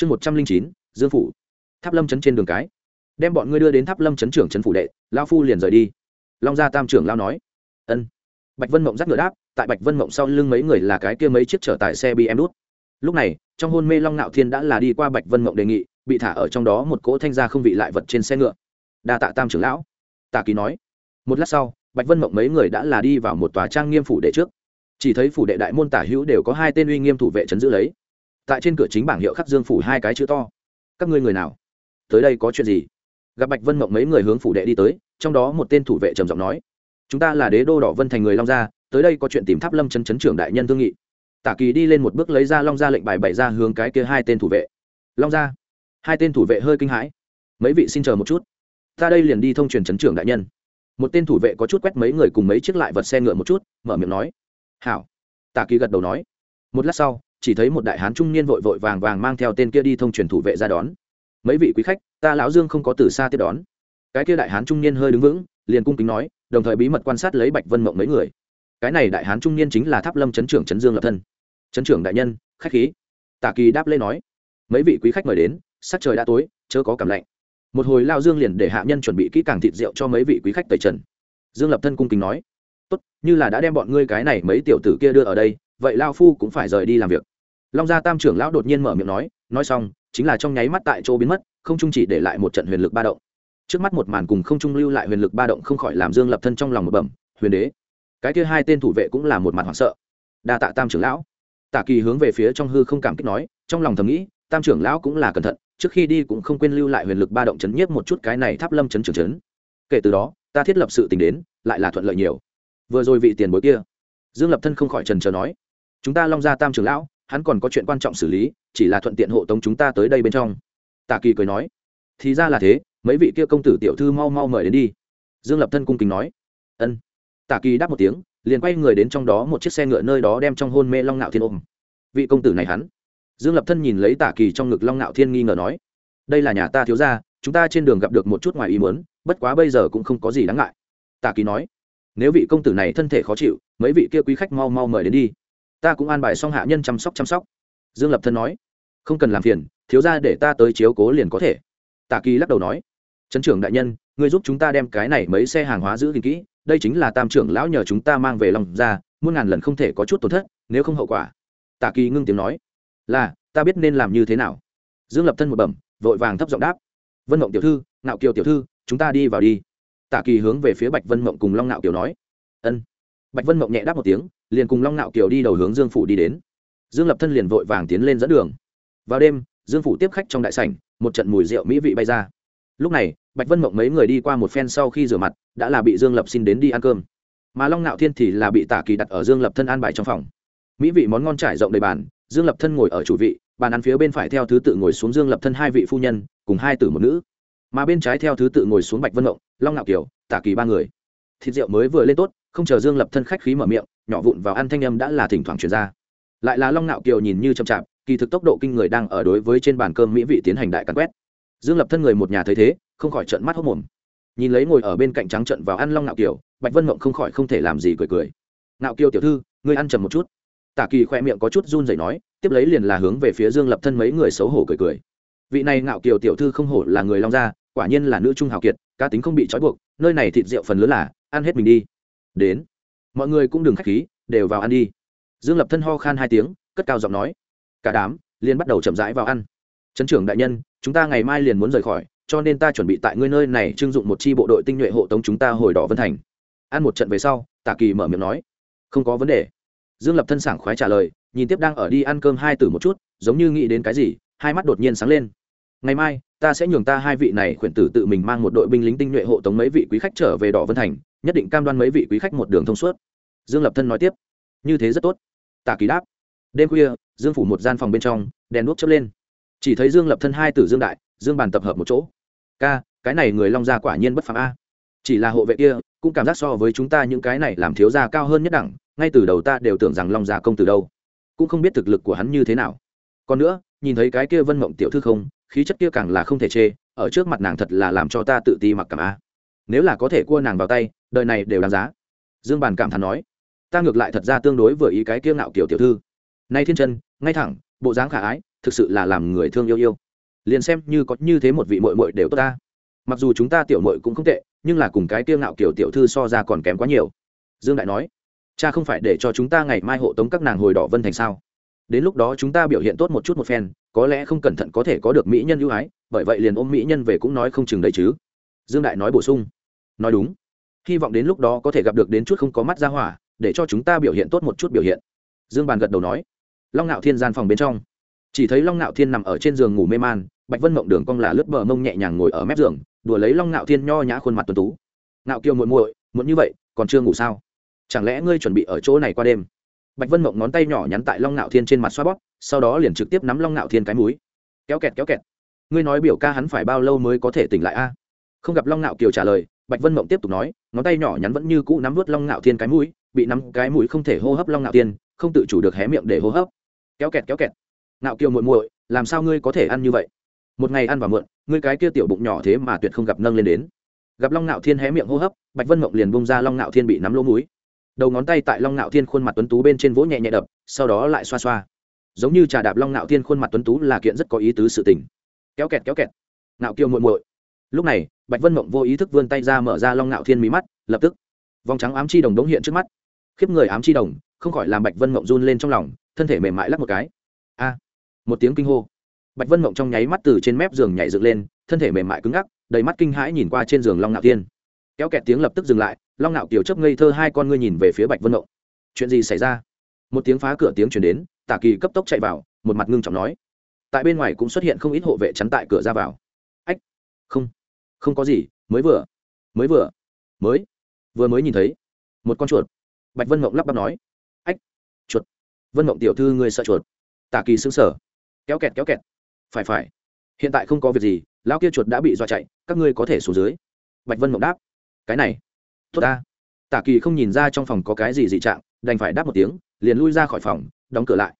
chương một trăm linh chín, dương phủ. Tháp lâm chấn trên đường cái. Đem bọn ngươi đưa đến tháp lâm chấn trưởng trấn phủ đệ lao phu liền rời đi. Long gia tam trưởng lao nói. Ân. Bạch vân mộng dắt ngựa đáp, tại bạch vân mộng sau lưng mấy người là cái kia mấy chiếc chở tại xe bị em đút. Lúc này, trong hôn mê long nạo thiên đã là đi qua bạch vân mộng đề nghị, bị thả ở trong đó một cỗ thanh gia không vị lại vật trên xe ngựa. Đa tạ tam trưởng lão. Tạ kỳ nói. Một lát sau, bạch vân mộng mấy người đã là đi vào một tòa trang nghiêm phủ đệ trước. Chỉ thấy phủ đệ đại môn tả hữu đều có hai tên uy nghiêm thủ vệ chấn giữ lấy tại trên cửa chính bảng hiệu khắc dương phủ hai cái chữ to. Các ngươi người nào? Tới đây có chuyện gì? Gặp bạch vân mộng mấy người hướng phủ đệ đi tới, trong đó một tên thủ vệ trầm giọng nói. Chúng ta là đế đô đỏ vân thành người long gia, tới đây có chuyện tìm tháp lâm chân chấn trưởng đại nhân thương nghị. Tả kỳ đi lên một bước lấy ra long gia lệnh bài bày ra hướng cái kia hai tên thủ vệ. Long gia? Hai tên thủ vệ hơi kinh hãi. Mấy vị xin chờ một chút. Ta đây liền đi thông truyền chấn trưởng đại nhân. Một tên thủ vệ có chút quét mấy người cùng mấy chiếc lại vật xe ngựa một chút, mở miệng nói. Hảo. Tả kỳ gật đầu nói. Một lát sau chỉ thấy một đại hán trung niên vội vội vàng vàng mang theo tên kia đi thông truyền thủ vệ ra đón. Mấy vị quý khách, ta lão dương không có từ xa tiếp đón. Cái kia đại hán trung niên hơi đứng vững, liền cung kính nói, đồng thời bí mật quan sát lấy bạch vân mộng mấy người. Cái này đại hán trung niên chính là tháp lâm chấn trưởng chấn dương lập thân. Chấn trưởng đại nhân, khách khí. Tạ kỳ đáp lễ nói, mấy vị quý khách mời đến, sắc trời đã tối, chớ có cảm lạnh. Một hồi lao dương liền để hạ nhân chuẩn bị kỹ càng thịt rượu cho mấy vị quý khách tẩy trần. Dương lập thân cung kính nói, tốt, như là đã đem bọn ngươi cái này mấy tiểu tử kia đưa ở đây vậy lao phu cũng phải rời đi làm việc. Long gia tam trưởng lão đột nhiên mở miệng nói nói xong, chính là trong nháy mắt tại chỗ biến mất, không trung chỉ để lại một trận huyền lực ba động. Trước mắt một màn cùng không trung lưu lại huyền lực ba động không khỏi làm dương lập thân trong lòng một bẩm, huyền đế, cái kia hai tên thủ vệ cũng là một mặt hoảng sợ. Đa tạ tam trưởng lão. Tạ kỳ hướng về phía trong hư không cảm kích nói, trong lòng thầm nghĩ, tam trưởng lão cũng là cẩn thận, trước khi đi cũng không quên lưu lại huyền lực ba động chấn nhiếp một chút cái này tháp lâm chấn trưởng chấn. Kể từ đó, ta thiết lập sự tình đến, lại là thuận lợi nhiều. Vừa rồi vị tiền bối kia, dương lập thân không khỏi trần trờ nói chúng ta long ra tam trưởng lão, hắn còn có chuyện quan trọng xử lý, chỉ là thuận tiện hộ tống chúng ta tới đây bên trong. Tạ kỳ cười nói. Thì ra là thế, mấy vị kia công tử tiểu thư mau mau mời đến đi. Dương lập thân cung kính nói. Ân. Tạ kỳ đáp một tiếng, liền quay người đến trong đó một chiếc xe ngựa nơi đó đem trong hôn mê long nạo thiên ôm. Vị công tử này hắn. Dương lập thân nhìn lấy tạ kỳ trong ngực long nạo thiên nghi ngờ nói. Đây là nhà ta thiếu ra chúng ta trên đường gặp được một chút ngoài ý muốn, bất quá bây giờ cũng không có gì đáng ngại. Tạ kỳ nói. Nếu vị công tử này thân thể khó chịu, mấy vị kia quý khách mau mau mời đến đi ta cũng an bài xong hạ nhân chăm sóc chăm sóc. Dương lập thân nói, không cần làm phiền, thiếu ra để ta tới chiếu cố liền có thể. Tạ kỳ lắc đầu nói, trấn trưởng đại nhân người giúp chúng ta đem cái này mấy xe hàng hóa giữ gìn kỹ, đây chính là tam trưởng lão nhờ chúng ta mang về lòng ra, muôn ngàn lần không thể có chút tổn thất, nếu không hậu quả. Tạ kỳ ngưng tiếng nói, là, ta biết nên làm như thế nào. Dương lập thân một bẩm, vội vàng thấp giọng đáp, vân mộng tiểu thư, ngạo kiều tiểu thư, chúng ta đi vào đi. Tạ kỳ hướng về phía bạch vân mộng cùng long ngạo kiều nói, ân. Bạch vân mộng nhẹ đáp một tiếng liền cùng long Nạo kiều đi đầu hướng dương phủ đi đến. Dương lập thân liền vội vàng tiến lên dẫn đường. Vào đêm, dương phủ tiếp khách trong đại sảnh, một trận mùi rượu mỹ vị bay ra. Lúc này, bạch vân mộng mấy người đi qua một phen sau khi rửa mặt, đã là bị dương lập xin đến đi ăn cơm. Mà long Nạo thiên thì là bị tả kỳ đặt ở dương lập thân an bài trong phòng. Mỹ vị món ngon trải rộng đầy bàn, dương lập thân ngồi ở chủ vị, bàn ăn phía bên phải theo thứ tự ngồi xuống dương lập thân hai vị phu nhân, cùng hai tử một nữ. Mà bên trái theo thứ tự ngồi xuống bạch vân mộng, long Nạo kiều, tả kỳ ba người. Thịt rượu mới vừa lên tốt không chờ dương lập thân khách khí mở miệng, nhỏ vụn vào ăn thanh âm đã là thỉnh thoảng truyền ra. Lại là long ngạo kiều nhìn như chậm chạp, kỳ thực tốc độ kinh người đang ở đối với trên bàn cơm mỹ vị tiến hành đại cắn quét. Dương lập thân người một nhà thấy thế, không khỏi trận mắt hốc mồm. Nhìn lấy ngồi ở bên cạnh trắng trận vào ăn long ngạo kiều, bạch vân mộng không khỏi không thể làm gì cười cười. Ngạo kiều tiểu thư, ngươi ăn chầm một chút. Tả kỳ khoe miệng có chút run rẩy nói, tiếp lấy liền là hướng về phía dương lập thân mấy người xấu hổ cười cười. Vị này ngạo kiều tiểu thư không hổ là người long gia, quả nhiên là nữ trung hào kiệt, cá tính không bị trói buộc, nơi này thịt rượu phần lớn là, ăn hết mình đi đến. Mọi người cũng đừng khách khí, đều vào ăn đi. Dương lập thân ho khan hai tiếng, cất cao giọng nói. Cả đám liền bắt đầu chậm rãi vào ăn. Trấn trưởng đại nhân, chúng ta ngày mai liền muốn rời khỏi, cho nên ta chuẩn bị tại ngươi nơi này trưng dụng một chi bộ đội tinh nhuệ hộ tống chúng ta hồi đỏ vân thành. Ăn một trận về sau, tạ kỳ mở miệng nói. Không có vấn đề. Dương lập thân sảng khoái trả lời, nhìn tiếp đang ở đi ăn cơm hai từ một chút, giống như nghĩ đến cái gì, hai mắt đột nhiên sáng lên. Ngày mai, ta sẽ nhường ta hai vị này khuyển tử tự mình mang một đội binh lính tinh nhuệ hộ tống mấy vị quý khách trở về đỏ vân thành nhất định cam đoan mấy vị quý khách một đường thông suốt. Dương lập thân nói tiếp, như thế rất tốt. Tạ kỳ đáp, đêm khuya, dương phủ một gian phòng bên trong, đèn đuốc chớp lên. Chỉ thấy dương lập thân hai tử dương đại, dương bàn tập hợp một chỗ. Ca, cái này người long gia quả nhiên bất phàm a. Chỉ là hộ vệ kia, cũng cảm giác so với chúng ta những cái này làm thiếu gia cao hơn nhất đẳng, ngay từ đầu ta đều tưởng rằng long gia công từ đâu. Cũng không biết thực lực của hắn như thế nào. Còn nữa, nhìn thấy cái kia vân mộng tiểu thư không, khí chất kia càng là không thể chê, ở trước mặt nàng thật là làm cho ta tự ti mặc cảm a nếu là có thể cua nàng vào tay, đời này đều đáng giá. Dương bàn cảm thán nói, ta ngược lại thật ra tương đối vừa ý cái kiêng ngạo kiểu tiểu thư. Nay thiên chân, ngay thẳng, bộ dáng khả ái, thực sự là làm người thương yêu yêu. Liền xem như có như thế một vị mội mội đều tốt ta. Mặc dù chúng ta tiểu mội cũng không tệ, nhưng là cùng cái tiêu ngạo kiểu tiểu thư so ra còn kém quá nhiều. Dương đại nói, cha không phải để cho chúng ta ngày mai hộ tống các nàng hồi đỏ vân thành sao? Đến lúc đó chúng ta biểu hiện tốt một chút một phen, có lẽ không cẩn thận có thể có được mỹ nhân ưu ái, bởi vậy liền ôm mỹ nhân về cũng nói không chừng đấy chứ. Dương đại nói bổ sung nói đúng. Hy vọng đến lúc đó có thể gặp được đến chút không có mắt ra hỏa, để cho chúng ta biểu hiện tốt một chút biểu hiện. Dương bàn gật đầu nói. Long ngạo thiên gian phòng bên trong. Chỉ thấy long ngạo thiên nằm ở trên giường ngủ mê man, bạch vân mộng đường cong là lướt bờ mông nhẹ nhàng ngồi ở mép giường, đùa lấy long ngạo thiên nho nhã khuôn mặt tuần tú. Ngạo kiều muội muội muốn như vậy, còn chưa ngủ sao? Chẳng lẽ ngươi chuẩn bị ở chỗ này qua đêm? Bạch vân mộng ngón tay nhỏ nhắn tại long ngạo thiên trên mặt xoa bóp, sau đó liền trực tiếp nắm long ngạo thiên cái múi kéo kẹt kéo kẹt. Ngươi nói biểu ca hắn phải bao lâu mới có thể tỉnh lại a? Không gặp long ngạo kiều trả lời bạch vân mộng tiếp tục nói, ngón tay nhỏ nhắn vẫn như cũ nắm vớt long ngạo thiên cái mũi, bị nắm cái mũi không thể hô hấp long ngạo thiên, không tự chủ được hé miệng để hô hấp. Kéo kẹt kéo kẹt. Ngạo kiều muội muội, làm sao ngươi có thể ăn như vậy? Một ngày ăn và muộn, ngươi cái kia tiểu bụng nhỏ thế mà tuyệt không gặp nâng lên đến. Gặp long ngạo thiên hé miệng hô hấp, bạch vân mộng liền bông ra long ngạo thiên bị nắm lỗ mũi. Đầu ngón tay tại long ngạo thiên khuôn mặt tuấn tú bên trên vỗ nhẹ nhẹ đập, sau đó lại xoa xoa. Giống như trà đạp long ngạo thiên khuôn mặt tuấn tú là kiện rất có ý tứ sự tình. Kéo kẹt kéo kẹt. Ngạo kiều muội muội lúc này, bạch vân mộng vô ý thức vươn tay ra mở ra long ngạo thiên mí mắt, lập tức, vòng trắng ám chi đồng đống hiện trước mắt. Khiếp người ám chi đồng, không khỏi làm bạch vân mộng run lên trong lòng, thân thể mềm mại lắc một cái. A! Một tiếng kinh hô. Bạch vân mộng trong nháy mắt từ trên mép giường nhảy dựng lên, thân thể mềm mại cứng ngắc, đầy mắt kinh hãi nhìn qua trên giường long ngạo thiên. Kéo kẹt tiếng lập tức dừng lại, long ngạo kiều chấp ngây thơ hai con ngươi nhìn về phía bạch vân mộng. Chuyện gì xảy ra? Một tiếng phá cửa tiếng chuyển đến, tả kỳ cấp tốc chạy vào, một mặt ngưng trọng nói. Tại bên ngoài cũng xuất hiện không ít hộ vệ chắn tại cửa ra vào. Ách! Không không có gì, mới vừa mới vừa mới vừa mới nhìn thấy, một con chuột. Bạch vân mộng lắp bắp nói. Ách, chuột. Vân mộng tiểu thư người sợ chuột. Tả kỳ xứng sở kéo kẹt kéo kẹt. Phải phải. Hiện tại không có việc gì, lão kia chuột đã bị dọa chạy, các ngươi có thể xuống dưới. Bạch vân mộng đáp. Cái này, tốt ta. Tả kỳ không nhìn ra trong phòng có cái gì dị trạng, đành phải đáp một tiếng, liền lui ra khỏi phòng, đóng cửa lại.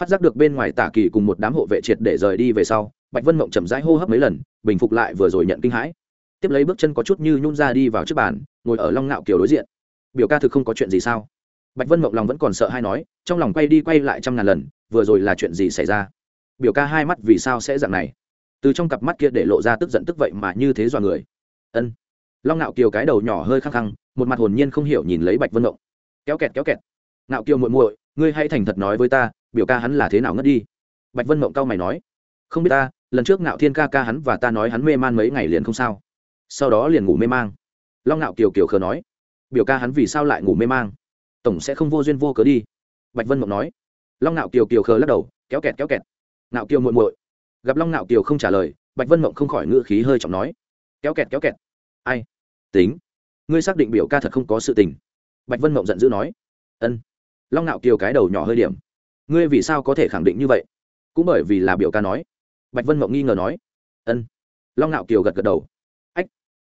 Phát giác được bên ngoài tả kỳ cùng một đám hộ vệ triệt để rời đi về sau bạch vân mộng chậm rãi hô hấp mấy lần, bình phục lại vừa rồi nhận kinh hãi. Tiếp lấy bước chân có chút như nhún ra đi vào trước bàn, ngồi ở long ngạo kiều đối diện. Biểu ca thực không có chuyện gì sao? Bạch vân mộng lòng vẫn còn sợ hay nói, trong lòng quay đi quay lại trăm ngàn lần, vừa rồi là chuyện gì xảy ra? Biểu ca hai mắt vì sao sẽ dạng này? Từ trong cặp mắt kia để lộ ra tức giận tức vậy mà như thế dọa người. Ân. Long ngạo kiều cái đầu nhỏ hơi khăng khăng, một mặt hồn nhiên không hiểu nhìn lấy bạch vân mộng. Kéo kẹt kéo kẹt. Ngạo kiều muội muội, ngươi hãy thành thật nói với ta, biểu ca hắn là thế nào ngất đi? Bạch vân mộng cau mày nói, không biết ta lần trước ngạo thiên ca ca hắn và ta nói hắn mê man mấy ngày liền không sao. Sau đó liền ngủ mê mang. Long ngạo kiều kiều khờ nói, biểu ca hắn vì sao lại ngủ mê mang? Tổng sẽ không vô duyên vô cớ đi. Bạch vân mộng nói. Long ngạo kiều kiều khờ lắc đầu, kéo kẹt kéo kẹt. Ngạo kiều muội muội. Gặp long ngạo kiều không trả lời, bạch vân mộng không khỏi ngự khí hơi trọng nói. Kéo kẹt kéo kẹt. Ai? Tính. Ngươi xác định biểu ca thật không có sự tình. Bạch vân mộng giận dữ nói. Ân. Long ngạo kiều cái đầu nhỏ hơi điểm. Ngươi vì sao có thể khẳng định như vậy? Cũng bởi vì là biểu ca nói bạch vân mộng nghi ngờ nói. Ân. Long ngạo kiều gật gật đầu. Ách.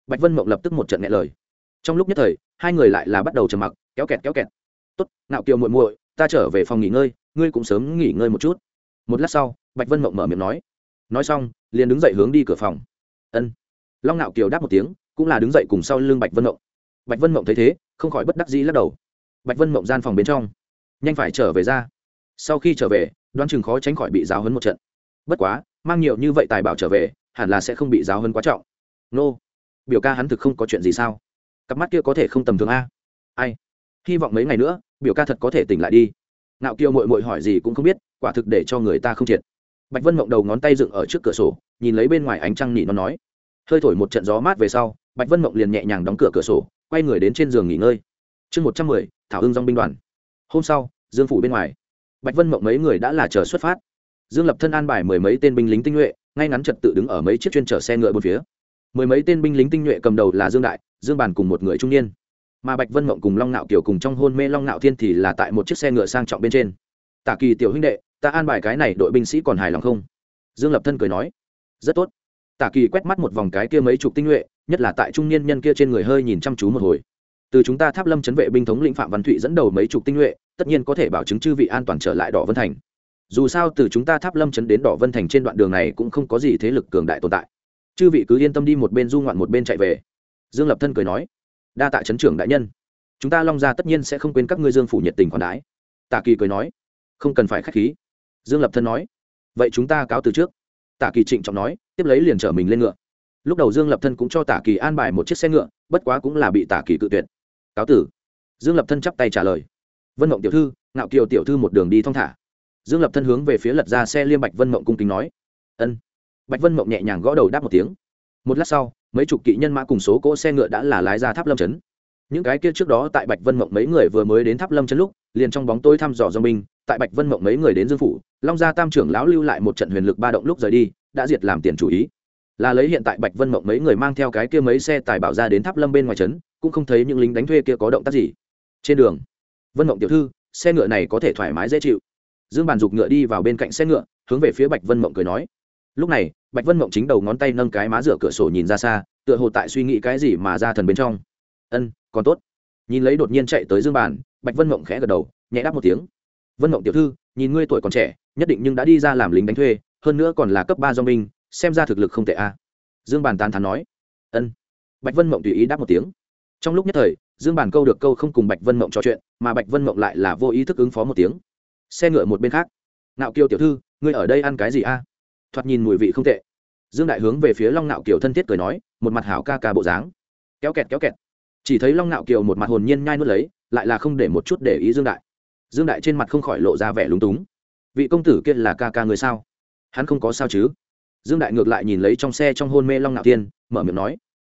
Bạch vân mộng lập tức một trận nghe lời. Trong lúc nhất thời, hai người lại là bắt đầu trầm mặc, kéo kẹt kéo kẹt. Tốt ngạo kiều muội muội, ta trở về phòng nghỉ ngơi, ngươi cũng sớm nghỉ ngơi một chút. Một lát sau, bạch vân mộng mở miệng nói. Nói xong, liền đứng dậy hướng đi cửa phòng. Ân. Long ngạo kiều đáp một tiếng, cũng là đứng dậy cùng sau lưng bạch vân mộng. Bạch vân mộng thấy thế, không khỏi bất đắc dĩ lắc đầu. Bạch vân mộng gian phòng bên trong. Nhanh phải trở về ra. Sau khi trở về, đoán chừng khó tránh khỏi bị giáo hấn một trận. Bất quá mang nhiều như vậy tài bảo trở về, hẳn là sẽ không bị giáo hơn quá trọng. Nô, biểu ca hắn thực không có chuyện gì sao? Cặp mắt kia có thể không tầm thường a? Ai? Hy vọng mấy ngày nữa, biểu ca thật có thể tỉnh lại đi. Ngạo kiều mội mội hỏi gì cũng không biết, quả thực để cho người ta không triệt bạch vân mộng đầu ngón tay dựng ở trước cửa sổ, nhìn lấy bên ngoài ánh trăng nỉ nó nói. Hơi thổi một trận gió mát về sau, bạch vân mộng liền nhẹ nhàng đóng cửa cửa sổ, quay người đến trên giường nghỉ ngơi. Chương một trăm mười, thảo hưng dong binh đoàn. Hôm sau, dương phủ bên ngoài. Bạch vân mộng mấy người đã là chờ xuất phát dương lập thân an bài mười mấy tên binh lính tinh nhuệ, ngay ngắn trật tự đứng ở mấy chiếc chuyên chở xe ngựa bốn phía. Mười mấy tên binh lính tinh nhuệ cầm đầu là dương đại, dương bàn cùng một người trung niên. Mà bạch vân mộng cùng long nạo kiều cùng trong hôn mê long nạo thiên thì là tại một chiếc xe ngựa sang trọng bên trên. Tả kỳ tiểu huynh đệ, ta an bài cái này đội binh sĩ còn hài lòng không? Dương lập thân cười nói. Rất tốt. Tả kỳ quét mắt một vòng cái kia mấy chục tinh nhuệ, nhất là tại trung niên nhân kia trên người hơi nhìn chăm chú một hồi. Từ chúng ta tháp lâm chấn vệ binh thống lĩnh phạm văn thụy dẫn đầu mấy chục tinh nhuệ, tất nhiên có thể bảo chứng chư vị an toàn trở lại đỏ vân thành dù sao từ chúng ta tháp lâm chấn đến đỏ vân thành trên đoạn đường này cũng không có gì thế lực cường đại tồn tại. Chư vị cứ yên tâm đi, một bên du ngoạn một bên chạy về. Dương lập thân cười nói. Đa tạ chấn trưởng đại nhân. Chúng ta long ra tất nhiên sẽ không quên các ngươi dương phủ nhiệt tình còn đái tạ kỳ cười nói. Không cần phải k h á c h khí. Dương lập thân nói. Vậy chúng ta cáo từ trước. Tả kỳ trịnh trọng nói, tiếp lấy liền chở mình lên ngựa. Lúc đầu dương lập thân cũng cho tả kỳ an bài một chiếc xe ngựa, bất quá cũng là bị tả kỳ cự tuyệt. Cáo tử dương lập thân chắp tay trả lời. Vân mộng tiểu thư, ngạo kiều tiểu thư một đường đi thong thả dương lập thân hướng về phía lật ra xe liêm bạch vân mộng cung kính nói, ân. Bạch vân mộng nhẹ nhàng gõ đầu đáp một tiếng. Một lát sau, mấy chục kỵ nhân mã cùng số cỗ xe ngựa đã là lái ra tháp lâm trấn. Những cái kia trước đó tại bạch vân mộng mấy người vừa mới đến tháp lâm trấn lúc, liền trong bóng tối thăm dò do mình tại bạch vân mộng mấy người đến dương phủ, long gia tam trưởng lão lưu lại một trận huyền lực ba động lúc rời đi, đã diệt làm tiền chủ ý. Là lấy hiện tại bạch vân mộng mấy người mang theo cái kia mấy xe tài bảo ra đến tháp lâm bên ngoài trấn, cũng không thấy những lính đánh thuê kia có động tác gì. Trên đường, vân mộng tiểu thư, xe ngựa này có thể thoải mái dễ chịu dương bàn giục ngựa đi vào bên cạnh xe ngựa, hướng về phía bạch vân mộng cười nói. Lúc này, bạch vân mộng chính đầu ngón tay nâng cái má rửa cửa sổ nhìn ra xa, tựa hồ tại suy nghĩ cái gì mà ra thần bên trong. Ân, còn tốt. Nhìn lấy đột nhiên chạy tới dương bàn, bạch vân mộng khẽ gật đầu, nhẹ đáp một tiếng. Vân mộng tiểu thư, nhìn ngươi tuổi còn trẻ, nhất định nhưng đã đi ra làm lính đánh thuê, hơn nữa còn là cấp ba do minh xem ra thực lực không tệ a. Dương bàn tán thán nói. Ân. Bạch vân mộng tùy ý đáp một tiếng. Trong lúc nhất thời, dương bàn câu được câu không cùng bạch vân mộng trò chuyện, mà bạch vân mộng lại là vô ý thức ứng phó một tiếng xe ngựa một bên khác. Nạo kiều tiểu thư, ngươi ở đây ăn cái gì a? Thoạt nhìn mùi vị không tệ. Dương đại hướng về phía long nạo kiều thân thiết cười nói, một mặt hảo ca ca bộ dáng. Kéo kẹt kéo kẹt. Chỉ thấy long nạo kiều một mặt hồn nhiên nhai nuốt lấy, lại là không để một chút để ý dương đại. Dương đại trên mặt không khỏi lộ ra vẻ lúng túng. Vị công tử kia là ca ca người sao? Hắn không có sao chứ? Dương đại ngược lại nhìn lấy trong xe trong hôn mê long nạo tiên mở miệng nói,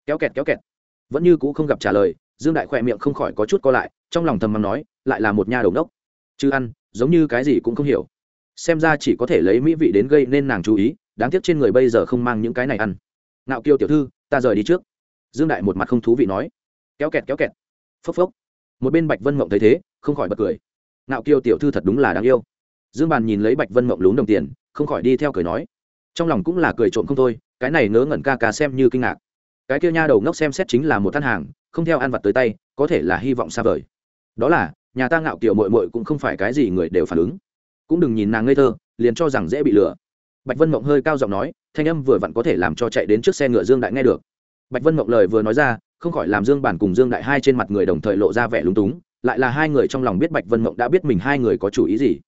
kéo kẹt kéo kẹt. Vẫn như cũ không gặp trả lời, dương đại khỏe miệng không khỏi có chút co lại, trong lòng thầm mắng nói, lại là một nhà đầu đốc chứ ăn, giống như cái gì cũng không hiểu. Xem ra chỉ có thể lấy mỹ vị đến gây nên nàng chú ý, đáng tiếc trên người bây giờ không mang những cái này ăn. Nạo kiêu tiểu thư, ta rời đi trước. Dương đại một mặt không thú vị nói. Kéo kẹt kéo kẹt. Phốc phốc. Một bên bạch vân mộng thấy thế, không khỏi bật cười. Nạo kiêu tiểu thư thật đúng là đáng yêu. Dương bàn nhìn lấy bạch vân mộng lún đồng tiền, không khỏi đi theo cười nói. Trong lòng cũng là cười trộm không thôi, cái này ngớ ngẩn ca ca xem như kinh ngạc. Cái kia nha đầu ngốc xem xét chính là một thân hàng, không theo ăn vặt tới tay, có thể là hy vọng xa vời. Đó là nhà ta ngạo kiểu mội mội cũng không phải cái gì người đều phản ứng. Cũng đừng nhìn nàng ngây thơ, liền cho rằng dễ bị lừa. Bạch vân mộng hơi cao giọng nói, thanh âm vừa vặn có thể làm cho chạy đến trước xe ngựa dương đại nghe được. Bạch vân mộng lời vừa nói ra, không khỏi làm dương bản cùng dương đại hai trên mặt người đồng thời lộ ra vẻ lúng túng, lại là hai người trong lòng biết bạch vân mộng đã biết mình hai người có chủ ý gì.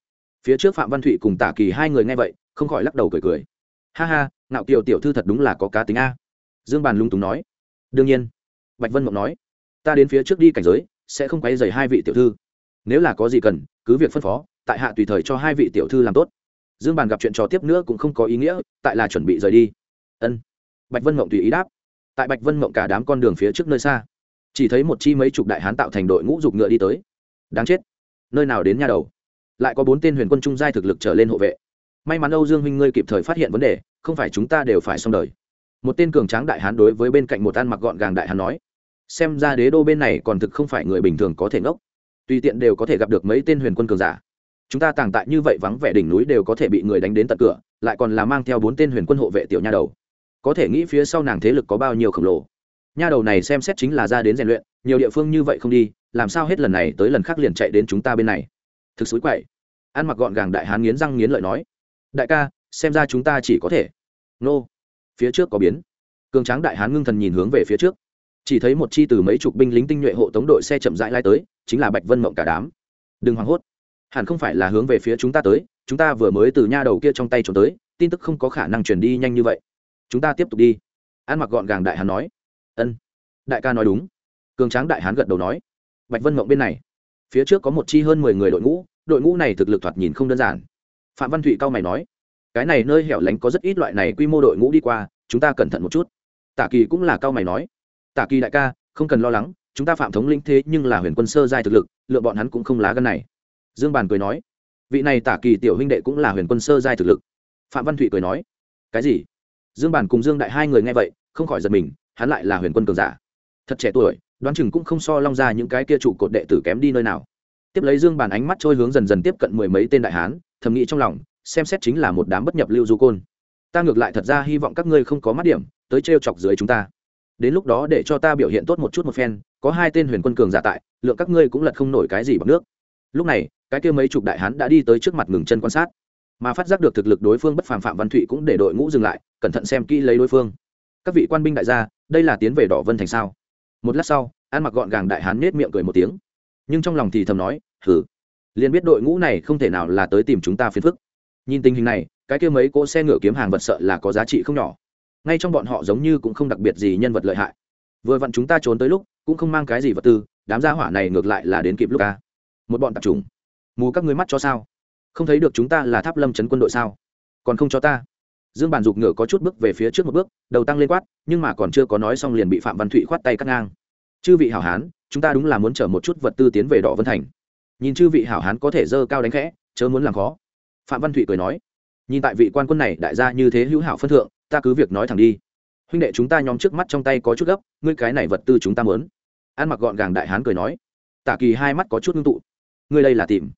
Phía trước phạm văn thụy cùng tả kỳ hai người nghe vậy, không khỏi lắc đầu cười cười. Ha ha, ngạo kiều tiểu thư thật đúng là có cá tính a. Dương bàn lung túng nói. Đương nhiên, bạch vân mộng nói, ta đến phía trước đi cảnh giới, sẽ không quay dày hai vị tiểu thư nếu là có gì cần, cứ việc phân phó, tại hạ tùy thời cho hai vị tiểu thư làm tốt. Dương bàn gặp chuyện trò tiếp nữa cũng không có ý nghĩa, tại là chuẩn bị rời đi. Ân. Bạch vân mộng tùy ý đáp. Tại bạch vân mộng cả đám con đường phía trước nơi xa, chỉ thấy một chi mấy chục đại hán tạo thành đội ngũ dục ngựa đi tới. Đáng chết. Nơi nào đến nhà đầu? Lại có bốn tên huyền quân trung giai thực lực trở lên hộ vệ. May mắn âu dương huynh ngươi kịp thời phát hiện vấn đề, không phải chúng ta đều phải xong đời. Một tên cường tráng đại hán đối với bên cạnh một ăn mặc gọn gàng đại hán nói, xem ra đế đô bên này còn thực không phải người bình thường có thể ngốc tùy tiện đều có thể gặp được mấy tên huyền quân cường giả. Chúng ta tàng tại như vậy vắng vẻ đỉnh núi đều có thể bị người đánh đến tận cửa, lại còn là mang theo bốn tên huyền quân hộ vệ tiểu nha đầu. Có thể nghĩ phía sau nàng thế lực có bao nhiêu khổng lồ. Nha đầu này xem xét chính là ra đến rèn luyện, nhiều địa phương như vậy không đi, làm sao hết lần này tới lần khác liền chạy đến chúng ta bên này. Thực sự quậy. Ăn mặc gọn gàng đại hán nghiến răng nghiến lợi nói. Đại ca, xem ra chúng ta chỉ có thể. Nô. Phía trước có biến. Cường tráng đại hán ngưng thần nhìn hướng về phía trước. Chỉ thấy một chi từ mấy chục binh lính tinh nhuệ hộ tống đội xe chậm rãi lai tới chính là bạch vân mộng cả đám. Đừng hoảng hốt. Hẳn không phải là hướng về phía chúng ta tới, chúng ta vừa mới từ nha đầu kia trong tay trốn tới, tin tức không có khả năng truyền đi nhanh như vậy. Chúng ta tiếp tục đi. An mặc gọn gàng đại hán nói. Ân, đại ca nói đúng. Cường tráng đại hán gật đầu nói. Bạch vân mộng bên này, phía trước có một chi hơn mười người đội ngũ đội ngũ này thực lực thoạt nhìn không đơn giản. Phạm văn thụy cao mày nói. Cái này nơi hẻo lánh có rất ít loại này quy mô đội ngũ đi qua, chúng ta cẩn thận một chút. Tả kỳ cũng là cao mày nói. Tả kỳ đại ca, không cần lo lắng chúng ta phạm thống lĩnh thế nhưng là huyền quân sơ giai thực lực lựa bọn hắn cũng không lá gân này. Dương bàn cười nói, vị này tả kỳ tiểu huynh đệ cũng là huyền quân sơ giai thực lực. Phạm văn thụy cười nói, cái gì? Dương bàn cùng dương đại hai người nghe vậy, không khỏi giật mình, hắn lại là huyền quân cường giả. Thật trẻ tuổi, đoán chừng cũng không so long ra những cái kia trụ cột đệ tử kém đi nơi nào. Tiếp lấy dương bàn ánh mắt trôi hướng dần dần tiếp cận mười mấy tên đại hán, thầm nghĩ trong lòng, xem xét chính là một đám bất nhập lưu du côn. Ta ngược lại thật ra hy vọng các ngươi không có mắt điểm, tới t chọc dưới chúng ta đến lúc đó để cho ta biểu hiện tốt một chút một phen, có hai tên huyền quân cường giả tại, lượng các ngươi cũng lật không nổi cái gì bằng nước. Lúc này, cái kia mấy chục đại hán đã đi tới trước mặt ngừng chân quan sát, mà phát giác được thực lực đối phương bất phàm phạm văn thụy cũng để đội ngũ dừng lại, cẩn thận xem kỹ lấy đối phương. Các vị quan binh đại gia, đây là tiến về đỏ vân thành sao? Một lát sau, ăn mặc gọn gàng đại hán nết miệng cười một tiếng. Nhưng trong lòng thì thầm nói hử liền biết đội ngũ này không thể nào là tới tìm chúng ta phiền phức. Nhìn tình hình này, cái kia mấy cỗ xe ngựa kiếm hàng vật sợ là có giá trị không nhỏ ngay trong bọn họ giống như cũng không đặc biệt gì nhân vật lợi hại. Vừa vặn chúng ta trốn tới lúc, cũng không mang cái gì vật tư, đám gia hỏa này ngược lại là đến kịp lúc ca một bọn tạp trùng mù các ngươi mắt cho sao? Không thấy được chúng ta là tháp lâm chấn quân đội sao? Còn không cho ta. Dương bàn dục ngựa có chút bước về phía trước một bước, đầu tăng lên quát, nhưng mà còn chưa có nói xong liền bị phạm văn thụy khoát tay cắt ngang. Chư vị hảo hán, chúng ta đúng là muốn chở một chút vật tư tiến về đỏ vân thành. Nhìn chư vị hảo hán có thể dơ cao đánh khẽ, chớ muốn làm khó. Phạm văn thụy cười nói, nhìn tại vị quan quân này đại gia như thế hữu hảo phân thượng ta cứ việc nói thẳng đi. Huynh đệ chúng ta nhóm trước mắt trong tay có chút gấp, ngươi cái này vật tư chúng ta muốn. Ăn mặc gọn gàng đại hán cười nói. Tả kỳ hai mắt có chút ngưng tụ. Ngươi đây là tìm.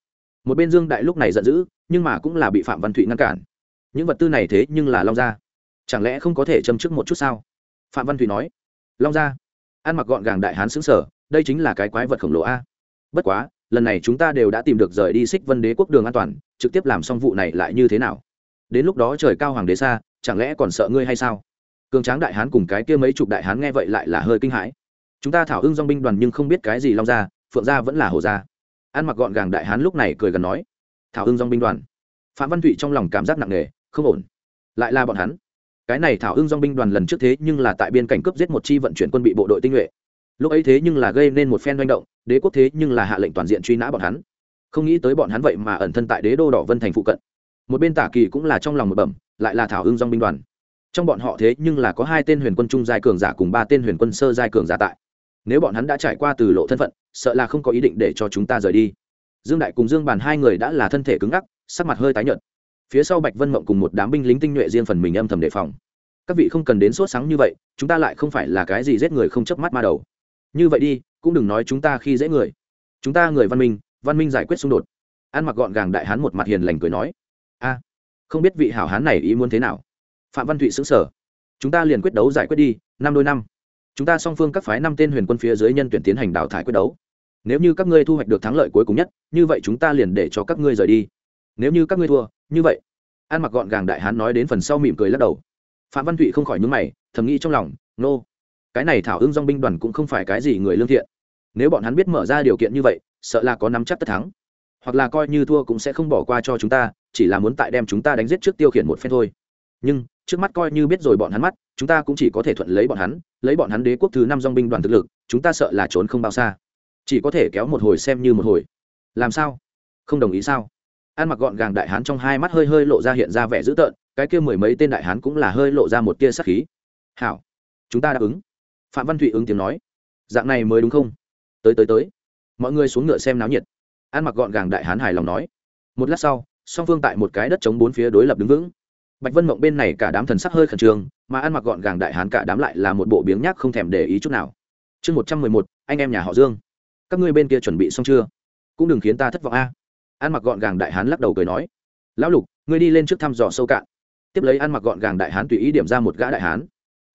Một bên dương đại lúc này giận dữ, nhưng mà cũng là bị phạm văn thụy ngăn cản. Những vật tư này thế nhưng là long gia. Chẳng lẽ không có thể châm trước một chút sao? Phạm văn thụy nói. Long gia. Ăn mặc gọn gàng đại hán xứng sở đây chính là cái quái vật khổng lồ a. Bất quá, lần này chúng ta đều đã tìm được rời đi xích vân đế quốc đường an toàn, trực tiếp làm xong vụ này lại như thế nào? Đến lúc đó trời cao hoàng đế xa chẳng lẽ còn sợ ngươi hay sao? Cường tráng đại hán cùng cái kia mấy chục đại hán nghe vậy lại là hơi kinh hãi. Chúng ta thảo hưng dong binh đoàn nhưng không biết cái gì long ra, phượng gia vẫn là hồ gia. Ăn mặc gọn gàng đại hán lúc này cười gần nói, thảo hưng dong binh đoàn. Phạm văn thụy trong lòng cảm giác nặng nề, không ổn. Lại là bọn hắn. Cái này thảo hưng dong binh đoàn lần trước thế nhưng là tại biên cảnh cướp giết một chi vận chuyển quân bị bộ đội tinh nhuệ. Lúc ấy thế nhưng là gây nên một phen manh động, đế quốc thế nhưng là hạ lệnh toàn diện truy nã bọn hắn. Không nghĩ tới bọn hắn vậy mà ẩn thân tại đế đô đỏ vân thành phụ cận. Một bên tả kỳ cũng là trong lòng một bẩm lại là thảo hưng dong binh đoàn. Trong bọn họ thế nhưng là có hai tên huyền quân trung giai cường giả cùng ba tên huyền quân sơ giai cường giả tại. Nếu bọn hắn đã trải qua từ lộ thân phận, sợ là không có ý định để cho chúng ta rời đi. Dương đại cùng dương bàn hai người đã là thân thể cứng ngắc, sắc mặt hơi tái nhợt. Phía sau bạch vân mộng cùng một đám binh lính tinh nhuệ riêng phần mình âm thầm đề phòng. Các vị không cần đến sốt sáng như vậy, chúng ta lại không phải là cái gì giết người không chớp mắt ma đầu. Như vậy đi, cũng đừng nói chúng ta khi dễ người. Chúng ta người văn minh văn minh giải quyết xung đột. Ăn mặc gọn gàng đại hán một mặt hiền lành cười nói. A không biết vị hảo hán này ý muốn thế nào. Phạm văn thụy xứng sở chúng ta liền quyết đấu giải quyết đi, năm đôi năm. Chúng ta song phương các phái năm tên huyền quân phía dưới nhân tuyển tiến hành đào thải quyết đấu. Nếu như các ngươi thu hoạch được thắng lợi cuối cùng nhất, như vậy chúng ta liền để cho các ngươi rời đi. Nếu như các ngươi thua, như vậy. An mặc gọn gàng đại hán nói đến phần sau mỉm cười lắc đầu. Phạm văn thụy không khỏi nhúng mày, thầm nghĩ trong lòng, nô、no. cái này thảo ưng dong binh đoàn cũng không phải cái gì người lương thiện. Nếu bọn hắn biết mở ra điều kiện như vậy, sợ là có nắm chắc tất thắng. Hoặc là coi như thua cũng sẽ không bỏ qua cho chúng ta chỉ là muốn tại đem chúng ta đánh giết trước tiêu khiển một phen thôi. Nhưng, trước mắt coi như biết rồi bọn hắn mắt, chúng ta cũng chỉ có thể thuận lấy bọn hắn, lấy bọn hắn đế quốc thứ năm dong binh đoàn thực lực, chúng ta sợ là trốn không bao xa. Chỉ có thể kéo một hồi xem như một hồi. Làm sao? Không đồng ý sao? Ăn mặc gọn gàng đại hán trong hai mắt hơi hơi lộ ra hiện ra vẻ dữ tợn, cái kia mười mấy tên đại hán cũng là hơi lộ ra một tia sắc khí. Hảo, chúng ta đáp ứng. Phạm văn thụy ứng tiếng nói. Dạng này mới đúng không? Tới tới tới. Mọi người xuống ngựa xem náo nhiệt. Ăn mặc gọn gàng đại hán hài lòng nói. Một lát sau song phương tại một cái đất chống bốn phía đối lập đứng vững. Bạch vân mộng bên này cả đám thần sắc hơi khẩn trương, mà ăn mặc gọn gàng đại hán cả đám lại là một bộ biếng nhác không thèm để ý chút nào. Chương một trăm mười một, anh em nhà họ dương. Các ngươi bên kia chuẩn bị xong chưa? Cũng đừng khiến ta thất vọng a. Ăn mặc gọn gàng đại hán lắc đầu cười nói. Lão lục, ngươi đi lên trước thăm dò sâu cạn. Tiếp lấy ăn mặc gọn gàng đại hán tùy ý điểm ra một gã đại hán.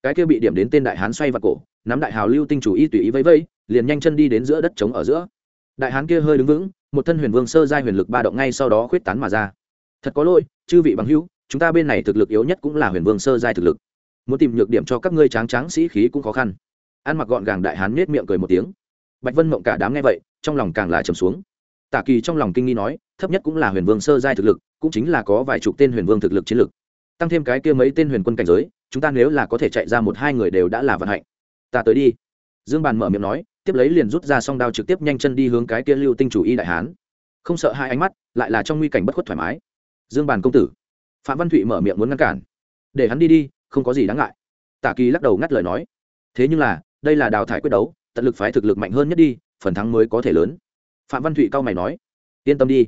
Cái kia bị điểm đến tên đại hán xoay vào cổ, nắm đại hào lưu tinh chủ y tùy ý vẫy vẫy, liền nhanh chân đi đến giữa đất trống ở giữa. Đại hán kia hơi đứng vững một thân huyền vương sơ giai huyền lực ba động ngay sau đó khuyết tán mà ra. Thật có lỗi, chư vị bằng hữu, chúng ta bên này thực lực yếu nhất cũng là huyền vương sơ giai thực lực. Muốn tìm nhược điểm cho các ngươi tráng tráng sĩ khí cũng khó khăn. Ăn mặc gọn gàng đại hán nết miệng cười một tiếng. Bạch vân mộng cả đám nghe vậy, trong lòng càng là trầm xuống. Tả kỳ trong lòng kinh nghi nói, thấp nhất cũng là huyền vương sơ giai thực lực, cũng chính là có vài chục tên huyền vương thực lực chiến lực. Tăng thêm cái kia mấy tên huyền quân cảnh giới, chúng ta nếu là có thể chạy ra một hai người đều đã là vận hạnh. Ta tới đi. Dương bàn mở miệng nói tiếp lấy liền rút ra song đao trực tiếp nhanh chân đi hướng cái kia lưu tinh chủ y đại hán. Không sợ hai ánh mắt, lại là trong nguy cảnh bất khuất thoải mái. Dương bàn công tử. Phạm văn thụy mở miệng muốn ngăn cản. Để hắn đi đi, không có gì đáng ngại. Tả kỳ lắc đầu ngắt lời nói. Thế nhưng là, đây là đào thải quyết đấu, tận lực phái thực lực mạnh hơn nhất đi, phần thắng mới có thể lớn. Phạm văn thụy cao mày nói. Yên tâm đi.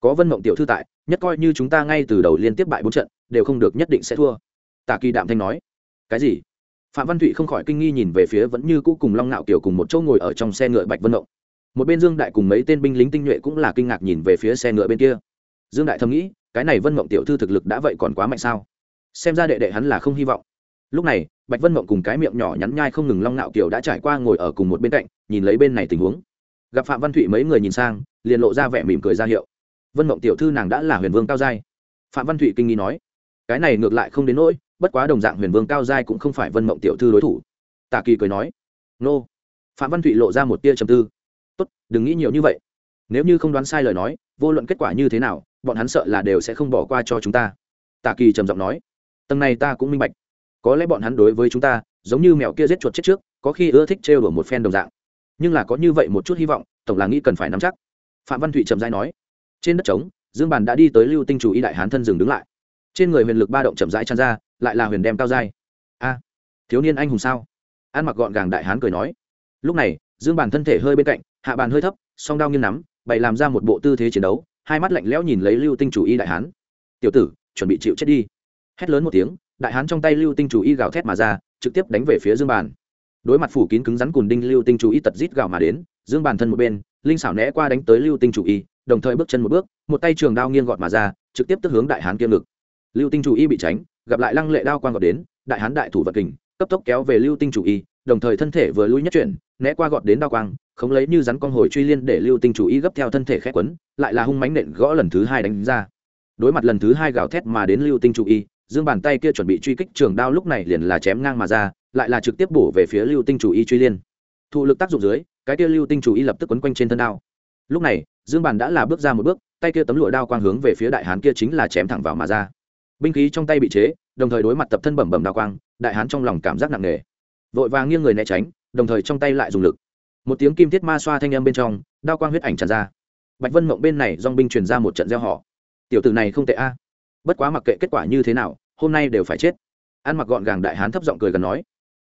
Có vân mộng tiểu thư tại, nhất coi như chúng ta ngay từ đầu liên tiếp bại bốn trận, đều không được nhất định sẽ thua. Tả kỳ đạm thanh nói. Cái gì? Phạm văn thụy không khỏi kinh nghi nhìn về phía vẫn như cũ cùng long nạo kiều cùng một chỗ ngồi ở trong xe ngựa bạch vân động. Một bên dương đại cùng mấy tên binh lính tinh nhuệ cũng là kinh ngạc nhìn về phía xe ngựa bên kia. Dương đại thầm nghĩ, cái này vân mộng tiểu thư thực lực đã vậy còn quá mạnh sao? Xem ra đệ đệ hắn là không hy vọng. Lúc này, bạch vân mộng cùng cái miệng nhỏ nhắn nhai không ngừng long nạo kiều đã trải qua ngồi ở cùng một bên cạnh, nhìn lấy bên này tình huống. Gặp phạm văn thụy mấy người nhìn sang, liền lộ ra vẻ mỉm cười ra hiệu. Vân mộng tiểu thư nàng đã là huyền vương cao giai. Phạm văn thụy kinh nghi nói, cái này ngược lại không đến nỗi bất quá đồng dạng huyền vương cao giai cũng không phải vân mộng tiểu thư đối thủ. Tạ kỳ cười nói, nô. Phạm văn thụy lộ ra một tia trầm tư. Tốt, đừng nghĩ nhiều như vậy. Nếu như không đoán sai lời nói, vô luận kết quả như thế nào, bọn hắn sợ là đều sẽ không bỏ qua cho chúng ta. Tạ kỳ trầm giọng nói, tầng này ta cũng minh bạch. Có lẽ bọn hắn đối với chúng ta, giống như mèo kia giết chuột chết trước, có khi ưa thích trêu đổ một phen đồng dạng. Nhưng là có như vậy một chút hy vọng, tổng là nghĩ cần phải nắm chắc. Phạm văn thụy trầm dai nói, trên đất trống, dương bàn đã đi tới lưu tinh chủ y đại hán thân dừng đứng lại trên người huyền lực ba động chậm rãi tràn ra, lại là huyền đem cao dai. A, thiếu niên anh hùng sao? Ăn mặc gọn gàng đại hán cười nói. Lúc này, dương bàn thân thể hơi bên cạnh, hạ bàn hơi thấp, song đao nghiêng nắm, bày làm ra một bộ tư thế chiến đấu, hai mắt lạnh lẽo nhìn lấy lưu tinh chủ y đại hán. Tiểu tử, chuẩn bị chịu chết đi. Hét lớn một tiếng, đại hán trong tay lưu tinh chủ y gào thét mà ra, trực tiếp đánh về phía dương bàn đối mặt phủ kín cứng rắn cùn đinh, lưu tinh chủ y tật rít gào mà đến, dương bàn thân một bên, linh xảo né qua đánh tới lưu tinh chủ y, đồng thời bước chân một bước, một tay trường đao nghiêng gọt mà ra, trực tiếp tức hướng đại hán kiêm ngực lưu tinh chủ y bị tránh, gặp lại lăng lệ đao quang gọt đến, đại hán đại thủ vật kình, cấp tốc kéo về lưu tinh chủ y, đồng thời thân thể vừa lui nhất chuyển, né qua gọt đến đao quang không lấy như rắn con hồi truy liên để lưu tinh chủ y gấp theo thân thể khét quấn, lại là hung mánh nện gõ lần thứ hai đánh ra. Đối mặt lần thứ hai gào thét mà đến lưu tinh chủ y, dương bàn tay kia chuẩn bị truy kích trường đao lúc này liền là chém ngang mà ra, lại là trực tiếp bổ về phía lưu tinh chủ y truy liên. Thụ lực tác dụng dưới, cái kia lưu tinh chủ y lập tức quấn quanh trên thân đao. Lúc này, dương bàn đã là bước ra một bước, tay kia tấm lụa đao quang hướng về phía đại hán kia chính là chém thẳng vào mà ra binh khí trong tay bị chế, đồng thời đối mặt tập thân bẩm bẩm đào quang, đại hán trong lòng cảm giác nặng nề. Vội vàng nghiêng người né tránh, đồng thời trong tay lại dùng lực. Một tiếng kim thiết ma xoa thanh âm bên trong, đao quang huyết ảnh tràn ra. Bạch vân mộng bên này dong binh truyền ra một trận gieo họ. Tiểu tử này không tệ a. Bất quá mặc kệ kết quả như thế nào, hôm nay đều phải chết. Ăn mặc gọn gàng đại hán thấp giọng cười gần nói.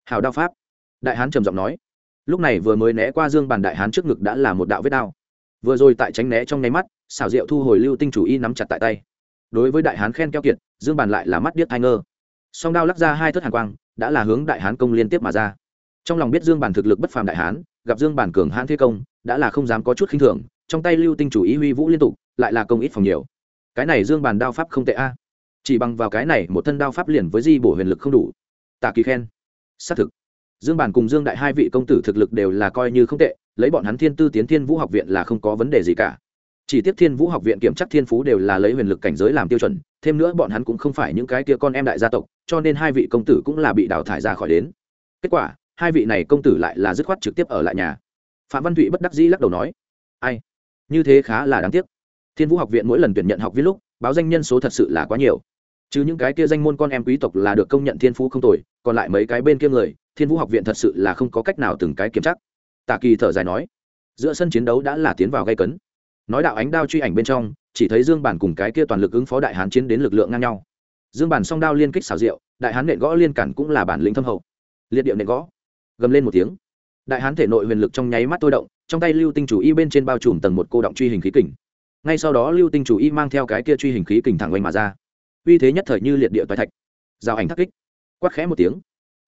Hào đao pháp. Đại hán trầm giọng nói. Lúc này vừa mới né qua dương bàn đại hán trước ngực đã là một đạo vết đao. Vừa rồi tại tránh né trong nháy mắt, xảo diệu thu hồi lưu tinh chủ y nắm chặt tại tay. Đối với đại hán khen keo kiệt dương bàn lại là mắt điếc thai ngơ. Song đao lắc ra hai thất hàn quang, đã là hướng đại hán công liên tiếp mà ra. Trong lòng biết dương bàn thực lực bất phàm đại hán, gặp dương bàn cường hãn thế công, đã là không dám có chút khinh thường, trong tay lưu tinh chủ ý huy vũ liên tục, lại là công ít phòng nhiều. Cái này dương bàn đao pháp không tệ a. Chỉ bằng vào cái này một thân đao pháp liền với di bổ huyền lực không đủ. Tạ kỳ khen. Xác thực. Dương bàn cùng dương đại hai vị công tử thực lực đều là coi như không tệ, lấy bọn hắn thiên tư tiến thiên vũ học viện là không có vấn đề gì cả. Chỉ tiếp thiên vũ học viện kiểm chắc thiên phú đều là lấy huyền lực cảnh giới làm tiêu chuẩn thêm nữa bọn hắn cũng không phải những cái kia con em đại gia tộc, cho nên hai vị công tử cũng là bị đào thải ra khỏi đến. Kết quả, hai vị này công tử lại là dứt khoát trực tiếp ở lại nhà. Phạm văn thụy bất đắc dĩ lắc đầu nói, ai? Như thế khá là đáng tiếc. Thiên vũ học viện mỗi lần tuyển nhận học viên lúc, báo danh nhân số thật sự là quá nhiều. Chứ những cái kia danh môn con em quý tộc là được công nhận thiên phú không tồi, còn lại mấy cái bên kia người, thiên vũ học viện thật sự là không có cách nào từng cái kiểm chắc tạ kỳ thở dài nói, giữa sân chiến đấu đã là tiến vào gây cấn nói đạo ánh đao truy ảnh bên trong, chỉ thấy dương bản cùng cái kia toàn lực ứng phó đại hán chiến đến lực lượng ngang nhau. Dương bản song đao liên kích xảo diệu, đại hán nện gõ liên cản cũng là bản lĩnh thâm hậu. Liệt điệu nện gõ, gầm lên một tiếng. Đại hán thể nội huyền lực trong nháy mắt tôi động, trong tay lưu tinh chủ y bên trên bao trùm tầng một cô động truy hình khí kình. Ngay sau đó lưu tinh chủ y mang theo cái kia truy hình khí kình thẳng oanh mà ra. Uy thế nhất thời như liệt địa toái thạch. Giao ảnh thắc kích. Quát khẽ một tiếng.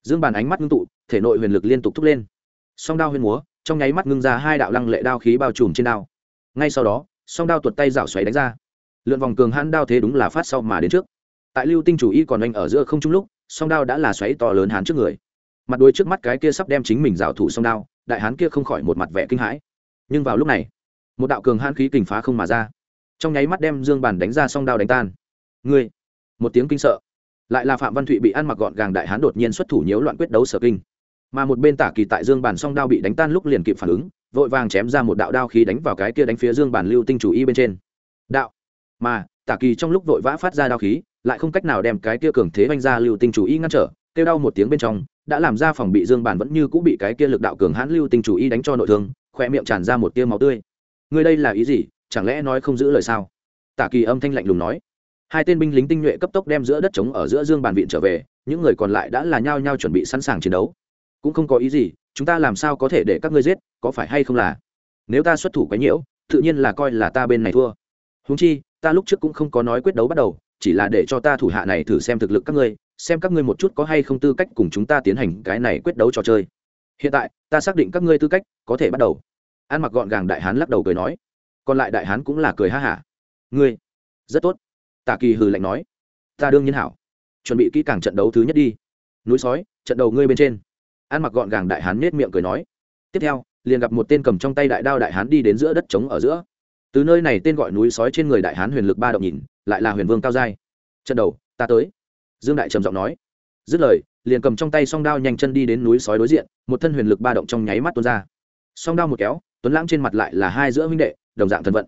Dương bàn ánh mắt ngưng tụ, thể nội huyền lực liên tục thúc lên. Song đao huyền múa, trong nháy mắt ngưng ra hai đạo lăng lệ đao khí bao trùm trên đao ngay sau đó, song đao tuột tay rảo xoáy đánh ra. Lượn vòng cường hãn đao thế đúng là phát sau mà đến trước. Tại lưu tinh chủ y còn anh ở giữa không trung lúc, song đao đã là xoáy to lớn hán trước người. Mặt đuôi trước mắt cái kia sắp đem chính mình rảo thủ song đao, đại hán kia không khỏi một mặt vẻ kinh hãi. Nhưng vào lúc này, một đạo cường hãn khí kình phá không mà ra. Trong nháy mắt đem dương bàn đánh ra song đao đánh tan. Ngươi, một tiếng kinh sợ. Lại là phạm văn thụy bị ăn mặc gọn gàng đại hán đột nhiên xuất thủ nhiễu loạn quyết đấu sở kinh. Mà một bên tả kỳ tại dương bàn song đao bị đánh tan lúc liền kịp phản ứng vội vàng chém ra một đạo đao khí đánh vào cái kia đánh phía dương bàn lưu tinh chủ y bên trên. Đạo. Mà, tả kỳ trong lúc vội vã phát ra đao khí, lại không cách nào đem cái kia cường thế oanh ra lưu tinh chủ y ngăn trở, kêu đau một tiếng bên trong, đã làm ra phòng bị dương bàn vẫn như cũng bị cái kia lực đạo cường hãn lưu tinh chủ y đánh cho nội thương khoe miệng tràn ra một tia máu tươi. Người đây là ý gì? Chẳng lẽ nói không giữ lời sao? Tả kỳ âm thanh lạnh lùng nói. Hai tên binh lính tinh nhuệ cấp tốc đem giữa đất trống ở giữa dương bàn viện trở về, những người còn lại đã là nhao nhao chuẩn bị sẵn sàng chiến đấu cũng không có ý gì, chúng ta làm sao có thể để các ngươi giết, có phải hay không là? Nếu ta xuất thủ quấy nhiễu, tự nhiên là coi là ta bên này thua. Húng chi, ta lúc trước cũng không có nói quyết đấu bắt đầu, chỉ là để cho ta thủ hạ này thử xem thực lực các ngươi, xem các ngươi một chút có hay không tư cách cùng chúng ta tiến hành cái này quyết đấu trò chơi. Hiện tại, ta xác định các ngươi tư cách có thể bắt đầu. Ăn mặc gọn gàng đại hán lắc đầu cười nói. Còn lại đại hán cũng là cười ha hả. Ngươi, rất tốt. Tạ kỳ hừ lạnh nói. Ta đương nhiên hảo. Chuẩn bị kỹ càng trận đấu thứ nhất đi. Núi sói, trận đầu ngươi bên trên ăn mặc gọn gàng đại hán nết miệng cười nói. Tiếp theo, liền gặp một tên cầm trong tay đại đao đại hán đi đến giữa đất trống ở giữa. Từ nơi này tên gọi núi sói trên người đại hán huyền lực ba động nhìn, lại là huyền vương cao giai. Trận đầu, ta tới. Dương đại trầm giọng nói. Dứt lời, liền cầm trong tay song đao nhanh chân đi đến núi sói đối diện, một thân huyền lực ba động trong nháy mắt tuôn ra. Song đao một kéo, tuấn lãng trên mặt lại là hai giữa huynh đệ, đồng dạng thần vận.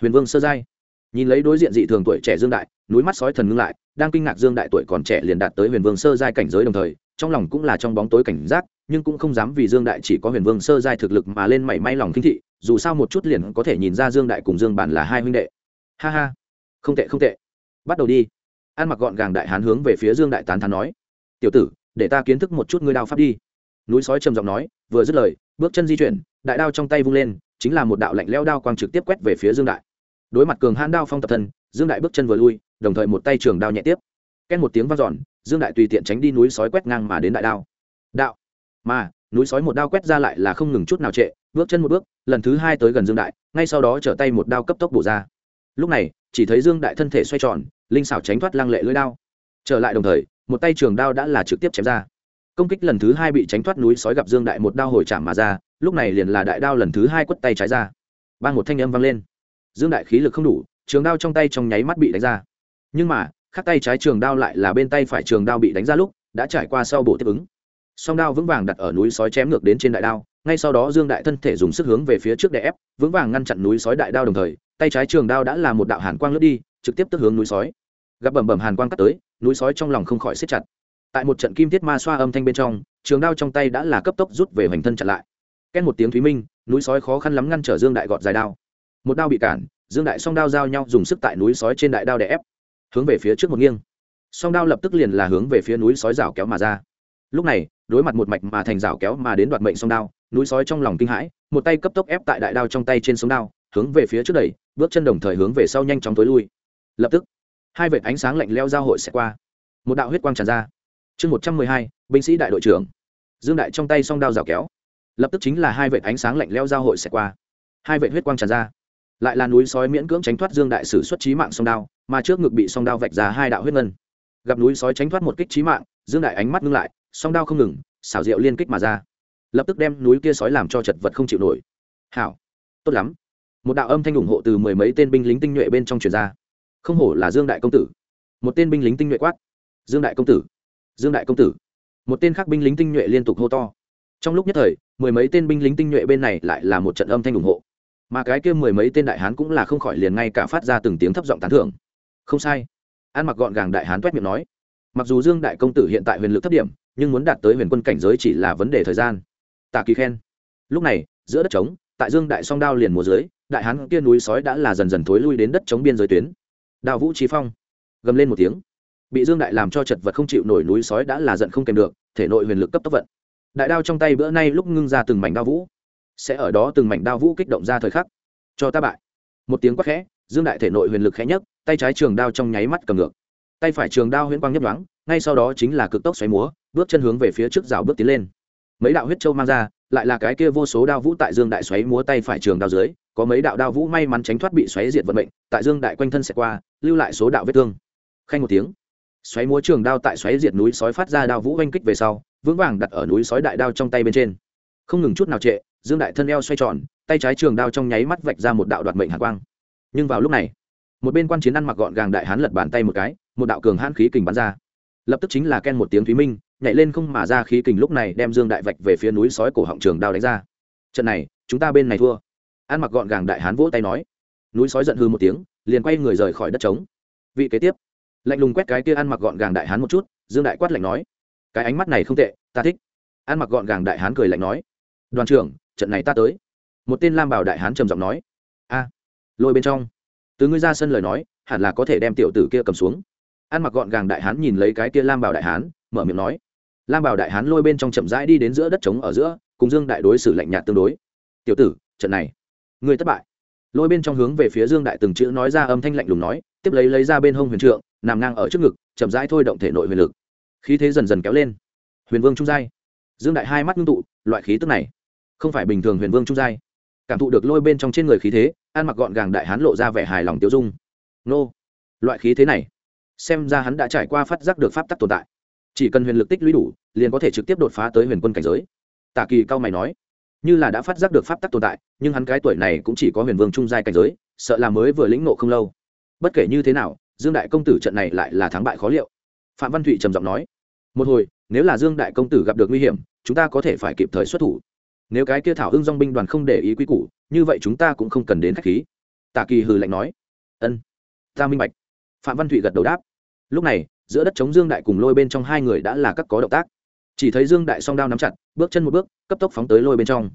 Huyền vương sơ giai. Nhìn lấy đối diện dị thường tuổi trẻ dương đại, núi mắt sói thần ngưng lại, đang kinh ngạc dương đại tuổi còn trẻ liền đạt tới huyền vương sơ giai cảnh giới đồng thời trong lòng cũng là trong bóng tối cảnh giác, nhưng cũng không dám vì dương đại chỉ có huyền vương sơ giai thực lực mà lên mảy may lòng kinh thị, dù sao một chút liền có thể nhìn ra dương đại cùng dương bản là hai huynh đệ. Ha ha. Không tệ không tệ. Bắt đầu đi. Ăn mặc gọn gàng đại hán hướng về phía dương đại tán thán nói. Tiểu tử, để ta kiến thức một chút ngươi đao pháp đi. Núi sói trầm giọng nói, vừa dứt lời, bước chân di chuyển, đại đao trong tay vung lên, chính là một đạo lạnh leo đao quang trực tiếp quét về phía dương đại. Đối mặt cường hãn đao phong tập thân, dương đại bước chân vừa lui, đồng thời một tay trường đao nhẹ tiếp. Ken một tiếng vang dọn dương đại tùy tiện tránh đi núi sói quét ngang mà đến đại đao. Đạo. Mà, núi sói một đao quét ra lại là không ngừng chút nào trệ, bước chân một bước, lần thứ hai tới gần dương đại, ngay sau đó trở tay một đao cấp tốc bổ ra. Lúc này, chỉ thấy dương đại thân thể xoay tròn, linh xảo tránh thoát lăng lệ lưỡi đao. Trở lại đồng thời, một tay trường đao đã là trực tiếp chém ra. Công kích lần thứ hai bị tránh thoát núi sói gặp dương đại một đao hồi chạm mà ra, lúc này liền là đại đao lần thứ hai quất tay trái ra. Ban một thanh âm vang lên. Dương đại khí lực không đủ, trường đao trong tay trong nháy mắt bị đánh ra. Nhưng mà khắc tay trái trường đao lại là bên tay phải trường đao bị đánh ra lúc, đã trải qua sau bộ tiếp ứng. Song đao vững vàng đặt ở núi sói chém ngược đến trên đại đao, ngay sau đó dương đại thân thể dùng sức hướng về phía trước để ép, vững vàng ngăn chặn núi sói đại đao đồng thời, tay trái trường đao đã là một đạo hàn quang lướt đi, trực tiếp tức hướng núi sói. Gặp bầm bầm hàn quang cắt tới, núi sói trong lòng không khỏi xếp chặt. Tại một trận kim thiết ma xoa âm thanh bên trong, trường đao trong tay đã là cấp tốc rút về hoành thân chặn lại. Két một tiếng thúy minh, núi sói khó khăn lắm ngăn trở dương đại gọt dài đao. Một đao bị cản, dương đại song đao giao nhau dùng sức tại núi sói trên đại đao để ép hướng về phía trước một nghiêng. Song đao lập tức liền là hướng về phía núi sói rào kéo mà ra. Lúc này, đối mặt một mạch mà thành rào kéo mà đến đoạt mệnh song đao, núi sói trong lòng kinh hãi, một tay cấp tốc ép tại đại đao trong tay trên sống đao, hướng về phía trước đẩy, bước chân đồng thời hướng về sau nhanh chóng tối lui. Lập tức, hai vệt ánh sáng lạnh leo giao hội sẽ qua. Một đạo huyết quang tràn ra. Chương một trăm mười hai, binh sĩ đại đội trưởng. Dương đại trong tay song đao rào kéo. Lập tức chính là hai vệt ánh sáng lạnh leo giao hội sẽ qua. Hai vệt huyết quang tràn ra lại là núi sói miễn cưỡng tránh thoát dương đại sử xuất trí mạng song đao, mà trước ngực bị song đao vạch ra hai đạo huyết ngân. Gặp núi sói tránh thoát một kích trí mạng, dương đại ánh mắt ngưng lại, song đao không ngừng, xảo diệu liên kích mà ra. Lập tức đem núi kia sói làm cho chật vật không chịu nổi. Hảo, tốt lắm. Một đạo âm thanh ủng hộ từ mười mấy tên binh lính tinh nhuệ bên trong truyền ra. Không hổ là dương đại công tử. Một tên binh lính tinh nhuệ quát. Dương đại công tử, dương đại công tử. Một tên khác binh lính tinh nhuệ liên tục hô to. Trong lúc nhất thời, mười mấy tên binh lính tinh nhuệ bên này lại là một trận âm thanh ủng hộ mà cái kia mười mấy tên đại hán cũng là không khỏi liền ngay cả phát ra từng tiếng thấp giọng tán thưởng. Không sai. Ăn mặc gọn gàng đại hán t miệng nói. Mặc dù dương đại công tử hiện tại huyền lực thấp điểm, nhưng muốn đạt tới huyền quân cảnh giới chỉ là vấn đề thời gian. Tạ kỳ khen. Lúc này, giữa đất trống, tại dương đại song đao liền mùa dưới, đại hán kia núi sói đã là dần dần thối lui đến đất chống biên giới tuyến. Đào vũ trí phong. Gầm lên một tiếng. Bị dương đại làm cho chật vật không chịu nổi núi sói đã là giận không kèm được, thể nội huyền lực cấp tốc vận. Đại đao trong tay bữa nay lúc ngưng ra từng mảnh đao vũ sẽ ở đó từng mảnh đao vũ kích động ra thời khắc. Cho ta bại. Một tiếng quát khẽ, dương đại thể nội huyền lực khẽ nhất tay trái trường đao trong nháy mắt cầm ngược. Tay phải trường đao huyễn quang nhấp đoáng ngay sau đó chính là cực tốc xoáy múa, bước chân hướng về phía trước rào bước tiến lên. Mấy đạo huyết châu mang ra, lại là cái kia vô số đao vũ tại dương đại xoáy múa tay phải trường đao dưới, có mấy đạo đao vũ may mắn tránh thoát bị xoáy diệt vận mệnh, tại dương đại quanh thân sẽ qua, lưu lại số đạo vết thương. Khanh một tiếng, xoáy múa trường đao tại xoáy diệt núi sói phát ra đao vũ oanh kích về sau, vững vàng đặt ở núi sói đại đao trong tay bên trên. Không ngừng chút nào trệ dương đại thân eo xoay tròn, tay trái trường đao trong nháy mắt vạch ra một đạo đoạt mệnh hạ quang. Nhưng vào lúc này, một bên quan chiến ăn mặc gọn gàng đại hán lật bàn tay một cái, một đạo cường hãn khí kình bắn ra. Lập tức chính là ken một tiếng thúy minh, nhảy lên không mà ra khí kình lúc này đem dương đại vạch về phía núi sói cổ họng trường đao đánh ra. Trận này, chúng ta bên này thua. Ăn mặc gọn gàng đại hán vỗ tay nói. Núi sói giận hư một tiếng, liền quay người rời khỏi đất trống. Vị kế tiếp, lạnh lùng quét cái kia ăn mặc gọn gàng đại hán một chút, dương đại quát lạnh nói. Cái ánh mắt này không tệ, ta thích. Ăn mặc gọn gàng đại hán cười lạnh nói. Đoàn trưởng trận này ta tới. Một tên lam bảo đại hán trầm giọng nói, a, lôi bên trong. Từ ngươi ra sân lời nói, hẳn là có thể đem tiểu tử kia cầm xuống. Ăn mặc gọn gàng đại hán nhìn lấy cái kia lam bảo đại hán, mở miệng nói, lam bảo đại hán lôi bên trong chậm rãi đi đến giữa đất trống ở giữa, cùng dương đại đối xử lạnh nhạt tương đối. Tiểu tử, trận này, ngươi thất bại. Lôi bên trong hướng về phía dương đại từng chữ nói ra âm thanh lạnh lùng nói, tiếp lấy lấy ra bên hông huyền trượng, nằm ngang ở trước ngực, chậm rãi thôi động thể nội huyền lực. Khí thế dần dần kéo lên. Huyền vương trung giai. Dương đại hai mắt ngưng tụ, loại khí tức này không phải bình thường huyền vương trung giai. Cảm thụ được lôi bên trong trên người khí thế, ăn mặc gọn gàng đại hán lộ ra vẻ hài lòng tiêu dung. Nô, loại khí thế này, xem ra hắn đã trải qua phát giác được pháp tắc tồn tại. Chỉ cần huyền lực tích lũy đủ, liền có thể trực tiếp đột phá tới huyền quân cảnh giới. Tả kỳ cao mày nói, như là đã phát giác được pháp tắc tồn tại, nhưng hắn cái tuổi này cũng chỉ có huyền vương trung giai cảnh giới, sợ là mới vừa lĩnh nộ không lâu. Bất kể như thế nào, dương đại công tử trận này lại là thắng bại khó liệu. Phạm văn thụy trầm giọng nói, một hồi, nếu là dương đại công tử gặp được nguy hiểm, chúng ta có thể phải kịp thời xuất thủ nếu cái kia thảo hưng dong binh đoàn không để ý quy củ, như vậy chúng ta cũng không cần đến k h á c h khí. Tạ kỳ hừ lạnh nói. Ân, ta minh bạch. Phạm văn thụy gật đầu đáp. Lúc này, giữa đất chống dương đại cùng lôi bên trong hai người đã là các có động tác. Chỉ thấy dương đại song đao nắm chặt, bước chân một bước, cấp tốc phóng tới lôi bên trong.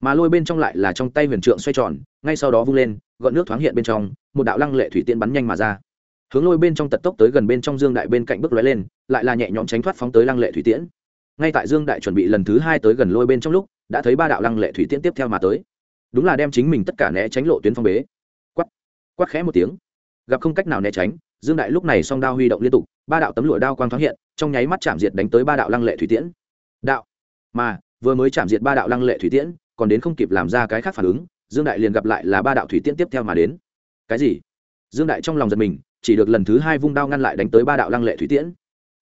Mà lôi bên trong lại là trong tay huyền trượng xoay tròn, ngay sau đó vung lên, gọn nước thoáng hiện bên trong, một đạo lăng lệ thủy tiên bắn nhanh mà ra. Hướng lôi bên trong tật tốc tới gần bên trong dương đại bên cạnh bước lóe lên, lại là nhẹ nhõm tránh thoát phóng tới lăng lệ thủy tiễn. Ngay tại dương đại chuẩn bị lần thứ hai tới gần lôi bên trong lúc đã thấy ba đạo lăng lệ thủy tiễn tiếp theo mà tới. Đúng là đem chính mình tất cả né tránh lộ tuyến phong bế. Quắt quắt khẽ một tiếng. Gặp không cách nào né tránh, dương đại lúc này song đao huy động liên tục, ba đạo tấm lụa đao quang thoáng hiện, trong nháy mắt chạm diệt đánh tới ba đạo lăng lệ thủy tiễn. Đạo, mà, vừa mới chạm diệt ba đạo lăng lệ thủy tiễn, còn đến không kịp làm ra cái khác phản ứng, dương đại liền gặp lại là ba đạo thủy tiễn tiếp theo mà đến. Cái gì? Dương đại trong lòng giật mình, chỉ được lần thứ hai vung đao ngăn lại đánh tới ba đạo lăng lệ thủy tiễn.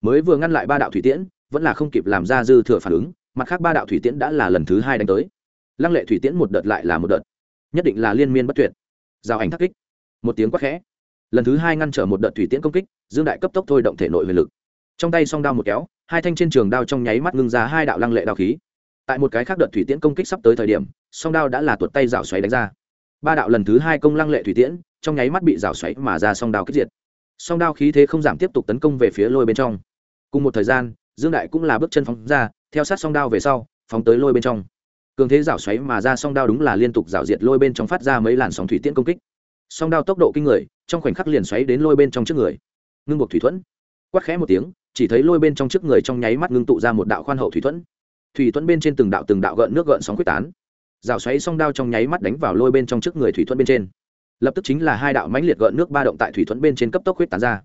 Mới vừa ngăn lại ba đạo thủy tiễn, vẫn là không kịp làm ra dư thừa phản ứng mặt khác ba đạo thủy tiễn đã là lần thứ hai đánh tới. Lăng lệ thủy tiễn một đợt lại là một đợt. Nhất định là liên miên bất tuyệt. Giao ảnh thắc kích. Một tiếng quát khẽ. Lần thứ hai ngăn trở một đợt thủy tiễn công kích, dương đại cấp tốc thôi động thể nội huyền lực. Trong tay song đao một kéo, hai thanh trên trường đao trong nháy mắt ngưng ra hai đạo lăng lệ đao khí. Tại một cái khác đợt thủy tiễn công kích sắp tới thời điểm, song đao đã là tuột tay rào xoáy đánh ra. Ba đạo lần thứ hai công lăng lệ thủy tiễn, trong nháy mắt bị rào xoáy mà ra song đao kích diệt. Song đao khí thế không giảm tiếp tục tấn công về phía lôi bên trong. Cùng một thời gian dương đại cũng là bước chân phóng ra, theo sát song đao về sau, phóng tới lôi bên trong. Cường thế rảo xoáy mà ra song đao đúng là liên tục rảo diệt lôi bên trong phát ra mấy làn sóng thủy tiễn công kích. Song đao tốc độ kinh người, trong khoảnh khắc liền xoáy đến lôi bên trong trước người. Ngưng buộc thủy thuẫn. Quát khẽ một tiếng, chỉ thấy lôi bên trong trước người trong nháy mắt ngưng tụ ra một đạo khoan hậu thủy thuẫn. Thủy thuẫn bên trên từng đạo từng đạo gợn nước gợn sóng quyết tán. Rào xoáy song đao trong nháy mắt đánh vào lôi bên trong trước người thủy thuẫn bên trên. Lập tức chính là hai đạo mãnh liệt gợn nước ba động tại thủy thuẫn bên trên cấp tốc quyết tán ra.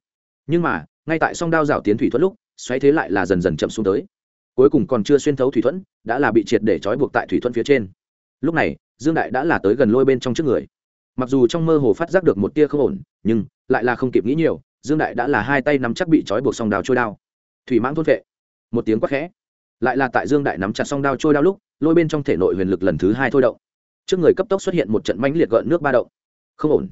Nhưng mà, ngay tại song đao rào tiến thủy thuẫn lúc xoáy thế lại là dần dần chậm xuống tới. Cuối cùng còn chưa xuyên thấu thủy thuẫn, đã là bị triệt để trói buộc tại thủy thuẫn phía trên. Lúc này, dương đại đã là tới gần lôi bên trong trước người. Mặc dù trong mơ hồ phát giác được một tia không ổn, nhưng lại là không kịp nghĩ nhiều, dương đại đã là hai tay nắm chắc bị trói buộc song đào trôi đao. Thủy mãng thôn vệ. Một tiếng quát khẽ. Lại là tại dương đại nắm chặt song đao trôi đao lúc, lôi bên trong thể nội huyền lực lần thứ hai thôi động. Trước người cấp tốc xuất hiện một trận mãnh liệt gợn nước ba động. Không ổn.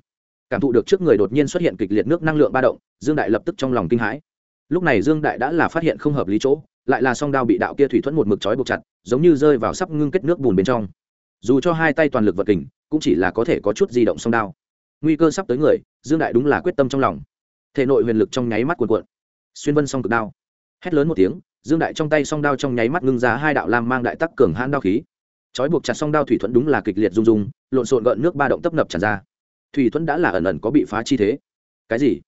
Cảm thụ được trước người đột nhiên xuất hiện kịch liệt nước năng lượng ba động, dương đại lập tức trong lòng kinh hãi lúc này dương đại đã là phát hiện không hợp lý chỗ, lại là song đao bị đạo kia thủy thuẫn một mực trói buộc chặt, giống như rơi vào sắp ngưng kết nước bùn bên trong. Dù cho hai tay toàn lực vật kình, cũng chỉ là có thể có chút di động song đao. Nguy cơ sắp tới người, dương đại đúng là quyết tâm trong lòng. Thể nội huyền lực trong nháy mắt cuồn cuộn. Xuyên vân song cực đao. Hét lớn một tiếng, dương đại trong tay song đao trong nháy mắt ngưng ra hai đạo lam mang đại tắc cường hãn đao khí. Trói buộc chặt song đao thủy thuẫn đúng là kịch liệt rung rung, lộn xộn gợn nước ba động tấp nập tràn ra. Thủy thuẫn đã là ẩn ẩn có bị phá chi thế. Cái gì?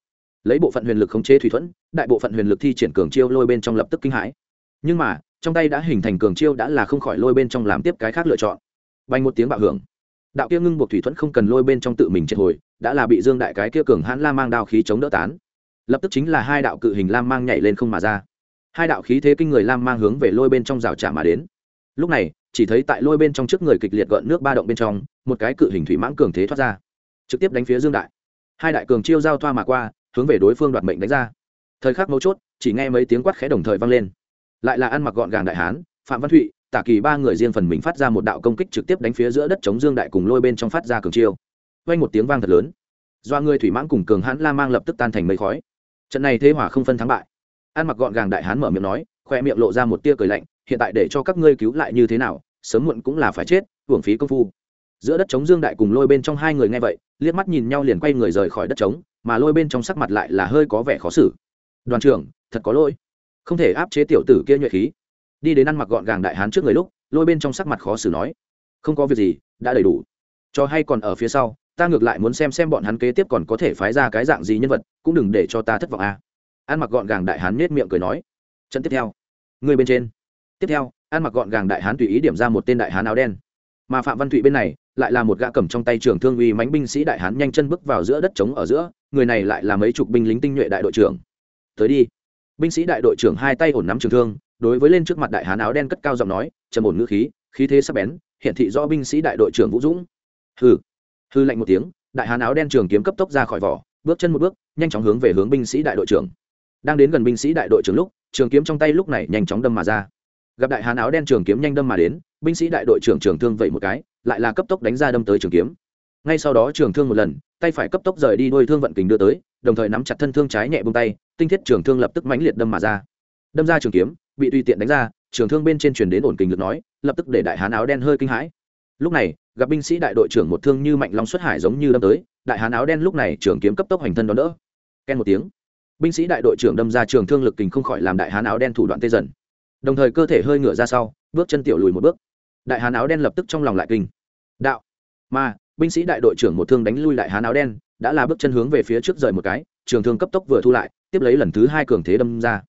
Lấy bộ phận huyền lực khống chế thủy thuẫn, đại bộ phận huyền lực thi triển cường chiêu lôi bên trong lập tức kinh hãi. Nhưng mà, trong tay đã hình thành cường chiêu đã là không khỏi lôi bên trong làm tiếp cái khác lựa chọn. Bay một tiếng bạo hưởng. Đạo kia ngưng buộc thủy thuẫn không cần lôi bên trong tự mình triệt hồi, đã là bị dương đại cái kia cường hãn la mang đao khí chống đỡ tán. Lập tức chính là hai đạo cự hình lam mang nhảy lên không mà ra. Hai đạo khí thế kinh người lam mang hướng về lôi bên trong rào trả mà đến. Lúc này, chỉ thấy tại lôi bên trong trước người kịch liệt gợn nước ba động bên trong, một cái cự hình thủy mãng cường thế thoát ra. Trực tiếp đánh phía dương đại. Hai đại cường chiêu giao thoa mà qua hướng về đối phương đoạt mệnh đánh ra. Thời khắc mấu chốt, chỉ nghe mấy tiếng quát khẽ đồng thời vang lên. Lại là ăn mặc gọn gàng đại hán, phạm văn thụy tả kỳ ba người riêng phần mình phát ra một đạo công kích trực tiếp đánh phía giữa đất chống dương đại cùng lôi bên trong phát ra cường chiêu. Quanh một tiếng vang thật lớn. Do người thủy mãn cùng cường hãn la mang lập tức tan thành mây khói. Trận này thế hỏa không phân thắng bại. Ăn mặc gọn gàng đại hán mở miệng nói, khoe miệng lộ ra một tia cười lạnh, hiện tại để cho các ngươi cứu lại như thế nào, sớm muộn cũng là phải chết, hưởng phí công phu giữa đất trống dương đại cùng lôi bên trong hai người nghe vậy, liếc mắt nhìn nhau liền quay người rời khỏi đất trống, mà lôi bên trong sắc mặt lại là hơi có vẻ khó xử. Đoàn trưởng, thật có lỗi. Không thể áp chế tiểu tử kia nhuệ khí. Đi đến ăn mặc gọn gàng đại hán trước người lúc, lôi bên trong sắc mặt khó xử nói. Không có việc gì, đã đầy đủ. Cho hay còn ở phía sau, ta ngược lại muốn xem xem bọn hắn kế tiếp còn có thể phái ra cái dạng gì nhân vật, cũng đừng để cho ta thất vọng a à. ăn mặc gọn gàng đại hán nết miệng cười nói. Trận tiếp theo. Người bên trên. Tiếp theo, ăn mặc gọn gàng đại hán tùy ý điểm ra một tên đại hán áo đen. Mà phạm văn thụy bên này lại là một gã cầm trong tay trường thương uy mánh binh sĩ đại hán nhanh chân bước vào giữa đất trống ở giữa, người này lại là mấy chục binh lính tinh nhuệ đại đội trưởng. Tới đi. Binh sĩ đại đội trưởng hai tay ổn nắm trường thương, đối với lên trước mặt đại hán áo đen cất cao giọng nói, trầm ổn ngữ khí khí thế sắc bén hiện thị do binh sĩ đại đội trưởng vũ dũng. Hừ. Hư lạnh một tiếng, đại hán áo đen trường kiếm cấp tốc ra khỏi vỏ, bước chân một bước, nhanh chóng hướng về hướng binh sĩ đại đội trưởng. Đang đến gần binh sĩ đại đội trưởng lúc, trường kiếm trong tay lúc này nhanh chóng đâm mà ra. Gặp đại hán áo đen trường kiếm nhanh đâm mà đến, binh sĩ đại đội trưởng trường thương vậy một cái lại là cấp tốc đánh ra đâm tới trường kiếm. Ngay sau đó trường thương một lần, tay phải cấp tốc rời đi đôi thương vận kình đưa tới, đồng thời nắm chặt thân thương trái nhẹ bông tay, tinh thiết trường thương lập tức mãnh liệt đâm mà ra. Đâm ra trường kiếm, bị tùy tiện đánh ra, trường thương bên trên truyền đến ổn kình lực nói, lập tức để đại hán áo đen hơi kinh hãi. Lúc này, gặp binh sĩ đại đội trưởng một thương như mạnh long xuất hải giống như đâm tới, đại hán áo đen lúc này trường kiếm cấp tốc hành thân đón đỡ. Ken một tiếng. Binh sĩ đại đội trưởng đâm ra trường thương lực kình không khỏi làm đại hán áo đen thủ đoạn tê dần. Đồng thời cơ thể hơi ngửa ra sau, bước chân tiểu lùi một bước đại hán áo đen lập tức trong lòng lại kinh. Đạo. Mà binh sĩ đại đội trưởng một thương đánh lui đại hán áo đen, đã là bước chân hướng về phía trước rời một cái, trường thương cấp tốc vừa thu lại, tiếp lấy lần thứ hai cường thế đâm ra.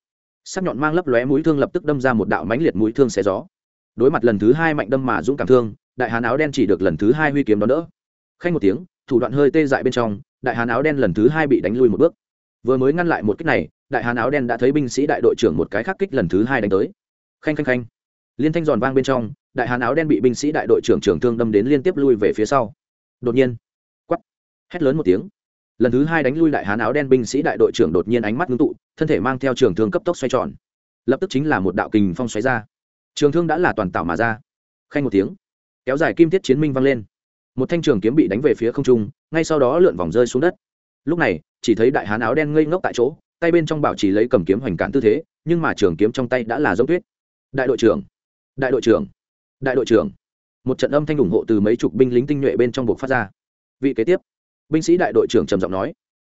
Sắc nhọn mang lấp lóe mũi thương lập tức đâm ra một đạo mãnh liệt mũi thương xé gió. Đối mặt lần thứ hai mạnh đâm mà dũng cảm thương, đại hán áo đen chỉ được lần thứ hai huy kiếm đón đỡ. Khanh một tiếng, thủ đoạn hơi tê dại bên trong, đại hán áo đen lần thứ hai bị đánh lui một bước. Vừa mới ngăn lại một kích này, đại hán áo đen đã thấy binh sĩ đại đội trưởng một cái khắc kích lần thứ hai đánh tới. Khanh khanh khanh. Liên thanh giòn vang bên trong đại hán áo đen bị binh sĩ đại đội trưởng trưởng thương đâm đến liên tiếp lui về phía sau. Đột nhiên quắp hét lớn một tiếng. Lần thứ hai đánh lui đại hán áo đen binh sĩ đại đội trưởng đột nhiên ánh mắt ngưng tụ, thân thể mang theo trường thương cấp tốc xoay tròn. Lập tức chính là một đạo kình phong xoáy ra. Trường thương đã là toàn tạo mà ra. Khanh một tiếng, kéo dài kim thiết chiến minh vang lên. Một thanh trường kiếm bị đánh về phía không trung, ngay sau đó lượn vòng rơi xuống đất. Lúc này, chỉ thấy đại hán áo đen ngây ngốc tại chỗ, tay bên trong bảo chỉ lấy cầm kiếm hoành cản tư thế, nhưng mà trường kiếm trong tay đã là giống tuyết. Đại đội trưởng, đại đội trưởng đại đội trưởng, một trận âm thanh ủng hộ từ mấy chục binh lính tinh nhuệ bên trong buộc phát ra. Vị kế tiếp, binh sĩ đại đội trưởng trầm giọng nói,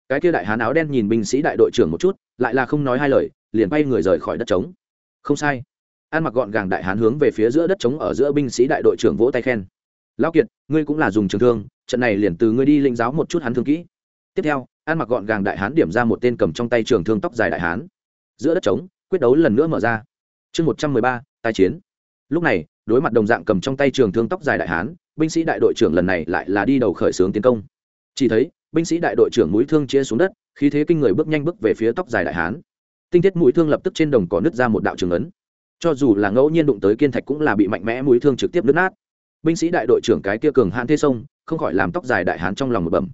cái kia đại hán áo đen nhìn binh sĩ đại đội trưởng một chút, lại là không nói hai lời, liền bay người rời khỏi đất trống. Không sai. An mặc gọn gàng đại hán hướng về phía giữa đất trống ở giữa binh sĩ đại đội trưởng vỗ tay khen. Lão kiệt, ngươi cũng là dùng trường thương, trận này liền từ ngươi đi linh giáo một chút hắn thương kỹ. Tiếp theo, an mặc gọn gàng đại hán điểm ra một tên cầm trong tay trường thương tóc dài đại hán. Giữa đất trống, quyết đấu lần nữa mở ra. Chương một trăm mười ba, tai chiến. Lúc này đối mặt đồng dạng cầm trong tay trường thương tóc dài đại hán, binh sĩ đại đội trưởng lần này lại là đi đầu khởi xướng tiến công. Chỉ thấy, binh sĩ đại đội trưởng mũi thương chia xuống đất, khí thế kinh người bước nhanh bước về phía tóc dài đại hán. Tinh thiết mũi thương lập tức trên đồng cỏ nứt ra một đạo trường ấn. Cho dù là ngẫu nhiên đụng tới kiên thạch cũng là bị mạnh mẽ mũi thương trực tiếp nứt nát. Binh sĩ đại đội trưởng cái kia cường hãn thế sông, không khỏi làm tóc dài đại hán trong lòng một bẩm.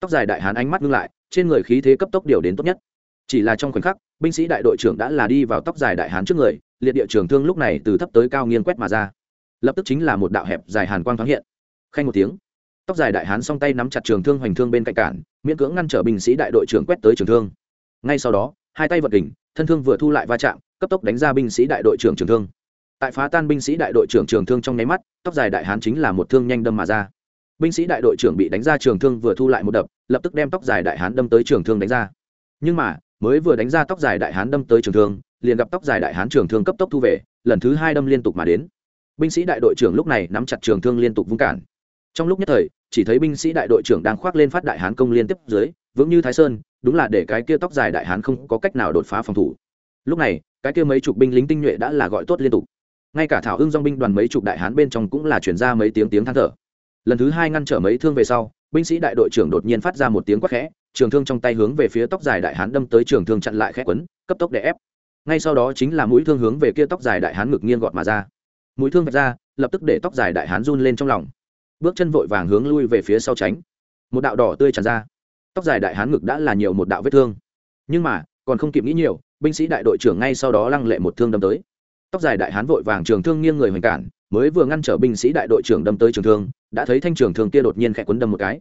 Tóc dài đại hán ánh mắt ngưng lại, trên người khí thế cấp tốc điều đến tốt nhất. Chỉ là trong khoảnh khắc, binh sĩ đại đội trưởng đã là đi vào tóc dài đại hán trước người liệt địa trường thương lúc này từ thấp tới cao nghiêng quét mà ra. Lập tức chính là một đạo hẹp dài hàn quang thoáng hiện. Khanh một tiếng. Tóc dài đại hán song tay nắm chặt trường thương hoành thương bên cạnh cản, miễn cưỡng ngăn trở binh sĩ đại đội trưởng quét tới trường thương. Ngay sau đó, hai tay vật đỉnh thân thương vừa thu lại va chạm, cấp tốc đánh ra binh sĩ đại đội trưởng trường thương. Tại phá tan binh sĩ đại đội trưởng trường thương trong nháy mắt, tóc dài đại hán chính là một thương nhanh đâm mà ra. Binh sĩ đại đội trưởng bị đánh ra trường thương vừa thu lại một đập, lập tức đem tóc dài đại hán đâm tới trường thương đánh ra. Nhưng mà, mới vừa đánh ra tóc dài đại hán đâm tới trường thương liền gặp tóc dài đại hán trường thương cấp tốc thu về, lần thứ hai đâm liên tục mà đến. Binh sĩ đại đội trưởng lúc này nắm chặt trường thương liên tục vung cản. Trong lúc nhất thời, chỉ thấy binh sĩ đại đội trưởng đang khoác lên phát đại hán công liên tiếp dưới, vững như thái sơn, đúng là để cái kia tóc dài đại hán không có cách nào đột phá phòng thủ. Lúc này, cái kia mấy chục binh lính tinh nhuệ đã là gọi tốt liên tục. Ngay cả thảo hưng dong binh đoàn mấy chục đại hán bên trong cũng là chuyển ra mấy tiếng tiếng than thở. Lần thứ hai ngăn trở mấy thương về sau, binh sĩ đại đội trưởng đột nhiên phát ra một tiếng quát khẽ, trường thương trong tay hướng về phía tóc dài đại hán đâm tới trường thương chặn lại khẽ quấn, cấp tốc để ép ngay sau đó chính là mũi thương hướng về kia tóc dài đại hán ngực nghiêng gọt mà ra. Mũi thương vạch ra, lập tức để tóc dài đại hán run lên trong lòng. Bước chân vội vàng hướng lui về phía sau tránh. Một đạo đỏ tươi tràn ra. Tóc dài đại hán ngực đã là nhiều một đạo vết thương. Nhưng mà, còn không kịp nghĩ nhiều, binh sĩ đại đội trưởng ngay sau đó lăng lệ một thương đâm tới. Tóc dài đại hán vội vàng trường thương nghiêng người hoành cản, mới vừa ngăn trở binh sĩ đại đội trưởng đâm tới trường thương, đã thấy thanh trường thương kia đột nhiên khẽ quấn đâm một cái.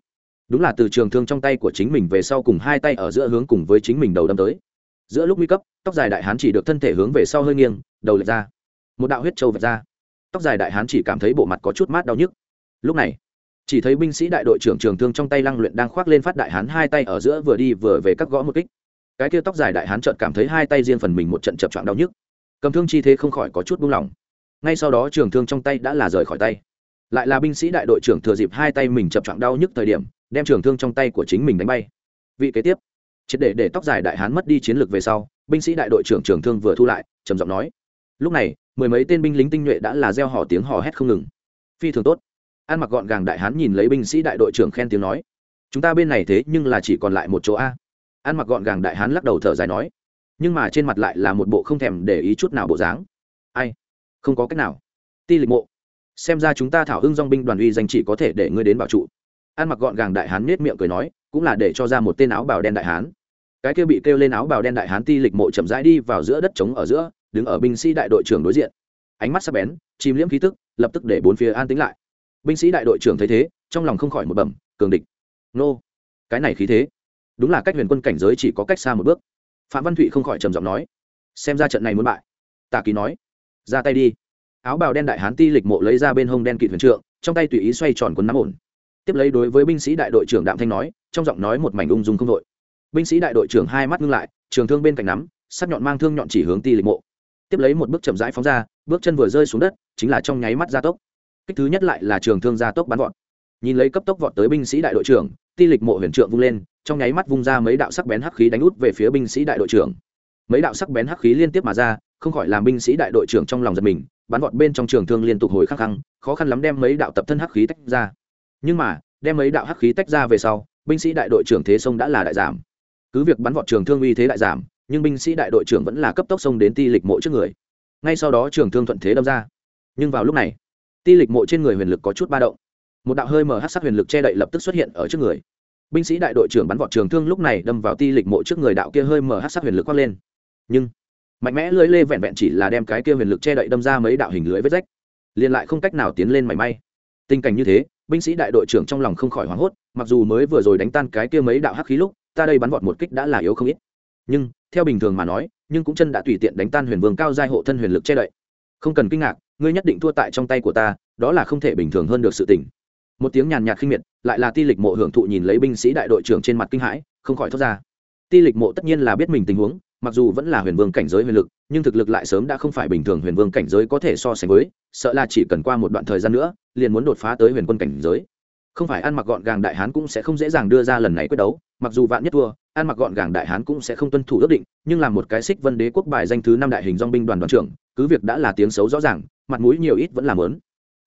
Đúng là từ trường thương trong tay của chính mình về sau cùng hai tay ở giữa hướng cùng với chính mình đầu đâm tới giữa lúc nguy cấp, tóc dài đại hán chỉ được thân thể hướng về sau hơi nghiêng, đầu lệch ra. Một đạo huyết trâu vạch ra. Tóc dài đại hán chỉ cảm thấy bộ mặt có chút mát đau nhức. Lúc này, chỉ thấy binh sĩ đại đội trưởng trường thương trong tay lăng luyện đang khoác lên phát đại hán hai tay ở giữa vừa đi vừa về cắt gõ một kích. Cái kia tóc dài đại hán trợn cảm thấy hai tay riêng phần mình một trận chập choạng đau nhức. Cầm thương chi thế không khỏi có chút buông lỏng. Ngay sau đó trường thương trong tay đã là rời khỏi tay. Lại là binh sĩ đại đội trưởng thừa dịp hai tay mình chập choạng đau nhức thời điểm, đem trường thương trong tay của chính mình đánh bay. Vị kế tiếp triệt để để tóc dài đại hán mất đi chiến lược về sau, binh sĩ đại đội trưởng trường thương vừa thu lại, trầm giọng nói, lúc này, mười mấy tên binh lính tinh nhuệ đã là gieo hò tiếng hò hét không ngừng. Phi thường tốt. Ăn mặc gọn gàng đại hán nhìn lấy binh sĩ đại đội trưởng khen tiếng nói, chúng ta bên này thế nhưng là chỉ còn lại một chỗ a. Ăn mặc gọn gàng đại hán lắc đầu thở dài nói, nhưng mà trên mặt lại là một bộ không thèm để ý chút nào bộ dáng. Ai? Không có cách nào. Ti lịch mộ. Xem ra chúng ta thảo hưng dong binh đoàn uy danh chỉ có thể để ngươi đến bảo trụ. Ăn mặc gọn gàng đại hán nết miệng cười nói cũng là để cho ra một tên áo bào đen đại hán. Cái kia bị kêu lên áo bào đen đại hán ti lịch mộ chậm rãi đi vào giữa đất trống ở giữa, đứng ở binh sĩ đại đội trưởng đối diện. Ánh mắt sắc bén, chìm liễm khí tức, lập tức để bốn phía an tính lại. Binh sĩ đại đội trưởng thấy thế, trong lòng không khỏi một bẩm, cường địch. Nô, cái này khí thế. Đúng là cách huyền quân cảnh giới chỉ có cách xa một bước. Phạm văn thụy không khỏi trầm giọng nói, xem ra trận này muốn bại. Tà kỳ nói, ra tay đi. Áo bào đen đại hán ti lịch mộ lấy ra bên hông đen kỵ thuyền trượng, trong tay tùy ý xoay tròn quấn nắm ổn. Tiếp lấy đối với binh sĩ đại đội trưởng đạm thanh nói trong giọng nói một mảnh ung dung không đội. Binh sĩ đại đội trưởng hai mắt ngưng lại, trường thương bên cạnh nắm, sắc nhọn mang thương nhọn chỉ hướng ti lịch mộ. Tiếp lấy một bước chậm rãi phóng ra, bước chân vừa rơi xuống đất, chính là trong nháy mắt gia tốc. Kích thứ nhất lại là trường thương gia tốc bắn vọt. Nhìn lấy cấp tốc vọt tới binh sĩ đại đội trưởng, ti lịch mộ huyền trượng vung lên, trong nháy mắt vung ra mấy đạo sắc bén hắc khí đánh út về phía binh sĩ đại đội trưởng. Mấy đạo sắc bén hắc khí liên tiếp mà ra, không khỏi làm binh sĩ đại đội trưởng trong lòng giật mình, bắn vọt bên trong trường thương liên tục hồi khắc khăng, khó khăn lắm đem mấy đạo tập thân hắc khí tách ra. Nhưng mà, đem mấy đạo hắc khí tách ra về sau binh sĩ đại đội trưởng thế sông đã là đại giảm. Cứ việc bắn vọt trường thương uy thế đại giảm, nhưng binh sĩ đại đội trưởng vẫn là cấp tốc sông đến ti lịch mộ trước người. Ngay sau đó trường thương thuận thế đâm ra. Nhưng vào lúc này, ti lịch mộ trên người huyền lực có chút ba động. Một đạo hơi mở hát sắc huyền lực che đậy lập tức xuất hiện ở trước người. Binh sĩ đại đội trưởng bắn vọt trường thương lúc này đâm vào ti lịch mộ trước người đạo kia hơi mở hát sắc huyền lực quát lên. Nhưng, mạnh mẽ lưới lê vẹn vẹn chỉ là đem cái kia huyền lực che đậy đâm ra mấy đạo hình lưới vết rách. Liền lại không cách nào tiến lên mảy may. Tình cảnh như thế binh sĩ đại đội trưởng trong lòng không khỏi hoảng hốt, mặc dù mới vừa rồi đánh tan cái kia mấy đạo hắc khí lúc, ta đây bắn vọt một kích đã là yếu không ít. Nhưng, theo bình thường mà nói, nhưng cũng chân đã tùy tiện đánh tan huyền vương cao giai hộ thân huyền lực che đậy. Không cần kinh ngạc, ngươi nhất định thua tại trong tay của ta, đó là không thể bình thường hơn được sự tình. Một tiếng nhàn nhạt khinh miệt, lại là ti lịch mộ hưởng thụ nhìn lấy binh sĩ đại đội trưởng trên mặt kinh hãi, không khỏi thoát ra. Ti lịch mộ tất nhiên là biết mình tình huống, mặc dù vẫn là huyền vương cảnh giới huyền lực, nhưng thực lực lại sớm đã không phải bình thường huyền vương cảnh giới có thể so sánh với, sợ là chỉ cần qua một đoạn thời gian nữa liền muốn đột phá tới huyền quân cảnh giới. Không phải ăn mặc gọn gàng đại hán cũng sẽ không dễ dàng đưa ra lần này quyết đấu, mặc dù vạn nhất thua, ăn mặc gọn gàng đại hán cũng sẽ không tuân thủ ước định, nhưng là một cái xích vân đế quốc bài danh thứ năm đại hình dong binh đoàn đoàn trưởng, cứ việc đã là tiếng xấu rõ ràng, mặt mũi nhiều ít vẫn làm lớn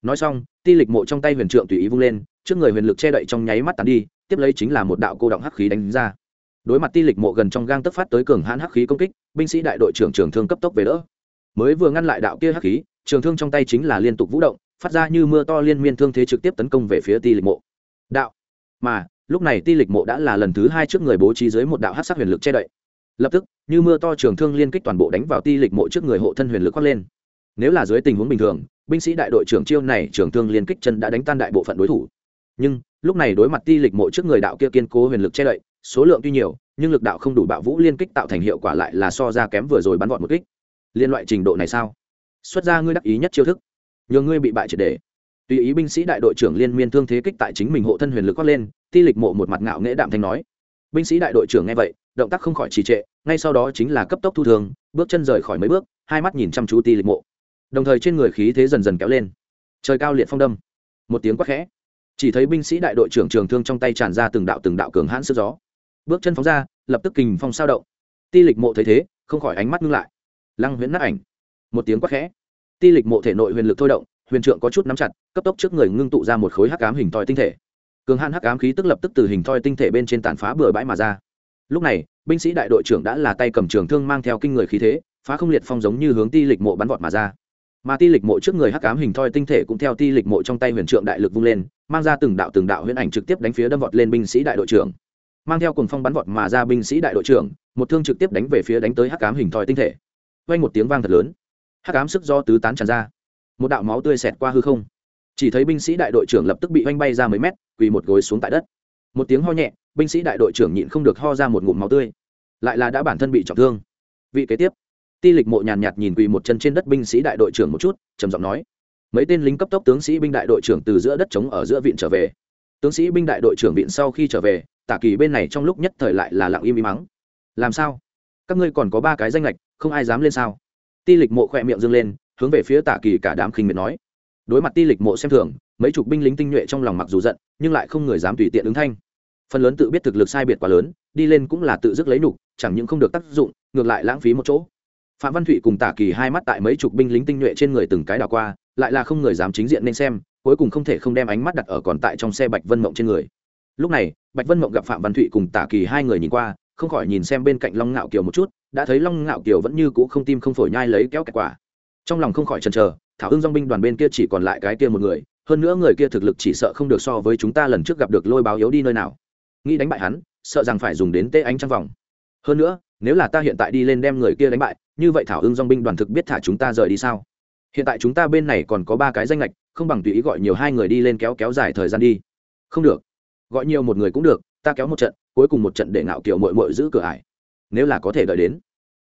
nói xong, ti lịch mộ trong tay huyền trượng tùy ý vung lên, trước người huyền lực che đậy trong nháy mắt tàn đi, tiếp lấy chính là một đạo cô động hắc khí đánh ra. Đối mặt ti lịch mộ gần trong gang tức phát tới cường hãn hắc khí công kích, binh sĩ đại đội trưởng trường thương cấp tốc về đỡ. Mới vừa ngăn lại đạo kia hắc khí, trường thương trong tay chính là liên tục vũ động phát ra như mưa to liên miên thương thế trực tiếp tấn công về phía ti lịch mộ. Đạo. Mà, lúc này ti lịch mộ đã là lần thứ hai trước người bố trí dưới một đạo hát sắc huyền lực che đậy. Lập tức, như mưa to trường thương liên kích toàn bộ đánh vào ti lịch mộ trước người hộ thân huyền lực khoác lên. Nếu là dưới tình huống bình thường, binh sĩ đại đội trưởng chiêu này trường thương liên kích chân đã đánh tan đại bộ phận đối thủ. Nhưng, lúc này đối mặt ti lịch mộ trước người đạo kia kiên cố huyền lực che đậy, số lượng tuy nhiều, nhưng lực đạo không đủ bạo vũ liên kích tạo thành hiệu quả lại là so ra kém vừa rồi bắn vọt một kích. Liên loại trình độ này sao? Xuất ra ngươi đắc ý nhất chiêu thức nhờ ngươi bị bại triệt đề tùy ý binh sĩ đại đội trưởng liên miên thương thế kích tại chính mình hộ thân huyền lực quát lên, ti lịch mộ một mặt ngạo nghễ đạm thanh nói. Binh sĩ đại đội trưởng nghe vậy, động tác không khỏi trì trệ, ngay sau đó chính là cấp tốc thu thường bước chân rời khỏi mấy bước, hai mắt nhìn chăm chú ti lịch mộ. Đồng thời trên người khí thế dần dần kéo lên. Trời cao liệt phong đâm. Một tiếng quát khẽ. Chỉ thấy binh sĩ đại đội trưởng trường thương trong tay tràn ra từng đạo từng đạo cường hãn sức gió. Bước chân phóng ra, lập tức kình phong sao động. Ti lịch mộ thấy thế, không khỏi ánh mắt ngưng lại. Lăng huyễn nát ảnh. Một tiếng quát khẽ ti lịch mộ thể nội huyền lực thôi động, huyền trượng có chút nắm chặt, cấp tốc trước người ngưng tụ ra một khối hắc ám hình thoi tinh thể. Cường hạn hắc ám khí tức lập tức từ hình thoi tinh thể bên trên tàn phá bừa bãi mà ra. Lúc này, binh sĩ đại đội trưởng đã là tay cầm trường thương mang theo kinh người khí thế, phá không liệt phong giống như hướng ti lịch mộ bắn vọt mà ra. Mà ti lịch mộ trước người hắc ám hình thoi tinh thể cũng theo ti lịch mộ trong tay huyền trượng đại lực vung lên, mang ra từng đạo từng đạo huyền ảnh trực tiếp đánh phía đâm vọt lên binh sĩ đại đội trưởng. Mang theo cùng phong bắn vọt mà ra binh sĩ đại đội trưởng, một thương trực tiếp đánh về phía đánh tới hắc ám hình thoi tinh thể. Vang một tiếng vang thật lớn hắc ám sức do tứ tán tràn ra. Một đạo máu tươi xẹt qua hư không. Chỉ thấy binh sĩ đại đội trưởng lập tức bị oanh bay ra mấy mét, quỳ một gối xuống tại đất. Một tiếng ho nhẹ, binh sĩ đại đội trưởng nhịn không được ho ra một ngụm máu tươi. Lại là đã bản thân bị trọng thương. Vị kế tiếp, ti lịch mộ nhàn nhạt nhìn quỳ một chân trên đất binh sĩ đại đội trưởng một chút, trầm giọng nói, mấy tên lính cấp tốc tướng sĩ binh đại đội trưởng từ giữa đất trống ở giữa viện trở về. Tướng sĩ binh đại đội trưởng viện sau khi trở về, tả kỳ bên này trong lúc nhất thời lại là lặng im im mắng. Làm sao? Các ngươi còn có ba cái danh lệch, không ai dám lên sao? Ti lịch mộ khỏe miệng dâng lên, hướng về phía tả kỳ cả đám khinh miệt nói. Đối mặt ti lịch mộ xem thường, mấy chục binh lính tinh nhuệ trong lòng mặc dù giận, nhưng lại không người dám tùy tiện ứng thanh. Phần lớn tự biết thực lực sai biệt quá lớn, đi lên cũng là tự dứt lấy nục chẳng những không được tác dụng, ngược lại lãng phí một chỗ. Phạm văn thụy cùng tả kỳ hai mắt tại mấy chục binh lính tinh nhuệ trên người từng cái đào qua, lại là không người dám chính diện nên xem, cuối cùng không thể không đem ánh mắt đặt ở còn tại trong xe bạch vân mộng trên người. Lúc này, bạch vân mộng gặp phạm văn thụy cùng tả kỳ hai người nhìn qua không khỏi nhìn xem bên cạnh long ngạo kiều một chút, đã thấy long ngạo kiều vẫn như cũ không tim không phổi nhai lấy kéo kẹt quả. Trong lòng không khỏi chần chờ, thảo hưng dong binh đoàn bên kia chỉ còn lại cái kia một người, hơn nữa người kia thực lực chỉ sợ không được so với chúng ta lần trước gặp được lôi báo yếu đi nơi nào. Nghĩ đánh bại hắn, sợ rằng phải dùng đến tê ánh trong vòng. Hơn nữa, nếu là ta hiện tại đi lên đem người kia đánh bại, như vậy thảo hưng dong binh đoàn thực biết thả chúng ta rời đi sao? Hiện tại chúng ta bên này còn có ba cái danh lệch không bằng tùy ý gọi nhiều hai người đi lên kéo kéo dài thời gian đi. Không được. Gọi nhiều một người cũng được ta kéo một trận, cuối cùng một trận để ngạo kiểu mội mội giữ cửa ải. Nếu là có thể đợi đến.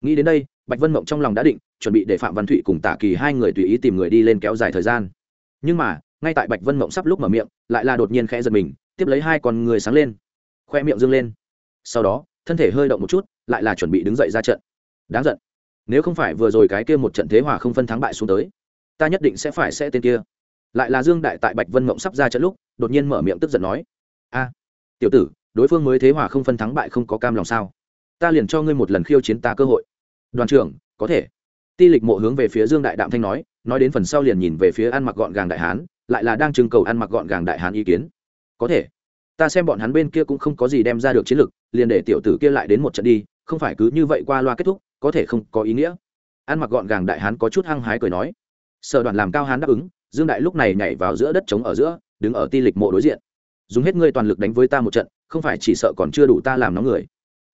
Nghĩ đến đây, bạch vân mộng trong lòng đã định, chuẩn bị để phạm văn thụy cùng tả kỳ hai người tùy ý tìm người đi lên kéo dài thời gian. Nhưng mà, ngay tại bạch vân mộng sắp lúc mở miệng, lại là đột nhiên khẽ giật mình, tiếp lấy hai con người sáng lên. Khoe miệng dâng lên. Sau đó, thân thể hơi động một chút, lại là chuẩn bị đứng dậy ra trận. Đáng giận. Nếu không phải vừa rồi cái kia một trận thế hòa không phân thắng bại xuống tới, ta nhất định sẽ phải sẽ tên kia. Lại là dương đại tại bạch vân mộng sắp ra trận lúc, đột nhiên mở miệng tức giận nói, a, tiểu tử đối phương mới thế hòa không phân thắng bại không có cam lòng sao? Ta liền cho ngươi một lần khiêu chiến ta cơ hội. Đoàn trưởng, có thể. Ti lịch mộ hướng về phía dương đại đạm thanh nói nói đến phần sau liền nhìn về phía ăn mặc gọn gàng đại hán, lại là đang trưng cầu ăn mặc gọn gàng đại hán ý kiến. Có thể. Ta xem bọn hắn bên kia cũng không có gì đem ra được chiến lược, liền để tiểu tử kia lại đến một trận đi, không phải cứ như vậy qua loa kết thúc, có thể không có ý nghĩa. Ăn mặc gọn gàng đại hán có chút hăng hái cười nói. Sở đoàn làm cao hán đáp ứng, dương đại lúc này nhảy vào giữa đất trống ở giữa, đứng ở ti lịch mộ đối diện. Dùng hết ngươi toàn lực đánh với ta một trận không phải chỉ sợ còn chưa đủ ta làm nóng người.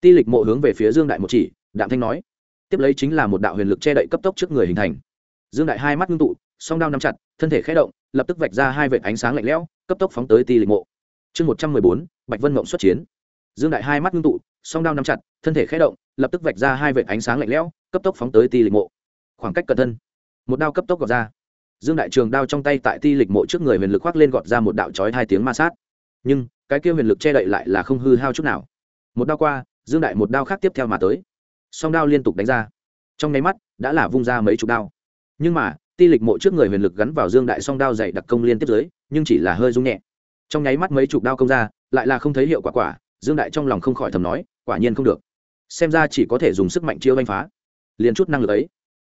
Ti lịch mộ hướng về phía dương đại một chỉ, đạm thanh nói. Tiếp lấy chính là một đạo huyền lực che đậy cấp tốc trước người hình thành. Dương đại hai mắt ngưng tụ, song đao nắm chặt, thân thể khé động, lập tức vạch ra hai vệt ánh sáng lạnh lẽo, cấp tốc phóng tới ti lịch mộ. Chương một trăm mười bốn, bạch vân mộng xuất chiến. Dương đại hai mắt ngưng tụ, song đao nắm chặt, thân thể khé động, lập tức vạch ra hai vệt ánh sáng lạnh lẽo, cấp tốc phóng tới ti lịch mộ. Khoảng cách cận thân, một đao cấp tốc gọt ra. Dương đại trường đao trong tay tại ti lịch mộ trước người huyền lực khoác lên gọt ra một đạo trói hai tiếng ma sát. Nhưng cái kia huyền lực che đậy lại là không hư hao chút nào. Một đao qua, dương đại một đao khác tiếp theo mà tới. Song đao liên tục đánh ra. Trong nháy mắt, đã là vung ra mấy chục đao. Nhưng mà, ti lịch mộ trước người huyền lực gắn vào dương đại song đao dày đặc công liên tiếp dưới, nhưng chỉ là hơi rung nhẹ. Trong nháy mắt mấy chục đao công ra, lại là không thấy hiệu quả quả, dương đại trong lòng không khỏi thầm nói, quả nhiên không được. Xem ra chỉ có thể dùng sức mạnh chiêu đánh phá. Liền chút năng lực ấy,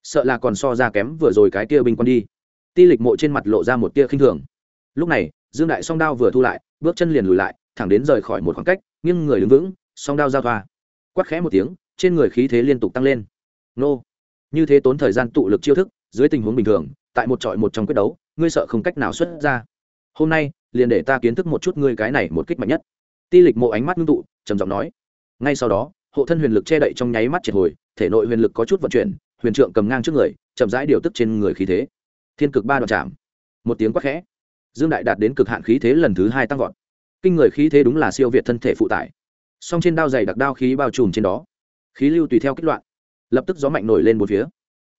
sợ là còn so ra kém vừa rồi cái kia binh quân đi. Ti lịch mộ trên mặt lộ ra một tia khinh thường. Lúc này dương đại song đao vừa thu lại, bước chân liền lùi lại, thẳng đến rời khỏi một khoảng cách, nghiêng người đứng vững, song đao giao thoa. Quát khẽ một tiếng, trên người khí thế liên tục tăng lên. Nô. Như thế tốn thời gian tụ lực chiêu thức, dưới tình huống bình thường, tại một trọi một trong quyết đấu, ngươi sợ không cách nào xuất ra. Hôm nay, liền để ta kiến thức một chút ngươi cái này một kích mạnh nhất. Ti lịch mộ ánh mắt ngưng tụ, trầm giọng nói. Ngay sau đó, hộ thân huyền lực che đậy trong nháy mắt triệt hồi, thể nội huyền lực có chút vận chuyển, huyền trượng cầm ngang trước người, chậm rãi điều tức trên người khí thế. Thiên cực ba đoạn chạm. Một tiếng quát khẽ dương đại đạt đến cực hạn khí thế lần thứ hai tăng vọt. Kinh người khí thế đúng là siêu việt thân thể phụ tải. Song trên đao dày đặc đao khí bao trùm trên đó. Khí lưu tùy theo kích loạn, lập tức gió mạnh nổi lên một phía.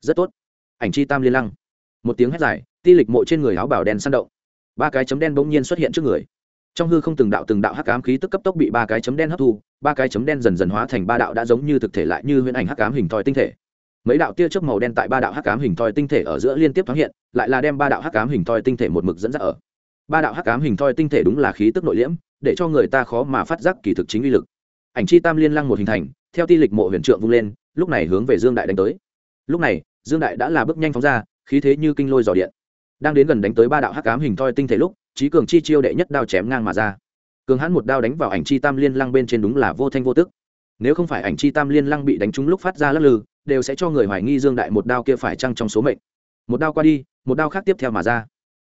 Rất tốt. Ảnh chi tam liên lăng. Một tiếng hét dài, ti lịch mộ trên người áo bảo đen săn động. Ba cái chấm đen bỗng nhiên xuất hiện trước người. Trong hư không từng đạo từng đạo hắc ám khí tức cấp tốc bị ba cái chấm đen hấp thu, ba cái chấm đen dần dần hóa thành ba đạo đã giống như thực thể lại như huyễn ảnh hắc ám hình thòi tinh thể mấy đạo tia chớp màu đen tại ba đạo hắc ám hình thoi tinh thể ở giữa liên tiếp thoáng hiện, lại là đem ba đạo hắc ám hình thoi tinh thể một mực dẫn dắt ở. Ba đạo hắc ám hình thoi tinh thể đúng là khí tức nội liễm, để cho người ta khó mà phát giác kỳ thực chính uy lực. Ảnh chi tam liên lăng một hình thành, theo ti lịch mộ huyền trượng vung lên, lúc này hướng về dương đại đánh tới. Lúc này, dương đại đã là bước nhanh phóng ra, khí thế như kinh lôi dò điện. Đang đến gần đánh tới ba đạo hắc ám hình thoi tinh thể lúc trí cường chi chiêu đệ nhất đao chém ngang mà ra. Cường hãn một đao đánh vào ảnh chi tam liên lăng bên trên đúng là vô thanh vô tức nếu không phải ảnh chi tam liên lăng bị đánh trúng lúc phát ra lắc lư, đều sẽ cho người hoài nghi dương đại một đao kia phải chăng trong số mệnh. Một đao qua đi, một đao khác tiếp theo mà ra.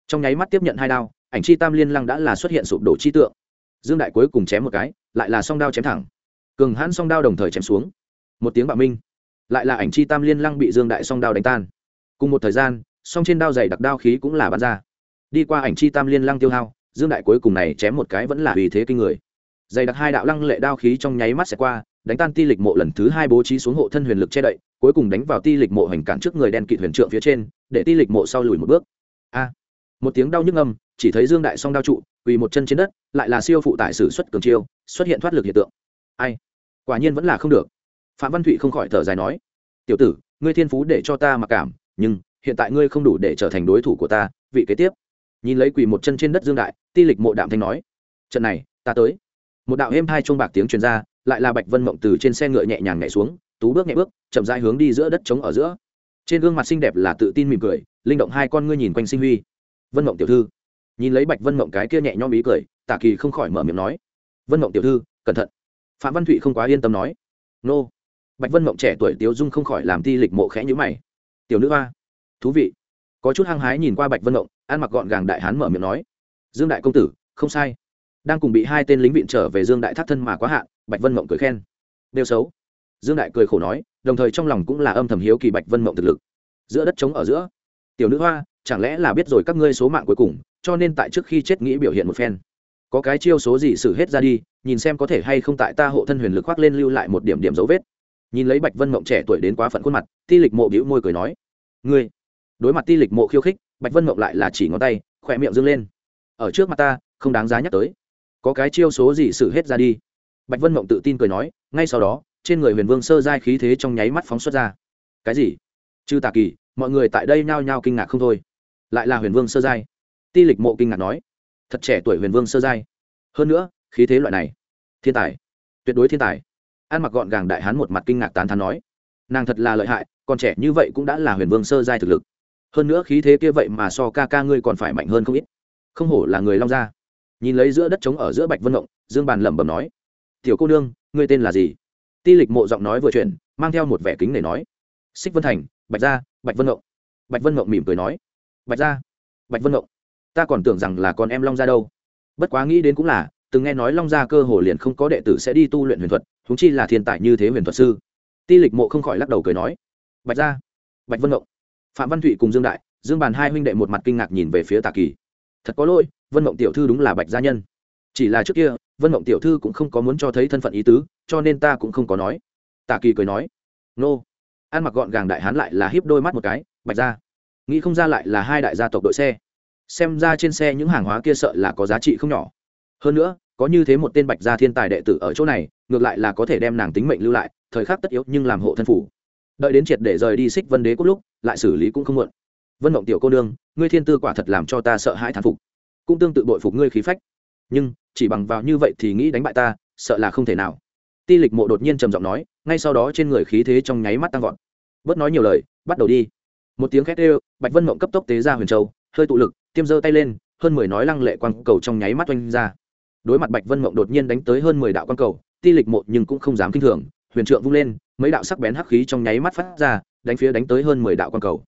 Trong nháy mắt tiếp nhận hai đao, ảnh chi tam liên lăng đã là xuất hiện sụp đổ chi tượng. Dương đại cuối cùng chém một cái, lại là song đao chém thẳng. Cường hãn song đao đồng thời chém xuống. Một tiếng bạo minh, lại là ảnh chi tam liên lăng bị dương đại song đao đánh tan. Cùng một thời gian, song trên đao dày đặc đao khí cũng là bắn ra. Đi qua ảnh chi tam liên lăng tiêu hao, dương đại cuối cùng này chém một cái vẫn là vì thế kinh người. Dày đặc hai đạo lăng lệ đao khí trong nháy mắt sẽ qua đánh tan ti lịch mộ lần thứ hai bố trí xuống hộ thân huyền lực che đậy, cuối cùng đánh vào ti lịch mộ hành cản trước người đen kịt huyền trượng phía trên, để ti lịch mộ sau lùi một bước. A! Một tiếng đau nhức âm, chỉ thấy dương đại song đao trụ, quỳ một chân trên đất, lại là siêu phụ tải sử xuất cường chiêu, xuất hiện thoát lực hiện tượng. Ai? Quả nhiên vẫn là không được. Phạm văn thụy không khỏi thở dài nói, tiểu tử, ngươi thiên phú để cho ta mặc cảm, nhưng hiện tại ngươi không đủ để trở thành đối thủ của ta, vị kế tiếp. Nhìn lấy quỳ một chân trên đất dương đại, ti lịch mộ đạm thanh nói, trận này, ta tới. Một đạo êm hai chuông bạc tiếng truyền ra lại là bạch vân mộng từ trên xe ngựa nhẹ nhàng nhảy xuống, tú bước nhẹ bước, chậm rãi hướng đi giữa đất trống ở giữa. Trên gương mặt xinh đẹp là tự tin mỉm cười, linh động hai con ngươi nhìn quanh sinh huy. Vân mộng tiểu thư. Nhìn lấy bạch vân mộng cái kia nhẹ nhõm ý cười, tạ kỳ không khỏi mở miệng nói. Vân mộng tiểu thư, cẩn thận. Phạm văn thụy không quá yên tâm nói. Nô. Bạch vân mộng trẻ tuổi tiếu dung không khỏi làm ti lịch mộ khẽ nhữ mày. Tiểu nữ hoa. Thú vị. Có chút hăng hái nhìn qua bạch vân mộng, ăn mặc gọn gàng đại hán mở miệng nói. Dương đại công tử, không sai. Đang cùng bị hai tên lính viện trở về dương đại thác thân mà quá hạn bạch vân mộng cười khen. Đều xấu. Dương đại cười khổ nói, đồng thời trong lòng cũng là âm thầm hiếu kỳ bạch vân mộng thực lực. Giữa đất trống ở giữa, tiểu nữ hoa, chẳng lẽ là biết rồi các ngươi số mạng cuối cùng, cho nên tại trước khi chết nghĩ biểu hiện một phen. Có cái chiêu số gì xử hết ra đi, nhìn xem có thể hay không tại ta hộ thân huyền lực khoác lên lưu lại một điểm điểm dấu vết. Nhìn lấy bạch vân mộng trẻ tuổi đến quá phận khuôn mặt, ti lịch mộ bĩu môi cười nói, ngươi. Đối mặt ti lịch mộ khiêu khích, bạch vân mộng lại là chỉ ngón tay, khỏe miệng dâng lên. Ở trước mặt ta, không đáng giá nhắc tới. Có cái chiêu số gì xử hết ra đi? Bạch vân mộng tự tin cười nói, ngay sau đó, trên người huyền vương sơ giai khí thế trong nháy mắt phóng xuất ra. Cái gì? Chư tà kỳ, mọi người tại đây nhao nhao kinh ngạc không thôi. Lại là huyền vương sơ giai. Ti lịch mộ kinh ngạc nói, thật trẻ tuổi huyền vương sơ giai. Hơn nữa, khí thế loại này, thiên tài, tuyệt đối thiên tài. An mặc gọn gàng đại hán một mặt kinh ngạc tán thán nói, nàng thật là lợi hại, còn trẻ như vậy cũng đã là huyền vương sơ giai thực lực. Hơn nữa khí thế kia vậy mà so ca ca ngươi còn phải mạnh hơn không ít. Không hổ là người long gia. Nhìn lấy giữa đất trống ở giữa bạch vân ngộng dương bàn lẩm bẩm nói tiểu cô nương, ngươi tên là gì? Ti lịch mộ giọng nói vừa chuyện mang theo một vẻ kính để nói, xích vân thành, bạch gia, bạch vân ngộng. Bạch vân ngộng mỉm cười nói, bạch gia, bạch vân ngộng, ta còn tưởng rằng là con em long gia đâu. Bất quá nghĩ đến cũng là, từng nghe nói long gia cơ hồ liền không có đệ tử sẽ đi tu luyện huyền thuật thúng chi là thiên tài như thế huyền thuật sư. Ti lịch mộ không khỏi lắc đầu cười nói, bạch gia, bạch vân ngộng. Phạm văn thụy cùng dương đại, dương bàn hai huynh đệ một mặt kinh ngạc nhìn về phía tà kỳ. Thật có lỗi, vân mộng tiểu thư đúng là bạch gia nhân. Chỉ là trước kia vân mộng tiểu thư cũng không có muốn cho thấy thân phận ý tứ, cho nên ta cũng không có nói. Tạ kỳ cười nói, nô. Ăn mặc gọn gàng đại hán lại là hiếp đôi mắt một cái, bạch gia nghĩ không ra lại là hai đại gia tộc đội xe. Xem ra trên xe những hàng hóa kia sợ là có giá trị không nhỏ. Hơn nữa, có như thế một tên bạch gia thiên tài đệ tử ở chỗ này, ngược lại là có thể đem nàng tính mệnh lưu lại, thời khắc tất yếu nhưng làm hộ thân phủ. Đợi đến triệt để rời đi xích vân đế cốt lúc, lại xử lý cũng không muộn. Vân mộng tiểu cô nương, ngươi thiên tư quả thật làm cho ta sợ hãi thán phục. Cũng tương tự bội phục ngươi khí phách. Nhưng chỉ bằng vào như vậy thì nghĩ đánh bại ta, sợ là không thể nào. Ti lịch mộ đột nhiên trầm giọng nói, ngay sau đó trên người khí thế trong nháy mắt tăng vọt. Bớt nói nhiều lời, bắt đầu đi. Một tiếng khét ê bạch vân mộng cấp tốc tế ra huyền châu, hơi tụ lực, tiêm giơ tay lên, hơn mười nói lăng lệ quang cầu trong nháy mắt oanh ra. Đối mặt bạch vân mộng đột nhiên đánh tới hơn mười đạo quang cầu, ti lịch mộ nhưng cũng không dám kinh thường, huyền trượng vung lên, mấy đạo sắc bén hắc khí trong nháy mắt phát ra, đánh phía đánh tới hơn mười đạo quang cầu.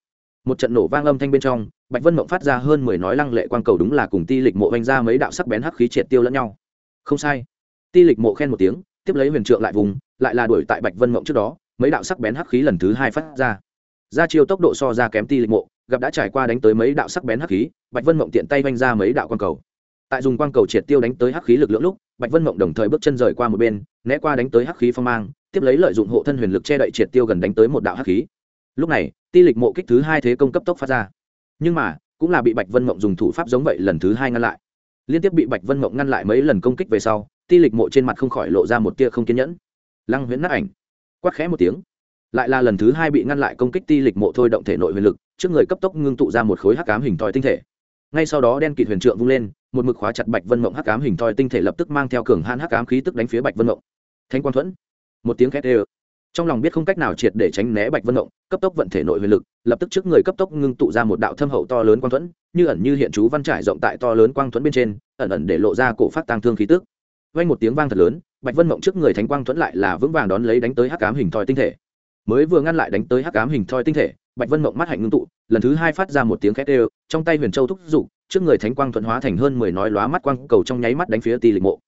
Một trận nổ vang âm thanh bên trong bạch vân mộng phát ra hơn mười nói lăng lệ quang cầu đúng là cùng ti lịch mộ vanh ra mấy đạo sắc bén hắc khí triệt tiêu lẫn nhau. Không sai. Ti lịch mộ khen một tiếng, tiếp lấy huyền trượng lại vùng, lại là đuổi tại bạch vân mộng trước đó, mấy đạo sắc bén hắc khí lần thứ hai phát ra. Ra chiêu tốc độ so ra kém ti lịch mộ, gặp đã trải qua đánh tới mấy đạo sắc bén hắc khí, bạch vân mộng tiện tay vanh ra mấy đạo quang cầu. Tại dùng quang cầu triệt tiêu đánh tới hắc khí lực lượng lúc, bạch vân mộng đồng thời bước chân rời qua một bên, né qua đánh tới hắc khí phong mang, tiếp lấy lợi dụng hộ thân huyền lực che đậy triệt tiêu gần đánh tới một đạo hắc khí. Lúc này, ti lịch mộ kích thứ hai thế công cấp tốc phát ra nhưng mà, cũng là bị bạch vân mộng dùng thủ pháp giống vậy lần thứ hai ngăn lại. Liên tiếp bị bạch vân mộng ngăn lại mấy lần công kích về sau, ti lịch mộ trên mặt không khỏi lộ ra một tia không kiên nhẫn. Lăng huyễn nát ảnh. Quát khẽ một tiếng. Lại là lần thứ hai bị ngăn lại công kích ti lịch mộ thôi động thể nội huyền lực, trước người cấp tốc ngưng tụ ra một khối hắc cám hình thoi tinh thể. Ngay sau đó đen kịt huyền trượng vung lên, một mực khóa chặt bạch vân mộng hắc cám hình thoi tinh thể lập tức mang theo cường han hắc cám khí tức đánh phía bạch vân mộng. Thanh quang thuẫn. Một tiếng khét ê trong lòng biết không cách nào triệt để tránh né bạch vân động cấp tốc vận thể nội huyền lực, lập tức trước người cấp tốc ngưng tụ ra một đạo thâm hậu to lớn quang thuẫn, như ẩn như hiện chú văn trải rộng tại to lớn quang thuẫn bên trên, ẩn ẩn để lộ ra cổ phát tăng thương khí tức. Vang một tiếng vang thật lớn, bạch vân mộng trước người thánh quang thuẫn lại là vững vàng đón lấy đánh tới hắc ám hình thoi tinh thể. Mới vừa ngăn lại đánh tới hắc ám hình thoi tinh thể, bạch vân mộng mắt hạnh ngưng tụ, lần thứ hai phát ra một tiếng khét đều, trong tay huyền châu thúc giục trước người thánh quang Thuẫn hóa thành hơn mười nói lóa mắt quang cầu trong nháy mắt đánh phía ti lịch mộ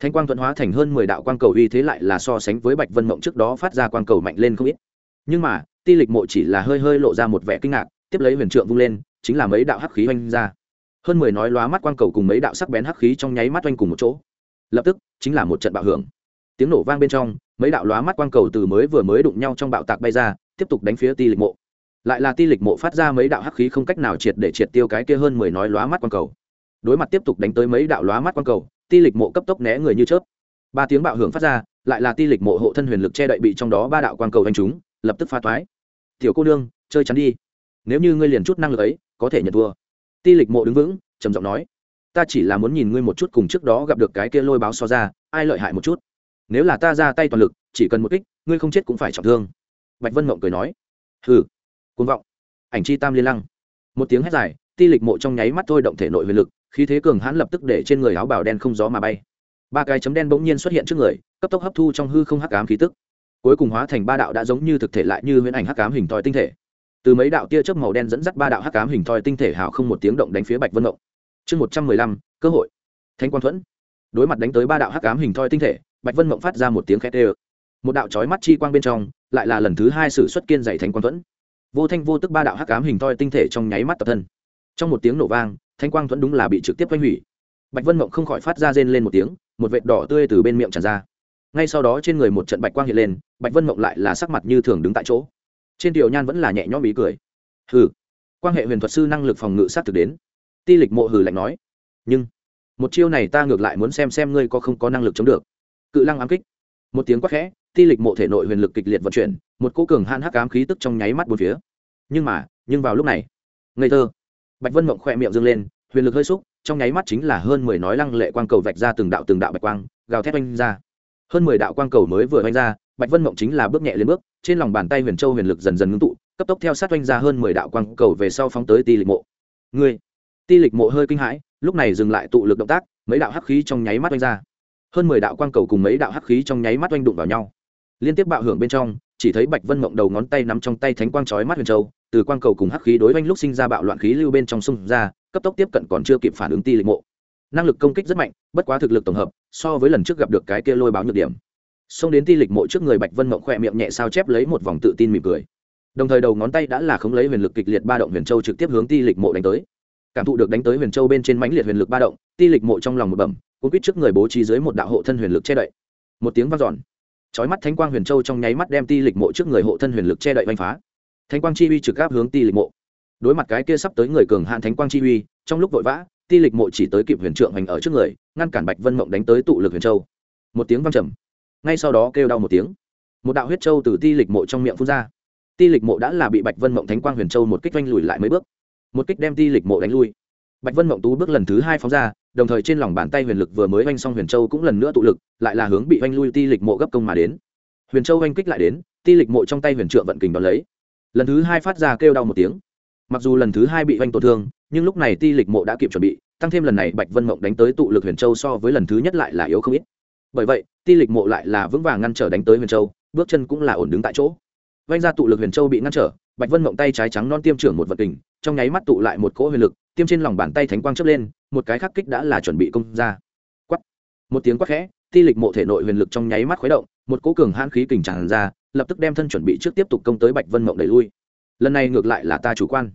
thanh quang thuận hóa thành hơn mười đạo quang cầu uy thế lại là so sánh với bạch vân mộng trước đó phát ra quang cầu mạnh lên không ít. Nhưng mà, ti lịch mộ chỉ là hơi hơi lộ ra một vẻ kinh ngạc, tiếp lấy huyền trượng vung lên, chính là mấy đạo hắc khí oanh ra. Hơn mười nói lóa mắt quang cầu cùng mấy đạo sắc bén hắc khí trong nháy mắt oanh cùng một chỗ. Lập tức, chính là một trận bạo hưởng. Tiếng nổ vang bên trong, mấy đạo lóa mắt quang cầu từ mới vừa mới đụng nhau trong bạo tạc bay ra, tiếp tục đánh phía ti lịch mộ. Lại là ti lịch mộ phát ra mấy đạo hắc khí không cách nào triệt để triệt tiêu cái kia hơn mười nói lóa mắt quang cầu. Đối mặt tiếp tục đánh tới mấy đạo lóa mắt quang cầu ti lịch mộ cấp tốc né người như chớp. Ba tiếng bạo hưởng phát ra, lại là ti lịch mộ hộ thân huyền lực che đậy bị trong đó ba đạo quang cầu đánh chúng lập tức pha toái. Tiểu cô nương, chơi chắn đi. Nếu như ngươi liền chút năng lực ấy, có thể nhận thua. Ti lịch mộ đứng vững, trầm giọng nói. Ta chỉ là muốn nhìn ngươi một chút cùng trước đó gặp được cái kia lôi báo so ra, ai lợi hại một chút. Nếu là ta ra tay toàn lực, chỉ cần một kích, ngươi không chết cũng phải trọng thương. Bạch vân mộng cười nói. Hừ côn vọng. Ảnh chi tam liên lăng. Một tiếng hét dài, ti lịch mộ trong nháy mắt thôi động thể nội huyền lực khí thế cường hãn lập tức để trên người áo bào đen không gió mà bay. Ba cái chấm đen bỗng nhiên xuất hiện trước người, cấp tốc hấp thu trong hư không hắc ám khí tức. Cuối cùng hóa thành ba đạo đã giống như thực thể lại như huyễn ảnh hắc ám hình thoi tinh thể. Từ mấy đạo tia chớp màu đen dẫn dắt ba đạo hắc ám hình thoi tinh thể hào không một tiếng động đánh phía bạch vân động chương một trăm mười lăm, cơ hội. Thanh quang thuẫn. Đối mặt đánh tới ba đạo hắc ám hình thoi tinh thể, bạch vân mộng phát ra một tiếng khét ê một đạo chói mắt chi quang bên trong, lại là lần thứ hai sử xuất kiên dày thánh quang thuẫn. Vô thanh vô tức ba đạo hắc ám hình thoi tinh thể trong nháy mắt tập thân. Trong một tiếng nổ vang thanh quang thuẫn đúng là bị trực tiếp quanh hủy. Bạch vân mộng không khỏi phát ra rên lên một tiếng, một vệt đỏ tươi từ bên miệng tràn ra. Ngay sau đó trên người một trận bạch quang hiện lên, bạch vân mộng lại là sắc mặt như thường đứng tại chỗ. Trên tiểu nhan vẫn là nhẹ nhõm ý cười. Hừ. Quan hệ huyền thuật sư năng lực phòng ngự sát thực đến. Ti lịch mộ hừ lạnh nói. Nhưng, một chiêu này ta ngược lại muốn xem xem ngươi có không có năng lực chống được. Cự lăng ám kích. Một tiếng quát khẽ, ti lịch mộ thể nội huyền lực kịch liệt vận chuyển, một cỗ cường han hắc ám khí tức trong nháy mắt bốn phía. Nhưng mà, nhưng vào lúc này, ngây thơ bạch vân mộng khỏe miệng dâng lên, huyền lực hơi xúc, trong nháy mắt chính là hơn mười nói lăng lệ quang cầu vạch ra từng đạo từng đạo bạch quang, gào thét oanh ra. Hơn mười đạo quang cầu mới vừa oanh ra, bạch vân mộng chính là bước nhẹ lên bước, trên lòng bàn tay huyền châu huyền lực dần dần ngưng tụ, cấp tốc theo sát oanh ra hơn mười đạo quang cầu về sau phóng tới ti lịch mộ. Ngươi, ti lịch mộ hơi kinh hãi, lúc này dừng lại tụ lực động tác, mấy đạo hắc khí trong nháy mắt oanh ra. Hơn mười đạo quang cầu cùng mấy đạo hắc khí trong nháy mắt oanh đụng vào nhau. Liên tiếp bạo hưởng bên trong, chỉ thấy bạch vân mộng đầu ngón tay nắm trong tay thánh quang chói mắt huyền châu từ quang cầu cùng hắc khí đối oanh lúc sinh ra bạo loạn khí lưu bên trong sông ra, cấp tốc tiếp cận còn chưa kịp phản ứng ti lịch mộ. Năng lực công kích rất mạnh, bất quá thực lực tổng hợp, so với lần trước gặp được cái kia lôi báo nhược điểm. Xông đến ti lịch mộ trước người bạch vân mộng khỏe miệng nhẹ sao chép lấy một vòng tự tin mỉm cười. Đồng thời đầu ngón tay đã là khống lấy huyền lực kịch liệt ba động huyền châu trực tiếp hướng ti lịch mộ đánh tới. Cảm thụ được đánh tới huyền châu bên trên mãnh liệt huyền lực ba động, ti lịch mộ trong lòng một bẩm, cuốn quýt trước người bố trí dưới một đạo hộ thân huyền lực che đậy. Một tiếng vang dọn. Chói mắt thánh quang huyền châu trong nháy mắt đem ti lịch mộ trước người hộ thân huyền lực che đậy vanh phá thánh quang chi uy trực áp hướng ti lịch mộ. Đối mặt cái kia sắp tới người cường hạn thánh quang chi uy, trong lúc vội vã, ti lịch mộ chỉ tới kịp huyền trượng hành ở trước người, ngăn cản bạch vân mộng đánh tới tụ lực huyền châu. Một tiếng vang trầm. Ngay sau đó kêu đau một tiếng. Một đạo huyết châu từ ti lịch mộ trong miệng phun ra. Ti lịch mộ đã là bị bạch vân mộng thánh quang huyền châu một kích oanh lùi lại mấy bước. Một kích đem ti lịch mộ đánh lui. Bạch vân mộng tú bước lần thứ hai phóng ra, đồng thời trên lòng bàn tay huyền lực vừa mới oanh xong huyền châu cũng lần nữa tụ lực, lại là hướng bị oanh lui ti lịch mộ gấp công mà đến. Huyền châu oanh kích lại đến, ti lịch mộ trong tay huyền trượng vận kình đón lấy lần thứ hai phát ra kêu đau một tiếng. Mặc dù lần thứ hai bị oanh tổn thương, nhưng lúc này ti lịch mộ đã kịp chuẩn bị, tăng thêm lần này bạch vân mộng đánh tới tụ lực huyền châu so với lần thứ nhất lại là yếu không ít. Bởi vậy, ti lịch mộ lại là vững vàng ngăn trở đánh tới huyền châu, bước chân cũng là ổn đứng tại chỗ. Vanh ra tụ lực huyền châu bị ngăn trở, bạch vân mộng tay trái trắng non tiêm trưởng một vật kình, trong nháy mắt tụ lại một cỗ huyền lực, tiêm trên lòng bàn tay thánh quang chớp lên, một cái khắc kích đã là chuẩn bị công ra. Quắt một tiếng quát khẽ, ti lịch mộ thể nội huyền lực trong nháy mắt khuấy động, một cỗ cường hãn khí kình tràn ra lập tức đem thân chuẩn bị trước tiếp tục công tới bạch vân mộng đẩy lui. Lần này ngược lại là ta chủ quan.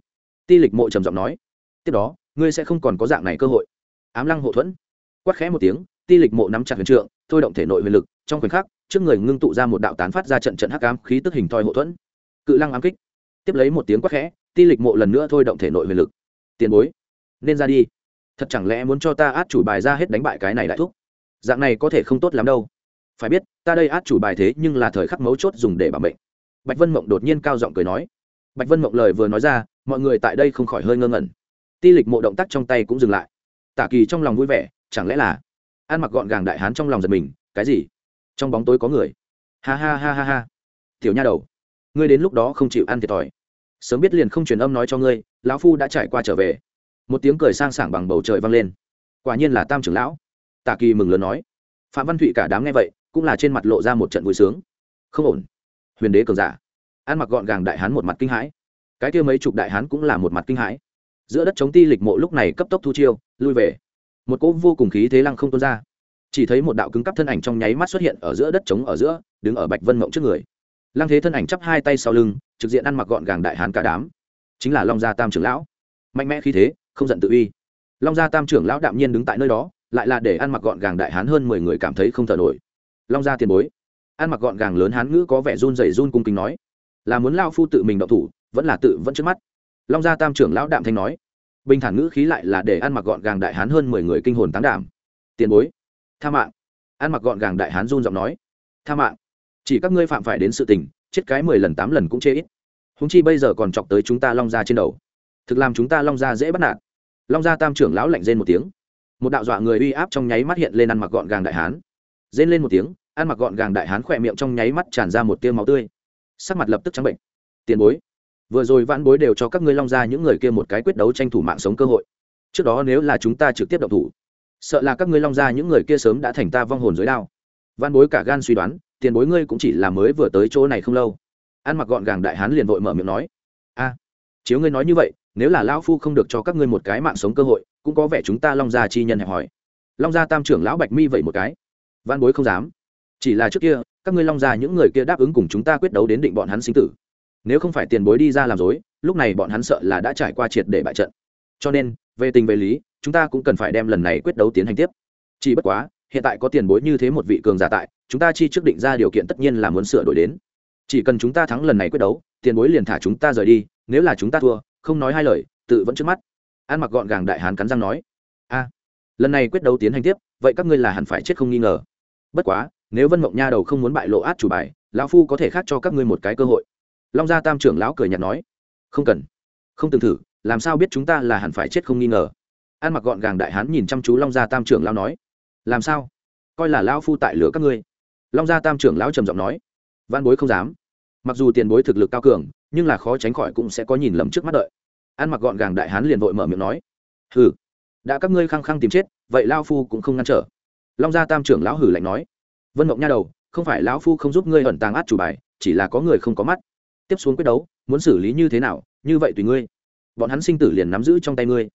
Ti lịch mộ trầm giọng nói, tiếp đó, ngươi sẽ không còn có dạng này cơ hội. Ám lăng hộ thuẫn, quát khẽ một tiếng, ti lịch mộ nắm chặt huyền trượng, thôi động thể nội huyền lực, trong khoảnh khắc, trước người ngưng tụ ra một đạo tán phát ra trận trận hắc ám khí tức hình thoi hộ thuẫn. Cự lăng ám kích. Tiếp lấy một tiếng quát khẽ, ti lịch mộ lần nữa thôi động thể nội huyền lực. Tiền bối, nên ra đi. Thật chẳng lẽ muốn cho ta át chủ bài ra hết đánh bại cái này đại thúc? Dạng này có thể không tốt lắm đâu. Phải biết ta đây át chủ bài thế nhưng là thời khắc mấu chốt dùng để bảo mệnh. Bạch vân mộng đột nhiên cao giọng cười nói. Bạch vân mộng lời vừa nói ra, mọi người tại đây không khỏi hơi ngơ ngẩn. Ti lịch mộ động tác trong tay cũng dừng lại. Tả kỳ trong lòng vui vẻ, chẳng lẽ là ăn mặc gọn gàng đại hán trong lòng giật mình, cái gì? Trong bóng tối có người. Ha ha ha ha ha. Tiểu nha đầu, ngươi đến lúc đó không chịu ăn thiệt thòi. Sớm biết liền không truyền âm nói cho ngươi, lão phu đã trải qua trở về. Một tiếng cười sang sảng bằng bầu trời vang lên. Quả nhiên là tam trưởng lão. Tạ kỳ mừng lớn nói. Phạm văn thụy cả đám nghe vậy cũng là trên mặt lộ ra một trận vui sướng. Không ổn. Huyền đế cường giả. Ăn mặc gọn gàng đại hán một mặt kinh hãi. Cái kia mấy chục đại hán cũng là một mặt kinh hãi. Giữa đất chống ti lịch mộ lúc này cấp tốc thu chiêu, lui về. Một cỗ vô cùng khí thế lăng không tuôn ra. Chỉ thấy một đạo cứng cắp thân ảnh trong nháy mắt xuất hiện ở giữa đất trống ở giữa, đứng ở bạch vân mộng trước người. Lăng thế thân ảnh chắp hai tay sau lưng, trực diện ăn mặc gọn gàng đại hán cả đám. Chính là long gia tam trưởng lão. Mạnh mẽ khí thế, không giận tự uy. Long gia tam trưởng lão đạm nhiên đứng tại nơi đó, lại là để ăn mặc gọn gàng đại hán hơn mười người cảm thấy không thở nổi long gia tiền bối. Ăn mặc gọn gàng lớn hán ngữ có vẻ run rẩy run cung kính nói, là muốn lao phu tự mình động thủ, vẫn là tự vẫn trước mắt. Long gia tam trưởng lão đạm thanh nói, bình thản ngữ khí lại là để ăn mặc gọn gàng đại hán hơn mười người kinh hồn tán đảm. Tiền bối, tha mạng. Ăn mặc gọn gàng đại hán run giọng nói, tha mạng. Chỉ các ngươi phạm phải đến sự tình, chết cái mười lần tám lần cũng chê ít. Húng chi bây giờ còn chọc tới chúng ta long gia trên đầu. Thực làm chúng ta long gia dễ bắt nạt. Long gia tam trưởng lão lạnh rên một tiếng. Một đạo dọa người uy áp trong nháy mắt hiện lên ăn mặc gọn gàng đại hán. Rên lên một tiếng ăn mặc gọn gàng đại hán khỏe miệng trong nháy mắt tràn ra một tia máu tươi. Sắc mặt lập tức trắng bệnh. Tiền bối, vừa rồi vãn bối đều cho các ngươi long ra những người kia một cái quyết đấu tranh thủ mạng sống cơ hội. Trước đó nếu là chúng ta trực tiếp động thủ, sợ là các ngươi long ra những người kia sớm đã thành ta vong hồn dưới đao. Văn bối cả gan suy đoán, tiền bối ngươi cũng chỉ là mới vừa tới chỗ này không lâu. Ăn mặc gọn gàng đại hán liền vội mở miệng nói, a, chiếu ngươi nói như vậy, nếu là lão phu không được cho các ngươi một cái mạng sống cơ hội, cũng có vẻ chúng ta long gia chi nhân hẹp hỏi long gia tam trưởng lão bạch mi vậy một cái. Văn bối không dám chỉ là trước kia, các ngươi long gia những người kia đáp ứng cùng chúng ta quyết đấu đến định bọn hắn sinh tử. Nếu không phải tiền bối đi ra làm dối lúc này bọn hắn sợ là đã trải qua triệt để bại trận. Cho nên, về tình về lý, chúng ta cũng cần phải đem lần này quyết đấu tiến hành tiếp. Chỉ bất quá, hiện tại có tiền bối như thế một vị cường giả tại, chúng ta chi trước định ra điều kiện tất nhiên là muốn sửa đổi đến. Chỉ cần chúng ta thắng lần này quyết đấu, tiền bối liền thả chúng ta rời đi, nếu là chúng ta thua, không nói hai lời, tự vẫn trước mắt. An mặc gọn gàng đại hán cắn răng nói. A, lần này quyết đấu tiến hành tiếp, vậy các ngươi là hẳn phải chết không nghi ngờ. Bất quá nếu vân mộng nha đầu không muốn bại lộ át chủ bài, lão phu có thể khác cho các ngươi một cái cơ hội. Long gia tam trưởng lão cười nhạt nói, không cần. Không từng thử, làm sao biết chúng ta là hẳn phải chết không nghi ngờ. Ăn mặc gọn gàng đại hán nhìn chăm chú long gia tam trưởng lão nói, làm sao? Coi là lão phu tại lửa các ngươi. Long gia tam trưởng lão trầm giọng nói văn bối không dám. Mặc dù tiền bối thực lực cao cường, nhưng là khó tránh khỏi cũng sẽ có nhìn lầm trước mắt đợi. Ăn mặc gọn gàng đại hán liền vội mở miệng nói, hừ, đã các ngươi khăng khăng tìm chết, vậy lao phu cũng không ngăn trở. Long gia tam trưởng lão hử lạnh nói vân mộng nha đầu, không phải lão phu không giúp ngươi ẩn tàng át chủ bài, chỉ là có người không có mắt. Tiếp xuống quyết đấu, muốn xử lý như thế nào, như vậy tùy ngươi. Bọn hắn sinh tử liền nắm giữ trong tay ngươi.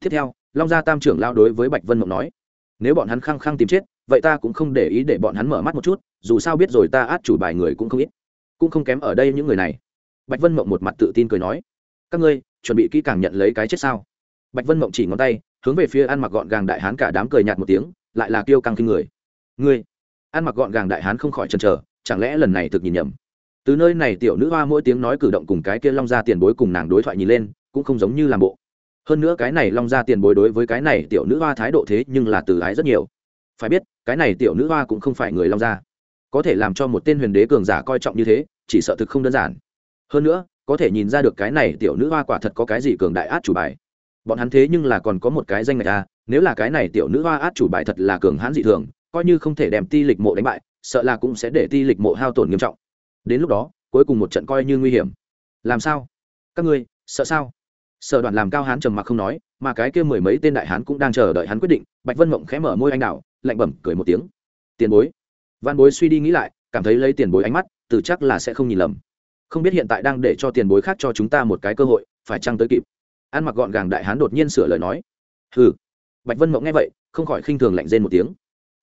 Tiếp theo, long gia tam trưởng lao đối với bạch vân mộng nói, nếu bọn hắn khăng khăng tìm chết, vậy ta cũng không để ý để bọn hắn mở mắt một chút, dù sao biết rồi ta át chủ bài người cũng không ít. Cũng không kém ở đây những người này. Bạch vân mộng một mặt tự tin cười nói, các ngươi, chuẩn bị kỹ càng nhận lấy cái chết sao? Bạch vân mộng chỉ ngón tay, hướng về phía ăn mặc gọn gàng đại hán cả đám cười nhạt một tiếng, lại là kêu căng kinh người. Ngươi ăn mặc gọn gàng đại hán không khỏi chần chờ, chẳng lẽ lần này thực nhìn nhầm? Từ nơi này tiểu nữ hoa mỗi tiếng nói cử động cùng cái kia long ra tiền bối cùng nàng đối thoại nhìn lên, cũng không giống như làm bộ. Hơn nữa cái này long ra tiền bối đối với cái này tiểu nữ hoa thái độ thế nhưng là từ ái rất nhiều. Phải biết, cái này tiểu nữ hoa cũng không phải người long gia. Có thể làm cho một tên huyền đế cường giả coi trọng như thế, chỉ sợ thực không đơn giản. Hơn nữa, có thể nhìn ra được cái này tiểu nữ hoa quả thật có cái gì cường đại át chủ bài. Bọn hắn thế nhưng là còn có một cái danh ngạch a nếu là cái này tiểu nữ hoa át chủ bài thật là cường hãn dị thường coi như không thể đem ti lịch mộ đánh bại, sợ là cũng sẽ để ti lịch mộ hao tổn nghiêm trọng. Đến lúc đó, cuối cùng một trận coi như nguy hiểm. Làm sao? Các ngươi, sợ sao? Sở đoàn làm cao hán trầm mặc không nói, mà cái kia mười mấy tên đại hán cũng đang chờ đợi hắn quyết định, bạch vân mộng khẽ mở môi anh đào, lạnh bẩm, cười một tiếng. Tiền bối. Văn bối suy đi nghĩ lại, cảm thấy lấy tiền bối ánh mắt, từ chắc là sẽ không nhìn lầm. Không biết hiện tại đang để cho tiền bối khác cho chúng ta một cái cơ hội, phải chăng tới kịp? Ăn mặc gọn gàng đại hán đột nhiên sửa lời nói. Hừ. Bạch vân mộng nghe vậy, không khỏi khinh thường lạnh rên một tiếng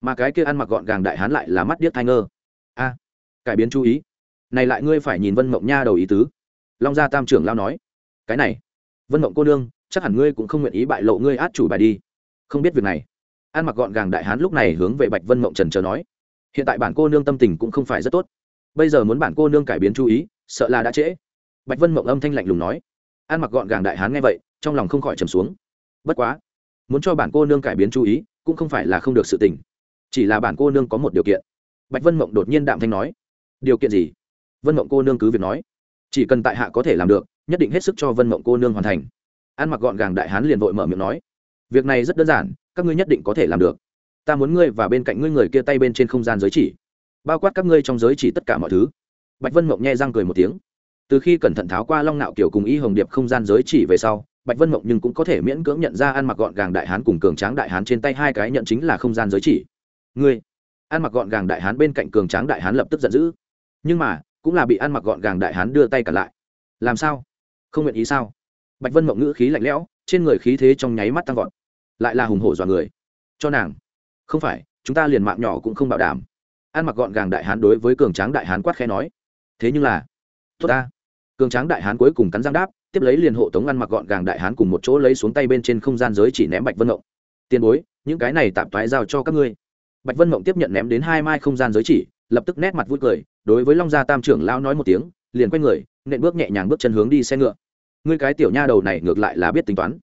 mà cái kia ăn mặc gọn gàng đại hán lại là mắt điếc thai ngơ. A, cải biến chú ý. Này lại ngươi phải nhìn vân mộng nha đầu ý tứ. Long gia tam trưởng lao nói. Cái này, vân mộng cô nương, chắc hẳn ngươi cũng không nguyện ý bại lộ ngươi át chủ bài đi. Không biết việc này. Ăn mặc gọn gàng đại hán lúc này hướng về bạch vân mộng trần trờ nói. Hiện tại bản cô nương tâm tình cũng không phải rất tốt. Bây giờ muốn bản cô nương cải biến chú ý, sợ là đã trễ. Bạch vân mộng âm thanh lạnh lùng nói. Ăn mặc gọn gàng đại hán nghe vậy, trong lòng không khỏi trầm xuống. Bất quá, muốn cho bản cô nương cải biến chú ý, cũng không phải là không được sự tình chỉ là bản cô nương có một điều kiện. Bạch vân mộng đột nhiên đạm thanh nói, điều kiện gì? Vân mộng cô nương cứ việc nói, chỉ cần tại hạ có thể làm được, nhất định hết sức cho vân mộng cô nương hoàn thành. Ăn mặc gọn gàng đại hán liền vội mở miệng nói, việc này rất đơn giản, các ngươi nhất định có thể làm được. Ta muốn ngươi và bên cạnh ngươi người kia tay bên trên không gian giới chỉ, bao quát các ngươi trong giới chỉ tất cả mọi thứ. Bạch vân mộng nhẹ răng cười một tiếng. Từ khi cẩn thận tháo qua long nạo kiểu cùng y hồng điệp không gian giới chỉ về sau, bạch vân mộng nhưng cũng có thể miễn cưỡng nhận ra ăn mặc gọn gàng đại hán cùng cường tráng đại hán trên tay hai cái nhận chính là không gian giới chỉ ngươi. Ăn mặc gọn gàng đại hán bên cạnh cường tráng đại hán lập tức giận dữ. Nhưng mà, cũng là bị ăn mặc gọn gàng đại hán đưa tay cả lại. Làm sao? Không nguyện ý sao? Bạch vân mộng ngữ khí lạnh lẽo, trên người khí thế trong nháy mắt tăng vọt. Lại là hùng hổ dọa người. Cho nàng. Không phải, chúng ta liền mạng nhỏ cũng không bảo đảm. Ăn mặc gọn gàng đại hán đối với cường tráng đại hán quát khẽ nói. Thế nhưng là, tốt ta. Cường tráng đại hán cuối cùng cắn răng đáp, tiếp lấy liền hộ tống ăn mặc gọn gàng đại hán cùng một chỗ lấy xuống tay bên trên không gian giới chỉ ném bạch vân mộng. Tiền bối, những cái này tạm thoái giao cho các ngươi bạch vân mộng tiếp nhận ném đến hai mai không gian giới chỉ, lập tức nét mặt vui cười, đối với long gia tam trưởng lão nói một tiếng, liền quay người, nện bước nhẹ nhàng bước chân hướng đi xe ngựa. Ngươi cái tiểu nha đầu này ngược lại là biết tính toán.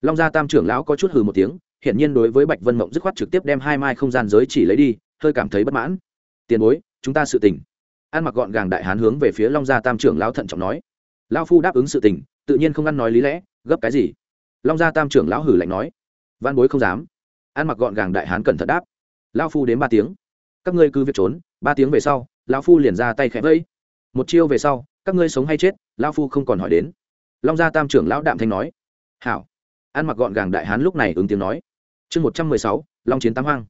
Long gia tam trưởng lão có chút hừ một tiếng, hiển nhiên đối với bạch vân mộng dứt khoát trực tiếp đem hai mai không gian giới chỉ lấy đi, hơi cảm thấy bất mãn. Tiền bối, chúng ta sự tình. Ăn mặc gọn gàng đại hán hướng về phía long gia tam trưởng lão thận trọng nói. Lão phu đáp ứng sự tình, tự nhiên không ăn nói lý lẽ, gấp cái gì? Long gia tam trưởng lão hử lạnh nói. Văn bối không dám. Ăn mặc gọn gàng đại hán cẩn thận đáp lão phu đến ba tiếng. Các ngươi cứ việc trốn, ba tiếng về sau, lão phu liền ra tay khẽ vẫy. Một chiêu về sau, các ngươi sống hay chết, lão phu không còn hỏi đến. Long gia tam trưởng lão đạm thanh nói. Hảo. Ăn mặc gọn gàng đại hán lúc này ứng tiếng nói. Chương một trăm mười sáu, long chiến tam hoang.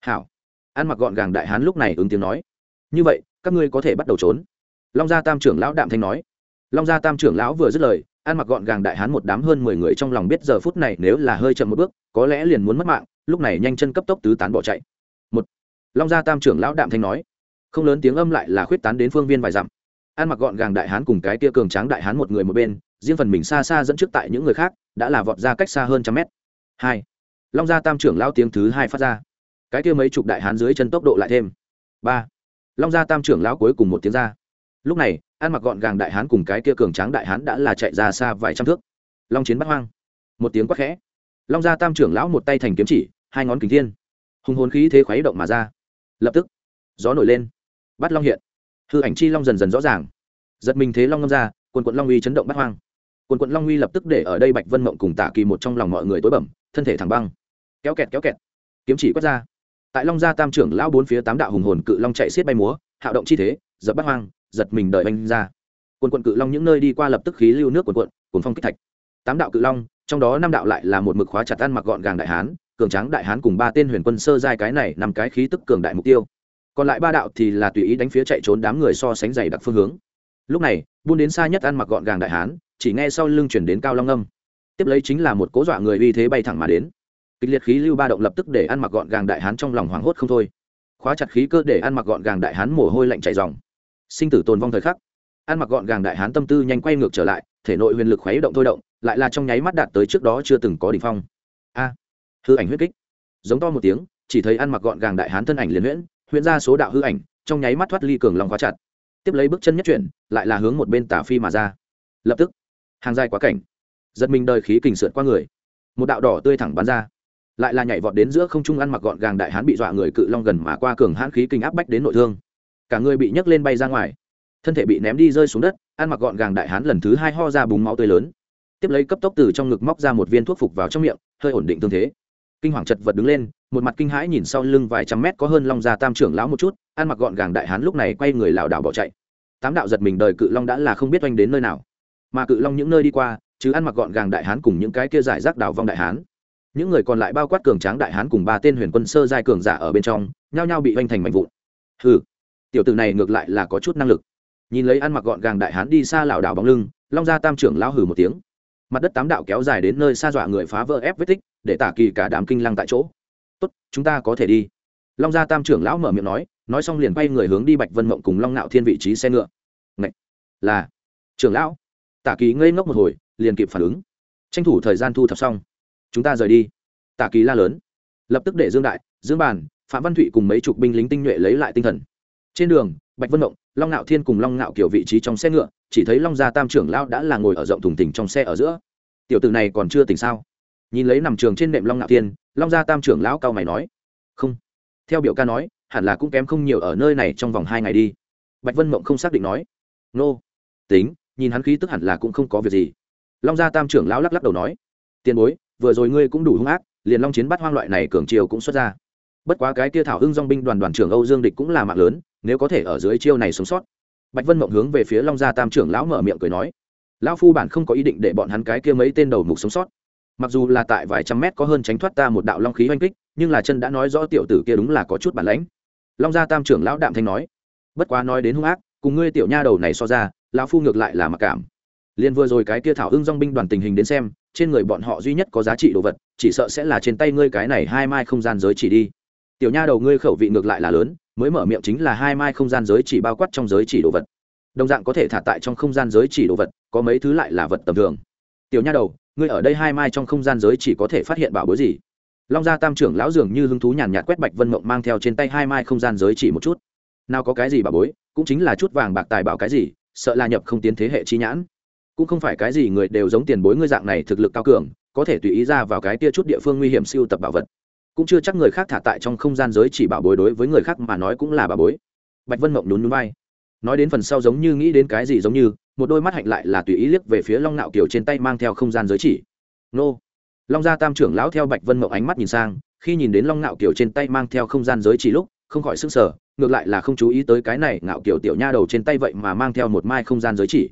Hảo. Ăn mặc gọn gàng đại hán lúc này ứng tiếng nói. Như vậy, các ngươi có thể bắt đầu trốn. Long gia tam trưởng lão đạm thanh nói. Long gia tam trưởng lão vừa dứt lời ăn mặc gọn gàng đại hán một đám hơn mười người trong lòng biết giờ phút này nếu là hơi chậm một bước, có lẽ liền muốn mất mạng, lúc này nhanh chân cấp tốc tứ tán bỏ chạy long gia tam trưởng lão đạm thanh nói, không lớn tiếng âm lại là khuyết tán đến phương viên vài dặm. Ăn mặc gọn gàng đại hán cùng cái tia cường tráng đại hán một người một bên, riêng phần mình xa xa dẫn trước tại những người khác, đã là vọt ra cách xa hơn trăm mét. Hai, long gia tam trưởng lão tiếng thứ hai phát ra. Cái kia mấy chục đại hán dưới chân tốc độ lại thêm. Ba, long gia tam trưởng lão cuối cùng một tiếng ra. Lúc này, ăn mặc gọn gàng đại hán cùng cái kia cường tráng đại hán đã là chạy ra xa vài trăm thước. Long chiến bắt hoang. Một tiếng quát khẽ. Long gia tam trưởng lão một tay thành kiếm chỉ, hai ngón kính thiên. Hùng hồn khí thế khuấy động mà ra lập tức, gió nổi lên. Bắt long hiện. Hư ảnh chi long dần dần rõ ràng. Giật mình thế long ngâm ra, quần quận long uy chấn động bắt hoang. Quần quận long uy lập tức để ở đây bạch vân mộng cùng tả kỳ một trong lòng mọi người tối bẩm, thân thể thẳng băng. Kéo kẹt kéo kẹt. Kiếm chỉ quất ra. Tại long gia tam trưởng lão bốn phía tám đạo hùng hồn cự long chạy xiết bay múa, hạo động chi thế dập bắt hoang, giật mình đợi anh ra. Quần quận cự long những nơi đi qua lập tức khí lưu nước quần quận cuốn phong kích thạch. Tám đạo cự long, trong đó năm đạo lại là một mực khóa chặt ăn mặc gọn gàng đại hán cường tráng đại hán cùng ba tên huyền quân sơ giai cái này nằm cái khí tức cường đại mục tiêu. Còn lại ba đạo thì là tùy ý đánh phía chạy trốn đám người so sánh dày đặc phương hướng. Lúc này, buôn đến xa nhất ăn mặc gọn gàng đại hán, chỉ nghe sau lưng chuyển đến cao long âm. Tiếp lấy chính là một cố dọa người uy thế bay thẳng mà đến. Kịch liệt khí lưu ba động lập tức để ăn mặc gọn gàng đại hán trong lòng hoảng hốt không thôi. Khóa chặt khí cơ để ăn mặc gọn gàng đại hán mồ hôi lạnh chạy dòng sinh tử tồn vong thời khắc. Ăn mặc gọn gàng đại hán tâm tư nhanh quay ngược trở lại, thể nội huyền lực khuấy động thôi động, lại là trong nháy mắt đạt tới trước đó chưa từng có đỉnh phong. A! Hư ảnh huyết kích. Giống to một tiếng, chỉ thấy ăn mặc gọn gàng đại hán thân ảnh liền huyễn huyễn ra số đạo hư ảnh, trong nháy mắt thoát ly cường lòng khóa chặt. Tiếp lấy bước chân nhất chuyển, lại là hướng một bên tả phi mà ra. Lập tức, hàng dài quá cảnh, giật mình đời khí kình sượt qua người. Một đạo đỏ tươi thẳng bắn ra, lại là nhảy vọt đến giữa không trung ăn mặc gọn gàng đại hán bị dọa người cự long gần mà qua cường hãn khí kình áp bách đến nội thương. Cả người bị nhấc lên bay ra ngoài, thân thể bị ném đi rơi xuống đất, ăn mặc gọn gàng đại hán lần thứ hai ho ra bùng máu tươi lớn. Tiếp lấy cấp tốc từ trong ngực móc ra một viên thuốc phục vào trong miệng, hơi ổn định tương thế kinh hoàng chật vật đứng lên, một mặt kinh hãi nhìn sau lưng vài trăm mét có hơn long gia tam trưởng lão một chút, ăn mặc gọn gàng đại hán lúc này quay người lảo đảo bỏ chạy. Tám đạo giật mình đời cự long đã là không biết oanh đến nơi nào. Mà cự long những nơi đi qua, chứ ăn mặc gọn gàng đại hán cùng những cái kia giải rác đảo vong đại hán. Những người còn lại bao quát cường tráng đại hán cùng ba tên huyền quân sơ giai cường giả ở bên trong, nhao nhao bị oanh thành mạnh vụn. Hừ, tiểu tử này ngược lại là có chút năng lực. Nhìn lấy ăn mặc gọn gàng đại hán đi xa lảo đảo bóng lưng, long gia tam trưởng lão hừ một tiếng. Mặt đất tám đạo kéo dài đến nơi xa dọa người phá vỡ ép vết tích để tả kỳ cả đám kinh lăng tại chỗ. Tốt, chúng ta có thể đi. Long gia tam trưởng lão mở miệng nói nói xong liền quay người hướng đi bạch vân mộng cùng long nạo thiên vị trí xe ngựa. Ngậy! là, trưởng lão. Tả kỳ ngây ngốc một hồi, liền kịp phản ứng. Tranh thủ thời gian thu thập xong. Chúng ta rời đi. Tả kỳ la lớn. Lập tức để dương đại, dương bàn phạm văn thụy cùng mấy chục binh lính tinh nhuệ lấy lại tinh thần. Trên đường, bạch vân Mộng, long ngạo thiên cùng long ngạo kiểu vị trí trong xe ngựa, chỉ thấy long gia tam trưởng lao đã là ngồi ở rộng thùng tỉnh trong xe ở giữa. Tiểu tử này còn chưa tỉnh sao? Nhìn lấy nằm trường trên nệm long ngạo thiên, long gia tam trưởng lão cao mày nói, không. Theo biểu ca nói, hẳn là cũng kém không nhiều ở nơi này trong vòng hai ngày đi. Bạch vân mộng không xác định nói, nô. Tính, nhìn hắn khí tức hẳn là cũng không có việc gì. Long gia tam trưởng lão lắc lắc đầu nói, tiền bối, vừa rồi ngươi cũng đủ hung ác, liền long chiến bắt hoang loại này cường triều cũng xuất ra. Bất quá cái kia thảo hưng dong binh đoàn đoàn trưởng âu dương địch cũng là mạng lớn, nếu có thể ở dưới chiêu này sống sót. Bạch vân mộng hướng về phía long gia tam trưởng lão mở miệng cười nói, lão phu bản không có ý định để bọn hắn cái kia mấy tên đầu mục sống sót mặc dù là tại vài trăm mét có hơn tránh thoát ta một đạo long khí oanh kích, nhưng là chân đã nói rõ tiểu tử kia đúng là có chút bản lãnh. Long gia tam trưởng lão đạm thanh nói, bất quá nói đến hung ác, cùng ngươi tiểu nha đầu này so ra, lão phu ngược lại là mặc cảm. Liền vừa rồi cái kia thảo ưng dong binh đoàn tình hình đến xem, trên người bọn họ duy nhất có giá trị đồ vật, chỉ sợ sẽ là trên tay ngươi cái này hai mai không gian giới chỉ đi. Tiểu nha đầu ngươi khẩu vị ngược lại là lớn, mới mở miệng chính là hai mai không gian giới chỉ bao quát trong giới chỉ đồ vật. Đồng dạng có thể thả tại trong không gian giới chỉ đồ vật, có mấy thứ lại là vật tầm thường. Tiểu nha đầu ngươi ở đây hai mai trong không gian giới chỉ có thể phát hiện bảo bối gì? Long gia tam trưởng lão dường như hứng thú nhàn nhạt quét bạch vân mộng mang theo trên tay hai mai không gian giới chỉ một chút. Nào có cái gì bảo bối, cũng chính là chút vàng bạc tài bảo cái gì, sợ là nhập không tiến thế hệ chi nhãn. Cũng không phải cái gì người đều giống tiền bối ngươi dạng này thực lực cao cường, có thể tùy ý ra vào cái tia chút địa phương nguy hiểm siêu tập bảo vật. Cũng chưa chắc người khác thả tại trong không gian giới chỉ bảo bối đối với người khác mà nói cũng là bảo bối. Bạch vân mộng nhún núi bay nói đến phần sau giống như nghĩ đến cái gì giống như một đôi mắt hạnh lại là tùy ý liếc về phía long nạo kiều trên tay mang theo không gian giới chỉ. Nô. Long gia tam trưởng lão theo bạch vân mậu ánh mắt nhìn sang, khi nhìn đến long nạo kiều trên tay mang theo không gian giới chỉ lúc, không khỏi s ư n g sở ngược lại là không chú ý tới cái này ngạo kiều tiểu nha đầu trên tay vậy mà mang theo một mai không gian giới chỉ.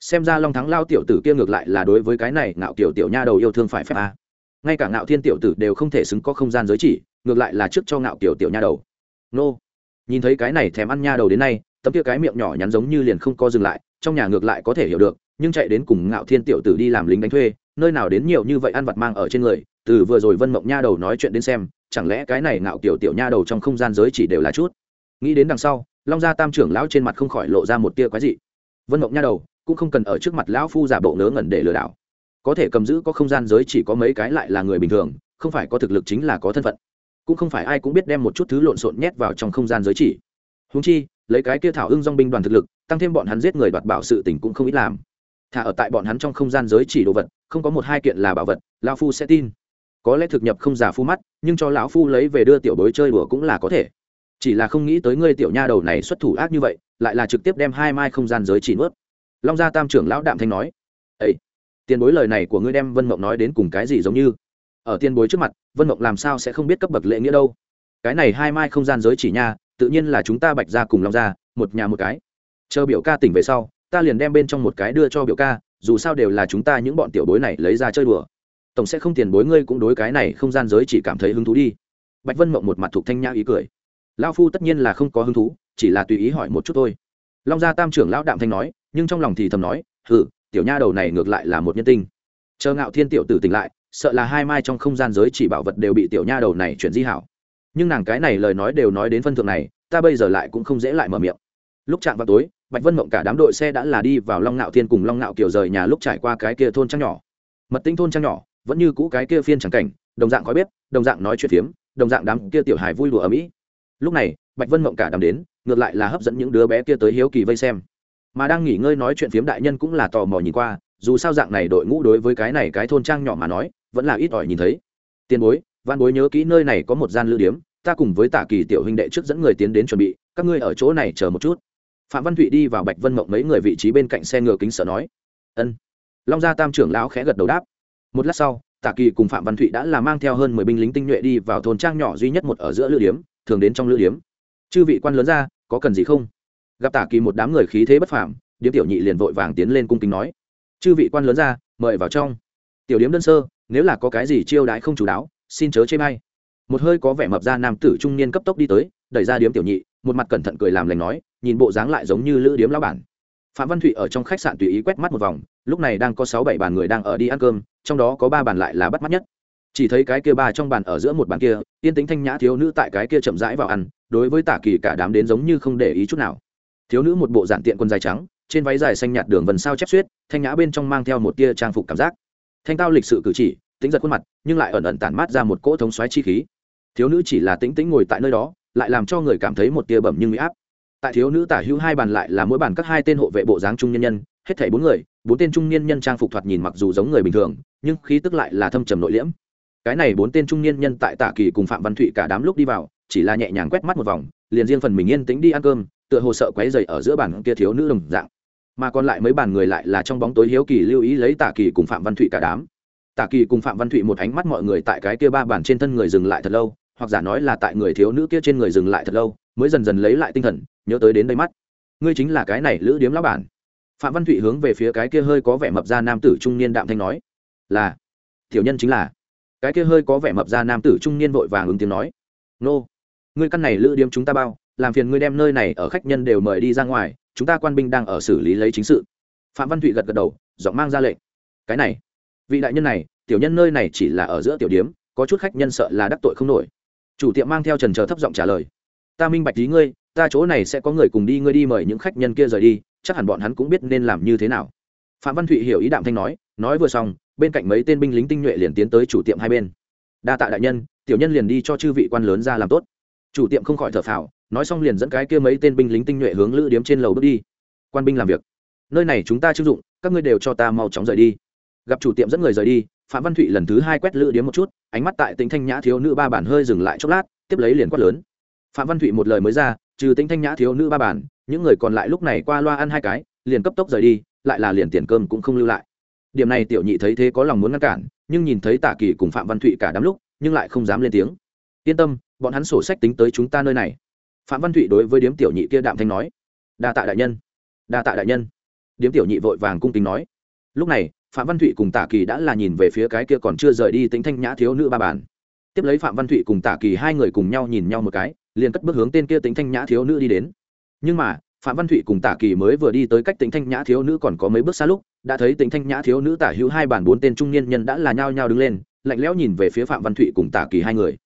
Xem ra long thắng lao tiểu tử kia ngược lại là đối với cái này ngạo kiều tiểu nha đầu yêu thương phải phép a ngay cả ngạo thiên tiểu tử đều không thể xứng có không gian giới chỉ, ngược lại là trước cho ngạo kiều tiểu nha đầu. Nô. Nhìn thấy cái này thèm ăn nha đầu đến nay, tấm kia cái miệng nhỏ nhắn giống như liền không co dừng lại trong nhà ngược lại có thể hiểu được, nhưng chạy đến cùng ngạo thiên tiểu tử đi làm lính đánh thuê, nơi nào đến nhiều như vậy ăn vật mang ở trên người, từ vừa rồi vân mộng nha đầu nói chuyện đến xem, chẳng lẽ cái này ngạo kiểu tiểu nha đầu trong không gian giới chỉ đều là chút? Nghĩ đến đằng sau, long gia tam trưởng lão trên mặt không khỏi lộ ra một tia quái dị. Vân mộng nha đầu, cũng không cần ở trước mặt lão phu giả bộ ngớ ngẩn để lừa đảo. Có thể cầm giữ có không gian giới chỉ có mấy cái lại là người bình thường, không phải có thực lực chính là có thân phận. Cũng không phải ai cũng biết đem một chút thứ lộn xộn nhét vào trong không gian giới chỉ. Húng chi lấy cái kia thảo ưng dong binh đoàn thực lực, tăng thêm bọn hắn giết người đoạt bảo sự tình cũng không ít làm. Thả ở tại bọn hắn trong không gian giới chỉ đồ vật, không có một hai kiện là bảo vật, lão phu sẽ tin. Có lẽ thực nhập không giả phu mắt, nhưng cho lão phu lấy về đưa tiểu bối chơi đùa cũng là có thể. Chỉ là không nghĩ tới ngươi tiểu nha đầu này xuất thủ ác như vậy, lại là trực tiếp đem hai mai không gian giới chỉ nuốt. Long gia tam trưởng lão đạm thanh nói ấy tiền bối lời này của ngươi đem vân mộng nói đến cùng cái gì giống như? Ở tiền bối trước mặt, vân mộng làm sao sẽ không biết cấp bậc lễ nghĩa đâu? Cái này hai mai không gian giới chỉ nha tự nhiên là chúng ta bạch ra cùng long gia, một nhà một cái. Chờ biểu ca tỉnh về sau, ta liền đem bên trong một cái đưa cho biểu ca, dù sao đều là chúng ta những bọn tiểu bối này lấy ra chơi đùa. Tổng sẽ không tiền bối ngươi cũng đối cái này không gian giới chỉ cảm thấy hứng thú đi. Bạch vân mộng một mặt thuộc thanh nhã ý cười. Lao phu tất nhiên là không có hứng thú, chỉ là tùy ý hỏi một chút thôi. Long gia tam trưởng lão đạm thanh nói, nhưng trong lòng thì thầm nói, hừ, tiểu nha đầu này ngược lại là một nhân tinh. Chờ ngạo thiên tiểu tử tỉnh lại, sợ là hai mai trong không gian giới chỉ bảo vật đều bị tiểu nha đầu này chuyển di hảo nhưng nàng cái này lời nói đều nói đến phân thượng này, ta bây giờ lại cũng không dễ lại mở miệng. Lúc chạm vào tối, bạch vân mộng cả đám đội xe đã là đi vào long ngạo thiên cùng long ngạo kiều rời nhà lúc trải qua cái kia thôn trăng nhỏ. Mật tinh thôn trăng nhỏ, vẫn như cũ cái kia phiên trắng cảnh, đồng dạng khói bếp, đồng dạng nói chuyện phiếm, đồng dạng đám kia tiểu hài vui đùa ở mỹ. Lúc này, bạch vân mộng cả đám đến, ngược lại là hấp dẫn những đứa bé kia tới hiếu kỳ vây xem. Mà đang nghỉ ngơi nói chuyện phiếm đại nhân cũng là tò mò nhìn qua, dù sao dạng này đội ngũ đối với cái này cái thôn trang nhỏ mà nói, vẫn là ít ỏi nhìn thấy. Tiền bối văn bối nhớ kỹ nơi này có một gian lưu điếm, ta cùng với tả kỳ tiểu huynh đệ trước dẫn người tiến đến chuẩn bị, các ngươi ở chỗ này chờ một chút. Phạm văn thụy đi vào bạch vân mộng mấy người vị trí bên cạnh xe ngựa kính sợ nói. Ân. Long gia tam trưởng lão khẽ gật đầu đáp. Một lát sau tả kỳ cùng phạm văn thụy đã là mang theo hơn mười binh lính tinh nhuệ đi vào thôn trang nhỏ duy nhất một ở giữa lữ điếm, thường đến trong lữ điếm. Chư vị quan lớn ra, có cần gì không? Gặp tả kỳ một đám người khí thế bất phàm, điếm tiểu nhị liền vội vàng tiến lên cung kính nói. Chư vị quan lớn ra, mời vào trong. Tiểu điếm đơn sơ, nếu là có cái gì chiêu đãi không chú đáo xin chớ chê bay một hơi có vẻ mập ra nam tử trung niên cấp tốc đi tới, đẩy ra điếm tiểu nhị, một mặt cẩn thận cười làm lành nói, nhìn bộ dáng lại giống như lữ điếm lão bản. Phạm văn thụy ở trong khách sạn tùy ý quét mắt một vòng, lúc này đang có sáu bảy bàn người đang ở đi ăn cơm, trong đó có ba bàn lại là bắt mắt nhất. Chỉ thấy cái kia ba trong bàn ở giữa một bàn kia, yên tính thanh nhã thiếu nữ tại cái kia chậm rãi vào ăn, đối với tả kỳ cả đám đến giống như không để ý chút nào. Thiếu nữ một bộ dạng tiện quần dài trắng, trên váy dài xanh nhạt đường vần sao chép xuyết, thanh nhã bên trong mang theo một tia trang phục cảm giác. Thanh tao lịch sự cử chỉ tính giật khuôn mặt, nhưng lại ẩn ẩn tản mát ra một cỗ thống xoáy chi khí. Thiếu nữ chỉ là tĩnh tĩnh ngồi tại nơi đó, lại làm cho người cảm thấy một tia bẩm nhưng bị áp. Tại thiếu nữ tả hữu hai bàn lại là mỗi bàn các hai tên hộ vệ bộ dáng trung nhân nhân, hết thảy bốn người, bốn tên trung niên nhân trang phục thoạt nhìn mặc dù giống người bình thường, nhưng khí tức lại là thâm trầm nội liễm. Cái này bốn tên trung niên nhân tại tả kỳ cùng phạm văn thụy cả đám lúc đi vào, chỉ là nhẹ nhàng quét mắt một vòng, liền riêng phần mình yên tĩnh đi ăn cơm, tựa hồ sợ quấy dày ở giữa bàn kia thiếu nữ đồng dạng. Mà còn lại mấy bàn người lại là trong bóng tối hiếu kỳ lưu ý lấy tả kỳ cùng phạm văn thụy cả đám tả kỳ cùng phạm văn thụy một ánh mắt mọi người tại cái kia ba bản trên thân người dừng lại thật lâu, hoặc giả nói là tại người thiếu nữ kia trên người dừng lại thật lâu, mới dần dần lấy lại tinh thần, nhớ tới đến đây mắt. Ngươi chính là cái này lữ điếm lão bản. Phạm văn thụy hướng về phía cái kia hơi có vẻ mập ra nam tử trung niên đạm thanh nói, là, tiểu nhân chính là. Cái kia hơi có vẻ mập ra nam tử trung niên vội vàng ứng tiếng nói, nô, ngươi căn này lữ điếm chúng ta bao, làm phiền ngươi đem nơi này ở khách nhân đều mời đi ra ngoài, chúng ta quan binh đang ở xử lý lấy chính sự. Phạm văn thụy gật gật đầu, giọng mang ra lệnh, cái này vị đại nhân này, tiểu nhân nơi này chỉ là ở giữa tiểu điếm, có chút khách nhân sợ là đắc tội không nổi. Chủ tiệm mang theo trần chờ thấp giọng trả lời. Ta minh bạch ý ngươi, ta chỗ này sẽ có người cùng đi, ngươi đi mời những khách nhân kia rời đi, chắc hẳn bọn hắn cũng biết nên làm như thế nào. Phạm văn thụy hiểu ý đạm thanh nói nói vừa xong, bên cạnh mấy tên binh lính tinh nhuệ liền tiến tới chủ tiệm hai bên. Đa tạ đại nhân, tiểu nhân liền đi cho chư vị quan lớn ra làm tốt. Chủ tiệm không khỏi thở phào, nói xong liền dẫn cái kia mấy tên binh lính tinh nhuệ hướng lữ điếm trên lầu bước đi. Quan binh làm việc. Nơi này chúng ta chưng dụng, các ngươi đều cho ta mau chóng rời đi gặp chủ tiệm dẫn người rời đi, phạm văn thụy lần thứ hai quét lữ điếm một chút, ánh mắt tại tính thanh nhã thiếu nữ ba bản hơi dừng lại chốc lát, tiếp lấy liền quát lớn. Phạm văn thụy một lời mới ra, trừ tính thanh nhã thiếu nữ ba bản, những người còn lại lúc này qua loa ăn hai cái, liền cấp tốc rời đi, lại là liền tiền cơm cũng không lưu lại. Điểm này tiểu nhị thấy thế có lòng muốn ngăn cản, nhưng nhìn thấy tạ kỳ cùng phạm văn thụy cả đám lúc, nhưng lại không dám lên tiếng. Yên tâm, bọn hắn sổ sách tính tới chúng ta nơi này. Phạm văn thụy đối với điếm tiểu nhị kia đạm thanh nói. Đa tạ đại nhân. Đa tạ đại nhân. Điếm tiểu nhị vội vàng cung kính nói. Lúc này phạm văn thụy cùng tả kỳ đã là nhìn về phía cái kia còn chưa rời đi tính thanh nhã thiếu nữ ba bàn. Tiếp lấy phạm văn thụy cùng tả kỳ hai người cùng nhau nhìn nhau một cái, liền cất bước hướng tên kia tính thanh nhã thiếu nữ đi đến. Nhưng mà, phạm văn thụy cùng tả kỳ mới vừa đi tới cách tính thanh nhã thiếu nữ còn có mấy bước xa lúc, đã thấy tính thanh nhã thiếu nữ tả hữu hai bàn bốn tên trung niên nhân đã là nhao nhao đứng lên, lạnh lẽo nhìn về phía phạm văn thụy cùng tả kỳ hai người.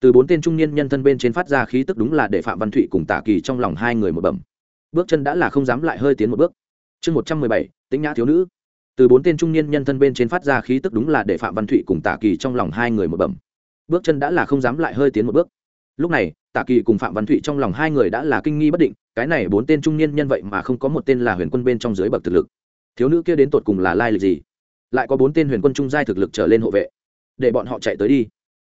Từ bốn tên trung niên nhân thân bên trên phát ra khí tức đúng là để phạm văn thụy cùng tả kỳ trong lòng hai người một bẩm. Bước chân đã là không dám lại hơi tiến một bước. Chương một trăm mười bảy tính nhã thiếu nữ từ bốn tên trung niên nhân thân bên trên phát ra khí tức đúng là để phạm văn thụy cùng tả kỳ trong lòng hai người một bẩm. Bước chân đã là không dám lại hơi tiến một bước. Lúc này tả kỳ cùng phạm văn thụy trong lòng hai người đã là kinh nghi bất định, cái này bốn tên trung niên nhân vậy mà không có một tên là huyền quân bên trong dưới bậc thực lực. Thiếu nữ kia đến tột cùng là lai lịch gì? Lại có bốn tên huyền quân trung giai thực lực trở lên hộ vệ. Để bọn họ chạy tới đi.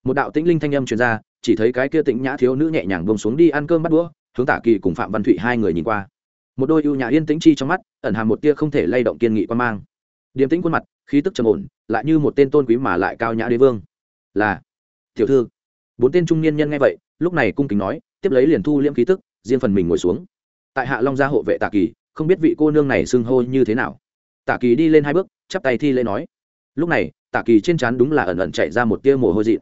Một đạo tĩnh linh thanh âm truyền ra, chỉ thấy cái kia tĩnh nhã thiếu nữ nhẹ nhàng bông xuống đi ăn cơm bắt đũa, hướng tả kỳ cùng phạm văn thụy hai người nhìn qua. Một đôi ưu nhã yên tĩnh chi trong mắt, ẩn hàm một tia không thể lay động kiên nghị quan mang điềm tĩnh khuôn mặt, khí tức trầm ổn, lại như một tên tôn quý mà lại cao nhã đế vương. Là, tiểu thư. Bốn tên trung niên nhân nghe vậy, lúc này cung kính nói, tiếp lấy liền thu liễm khí tức, riêng phần mình ngồi xuống. Tại hạ long gia hộ vệ tạ kỳ, không biết vị cô nương này xưng hô như thế nào. Tạ kỳ đi lên hai bước, chắp tay thi lễ nói. Lúc này, tạ kỳ trên trán đúng là ẩn ẩn chạy ra một tia mồ hôi dị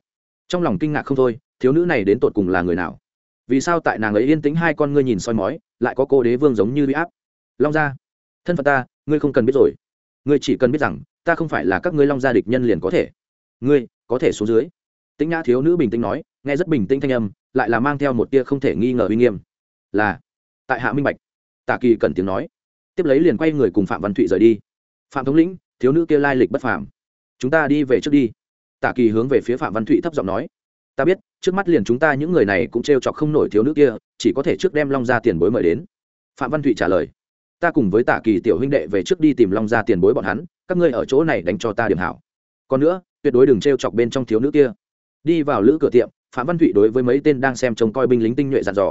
trong lòng kinh ngạc không thôi, thiếu nữ này đến tột cùng là người nào? Vì sao tại nàng ấy yên tĩnh hai con ngươi nhìn soi mói, lại có cô đế vương giống như bị áp? Long gia, thân phận ta, ngươi không cần biết rồi ngươi chỉ cần biết rằng, ta không phải là các ngươi long gia địch nhân liền có thể. Ngươi, có thể xuống dưới. Tĩnh nhã thiếu nữ bình tĩnh nói, nghe rất bình tĩnh thanh âm, lại là mang theo một tia không thể nghi ngờ uy nghiêm. Là. Tại hạ minh bạch, Tạ kỳ cần tiếng nói. Tiếp lấy liền quay người cùng phạm văn thụy rời đi. Phạm thống lĩnh, thiếu nữ kia lai lịch bất phàm. Chúng ta đi về trước đi. Tạ kỳ hướng về phía phạm văn thụy thấp giọng nói. Ta biết, trước mắt liền chúng ta những người này cũng t r e o chọc không nổi thiếu nữ kia, chỉ có thể trước đem long ra tiền bối mời đến. Phạm văn thụy trả lời ta cùng với tả kỳ tiểu huynh đệ về trước đi tìm long ra tiền bối bọn hắn, các ngươi ở chỗ này đánh cho ta điểm hảo. Còn nữa, tuyệt đối đừng t r e o chọc bên trong thiếu nữ kia. Đi vào lữ cửa tiệm, phạm văn thụy đối với mấy tên đang xem trông coi binh lính tinh nhuệ dặn dò.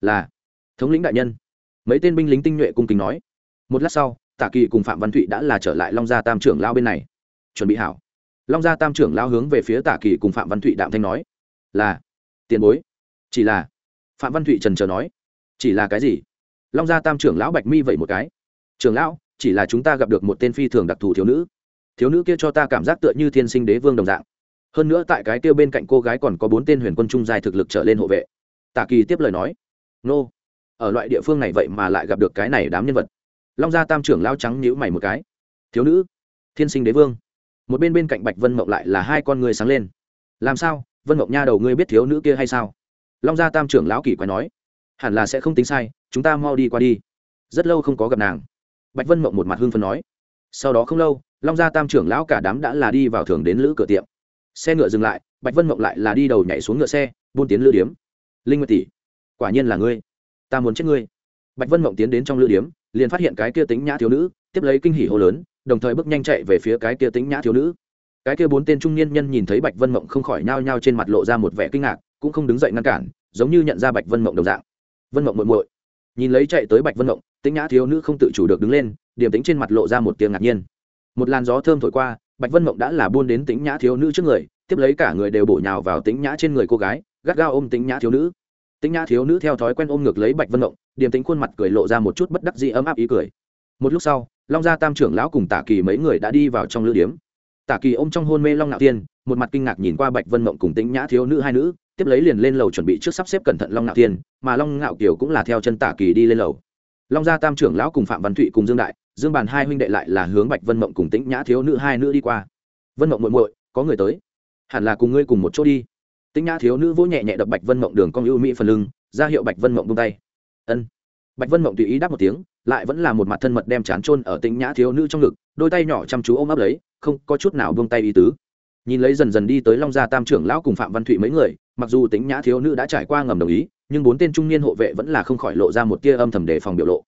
Là, thống lĩnh đại nhân. Mấy tên binh lính tinh nhuệ cung kính nói. Một lát sau, tả kỳ cùng phạm văn thụy đã là trở lại long gia tam trưởng lao bên này. Chuẩn bị hảo. Long gia tam trưởng lao hướng về phía tả kỳ cùng phạm văn thụy đạm thanh nói. Là, tiền bối. Chỉ là, phạm văn thụy trần trờ nói. Chỉ là cái gì? Long gia tam trưởng lão bạch mi vậy một cái. Trưởng lão, chỉ là chúng ta gặp được một tên phi thường đặc thù thiếu nữ. Thiếu nữ kia cho ta cảm giác tựa như thiên sinh đế vương đồng dạng. Hơn nữa tại cái kia bên cạnh cô gái còn có bốn tên huyền quân trung dài thực lực trở lên hộ vệ. Tạ kỳ tiếp lời nói. Nô, ở loại địa phương này vậy mà lại gặp được cái này đám nhân vật. Long gia tam trưởng lao trắng nhữ mày một cái. Thiếu nữ, thiên sinh đế vương. Một bên bên cạnh bạch vân mộng lại là hai con người sáng lên. Làm sao? Vân mộng nha đầu ngươi biết thiếu nữ kia hay sao? Long gia tam trưởng lão kỳ quái nói. Hẳn là sẽ không tính sai chúng ta mau đi qua đi. Rất lâu không có gặp nàng. Bạch vân mộng một mặt hưng phân nói. Sau đó không lâu, long gia tam trưởng lão cả đám đã là đi vào thường đến lữ cửa tiệm. Xe ngựa dừng lại, bạch vân mộng lại là đi đầu nhảy xuống ngựa xe, buôn tiến lữ điếm. Linh nguyệt tỷ, quả nhiên là ngươi. Ta muốn chết ngươi. Bạch vân mộng tiến đến trong lữ điếm, liền phát hiện cái kia tính nhã thiếu nữ, tiếp lấy kinh hỉ hô lớn, đồng thời bước nhanh chạy về phía cái kia tính nhã thiếu nữ. Cái kia bốn tên trung niên nhân nhìn thấy bạch vân mộng không khỏi nhao nhao trên mặt lộ ra một vẻ kinh ngạc, cũng không đứng dậy ngăn cản, giống như nhận ra bạch vân mộng đồng dạng. Vân mộng muội muội nhìn lấy chạy tới bạch vân động tính nhã thiếu nữ không tự chủ được đứng lên điểm tính trên mặt lộ ra một tiếng ngạc nhiên. Một làn gió thơm thổi qua, bạch vân mộng đã là buôn đến tính nhã thiếu nữ trước người, tiếp lấy cả người đều bổ nhào vào tính nhã trên người cô gái, gắt gao ôm tính nhã thiếu nữ. Tính nhã thiếu nữ theo thói quen ôm ngược lấy bạch vân mộng điểm tính khuôn mặt cười lộ ra một chút bất đắc dĩ ấm áp ý cười. Một lúc sau, long gia tam trưởng lão cùng tả kỳ mấy người đã đi vào trong lữ điếm. Tả kỳ ôm trong hôn mê long ngạo tiên, một mặt kinh ngạc nhìn qua bạch vân mộng cùng tĩnh nhã thiếu nữ hai nữ tiếp lấy liền lên lầu chuẩn bị trước sắp xếp cẩn thận long ngạo tiên mà long ngạo kiều cũng là theo chân tả kỳ đi lên lầu. Long gia tam trưởng lão cùng phạm văn thụy cùng dương đại, dương bàn hai huynh đệ lại là hướng bạch vân mộng cùng tĩnh nhã thiếu nữ hai nữ đi qua. Vân mộng muội muội, có người tới. Hẳn là cùng ngươi cùng một chỗ đi. Tĩnh nhã thiếu nữ vỗ nhẹ nhẹ đập bạch vân mộng đường cong ưu mỹ phần lưng, ra hiệu bạch vân mộng bông tay. Ân. Bạch vân mộng tùy ý đáp một tiếng, lại vẫn là một mặt thân mật đem chán trôn ở tĩnh nhã thiếu nữ trong ngực, đôi tay nhỏ chăm chú ôm ấp lấy, không có chút nào buông tay ý tứ nhìn lấy dần dần đi tới long gia tam trưởng lão cùng phạm văn thụy mấy người, mặc dù tính nhã thiếu nữ đã trải qua ngầm đồng ý, nhưng bốn tên trung niên hộ vệ vẫn là không khỏi lộ ra một tia âm thầm đề phòng biểu lộ.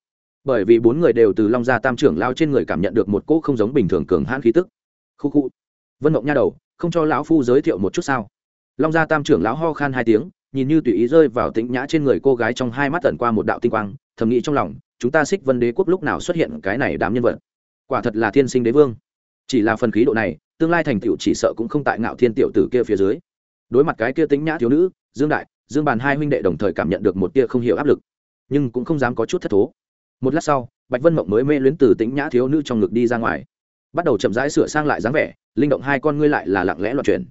Bởi vì bốn người đều từ long gia tam trưởng lao trên người cảm nhận được một cỗ không giống bình thường cường hãn khí tức. Khu khu. Vân mộng nha đầu, không cho lão phu giới thiệu một chút sao? Long gia tam trưởng lão ho khan hai tiếng, nhìn như tùy ý rơi vào tĩnh nhã trên người cô gái trong hai mắt tẩn qua một đạo tinh quang, thầm nghĩ trong lòng, chúng ta xích vân đế quốc lúc nào xuất hiện cái này đám nhân vật? Quả thật là thiên sinh đế vương. Chỉ là phần khí độ này tương lai thành tựu chỉ sợ cũng không tại ngạo thiên tiểu tử kia phía dưới. Đối mặt cái kia tính nhã thiếu nữ, dương đại, dương bàn hai huynh đệ đồng thời cảm nhận được một tia không hiểu áp lực, nhưng cũng không dám có chút thất thố. Một lát sau, bạch vân mộng mới mê luyến từ tính nhã thiếu nữ trong ngực đi ra ngoài. Bắt đầu chậm rãi sửa sang lại dáng vẻ, linh động hai con ngươi lại là lặng lẽ loạn chuyển.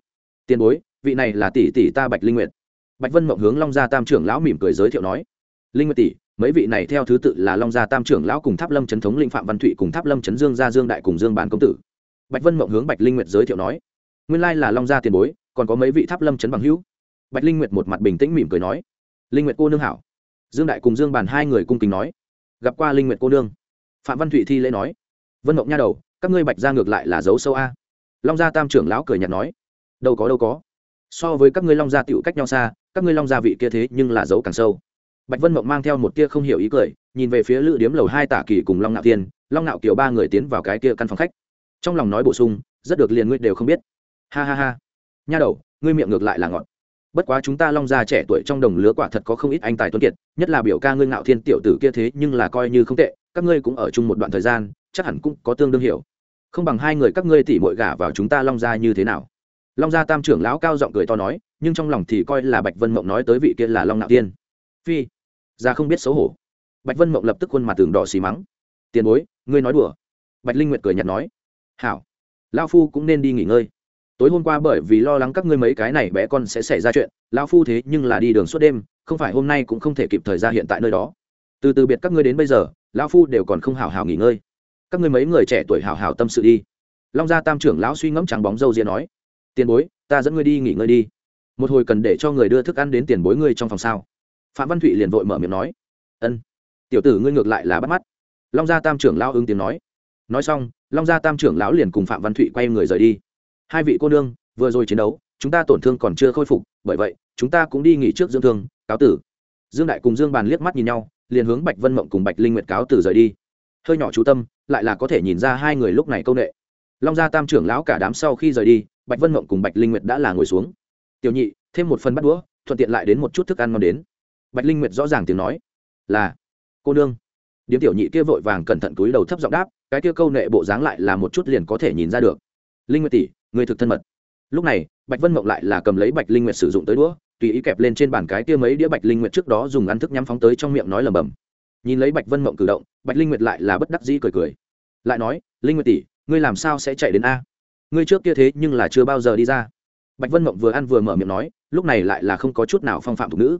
Tiền bối, vị này là tỷ tỷ ta bạch linh nguyệt. Bạch vân mộng hướng long gia tam trưởng lão mỉm cười giới thiệu nói. Linh nguyệt tỷ, mấy vị này theo thứ tự là long gia tam trưởng lão cùng tháp lâm trấn thống linh phạm văn thụy cùng tháp lâm trấn dương gia dương đại cùng dương bản công tử bạch vân mộng hướng bạch linh nguyệt giới thiệu nói, nguyên lai là long gia tiền bối, còn có mấy vị tháp lâm trấn bằng hữu. Bạch linh nguyệt một mặt bình tĩnh mỉm cười nói, linh nguyệt cô nương hảo. Dương đại cùng dương bàn hai người cung kính nói, gặp qua linh nguyệt cô nương. Phạm văn thụy thi lễ nói, vân mộng nha đầu, các ngươi bạch ra ngược lại là dấu sâu a. Long gia tam trưởng lão cười nhạt nói, đâu có đâu có. So với các ngươi long gia tựu cách nhau xa, các ngươi long gia vị kia thế nhưng là dấu càng sâu. Bạch vân mộng mang theo một tia không hiểu ý cười, nhìn về phía lữ điếm lầu hai tả kỳ cùng long ngạo tiên long ngạo kiều ba người tiến vào cái kia căn phòng khách trong lòng nói bổ sung, rất được liền ngươi đều không biết. Ha ha ha. Nha đầu, ngươi miệng ngược lại là ngọt. Bất quá chúng ta long gia trẻ tuổi trong đồng lứa quả thật có không ít anh tài tuấn kiệt, nhất là biểu ca ngươi ngạo thiên tiểu tử kia thế nhưng là coi như không tệ, các ngươi cũng ở chung một đoạn thời gian, chắc hẳn cũng có tương đương hiểu. Không bằng hai người các ngươi tỉ mội gả vào chúng ta long gia như thế nào? Long gia tam trưởng lão cao giọng cười to nói, nhưng trong lòng thì coi là bạch vân mộng nói tới vị kia là long ngạo tiên. Phi, ra không biết xấu hổ. Bạch vân mộng lập tức khuôn mặt tường đỏ xì mắng. Tiền bối, ngươi nói đùa. Bạch linh nguyệt cười nhạt nói hảo. Lao phu cũng nên đi nghỉ ngơi. Tối hôm qua bởi vì lo lắng các ngươi mấy cái này bé con sẽ xảy ra chuyện lao phu thế nhưng là đi đường suốt đêm, không phải hôm nay cũng không thể kịp thời ra hiện tại nơi đó. Từ từ biệt các ngươi đến bây giờ lao phu đều còn không hảo hảo nghỉ ngơi. Các ngươi mấy người trẻ tuổi hảo hảo tâm sự đi. Long gia tam trưởng lão suy ngẫm trắng bóng dâu ria nói, tiền bối, ta dẫn ngươi đi nghỉ ngơi đi. Một hồi cần để cho người đưa thức ăn đến tiền bối ngươi trong phòng sao? Phạm văn thụy liền vội mở miệng nói, ân. Tiểu tử ngươi ngược lại là bắt mắt. Long gia tam trưởng lao ứng tiếng nói nói xong long gia tam trưởng lão liền cùng phạm văn thụy quay người rời đi. Hai vị cô nương, vừa rồi chiến đấu, chúng ta tổn thương còn chưa khôi phục, bởi vậy, chúng ta cũng đi nghỉ trước dưỡng thương, cáo tử. Dương đại cùng dương bàn liếc mắt nhìn nhau, liền hướng bạch vân mộng cùng bạch linh nguyệt cáo tử rời đi. Hơi nhỏ chú tâm, lại là có thể nhìn ra hai người lúc này công nghệ long gia tam trưởng lão cả đám sau khi rời đi, bạch vân mộng cùng bạch linh nguyệt đã là ngồi xuống. Tiểu nhị, thêm một phần bắt đũa, thuận tiện lại đến một chút thức ăn ngon đến. Bạch linh nguyệt rõ ràng tiếng nói. Là, cô nương. Điếm tiểu nhị kia vội vàng cẩn thận túi đầu thấp giọng đáp cái kia câu nệ bộ dáng lại là một chút liền có thể nhìn ra được. Linh nguyệt tỷ, người thực thân mật. Lúc này, bạch vân mộng lại là cầm lấy bạch linh nguyệt sử dụng tới đũa, tùy ý kẹp lên trên bàn cái kia mấy đĩa bạch linh nguyệt trước đó dùng ăn thức nhắm phóng tới trong miệng nói lầm bầm nhìn lấy bạch vân mộng cử động, bạch linh nguyệt lại là bất đắc dĩ cười cười. Lại nói, linh nguyệt tỷ, ngươi làm sao sẽ chạy đến a? Ngươi trước kia thế nhưng là chưa bao giờ đi ra. Bạch vân mộng vừa ăn vừa mở miệng nói, lúc này lại là không có chút nào phong phạm thục nữ.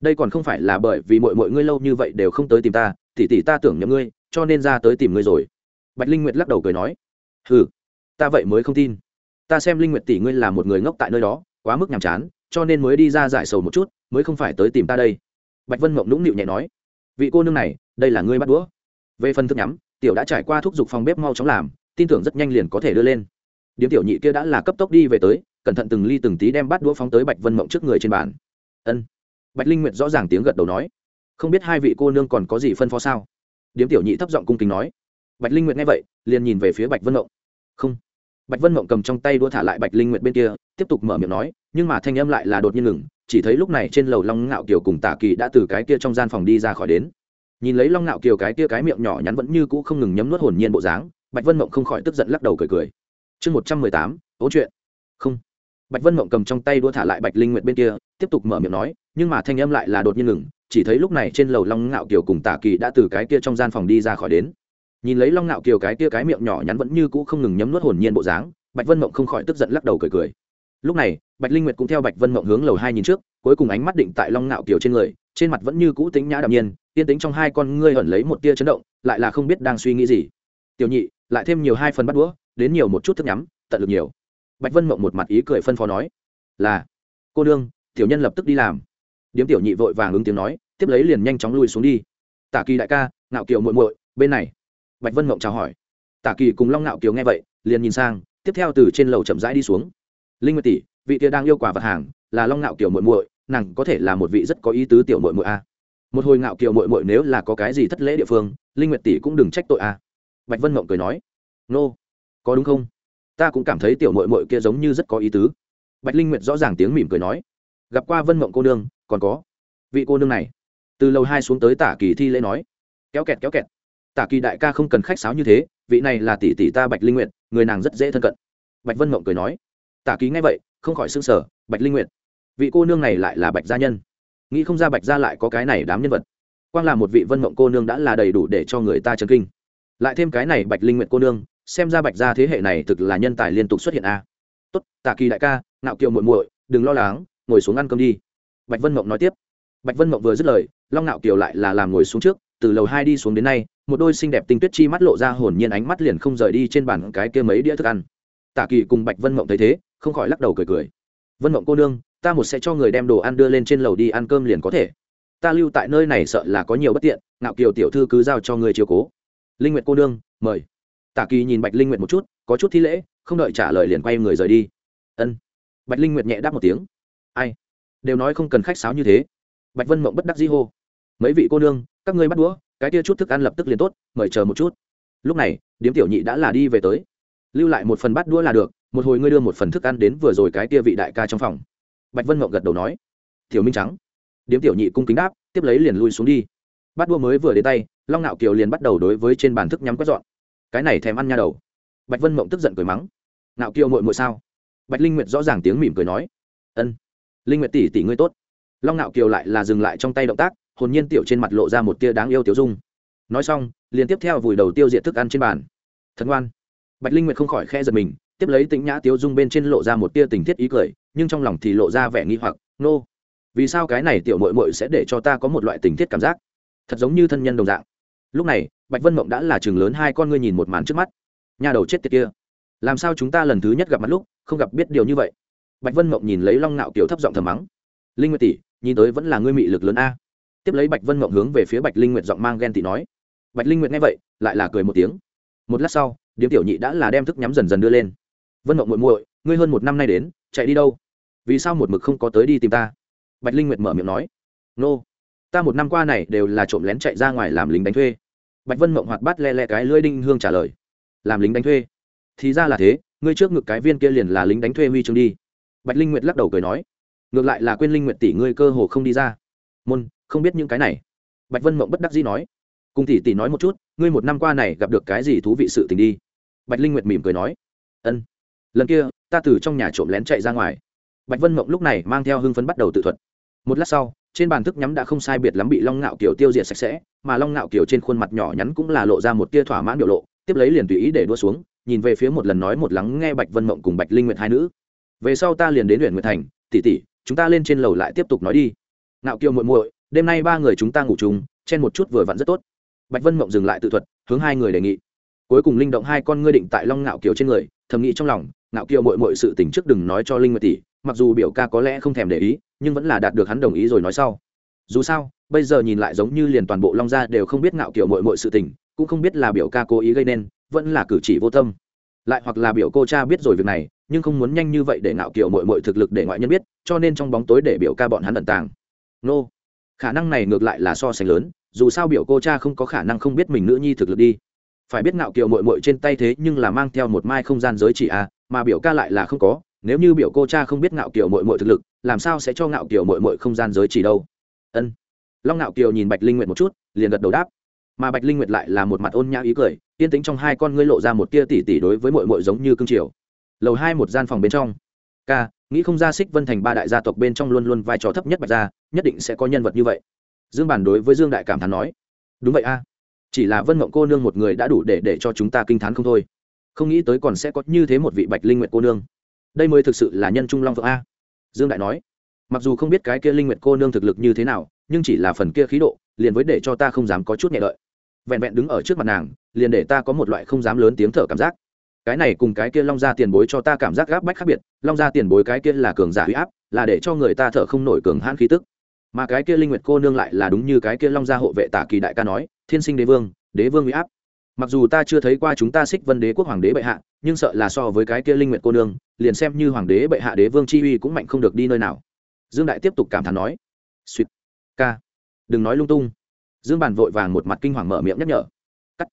Đây còn không phải là bởi vì mọi mọi ngươi lâu như vậy đều không tới tìm ta tỉ tỉ ta tưởng nhầm ngươi, cho nên ra tới tìm ngươi rồi bạch linh nguyệt lắc đầu cười nói hừ, ta vậy mới không tin. Ta xem linh nguyệt tỷ ngươi là một người ngốc tại nơi đó quá mức nhàm chán cho nên mới đi ra giải sầu một chút mới không phải tới tìm ta đây. Bạch vân mộng nũng nịu nhẹ nói vị cô nương này đây là ngươi bắt đũa. Về phần thức nhắm tiểu đã trải qua thúc giục phòng bếp mau chóng làm tin tưởng rất nhanh liền có thể đưa lên. Điếm tiểu nhị kia đã là cấp tốc đi về tới cẩn thận từng ly từng tí đem bắt đũa phóng tới bạch vân mộng trước người trên bàn. Ân. Bạch linh nguyệt rõ ràng tiếng gật đầu nói không biết hai vị cô nương còn có gì phân phó sao? Điếm tiểu nhị thấp giọng cung kính nói bạch linh nguyệt nghe vậy, liền nhìn về phía bạch vân mộng. Không. Bạch vân mộng cầm trong tay đua thả lại bạch linh nguyệt bên kia, tiếp tục mở miệng nói, nhưng mà thanh âm lại là đột nhiên ngừng, chỉ thấy lúc này trên lầu long ngạo kiều cùng tả kỳ đã từ cái kia trong gian phòng đi ra khỏi đến. Nhìn lấy long ngạo kiều cái kia cái miệng nhỏ nhắn vẫn như cũ không ngừng nhấm nuốt hồn nhiên bộ dáng, bạch vân mộng không khỏi tức giận lắc đầu cười cười. Chương một trăm mười tám, ố chuyện. Không. Bạch vân mộng cầm trong tay đua thả lại bạch linh nguyệt bên kia, tiếp tục mở miệng nói, nhưng mà thanh âm lại là đột nhiên ngừng, chỉ thấy lúc này trên lầu long ngạo kiều cùng tả kỳ đã từ cái kia trong gian phòng đi ra khỏi đến nhìn lấy long nạo kiều cái tia cái miệng nhỏ nhắn vẫn như cũ không ngừng nhấm nuốt hồn nhiên bộ dáng, bạch vân mộng không khỏi tức giận lắc đầu cười cười. Lúc này, bạch linh nguyệt cũng theo bạch vân mộng hướng lầu hai nhìn trước, cuối cùng ánh mắt định tại long nạo kiều trên người, trên mặt vẫn như cũ tính nhã đạm nhiên tiên tính trong hai con ngươi ẩn lấy một tia chấn động, lại là không biết đang suy nghĩ gì. Tiểu nhị, lại thêm nhiều hai phần bắt đũa, đến nhiều một chút thức nhắm, tận lực nhiều. Bạch vân mộng một mặt ý cười phân phó nói. Là. Cô đương tiểu nhân lập tức đi làm. Điếm tiểu nhị vội vàng ứng tiếng nói, tiếp lấy liền nhanh chóng lui xuống đi. Tả kỳ đại ca nạo kiều muội muội, bên này bạch vân mộng chào hỏi. Tả kỳ cùng long ngạo kiều nghe vậy, liền nhìn sang, tiếp theo từ trên lầu chậm rãi đi xuống. Linh nguyệt tỷ, vị kia đang yêu quả vật hàng, là long ngạo kiều muội muội, nàng có thể là một vị rất có ý tứ tiểu muội muội a. Một hồi ngạo kiều muội muội nếu là có cái gì thất lễ địa phương, linh nguyệt tỷ cũng đừng trách tội a. Bạch vân mộng cười nói, nô, có đúng không? Ta cũng cảm thấy tiểu muội muội kia giống như rất có ý tứ. Bạch linh nguyệt rõ ràng tiếng mỉm cười nói, gặp qua vân mộng cô nương, còn có vị cô nương này. Từ lầu hai xuống tới tả kỳ thi lễ nói, kéo kẹt kéo kẹt tả kỳ đại ca không cần khách sáo như thế, vị này là tỷ tỷ ta bạch linh nguyệt, người nàng rất dễ thân cận. Bạch vân mộng cười nói. Tả kỳ nghe vậy, không khỏi s ư n g sở bạch linh nguyệt. Vị cô nương này lại là bạch gia nhân. Nghĩ không ra bạch gia lại có cái này đám nhân vật. Quang là một vị vân mộng cô nương đã là đầy đủ để cho người ta chấn kinh. Lại thêm cái này bạch linh nguyệt cô nương, xem ra bạch gia thế hệ này thực là nhân tài liên tục xuất hiện a. Tốt, tả kỳ đại ca nạo kiệu muội muội, đừng lo lắng, ngồi xuống ăn cơm đi. Bạch vân mộng nói tiếp. Bạch vân mộng vừa dứt lời, long nạo kiều lại là làm ngồi xuống trước, từ lầu hai đi xuống đến nay một đôi xinh đẹp tinh tuyết chi mắt lộ ra hồn nhiên ánh mắt liền không rời đi trên bàn cái kia mấy đĩa thức ăn. Tả kỳ cùng bạch vân mộng thấy thế, không khỏi lắc đầu cười cười. Vân mộng cô nương, ta một sẽ cho người đem đồ ăn đưa lên trên lầu đi ăn cơm liền có thể. Ta lưu tại nơi này sợ là có nhiều bất tiện, ngạo kiều tiểu thư cứ giao cho người chiều cố. Linh nguyệt cô nương, mời. Tả kỳ nhìn bạch linh nguyệt một chút, có chút thi lễ, không đợi trả lời liền quay người rời đi. Ân. Bạch linh nguyệt nhẹ đáp một tiếng. Ai? Đều nói không cần khách sáo như thế. Bạch vân mộng bất đắc dĩ hô. Mấy vị cô nương, các ngươi bắt đũa cái kia chút thức ăn lập tức liền tốt, mời chờ một chút. Lúc này, điếm tiểu nhị đã là đi về tới. Lưu lại một phần bát đũa là được, một hồi ngươi đưa một phần thức ăn đến vừa rồi cái kia vị đại ca trong phòng. Bạch vân mộng gật đầu nói, tiểu minh trắng. Điếm tiểu nhị cung kính đáp, tiếp lấy liền lui xuống đi. Bát đũa mới vừa đến tay, long nạo kiều liền bắt đầu đối với trên bàn thức nhắm quét dọn. Cái này thèm ăn nha đầu. Bạch vân mộng tức giận cười mắng, nạo kiều mội mội sao? Bạch linh nguyệt rõ ràng tiếng mỉm cười nói, ân, linh nguyệt tỷ tỷ ngươi tốt. Long nạo kiều lại là dừng lại trong tay động tác hồn nhiên tiểu trên mặt lộ ra một tia đáng yêu tiểu dung. Nói xong, liền tiếp theo vùi đầu tiêu diệt thức ăn trên bàn. Thật ngoan. Bạch linh nguyệt không khỏi khe giật mình, tiếp lấy tĩnh nhã tiêu dung bên trên lộ ra một tia tình thiết ý cười, nhưng trong lòng thì lộ ra vẻ nghi hoặc, nô、no. vì sao cái này tiểu mội mội sẽ để cho ta có một loại tình thiết cảm giác? Thật giống như thân nhân đồng dạng. Lúc này, bạch vân mộng đã là chừng lớn hai con ngươi nhìn một màn trước mắt. Nhà đầu chết tiệt kia, làm sao chúng ta lần thứ nhất gặp mặt lúc không gặp biết điều như vậy? Bạch vân mộng nhìn lấy long nạo kiểu thấp giọng thầm mắng. Linh nguyệt tỷ, nhìn tới vẫn là ngươi mị lực lớn a tiếp lấy bạch vân mộng hướng về phía bạch linh nguyệt giọng mang ghen tị nói. Bạch linh nguyệt nghe vậy, lại là cười một tiếng. Một lát sau, điếm tiểu nhị đã là đem thức nhắm dần dần đưa lên. Vân mộng muội muội, ngươi hơn một năm nay đến, chạy đi đâu? Vì sao một mực không có tới đi tìm ta? Bạch linh nguyệt mở miệng nói. Nô, ta một năm qua này đều là trộm lén chạy ra ngoài làm lính đánh thuê. Bạch vân mộng hoạt bát le le cái lưỡi đinh hương trả lời. Làm lính đánh thuê? Thì ra là thế, ngươi trước ngực cái viên kia liền là lính đánh thuê huy chương đi. Bạch linh nguyệt lắc đầu cười nói. Ngược lại là quên linh nguyệt tỷ ngươi cơ hồ không đi ra. Môn không biết những cái này. Bạch vân mộng bất đắc dĩ nói. Cùng tỷ tỷ nói một chút, ngươi một năm qua này gặp được cái gì thú vị sự tình đi. Bạch linh nguyệt mỉm cười nói. Ân. Lần kia, ta từ trong nhà trộm lén chạy ra ngoài. Bạch vân mộng lúc này mang theo hưng phấn bắt đầu tự thuật. Một lát sau, trên bàn thức nhắm đã không sai biệt lắm bị long ngạo kiều tiêu diệt sạch sẽ, mà long ngạo kiều trên khuôn mặt nhỏ nhắn cũng là lộ ra một tia thỏa mãn biểu lộ, tiếp lấy liền tùy ý để đua xuống, nhìn về phía một lần nói một lắng nghe bạch vân mộng cùng bạch linh nguyệt hai nữ. Về sau ta liền đến huyện nguyệt thành, tỷ tỷ, chúng ta lên trên lầu lại tiếp tục nói đi. Ngạo kiều muội muội đêm nay ba người chúng ta ngủ chung, chen một chút vừa vặn rất tốt. Bạch vân mộng dừng lại tự thuật, hướng hai người đề nghị. Cuối cùng linh động hai con ngươi định tại long ngạo kiều trên người, thầm nghĩ trong lòng, ngạo kiều mội mội sự tình trước đừng nói cho linh nguyệt tỷ, mặc dù biểu ca có lẽ không thèm để ý, nhưng vẫn là đạt được hắn đồng ý rồi nói sau. Dù sao, bây giờ nhìn lại giống như liền toàn bộ long gia đều không biết ngạo kiều mội mội sự tình, cũng không biết là biểu ca cố ý gây nên, vẫn là cử chỉ vô tâm. Lại hoặc là biểu cô cha biết rồi việc này, nhưng không muốn nhanh như vậy để ngạo kiều mội mội thực lực để ngoại nhân biết, cho nên trong bóng tối để biểu ca bọn hắn ẩn tàng. Nô khả năng này ngược lại là so sánh lớn, dù sao biểu cô cha không có khả năng không biết mình nữ nhi thực lực đi. Phải biết ngạo kiều mội mội trên tay thế nhưng là mang theo một mai không gian giới chỉ a mà biểu ca lại là không có, nếu như biểu cô cha không biết ngạo kiều mội mội thực lực, làm sao sẽ cho ngạo kiều mội mội không gian giới chỉ đâu? Ân. Long ngạo kiều nhìn bạch linh nguyệt một chút, liền gật đầu đáp. Mà bạch linh nguyệt lại là một mặt ôn nhã ý cười, yên tĩnh trong hai con ngươi lộ ra một tia tỉ tỉ đối với mội mội giống như cương triều. Lầu hai một gian phòng bên trong. Ca, nghĩ không ra xích vân thành ba đại gia tộc bên trong luôn luôn vai trò thấp nhất bạch gia nhất định sẽ có nhân vật như vậy. Dương bản đối với dương đại cảm thán nói, đúng vậy a, chỉ là vân mộng cô nương một người đã đủ để để cho chúng ta kinh t h á n không thôi. Không nghĩ tới còn sẽ có như thế một vị bạch linh nguyệt cô nương. Đây mới thực sự là nhân trung long vợ a. Dương đại nói, mặc dù không biết cái kia linh nguyệt cô nương thực lực như thế nào, nhưng chỉ là phần kia khí độ, liền với để cho ta không dám có chút nhẹ lợi vẹn vẹn đứng ở trước mặt nàng, liền để ta có một loại không dám lớn tiếng thở cảm giác. Cái này cùng cái kia long ra tiền bối cho ta cảm giác gáp bách khác biệt, long ra tiền bối cái kia là cường giả huy áp, là để cho người ta thở không nổi cường hãn khí tức mà cái kia linh nguyệt cô nương lại là đúng như cái kia long gia hộ vệ tả kỳ đại ca nói, thiên sinh đế vương đế vương uy áp. Mặc dù ta chưa thấy qua chúng ta xích vân đế quốc hoàng đế bệ hạ, nhưng sợ là so với cái kia linh nguyệt cô nương, liền xem như hoàng đế bệ hạ đế vương chi uy cũng mạnh không được đi nơi nào. Dương đại tiếp tục cảm thán nói suýt ca, đừng nói lung tung. Dương bản vội vàng một mặt kinh hoàng mở miệng nhắc nhở, cắt,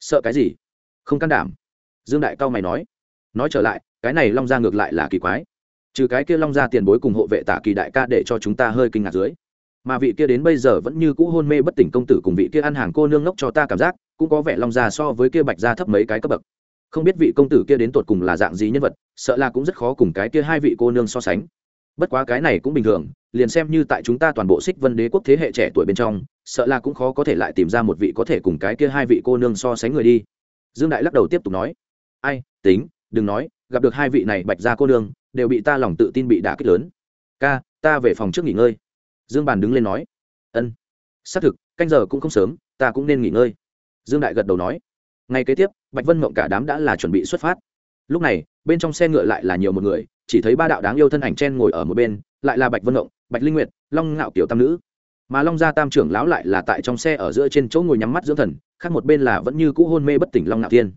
sợ cái gì? Không can đảm. Dương đại cao mày nói nói trở lại, cái này long gia ngược lại là kỳ quái. Trừ cái kia long gia tiền bối cùng hộ vệ tả kỳ đại ca để cho chúng ta hơi kinh ngạc dưới mà vị kia đến bây giờ vẫn như cũ hôn mê bất tỉnh công tử cùng vị kia ăn hàng cô nương ngốc cho ta cảm giác, cũng có vẻ long già so với kia bạch gia thấp mấy cái cấp bậc. Không biết vị công tử kia đến tột cùng là dạng gì nhân vật, sợ là cũng rất khó cùng cái kia hai vị cô nương so sánh. Bất quá cái này cũng bình thường, liền xem như tại chúng ta toàn bộ xích vân đế quốc thế hệ trẻ tuổi bên trong, sợ là cũng khó có thể lại tìm ra một vị có thể cùng cái kia hai vị cô nương so sánh người đi. Dương đại lắc đầu tiếp tục nói, ai, tính, đừng nói, gặp được hai vị này bạch gia cô nương, đều bị ta lòng tự tin bị đả kích lớn. Ca, ta về phòng trước nghỉ ngơi dương bàn đứng lên nói, ân, xác thực, canh giờ cũng không sớm, ta cũng nên nghỉ ngơi. Dương đại gật đầu nói, ngay kế tiếp, bạch vân mộng cả đám đã là chuẩn bị xuất phát. Lúc này, bên trong xe ngựa lại là nhiều một người, chỉ thấy ba đạo đáng yêu thân ảnh chen ngồi ở một bên, lại là bạch vân mộng, bạch linh nguyệt, long ngạo tiểu tam nữ. Mà long gia tam trưởng lão lại là tại trong xe ở giữa trên chỗ ngồi nhắm mắt dưỡng thần, khác một bên là vẫn như cũ hôn mê bất tỉnh long ngạo thiên.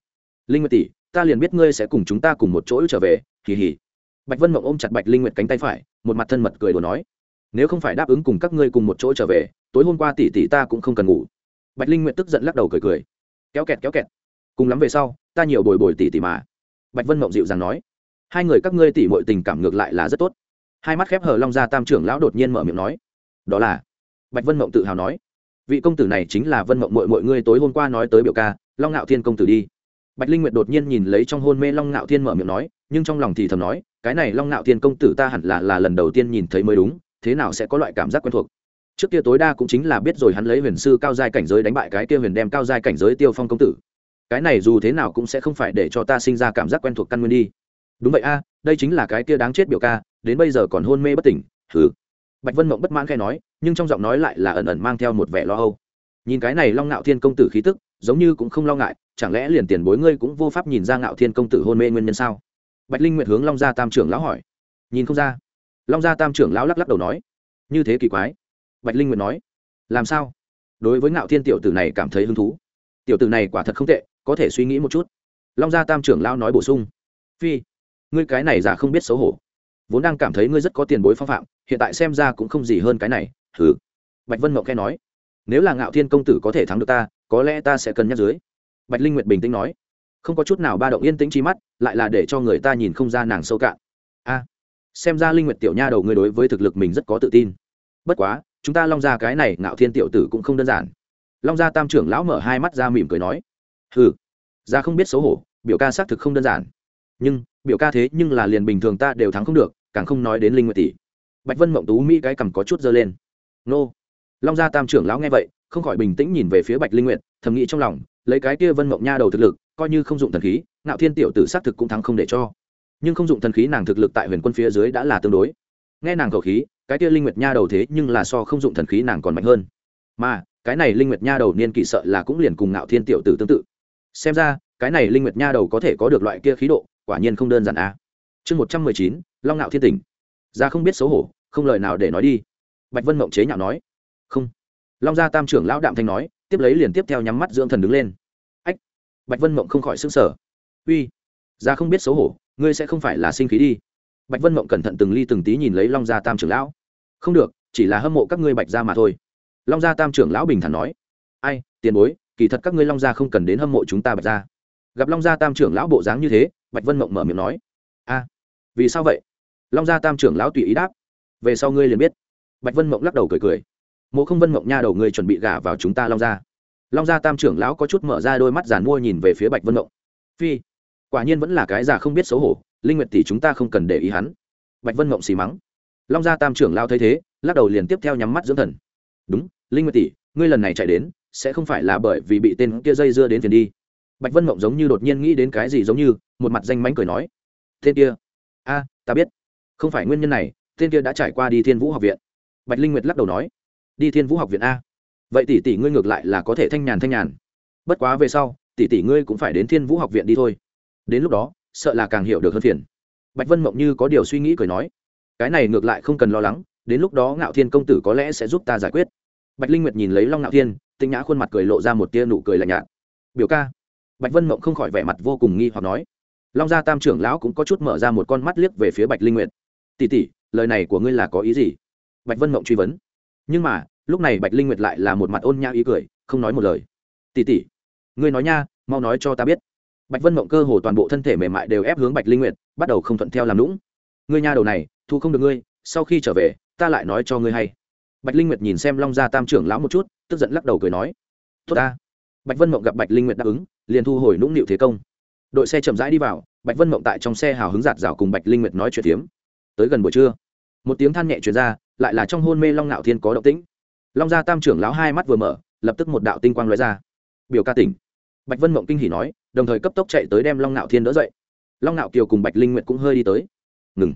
Linh nguyệt tỷ, ta liền biết ngươi sẽ cùng chúng ta cùng một chỗ trở về kỳ hỉ bạch vân mộng ôm chặt bạch linh nguyệt cánh tay phải, một mặt thân mật cười đồ nói nếu không phải đáp ứng cùng các ngươi cùng một chỗ trở về, tối hôm qua tỷ tỷ ta cũng không cần ngủ. Bạch linh nguyện tức giận lắc đầu cười cười. Kéo kẹt kéo kẹt. Cùng lắm về sau, ta nhiều bồi bồi tỷ tỷ mà. Bạch vân mộng dịu dàng nói. Hai người các ngươi tỷ mọi tình cảm ngược lại là rất tốt. Hai mắt khép hờ long gia tam trưởng lão đột nhiên mở miệng nói. Đó là, bạch vân mộng tự hào nói. Vị công tử này chính là vân mộng mội mọi ngươi tối hôm qua nói tới biểu ca, long ngạo thiên công tử đi. Bạch linh nguyệt đột nhiên nhìn lấy trong hôn mê long ngạo thiên mở miệng nói, nhưng trong lòng thì thầm nói, cái này long ngạo thiên công tử ta hẳn là là lần đầu tiên nhìn thấy mới đúng thế nào sẽ có loại cảm giác quen thuộc? Trước kia tối đa cũng chính là biết rồi hắn lấy huyền sư cao giai cảnh giới đánh bại cái kia huyền đem cao giai cảnh giới tiêu phong công tử. Cái này dù thế nào cũng sẽ không phải để cho ta sinh ra cảm giác quen thuộc căn nguyên đi. Đúng vậy a, đây chính là cái kia đáng chết biểu ca, đến bây giờ còn hôn mê bất tỉnh thứ bạch vân mộng bất mãn khai nói, nhưng trong giọng nói lại là ẩn ẩn mang theo một vẻ lo âu. Nhìn cái này long ngạo thiên công tử khí tức, giống như cũng không lo ngại, chẳng lẽ liền tiền bối ngươi cũng vô pháp nhìn ra ngạo thiên công tử hôn mê nguyên nhân sao? Bạch linh nguyện hướng long gia tam trưởng lão hỏi. Nhìn không ra long gia tam trưởng lão lắc lắc đầu nói, như thế kỳ quái. Bạch linh nguyệt nói, làm sao? Đối với ngạo thiên tiểu tử này cảm thấy hứng thú. Tiểu tử này quả thật không tệ, có thể suy nghĩ một chút. Long gia tam trưởng lão nói bổ sung, phi, ngươi cái này giả không biết xấu hổ. Vốn đang cảm thấy ngươi rất có tiền bối phong phạm, hiện tại xem ra cũng không gì hơn cái này thử bạch vân mậu khe nói, nếu là ngạo thiên công tử có thể thắng được ta, có lẽ ta sẽ cân nhắc dưới. Bạch linh nguyệt bình tĩnh nói, không có chút nào ba động yên tĩnh chi mắt, lại là để cho người ta nhìn không ra nàng sâu cạn. A xem ra linh nguyệt tiểu nha đầu ngươi đối với thực lực mình rất có tự tin. Bất quá, chúng ta long ra cái này ngạo thiên tiểu tử cũng không đơn giản. Long gia tam trưởng lão mở hai mắt ra mỉm cười nói, hừ, ra không biết xấu hổ, biểu ca xác thực không đơn giản. Nhưng, biểu ca thế nhưng là liền bình thường ta đều thắng không được, càng không nói đến linh nguyệt tỷ. Bạch vân mộng tú mỹ cái cầm có chút dơ lên. Nô. Long gia tam trưởng lão nghe vậy, không khỏi bình tĩnh nhìn về phía bạch linh nguyệt, thầm nghĩ trong lòng, lấy cái kia vân mộng nha đầu thực lực, coi như không dụng thần khí, ngạo thiên tiểu tử xác thực cũng thắng không để cho nhưng không dụng thần khí nàng thực lực tại huyền quân phía dưới đã là tương đối. Nghe nàng khẩu khí, cái kia linh nguyệt nha đầu thế nhưng là so không dụng thần khí nàng còn mạnh hơn. Mà, cái này linh nguyệt nha đầu niên kỳ sợ là cũng liền cùng ngạo thiên tiểu tử tương tự. Xem ra, cái này linh nguyệt nha đầu có thể có được loại kia khí độ, quả nhiên không đơn giản á chương một trăm mười chín, long ngạo thiên tỉnh. Ra không biết xấu hổ, không lời nào để nói đi. Bạch vân mộng chế nhạo nói. Không. Long gia tam trưởng lão đạm thanh nói, tiếp lấy liền tiếp theo nhắm mắt dưỡng thần đứng lên. Ách. Bạch vân mộng không khỏi xứng sở uy. Ra không biết xấu hổ ngươi sẽ không phải là sinh khí đi. Bạch vân mộng cẩn thận từng ly từng tí nhìn lấy long gia tam trưởng lão. Không được, chỉ là hâm mộ các ngươi bạch gia mà thôi. Long gia tam trưởng lão bình thản nói. Ai, tiền bối, kỳ thật các ngươi long gia không cần đến hâm mộ chúng ta bạch gia. Gặp long gia tam trưởng lão bộ dáng như thế, bạch vân mộng mở miệng nói. A, vì sao vậy? Long gia tam trưởng lão tùy ý đáp. Về sau ngươi liền biết. Bạch vân mộng lắc đầu cười cười. Mộ không vân mộng nha đầu ngươi chuẩn bị gả vào chúng ta long gia. Long gia tam trưởng lão có chút mở ra đôi mắt giàn mua nhìn về phía bạch vân mộng. Phi quả nhiên vẫn là cái già không biết xấu hổ, linh nguyệt tỷ chúng ta không cần để ý hắn. Bạch vân mộng xì mắng. Long gia tam trưởng lao thấy thế, lắc đầu liền tiếp theo nhắm mắt dưỡng thần. Đúng, linh nguyệt tỷ, ngươi lần này chạy đến, sẽ không phải là bởi vì bị tên kia dây dưa đến phiền đi. Bạch vân mộng giống như đột nhiên nghĩ đến cái gì giống như, một mặt danh mánh cười nói. Tên kia? A, ta biết. Không phải nguyên nhân này, tên kia đã trải qua đi thiên vũ học viện. Bạch linh nguyệt lắc đầu nói. Đi thiên vũ học viện a. Vậy tỷ tỷ ngươi ngược lại là có thể thanh nhàn thanh nhàn. Bất quá về sau, tỷ tỷ ngươi cũng phải đến thiên vũ học viện đi thôi đến lúc đó, sợ là càng hiểu được hơn phiền. Bạch vân mộng như có điều suy nghĩ cười nói, cái này ngược lại không cần lo lắng, đến lúc đó ngạo thiên công tử có lẽ sẽ giúp ta giải quyết. Bạch linh nguyệt nhìn lấy long ngạo thiên tinh nhã khuôn mặt cười lộ ra một tia nụ cười lạnh nhạt. Biểu ca. Bạch vân mộng không khỏi vẻ mặt vô cùng nghi hoặc nói. Long gia tam trưởng lão cũng có chút mở ra một con mắt liếc về phía bạch linh nguyệt. Tỉ tỉ lời này của ngươi là có ý gì? Bạch vân mộng truy vấn. Nhưng mà, lúc này bạch linh nguyệt lại là một mặt ôn nhã ý cười, không nói một lời. Tỉ tỉ ngươi nói nha, mau nói cho ta biết bạch vân mộng cơ hồ toàn bộ thân thể mềm mại đều ép hướng bạch linh nguyệt, bắt đầu không thuận theo làm lũng ngươi nha đầu này, thu không được ngươi, sau khi trở về, ta lại nói cho ngươi hay. Bạch linh nguyệt nhìn xem long gia tam trưởng lão một chút, tức giận lắc đầu cười nói, tốt ta. Bạch vân mộng gặp bạch linh nguyệt đáp ứng, liền thu hồi nũng nịu thế công. Đội xe chậm rãi đi vào, bạch vân mộng tại trong xe hào hứng giạt rào cùng bạch linh nguyệt nói chuyện tiếm tới gần buổi trưa, một tiếng than nhẹ chuyển ra, lại là trong hôn mê long ngạo thiên có động tĩnh. Long gia tam trưởng lão hai mắt vừa mở, lập tức một đạo tinh quang lóe ra. Biểu ca tỉnh bạch vân mộng kinh hỉ nói, đồng thời cấp tốc chạy tới đem long Nạo thiên đỡ dậy. Long Nạo kiều cùng bạch linh nguyệt cũng hơi đi tới. Ngừng.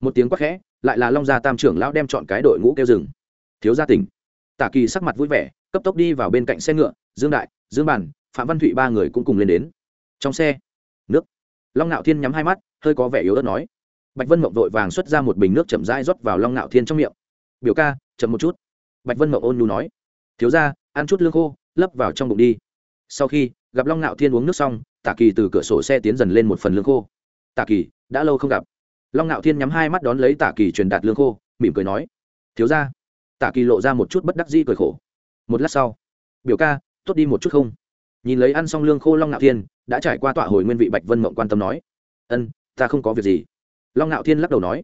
Một tiếng quắc khẽ, lại là long gia tam trưởng lão đem chọn cái đội ngũ kêu rừng thiếu gia tỉnh. Tả kỳ sắc mặt vui vẻ, cấp tốc đi vào bên cạnh xe ngựa, dương đại, dương bản, phạm văn thụy ba người cũng cùng lên đến. Trong xe, nước. Long Nạo thiên nhắm hai mắt, hơi có vẻ yếu ớt nói. Bạch vân mộng vội vàng xuất ra một bình nước chậm rãi rót vào long Nạo thiên trong miệng. Biểu ca, chậm một chút. Bạch vân mộng ôn nhu nói. Thiếu ra ăn chút lương khô, lấp vào trong bụng đi. Sau khi gặp long ngạo thiên uống nước xong tả kỳ từ cửa sổ xe tiến dần lên một phần lương khô. Tả kỳ, đã lâu không gặp. Long ngạo thiên nhắm hai mắt đón lấy tả kỳ truyền đạt lương khô, mỉm cười nói, thiếu ra tả kỳ lộ ra một chút bất đắc dĩ cười khổ. Một lát sau, biểu ca, tốt đi một chút không? Nhìn lấy ăn xong lương khô, long ngạo thiên đã trải qua tọa hồi nguyên vị bạch vân mộng quan tâm nói, ân, ta không có việc gì. Long ngạo thiên lắc đầu nói,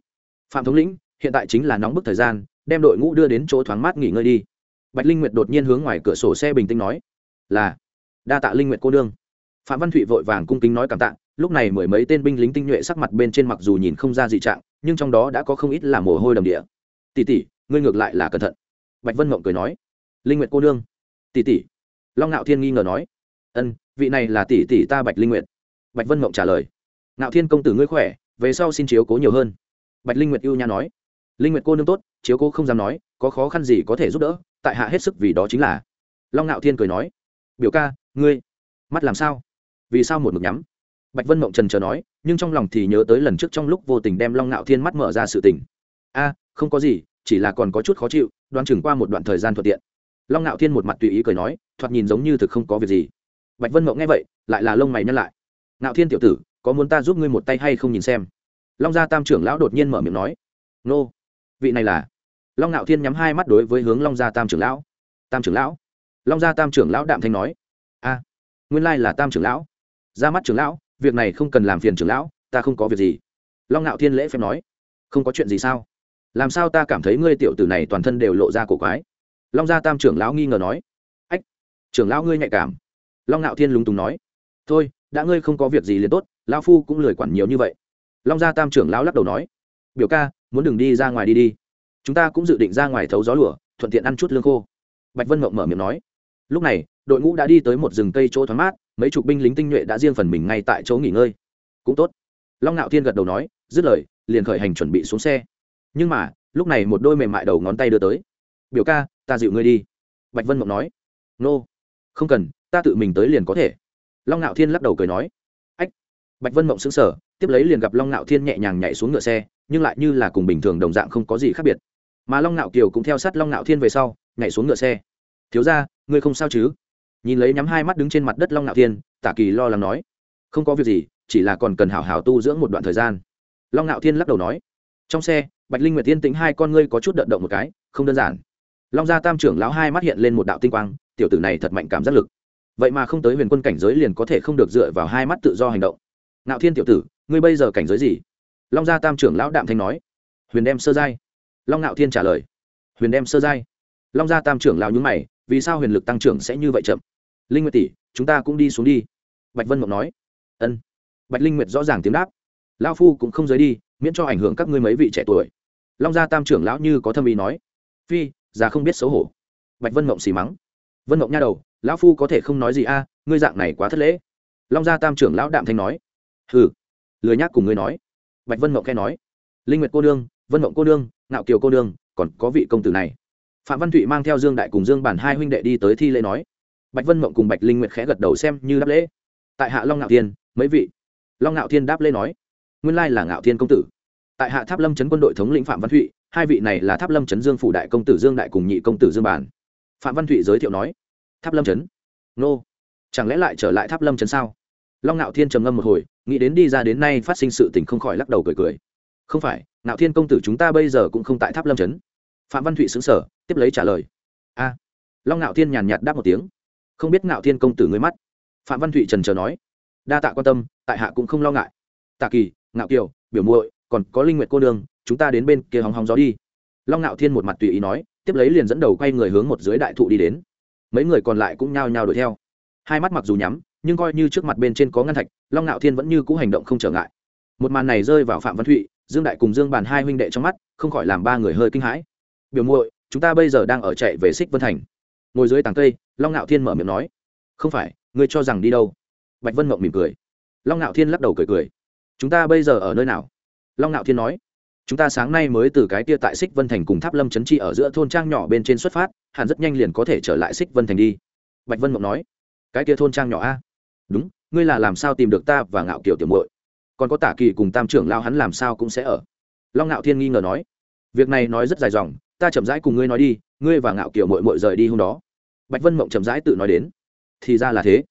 phạm thống lĩnh, hiện tại chính là nóng bức thời gian, đem đội ngũ đưa đến chỗ thoáng mát nghỉ ngơi đi. Bạch linh nguyệt đột nhiên hướng ngoài cửa sổ xe bình tĩnh nói, là đa tạ linh nguyện cô đương phạm văn thụy vội vàng cung kính nói cảm tạ, lúc này mười mấy tên binh lính tinh nhuệ sắc mặt bên trên mặc dù nhìn không ra dị trạng, nhưng trong đó đã có không ít là mồ hôi đầm địa. Tỷ tỷ, ngươi ngược lại là cẩn thận. Bạch vân mộng cười nói. Linh nguyện cô nương. Tỷ tỷ. Long ngạo thiên nghi ngờ nói. Ân, vị này là tỷ tỷ ta bạch linh nguyện. bạch vân mộng trả lời. Ngạo thiên công tử ngươi khỏe, về sau xin chiếu cố nhiều hơn. Bạch linh nguyệt yêu nha nói. Linh nguyệt cô nương tốt, chiếu cố không dám nói, có khó khăn gì có thể giúp đỡ, tại hạ hết sức vì đó chính là. Long ngạo thiên cười nói. Biểu ca ngươi mắt làm sao? Vì sao một mực nhắm? Bạch vân mộng trần chờ nói, nhưng trong lòng thì nhớ tới lần trước trong lúc vô tình đem long ngạo thiên mắt mở ra sự tình. A, không có gì, chỉ là còn có chút khó chịu đoan chừng qua một đoạn thời gian thuận tiện. Long ngạo thiên một mặt tùy ý cười nói, thoạt nhìn giống như thực không có việc gì. Bạch vân mộng nghe vậy, lại là lông mày nhăn lại. Ngạo thiên tiểu tử, có muốn ta giúp ngươi một tay hay không nhìn xem? Long gia tam trưởng lão đột nhiên mở miệng nói. Nô, vị này là? Long ngạo thiên nhắm hai mắt đối với hướng long gia tam trưởng lão. Tam trưởng lão? Long gia tam trưởng lão đạm thanh nói nguyên lai là tam trưởng lão. Ra mắt trưởng lão, việc này không cần làm phiền trưởng lão, ta không có việc gì. Long ngạo thiên lễ phép nói. Không có chuyện gì sao? Làm sao ta cảm thấy ngươi tiểu tử này toàn thân đều lộ ra cổ quái? Long gia tam trưởng lão nghi ngờ nói. Ách, trưởng lão ngươi nhạy cảm. Long ngạo thiên lúng túng nói. Thôi, đã ngươi không có việc gì liền tốt, lão phu cũng lười quản nhiều như vậy. Long gia tam trưởng lão lắc đầu nói. Biểu ca, muốn đừng đi ra ngoài đi đi. Chúng ta cũng dự định ra ngoài thấu gió lửa thuận tiện ăn chút lương khô. Bạch vân mộng mở miệng nói. Lúc này đội ngũ đã đi tới một rừng cây chỗ thoáng mát, mấy chục binh lính tinh nhuệ đã riêng phần mình ngay tại chỗ nghỉ ngơi. Cũng tốt. Long ngạo thiên gật đầu nói, dứt lời, liền khởi hành chuẩn bị xuống xe. Nhưng mà, lúc này một đôi mềm mại đầu ngón tay đưa tới. Biểu ca, ta dịu ngươi đi. Bạch vân mộng nói. Nô、no. không cần, ta tự mình tới liền có thể. Long ngạo thiên lắc đầu cười nói. Ách. Bạch vân mộng xứng sở tiếp lấy liền gặp long ngạo thiên nhẹ nhàng nhảy xuống ngựa xe, nhưng lại như là cùng bình thường đồng dạng không có gì khác biệt. Mà long ngạo kiều cũng theo sát long ngạo thiên về sau, nhảy xuống ngựa xe. Thiếu ra ngươi không sao chứ? Nhìn lấy nhắm hai mắt đứng trên mặt đất long ngạo thiên tả kỳ lo lắng nói không có việc gì chỉ là còn cần hảo hảo tu dưỡng một đoạn thời gian long ngạo thiên lắc đầu nói trong xe bạch linh nguyệt tiên tính hai con ngươi có chút đợt động một cái không đơn giản long gia tam trưởng lão hai mắt hiện lên một đạo tinh quang tiểu tử này thật mạnh cảm giác lực vậy mà không tới huyền quân cảnh giới liền có thể không được dựa vào hai mắt tự do hành động ngạo thiên tiểu tử ngươi bây giờ cảnh giới gì long gia tam trưởng lão đạm thanh nói huyền đem sơ giai long ngạo thiên trả lời huyền đem sơ giai long gia tam trưởng lão nhúng mày vì sao huyền lực tăng trưởng sẽ như vậy chậm? Linh nguyệt tỷ, chúng ta cũng đi xuống đi. Bạch vân mộng nói. Ân. Bạch linh nguyệt rõ ràng tiếng đáp. Lao phu cũng không rời đi, miễn cho ảnh hưởng các ngươi mấy vị trẻ tuổi. Long gia tam trưởng lão như có thâm ý nói. Phi, già không biết xấu hổ. Bạch vân mộng xì mắng. Vân mộng nha đầu, lão phu có thể không nói gì a, ngươi dạng này quá thất lễ. Long gia tam trưởng lão đạm thanh nói. Hừ. Lười nhác cùng ngươi nói. Bạch vân mộng khe nói. Linh nguyệt cô nương, vân mộng cô nương, ngạo kiều cô nương, còn có vị công tử này phạm văn thụy mang theo dương đại cùng dương bản hai huynh đệ đi tới thi lễ nói. Bạch vân mộng cùng bạch linh nguyệt khẽ gật đầu xem như đáp lễ. Tại hạ long ngạo thiên, mấy vị? Long ngạo thiên đáp lễ nói. Nguyên lai là ngạo thiên công tử. Tại hạ tháp lâm trấn quân đội thống lĩnh phạm văn thụy, hai vị này là tháp lâm trấn dương phủ đại công tử dương đại cùng nhị công tử dương bản. Phạm văn thụy giới thiệu nói. Tháp lâm trấn nô. Chẳng lẽ lại trở lại tháp lâm trấn sao? Long ngạo thiên trầm ngâm một hồi, nghĩ đến đi ra đến nay phát sinh sự tình không khỏi lắc đầu cười cười. Không phải, ngạo thiên công tử chúng ta bây giờ cũng không tại tháp lâm trấn phạm văn thụy xứng sở tiếp lấy trả lời. A. Long ngạo thiên nhàn nhạt đáp một tiếng. Không biết ngạo thiên công tử ngươi mắt. Phạm văn thụy trần trờ nói. Đa tạ quan tâm, tại hạ cũng không lo ngại. Tạ kỳ, ngạo kiều, biểu muội, còn có linh nguyệt cô đường chúng ta đến bên kia hóng hóng gió đi. Long ngạo thiên một mặt tùy ý nói, tiếp lấy liền dẫn đầu quay người hướng một dưới đại thụ đi đến. Mấy người còn lại cũng nhao nhao đuổi theo. Hai mắt mặc dù nhắm, nhưng coi như trước mặt bên trên có ngăn thạch, long ngạo thiên vẫn như cũ hành động không trở ngại. Một màn này rơi vào phạm văn thụy, dương đại cùng dương bàn hai huynh đệ trong mắt, không khỏi làm ba người hơi kinh hãi biểu muội, chúng ta bây giờ đang ở chạy về xích vân thành. Ngồi dưới tàng cây, long ngạo thiên mở miệng nói. Không phải, ngươi cho rằng đi đâu? Bạch vân mộng mỉm cười. Long ngạo thiên lắc đầu cười cười. Chúng ta bây giờ ở nơi nào? Long ngạo thiên nói. Chúng ta sáng nay mới từ cái tia tại xích vân thành cùng tháp lâm trấn Chi ở giữa thôn trang nhỏ bên trên xuất phát, hẳn rất nhanh liền có thể trở lại xích vân thành đi. Bạch vân mộng nói. Cái tia thôn trang nhỏ a? Đúng, ngươi là làm sao tìm được ta và ngạo kiểu tiểu muội? Còn có tả kỳ cùng tam trưởng lao hắn làm sao cũng sẽ ở? Long ngạo thiên nghi ngờ nói. Việc này nói rất dài dòng ta chậm rãi cùng ngươi nói đi, ngươi và ngạo kiều mội mội rời đi hôm đó. Bạch vân mộng chậm rãi tự nói đến. Thì ra là thế.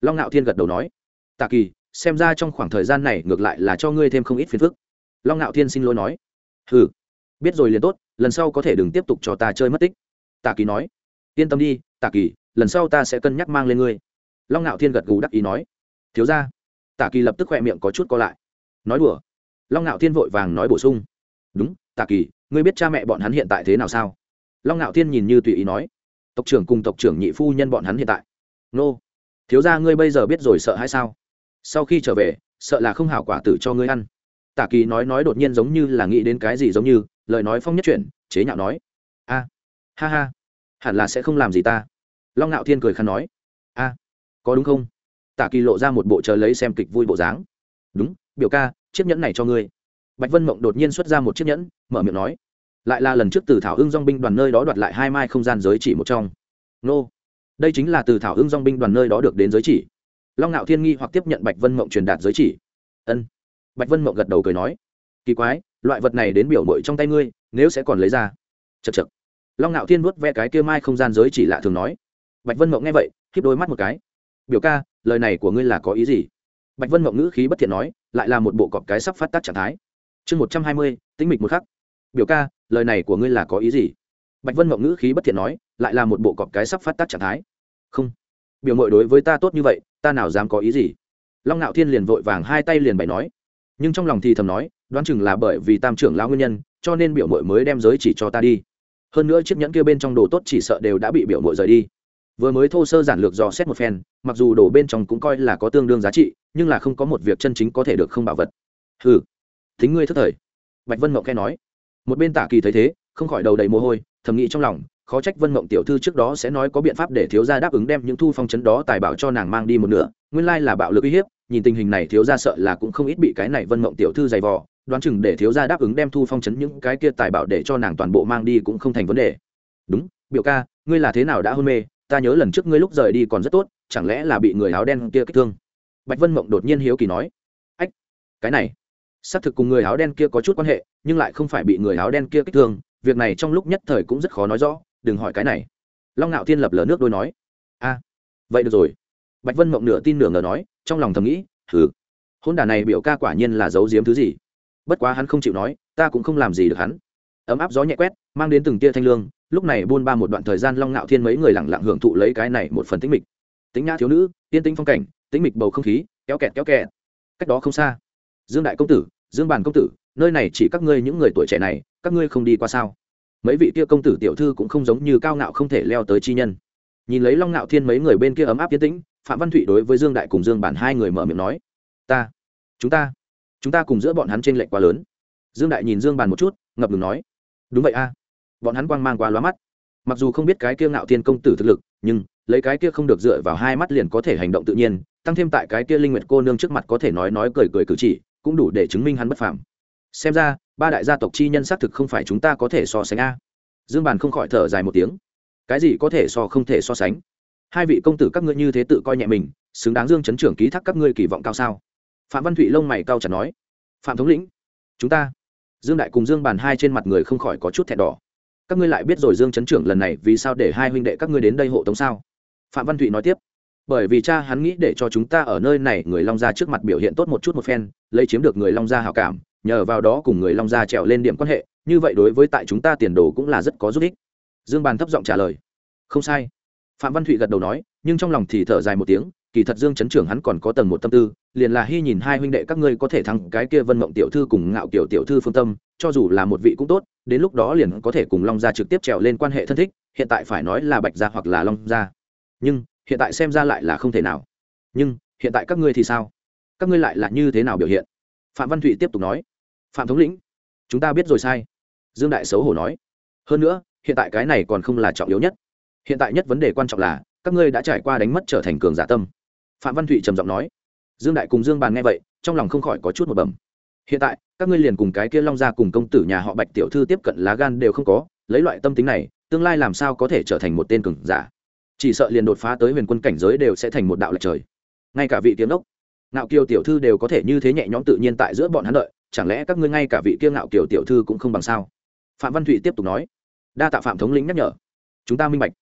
Long ngạo thiên gật đầu nói. Tạ kỳ, xem ra trong khoảng thời gian này ngược lại là cho ngươi thêm không ít phiền phức. Long ngạo thiên xin lỗi nói. Ừ biết rồi liền tốt, lần sau có thể đừng tiếp tục cho ta chơi mất tích. Tạ kỳ nói. Yên tâm đi, tạ kỳ, lần sau ta sẽ cân nhắc mang lên ngươi. Long ngạo thiên gật gù đắc ý nói. Thiếu ra tạ kỳ lập tức khoe miệng có chút co lại. Nói đùa. Long ngạo thiên vội vàng nói bổ sung. Đúng, tạ kỳ ngươi biết cha mẹ bọn hắn hiện tại thế nào sao? Long ngạo thiên nhìn như tùy ý nói. Tộc trưởng cùng tộc trưởng nhị phu nhân bọn hắn hiện tại. Nô, thiếu ra ngươi bây giờ biết rồi sợ hay sao? Sau khi trở về, sợ là không hảo quả tử cho ngươi ăn. Tả kỳ nói nói đột nhiên giống như là nghĩ đến cái gì giống như, lời nói phong nhất chuyển, chế nhạo nói. A, ha ha, hẳn là sẽ không làm gì ta. Long ngạo thiên cười khăn nói. A, có đúng không? Tả kỳ lộ ra một bộ chờ lấy xem kịch vui bộ dáng. Đúng, biểu ca, chiếc nhẫn này cho ngươi bạch vân mộng đột nhiên xuất ra một chiếc nhẫn, mở miệng nói, lại là lần trước từ thảo Hưng dong binh đoàn nơi đó đoạt lại hai mai không gian giới chỉ một trong. Nô, đây chính là từ thảo Hưng dong binh đoàn nơi đó được đến giới chỉ. Long ngạo thiên nghi hoặc tiếp nhận bạch vân mộng truyền đạt giới chỉ. Ân. Bạch vân mộng gật đầu cười nói, kỳ quái, loại vật này đến biểu mội trong tay ngươi, nếu sẽ còn lấy ra. Chật chật long ngạo thiên vuốt ve cái kia mai không gian giới chỉ lạ thường nói. Bạch vân mộng nghe vậy khiếp đôi mắt một cái. Biểu ca, lời này của ngươi là có ý gì? Bạch vân mộng ngữ khí bất thiện nói, lại là một bộ cọp cái sắp phát tác trạng thái chương một trăm hai mươi, tĩnh mịch một khắc. Biểu ca, lời này của ngươi là có ý gì? Bạch vân mộng ngữ khí bất thiện nói, lại là một bộ cọp cái sắp phát tác trạng thái. Không. Biểu mội đối với ta tốt như vậy, ta nào dám có ý gì? Long ngạo thiên liền vội vàng hai tay liền bày nói. Nhưng trong lòng thì thầm nói, đoán chừng là bởi vì tam trưởng lão nguyên nhân, cho nên biểu mội mới đem giới chỉ cho ta đi. Hơn nữa chiếc nhẫn kia bên trong đồ tốt chỉ sợ đều đã bị biểu mội rời đi. Vừa mới thô sơ giản lược dò xét một phen, mặc dù đồ bên trong cũng coi là có tương đương giá trị, nhưng là không có một việc chân chính có thể được không bảo vật. Ừ thính ngươi thất thời. Bạch vân mộng khe nói. Một bên tả kỳ thấy thế, không khỏi đầu đầy mồ hôi, thầm nghĩ trong lòng, khó trách vân mộng tiểu thư trước đó sẽ nói có biện pháp để thiếu gia đáp ứng đem những thu phong chấn đó tài bảo cho nàng mang đi một nửa, nguyên lai là bạo lực uy hiếp, nhìn tình hình này thiếu gia sợ là cũng không ít bị cái này vân mộng tiểu thư dày vò, đoán chừng để thiếu gia đáp ứng đem thu phong chấn những cái kia tài bảo để cho nàng toàn bộ mang đi cũng không thành vấn đề. Đúng, biểu ca, ngươi là thế nào đã hôn mê? Ta nhớ lần trước ngươi lúc rời đi còn rất tốt, chẳng lẽ là bị người áo đen kia kích thương? Bạch vân mộng đột nhiên hiếu kỳ nói. Ách, cái này xác thực cùng người áo đen kia có chút quan hệ, nhưng lại không phải bị người áo đen kia kích thương, việc này trong lúc nhất thời cũng rất khó nói rõ, đừng hỏi cái này. Long ngạo thiên lập lờ nước đôi nói, a, vậy được rồi. Bạch vân mộng nửa tin nửa ngờ nói, trong lòng thầm nghĩ thử hôn đả này biểu ca quả nhiên là giấu giếm thứ gì. Bất quá hắn không chịu nói, ta cũng không làm gì được hắn. Ấm áp gió nhẹ quét, mang đến từng tia thanh lương, lúc này buôn ba một đoạn thời gian long ngạo thiên mấy người lẳng lặng hưởng thụ lấy cái này một phần tĩnh mịch. Tính nhã thiếu nữ, yên tĩnh phong cảnh, tĩnh mịch bầu không khí, kéo kẹt kéo kẹt. Cách đó không xa, dương đại công tử dương bàn công tử, nơi này chỉ các ngươi những người tuổi trẻ này, các ngươi không đi qua sao? Mấy vị kia công tử tiểu thư cũng không giống như cao ngạo không thể leo tới chi nhân. Nhìn lấy long ngạo thiên mấy người bên kia ấm áp yên tĩnh, phạm văn thụy đối với dương đại cùng dương bản hai người mở miệng nói, ta, chúng ta chúng ta cùng giữa bọn hắn trên lệnh quá lớn. Dương đại nhìn dương bàn một chút, ngập ngừng nói, đúng vậy a, bọn hắn quang mang quá lóa mắt. Mặc dù không biết cái kia ngạo thiên công tử thực lực, nhưng lấy cái kia không được dựa vào hai mắt liền có thể hành động tự nhiên, tăng thêm tại cái kia linh nguyệt cô nương trước mặt có thể nói nói cười cười cử chỉ cũng đủ để chứng minh hắn bất phàm. Xem ra, ba đại gia tộc chi nhân xác thực không phải chúng ta có thể so sánh a. Dương bàn không khỏi thở dài một tiếng. Cái gì có thể so không thể so sánh? Hai vị công tử các ngươi như thế tự coi nhẹ mình, xứng đáng dương chấn trưởng ký thác các ngươi kỳ vọng cao sao? Phạm văn thụy lông mày cao chặt nói. Phạm thống lĩnh, chúng ta. Dương đại cùng dương bàn hai trên mặt người không khỏi có chút thẹn đỏ. Các ngươi lại biết rồi dương chấn trưởng lần này vì sao để hai huynh đệ các ngươi đến đây hộ tống sao? Phạm văn thụy nói tiếp bởi vì cha hắn nghĩ để cho chúng ta ở nơi này người long gia trước mặt biểu hiện tốt một chút một phen, lấy chiếm được người long gia hào cảm, nhờ vào đó cùng người long gia trèo lên điểm quan hệ, như vậy đối với tại chúng ta tiền đồ cũng là rất có giúp ích. Dương bàn thấp giọng trả lời. Không sai. Phạm văn thụy gật đầu nói, nhưng trong lòng thì thở dài một tiếng, kỳ thật dương chấn trưởng hắn còn có tầng một tâm tư, liền là hy nhìn hai huynh đệ các ngươi có thể thắng cái kia vân mộng tiểu thư cùng ngạo kiểu tiểu thư phương tâm, cho dù là một vị cũng tốt, đến lúc đó liền có thể cùng long gia trực tiếp trèo lên quan hệ thân thích, hiện tại phải nói là bạch gia hoặc là long gia. Nhưng hiện tại xem ra lại là không thể nào. Nhưng, hiện tại các ngươi thì sao? Các ngươi lại là như thế nào biểu hiện? Phạm văn thụy tiếp tục nói. Phạm thống lĩnh, chúng ta biết rồi sai. Dương đại xấu hổ nói. Hơn nữa, hiện tại cái này còn không là trọng yếu nhất. Hiện tại nhất vấn đề quan trọng là, các ngươi đã trải qua đánh mất trở thành cường giả tâm. Phạm văn thụy trầm giọng nói. Dương đại cùng dương bàn nghe vậy, trong lòng không khỏi có chút một bẩm. Hiện tại, các ngươi liền cùng cái kia long gia cùng công tử nhà họ bạch tiểu thư tiếp cận lá gan đều không có, lấy loại tâm tính này, tương lai làm sao có thể trở thành một tên cường giả? Chỉ sợ liền đột phá tới huyền quân cảnh giới đều sẽ thành một đạo lệch trời. Ngay cả vị tiếng đốc, ngạo kiều tiểu thư đều có thể như thế nhẹ nhõm tự nhiên tại giữa bọn hắn lợi chẳng lẽ các ngươi ngay cả vị kia ngạo kiều tiểu thư cũng không bằng sao? Phạm văn thụy tiếp tục nói, đa tạ phạm thống lĩnh nhắc nhở. Chúng ta minh bạch.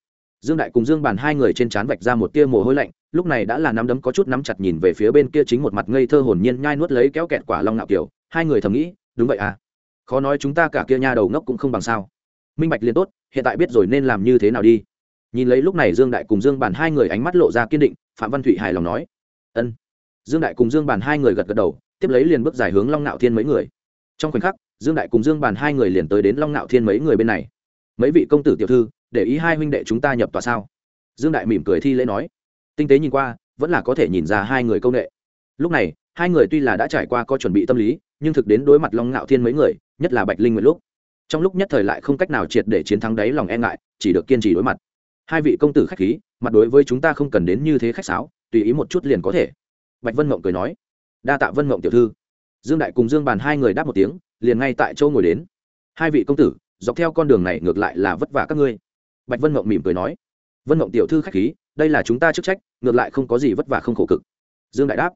Dương đại cùng dương bàn hai người trên trán vạch ra một tia mồ hôi lạnh, lúc này đã là nắm đấm có chút nắm chặt nhìn về phía bên kia chính một mặt ngây thơ hồn nhiên nhai nuốt lấy kéo kẹt quả long ngạo kiều. Hai người thầm nghĩ, đúng vậy à? Khó nói chúng ta cả kia nha đầu ngốc cũng không bằng sao. Minh bạch liền tốt, hiện tại biết rồi nên làm như thế nào đi nhìn lấy lúc này dương đại cùng dương bàn hai người ánh mắt lộ ra kiên định, phạm văn thụy hài lòng nói, ân. Dương đại cùng dương bàn hai người gật gật đầu, tiếp lấy liền bước dài hướng long Nạo thiên mấy người. Trong khoảnh khắc, dương đại cùng dương bàn hai người liền tới đến long Nạo thiên mấy người bên này. Mấy vị công tử tiểu thư, để ý hai huynh đệ chúng ta nhập tòa sao? Dương đại mỉm cười thi lễ nói. Tinh tế nhìn qua, vẫn là có thể nhìn ra hai người công nghệ. Lúc này, hai người tuy là đã trải qua có chuẩn bị tâm lý, nhưng thực đến đối mặt long ngạo thiên mấy người, nhất là bạch linh nguyện lúc, trong lúc nhất thời lại không cách nào triệt để chiến thắng đáy lòng e ngại, chỉ được kiên trì đối mặt hai vị công tử khách khí, mặt đối với chúng ta không cần đến như thế khách sáo, tùy ý một chút liền có thể. Bạch vân mộng cười nói. Đa tạ vân mộng tiểu thư. Dương đại cùng dương bàn hai người đáp một tiếng, liền ngay tại chỗ ngồi đến. Hai vị công tử, dọc theo con đường này ngược lại là vất vả các ngươi. Bạch vân mộng mỉm cười nói. Vân mộng tiểu thư khách khí, đây là chúng ta chức trách, ngược lại không có gì vất vả không khổ cực. Dương đại đáp.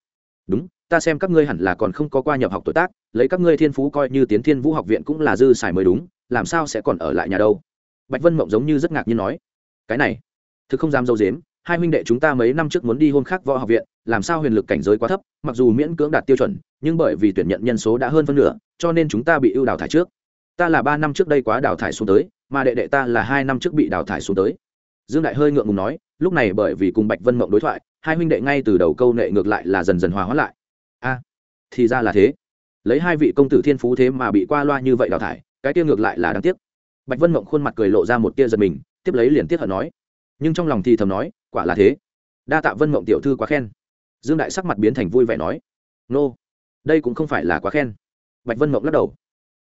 Đúng, ta xem các ngươi hẳn là còn không có qua nhập học tuổi tác, lấy các ngươi thiên phú coi như tiến thiên vũ học viện cũng là dư xài mới đúng, làm sao sẽ còn ở lại nhà đâu? Bạch vân mộng giống như rất ngạc nhiên nói cái này, thực không dám dâu dếm, hai huynh đệ chúng ta mấy năm trước muốn đi hôn khác võ học viện, làm sao huyền lực cảnh giới quá thấp, mặc dù miễn cưỡng đạt tiêu chuẩn, nhưng bởi vì tuyển nhận nhân số đã hơn phân nửa, cho nên chúng ta bị ưu đào thải trước. Ta là ba năm trước đây quá đào thải xuống tới, mà đệ đệ ta là hai năm trước bị đào thải xuống tới. Dương đại hơi ngượng ngùng nói, lúc này bởi vì cùng bạch vân mộng đối thoại, hai huynh đệ ngay từ đầu câu nệ ngược lại là dần dần hòa hóa lại. A, thì ra là thế. Lấy hai vị công tử thiên phú thế mà bị qua loa như vậy đào thải, cái tiêu ngược lại là đáng tiếc bạch vân mộng khuôn mặt cười lộ ra một tia giật mình, tiếp lấy liền tiếp hận nói. Nhưng trong lòng thì thầm nói, quả là thế. Đa tạ vân mộng tiểu thư quá khen. Dương đại sắc mặt biến thành vui vẻ nói. Nô, đây cũng không phải là quá khen. Bạch vân mộng lắc đầu.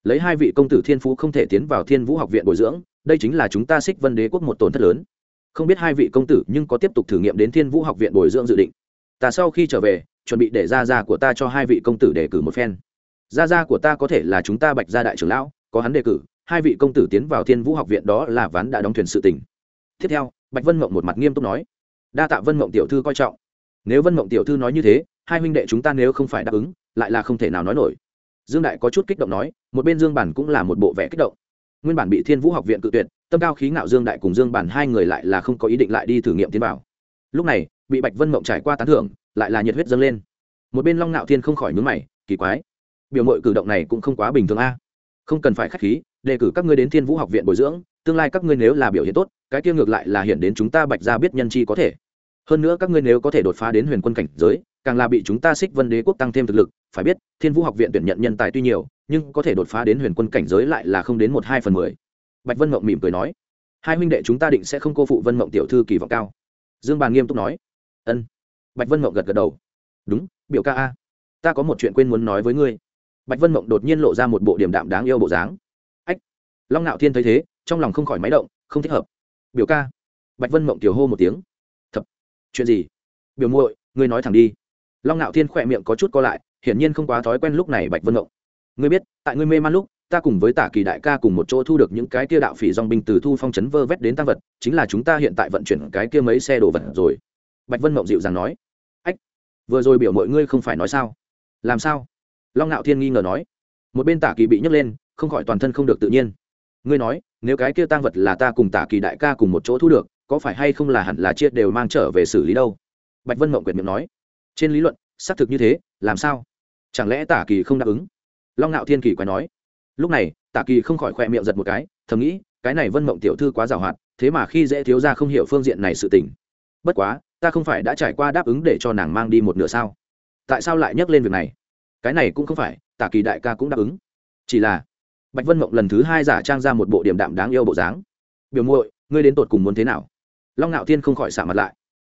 Lấy hai vị công tử thiên phú không thể tiến vào thiên vũ học viện bồi dưỡng, đây chính là chúng ta xích vân đế quốc một tổn thất lớn. Không biết hai vị công tử nhưng có tiếp tục thử nghiệm đến thiên vũ học viện bồi dưỡng dự định. Ta sau khi trở về, chuẩn bị để gia gia của ta cho hai vị công tử đề cử một phen. Gia gia của ta có thể là chúng ta bạch gia đại trưởng lão, có hắn đề cử hai vị công tử tiến vào thiên vũ học viện đó là ván đã đóng thuyền sự tình. Tiếp theo, bạch vân mộng một mặt nghiêm túc nói, đa tạ vân mộng tiểu thư coi trọng. Nếu vân mộng tiểu thư nói như thế, hai huynh đệ chúng ta nếu không phải đáp ứng, lại là không thể nào nói nổi. Dương đại có chút kích động nói, một bên dương bản cũng là một bộ vẻ kích động. Nguyên bản bị thiên vũ học viện cự tuyệt, tâm cao khí ngạo dương đại cùng dương bản hai người lại là không có ý định lại đi thử nghiệm tiến bảo lúc này, bị bạch vân mộng trải qua tán thưởng, lại là nhiệt huyết dâng lên. Một bên long ngạo thiên không khỏi nhúng mày, kỳ quái. Biểu mội cử động này cũng không quá bình thường a. Không cần phải k h á c h khí đề cử các ngươi đến thiên vũ học viện bồi dưỡng, tương lai các ngươi nếu là biểu hiện tốt, cái kia ngược lại là hiện đến chúng ta bạch ra biết nhân chi có thể. Hơn nữa các ngươi nếu có thể đột phá đến huyền quân cảnh giới, càng là bị chúng ta xích vân đế quốc tăng thêm thực lực, phải biết, thiên vũ học viện tuyển nhận nhân tài tuy nhiều, nhưng có thể đột phá đến huyền quân cảnh giới lại là không đến một hai phần mười. Bạch vân mộng mỉm cười nói, hai huynh đệ chúng ta định sẽ không cô phụ vân mộng tiểu thư kỳ vọng cao. Dương bàn nghiêm túc nói, ân. Bạch vân mộng gật gật đầu, đúng, biểu ca a, ta có một chuyện quên muốn nói với ngươi. Bạch vân mộng đột nhiên lộ ra một bộ điểm đạm đáng yêu bộ dáng long ngạo thiên thấy thế, trong lòng không khỏi máy động, không thích hợp. Biểu ca. Bạch vân mộng tiểu hô một tiếng. Thập, chuyện gì? Biểu muội, ngươi nói thẳng đi. Long ngạo thiên khỏe miệng có chút co lại, hiển nhiên không quá thói quen lúc này bạch vân mộng. Ngươi biết, tại ngươi mê man lúc, ta cùng với tả kỳ đại ca cùng một chỗ thu được những cái kia đạo phỉ dòng binh từ thu phong chấn vơ vét đến tăng vật, chính là chúng ta hiện tại vận chuyển cái kia mấy xe đồ vật rồi. Bạch vân mộng dịu dàng nói. Ách, vừa rồi biểu mọi ngươi không phải nói sao? Làm sao? Long ngạo thiên nghi ngờ nói. Một bên tả kỳ bị nhấc lên, không khỏi toàn thân không được tự nhiên ngươi nói, nếu cái kia tăng vật là ta cùng tả kỳ đại ca cùng một chỗ thu được, có phải hay không là hẳn là chia đều mang trở về xử lý đâu? Bạch vân mộng quyệt miệng nói. Trên lý luận, xác thực như thế, làm sao? Chẳng lẽ tả kỳ không đáp ứng? Long ngạo thiên kỳ quay nói. Lúc này, tả kỳ không khỏi khoe miệng giật một cái, thầm nghĩ, cái này vân mộng tiểu thư quá giàu hoạt thế mà khi dễ thiếu ra không hiểu phương diện này sự tình. Bất quá, ta không phải đã trải qua đáp ứng để cho nàng mang đi một nửa sao? Tại sao lại nhắc lên việc này? Cái này cũng không phải, tả kỳ đại ca cũng đáp ứng. Chỉ là bạch vân mộng lần thứ hai giả trang ra một bộ điểm đạm đáng yêu bộ dáng. Biểu muội, ngươi đến tột cùng muốn thế nào? Long ngạo thiên không khỏi xả mặt lại.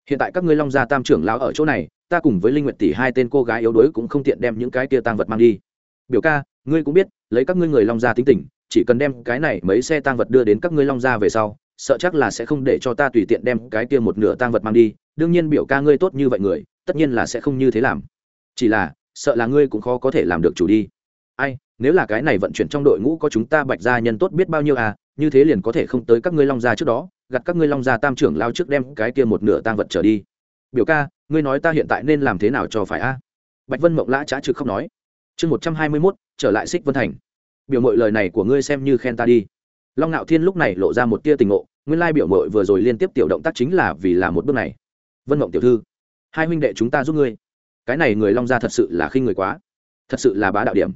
Hiện tại các ngươi long gia tam trưởng lão ở chỗ này, ta cùng với linh nguyệt tỷ hai tên cô gái yếu đuối cũng không tiện đem những cái kia tang vật mang đi. Biểu ca, ngươi cũng biết, lấy các ngươi người long gia tính tình, chỉ cần đem cái này mấy xe tang vật đưa đến các ngươi long gia về sau, sợ chắc là sẽ không để cho ta tùy tiện đem cái kia một nửa tang vật mang đi. Đương nhiên biểu ca ngươi tốt như vậy người, tất nhiên là sẽ không như thế làm. Chỉ là, sợ là ngươi cũng khó có thể làm được chủ đi. Ai nếu là cái này vận chuyển trong đội ngũ có chúng ta bạch gia nhân tốt biết bao nhiêu à như thế liền có thể không tới các ngươi long gia trước đó gặt các ngươi long gia tam trưởng lao trước đem cái kia một nửa tang vật trở đi. Biểu ca, ngươi nói ta hiện tại nên làm thế nào cho phải a? Bạch vân mộng lã trá trực không nói. Chương một trăm hai mươi mốt, trở lại xích vân thành. Biểu mội lời này của ngươi xem như khen ta đi. Long ngạo thiên lúc này lộ ra một tia tình ngộ, nguyên lai biểu mội vừa rồi liên tiếp tiểu động tác chính là vì là một bước này. Vân mộng tiểu thư, hai huynh đệ chúng ta giúp ngươi. Cái này người long gia thật sự là khi người quá. Thật sự là bá đạo điểm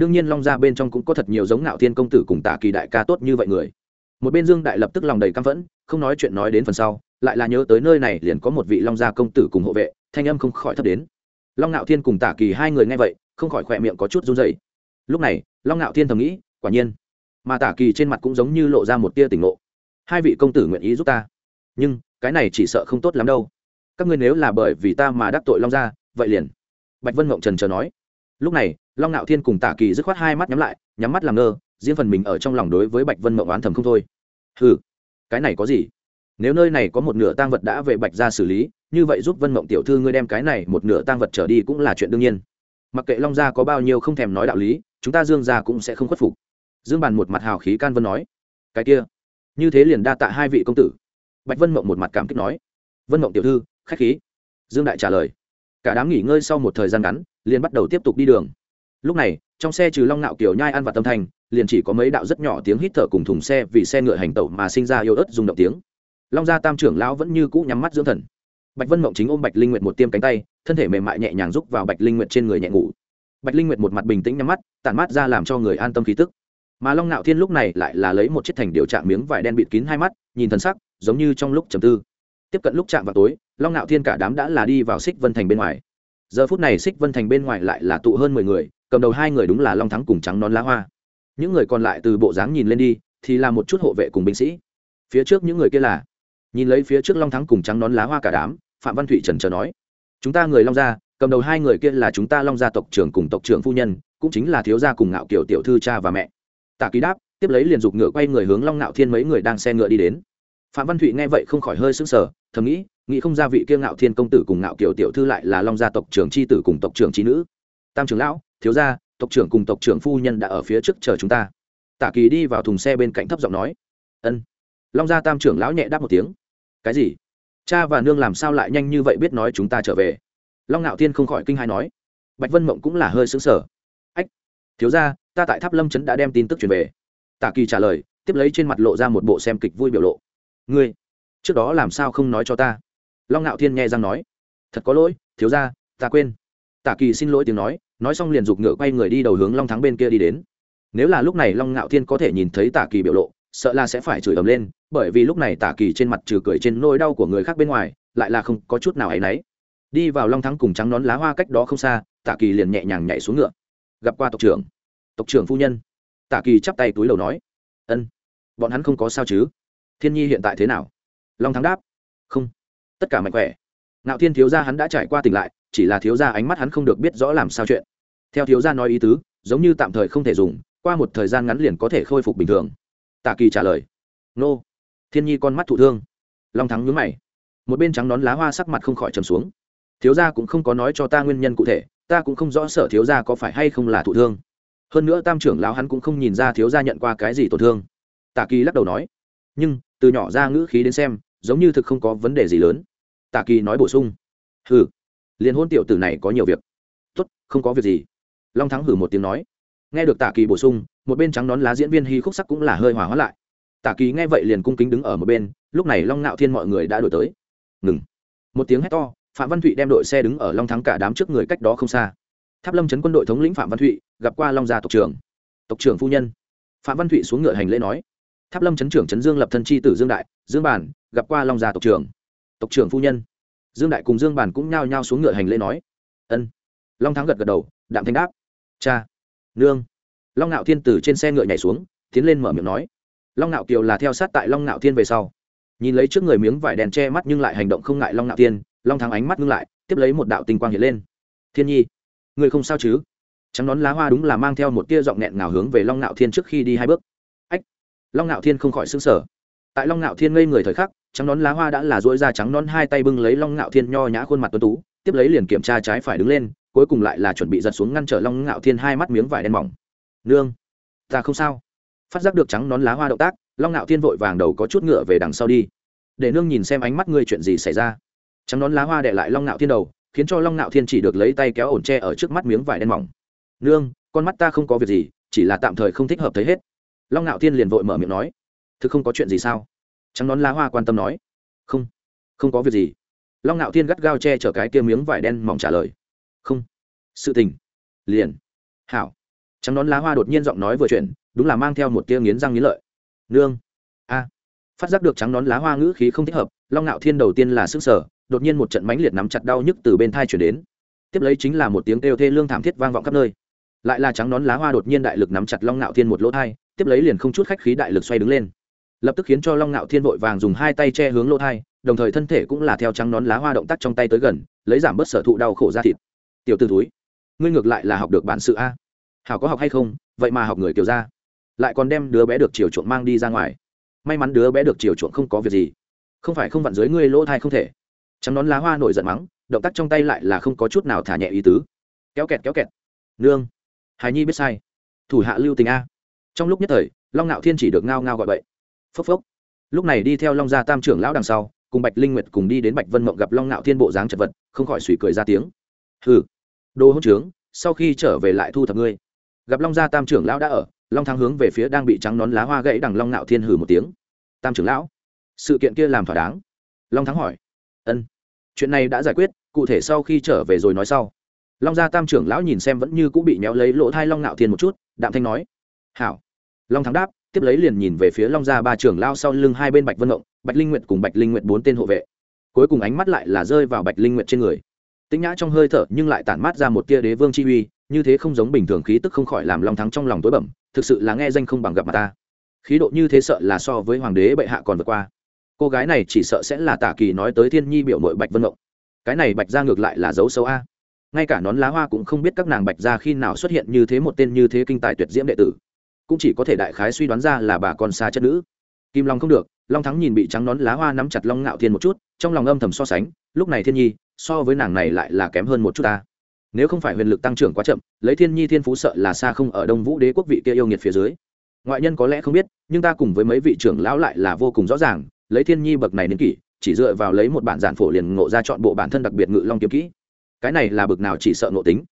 đương nhiên long gia bên trong cũng có thật nhiều giống ngạo thiên công tử cùng tả kỳ đại ca tốt như vậy người. Một bên dương đại lập tức lòng đầy căm phẫn không nói chuyện nói đến phần sau lại là nhớ tới nơi này liền có một vị long gia công tử cùng hộ vệ thanh âm không khỏi thấp đến. Long ngạo thiên cùng tả kỳ hai người nghe vậy không khỏi khỏe miệng có chút run dày lúc này long ngạo thiên thầm nghĩ quả nhiên mà tả kỳ trên mặt cũng giống như lộ ra một tia tỉnh ngộ. Hai vị công tử nguyện ý giúp ta nhưng cái này chỉ sợ không tốt lắm đâu. Các ngươi nếu là bởi vì ta mà đắc tội long gia, vậy liền. Bạch vân mộng trần chờ nói. Lúc này long ngạo thiên cùng tả kỳ dứt khoát hai mắt nhắm lại, nhắm mắt làm ngơ, riêng phần mình ở trong lòng đối với bạch vân mộng oán thầm không thôi. Ừ cái này có gì? Nếu nơi này có một nửa tang vật đã về bạch ra xử lý, như vậy giúp vân mộng tiểu thư ngươi đem cái này một nửa tang vật trở đi cũng là chuyện đương nhiên. Mặc kệ long gia có bao nhiêu không thèm nói đạo lý, chúng ta dương gia cũng sẽ không khuất phục. Dương bàn một mặt hào khí can vân nói, cái kia, như thế liền đa tạ hai vị công tử. Bạch vân mộng một mặt cảm kích nói, vân mộng tiểu thư, khách khí. Dương đại trả lời, cả đám nghỉ ngơi sau một thời gian ngắn, liền bắt đầu tiếp tục đi đường lúc này, trong xe trừ long nạo kiểu nhai ăn và tâm thành, liền chỉ có mấy đạo rất nhỏ tiếng hít thở cùng thùng xe vì xe ngựa hành tẩu mà sinh ra yêu ớt dùng động tiếng. Long gia tam trưởng lão vẫn như cũ nhắm mắt dưỡng thần. Bạch vân mộng chính ôm bạch linh nguyệt một tiêm cánh tay, thân thể mềm mại nhẹ nhàng rúc vào bạch linh nguyệt trên người nhẹ ngủ. Bạch linh nguyệt một mặt bình tĩnh nhắm mắt, tản mát ra làm cho người an tâm khí tức. Mà long nạo thiên lúc này lại là lấy một chiếc thành điều trạng miếng vải đen bịt kín hai mắt, nhìn thần sắc, giống như trong lúc trầm tư. Tiếp cận lúc chạm vào tối, long nạo thiên cả đám đã là đi vào xích vân thành bên ngoài. Giờ phút này xích vân thành bên ngoài lại là tụ hơn mười người cầm đầu hai người đúng là long thắng cùng trắng nón lá hoa. Những người còn lại từ bộ dáng nhìn lên đi, thì là một chút hộ vệ cùng binh sĩ. Phía trước những người kia là, nhìn lấy phía trước long thắng cùng trắng nón lá hoa cả đám, phạm văn thụy trần trờ nói, chúng ta người long gia, cầm đầu hai người kia là chúng ta long gia tộc trưởng cùng tộc trưởng phu nhân, cũng chính là thiếu gia cùng ngạo kiểu tiểu thư cha và mẹ. Tạ ký đáp, tiếp lấy liền dục ngựa quay người hướng long ngạo thiên mấy người đang xe ngựa đi đến. Phạm văn thụy nghe vậy không khỏi hơi sững sờ, thầm nghĩ nghĩ không ra vị kia ngạo thiên công tử cùng ngạo kiểu tiểu thư lại là long gia tộc trưởng c h i tử cùng tộc trưởng c h i nữ. Tam trưởng lão thiếu gia, tộc trưởng cùng tộc trưởng phu nhân đã ở phía trước chờ chúng ta. Tạ kỳ đi vào thùng xe bên cạnh thấp giọng nói. Ân. Long gia tam trưởng lão nhẹ đáp một tiếng. Cái gì? Cha và nương làm sao lại nhanh như vậy biết nói chúng ta trở về? Long ngạo thiên không khỏi kinh hai nói. Bạch vân mộng cũng là hơi xứng sở ách. Thiếu ra ta tại tháp lâm trấn đã đem tin tức truyền về. Tạ kỳ trả lời, tiếp lấy trên mặt lộ ra một bộ xem kịch vui biểu lộ. Ngươi, trước đó làm sao không nói cho ta? Long ngạo thiên nghe răng nói. Thật có lỗi, thiếu ra ta quên. Tạ kỳ xin lỗi tiếng nói nói xong liền giục ngựa quay người đi đầu hướng long thắng bên kia đi đến. Nếu là lúc này long ngạo thiên có thể nhìn thấy Tả kỳ biểu lộ, sợ là sẽ phải chửi ầm lên, bởi vì lúc này Tả kỳ trên mặt trừ cười trên nỗi đau của người khác bên ngoài, lại là không có chút nào áy náy. Đi vào long thắng cùng trắng nón lá hoa cách đó không xa, Tả kỳ liền nhẹ nhàng nhảy xuống ngựa. Gặp qua tộc trưởng. Tộc trưởng phu nhân. Tả kỳ chắp tay túi đầu nói. Ân, bọn hắn không có sao chứ? Thiên nhi hiện tại thế nào? Long thắng đáp. Không, tất cả mạnh khỏe. Ngạo thiên thiếu gia hắn đã trải qua tỉnh lại chỉ là thiếu gia ánh mắt hắn không được biết rõ làm sao chuyện. Theo thiếu gia nói ý tứ, giống như tạm thời không thể dùng, qua một thời gian ngắn liền có thể khôi phục bình thường. Tạ kỳ trả lời, nô. Thiên nhi con mắt thụ thương. Long thắng nhướng mày. Một bên trắng nón lá hoa sắc mặt không khỏi trầm xuống. Thiếu gia cũng không có nói cho ta nguyên nhân cụ thể, ta cũng không rõ sở thiếu gia có phải hay không là thụ thương. Hơn nữa tam trưởng lão hắn cũng không nhìn ra thiếu gia nhận qua cái gì tổn thương. Tạ kỳ lắc đầu nói, nhưng, từ nhỏ ra ngữ khí đến xem, giống như thực không có vấn đề gì lớn. Tạ kỳ nói bổ sung, hừ liền hôn tiểu tử này có nhiều việc. Tốt, không có việc gì. Long thắng hử một tiếng nói. Nghe được tạ kỳ bổ sung, một bên trắng nón lá diễn viên hy khúc sắc cũng là hơi hỏa hóa lại. Tạ kỳ nghe vậy liền cung kính đứng ở một bên, lúc này long nạo thiên mọi người đã đổi tới. Ngừng. Một tiếng hét to, phạm văn thụy đem đội xe đứng ở long thắng cả đám trước người cách đó không xa. Tháp lâm chấn quân đội thống lĩnh phạm văn thụy, gặp qua long gia tộc trưởng. Tộc trưởng phu nhân. Phạm văn thụy xuống ngựa hành lễ nói. Tháp lâm chấn trưởng chấn dương lập thân chi tử dương đại, dương bản, gặp qua long gia tộc trưởng. Tộc trưởng phu nhân dương đại cùng dương bản cũng nhao nhao xuống ngựa hành lễ nói. Ân. Long thắng gật gật đầu, đạm thanh đáp. Cha. Nương. Long ngạo thiên từ trên xe ngựa nhảy xuống, tiến lên mở miệng nói. Long ngạo kiều là theo sát tại long ngạo thiên về sau. Nhìn lấy trước người miếng vải đèn che mắt nhưng lại hành động không ngại long ngạo thiên, long thắng ánh mắt ngưng lại, tiếp lấy một đạo tinh quang hiện lên. Thiên nhi, người không sao chứ? Trắng nón lá hoa đúng là mang theo một tia giọng nghẹn ngào hướng về long ngạo thiên trước khi đi hai bước. Ách. Long ngạo thiên không khỏi xứng sở tại long ngạo thiên ngây người thời khắc trắng nón lá hoa đã là dỗi ra trắng nón, hai tay bưng lấy long ngạo thiên nho nhã khuôn mặt tuấn tú, tiếp lấy liền kiểm tra trái phải đứng lên, cuối cùng lại là chuẩn bị giật xuống ngăn trở long ngạo thiên hai mắt miếng vải đen mỏng. Nương, ta không sao. Phát giác được trắng nón lá hoa động tác, long ngạo thiên vội vàng đầu có chút ngựa về đằng sau đi. Để nương nhìn xem ánh mắt ngươi chuyện gì xảy ra. Trắng nón lá hoa để lại long ngạo thiên đầu, khiến cho long ngạo thiên chỉ được lấy tay kéo ổn tre ở trước mắt miếng vải đen mỏng. Nương, con mắt ta không có việc gì, chỉ là tạm thời không thích hợp thấy hết. Long ngạo thiên liền vội mở miệng nói thứ không có chuyện gì sao? Trắng nón lá hoa quan tâm nói. Không không có việc gì. Long ngạo thiên gắt gao che chở cái kia miếng vải đen mỏng trả lời. Không. Sự tình. Liền. Hảo. Trắng nón lá hoa đột nhiên giọng nói vừa chuyện đúng là mang theo một tia nghiến răng nghiến lợi. Nương. A. Phát giác được trắng nón lá hoa ngữ khí không thích hợp, long ngạo thiên đầu tiên là sức sở đột nhiên một trận mãnh liệt nắm chặt đau nhức từ bên thai chuyển đến. Tiếp lấy chính là một tiếng kêu thê lương thảm thiết vang vọng khắp nơi. Lại là trắng nón lá hoa đột nhiên đại lực nắm chặt long ngạo thiên một lỗ thai, tiếp lấy liền không chút khách khí đại lực xoay đứng lên lập tức khiến cho long ngạo thiên vội vàng dùng hai tay che hướng lỗ thai, đồng thời thân thể cũng là theo trắng nón lá hoa động tác trong tay tới gần, lấy giảm bớt sở thụ đau khổ ra thịt. Tiểu t ử túi ngươi ngược lại là học được bản sự a. Hảo có học hay không, vậy mà học người kiểu ra lại còn đem đứa bé được chiều chuộng mang đi ra ngoài. May mắn đứa bé được chiều chuộng không có việc gì. Không phải không vặn dưới ngươi lỗ thai không thể. Trắng nón lá hoa nổi giận mắng, động tác trong tay lại là không có chút nào thả nhẹ ý tứ. Kéo kẹt kéo kẹt. Nương, hài nhi biết sai. Thủ hạ lưu tình a. Trong lúc nhất thời, long ngạo thiên chỉ được ngao ngao gọi vậy phốc phốc. Lúc này đi theo long gia tam trưởng lão đằng sau, cùng bạch linh nguyệt cùng đi đến bạch vân mộng gặp long ngạo thiên bộ dáng chật vật, không khỏi suy cười ra tiếng. Hừ, đồ hỗn trướng, sau khi trở về lại thu thập ngươi. Gặp long gia tam trưởng lão đã ở, long thắng hướng về phía đang bị trắng nón lá hoa gãy đằng long ngạo thiên hừ một tiếng. Tam trưởng lão, sự kiện kia làm thỏa đáng. Long thắng hỏi, ân, chuyện này đã giải quyết, cụ thể sau khi trở về rồi nói sau. Long gia tam trưởng lão nhìn xem vẫn như cũng bị méo lấy lỗ thai long ngạo thiên một chút, đạm thanh nói, hảo. Long thắng đáp tiếp lấy liền nhìn về phía long gia ba trưởng lao sau lưng hai bên bạch vân ngộng, bạch linh nguyệt cùng bạch linh nguyệt bốn tên hộ vệ. Cuối cùng ánh mắt lại là rơi vào bạch linh nguyệt trên người. Tĩnh nhã trong hơi thở nhưng lại tản mát ra một tia đế vương chi uy, như thế không giống bình thường khí tức không khỏi làm long thắng trong lòng tối bẩm thực sự là nghe danh không bằng gặp mặt ta. Khí độ như thế sợ là so với hoàng đế bệ hạ còn vượt qua. Cô gái này chỉ sợ sẽ là tả kỳ nói tới thiên nhi biểu mội bạch vân mộng cái này bạch ra ngược lại là dấu xấu a. Ngay cả nón lá hoa cũng không biết các nàng bạch ra khi nào xuất hiện như thế một tên như thế kinh tài tuyệt diễm đệ tử cũng chỉ có thể đại khái suy đoán ra là bà con xa chất nữ. Kim long không được, long thắng nhìn bị trắng nón lá hoa nắm chặt long ngạo thiên một chút, trong lòng âm thầm so sánh, lúc này thiên nhi, so với nàng này lại là kém hơn một chút ta. Nếu không phải huyền lực tăng trưởng quá chậm, lấy thiên nhi thiên phú sợ là xa không ở đông vũ đế quốc vị kia yêu nghiệt phía dưới. Ngoại nhân có lẽ không biết, nhưng ta cùng với mấy vị trưởng lão lại là vô cùng rõ ràng, lấy thiên nhi bậc này đến kỷ, chỉ dựa vào lấy một bản giản phổ liền ngộ ra chọn bộ bản thân đặc biệt ngự long kiếm kỹ. Cái này là bậc nào chỉ sợ ngộ tính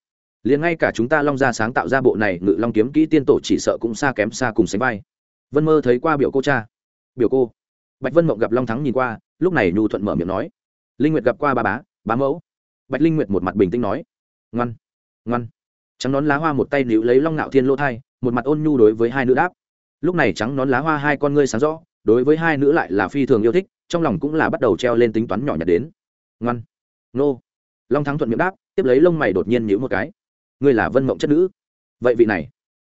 liền ngay cả chúng ta long gia sáng tạo ra bộ này, ngự long kiếm kỹ tiên tổ chỉ sợ cũng xa kém xa cùng sánh vai. Vân mơ thấy qua biểu cô cha. Biểu cô. Bạch vân mộng gặp long thắng nhìn qua, lúc này nhu thuận mở miệng nói. Linh nguyệt gặp qua ba bá bá mẫu. Bạch linh nguyệt một mặt bình tĩnh nói. Ngoan ngoan. Trắng nón lá hoa một tay níu lấy long ngạo thiên lô thai, một mặt ôn nhu đối với hai nữ đáp. Lúc này trắng nón lá hoa hai con ngươi sáng rõ, đối với hai nữ lại là phi thường yêu thích, trong lòng cũng là bắt đầu treo lên tính toán nhỏ nhặt đến. Ngoan. Nô. Long thắng thuận miệng đáp, tiếp lấy lông mày đột nhiên nhíu một cái ngươi là vân mộng chất nữ. Vậy vị này.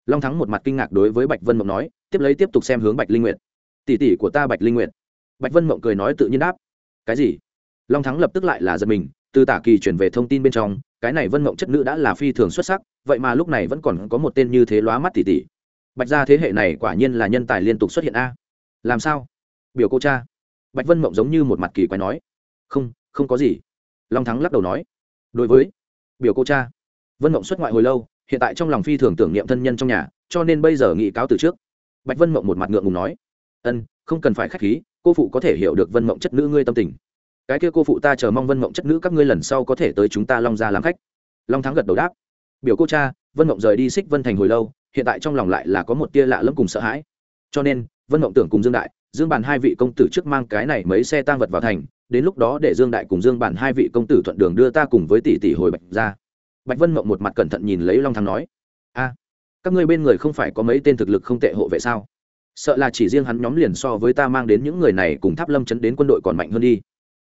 Long thắng một mặt kinh ngạc đối với bạch vân mộng nói, tiếp lấy tiếp tục xem hướng bạch linh nguyệt. Tỷ tỷ của ta bạch linh nguyệt. Bạch vân mộng cười nói tự nhiên đáp. Cái gì? Long thắng lập tức lại là giật mình, từ tả kỳ chuyển về thông tin bên trong, cái này vân mộng chất nữ đã là phi thường xuất sắc, vậy mà lúc này vẫn còn có một tên như thế lóa mắt tỷ tỷ. Bạch gia thế hệ này quả nhiên là nhân tài liên tục xuất hiện a. Làm sao? Biểu cô cha. Bạch vân mộng giống như một mặt kỳ quái nói. Không không có gì. Long thắng lắc đầu nói. Đối với biểu cô cha vân mộng xuất ngoại hồi lâu, hiện tại trong lòng phi thường tưởng niệm thân nhân trong nhà, cho nên bây giờ nghị cáo từ trước. Bạch vân mộng một mặt ngượng ngùng nói, ân, không cần phải k h á c h khí, cô phụ có thể hiểu được vân mộng chất nữ ngươi tâm tình. Cái kia cô phụ ta chờ mong vân mộng chất nữ các ngươi lần sau có thể tới chúng ta long ra làm khách. Long thắng gật đầu đáp, biểu cô cha, vân mộng rời đi xích vân thành hồi lâu, hiện tại trong lòng lại là có một tia lạ lẫm cùng sợ hãi. Cho nên, vân mộng tưởng cùng dương đại, dương bàn hai vị công tử trước mang cái này mấy xe tang vật vào thành, đến lúc đó để dương đại cùng dương bàn hai vị công tử thuận đường đưa ta cùng với tỷ tỷ hồi bạch ra bạch vân mộng một mặt cẩn thận nhìn lấy long thắng nói, a, các ngươi bên người không phải có mấy tên thực lực không tệ hộ vệ sao? Sợ là chỉ riêng hắn nhóm liền so với ta mang đến những người này cùng tháp lâm chấn đến quân đội còn mạnh hơn đi.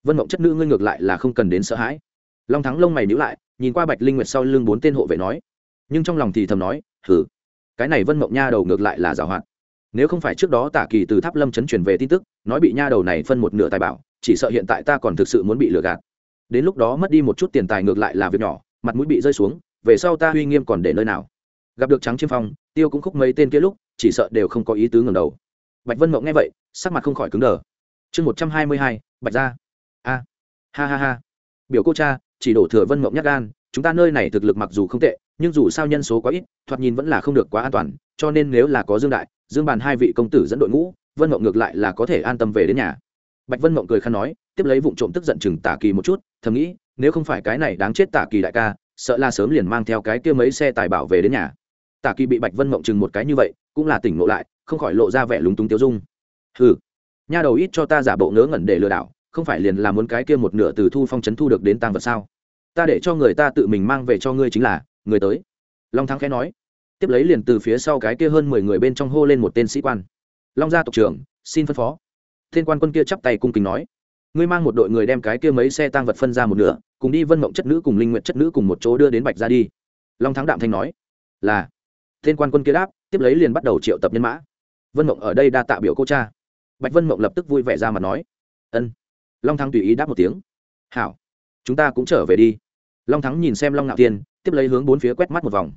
Vân mộng chất nữ ngươi ngược lại là không cần đến sợ hãi. Long thắng lông mày nhữ lại, nhìn qua bạch linh nguyệt sau lưng bốn tên hộ vệ nói, nhưng trong lòng thì thầm nói thử cái này vân mộng nha đầu ngược lại là giảo hoạt. Nếu không phải trước đó tả kỳ từ tháp lâm chấn truyền về tin tức, nói bị nha đầu này phân một nửa tài bảo, chỉ sợ hiện tại ta còn thực sự muốn bị lừa gạt. Đến lúc đó mất đi một chút tiền tài ngược lại là việc nhỏ mặt mũi bị rơi xuống, về sau ta uy nghiêm còn để nơi nào? Gặp được trắng chiêm phong, tiêu cũng khúc mấy tên kia lúc, chỉ sợ đều không có ý tứ ngầm đầu. Bạch vân mộng nghe vậy, sắc mặt không khỏi cứng đờ. Chương một trăm hai mươi hai, bạch ra a. Ha ha ha. Biểu cô cha, chỉ đổ thừa vân mộng nhắc gan, chúng ta nơi này thực lực mặc dù không tệ, nhưng dù sao nhân số quá ít, thoạt nhìn vẫn là không được quá an toàn, cho nên nếu là có dương đại, dương bàn hai vị công tử dẫn đội ngũ, vân mộng ngược lại là có thể an tâm về đến nhà. Bạch vân mộng cười khăn nói tiếp lấy vụ trộm tức giận chừng tả kỳ một chút, thầm nghĩ, nếu không phải cái này đáng chết tả kỳ đại ca, sợ là sớm liền mang theo cái kia mấy xe tài bảo về đến nhà. Tả kỳ bị bạch vân mộng chừng một cái như vậy, cũng là tỉnh ngộ lại, không khỏi lộ ra vẻ lúng túng tiêu dung. Hừ, nha đầu ít cho ta giả bộ ngớ ngẩn để lừa đảo, không phải liền làm muốn cái kia một nửa từ thu phong trấn thu được đến tăng vật sao? Ta để cho người ta tự mình mang về cho ngươi chính là, người tới. Long thắng khẽ nói. Tiếp lấy liền từ phía sau cái kia hơn mười người bên trong hô lên một tên sĩ quan. Long gia tộc trưởng, xin phân phó. Thiên quan quân kia chắp tay cung kính nói ngươi mang một đội người đem cái kia mấy xe tăng vật phân ra một nửa, cùng đi vân mộng chất nữ cùng linh nguyện chất nữ cùng một chỗ đưa đến bạch ra đi. Long thắng đạm thanh nói. Là. Tên quan quân kia đáp, tiếp lấy liền bắt đầu triệu tập nhân mã. Vân mộng ở đây đa tạ biểu cô cha. Bạch vân mộng lập tức vui vẻ ra mà nói. Ân. Long thắng tùy ý đáp một tiếng. Hảo, chúng ta cũng trở về đi. Long thắng nhìn xem long ngạo thiên, tiếp lấy hướng bốn phía quét mắt một vòng.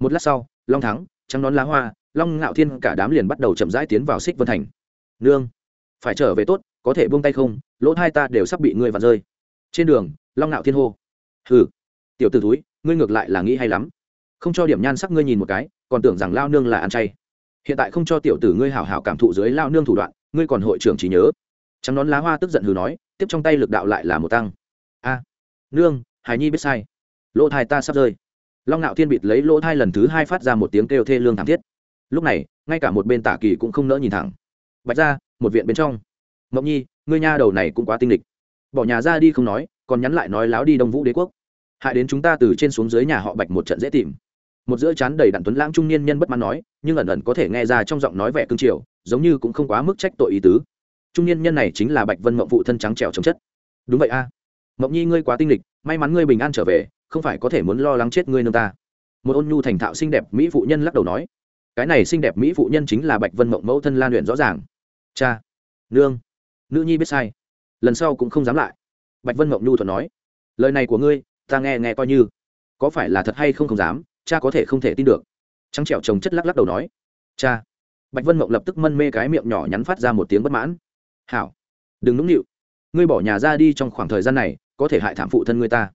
Một lát sau, long thắng, trắng nón lá hoa, long ngạo thiên cả đám liền bắt đầu chậm rãi tiến vào xích vân thành. Nương, phải trở về tốt có thể buông tay không, lỗ hai ta đều sắp bị ngươi vặt rơi. Trên đường, long ngạo thiên hô, hừ, tiểu t ử túi ngươi ngược lại là nghĩ hay lắm. Không cho điểm nhan sắc ngươi nhìn một cái, còn tưởng rằng lao nương là ăn chay. Hiện tại không cho tiểu tử ngươi hảo hảo cảm thụ dưới lao nương thủ đoạn, ngươi còn hội trưởng trí nhớ. Trắng nón lá hoa tức giận hừ nói, tiếp trong tay lực đạo lại là một tăng. A, nương hải nhi biết sai. Lỗ thai ta sắp rơi. Long ngạo thiên bịt lấy lỗ thai lần thứ hai phát ra một tiếng kêu thê lương thảm thiết. Lúc này, ngay cả một bên tả kỳ cũng không nỡ nhìn thẳng. Bạch ra, một viện bên trong mộng nhi, ngươi nha đầu này cũng quá tinh lịch bỏ nhà ra đi không nói, còn nhắn lại nói láo đi đông vũ đế quốc. Hại đến chúng ta từ trên xuống dưới nhà họ bạch một trận dễ tìm. Một giữa chán đầy đặn tuấn lãng trung niên nhân bất mãn nói, nhưng ẩn ẩn có thể nghe ra trong giọng nói vẻ cương triều giống như cũng không quá mức trách tội ý tứ. Trung niên nhân này chính là bạch vân mộng phụ thân trắng trèo chống chất. Đúng vậy a. À. mộng nhi, ngươi quá tinh lịch may mắn ngươi bình an trở về, không phải có thể muốn lo lắng chết ngươi nương ta. Một ôn nhu thành thạo xinh đẹp mỹ phụ nhân lắc đầu nói, cái này xinh đẹp mỹ phụ nhân chính là bạch vân mộng mẫu thân lan luyện rõ ràng. Cha, nương nữ nhi biết sai. Lần sau cũng không dám lại. Bạch vân mộng nhu thuận nói, lời này của ngươi, ta nghe nghe coi như. Có phải là thật hay không không dám, cha có thể không thể tin được. Trắng trẻo chồng chất lắc lắc đầu nói, cha. Bạch vân mộng lập tức mân mê cái miệng nhỏ nhắn phát ra một tiếng bất mãn. Hảo, đừng nũng nịu. Ngươi bỏ nhà ra đi trong khoảng thời gian này, có thể hại thảm phụ thân ngươi ta.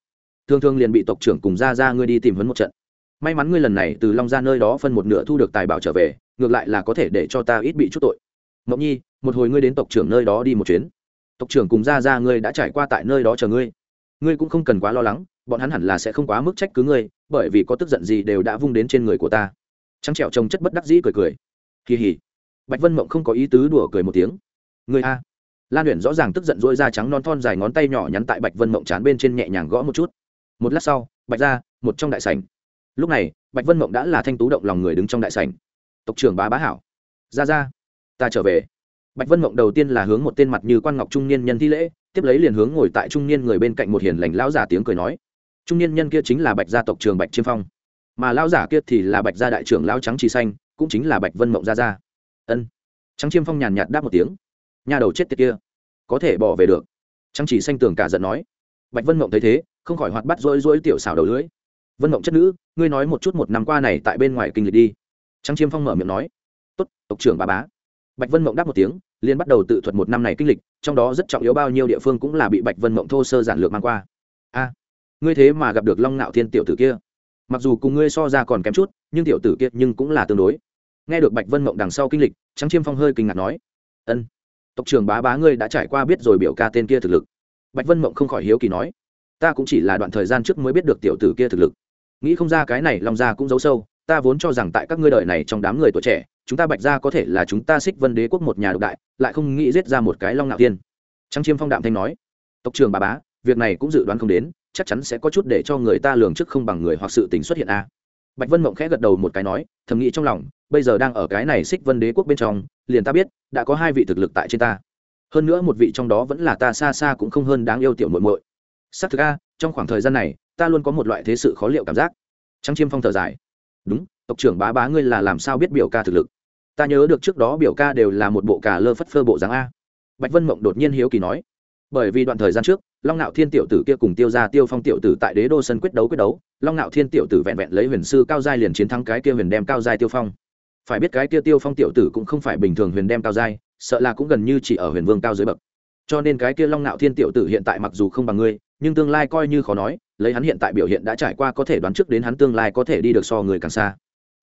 Thường thường liền bị tộc trưởng cùng ra ra ngươi đi tìm hấn một trận. May mắn ngươi lần này từ long ra nơi đó phân một nửa thu được tài bảo trở về, ngược lại là có thể để cho ta ít bị chút tội. Mộng nhi một hồi ngươi đến tộc trưởng nơi đó đi một chuyến. Tộc trưởng cùng ra ra ngươi đã trải qua tại nơi đó chờ ngươi. Ngươi cũng không cần quá lo lắng, bọn hắn hẳn là sẽ không quá mức trách cứ ngươi, bởi vì có tức giận gì đều đã vung đến trên người của ta. Trắng trẹo trông chất bất đắc dĩ cười cười. Kỳ hỉ. Bạch vân mộng không có ý tứ đùa cười một tiếng. Người a. Lan luyện rõ ràng tức giận dỗi da trắng non thon dài ngón tay nhỏ nhắn tại bạch vân mộng chán bên trên nhẹ nhàng gõ một chút. Một lát sau, bạch ra một trong đại sảnh. Lúc này, bạch vân mộng đã là thanh tú động lòng người đứng trong đại sảnh. Tộc trưởng bá bá hảo. Ra ra ta trở về bạch vân mộng đầu tiên là hướng một tên mặt như quan ngọc trung niên nhân thi lễ, tiếp lấy liền hướng ngồi tại trung niên người bên cạnh một hiền lành lão giả tiếng cười nói. Trung niên nhân kia chính là bạch gia tộc trường bạch chiêm phong, mà lão giả kia thì là bạch gia đại trưởng lão trắng trì xanh, cũng chính là bạch vân mộng gia gia. Ân. Trắng chiêm phong nhàn nhạt đáp một tiếng. Nhà đầu chết tiệt kia, có thể bỏ về được. Trắng chỉ xanh tường cả giận nói. Bạch vân mộng thấy thế, không khỏi hoạt bắt rối rối tiểu xảo đầu lưỡi. vân mộng chất nữ, ngươi nói một chút một năm qua này tại bên ngoài kinh lịch đi. Trắng chiêm phong mở miệng nói. Tốt, tộc trưởng bà bá. Bạch vân mộng đáp một tiếng liên bắt đầu tự thuật một năm này kinh lịch, trong đó rất trọng yếu bao nhiêu địa phương cũng là bị bạch vân mộng thô sơ giản lược mang qua. A, ngươi thế mà gặp được long ngạo thiên tiểu tử kia. Mặc dù cùng ngươi so ra còn kém chút, nhưng tiểu tử kia nhưng cũng là tương đối. Nghe được bạch vân mộng đằng sau kinh lịch trắng chiêm phong hơi kinh ngạc nói, ân, tộc trưởng bá bá ngươi đã trải qua biết rồi biểu ca tên kia thực lực. Bạch vân mộng không khỏi hiếu kỳ nói, ta cũng chỉ là đoạn thời gian trước mới biết được tiểu tử kia thực lực. Nghĩ không ra cái này long già cũng giấu sâu ta vốn cho rằng tại các ngươi đời này trong đám người tuổi trẻ, chúng ta bạch ra có thể là chúng ta xích vân đế quốc một nhà độc đại, lại không nghĩ giết ra một cái long ngạo tiên Trang chiêm phong đạm thanh nói. Tộc trường bà bá, việc này cũng dự đoán không đến, chắc chắn sẽ có chút để cho người ta lường trước không bằng người hoặc sự tình xuất hiện a. Bạch vân mộng khẽ gật đầu một cái nói, thầm nghĩ trong lòng, bây giờ đang ở cái này xích vân đế quốc bên trong, liền ta biết, đã có hai vị thực lực tại trên ta. Hơn nữa một vị trong đó vẫn là ta xa xa cũng không hơn đáng yêu tiểu muội muội. Xác thực a, trong khoảng thời gian này, ta luôn có một loại thế sự khó liệu cảm giác. Trắng chiêm phong thở dài đúng, tộc trưởng bá bá ngươi là làm sao biết biểu ca thực lực? Ta nhớ được trước đó biểu ca đều là một bộ cà lơ phất phơ bộ dáng a. Bạch vân mộng đột nhiên hiếu kỳ nói. Bởi vì đoạn thời gian trước, long ngạo thiên tiểu tử kia cùng tiêu ra tiêu phong tiểu tử tại đế đô sân quyết đấu quyết đấu, long ngạo thiên tiểu tử vẹn vẹn lấy huyền sư cao giai liền chiến thắng cái kia huyền đem cao giai tiêu phong. Phải biết cái kia tiêu phong tiểu tử cũng không phải bình thường huyền đem cao giai, sợ là cũng gần như chỉ ở huyền vương cao dưới bậc. Cho nên cái kia long ngạo thiên tiểu tử hiện tại mặc dù không bằng ngươi, nhưng tương lai coi như khó nói lấy hắn hiện tại biểu hiện đã trải qua có thể đoán trước đến hắn tương lai có thể đi được so người càng xa.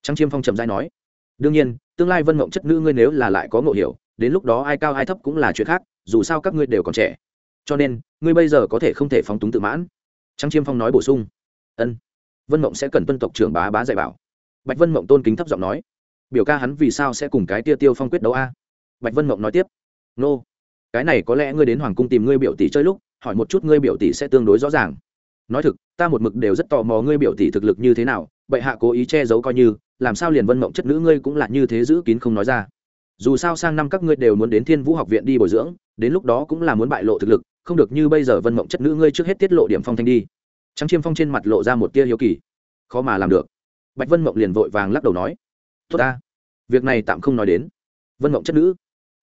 Trang chiêm phong trầm dai nói, đương nhiên, tương lai vân mộng chất nữ ngươi nếu là lại có ngộ hiểu, đến lúc đó ai cao ai thấp cũng là chuyện khác, dù sao các ngươi đều còn trẻ. Cho nên, ngươi bây giờ có thể không thể phóng túng tự mãn. Trang chiêm phong nói bổ sung, ân, vân mộng sẽ cần tuân tộc trưởng bá bá dạy bảo. Bạch vân mộng tôn kính thấp giọng nói, biểu ca hắn vì sao sẽ cùng cái tia tiêu phong quyết đấu a? Bạch vân mộng nói tiếp, nô、no. cái này có lẽ ngươi đến hoàng cung tìm ngươi biểu tỷ chơi lúc, hỏi một chút ngươi biểu tỷ sẽ tương đối rõ ràng nói thực, ta một mực đều rất tò mò ngươi biểu tỷ thực lực như thế nào, bệ hạ cố ý che giấu coi như, làm sao liền vân mộng chất nữ ngươi cũng là như thế giữ kín không nói ra. Dù sao sang năm các ngươi đều muốn đến thiên vũ học viện đi bồi dưỡng, đến lúc đó cũng là muốn bại lộ thực lực, không được như bây giờ vân mộng chất nữ ngươi trước hết tiết lộ điểm phong thanh đi. Trắng chiêm phong trên mặt lộ ra một tia hiếu kỳ. Khó mà làm được. Bạch vân mộng liền vội vàng lắc đầu nói, tốt ta, việc này tạm không nói đến. Vân mộng chất nữ,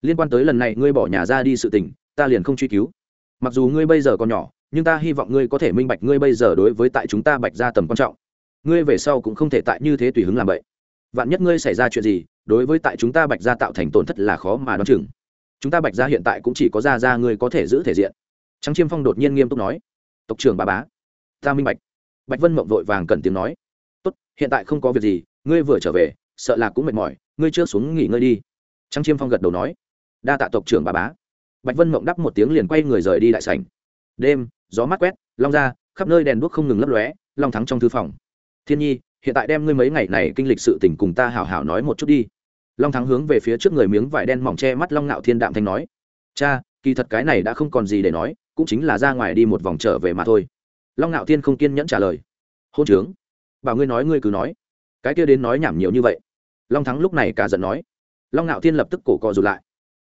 liên quan tới lần này ngươi bỏ nhà ra đi sự tình, ta liền không truy cứu. Mặc dù ngươi bây giờ còn nhỏ nhưng ta hy vọng ngươi có thể minh bạch ngươi bây giờ đối với tại chúng ta bạch ra tầm quan trọng. Ngươi về sau cũng không thể tại như thế tùy hứng làm vậy. Vạn nhất ngươi xảy ra chuyện gì, đối với tại chúng ta bạch ra tạo thành tổn thất là khó mà đoán chừng. Chúng ta bạch ra hiện tại cũng chỉ có ra ra ngươi có thể giữ thể diện. Trắng chiêm phong đột nhiên nghiêm túc nói. Tộc trưởng bà bá, ta minh bạch. Bạch vân mộng vội vàng cần tiếng nói. Tốt, hiện tại không có việc gì, ngươi vừa trở về, sợ là cũng mệt mỏi, ngươi chưa xuống nghỉ ngơi đi. Trắng chiêm phong gật đầu nói. Đa tạ tộc trưởng bà bá. Bạch vân mộng đắp một tiếng liền quay người rời đi đại sảnh đêm, gió mát quét, long ra, khắp nơi đèn đuốc không ngừng lấp lóe, long thắng trong thư phòng. Thiên nhi, hiện tại đem ngươi mấy ngày này kinh lịch sự tình cùng ta hảo hảo nói một chút đi. Long thắng hướng về phía trước người miếng vải đen mỏng che mắt long ngạo thiên đạm thanh nói. Cha, kỳ thật cái này đã không còn gì để nói, cũng chính là ra ngoài đi một vòng trở về mà thôi. Long ngạo thiên không kiên nhẫn trả lời. Hôn trướng. Bảo ngươi nói ngươi cứ nói. Cái kia đến nói nhảm nhiều như vậy. Long thắng lúc này cả giận nói. Long ngạo thiên lập tức cổ cò dù lại.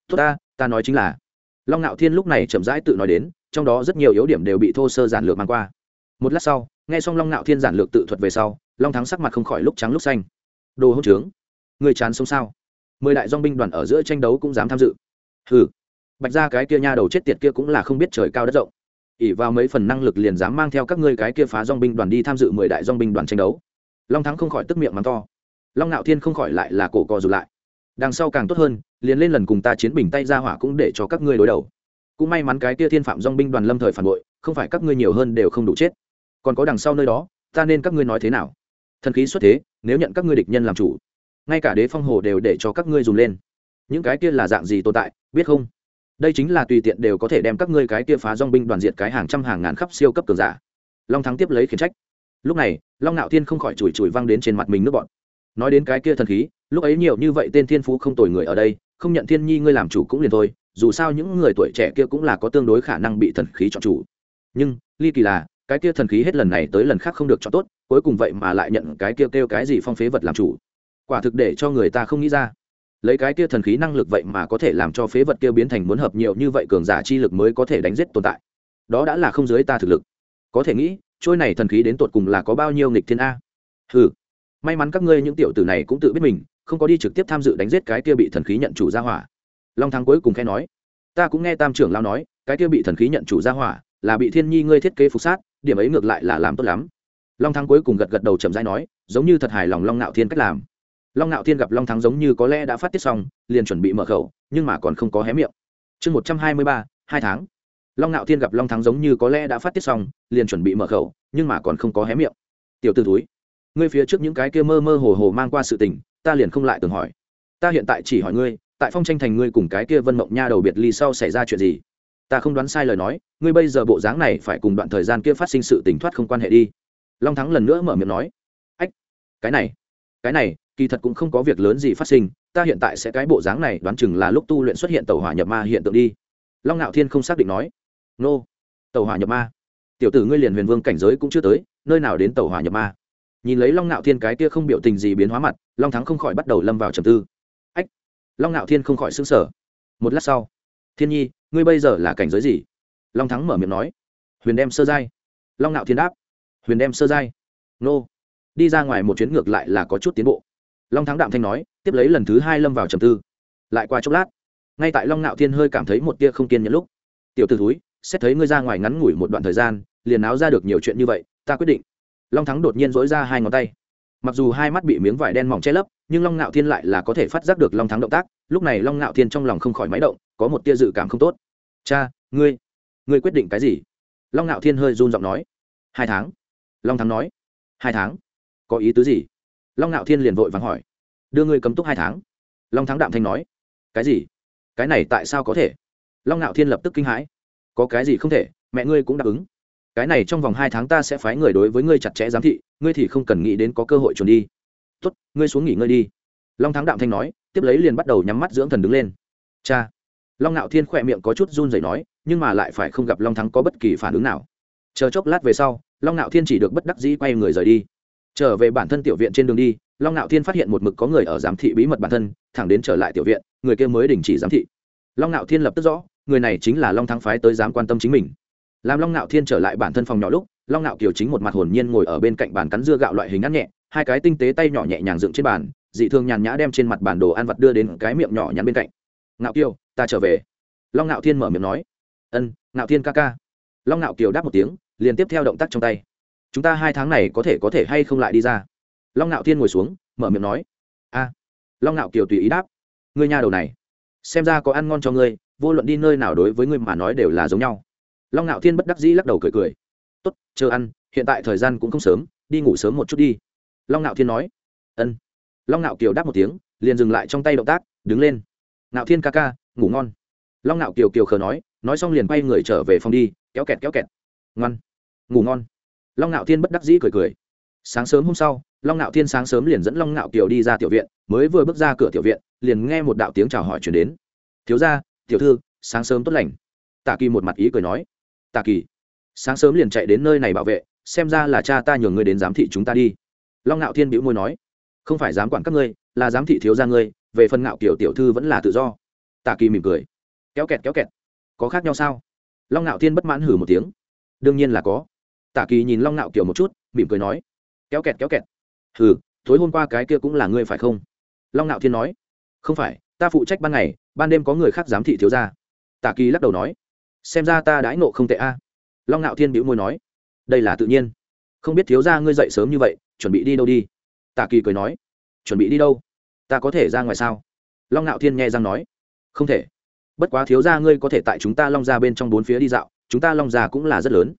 Tốt ta ta nói chính là. Long ngạo thiên lúc này chậm rãi tự nói đến trong đó rất nhiều yếu điểm đều bị thô sơ giản lược mang qua. Một lát sau, nghe xong long nạo thiên giản lược tự thuật về sau, long thắng sắc mặt không khỏi lúc trắng lúc xanh. Đồ hỗn trướng, người chán sống sao? Mười đại dong binh đoàn ở giữa tranh đấu cũng dám tham dự. Hừ, bạch ra cái kia nha đầu chết tiệt kia cũng là không biết trời cao đất rộng. Ỉ vào mấy phần năng lực liền dám mang theo các ngươi cái kia phá dong binh đoàn đi tham dự mười đại dong binh đoàn tranh đấu. Long thắng không khỏi tức miệng mắng to. Long nạo thiên không khỏi lại là cổ cò dù lại. Đằng sau càng tốt hơn, liền lên lần cùng ta chiến bình tay ra hỏa cũng để cho các ngươi đối đầu cũng may mắn cái kia thiên phạm dong binh đoàn lâm thời phản bội, không phải các ngươi nhiều hơn đều không đủ chết. Còn có đằng sau nơi đó, ta nên các ngươi nói thế nào? Thần khí xuất thế, nếu nhận các ngươi địch nhân làm chủ, ngay cả đế phong hồ đều để cho các ngươi dùng lên. Những cái kia là dạng gì tồn tại, biết không? Đây chính là tùy tiện đều có thể đem các ngươi cái kia phá dong binh đoàn diệt cái hàng trăm hàng ngàn khắp siêu cấp cường giả. Long thắng tiếp lấy khiển trách. Lúc này, long Nạo thiên không khỏi chùi chùi văng đến trên mặt mình nước bọn. Nói đến cái kia thần khí, lúc ấy nhiều như vậy tên thiên phú không tồi người ở đây, không nhận thiên nhi ngươi làm chủ cũng liền thôi dù sao những người tuổi trẻ kia cũng là có tương đối khả năng bị thần khí chọn chủ. Nhưng, ly kỳ là, cái kia thần khí hết lần này tới lần khác không được chọn tốt, cuối cùng vậy mà lại nhận cái kia kêu cái gì phong phế vật làm chủ. Quả thực để cho người ta không nghĩ ra. Lấy cái kia thần khí năng lực vậy mà có thể làm cho phế vật kia biến thành muốn hợp nhiều như vậy cường giả chi lực mới có thể đánh giết tồn tại. Đó đã là không dưới ta thực lực. Có thể nghĩ, trôi này thần khí đến tột cùng là có bao nhiêu nghịch thiên a? Ừ may mắn các ngươi những tiểu tử này cũng tự biết mình, không có đi trực tiếp tham dự đánh giết cái kia bị thần khí nhận chủ ra hỏa long thắng cuối cùng khẽ nói, ta cũng nghe tam trưởng lao nói, cái kia bị thần khí nhận chủ ra hỏa, là bị thiên nhi ngươi thiết kế phục sát, điểm ấy ngược lại là làm tốt lắm. Long thắng cuối cùng gật gật đầu chậm rãi nói, giống như thật hài lòng long ngạo thiên cách làm. Long ngạo thiên gặp long thắng giống như có lẽ đã phát tiết xong, liền chuẩn bị mở khẩu, nhưng mà còn không có hé miệng. Chương một trăm hai mươi ba, hai tháng. Long ngạo thiên gặp long thắng giống như có lẽ đã phát tiết xong, liền chuẩn bị mở khẩu, nhưng mà còn không có hé miệng. Tiểu t ử túi ngươi phía trước những cái kia mơ mơ hồ hồ mang qua sự tình, ta liền không lại từng hỏi. Ta hiện tại chỉ hỏi ngươi tại phong tranh thành ngươi cùng cái kia vân mộng nha đầu biệt ly sau xảy ra chuyện gì? Ta không đoán sai lời nói, ngươi bây giờ bộ dáng này phải cùng đoạn thời gian kia phát sinh sự tình thoát không quan hệ đi. Long thắng lần nữa mở miệng nói, ách, cái này cái này, kỳ thật cũng không có việc lớn gì phát sinh, ta hiện tại sẽ cái bộ dáng này đoán chừng là lúc tu luyện xuất hiện tàu hỏa nhập ma hiện tượng đi. Long ngạo thiên không xác định nói, nô, tàu hỏa nhập ma, tiểu tử ngươi liền huyền vương cảnh giới cũng chưa tới, nơi nào đến tàu hỏa nhập ma? Nhìn lấy long ngạo thiên cái kia không biểu tình gì biến hóa mặt, long thắng không khỏi bắt đầu lâm vào trầm tư long ngạo thiên không khỏi xứng sở một lát sau, thiên nhi, ngươi bây giờ là cảnh giới gì? Long thắng mở miệng nói, huyền đem sơ giai. Long ngạo thiên đáp, huyền đem sơ giai. Nô. Đi ra ngoài một chuyến ngược lại là có chút tiến bộ. Long thắng đạm thanh nói, tiếp lấy lần thứ hai lâm vào trầm tư. Lại qua chốc lát, ngay tại long ngạo thiên hơi cảm thấy một tia không kiên nhẫn lúc, tiểu t ử thúi, xét thấy ngươi ra ngoài ngắn ngủi một đoạn thời gian, liền áo ra được nhiều chuyện như vậy, ta quyết định. Long thắng đột nhiên dỗi ra hai ngón tay mặc dù hai mắt bị miếng vải đen mỏng che lấp, nhưng long ngạo thiên lại là có thể phát giác được long thắng động tác, lúc này long ngạo thiên trong lòng không khỏi máy động, có một tia dự cảm không tốt. Cha, ngươi ngươi quyết định cái gì? Long ngạo thiên hơi run giọng nói. Hai tháng. Long thắng nói. Hai tháng? Có ý tứ gì? Long ngạo thiên liền vội vàng hỏi. Đưa ngươi cấm túc hai tháng. Long thắng đạm thanh nói. Cái gì? Cái này tại sao có thể? Long ngạo thiên lập tức kinh hãi. Có cái gì không thể? Mẹ ngươi cũng đáp ứng. Cái này trong vòng hai tháng ta sẽ phái người đối với ngươi chặt chẽ giám thị ngươi thì không cần nghĩ đến có cơ hội trốn đi. Tốt, ngươi xuống nghỉ ngơi đi. Long thắng đạm thanh nói, tiếp lấy liền bắt đầu nhắm mắt dưỡng thần đứng lên. Cha. Long ngạo thiên khỏe miệng có chút run rẩy nói, nhưng mà lại phải không gặp long thắng có bất kỳ phản ứng nào. Chờ chốc lát về sau, long ngạo thiên chỉ được bất đắc dĩ quay người rời đi. Trở về bản thân tiểu viện trên đường đi, long ngạo thiên phát hiện một mực có người ở giám thị bí mật bản thân, thẳng đến trở lại tiểu viện, người kia mới đình chỉ giám thị. Long ngạo thiên lập tức rõ, người này chính là long thắng phái tới dám quan tâm chính mình. Làm long ngạo thiên trở lại bản thân phòng nhỏ lúc long ngạo kiều chính một mặt hồn nhiên ngồi ở bên cạnh bàn cắn dưa gạo loại hình ăn nhẹ, hai cái tinh tế tay nhỏ nhẹ nhàng dựng trên bàn, dị thường nhàn nhã đem trên mặt bản đồ ăn vật đưa đến cái miệng nhỏ nhắn bên cạnh. Ngạo kiều, ta trở về. Long ngạo thiên mở miệng nói. Ân ngạo thiên ca ca. Long ngạo kiều đáp một tiếng, liền tiếp theo động tác trong tay. Chúng ta hai tháng này có thể có thể hay không lại đi ra? Long ngạo thiên ngồi xuống, mở miệng nói. A. Long ngạo kiều tùy ý đáp. Ngươi nhà đầu này, xem ra có ăn ngon cho ngươi, vô luận đi nơi nào đối với ngươi mà nói đều là giống nhau. Long ngạo thiên bất đắc dĩ lắc đầu cười cười tốt, chờ ăn, hiện tại thời gian cũng không sớm, đi ngủ sớm một chút đi. Long ngạo thiên nói. Ân. Long ngạo kiều đáp một tiếng, liền dừng lại trong tay động tác, đứng lên. Ngạo thiên ca ca, ngủ ngon. Long ngạo kiều kiều khờ nói nói xong liền quay người trở về phòng đi, kéo kẹt kéo kẹt. Ngoan, ngủ ngon. Long ngạo thiên bất đắc dĩ cười cười. Sáng sớm hôm sau, long ngạo thiên sáng sớm liền dẫn long ngạo kiều đi ra tiểu viện, mới vừa bước ra cửa tiểu viện, liền nghe một đạo tiếng chào hỏi chuyển đến. Thiếu gia, tiểu thư, sáng sớm tốt lành. Tạ kỳ một mặt ý cười nói. Tạ kỳ sáng sớm liền chạy đến nơi này bảo vệ, xem ra là cha ta nhường ngươi đến giám thị chúng ta đi. Long ngạo thiên bĩu môi nói, không phải dám quản các ngươi, là giám thị thiếu gia ngươi, về phần ngạo kiểu tiểu thư vẫn là tự do. Tạ kỳ mỉm cười, kéo kẹt kéo kẹt, có khác nhau sao? Long ngạo thiên bất mãn hử một tiếng, đương nhiên là có. Tạ kỳ nhìn long ngạo kiểu một chút, mỉm cười nói, kéo kẹt kéo kẹt. Hừ, tối hôm qua cái kia cũng là ngươi phải không? Long ngạo thiên nói, không phải, ta phụ trách ban ngày, ban đêm có người khác giám thị thiếu gia. Tạ kỳ lắc đầu nói, xem ra ta đãi nộ không tệ a long ngạo thiên bĩu môi nói, đây là tự nhiên. Không biết thiếu gia ngươi dậy sớm như vậy, chuẩn bị đi đâu đi? Tạ kỳ cười nói, chuẩn bị đi đâu? Ta có thể ra ngoài sao? Long ngạo thiên nghe răng nói, không thể. Bất quá thiếu gia ngươi có thể tại chúng ta long ra bên trong bốn phía đi dạo, chúng ta long ra cũng là rất lớn.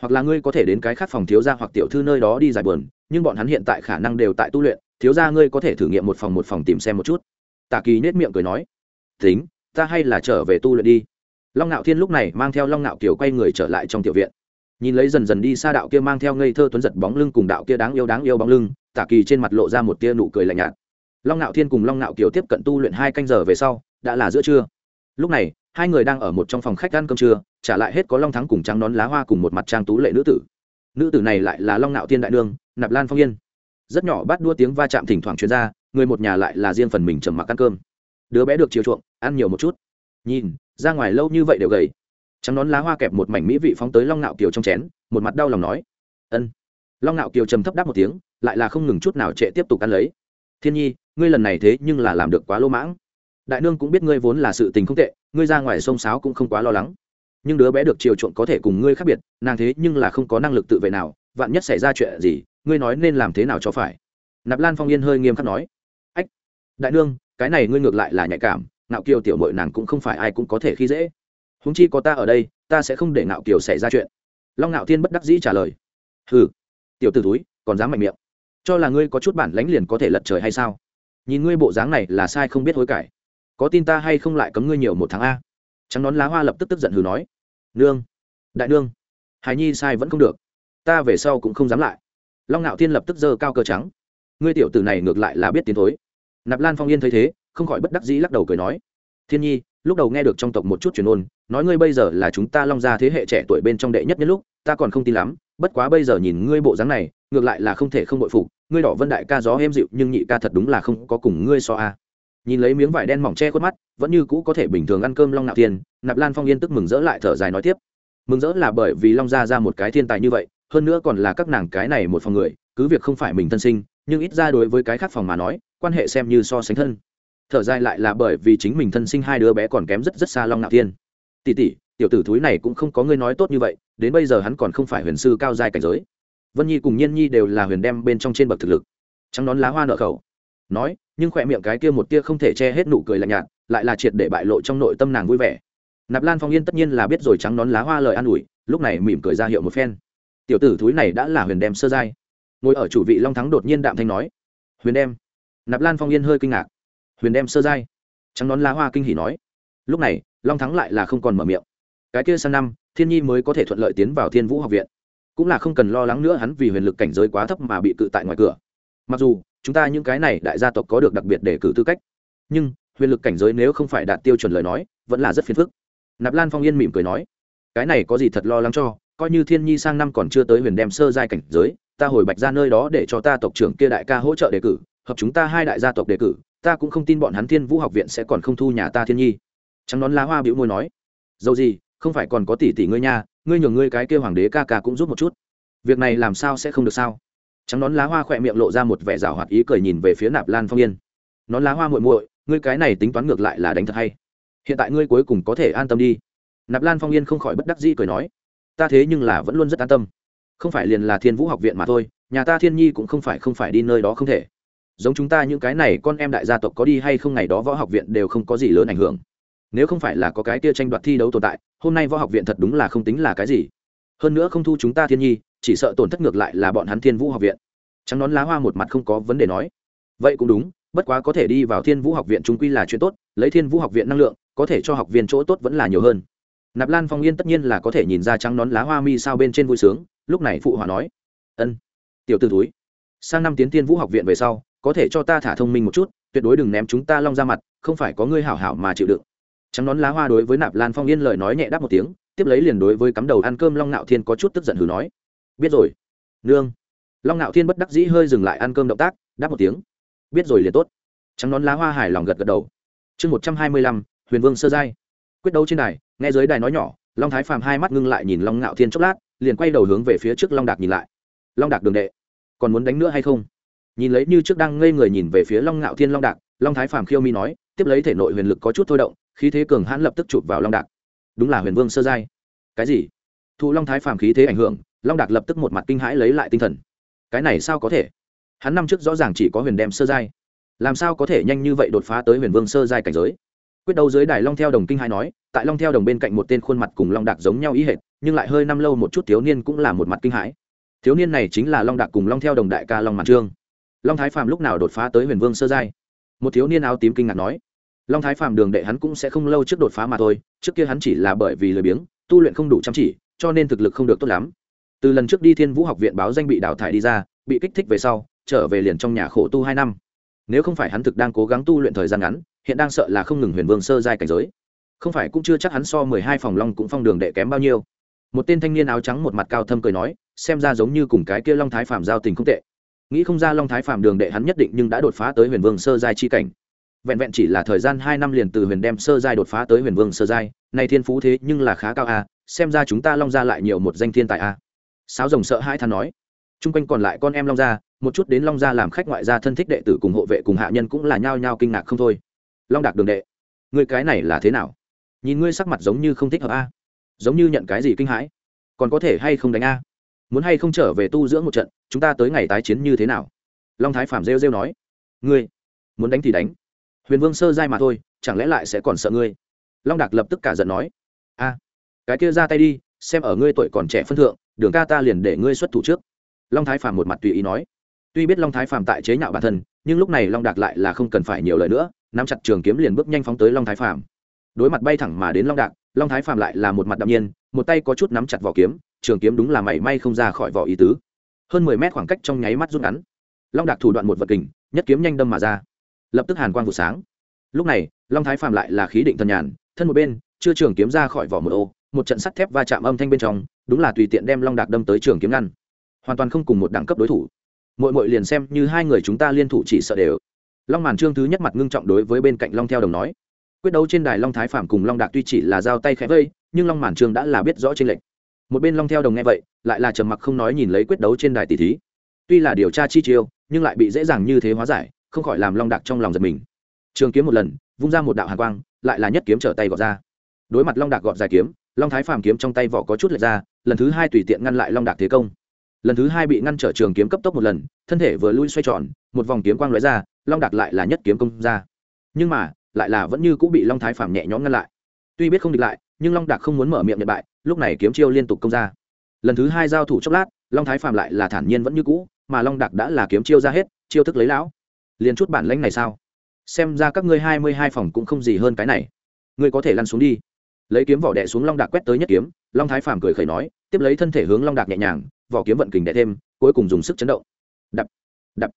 Hoặc là ngươi có thể đến cái khác phòng thiếu gia hoặc tiểu thư nơi đó đi giải buồn, nhưng bọn hắn hiện tại khả năng đều tại tu luyện, thiếu gia ngươi có thể thử nghiệm một phòng một phòng tìm xem một chút. Tạ kỳ nết miệng cười nói, tính, ta hay là trở về tu luyện đi long ngạo thiên lúc này mang theo long ngạo kiều quay người trở lại trong tiểu viện. Nhìn lấy dần dần đi xa đạo kia mang theo ngây thơ tuấn giật bóng lưng cùng đạo kia đáng yêu đáng yêu bóng lưng tả kỳ trên mặt lộ ra một tia nụ cười lạnh nhạt. Long ngạo thiên cùng long ngạo kiều tiếp cận tu luyện hai canh giờ về sau đã là giữa trưa. Lúc này hai người đang ở một trong phòng khách ăn cơm trưa trả lại hết có long thắng cùng trắng nón lá hoa cùng một mặt trang tú lệ nữ tử. Nữ tử này lại là long ngạo thiên đại đương, nạp lan phong yên. Rất nhỏ bắt đua tiếng va chạm thỉnh thoảng chuyên ra người một nhà lại là riêng phần mình trầm mặc ăn cơm. Đứa bé được chiều chuộng ăn nhiều một chút nhìn, ra ngoài lâu như vậy đều gầy. Trắng nón lá hoa kẹp một mảnh mỹ vị phóng tới long ngạo kiều trong chén, một mặt đau lòng nói. Ân. Long ngạo kiều trầm thấp đáp một tiếng, lại là không ngừng chút nào trệ tiếp tục ăn lấy. Thiên nhi, ngươi lần này thế nhưng là làm được quá lô mãng. Đại nương cũng biết ngươi vốn là sự tình không tệ, ngươi ra ngoài sông sáo cũng không quá lo lắng. Nhưng đứa bé được chiều chuộng có thể cùng ngươi khác biệt, nàng thế nhưng là không có năng lực tự vệ nào, vạn nhất xảy ra chuyện gì, ngươi nói nên làm thế nào cho phải. Nạp lan phong yên hơi nghiêm khắc nói. Ách, đại nương, cái này ngươi ngược lại là nhạy cảm ngạo kiều tiểu mội nàng cũng không phải ai cũng có thể khi dễ. Húng chi có ta ở đây, ta sẽ không để ngạo kiều xảy ra chuyện. Long ngạo thiên bất đắc dĩ trả lời. Hừ, tiểu t ử túi còn dám mạnh miệng. Cho là ngươi có chút bản lánh liền có thể lật trời hay sao? Nhìn ngươi bộ dáng này là sai không biết hối cải. Có tin ta hay không lại cấm ngươi nhiều một tháng a? Trắng nón lá hoa lập tức tức giận hừ nói. Nương, đại nương, hài nhi sai vẫn không được. Ta về sau cũng không dám lại. Long ngạo thiên lập tức giơ cao cơ trắng. Ngươi tiểu tử này ngược lại là biết tiến thối. Nạp lan phong yên thấy thế không khỏi bất đắc dĩ lắc đầu cười nói, thiên nhi, lúc đầu nghe được trong tộc một chút truyền ôn, nói ngươi bây giờ là chúng ta long gia thế hệ trẻ tuổi bên trong đệ nhất nhất lúc, ta còn không tin lắm, bất quá bây giờ nhìn ngươi bộ dáng này, ngược lại là không thể không bội phục, ngươi đỏ vân đại ca gió êm dịu, nhưng nhị ca thật đúng là không có cùng ngươi so a. À. Nhìn lấy miếng vải đen mỏng che khuất mắt, vẫn như cũ có thể bình thường ăn cơm long nạo tiền nạp lan phong yên tức mừng rỡ lại thở dài nói tiếp, mừng rỡ là bởi vì long gia ra một cái thiên tài như vậy, hơn nữa còn là các nàng cái này một phòng người, cứ việc không phải mình thân sinh, nhưng ít ra đối với cái khác phòng mà nói, quan hệ xem như so sánh thân thở dài lại là bởi vì chính mình thân sinh hai đứa bé còn kém rất rất xa long nạo thiên. Tỷ tỷ tiểu tử thúi này cũng không có ngươi nói tốt như vậy, đến bây giờ hắn còn không phải huyền sư cao giai cảnh giới. Vân nhi cùng nhiên nhi đều là huyền đem bên trong trên bậc thực lực. Trắng nón lá hoa nợ khẩu. Nói, nhưng khỏe miệng cái kia một tia không thể che hết nụ cười lạnh nhạt, lại là triệt để bại lộ trong nội tâm nàng vui vẻ. Nạp lan phong yên tất nhiên là biết rồi trắng nón lá hoa lời an ủi, lúc này mỉm cười ra hiệu một phen. Tiểu tử thúi này đã là huyền đem sơ giai. Ngồi ở chủ vị long thắng đột nhiên đạm thanh nói, huyền đem. Nạp lan phong yên hơi kinh ngạc huyền đem sơ giai. Trắng nón lá hoa kinh hỉ nói. Lúc này, long thắng lại là không còn mở miệng. Cái kia sang năm, thiên nhi mới có thể thuận lợi tiến vào thiên vũ học viện. Cũng là không cần lo lắng nữa hắn vì huyền lực cảnh giới quá thấp mà bị cự tại ngoài cửa. Mặc dù, chúng ta những cái này đại gia tộc có được đặc biệt để cử tư cách. Nhưng, huyền lực cảnh giới nếu không phải đạt tiêu chuẩn lời nói, vẫn là rất phiền phức. Nạp lan phong yên mỉm cười nói. Cái này có gì thật lo lắng cho, coi như thiên nhi sang năm còn chưa tới huyền đem sơ giai cảnh giới, ta hồi bạch ra nơi đó để cho ta tộc trưởng kia đại ca hỗ trợ đề cử hợp chúng ta hai đại gia tộc đề cử, ta cũng không tin bọn hắn thiên vũ học viện sẽ còn không thu nhà ta thiên nhi. Trắng nón lá hoa biểu môi nói. Dầu gì, không phải còn có tỷ tỷ ngươi nha, ngươi nhường ngươi cái kêu hoàng đế ca ca cũng giúp một chút. Việc này làm sao sẽ không được sao? Trắng nón lá hoa khỏe miệng lộ ra một vẻ rào hoạt ý cười nhìn về phía nạp lan phong yên. Nón lá hoa muội muội, ngươi cái này tính toán ngược lại là đánh thật hay. Hiện tại ngươi cuối cùng có thể an tâm đi. Nạp lan phong yên không khỏi bất đắc dĩ cười nói. Ta thế nhưng là vẫn luôn rất an tâm. Không phải liền là thiên vũ học viện mà thôi, nhà ta thiên nhi cũng không phải không phải đi nơi đó không thể giống chúng ta những cái này con em đại gia tộc có đi hay không ngày đó võ học viện đều không có gì lớn ảnh hưởng. Nếu không phải là có cái kia tranh đoạt thi đấu tồn tại, hôm nay võ học viện thật đúng là không tính là cái gì. Hơn nữa không thu chúng ta thiên nhi, chỉ sợ tổn thất ngược lại là bọn hắn thiên vũ học viện. Trắng nón lá hoa một mặt không có vấn đề nói. Vậy cũng đúng, bất quá có thể đi vào thiên vũ học viện chúng quy là chuyện tốt, lấy thiên vũ học viện năng lượng, có thể cho học viên chỗ tốt vẫn là nhiều hơn. Nạp lan phong yên tất nhiên là có thể nhìn ra trắng nón lá hoa mi sao bên trên vui sướng, lúc này phụ hòa nói. Ân, tiểu t ử túi sang năm tiến thiên vũ học viện về sau có thể cho ta thả thông minh một chút, tuyệt đối đừng ném chúng ta long ra mặt, không phải có ngươi hảo hảo mà chịu đựng. Trắng nón lá hoa đối với nạp lan phong yên lời nói nhẹ đáp một tiếng, tiếp lấy liền đối với cắm đầu ăn cơm long nạo thiên có chút tức giận hừ nói, biết rồi, nương. Long nạo thiên bất đắc dĩ hơi dừng lại ăn cơm động tác, đáp một tiếng, biết rồi liền tốt. Trắng nón lá hoa hài lòng gật gật đầu. Chương một trăm hai mươi lăm, huyền vương sơ giai. Quyết đấu trên đài, nghe giới đài nói nhỏ, long thái phàm hai mắt ngưng lại nhìn long nạo thiên chốc lát, liền quay đầu hướng về phía trước long đạc nhìn lại. Long đạc đường đệ, còn muốn đánh nữa hay không? Nhìn lấy như trước đang ngây người nhìn về phía long ngạo thiên long đạc, long thái phàm khiêu mi nói, tiếp lấy thể nội huyền lực có chút thôi động, khí thế cường hãn lập tức chụp vào long đạc. Đúng là huyền vương sơ giai. Cái gì? Thụ long thái phàm khí thế ảnh hưởng, long đạc lập tức một mặt kinh hãi lấy lại tinh thần. Cái này sao có thể? Hắn năm trước rõ ràng chỉ có huyền đem sơ giai. Làm sao có thể nhanh như vậy đột phá tới huyền vương sơ giai cảnh giới? Quyết đấu dưới đài long theo đồng kinh hai nói, tại long theo đồng bên cạnh một tên khuôn mặt cùng long đạc giống nhau ý hệt, nhưng lại hơi năm lâu một chút thiếu niên cũng là một mặt kinh hãi. Thiếu niên này chính là long đạc cùng long theo đồng đại ca long mạn trương long thái phàm lúc nào đột phá tới huyền vương sơ giai? Một thiếu niên áo tím kinh ngạc nói. Long thái phàm đường đệ hắn cũng sẽ không lâu trước đột phá mà thôi, trước kia hắn chỉ là bởi vì lười biếng, tu luyện không đủ chăm chỉ, cho nên thực lực không được tốt lắm. Từ lần trước đi thiên vũ học viện báo danh bị đào thải đi ra, bị kích thích về sau, trở về liền trong nhà khổ tu hai năm. Nếu không phải hắn thực đang cố gắng tu luyện thời gian ngắn, hiện đang sợ là không ngừng huyền vương sơ giai cảnh giới. Không phải cũng chưa chắc hắn so mười hai phòng long cũng phong đường đệ kém bao nhiêu. Một tên thanh niên áo trắng một mặt cao thâm cười nói, xem ra giống như cùng cái kia long thái phạm giao tình không tệ nghĩ không ra long thái phạm đường đệ hắn nhất định nhưng đã đột phá tới huyền vương sơ giai chi cảnh. Vẹn vẹn chỉ là thời gian hai năm liền từ huyền đem sơ giai đột phá tới huyền vương sơ giai nay thiên phú thế nhưng là khá cao a, xem ra chúng ta long gia lại nhiều một danh thiên tài a. Sáo rồng sợ hai than nói. Chung quanh còn lại con em long gia, một chút đến long gia làm khách ngoại gia thân thích đệ tử cùng hộ vệ cùng hạ nhân cũng là nhao nhao kinh ngạc không thôi. Long đạc đường đệ người cái này là thế nào? Nhìn ngươi sắc mặt giống như không thích hợp a. Giống như nhận cái gì kinh hãi? Còn có thể hay không đánh a? Muốn hay không trở về tu dưỡng một trận, chúng ta tới ngày tái chiến như thế nào? Long thái phạm rêu rêu nói. Ngươi, muốn đánh thì đánh. Huyền vương sơ giai mà thôi, chẳng lẽ lại sẽ còn sợ ngươi? Long đạc lập tức cả giận nói. A, cái kia ra tay đi, xem ở ngươi tuổi còn trẻ phân thượng, đường ca ta liền để ngươi xuất thủ trước. Long thái Phạm một mặt tùy ý nói. Tuy biết long thái Phạm tại chế nhạo bản thân, nhưng lúc này long đạc lại là không cần phải nhiều lời nữa, nắm chặt trường kiếm liền bước nhanh phóng tới long thái Phạm đối mặt bay thẳng mà đến long đạc, long thái Phạm lại là một mặt đạm nhiên, một tay có chút nắm chặt vỏ kiếm trường kiếm đúng là mảy may không ra khỏi vỏ ý tứ. Hơn mười mét khoảng cách trong nháy mắt rút ngắn. Long đạc thủ đoạn một vật kình, nhất kiếm nhanh đâm mà ra. Lập tức hàn quang vụ sáng. Lúc này, long thái phàm lại là khí định thần nhàn, thân một bên, chưa trường kiếm ra khỏi vỏ một ô, một trận sắt thép va chạm âm thanh bên trong, đúng là tùy tiện đem long đạc đâm tới trường kiếm ngăn. Hoàn toàn không cùng một đẳng cấp đối thủ. Mội mội liền xem như hai người chúng ta liên thủ chỉ sợ đều. Long màn trương thứ nhất mặt ngưng trọng đối với bên cạnh long theo đồng nói. Quyết đấu trên đài long thái phạm cùng long đạc tuy chỉ là giao tay khẽ vây, nhưng long màn trương đã là biết rõ trên lệnh một bên long theo đồng nghe vậy, lại là trầm mặc không nói nhìn lấy quyết đấu trên đài tỷ thí. Tuy là điều tra chi chiêu, nhưng lại bị dễ dàng như thế hóa giải, không khỏi làm long đặc trong lòng giật mình. Trường kiếm một lần, vung ra một đạo hàn quang, lại là nhất kiếm trở tay gọt ra. Đối mặt long đạc gọt dài kiếm, long thái phàm kiếm trong tay vỏ có chút lệch ra, lần thứ hai tùy tiện ngăn lại long đạc thế công. Lần thứ hai bị ngăn trở trường kiếm cấp tốc một lần, thân thể vừa lui xoay tròn, một vòng kiếm quang lóe ra, long đạc lại là nhất kiếm công ra. Nhưng mà, lại là vẫn như cũng bị long thái phàm nhẹ nhõm ngăn lại. Tuy biết không địch lại, nhưng long đạc không muốn mở miệng nhận bại lúc này kiếm chiêu liên tục công ra. Lần thứ hai giao thủ chốc lát, long thái phàm lại là thản nhiên vẫn như cũ, mà long đặc đã là kiếm chiêu ra hết, chiêu thức lấy lão. Liền chút bản lãnh này sao? Xem ra các ngươi hai mươi hai phòng cũng không gì hơn cái này. Ngươi có thể lăn xuống đi. Lấy kiếm vỏ đẻ xuống long đạc quét tới nhất kiếm, long thái phàm cười khẩy nói, tiếp lấy thân thể hướng long đạc nhẹ nhàng, vỏ kiếm vận kình đẻ thêm, cuối cùng dùng sức chấn động. Đập đập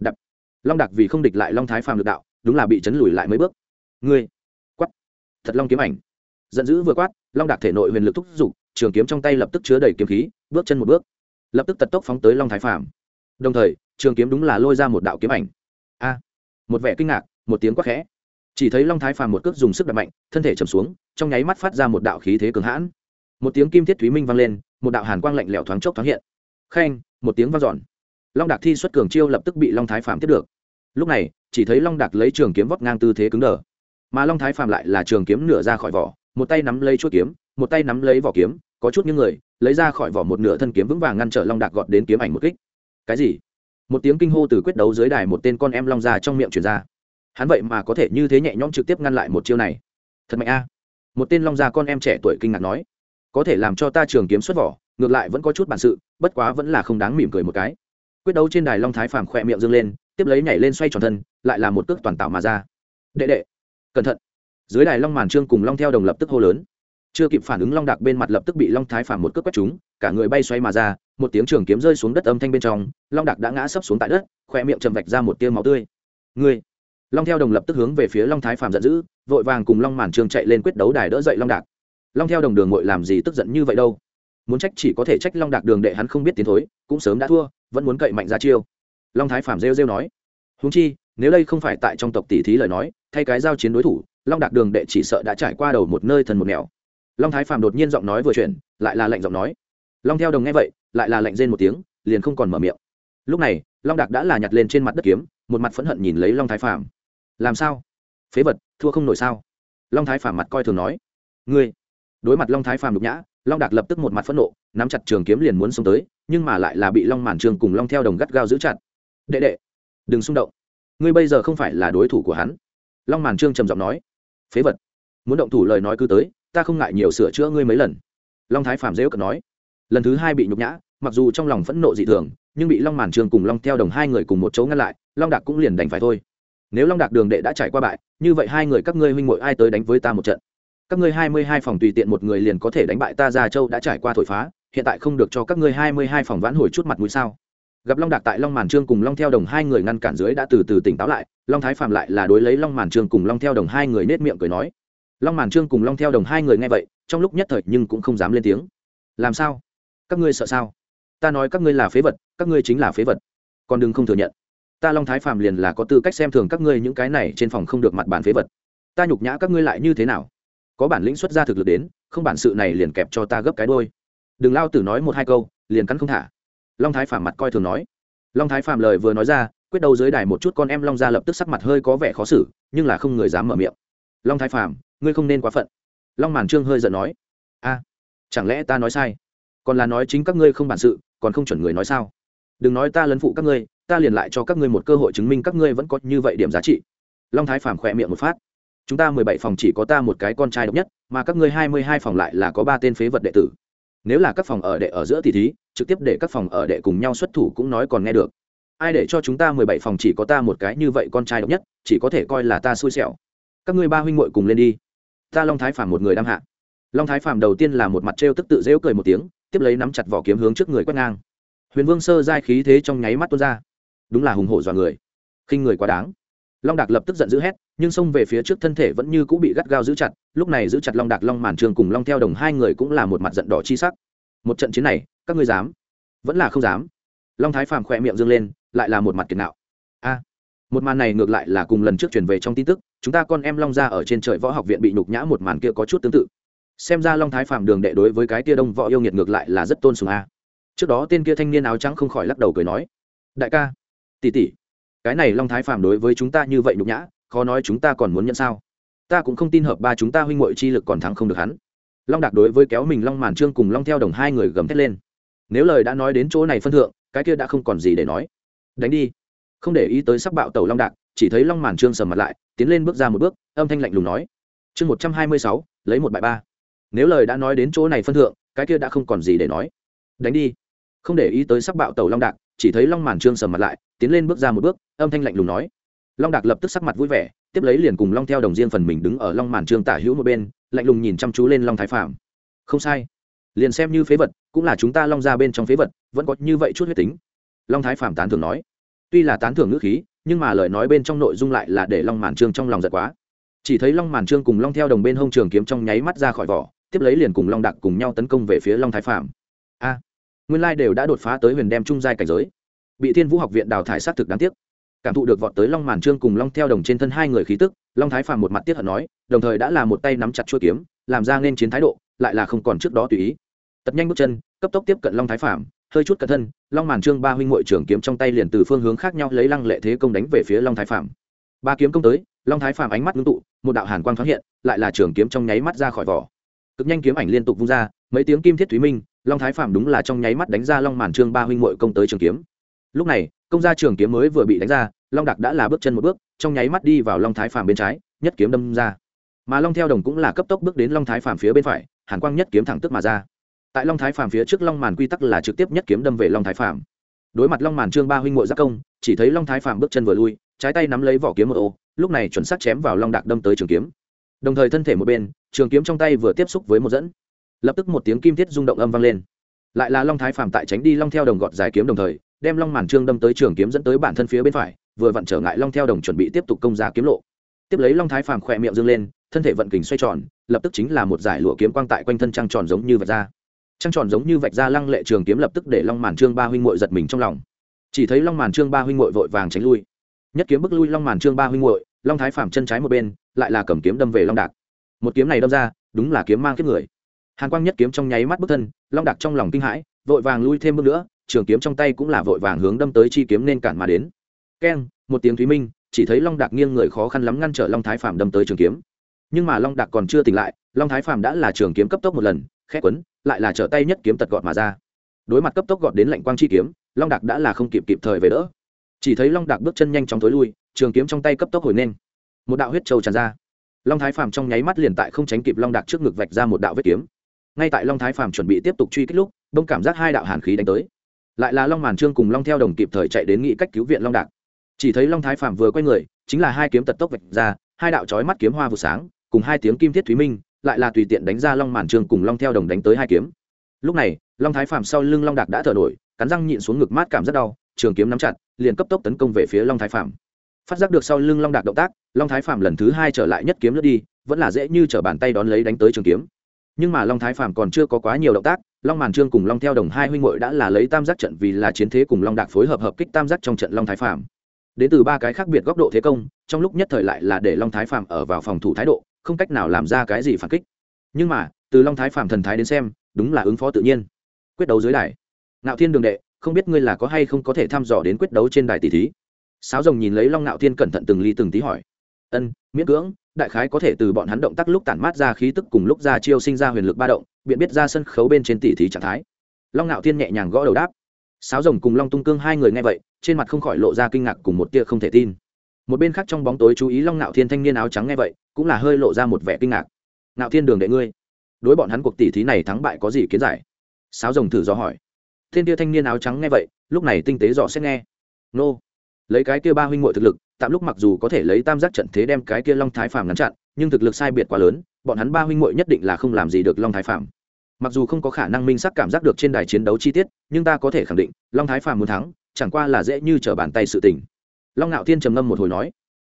đập. Long đạc vì không địch lại long thái phàm được đạo, đúng là bị chấn lùi lại mấy bước. Ngươi, quát. Thật long kiếm ảnh. Giận dữ vừa quát long đạc thể nội huyền lực thúc giục, trường kiếm trong tay lập tức chứa đầy kiếm khí, bước chân một bước. Lập tức tật tốc phóng tới long thái phàm. Đồng thời, trường kiếm đúng là lôi ra một đạo kiếm ảnh. A! Một vẻ kinh ngạc, một tiếng quát khẽ. Chỉ thấy long thái phàm một cước dùng sức đập mạnh, thân thể chầm xuống, trong nháy mắt phát ra một đạo khí thế cường hãn. Một tiếng kim thiết thúy minh vang lên, một đạo hàn quang lạnh lẽo thoáng chốc thoáng hiện. Khen, một tiếng vang dọn. Long đạc thi xuất cường chiêu lập tức bị long thái Phàm tiếp được. Lúc này, chỉ thấy long đạc lấy trường kiếm vót ngang tư thế cứng đờ. Mà long thái Phàm lại là trường kiếm nửa ra khỏi vỏ một tay nắm lấy chuôi kiếm, một tay nắm lấy vỏ kiếm, có chút những người, lấy ra khỏi vỏ một nửa thân kiếm vững vàng ngăn trở long đạc gọt đến kiếm ảnh một kích. Cái gì? Một tiếng kinh hô từ quyết đấu dưới đài một tên con em long ra trong miệng truyền ra. Hắn vậy mà có thể như thế nhẹ nhõm trực tiếp ngăn lại một chiêu này. Thật mạnh a. Một tên long gia con em trẻ tuổi kinh ngạc nói, có thể làm cho ta trường kiếm xuất vỏ, ngược lại vẫn có chút bản sự, bất quá vẫn là không đáng mỉm cười một cái. Quyết đấu trên đài long thái phàm khỏe miệng dâng lên, tiếp lấy nhảy lên xoay tròn thân, lại là một cước toàn tạo mà ra. Đệ đệ, cẩn thận dưới đài long màn trương cùng long theo đồng lập tức hô lớn. Chưa kịp phản ứng, long đặc bên mặt lập tức bị long thái phàm một cước quét chúng cả người bay xoay mà ra, một tiếng trường kiếm rơi xuống đất âm thanh bên trong, long đặc đã ngã sấp xuống tại đất khoe miệng chầm vạch ra một tiêu máu tươi. Người long theo đồng lập tức hướng về phía long thái phàm giận dữ, vội vàng cùng long màn trương chạy lên quyết đấu đài đỡ dậy long đạc. Long theo đồng đường ngội làm gì tức giận như vậy đâu? Muốn trách chỉ có thể trách long đạc đường đệ hắn không biết tiến thối, cũng sớm đã thua, vẫn muốn cậy mạnh ra chiêu. Long thái phàm rêu rêu nói. Húng chi, nếu đây không phải tại trong tộc tỷ thí lời nói, thay cái giao chiến đối thủ long đạc đường đệ chỉ sợ đã trải qua đầu một nơi thần một nẻo. Long thái phàm đột nhiên giọng nói vừa chuyển, lại là lệnh giọng nói. Long theo đồng nghe vậy, lại là lệnh rên một tiếng, liền không còn mở miệng. Lúc này, long đạc đã là nhặt lên trên mặt đất kiếm, một mặt phẫn hận nhìn lấy long thái phàm. Làm sao? Phế vật, thua không nổi sao? Long thái phàm mặt coi thường nói. Ngươi? Đối mặt long thái phàm nhục nhã, long đạc lập tức một mặt phẫn nộ, nắm chặt trường kiếm liền muốn xông tới, nhưng mà lại là bị long màn trường cùng long theo đồng gắt gao giữ chặt. Đệ đệ, đừng xung động. Ngươi bây giờ không phải là đối thủ của hắn. Long màn trương trầm giọng nói phế vật. Muốn động thủ lời nói cứ tới, ta không ngại nhiều sửa chữa ngươi mấy lần. Long thái phàm dễu cận nói. Lần thứ hai bị nhục nhã, mặc dù trong lòng phẫn nộ dị thường, nhưng bị long màn trương cùng long theo đồng hai người cùng một chỗ ngăn lại, long đạc cũng liền đành phải thôi. Nếu long đạc đường đệ đã trải qua bại, như vậy hai người các ngươi huynh muội ai tới đánh với ta một trận? Các ngươi hai mươi hai phòng tùy tiện một người liền có thể đánh bại ta ra châu đã trải qua thổi phá, hiện tại không được cho các ngươi hai mươi hai phòng vãn hồi chút mặt mũi sao? Gặp long đạc tại long màn trương cùng long theo đồng hai người ngăn cản dưới đã từ từ tỉnh táo lại, long thái phạm lại là đối lấy long màn trương cùng long theo đồng hai người nết miệng cười nói. Long màn trương cùng long theo đồng hai người nghe vậy, trong lúc nhất thời nhưng cũng không dám lên tiếng. Làm sao? Các ngươi sợ sao? Ta nói các ngươi là phế vật, các ngươi chính là phế vật. Còn đừng không thừa nhận. Ta long thái phạm liền là có tư cách xem thường các ngươi những cái này trên phòng không được mặt bản phế vật. Ta nhục nhã các ngươi lại như thế nào? Có bản lĩnh xuất ra thực lực đến, không bản sự này liền kẹp cho ta gấp cái đôi. Đừng lao tử nói một hai câu, liền cắn không thả long thái phàm mặt coi thường nói. Long thái phàm lời vừa nói ra, quyết đầu dưới đài một chút con em long ra lập tức sắc mặt hơi có vẻ khó xử, nhưng là không người dám mở miệng. Long thái phàm, ngươi không nên quá phận. Long màn trương hơi giận nói. A, chẳng lẽ ta nói sai? Còn là nói chính các ngươi không bản sự, còn không chuẩn người nói sao? Đừng nói ta lấn phụ các ngươi, ta liền lại cho các ngươi một cơ hội chứng minh các ngươi vẫn có như vậy điểm giá trị. Long thái phàm khỏe miệng một phát. Chúng ta mười bảy phòng chỉ có ta một cái con trai độc nhất, mà các ngươi hai mươi hai phòng lại là có ba tên phế vật đệ tử nếu là các phòng ở đệ ở giữa tỷ thí, trực tiếp để các phòng ở đệ cùng nhau xuất thủ cũng nói còn nghe được. Ai để cho chúng ta mười bảy phòng chỉ có ta một cái như vậy con trai độc nhất, chỉ có thể coi là ta xui xẻo. Các ngươi ba huynh muội cùng lên đi. Ta long thái phàm một người đam hạ. Long thái phàm đầu tiên là một mặt trêu tức tự rêu cười một tiếng, tiếp lấy nắm chặt vỏ kiếm hướng trước người quét ngang. Huyền vương sơ giai khí thế trong nháy mắt tuôn ra. Đúng là hùng hổ dọa người. Khinh người quá đáng long đạc lập tức giận dữ hét, nhưng xông về phía trước thân thể vẫn như cũng bị gắt gao giữ chặt, lúc này giữ chặt long đạc, long màn trường cùng long theo đồng hai người cũng là một mặt giận đỏ chi sắc. Một trận chiến này, các ngươi dám? Vẫn là không dám. Long thái phàm khỏe miệng dương lên, lại là một mặt kiệt nạo. A, một màn này ngược lại là cùng lần trước truyền về trong tin tức, chúng ta con em long ra ở trên trời võ học viện bị nhục nhã một màn kia có chút tương tự. Xem ra long thái phàm đường đệ đối với cái tia đông võ yêu nghiệt ngược lại là rất tôn sùng a. Trước đó tên kia thanh niên áo trắng không khỏi lắc đầu cười nói, đại ca, tỷ tỷ cái này long thái phàm đối với chúng ta như vậy nhục nhã, khó nói chúng ta còn muốn nhận sao? Ta cũng không tin hợp ba chúng ta huynh muội chi lực còn thắng không được hắn. Long đạc đối với kéo mình long màn trương cùng long theo đồng hai người gầm thét lên. Nếu lời đã nói đến chỗ này phân thượng, cái kia đã không còn gì để nói. Đánh đi. Không để ý tới sắc bạo tàu long đạc, chỉ thấy long màn trương sầm mặt lại, tiến lên bước ra một bước, âm thanh lạnh lùng nói. Chương một trăm hai mươi sáu, lấy một bài ba. Nếu lời đã nói đến chỗ này phân thượng, cái kia đã không còn gì để nói. Đánh đi. Không để ý tới sắc bạo tàu long đạc chỉ thấy long màn trương sầm mặt lại, tiến lên bước ra một bước, âm thanh lạnh lùng nói. Long đạc lập tức sắc mặt vui vẻ, tiếp lấy liền cùng long theo đồng riêng phần mình đứng ở long màn trương tả hữu một bên, lạnh lùng nhìn chăm chú lên long thái phạm không sai. Liền xem như phế vật, cũng là chúng ta long ra bên trong phế vật, vẫn có như vậy chút huyết tính. Long thái phạm tán thường nói. Tuy là tán thưởng ngữ khí, nhưng mà lời nói bên trong nội dung lại là để long màn trương trong lòng giật quá. Chỉ thấy long màn trương cùng long theo đồng bên hông trường kiếm trong nháy mắt ra khỏi vỏ, tiếp lấy liền cùng long đặc cùng nhau tấn công về phía long thái phạm a! Nguyên lai đều đã đột phá tới huyền đem trung giai cảnh giới. Bị thiên vũ học viện đào thải xác thực đáng tiếc. Cảm thụ được vọt tới long màn trương cùng long theo đồng trên thân hai người khí tức long thái phàm một mặt tiết hận nói đồng thời đã là một tay nắm chặt chuôi kiếm làm ra nên chiến thái độ lại là không còn trước đó tùy ý. Tật nhanh bước chân cấp tốc tiếp cận long thái Phàm, hơi chút cẩn thân long màn trương ba huynh ngội trưởng kiếm trong tay liền từ phương hướng khác nhau lấy lăng lệ thế công đánh về phía long thái Phàm. ba kiếm công tới long thái Phàm ánh mắt ngưng tụ một đạo hàn quang thoáng hiện lại là trường kiếm trong nháy mắt ra khỏi vỏ. Cực nhanh kiếm ảnh liên tục vung ra mấy tiếng kim thiết thúy minh long thái phạm đúng là trong nháy mắt đánh ra long màn trương ba huynh mội công tới trường kiếm. Lúc này, công gia trường kiếm mới vừa bị đánh ra, long đặc đã là bước chân một bước, trong nháy mắt đi vào long thái phạm bên trái, nhất kiếm đâm ra. Mà long theo đồng cũng là cấp tốc bước đến long thái phạm phía bên phải, hàn quang nhất kiếm thẳng tức mà ra. Tại long thái Phạm phía trước long màn quy tắc là trực tiếp nhất kiếm đâm về long thái Phạm. đối mặt long màn trương ba huynh mội giác công, chỉ thấy long thái Phạm bước chân vừa lui, trái tay nắm lấy vỏ kiếm một ô, lúc này chuẩn xác chém vào long đạc đâm tới trường kiếm. Đồng thời thân thể một bên, trường kiếm trong tay vừa tiếp xúc với một dẫn lập tức một tiếng kim thiết rung động âm vang lên. Lại là long thái phàm tại tránh đi long theo đồng gọt dài kiếm đồng thời, đem long màn trương đâm tới trường kiếm dẫn tới bản thân phía bên phải, vừa vặn trở ngại long theo đồng chuẩn bị tiếp tục công ra kiếm lộ. Tiếp lấy long thái phàm khỏe miệng dương lên, thân thể vận kình xoay tròn, lập tức chính là một giải lụa kiếm quang tại quanh thân trăng tròn giống như vạch ra. Trăng tròn giống như vạch ra lăng lệ trường kiếm lập tức để long màn trương ba huynh muội giật mình trong lòng. Chỉ thấy long màn trương ba huynh muội vội vàng tránh lui. Nhất kiếm bức lui long màn trương ba huynh muội, long thái phạm chân trái một bên, lại là cầm kiếm đâm về long đạc. Một kiếm này đâm ra, đúng là kiếm mang kiếp người hàn quang nhất kiếm trong nháy mắt bức thân, long đặc trong lòng kinh hãi, vội vàng lui thêm bước nữa, trường kiếm trong tay cũng là vội vàng hướng đâm tới chi kiếm nên cản mà đến. Keng, một tiếng thúy minh, chỉ thấy long đặc nghiêng người khó khăn lắm ngăn trở long thái phạm đâm tới trường kiếm. Nhưng mà long đặc còn chưa tỉnh lại, long thái phạm đã là trường kiếm cấp tốc một lần khét quấn, lại là trở tay nhất kiếm tật gọt mà ra. Đối mặt cấp tốc gọt đến lạnh quang chi kiếm, long đặc đã là không kịp kịp thời về đỡ. Chỉ thấy long đặc bước chân nhanh chóng tối lui, trường kiếm trong tay cấp tốc hồi nên một đạo huyết trâu tràn ra. Long thái phàm trong nháy mắt liền tại không tránh kịp long đặc trước ngực vạch ra một đạo vết kiếm ngay tại long thái phàm chuẩn bị tiếp tục truy kích lúc, đông cảm giác hai đạo hàn khí đánh tới. Lại là long màn trương cùng long theo đồng kịp thời chạy đến nghị cách cứu viện long đạc. Chỉ thấy long thái phàm vừa quay người, chính là hai kiếm tật tốc vạch ra, hai đạo chói mắt kiếm hoa vụ sáng, cùng hai tiếng kim thiết thúy minh, lại là tùy tiện đánh ra long màn Trương cùng long theo đồng đánh tới hai kiếm. Lúc này, long thái phàm sau lưng long đạc đã thở nổi, cắn răng nhịn xuống ngực mát cảm rất đau, trường kiếm nắm chặt, liền cấp tốc tấn công về phía long thái phàm. Phát giác được sau lưng long đạc động tác, long thái phàm lần thứ hai trở lại nhất kiếm lướt đi, vẫn là dễ như t bàn tay đón lấy đánh tới trường kiếm nhưng mà long thái phàm còn chưa có quá nhiều động tác, long màn trương cùng long theo đồng hai huynh hội đã là lấy tam giác trận vì là chiến thế cùng long đạc phối hợp hợp kích tam giác trong trận long thái phàm. Đến từ ba cái khác biệt góc độ thế công, trong lúc nhất thời lại là để long thái phàm ở vào phòng thủ thái độ, không cách nào làm ra cái gì phản kích. Nhưng mà, từ long thái phạm thần thái đến xem, đúng là ứng phó tự nhiên. Quyết đấu dưới đài. Ngạo thiên đường đệ, không biết ngươi là có hay không có thể thăm dò đến quyết đấu trên đài tỷ thí. Sáo rồng nhìn lấy long ngạo thiên cẩn thận từng ly từng tí hỏi ân, miễn cưỡng, đại khái có thể từ bọn hắn động tác lúc tản mát ra khí tức cùng lúc ra chiêu sinh ra huyền lực ba động, biện biết ra sân khấu bên trên tỷ thí trạng thái. Long ngạo thiên nhẹ nhàng gõ đầu đáp. Sáo rồng cùng long tung cương hai người nghe vậy, trên mặt không khỏi lộ ra kinh ngạc cùng một tia không thể tin. Một bên khác trong bóng tối chú ý long ngạo thiên thanh niên áo trắng nghe vậy, cũng là hơi lộ ra một vẻ kinh ngạc. Ngạo thiên đường đệ ngươi, đối bọn hắn cuộc tỷ thí này thắng bại có gì kiến giải? Sáo rồng thử do hỏi. Thiên tia thanh niên áo trắng nghe vậy, lúc này tinh tế dò xét nghe. Nô lấy cái kia ba huynh muội thực lực, tạm lúc mặc dù có thể lấy tam giác trận thế đem cái kia long thái phàm ngăn chặn, nhưng thực lực sai biệt quá lớn, bọn hắn ba huynh muội nhất định là không làm gì được long thái phàm. Mặc dù không có khả năng minh sắc cảm giác được trên đài chiến đấu chi tiết, nhưng ta có thể khẳng định, long thái phàm muốn thắng, chẳng qua là dễ như trở bàn tay sự tình. Long ngạo thiên trầm ngâm một hồi nói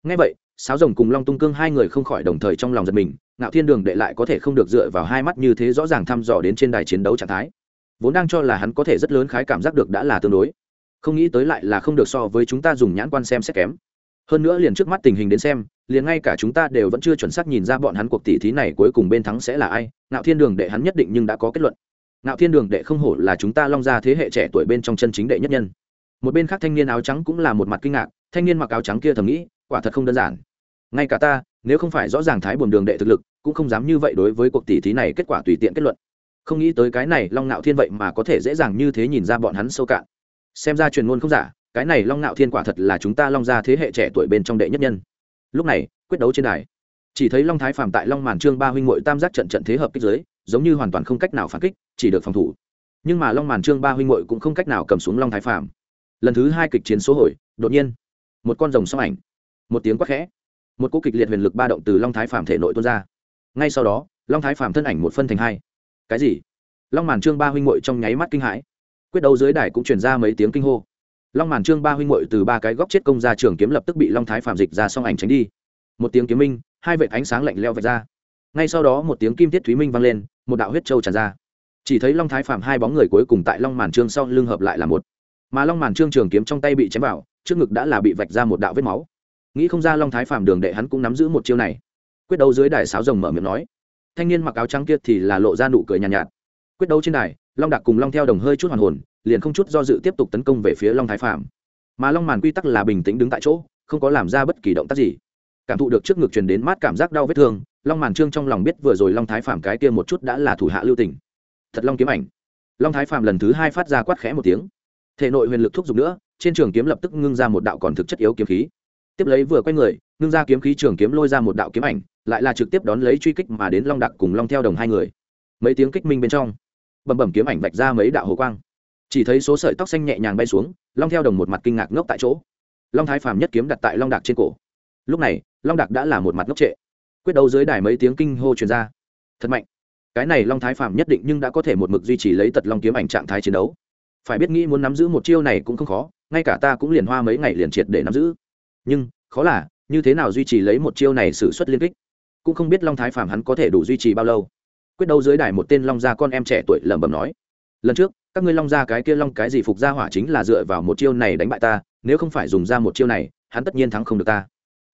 ngay vậy, sáo rồng cùng long tung cương hai người không khỏi đồng thời trong lòng giật mình, ngạo thiên đường đệ lại có thể không được dựa vào hai mắt như thế rõ ràng thăm dò đến trên đài chiến đấu trạng thái. Vốn đang cho là hắn có thể rất lớn khái cảm giác được đã là tương đối không nghĩ tới lại là không được so với chúng ta dùng nhãn quan xem xét kém. Hơn nữa liền trước mắt tình hình đến xem, liền ngay cả chúng ta đều vẫn chưa chuẩn xác nhìn ra bọn hắn cuộc tỷ thí này cuối cùng bên thắng sẽ là ai, ngạo thiên đường đệ hắn nhất định nhưng đã có kết luận. Ngạo thiên đường đệ không hổ là chúng ta long ra thế hệ trẻ tuổi bên trong chân chính đệ nhất nhân. Một bên khác thanh niên áo trắng cũng là một mặt kinh ngạc, thanh niên mặc áo trắng kia thầm nghĩ, quả thật không đơn giản. Ngay cả ta, nếu không phải rõ ràng thái buồn đường đệ thực lực, cũng không dám như vậy đối với cuộc tỷ thí này kết quả tùy tiện kết luận. Không nghĩ tới cái này long ngạo thiên vậy mà có thể dễ dàng như thế nhìn ra bọn hắn sâu cạn xem ra truyền ngôn không giả, cái này long ngạo thiên quả thật là chúng ta long ra thế hệ trẻ tuổi bên trong đệ nhất nhân. Lúc này, quyết đấu trên đài. Chỉ thấy long thái phàm tại long màn trương ba huynh mội tam giác trận trận thế hợp kích giới giống như hoàn toàn không cách nào phản kích, chỉ được phòng thủ. Nhưng mà long màn trương ba huynh mội cũng không cách nào cầm xuống long thái phàm. Lần thứ hai kịch chiến số hồi, đột nhiên, một con rồng xong ảnh, một tiếng quát khẽ, một cỗ kịch liệt huyền lực ba động từ long thái phàm thể nội tuôn ra. Ngay sau đó, long thái phàm thân ảnh một phân thành hai. Cái gì? Long màn trương ba huynh muội trong nháy mắt kinh hãi quyết đấu dưới đài cũng truyền ra mấy tiếng kinh hô. Long màn trương ba huynh ngội từ ba cái góc chết công ra trường kiếm lập tức bị long thái Phạm dịch ra xong ảnh tránh đi. Một tiếng kiếm minh hai vệ ánh sáng lạnh leo vạch ra. Ngay sau đó một tiếng kim thiết thúy minh vang lên một đạo huyết trâu tràn ra. Chỉ thấy long thái Phạm hai bóng người cuối cùng tại long màn trương sau lưng hợp lại là một. Mà long màn trương trường kiếm trong tay bị chém vào trước ngực đã là bị vạch ra một đạo vết máu. Nghĩ không ra long thái Phạm đường đệ hắn cũng nắm giữ một chiêu này. Quyết đấu dưới đài sáo rồng mở miệng nói. Thanh niên mặc áo trắng kia thì là lộ ra nụ cười nhàn nhạt, nhạt. Quyết đấu trên đài long đặc cùng long theo đồng hơi chút hoàn hồn, liền không chút do dự tiếp tục tấn công về phía long thái phạm mà long màn quy tắc là bình tĩnh đứng tại chỗ, không có làm ra bất kỳ động tác gì. Cảm thụ được trước ngực truyền đến mát cảm giác đau vết thương, long màn trương trong lòng biết vừa rồi long thái phạm cái kia một chút đã là thủ hạ lưu tình. Thật long kiếm ảnh. Long thái phạm lần thứ hai phát ra quát khẽ một tiếng. Thể nội huyền lực thúc giục nữa, trên trường kiếm lập tức ngưng ra một đạo còn thực chất yếu kiếm khí. Tiếp lấy vừa quay người, ngưng ra kiếm khí trường kiếm lôi ra một đạo kiếm ảnh, lại là trực tiếp đón lấy truy kích mà đến long đặc cùng long theo đồng hai người. Mấy tiếng kích minh bên trong bầm bầm kiếm ảnh vạch ra mấy đạo hồ quang. Chỉ thấy số sợi tóc xanh nhẹ nhàng bay xuống, long theo đồng một mặt kinh ngạc ngốc tại chỗ. Long thái phàm nhất kiếm đặt tại long Đạc trên cổ. Lúc này, long Đạc đã là một mặt ngốc trệ. Quyết đấu dưới đài mấy tiếng kinh hô truyền ra. Thật mạnh. Cái này long thái phàm nhất định nhưng đã có thể một mực duy trì lấy tật long kiếm ảnh trạng thái chiến đấu. Phải biết nghĩ muốn nắm giữ một chiêu này cũng không khó, ngay cả ta cũng liền hoa mấy ngày liền triệt để nắm giữ. Nhưng, khó là, như thế nào duy trì lấy một chiêu này xử suất liên kích? Cũng không biết long thái phàm hắn có thể đủ duy trì bao lâu quyết đấu dưới đài một tên long gia con em trẻ tuổi lẩm bẩm nói, lần trước, các ngươi long gia cái kia long cái gì phục gia hỏa chính là dựa vào một chiêu này đánh bại ta, nếu không phải dùng ra một chiêu này, hắn tất nhiên thắng không được ta.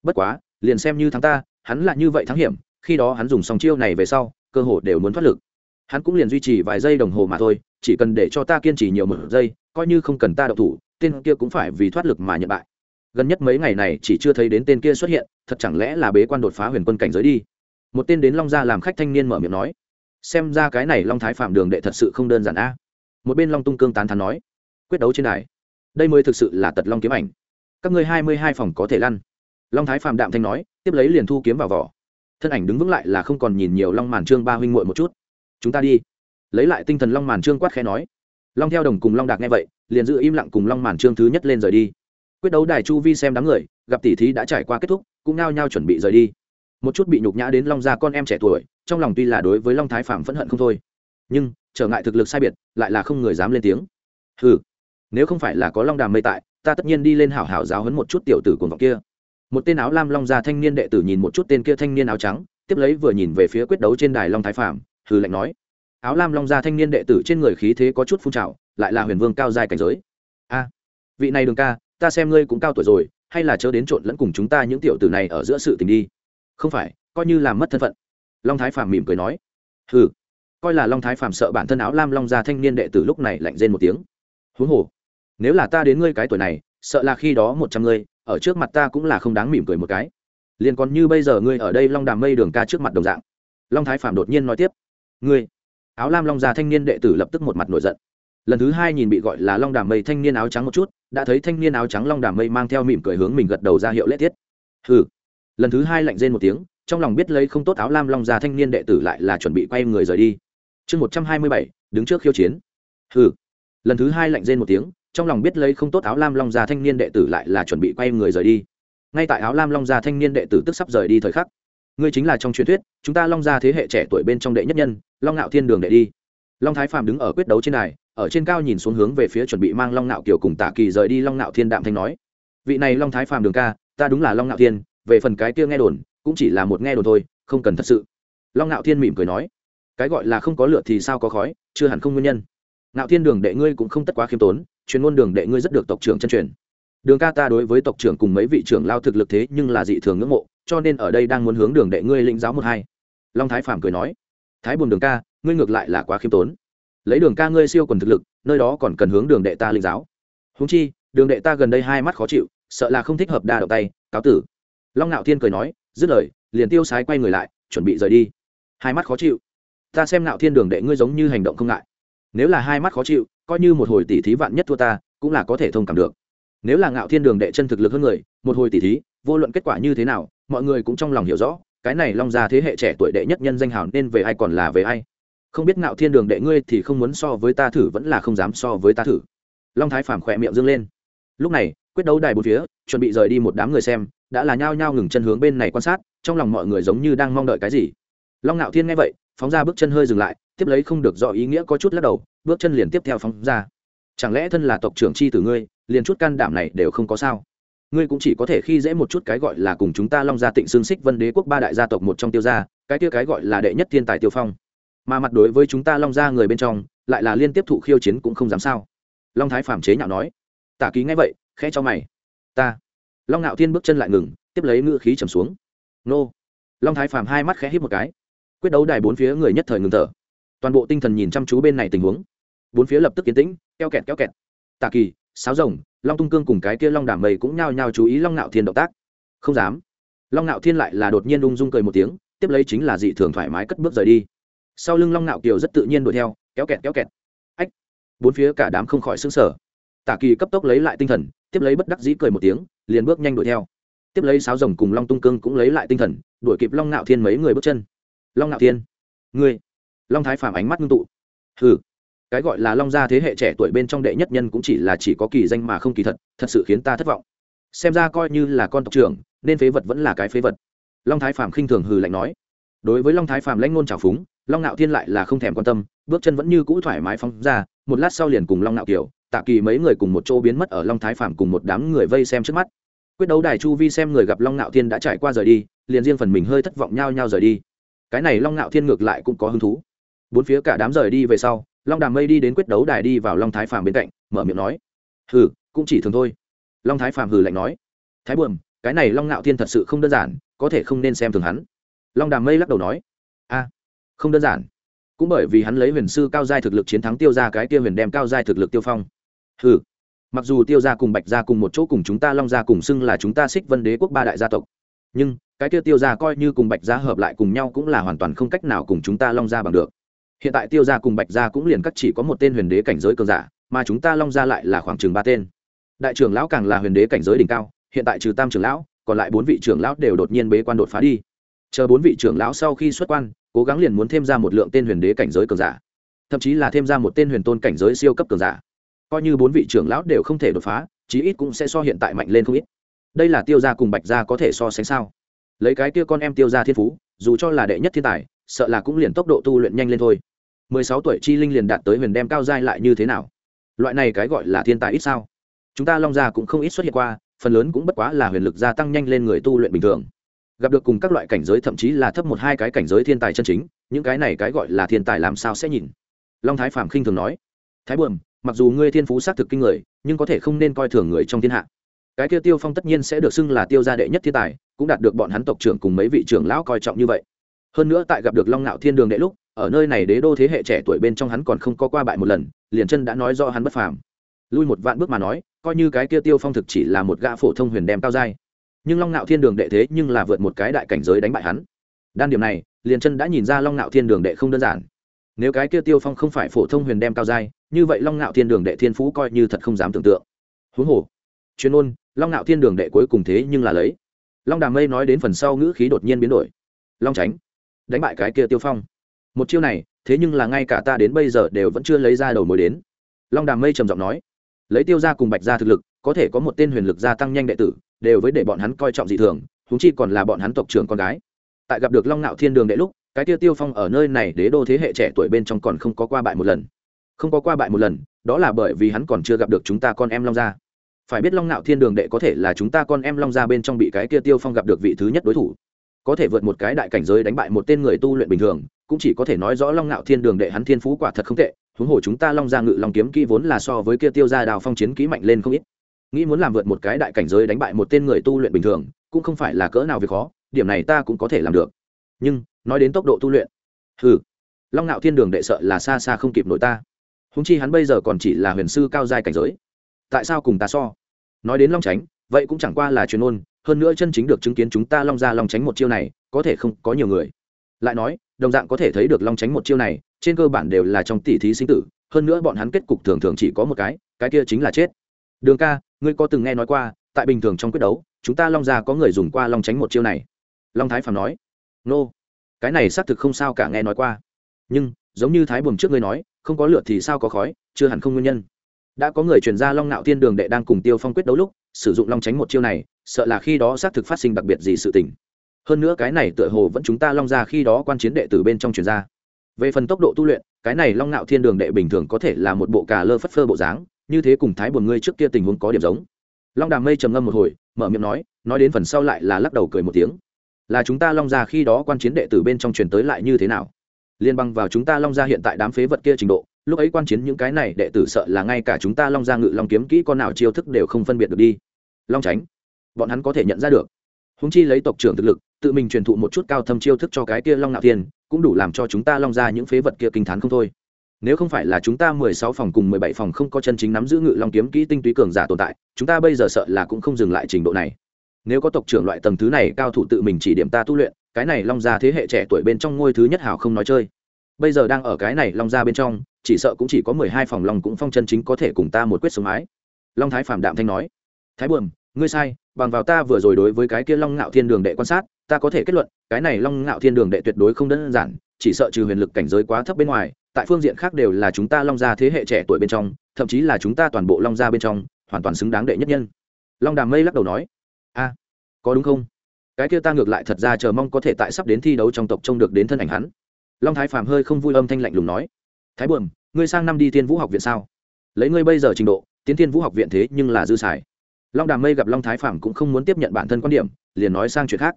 Bất quá, liền xem như thắng ta, hắn là như vậy thắng hiểm, khi đó hắn dùng xong chiêu này về sau, cơ hội đều muốn thoát lực. Hắn cũng liền duy trì vài giây đồng hồ mà thôi, chỉ cần để cho ta kiên trì nhiều một giây, coi như không cần ta đậu thủ, tên kia cũng phải vì thoát lực mà nhận bại. Gần nhất mấy ngày này chỉ chưa thấy đến tên kia xuất hiện, thật chẳng lẽ là bế quan đột phá huyền quân cảnh giới đi? Một tên đến long gia làm khách thanh niên mở miệng nói xem ra cái này long thái phạm đường đệ thật sự không đơn giản a. Một bên long tung cương tán thán nói, quyết đấu trên đài. Đây mới thực sự là tật long kiếm ảnh. Các ngươi hai mươi hai phòng có thể lăn. Long thái phạm đạm thanh nói, tiếp lấy liền thu kiếm vào vỏ. Thân ảnh đứng vững lại là không còn nhìn nhiều long màn trương ba huynh muội một chút. Chúng ta đi. Lấy lại tinh thần long màn trương quát khẽ nói. Long theo đồng cùng long đạc nghe vậy, liền giữ im lặng cùng long màn trương thứ nhất lên rời đi. Quyết đấu đài chu vi xem đám người, gặp tỷ thí đã trải qua kết thúc, cũng nao nhao chuẩn bị rời đi một chút bị nhục nhã đến long gia con em trẻ tuổi, trong lòng tuy là đối với long thái phạm phẫn hận không thôi, nhưng trở ngại thực lực sai biệt, lại là không người dám lên tiếng. Ừ nếu không phải là có long đàm mây tại, ta tất nhiên đi lên hảo hảo giáo hấn một chút tiểu tử cuồng vọng kia. Một tên áo lam long gia thanh niên đệ tử nhìn một chút tên kia thanh niên áo trắng, tiếp lấy vừa nhìn về phía quyết đấu trên đài long thái phạm hừ lạnh nói, áo lam long gia thanh niên đệ tử trên người khí thế có chút phun trào, lại là huyền vương cao dài cảnh giới. A, vị này đường ca, ta xem ngươi cũng cao tuổi rồi, hay là chớ đến trộn lẫn cùng chúng ta những tiểu tử này ở giữa sự tình đi không phải, coi như làm mất thân phận. Long thái phàm mỉm cười nói. Hừ, coi là long thái phàm sợ bản thân áo lam long gia thanh niên đệ tử lúc này lạnh rên một tiếng. Huống hồ, nếu là ta đến ngươi cái tuổi này, sợ là khi đó một trăm ngươi, ở trước mặt ta cũng là không đáng mỉm cười một cái. Liền còn như bây giờ ngươi ở đây long đàm mây đường ca trước mặt đồng dạng. Long thái phàm đột nhiên nói tiếp. Ngươi, áo lam long gia thanh niên đệ tử lập tức một mặt nổi giận. Lần thứ hai nhìn bị gọi là long đàm mây thanh niên áo trắng một chút, đã thấy thanh niên áo trắng long đàm mây mang theo mỉm cười hướng mình gật đầu ra hiệu lễ tiết. Hừ lần thứ hai lạnh rên một tiếng, trong lòng biết lấy không tốt áo lam long gia thanh niên đệ tử lại là chuẩn bị quay người rời đi. Chương một trăm hai mươi bảy, đứng trước khiêu chiến. Hừ. Lần thứ hai lạnh rên một tiếng, trong lòng biết lấy không tốt áo lam long gia thanh niên đệ tử lại là chuẩn bị quay người rời đi. Ngay tại áo lam long gia thanh niên đệ tử tức sắp rời đi thời khắc, ngươi chính là trong truyền thuyết, chúng ta long gia thế hệ trẻ tuổi bên trong đệ nhất nhân, long ngạo thiên đường đệ đi. Long thái phàm đứng ở quyết đấu trên này ở trên cao nhìn xuống hướng về phía chuẩn bị mang long ngạo kiều cùng tả kỳ rời đi long ngạo thiên đạm thanh nói. Vị này long thái phàm đường ca, ta đúng là long ngạo thiên về phần cái kia nghe đồn, cũng chỉ là một nghe đồn thôi, không cần thật sự. Long ngạo thiên mỉm cười nói, cái gọi là không có lửa thì sao có khói, chưa hẳn không nguyên nhân. Ngạo thiên đường đệ ngươi cũng không tất quá khiêm tốn, chuyên môn đường đệ ngươi rất được tộc trưởng chân truyền. Đường ca ta đối với tộc trưởng cùng mấy vị trưởng lao thực lực thế nhưng là dị thường ngưỡng mộ, cho nên ở đây đang muốn hướng đường đệ ngươi lĩnh giáo một hai. Long thái phàm cười nói, thái buồn đường ca, ngươi ngược lại là quá khiêm tốn. Lấy đường ca ngươi siêu quần thực lực, nơi đó còn cần hướng đường đệ ta linh giáo. Húng chi, đường đệ ta gần đây hai mắt khó chịu, sợ là không thích hợp đa động tay, cáo tử long ngạo thiên cười nói, dứt lời, liền tiêu sái quay người lại, chuẩn bị rời đi. Hai mắt khó chịu. Ta xem ngạo thiên đường đệ ngươi giống như hành động không ngại. Nếu là hai mắt khó chịu, coi như một hồi tỷ thí vạn nhất thua ta, cũng là có thể thông cảm được. Nếu là ngạo thiên đường đệ chân thực lực hơn người, một hồi tỷ thí, vô luận kết quả như thế nào, mọi người cũng trong lòng hiểu rõ, cái này long ra thế hệ trẻ tuổi đệ nhất nhân danh hào nên về ai còn là về ai. Không biết ngạo thiên đường đệ ngươi thì không muốn so với ta thử vẫn là không dám so với ta thử. Long thái phàm khỏe miệng dâng lên. Lúc này, quyết đấu đài bốn phía, chuẩn bị rời đi một đám người xem đã là nhao nhao ngừng chân hướng bên này quan sát, trong lòng mọi người giống như đang mong đợi cái gì. Long ngạo thiên nghe vậy, phóng ra bước chân hơi dừng lại, tiếp lấy không được rõ ý nghĩa có chút lắc đầu, bước chân liền tiếp theo phóng ra. Chẳng lẽ thân là tộc trưởng chi tử ngươi, liền chút can đảm này đều không có sao? Ngươi cũng chỉ có thể khi dễ một chút cái gọi là cùng chúng ta long gia tịnh xương xích vân đế quốc ba đại gia tộc một trong tiêu gia, cái kia cái gọi là đệ nhất thiên tài tiêu phong. Mà mặt đối với chúng ta long gia người bên trong, lại là liên tiếp thụ khiêu chiến cũng không dám sao. Long thái phạm chế nhạo nói. Tả ký nghe vậy, khẽ cho mày. Ta long ngạo thiên bước chân lại ngừng, tiếp lấy ngựa khí trầm xuống. Nô. Long thái phàm hai mắt khẽ hít một cái. Quyết đấu đài bốn phía người nhất thời ngừng thở. Toàn bộ tinh thần nhìn chăm chú bên này tình huống. Bốn phía lập tức yên tĩnh, keo kẹt keo kẹt. Tạ kỳ, sáo rồng, long tung cương cùng cái kia long đảm mây cũng nhao nhao chú ý long ngạo thiên động tác. Không dám. Long ngạo thiên lại là đột nhiên ung dung cười một tiếng, tiếp lấy chính là dị thường thoải mái cất bước rời đi. Sau lưng long ngạo kiều rất tự nhiên đuổi theo, kéo kẹt kéo kẹt. Ách! Bốn phía cả đám không khỏi xứng sở tả kỳ cấp tốc lấy lại tinh thần, tiếp lấy bất đắc dĩ cười một tiếng liền bước nhanh đuổi theo. Tiếp lấy sáo rồng cùng long tung cương cũng lấy lại tinh thần, đuổi kịp long ngạo thiên mấy người bước chân. Long ngạo thiên, ngươi. Long thái phàm ánh mắt ngưng tụ. Hừ, cái gọi là long gia thế hệ trẻ tuổi bên trong đệ nhất nhân cũng chỉ là chỉ có kỳ danh mà không kỳ thật thật sự khiến ta thất vọng. Xem ra coi như là con tộc trưởng, nên phế vật vẫn là cái phế vật. Long thái phàm khinh thường hừ lạnh nói. Đối với long thái phàm lãnh ngôn trào phúng, long ngạo thiên lại là không thèm quan tâm, bước chân vẫn như cũ thoải mái phóng ra, một lát sau liền cùng long ngạo kiều tạ kỳ mấy người cùng một chỗ biến mất ở long thái phàm cùng một đám người vây xem trước mắt. Quyết đấu đài chu vi xem người gặp long ngạo thiên đã trải qua rời đi, liền riêng phần mình hơi thất vọng nhau nhau rời đi. Cái này long ngạo thiên ngược lại cũng có hứng thú. Bốn phía cả đám rời đi về sau, long đàm mây đi đến quyết đấu đài đi vào long thái phàm bên cạnh, mở miệng nói, hừ, cũng chỉ thường thôi. Long thái phàm hừ lạnh nói, thái buồm, cái này long ngạo thiên thật sự không đơn giản, có thể không nên xem thường hắn. Long đàm mây lắc đầu nói, a, không đơn giản. Cũng bởi vì hắn lấy huyền sư cao giai thực lực chiến thắng tiêu ra cái kia huyền đem cao giai thực lực tiêu phong hừ. Mặc dù tiêu gia cùng bạch gia cùng một chỗ cùng chúng ta long gia cùng xưng là chúng ta xích vân đế quốc ba đại gia tộc. Nhưng, cái tiêu tiêu gia coi như cùng bạch gia hợp lại cùng nhau cũng là hoàn toàn không cách nào cùng chúng ta long gia bằng được. Hiện tại tiêu gia cùng bạch gia cũng liền cắt chỉ có một tên huyền đế cảnh giới cường giả, mà chúng ta long gia lại là khoảng chừng ba tên. Đại trưởng lão càng là huyền đế cảnh giới đỉnh cao, hiện tại trừ tam trưởng lão, còn lại bốn vị trưởng lão đều đột nhiên bế quan đột phá đi. Chờ bốn vị trưởng lão sau khi xuất quan, cố gắng liền muốn thêm ra một lượng tên huyền đế cảnh giới cường giả. Thậm chí là thêm ra một tên huyền tôn cảnh giới siêu cấp cường giả coi như bốn vị trưởng lão đều không thể đột phá, chí ít cũng sẽ so hiện tại mạnh lên không ít. Đây là tiêu gia cùng bạch gia có thể so sánh sao? Lấy cái kia con em tiêu gia thiên phú, dù cho là đệ nhất thiên tài, sợ là cũng liền tốc độ tu luyện nhanh lên thôi. Mười sáu tuổi chi linh liền đạt tới huyền đem cao giai lại như thế nào? Loại này cái gọi là thiên tài ít sao? Chúng ta long gia cũng không ít xuất hiện qua, phần lớn cũng bất quá là huyền lực gia tăng nhanh lên người tu luyện bình thường. Gặp được cùng các loại cảnh giới thậm chí là thấp một hai cái cảnh giới thiên tài chân chính, những cái này cái gọi là thiên tài làm sao sẽ nhìn? Long thái phàm khinh thường nói. Thái buồm mặc dù ngươi thiên phú xác thực kinh người, nhưng có thể không nên coi thường người trong thiên hạ. Cái kia tiêu phong tất nhiên sẽ được xưng là tiêu gia đệ nhất thiên tài, cũng đạt được bọn hắn tộc trưởng cùng mấy vị trưởng lão coi trọng như vậy. Hơn nữa tại gặp được long ngạo thiên đường đệ lúc, ở nơi này đế đô thế hệ trẻ tuổi bên trong hắn còn không có qua bại một lần, liền chân đã nói do hắn bất phàm. Lui một vạn bước mà nói, coi như cái kia tiêu phong thực chỉ là một gã phổ thông huyền đem cao giai, nhưng long ngạo thiên đường đệ thế nhưng là vượt một cái đại cảnh giới đánh bại hắn. Đan điểm này, liền chân đã nhìn ra long ngạo thiên đường đệ không đơn giản. Nếu cái kia tiêu phong không phải phổ thông huyền đem cao giai như vậy long ngạo thiên đường đệ thiên phú coi như thật không dám tưởng tượng. Huống hồ, chuyên ôn long ngạo thiên đường đệ cuối cùng thế nhưng là lấy. Long đàm mây nói đến phần sau ngữ khí đột nhiên biến đổi. Long tránh đánh bại cái kia tiêu phong. Một chiêu này, thế nhưng là ngay cả ta đến bây giờ đều vẫn chưa lấy ra đầu mối đến. Long đàm mây trầm giọng nói, lấy tiêu ra cùng bạch ra thực lực, có thể có một tên huyền lực gia tăng nhanh đệ tử, đều với để bọn hắn coi trọng dị thường húng chi còn là bọn hắn tộc trưởng con gái. Tại gặp được long ngạo thiên đường đệ lúc, cái tiêu tiêu phong ở nơi này đế đô thế hệ trẻ tuổi bên trong còn không có qua bại một lần không có qua bại một lần, đó là bởi vì hắn còn chưa gặp được chúng ta con em long gia. Phải biết long ngạo thiên đường đệ có thể là chúng ta con em long gia bên trong bị cái kia tiêu phong gặp được vị thứ nhất đối thủ. Có thể vượt một cái đại cảnh giới đánh bại một tên người tu luyện bình thường, cũng chỉ có thể nói rõ long ngạo thiên đường đệ hắn thiên phú quả thật không tệ, huống hồ chúng ta long gia ngự long kiếm kỹ vốn là so với kia tiêu gia đào phong chiến kỹ mạnh lên không ít. Nghĩ muốn làm vượt một cái đại cảnh giới đánh bại một tên người tu luyện bình thường, cũng không phải là cỡ nào việc khó, điểm này ta cũng có thể làm được. Nhưng, nói đến tốc độ tu luyện, hừ, long ngạo thiên đường đệ sợ là xa xa không kịp nổi ta húng chi hắn bây giờ còn chỉ là huyền sư cao giai cảnh giới. Tại sao cùng ta so? Nói đến long tránh vậy cũng chẳng qua là chuyên ôn hơn nữa chân chính được chứng kiến chúng ta long ra long tránh một chiêu này, có thể không có nhiều người. Lại nói, đồng dạng có thể thấy được long tránh một chiêu này, trên cơ bản đều là trong tỷ thí sinh tử, hơn nữa bọn hắn kết cục thường thường chỉ có một cái cái kia chính là chết. Đường ca, ngươi có từng nghe nói qua, tại bình thường trong quyết đấu, chúng ta long gia có người dùng qua long tránh một chiêu này? Long thái phạm nói. Nô、no. cái này xác thực không sao cả nghe nói qua. Nhưng, giống như thái buồm trước ngươi nói không có lửa thì sao có khói, chưa hẳn không nguyên nhân. Đã có người truyền ra long nạo thiên đường đệ đang cùng tiêu phong quyết đấu lúc, sử dụng long tránh một chiêu này, sợ là khi đó xác thực phát sinh đặc biệt gì sự tình. Hơn nữa cái này tựa hồ vẫn chúng ta long ra khi đó quan chiến đệ từ bên trong truyền ra. Về phần tốc độ tu luyện, cái này long nạo thiên đường đệ bình thường có thể là một bộ cà lơ phất phơ bộ dáng, như thế cùng thái buồn ngươi trước kia tình huống có điểm giống. Long đàm mây trầm ngâm một hồi, mở miệng nói nói đến phần sau lại là lắc đầu cười một tiếng. Là chúng ta long ra khi đó quan chiến đệ tử bên trong truyền tới lại như thế nào? Liên bang vào chúng ta long gia hiện tại đám phế vật kia trình độ, lúc ấy quan chiến những cái này đệ tử sợ là ngay cả chúng ta long gia ngự long kiếm kỹ con nào chiêu thức đều không phân biệt được đi. Long tránh bọn hắn có thể nhận ra được. Húng chi lấy tộc trưởng thực lực, tự mình truyền thụ một chút cao thâm chiêu thức cho cái kia long nạo thiên, cũng đủ làm cho chúng ta long ra những phế vật kia kinh t h á n không thôi. Nếu không phải là chúng ta mười sáu phòng cùng mười bảy phòng không có chân chính nắm giữ ngự long kiếm kỹ tinh túy cường giả tồn tại, chúng ta bây giờ sợ là cũng không dừng lại trình độ này. Nếu có tộc trưởng loại tầng thứ này cao thủ tự mình chỉ điểm ta tu luyện cái này long gia thế hệ trẻ tuổi bên trong ngôi thứ nhất hảo không nói chơi. Bây giờ đang ở cái này long gia bên trong, chỉ sợ cũng chỉ có mười hai phòng long cũng phong chân chính có thể cùng ta một quyết sống mái. Long thái phạm đạm thanh nói. Thái buồm ngươi sai, bằng vào ta vừa rồi đối với cái kia long ngạo thiên đường đệ quan sát, ta có thể kết luận, cái này long ngạo thiên đường đệ tuyệt đối không đơn giản, chỉ sợ trừ huyền lực cảnh giới quá thấp bên ngoài, tại phương diện khác đều là chúng ta long gia thế hệ trẻ tuổi bên trong, thậm chí là chúng ta toàn bộ long gia bên trong, hoàn toàn xứng đáng đệ nhất nhân. Long đàm mây lắc đầu nói. A có đúng không? Cái kia ta ngược lại thật ra chờ mong có thể tại sắp đến thi đấu trong tộc trông được đến thân ảnh hắn. Long thái phàm hơi không vui âm thanh lạnh lùng nói, thái buồm ngươi sang năm đi thiên vũ học viện sao? Lấy ngươi bây giờ trình độ, tiến thiên vũ học viện thế nhưng là dư xài. Long đàm mây gặp long thái phạm cũng không muốn tiếp nhận bản thân quan điểm, liền nói sang chuyện khác.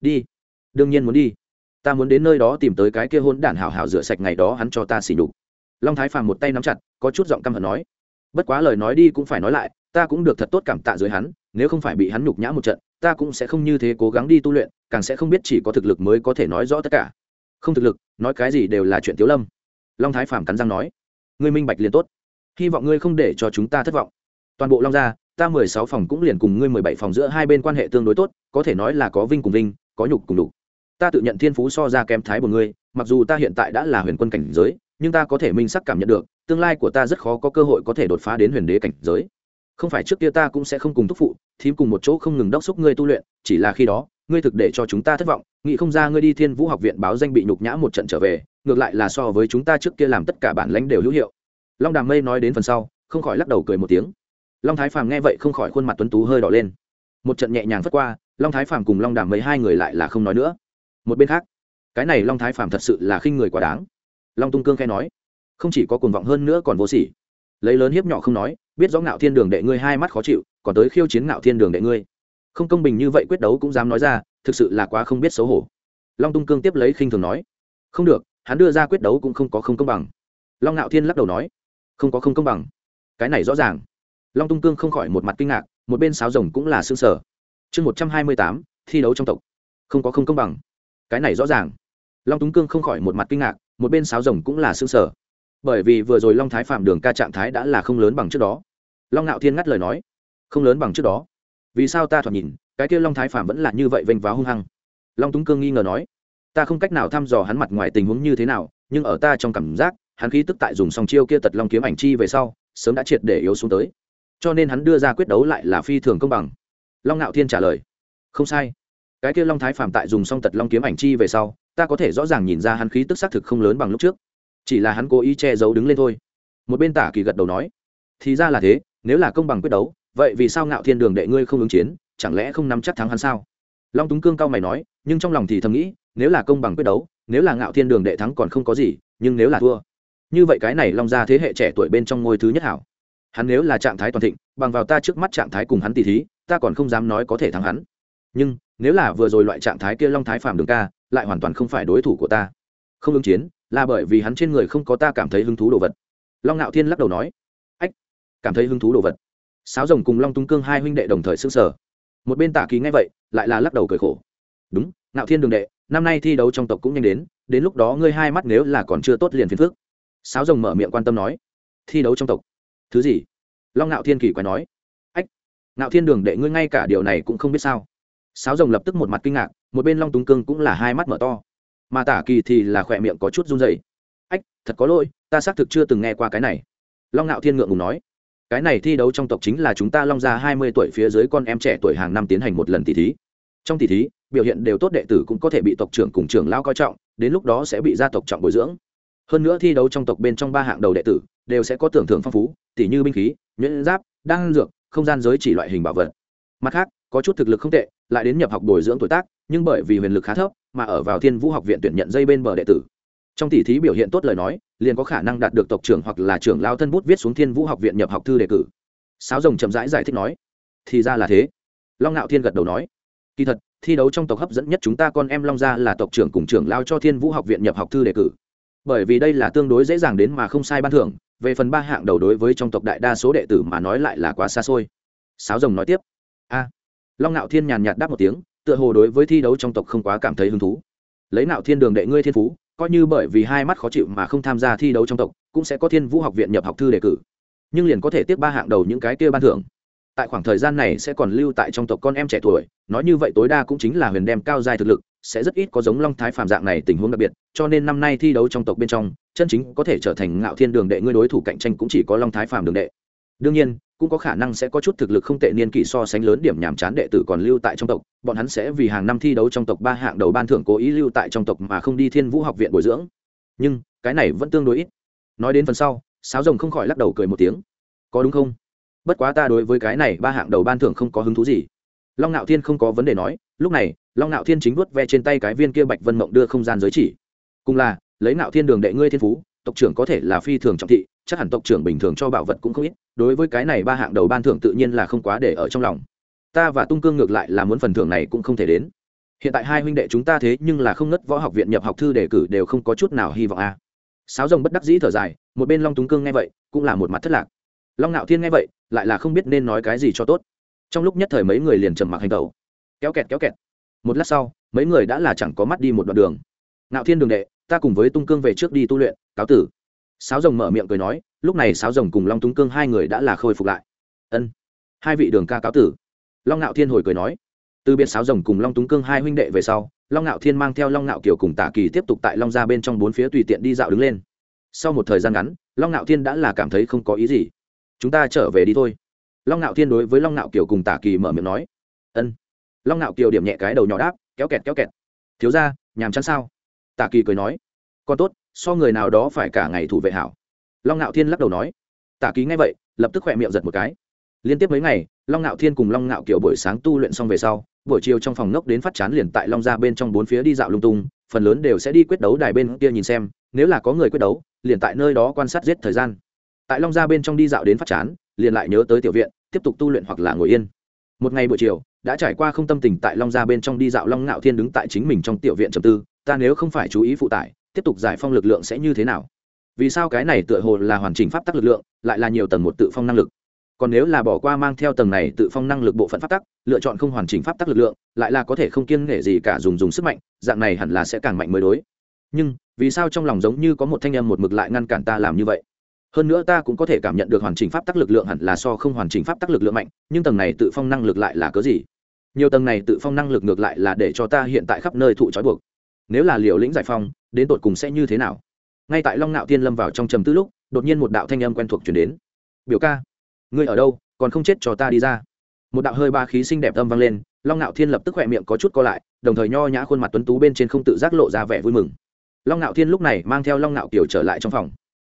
Đi, đương nhiên muốn đi. Ta muốn đến nơi đó tìm tới cái kia hôn đản hảo hảo rửa sạch ngày đó hắn cho ta xỉ đục long thái phạm một tay nắm chặt, có chút giọng căm hận nói, bất quá lời nói đi cũng phải nói lại, ta cũng được thật tốt cảm tạ dưới hắn, nếu không phải bị hắn nhục nhã một trận ta cũng sẽ không như thế cố gắng đi tu luyện, càng sẽ không biết chỉ có thực lực mới có thể nói rõ tất cả. Không thực lực, nói cái gì đều là chuyện tiếu lâm. Long thái phạm cắn răng nói, ngươi minh bạch liền tốt. Hy vọng ngươi không để cho chúng ta thất vọng. Toàn bộ long gia, ta mười sáu phòng cũng liền cùng ngươi mười bảy phòng giữa hai bên quan hệ tương đối tốt, có thể nói là có vinh cùng vinh, có nhục cùng đục ta tự nhận thiên phú so ra kém thái của ngươi, mặc dù ta hiện tại đã là huyền quân cảnh giới, nhưng ta có thể minh sắc cảm nhận được, tương lai của ta rất khó có cơ hội có thể đột phá đến huyền đế cảnh giới không phải trước kia ta cũng sẽ không cùng thúc phụ, thím cùng một chỗ không ngừng đốc xúc ngươi tu luyện, chỉ là khi đó, ngươi thực để cho chúng ta thất vọng, nghĩ không ra ngươi đi thiên vũ học viện báo danh bị nhục nhã một trận trở về, ngược lại là so với chúng ta trước kia làm tất cả bản lãnh đều hữu hiệu. Long đàm mây nói đến phần sau, không khỏi lắc đầu cười một tiếng. Long thái phàm nghe vậy không khỏi khuôn mặt tuấn tú hơi đỏ lên. Một trận nhẹ nhàng phất qua, long thái phàm cùng long đàm mấy hai người lại là không nói nữa. Một bên khác, cái này long thái phàm thật sự là khinh người quá đáng. Long tung cương khe nói, không chỉ có cuồng vọng hơn nữa còn vô sỉ. Lấy lớn hiếp nhỏ không nói biết rõ ngạo thiên đường đệ ngươi hai mắt khó chịu, còn tới khiêu chiến ngạo thiên đường đệ ngươi. Không công bình như vậy quyết đấu cũng dám nói ra, thực sự là quá không biết xấu hổ. Long tung cương tiếp lấy khinh thường nói, không được, hắn đưa ra quyết đấu cũng không có không công bằng. Long ngạo thiên lắc đầu nói, không có không công bằng. Cái này rõ ràng. Long tung cương không khỏi một mặt kinh ngạc, một bên sáo rồng cũng là xương sở chương một trăm hai mươi tám, thi đấu trong tộc. Không có không công bằng. Cái này rõ ràng. Long tung cương không khỏi một mặt kinh ngạc, một bên sáo rồng cũng là xương sở bởi vì vừa rồi long thái phạm đường ca trạng thái đã là không lớn bằng trước đó. Long ngạo thiên ngắt lời nói, không lớn bằng trước đó. Vì sao ta thoạt nhìn, cái kia long thái phạm vẫn là như vậy vênh váo hung hăng? Long túng cương nghi ngờ nói, ta không cách nào thăm dò hắn mặt ngoài tình huống như thế nào, nhưng ở ta trong cảm giác, hắn khí tức tại dùng song chiêu kia tật long kiếm ảnh chi về sau, sớm đã triệt để yếu xuống tới. Cho nên hắn đưa ra quyết đấu lại là phi thường công bằng. Long ngạo thiên trả lời, không sai. Cái kia long thái phạm tại dùng song tật long kiếm ảnh chi về sau, ta có thể rõ ràng nhìn ra hắn khí tức xác thực không lớn bằng lúc trước chỉ là hắn cố ý che giấu đứng lên thôi. Một bên tả kỳ gật đầu nói, thì ra là thế, nếu là công bằng quyết đấu, vậy vì sao ngạo thiên đường đệ ngươi không ứng chiến, chẳng lẽ không nắm chắc thắng hắn sao? Long túng cương cao mày nói, nhưng trong lòng thì thầm nghĩ, nếu là công bằng quyết đấu, nếu là ngạo thiên đường đệ thắng còn không có gì, nhưng nếu là thua. Như vậy cái này long ra thế hệ trẻ tuổi bên trong ngôi thứ nhất hảo. Hắn nếu là trạng thái toàn thịnh, bằng vào ta trước mắt trạng thái cùng hắn tỷ thí, ta còn không dám nói có thể thắng hắn. Nhưng, nếu là vừa rồi loại trạng thái kia long thái phàm đường ca, lại hoàn toàn không phải đối thủ của ta. Không ứng chiến là bởi vì hắn trên người không có ta cảm thấy hứng thú đồ vật. Long ngạo thiên lắc đầu nói, ách, cảm thấy hứng thú đồ vật. Sáo rồng cùng long tung cương hai huynh đệ đồng thời s ư n g sở một bên tả kỳ ngay vậy, lại là lắc đầu cười khổ. Đúng ngạo thiên đường đệ, năm nay thi đấu trong tộc cũng nhanh đến đến lúc đó ngươi hai mắt nếu là còn chưa tốt liền phiền phước sáo rồng mở miệng quan tâm nói, thi đấu trong tộc? Thứ gì? Long ngạo thiên kỳ quái nói, ách ngạo thiên đường đệ ngươi ngay cả điều này cũng không biết sao. Sáo rồng lập tức một mặt kinh ngạc, một bên long túng cương cũng là hai mắt mở to mà tả kỳ thì là khỏe miệng có chút run dày ách, thật có lỗi, ta xác thực chưa từng nghe qua cái này. Long ngạo thiên ngượng ngùng nói. Cái này thi đấu trong tộc chính là chúng ta long ra hai mươi tuổi phía dưới con em trẻ tuổi hàng năm tiến hành một lần tỷ thí. Trong tỷ thí, biểu hiện đều tốt đệ tử cũng có thể bị tộc trưởng cùng trưởng lao coi trọng, đến lúc đó sẽ bị gia tộc trọng bồi dưỡng. Hơn nữa thi đấu trong tộc bên trong ba hạng đầu đệ tử đều sẽ có tưởng thưởng phong phú, tỉ như binh khí, nhuyễn giáp, đan dược, không gian giới chỉ loại hình bảo vật. Mặt khác, có chút thực lực không tệ, lại đến nhập học bồi dưỡng tuổi tác, nhưng bởi vì huyền lực khá thấp mà ở vào thiên vũ học viện tuyển nhận dây bên bờ đệ tử. Trong tỷ thí biểu hiện tốt lời nói liền có khả năng đạt được tộc trưởng hoặc là trưởng lao thân bút viết xuống thiên vũ học viện nhập học thư đề cử. Sáo rồng chậm rãi giải, giải thích nói thì ra là thế. Long ngạo thiên gật đầu nói kỳ thật thi đấu trong tộc hấp dẫn nhất chúng ta con em long gia là tộc trưởng cùng trưởng lao cho thiên vũ học viện nhập học thư đề cử. Bởi vì đây là tương đối dễ dàng đến mà không sai ban thưởng về phần ba hạng đầu đối với trong tộc đại đa số đệ tử mà nói lại là quá xa xôi. Sáo rồng nói tiếp a. Long ngạo thiên nhàn nhạt đáp một tiếng tựa hồ đối với thi đấu trong tộc không quá cảm thấy hứng thú. Lấy nạo thiên đường đệ ngươi thiên phú, coi như bởi vì hai mắt khó chịu mà không tham gia thi đấu trong tộc, cũng sẽ có thiên vũ học viện nhập học thư đề cử. Nhưng liền có thể tiếp ba hạng đầu những cái kia ban thưởng. Tại khoảng thời gian này sẽ còn lưu tại trong tộc con em trẻ tuổi, nói như vậy tối đa cũng chính là huyền đem cao dài thực lực, sẽ rất ít có giống long thái Phạm dạng này tình huống đặc biệt, cho nên năm nay thi đấu trong tộc bên trong, chân chính có thể trở thành ngạo thiên đường đệ ngươi đối thủ cạnh tranh cũng chỉ có long thái Phạm đường đệ đương nhiên, cũng có khả năng sẽ có chút thực lực không tệ niên kỷ so sánh lớn điểm nhàm chán đệ tử còn lưu tại trong tộc, bọn hắn sẽ vì hàng năm thi đấu trong tộc ba hạng đầu ban thưởng cố ý lưu tại trong tộc mà không đi thiên vũ học viện bồi dưỡng. Nhưng, cái này vẫn tương đối ít. Nói đến phần sau, sáo rồng không khỏi lắc đầu cười một tiếng. Có đúng không? Bất quá ta đối với cái này ba hạng đầu ban thưởng không có hứng thú gì. Long ngạo thiên không có vấn đề nói, lúc này, long ngạo thiên chính vuốt ve trên tay cái viên kia bạch vân mộng đưa không gian giới chỉ. Cùng là, lấy ngạo thiên đường đệ ngươi thiên phú, tộc trưởng có thể là phi thường trọng thị, chắc hẳn tộc trưởng bình thường cho bảo vật cũng không ít đối với cái này ba hạng đầu ban thưởng tự nhiên là không quá để ở trong lòng. Ta và tung cương ngược lại là muốn phần thưởng này cũng không thể đến. Hiện tại hai huynh đệ chúng ta thế nhưng là không ngất võ học viện nhập học thư đề cử đều không có chút nào hy vọng a à. sáo rồng bất đắc dĩ thở dài, một bên long túng cương nghe vậy, cũng là một mặt thất lạc. Long ngạo thiên nghe vậy, lại là không biết nên nói cái gì cho tốt. Trong lúc nhất thời mấy người liền trầm mặc hành tẩu. Kéo kẹt kéo kẹt. Một lát sau, mấy người đã là chẳng có mắt đi một đoạn đường. Ngạo thiên đường đệ, ta cùng với tung cương về trước đi tu luyện, cáo tử. Sáo rồng mở miệng cười nói lúc này sáo rồng cùng long túng cương hai người đã là khôi phục lại. Ân, hai vị đường ca cáo tử. Long ngạo thiên hồi cười nói. Từ biệt sáo rồng cùng long túng cương hai huynh đệ về sau, long ngạo thiên mang theo long ngạo kiều cùng tả kỳ tiếp tục tại long ra bên trong bốn phía tùy tiện đi dạo đứng lên. Sau một thời gian ngắn, long ngạo thiên đã là cảm thấy không có ý gì. Chúng ta trở về đi thôi. Long ngạo thiên đối với long ngạo kiều cùng tả kỳ mở miệng nói. Ân. Long ngạo kiều điểm nhẹ cái đầu nhỏ đáp, kéo kẹt kéo kẹt. Thiếu ra nhàm chán sao? Tả kỳ cười nói. Con tốt, so người nào đó phải cả ngày thủ vệ hảo long ngạo thiên lắc đầu nói, tả ký ngay vậy, lập tức khỏe miệng giật một cái. Liên tiếp mấy ngày, long ngạo thiên cùng long ngạo kiểu buổi sáng tu luyện xong về sau, buổi chiều trong phòng ngốc đến phát chán liền tại long ra bên trong bốn phía đi dạo lung tung, phần lớn đều sẽ đi quyết đấu đài bên kia nhìn xem, nếu là có người quyết đấu, liền tại nơi đó quan sát giết thời gian. Tại long ra bên trong đi dạo đến phát chán, liền lại nhớ tới tiểu viện, tiếp tục tu luyện hoặc là ngồi yên. Một ngày buổi chiều, đã trải qua không tâm tình tại long ra bên trong đi dạo, long ngạo thiên đứng tại chính mình trong tiểu viện trầm tư, ta nếu không phải chú ý phụ tải, tiếp tục giải phong lực lượng sẽ như thế nào? Vì sao cái này tựa hồ là hoàn chỉnh pháp tắc lực lượng, lại là nhiều tầng một tự phong năng lực? Còn nếu là bỏ qua mang theo tầng này tự phong năng lực bộ phận pháp tắc, lựa chọn không hoàn chỉnh pháp tắc lực lượng, lại là có thể không kiêng nể gì cả dùng dùng sức mạnh, dạng này hẳn là sẽ càng mạnh mới đối. Nhưng, vì sao trong lòng giống như có một thanh âm một mực lại ngăn cản ta làm như vậy? Hơn nữa ta cũng có thể cảm nhận được hoàn chỉnh pháp tắc lực lượng hẳn là so không hoàn chỉnh pháp tắc lực lượng mạnh, nhưng tầng này tự phong năng lực lại là cớ gì? Nhiều tầng này tự phong năng lực ngược lại là để cho ta hiện tại khắp nơi thụ trói buộc. Nếu là liều lĩnh giải phong đến tột cùng sẽ như thế nào? Ngay tại long ngạo thiên lâm vào trong trầm tư lúc, đột nhiên một đạo thanh âm quen thuộc chuyển đến. Biểu ca, ngươi ở đâu? Còn không chết cho ta đi ra. Một đạo hơi ba khí xinh đẹp âm vang lên, long ngạo thiên lập tức khỏe miệng có chút co lại, đồng thời nho nhã khuôn mặt tuấn tú bên trên không tự giác lộ ra vẻ vui mừng. Long ngạo thiên lúc này mang theo long ngạo kiều trở lại trong phòng.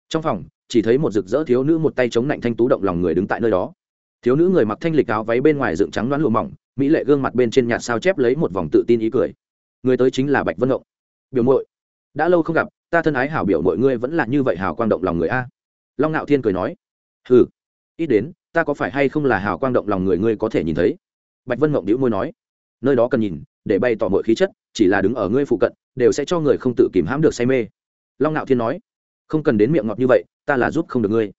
Trong phòng, chỉ thấy một rực rỡ thiếu nữ một tay chống lạnh thanh tú động lòng người đứng tại nơi đó. Thiếu nữ người mặc thanh lịch áo váy bên ngoài dựng trắng đoán lụa mỏng, mỹ lệ gương mặt bên trên nhạt sao chép lấy một vòng tự tin ý cười. Người tới chính là bạch vân ngộng. Biểu muội, đã lâu không gặp ta thân ái hảo biểu mọi ngươi vẫn là như vậy hào quang động lòng người a. Long ngạo thiên cười nói hừ ít đến ta có phải hay không là hào quang động lòng người ngươi có thể nhìn thấy? Bạch vân mộng đĩu môi nói nơi đó cần nhìn để bày tỏ mọi khí chất chỉ là đứng ở ngươi phụ cận đều sẽ cho người không tự kìm hãm được say mê. Long ngạo thiên nói không cần đến miệng ngọt như vậy ta là giúp không được ngươi.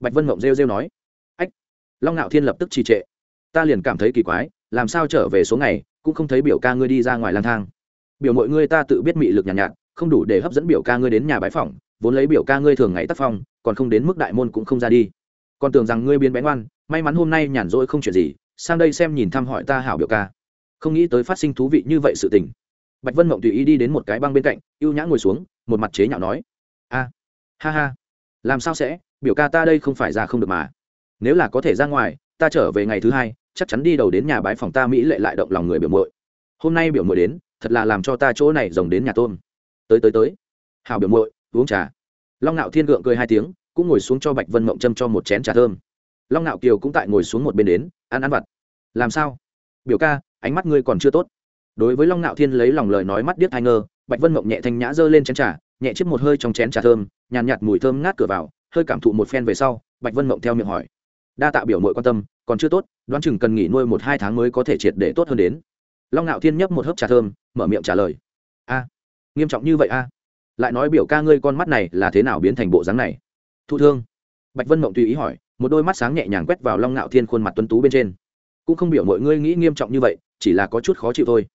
Bạch vân mộng rêu rêu nói ách. Long ngạo thiên lập tức trì trệ ta liền cảm thấy kỳ quái làm sao trở về số ngày cũng không thấy biểu ca ngươi đi ra ngoài lang thang. Biểu mọi ngươi ta tự biết mị lực nhàn nhạt, nhạt không đủ để hấp dẫn biểu ca ngươi đến nhà bái phỏng, vốn lấy biểu ca ngươi thường ngày tác phong, còn không đến mức đại môn cũng không ra đi. Còn tưởng rằng ngươi biến bén ngoan, may mắn hôm nay nhàn rỗi không chuyện gì, sang đây xem nhìn thăm hỏi ta hảo biểu ca. Không nghĩ tới phát sinh thú vị như vậy sự tình. Bạch vân mộng tùy ý đi đến một cái băng bên cạnh, ưu nhã ngồi xuống, một mặt chế nhạo nói. A, ha ha, làm sao sẽ, biểu ca ta đây không phải ra không được mà. Nếu là có thể ra ngoài, ta trở về ngày thứ hai, chắc chắn đi đầu đến nhà bái phòng ta mỹ lệ lại động lòng người biểu muội. Hôm nay biểu muội đến, thật là làm cho ta chỗ này rồng đến nhà tôm tới tới tới. Hào biểu muội uống trà. Long ngạo thiên gượng cười hai tiếng cũng ngồi xuống cho bạch vân mộng châm cho một chén trà thơm. Long ngạo kiều cũng tại ngồi xuống một bên đến ăn ăn vặt. Làm sao? Biểu ca ánh mắt ngươi còn chưa tốt. Đối với long ngạo thiên lấy lòng lời nói mắt điếc hai ngơ bạch vân mộng nhẹ thanh nhã giơ lên chén trà nhẹ chiếc một hơi trong chén trà thơm nhàn nhạt, nhạt mùi thơm ngát cửa vào hơi cảm thụ một phen về sau bạch vân mộng theo miệng hỏi. Đa tạ biểu mội quan tâm còn chưa tốt đoán chừng cần nghỉ nuôi một hai tháng mới có thể triệt để tốt hơn đến. Long ngạo thiên nhấp một hớp trà thơm mở miệng trả lời nghiêm trọng như vậy a? Lại nói biểu ca ngươi con mắt này là thế nào biến thành bộ dáng này? Thụ thương. Bạch vân mộng tùy ý hỏi, một đôi mắt sáng nhẹ nhàng quét vào long ngạo thiên khuôn mặt tuấn tú bên trên. Cũng không biểu mọi ngươi nghĩ nghiêm trọng như vậy, chỉ là có chút khó chịu thôi.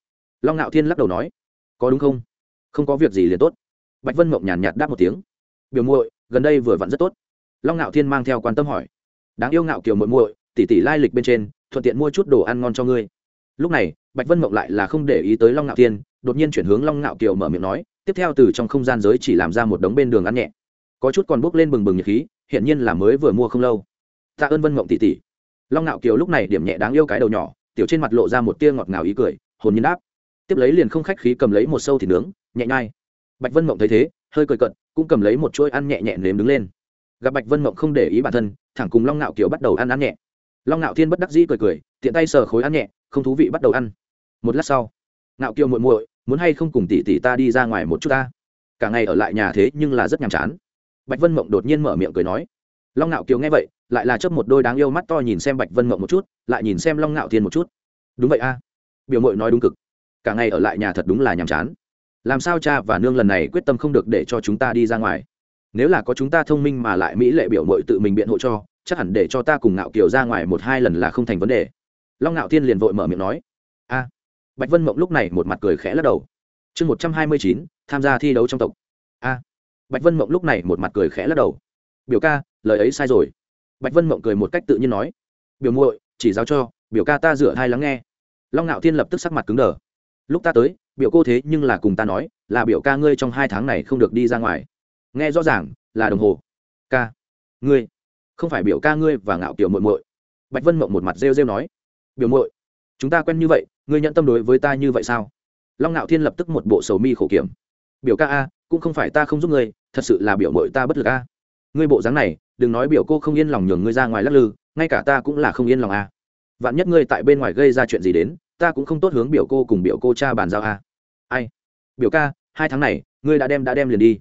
Long ngạo thiên lắc đầu nói, có đúng không? Không có việc gì liền tốt. Bạch vân mộng nhàn nhạt đáp một tiếng, biểu muội, gần đây vừa vặn rất tốt. Long ngạo thiên mang theo quan tâm hỏi, đáng yêu ngạo kiều muội muội tỷ tỷ lai lịch bên trên, thuận tiện mua chút đồ ăn ngon cho ngươi. Lúc này, bạch vân mộng lại là không để ý tới long ngạo thiên đột nhiên chuyển hướng long ngạo kiều mở miệng nói, tiếp theo từ trong không gian giới chỉ làm ra một đống bên đường ăn nhẹ. Có chút còn bốc lên bừng bừng nhiệt khí hiện nhiên là mới vừa mua không lâu. Tạ ơn vân mộng tỷ tỷ. Long ngạo kiều lúc này điểm nhẹ đáng yêu cái đầu nhỏ, tiểu trên mặt lộ ra một tia ngọt ngào ý cười, hồn nhiên đáp. Tiếp lấy liền không khách khí cầm lấy một sâu thịt nướng, nhẹ nhai. Bạch vân mộng thấy thế, hơi cười cận cũng cầm lấy một chuỗi ăn nhẹ nhẹ nếm đứng lên. Gặp bạch vân mộng không để ý bản thân, thẳng cùng long ngạo kiều bắt đầu ăn ăn nhẹ. Long ngạo thiên bất đắc dĩ cười cười, tiện tay sờ khối ăn nhẹ, không thú vị bắt đầu ăn. Một lát sau, ngạo kiều muội muội muốn hay không cùng tỷ tỷ ta đi ra ngoài một chút ta? Cả ngày ở lại nhà thế nhưng là rất nhàm chán. Bạch vân mộng đột nhiên mở miệng cười nói. Long ngạo kiều nghe vậy, lại là chớp một đôi đáng yêu mắt to nhìn xem bạch vân mộng một chút, lại nhìn xem long ngạo thiên một chút. Đúng vậy a. Biểu mội nói đúng cực. Cả ngày ở lại nhà thật đúng là nhàm chán. Làm sao cha và nương lần này quyết tâm không được để cho chúng ta đi ra ngoài? Nếu là có chúng ta thông minh mà lại mỹ lệ biểu mội tự mình biện hộ cho, chắc hẳn để cho ta cùng ngạo kiều ra ngoài một hai lần là không thành vấn đề. Long ngạo thiên liền vội mở miệng nói. A bạch vân mộng lúc này một mặt cười khẽ lắc đầu. Chương một trăm hai mươi chín, tham gia thi đấu trong tộc. A. Bạch vân mộng lúc này một mặt cười khẽ lắc đầu. Biểu ca, lời ấy sai rồi. Bạch vân mộng cười một cách tự nhiên nói. Biểu muội, chỉ giáo cho, biểu ca ta rửa hai lắng nghe. Long ngạo thiên lập tức sắc mặt cứng đờ. Lúc ta tới, biểu cô thế nhưng là cùng ta nói, là biểu ca ngươi trong hai tháng này không được đi ra ngoài. Nghe rõ ràng, là đồng hồ. Ca. Ngươi. Không phải biểu ca ngươi và ngạo kiểu muội muội. Bạch vân mộng một mặt rêu rêu nói. Biểu muội, chúng ta quen như vậy ngươi nhận tâm đối với ta như vậy sao? Long ngạo thiên lập tức một bộ sầu mi khổ kiểm. Biểu ca a, cũng không phải ta không giúp ngươi, thật sự là biểu muội ta bất lực a. Ngươi bộ dáng này, đừng nói biểu cô không yên lòng nhường ngươi ra ngoài lắc lư, ngay cả ta cũng là không yên lòng a. Vạn nhất ngươi tại bên ngoài gây ra chuyện gì đến, ta cũng không tốt hướng biểu cô cùng biểu cô cha bàn giao a. Ai? Biểu ca, hai tháng này, ngươi đã đem đã đem liền đi.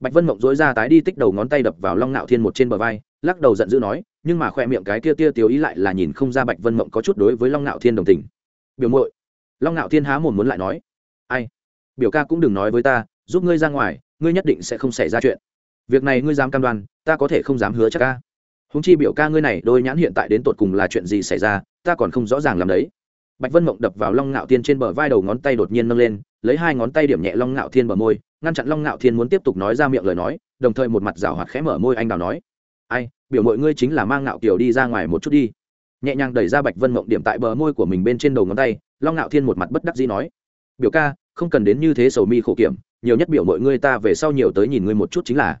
Bạch vân mộng dối ra tái đi tích đầu ngón tay đập vào long ngạo thiên một trên bờ vai, lắc đầu giận dữ nói, nhưng mà khoe miệng cái tia tia tiêu ý lại là nhìn không ra bạch vân mộng có chút đối với long ngạo thiên đồng tình biểu muội, long ngạo thiên há mồm muốn lại nói, ai? Biểu ca cũng đừng nói với ta, giúp ngươi ra ngoài, ngươi nhất định sẽ không xảy ra chuyện. Việc này ngươi dám cam đoan, ta có thể không dám hứa chắc ca. Húng chi biểu ca ngươi này đôi nhãn hiện tại đến tột cùng là chuyện gì xảy ra, ta còn không rõ ràng làm đấy. Bạch vân mộng đập vào long ngạo thiên trên bờ vai đầu ngón tay đột nhiên nâng lên, lấy hai ngón tay điểm nhẹ long ngạo thiên bờ môi, ngăn chặn long ngạo thiên muốn tiếp tục nói ra miệng lời nói, đồng thời một mặt rào hoạt khẽ mở môi anh đào nói, ai, biểu mọi ngươi chính là mang ngạo kiều đi ra ngoài một chút đi nhẹ nhàng đẩy ra bạch vân mộng điểm tại bờ môi của mình bên trên đầu ngón tay, long ngạo thiên một mặt bất đắc dĩ nói, biểu ca, không cần đến như thế sầu mi khổ kiểm, nhiều nhất biểu mọi ngươi ta về sau nhiều tới nhìn ngươi một chút chính là.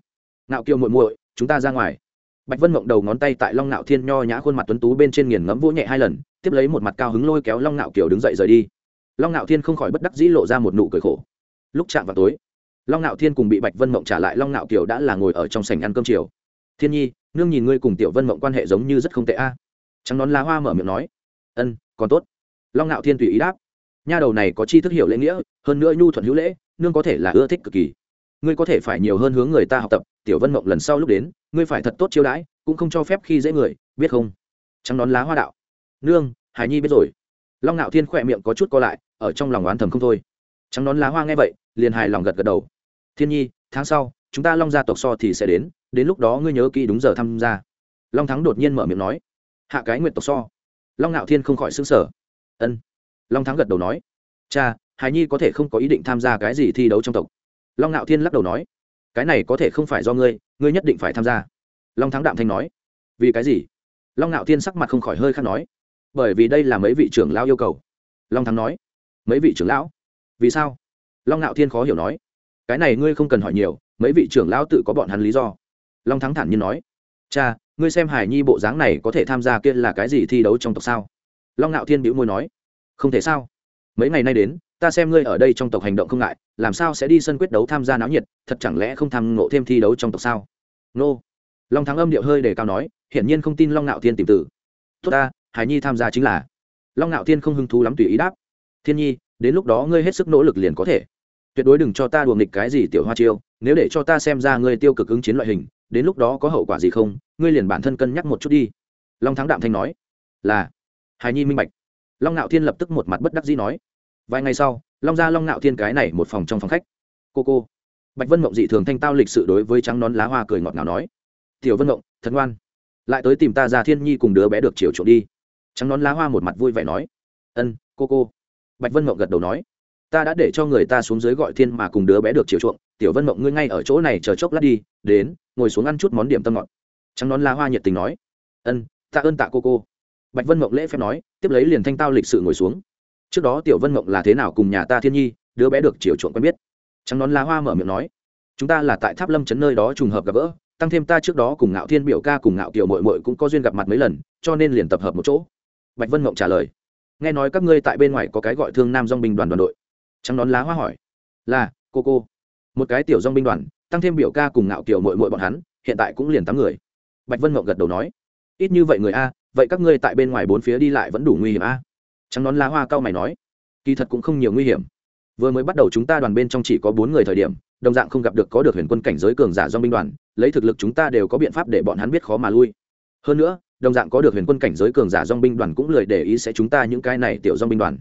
Ngạo kiều muội muội, chúng ta ra ngoài. Bạch vân mộng đầu ngón tay tại long ngạo thiên nho nhã khuôn mặt tuấn tú bên trên nghiền ngẫm vỗ nhẹ hai lần, tiếp lấy một mặt cao hứng lôi kéo long ngạo kiều đứng dậy rời đi. Long ngạo thiên không khỏi bất đắc dĩ lộ ra một nụ cười khổ. Lúc chạm vào tối, long ngạo thiên cùng bị bạch vân mộng trả lại, long ngạo kiều đã là ngồi ở trong sảnh ăn cơm chiều. Thiên nhi, nương nhìn ngươi cùng tiểu vân mộng quan hệ giống như rất không tệ a trắng nón lá hoa mở miệng nói, ân, còn tốt. Long ngạo thiên tùy ý đáp, nha đầu này có chi thức hiểu lễ nghĩa, hơn nữa nhu thuận hữu lễ, nương có thể là ưa thích cực kỳ. Ngươi có thể phải nhiều hơn hướng người ta học tập, tiểu vân mộng lần sau lúc đến, ngươi phải thật tốt chiêu đãi, cũng không cho phép khi dễ người, biết không? Trắng nón lá hoa đạo, nương, hải nhi biết rồi. Long ngạo thiên khỏe miệng có chút co lại, ở trong lòng oán thầm không thôi. Trắng nón lá hoa nghe vậy, liền hài lòng gật gật đầu. Thiên nhi, tháng sau, chúng ta long gia tộc so thì sẽ đến đến lúc đó ngươi nhớ kỹ đúng giờ tham gia. Long thắng đột nhiên mở miệng nói hạ cái nguyện tộc so. Long ngạo thiên không khỏi xứng sở ân. Long thắng gật đầu nói, cha hài nhi có thể không có ý định tham gia cái gì thi đấu trong tộc? Long ngạo thiên lắc đầu nói, cái này có thể không phải do ngươi ngươi nhất định phải tham gia. Long thắng đạm thanh nói, vì cái gì? Long ngạo thiên sắc mặt không khỏi hơi khăn nói, bởi vì đây là mấy vị trưởng lão yêu cầu. Long thắng nói, mấy vị trưởng lão? Vì sao? Long ngạo thiên khó hiểu nói, cái này ngươi không cần hỏi nhiều, mấy vị trưởng lão tự có bọn hắn lý do. Long thắng thản nhiên nói, cha ngươi xem hải nhi bộ dáng này có thể tham gia kia là cái gì thi đấu trong tộc sao? Long ngạo thiên bĩu môi nói, không thể sao? Mấy ngày nay đến, ta xem ngươi ở đây trong tộc hành động không ngại, làm sao sẽ đi sân quyết đấu tham gia náo nhiệt, thật chẳng lẽ không tham ngộ thêm thi đấu trong tộc sao? Nô. Long thắng âm điệu hơi đề cao nói, hiển nhiên không tin long ngạo thiên tìm tử. Tốt ta, hải nhi tham gia chính là. Long ngạo thiên không hứng thú lắm tùy ý đáp. Thiên nhi, đến lúc đó ngươi hết sức nỗ lực liền có thể. Tuyệt đối đừng cho ta đùa nghịch cái gì tiểu hoa chiêu, nếu để cho ta xem ra ngươi tiêu cực ứng chiến loại hình đến lúc đó có hậu quả gì không, ngươi liền bản thân cân nhắc một chút đi. Long thắng đạm thanh nói. Là. Hài nhi minh bạch. Long ngạo thiên lập tức một mặt bất đắc dĩ nói. Vài ngày sau, long ra long ngạo thiên cái này một phòng trong phòng khách. Cô cô. Bạch vân mộng dị thường thanh tao lịch sự đối với trắng nón lá hoa cười ngọt ngào nói. Tiểu vân mộng, thật ngoan. Lại tới tìm ta ra thiên nhi cùng đứa bé được chiều trộn đi. Trắng nón lá hoa một mặt vui vẻ nói. Ân, cô cô. Bạch vân mộng gật đầu nói ta đã để cho người ta xuống dưới gọi thiên mà cùng đứa bé được chiều chuộng, tiểu vân mộng ngươi ngay ở chỗ này chờ chốc lát đi, đến, ngồi xuống ăn chút món điểm tâm ngọt. Trắng nón La hoa nhiệt tình nói. Ân, tạ ơn tạ cô cô. Bạch vân mộng lễ phép nói, tiếp lấy liền thanh tao lịch sự ngồi xuống. Trước đó tiểu vân mộng là thế nào cùng nhà ta thiên nhi, đứa bé được chiều chuộng quen biết. Trắng nón La hoa mở miệng nói, chúng ta là tại tháp lâm chấn nơi đó trùng hợp gặp gỡ, tăng thêm ta trước đó cùng ngạo thiên biểu ca cùng ngạo kiều mội mội cũng có duyên gặp mặt mấy lần, cho nên liền tập hợp một chỗ. Bạch vân mộng trả lời, nghe nói các ngươi tại bên ngoài có cái gọi thương nam dong binh đoàn đoàn đội trắng nón lá hoa hỏi. Là, cô cô. Một cái tiểu dong binh đoàn, tăng thêm biểu ca cùng ngạo kiều mội mội bọn hắn, hiện tại cũng liền tám người. Bạch vân mộng gật đầu nói. Ít như vậy người a, vậy các ngươi tại bên ngoài bốn phía đi lại vẫn đủ nguy hiểm a. Trắng nón lá hoa cao mày nói. Kỳ thật cũng không nhiều nguy hiểm. Vừa mới bắt đầu chúng ta đoàn bên trong chỉ có bốn người thời điểm, đồng dạng không gặp được có được huyền quân cảnh giới cường giả do binh đoàn, lấy thực lực chúng ta đều có biện pháp để bọn hắn biết khó mà lui. Hơn nữa, đồng dạng có được huyền quân cảnh giới cường giả dong binh đoàn cũng lười để ý sẽ chúng ta những cái này tiểu dong binh đoàn.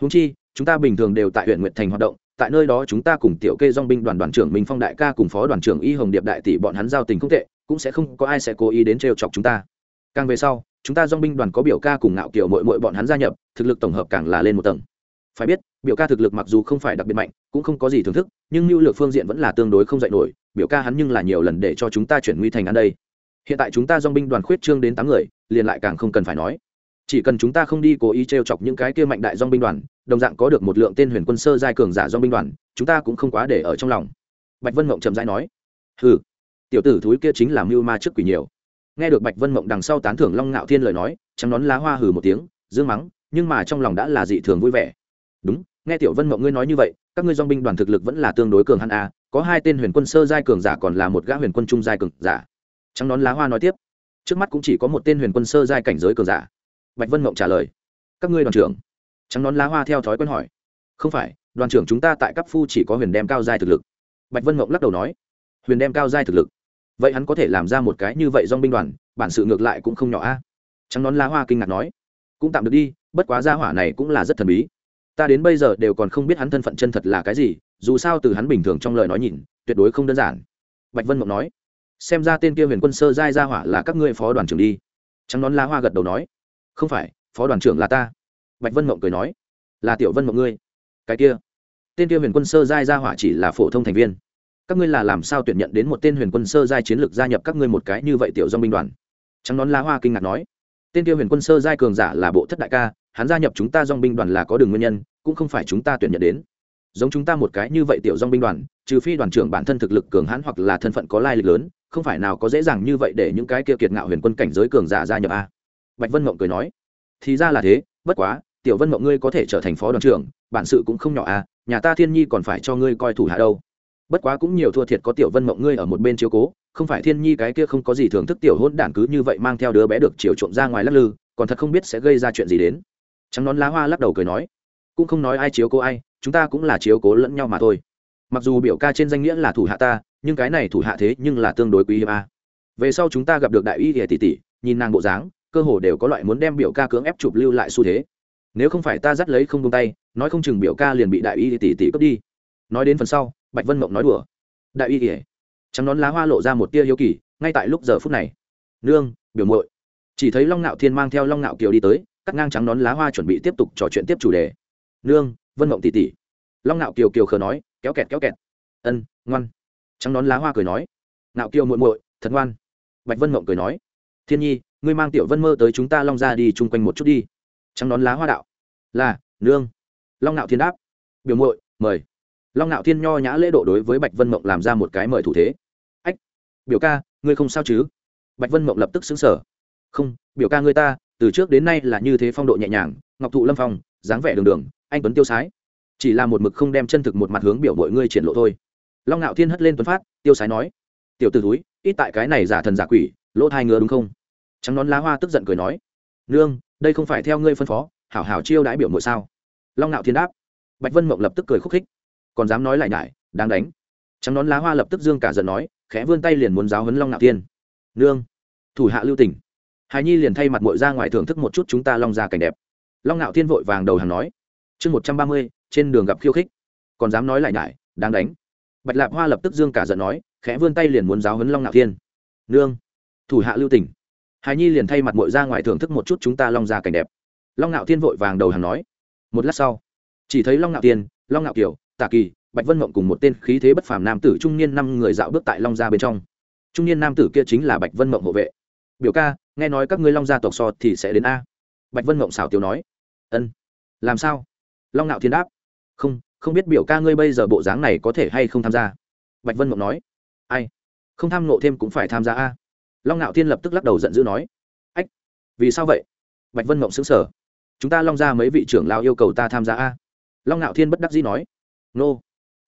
Húng chi chúng ta bình thường đều tại huyện nguyệt thành hoạt động, tại nơi đó chúng ta cùng tiểu kê dong binh đoàn đoàn trưởng minh phong đại ca cùng phó đoàn trưởng y hồng điệp đại tỷ bọn hắn giao tình không tệ, cũng sẽ không có ai sẽ cố ý đến trêu chọc chúng ta. Càng về sau, chúng ta dong binh đoàn có biểu ca cùng ngạo kiểu mội mội bọn hắn gia nhập, thực lực tổng hợp càng là lên một tầng. Phải biết, biểu ca thực lực mặc dù không phải đặc biệt mạnh, cũng không có gì thưởng thức, nhưng mưu lược phương diện vẫn là tương đối không dạy nổi, biểu ca hắn nhưng là nhiều lần để cho chúng ta chuyển nguy thành ăn đây. Hiện tại chúng ta dong binh đoàn khuyết trương đến tám người, liền lại càng không cần phải nói. Chỉ cần chúng ta không đi cố ý t r e o chọc những cái kia mạnh đại dong binh đoàn đồng dạng có được một lượng tên huyền quân sơ giai cường giả do binh đoàn chúng ta cũng không quá để ở trong lòng. Bạch vân mộng chậm rãi nói. Hừ, tiểu tử thúi kia chính là mưu ma trước quỷ nhiều. Nghe được bạch vân mộng đằng sau tán thưởng long ngạo thiên lời nói trắng nón lá hoa hừ một tiếng dương mắng nhưng mà trong lòng đã là dị thường vui vẻ. Đúng nghe tiểu vân mộng ngươi nói như vậy các ngươi dong binh đoàn thực lực vẫn là tương đối cường hắn a à, có hai tên huyền quân sơ giai cường giả còn là một gã huyền quân trung giai cường giả. Trắng nón lá hoa nói tiếp. Trước mắt cũng chỉ có một tên huyền quân sơ giai cảnh giới cường giả. Bạch vân mộng trả lời. Các ngươi đoàn trưởng trắng nón lá hoa theo thói quen hỏi. Không phải, đoàn trưởng chúng ta tại cấp phu chỉ có huyền đem cao giai thực lực. Bạch vân mộng lắc đầu nói. Huyền đem cao giai thực lực. Vậy hắn có thể làm ra một cái như vậy dong binh đoàn, bản sự ngược lại cũng không nhỏ a. Trắng nón lá hoa kinh ngạc nói. Cũng tạm được đi, bất quá gia hỏa này cũng là rất thần bí. Ta đến bây giờ đều còn không biết hắn thân phận chân thật là cái gì, dù sao từ hắn bình thường trong lời nói nhìn, tuyệt đối không đơn giản. Bạch vân mộng nói. Xem ra tên kia huyền quân sơ giai gia hỏa là các ngươi phó đoàn trưởng đi. Trắng nón lá hoa gật đầu nói. Không phải, phó đoàn trưởng là ta bạch vân mộng cười nói, là tiểu vân mộng ngươi? Cái kia, tên kia huyền quân sơ giai gia hỏa chỉ là phổ thông thành viên. Các ngươi là làm sao tuyển nhận đến một tên huyền quân sơ giai chiến lược gia nhập các ngươi một cái như vậy tiểu dong binh đoàn? Trắng nón lá hoa kinh ngạc nói, tên kia huyền quân sơ giai cường giả là bộ thất đại ca, hắn gia nhập chúng ta dong binh đoàn là có đường nguyên nhân, cũng không phải chúng ta tuyển nhận đến. Giống chúng ta một cái như vậy tiểu dong binh đoàn, trừ phi đoàn trưởng bản thân thực lực cường hãn hoặc là thân phận có lai lịch lớn, không phải nào có dễ dàng như vậy để những cái kia kiệt ngạo huyền quân cảnh giới cường giả gia nhập a. Bạch vân mộng cười nói, thì ra là thế, bất quá tiểu vân mộng ngươi có thể trở thành phó đoàn trưởng, bản sự cũng không nhỏ a nhà ta thiên nhi còn phải cho ngươi coi thủ hạ đâu. Bất quá cũng nhiều thua thiệt có tiểu vân mộng ngươi ở một bên chiếu cố, không phải thiên nhi cái kia không có gì thưởng thức tiểu hôn đản cứ như vậy mang theo đứa bé được chiều trộm ra ngoài lắc lư, còn thật không biết sẽ gây ra chuyện gì đến. Trắng nón lá hoa lắc đầu cười nói, cũng không nói ai chiếu cố ai, chúng ta cũng là chiếu cố lẫn nhau mà thôi. Mặc dù biểu ca trên danh nghĩa là thủ hạ ta, nhưng cái này thủ hạ thế nhưng là tương đối quý hiếm a. Về sau chúng ta gặp được đại y thì tỷ tỷ, nhìn nàng bộ dáng, cơ hồ đều có loại muốn đem biểu ca cưỡng ép chụp lưu lại xu thế nếu không phải ta dắt lấy không tung tay nói không chừng biểu ca liền bị đại y tỷ tỷ cướp đi. Nói đến phần sau bạch vân mộng nói đùa. Đại y tỷ, trắng nón lá hoa lộ ra một tia hiếu kỳ ngay tại lúc giờ phút này. Nương biểu muội. Chỉ thấy long ngạo thiên mang theo long ngạo kiều đi tới cắt ngang trắng nón lá hoa chuẩn bị tiếp tục trò chuyện tiếp chủ đề. Nương vân mộng tỉ tỉ long ngạo kiều kiều khờ nói kéo kẹt kéo kẹt. Ân ngoan. Trắng nón lá hoa cười nói. Ngạo kiều muội muội thật ngoan. Bạch vân mộng cười nói. Thiên nhi ngươi mang tiểu vân mơ tới chúng ta long ra đi chung quanh một chút đi trắng nón lá hoa đạo. Là, nương. Long nạo thiên đáp. Biểu muội, mời. Long nạo thiên nho nhã lễ độ đối với bạch vân mộng làm ra một cái mời thủ thế. Ách, biểu ca, ngươi không sao chứ? Bạch vân mộng lập tức xứng sở không, biểu ca ngươi ta, từ trước đến nay là như thế phong độ nhẹ nhàng, ngọc thụ lâm phong, dáng vẻ đường đường, anh tuấn tiêu sái. Chỉ là một mực không đem chân thực một mặt hướng biểu mọi ngươi triển lộ thôi. Long ngạo thiên hất lên tuấn phát, tiêu sái nói. Tiểu t ử túi ít tại cái này giả thần giả quỷ, lỗ thai ngứa đúng không? Trắng nón lá hoa tức giận cười nói. Nương đây không phải theo ngươi phân phó, hảo hảo chiêu đãi biểu mội sao? Long ngạo thiên đáp. Bạch vân mộng lập tức cười khúc khích. Còn dám nói lại nhải, đáng đánh. Trắng nón lá hoa lập tức dương cả giận nói, khẽ vươn tay liền muốn giáo hấn long ngạo thiên. Nương, thủ hạ lưu tỉnh hài nhi liền thay mặt mội ra ngoài thưởng thức một chút chúng ta long ra cảnh đẹp. Long ngạo thiên vội vàng đầu hàng nói. Chương một trăm ba mươi, trên đường gặp khiêu khích. Còn dám nói lại nhải, đáng đánh. Bạch lạp hoa lập tức dương cả giận nói, khẽ vươn tay liền muốn giáo hấn long ngạo thiên. Nương, thủ hạ lưu tỉnh hài nhi liền thay mặt mội ra ngoài thưởng thức một chút chúng ta long ra cảnh đẹp. Long ngạo thiên vội vàng đầu hàng nói, một lát sau, chỉ thấy long ngạo thiên, long ngạo kiều, tạ kỳ, bạch vân mộng cùng một tên khí thế bất phàm nam tử trung niên năm người dạo bước tại long gia bên trong. Trung niên nam tử kia chính là bạch vân mộng hộ vệ. Biểu ca, nghe nói các ngươi long gia tộc so thì sẽ đến a. Bạch vân mộng xảo tiểu nói. Ân, làm sao? Long ngạo thiên đáp. Không không biết biểu ca ngươi bây giờ bộ dáng này có thể hay không tham gia? Bạch vân mộng nói. Ai? Không tham nộ thêm cũng phải tham gia a long ngạo thiên lập tức lắc đầu giận dữ nói, ách, vì sao vậy? Bạch vân mộng xứng sở chúng ta long ra mấy vị trưởng lao yêu cầu ta tham gia a? Long ngạo thiên bất đắc dĩ nói, nô,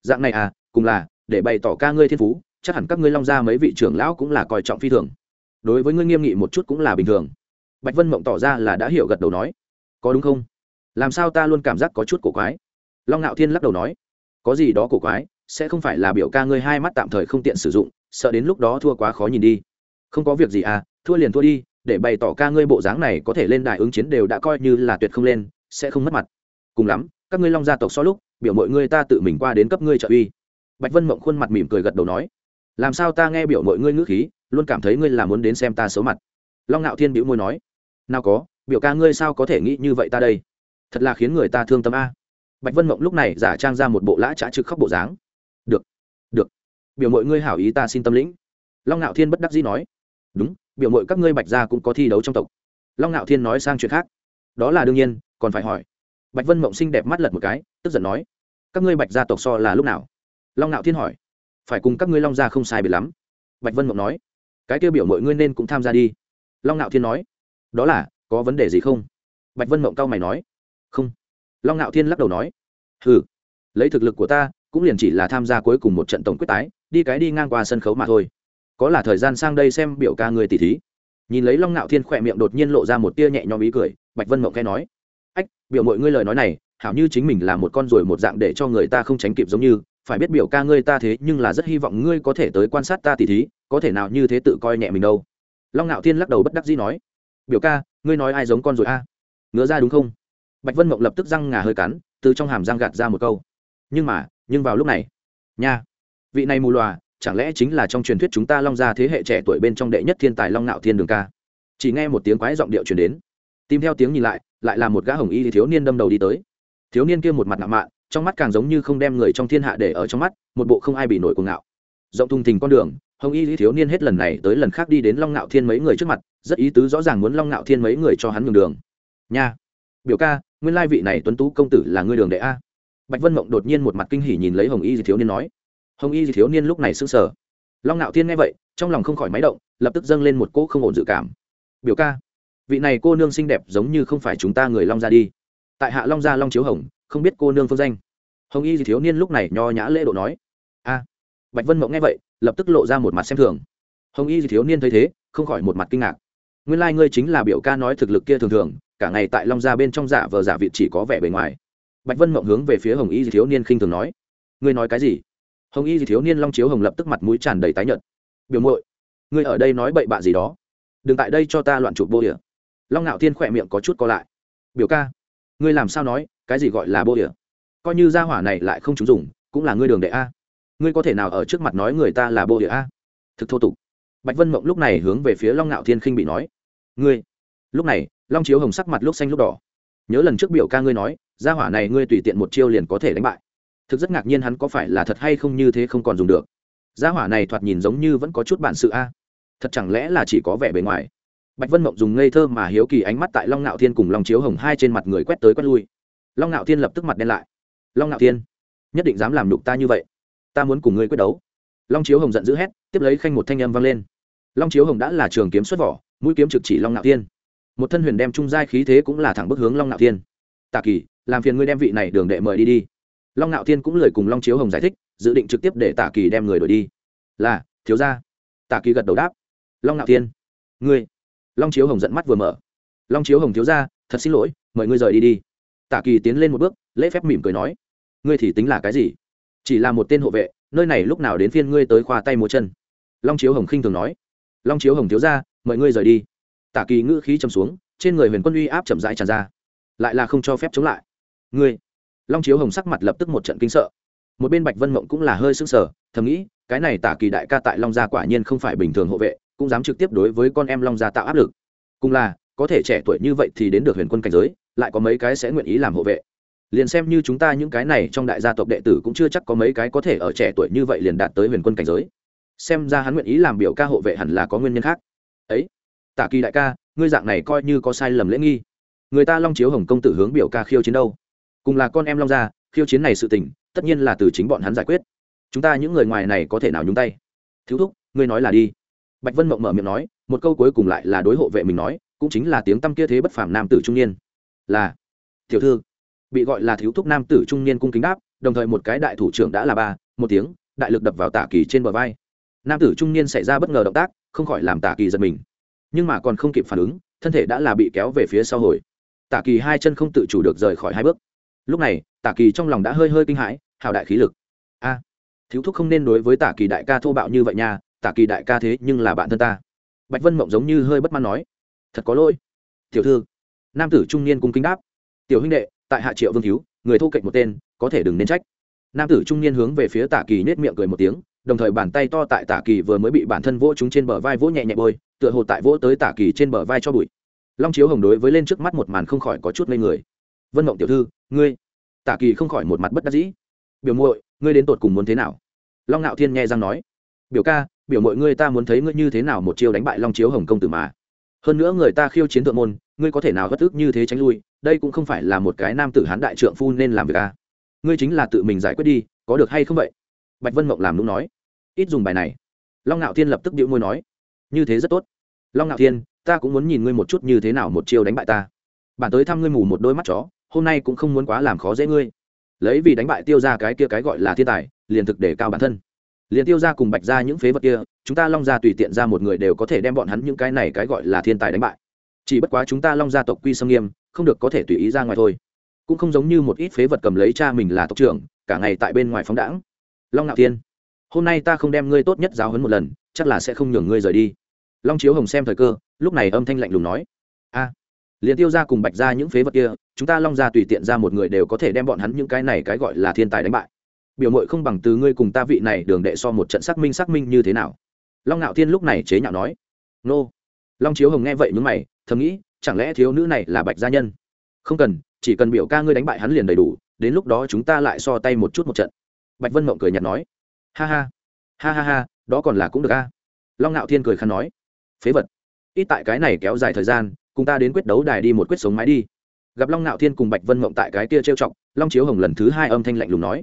dạng này à cùng là, để bày tỏ ca ngươi thiên phú, chắc hẳn các ngươi long ra mấy vị trưởng lão cũng là coi trọng phi thường. Đối với ngươi nghiêm nghị một chút cũng là bình thường. Bạch vân mộng tỏ ra là đã hiểu gật đầu nói, có đúng không? Làm sao ta luôn cảm giác có chút cổ quái? Long ngạo thiên lắc đầu nói, có gì đó cổ quái, sẽ không phải là biểu ca ngươi hai mắt tạm thời không tiện sử dụng, sợ đến lúc đó thua quá khó nhìn đi không có việc gì à thua liền thua đi, để bày tỏ ca ngươi bộ dáng này có thể lên đài ứng chiến đều đã coi như là tuyệt không lên, sẽ không mất mặt. Cùng lắm, các ngươi long gia tộc so lúc, biểu mọi ngươi ta tự mình qua đến cấp ngươi trợ uy. Bạch vân mộng khuôn mặt mỉm cười gật đầu nói, làm sao ta nghe biểu mọi ngươi ngữ khí, luôn cảm thấy ngươi là muốn đến xem ta xấu mặt. Long ngạo thiên biểu môi nói, nào có, biểu ca ngươi sao có thể nghĩ như vậy ta đây? Thật là khiến người ta thương tâm a. Bạch vân mộng lúc này giả trang ra một bộ lã trá trực khóc bộ dáng. Được được. Biểu mọi ngươi hảo ý ta xin tâm lĩnh. Long ngạo thiên bất đắc dĩ nói đúng, biểu mội các ngươi bạch gia cũng có thi đấu trong tộc. Long ngạo thiên nói sang chuyện khác. Đó là đương nhiên, còn phải hỏi. Bạch vân mộng xinh đẹp mắt lật một cái, tức giận nói, các ngươi bạch gia tộc so là lúc nào? Long ngạo thiên hỏi, phải cùng các ngươi long gia không sai biệt lắm. Bạch vân mộng nói, cái tiêu biểu mọi ngươi nên cũng tham gia đi. Long ngạo thiên nói, đó là, có vấn đề gì không? Bạch vân mộng cao mày nói, không. Long ngạo thiên lắc đầu nói ừ lấy thực lực của ta, cũng liền chỉ là tham gia cuối cùng một trận tổng quyết tái, đi cái đi ngang qua sân khấu mà thôi có là thời gian sang đây xem biểu ca người tỷ thí. Nhìn lấy long ngạo thiên khỏe miệng đột nhiên lộ ra một tia nhẹ nhõm ý cười, bạch vân mộng khẽ nói, ách, biểu mọi ngươi lời nói này, hảo như chính mình là một con ruồi một dạng để cho người ta không tránh kịp giống như, phải biết biểu ca ngươi ta thế nhưng là rất hy vọng ngươi có thể tới quan sát ta tỷ thí, có thể nào như thế tự coi nhẹ mình đâu. Long ngạo thiên lắc đầu bất đắc dĩ nói, biểu ca, ngươi nói ai giống con ruồi a? À? ngứa ra đúng không? Bạch vân mộng lập tức răng ngà hơi cắn, từ trong hàm răng gạt ra một câu, nhưng mà, nhưng vào lúc này, nha, vị này mù loà chẳng lẽ chính là trong truyền thuyết chúng ta long ra thế hệ trẻ tuổi bên trong đệ nhất thiên tài long nạo thiên đường ca? Chỉ nghe một tiếng quái giọng điệu truyền đến. Tìm theo tiếng nhìn lại lại là một gã hồng y thiếu niên đâm đầu đi tới. Thiếu niên kia một mặt ngạo mạn, trong mắt càng giống như không đem người trong thiên hạ để ở trong mắt, một bộ không ai bị nổi cuồng ngạo. Rộng thùng thình con đường, hồng y thiếu niên hết lần này tới lần khác đi đến long ngạo thiên mấy người trước mặt, rất ý tứ rõ ràng muốn long ngạo thiên mấy người cho hắn nhường đường. Nha! Biểu ca, nguyên lai vị này tuấn tú công tử là ngươi đường đệ a. Bạch vân mộng đột nhiên một mặt kinh hỉ nhìn lấy hồng y thiếu niên nói hồng y thiếu niên lúc này sững sờ. Long ngạo thiên nghe vậy, trong lòng không khỏi máy động, lập tức dâng lên một cỗ không ổn dự cảm. Biểu ca, vị này cô nương xinh đẹp giống như không phải chúng ta người long ra đi. Tại hạ long gia long chiếu hồng, không biết cô nương phương danh. Hồng y thiếu niên lúc này nho nhã lễ độ nói, a. Bạch vân mộng nghe vậy, lập tức lộ ra một mặt xem thường. Hồng y thiếu niên thấy thế, không khỏi một mặt kinh ngạc. Nguyên lai、like、ngươi chính là biểu ca nói thực lực kia thường thường, cả ngày tại long gia bên trong giả vờ giả vị chỉ có vẻ bề ngoài. Bạch vân mộng hướng về phía hồng y thiếu niên khinh thường nói, ngươi nói cái gì? Hồng y thiếu niên long chiếu hồng lập tức mặt mũi tràn đầy tái nhợt. Biểu muội, ngươi ở đây nói bậy bạ gì đó? Đừng tại đây cho ta loạn chụp bô địa long ngạo thiên khỏe miệng có chút co lại. Biểu ca, ngươi làm sao nói, cái gì gọi là bô địa coi như gia hỏa này lại không trúng dùng, cũng là ngươi đường đệ a. Ngươi có thể nào ở trước mặt nói người ta là bô địa a? Thực thô tục. Bạch vân mộng lúc này hướng về phía long ngạo thiên khinh bị nói. Ngươi. Lúc này, long chiếu hồng sắc mặt lúc xanh lúc đỏ. Nhớ lần trước biểu ca ngươi nói, gia hỏa này ngươi tùy tiện một chiêu liền có thể đánh bại thực rất ngạc nhiên hắn có phải là thật hay không như thế không còn dùng được. Gia hỏa này thoạt nhìn giống như vẫn có chút bản sự a. Thật chẳng lẽ là chỉ có vẻ bề ngoài? Bạch vân mộng dùng ngây thơ mà hiếu kỳ ánh mắt tại long nạo thiên cùng long chiếu hồng hai trên mặt người quét tới quét lui. Long nạo thiên lập tức mặt đen lại. Long nạo thiên, nhất định dám làm đục ta như vậy. Ta muốn cùng ngươi quyết đấu. Long chiếu hồng giận dữ hét, tiếp lấy khanh một thanh âm vang lên. Long chiếu hồng đã là trường kiếm xuất vỏ, mũi kiếm trực chỉ long nạo thiên. Một thân huyền đem trung giai khí thế cũng là thẳng bức hướng long nạo thiên. Tạ kỳ, làm phiền ngươi đem vị này đường đệ mời đi đi long ngạo thiên cũng lời cùng long chiếu hồng giải thích, dự định trực tiếp để Tả kỳ đem người đổi đi. Là, thiếu gia. Tả kỳ gật đầu đáp. Long ngạo thiên, ngươi. Long chiếu hồng dẫn mắt vừa mở. Long chiếu hồng thiếu gia, thật xin lỗi, mời ngươi rời đi đi. Tả kỳ tiến lên một bước, lễ phép mỉm cười nói. Ngươi thì tính là cái gì? Chỉ là một tên hộ vệ, nơi này lúc nào đến phiên ngươi tới khoa tay múa chân? Long chiếu hồng khinh thường nói. Long chiếu hồng thiếu gia, mời ngươi rời đi. Tả kỳ ngữ khí chầm xuống, trên người huyền quân uy áp chậm rãi tràn ra. Lại là không cho phép chống lại. Ngươi long chiếu hồng sắc mặt lập tức một trận kinh sợ. Một bên bạch vân mộng cũng là hơi sững sờ, thầm nghĩ, cái này tả kỳ đại ca tại long gia quả nhiên không phải bình thường hộ vệ, cũng dám trực tiếp đối với con em long gia tạo áp lực. Cùng là, có thể trẻ tuổi như vậy thì đến được huyền quân cảnh giới, lại có mấy cái sẽ nguyện ý làm hộ vệ. Liền xem như chúng ta những cái này trong đại gia tộc đệ tử cũng chưa chắc có mấy cái có thể ở trẻ tuổi như vậy liền đạt tới huyền quân cảnh giới. Xem ra hắn nguyện ý làm biểu ca hộ vệ hẳn là có nguyên nhân khác. Ấy, tả kỳ đại ca, ngươi dạng này coi như có sai lầm lễ nghi. Người ta long chiếu hồng công tử hướng biểu ca khiêu chiến đâu? Cùng là con em long gia, khiêu chiến này sự tình, tất nhiên là từ chính bọn hắn giải quyết. Chúng ta những người ngoài này có thể nào nhúng tay? Thiếu thúc, ngươi nói là đi. Bạch vân mộng mở miệng nói, một câu cuối cùng lại là đối hộ vệ mình nói, cũng chính là tiếng tăm kia thế bất phàm nam tử trung niên. Là, tiểu thư. Bị gọi là thiếu thúc nam tử trung niên cung kính đáp, đồng thời một cái đại thủ trưởng đã là ba, một tiếng, đại lực đập vào tả kỳ trên bờ vai. Nam tử trung niên xảy ra bất ngờ động tác, không khỏi làm tả kỳ giật mình. Nhưng mà còn không kịp phản ứng, thân thể đã là bị kéo về phía sau hồi. Tả kỳ hai chân không tự chủ được rời khỏi hai bước lúc này, tả kỳ trong lòng đã hơi hơi kinh hãi hào đại khí lực. A, thiếu thúc không nên đối với tả kỳ đại ca thô bạo như vậy nha, tả kỳ đại ca thế nhưng là bạn thân ta. Bạch vân mộng giống như hơi bất mãn nói, thật có lỗi. Tiểu thư. Nam tử trung niên cung kính đáp, tiểu huynh đệ, tại hạ triệu vương cứu người thô kệch một tên, có thể đừng nên trách. Nam tử trung niên hướng về phía tả kỳ nết miệng cười một tiếng, đồng thời bàn tay to tại tả kỳ vừa mới bị bản thân vỗ chúng trên bờ vai vỗ nhẹ nhẹ bôi, tựa hồ tại vỗ tới tả kỳ trên bờ vai cho bụi. Long chiếu hồng đối với lên trước mắt một màn không khỏi có chút ngây người. Vân mộng tiểu thư ngươi tả kỳ không khỏi một mặt bất đắc dĩ biểu muội ngươi đến tột cùng muốn thế nào long ngạo thiên nghe răng nói biểu ca biểu muội ngươi ta muốn thấy ngươi như thế nào một chiêu đánh bại long chiếu hồng công tử mà hơn nữa người ta khiêu chiến thượng môn ngươi có thể nào bất ức như thế tránh lui đây cũng không phải là một cái nam tử hán đại trượng phu nên làm việc a ngươi chính là tự mình giải quyết đi có được hay không vậy bạch vân mộng làm đúng nói ít dùng bài này long ngạo thiên lập tức điệu môi nói như thế rất tốt long ngạo thiên ta cũng muốn nhìn ngươi một chút như thế nào một chiêu đánh bại ta bản tới thăm ngươi mù một đôi mắt chó hôm nay cũng không muốn quá làm khó dễ ngươi. Lấy vì đánh bại tiêu ra cái kia cái gọi là thiên tài, liền thực để cao bản thân. Liền tiêu ra cùng bạch ra những phế vật kia, chúng ta long ra tùy tiện ra một người đều có thể đem bọn hắn những cái này cái gọi là thiên tài đánh bại. Chỉ bất quá chúng ta long gia tộc quy sâm nghiêm, không được có thể tùy ý ra ngoài thôi. Cũng không giống như một ít phế vật cầm lấy cha mình là tộc trưởng, cả ngày tại bên ngoài phóng đãng. Long ngạo thiên, hôm nay ta không đem ngươi tốt nhất giáo hấn một lần, chắc là sẽ không nhường ngươi rời đi. Long chiếu hồng xem thời cơ, lúc này âm thanh lạnh lùng nói. A liền tiêu ra cùng bạch ra những phế vật kia, chúng ta long ra tùy tiện ra một người đều có thể đem bọn hắn những cái này cái gọi là thiên tài đánh bại. Biểu mội không bằng từ ngươi cùng ta vị này đường đệ so một trận xác minh xác minh như thế nào. Long ngạo thiên lúc này chế nhạo nói. Nô. Long chiếu hồng nghe vậy mướn mày, thầm nghĩ, chẳng lẽ thiếu nữ này là bạch gia nhân? Không cần, chỉ cần biểu ca ngươi đánh bại hắn liền đầy đủ, đến lúc đó chúng ta lại so tay một chút một trận. Bạch vân mộng cười nhạt nói. Ha ha ha ha ha, đó còn là cũng được a. Long ngạo thiên cười khăn nói. Phế vật. Ít tại cái này kéo dài thời gian cùng ta đến quyết đấu đài đi một quyết sống mái đi. Gặp long Nạo thiên cùng bạch vân mộng tại cái kia trêu chọc, long chiếu hồng lần thứ hai âm thanh lạnh lùng nói,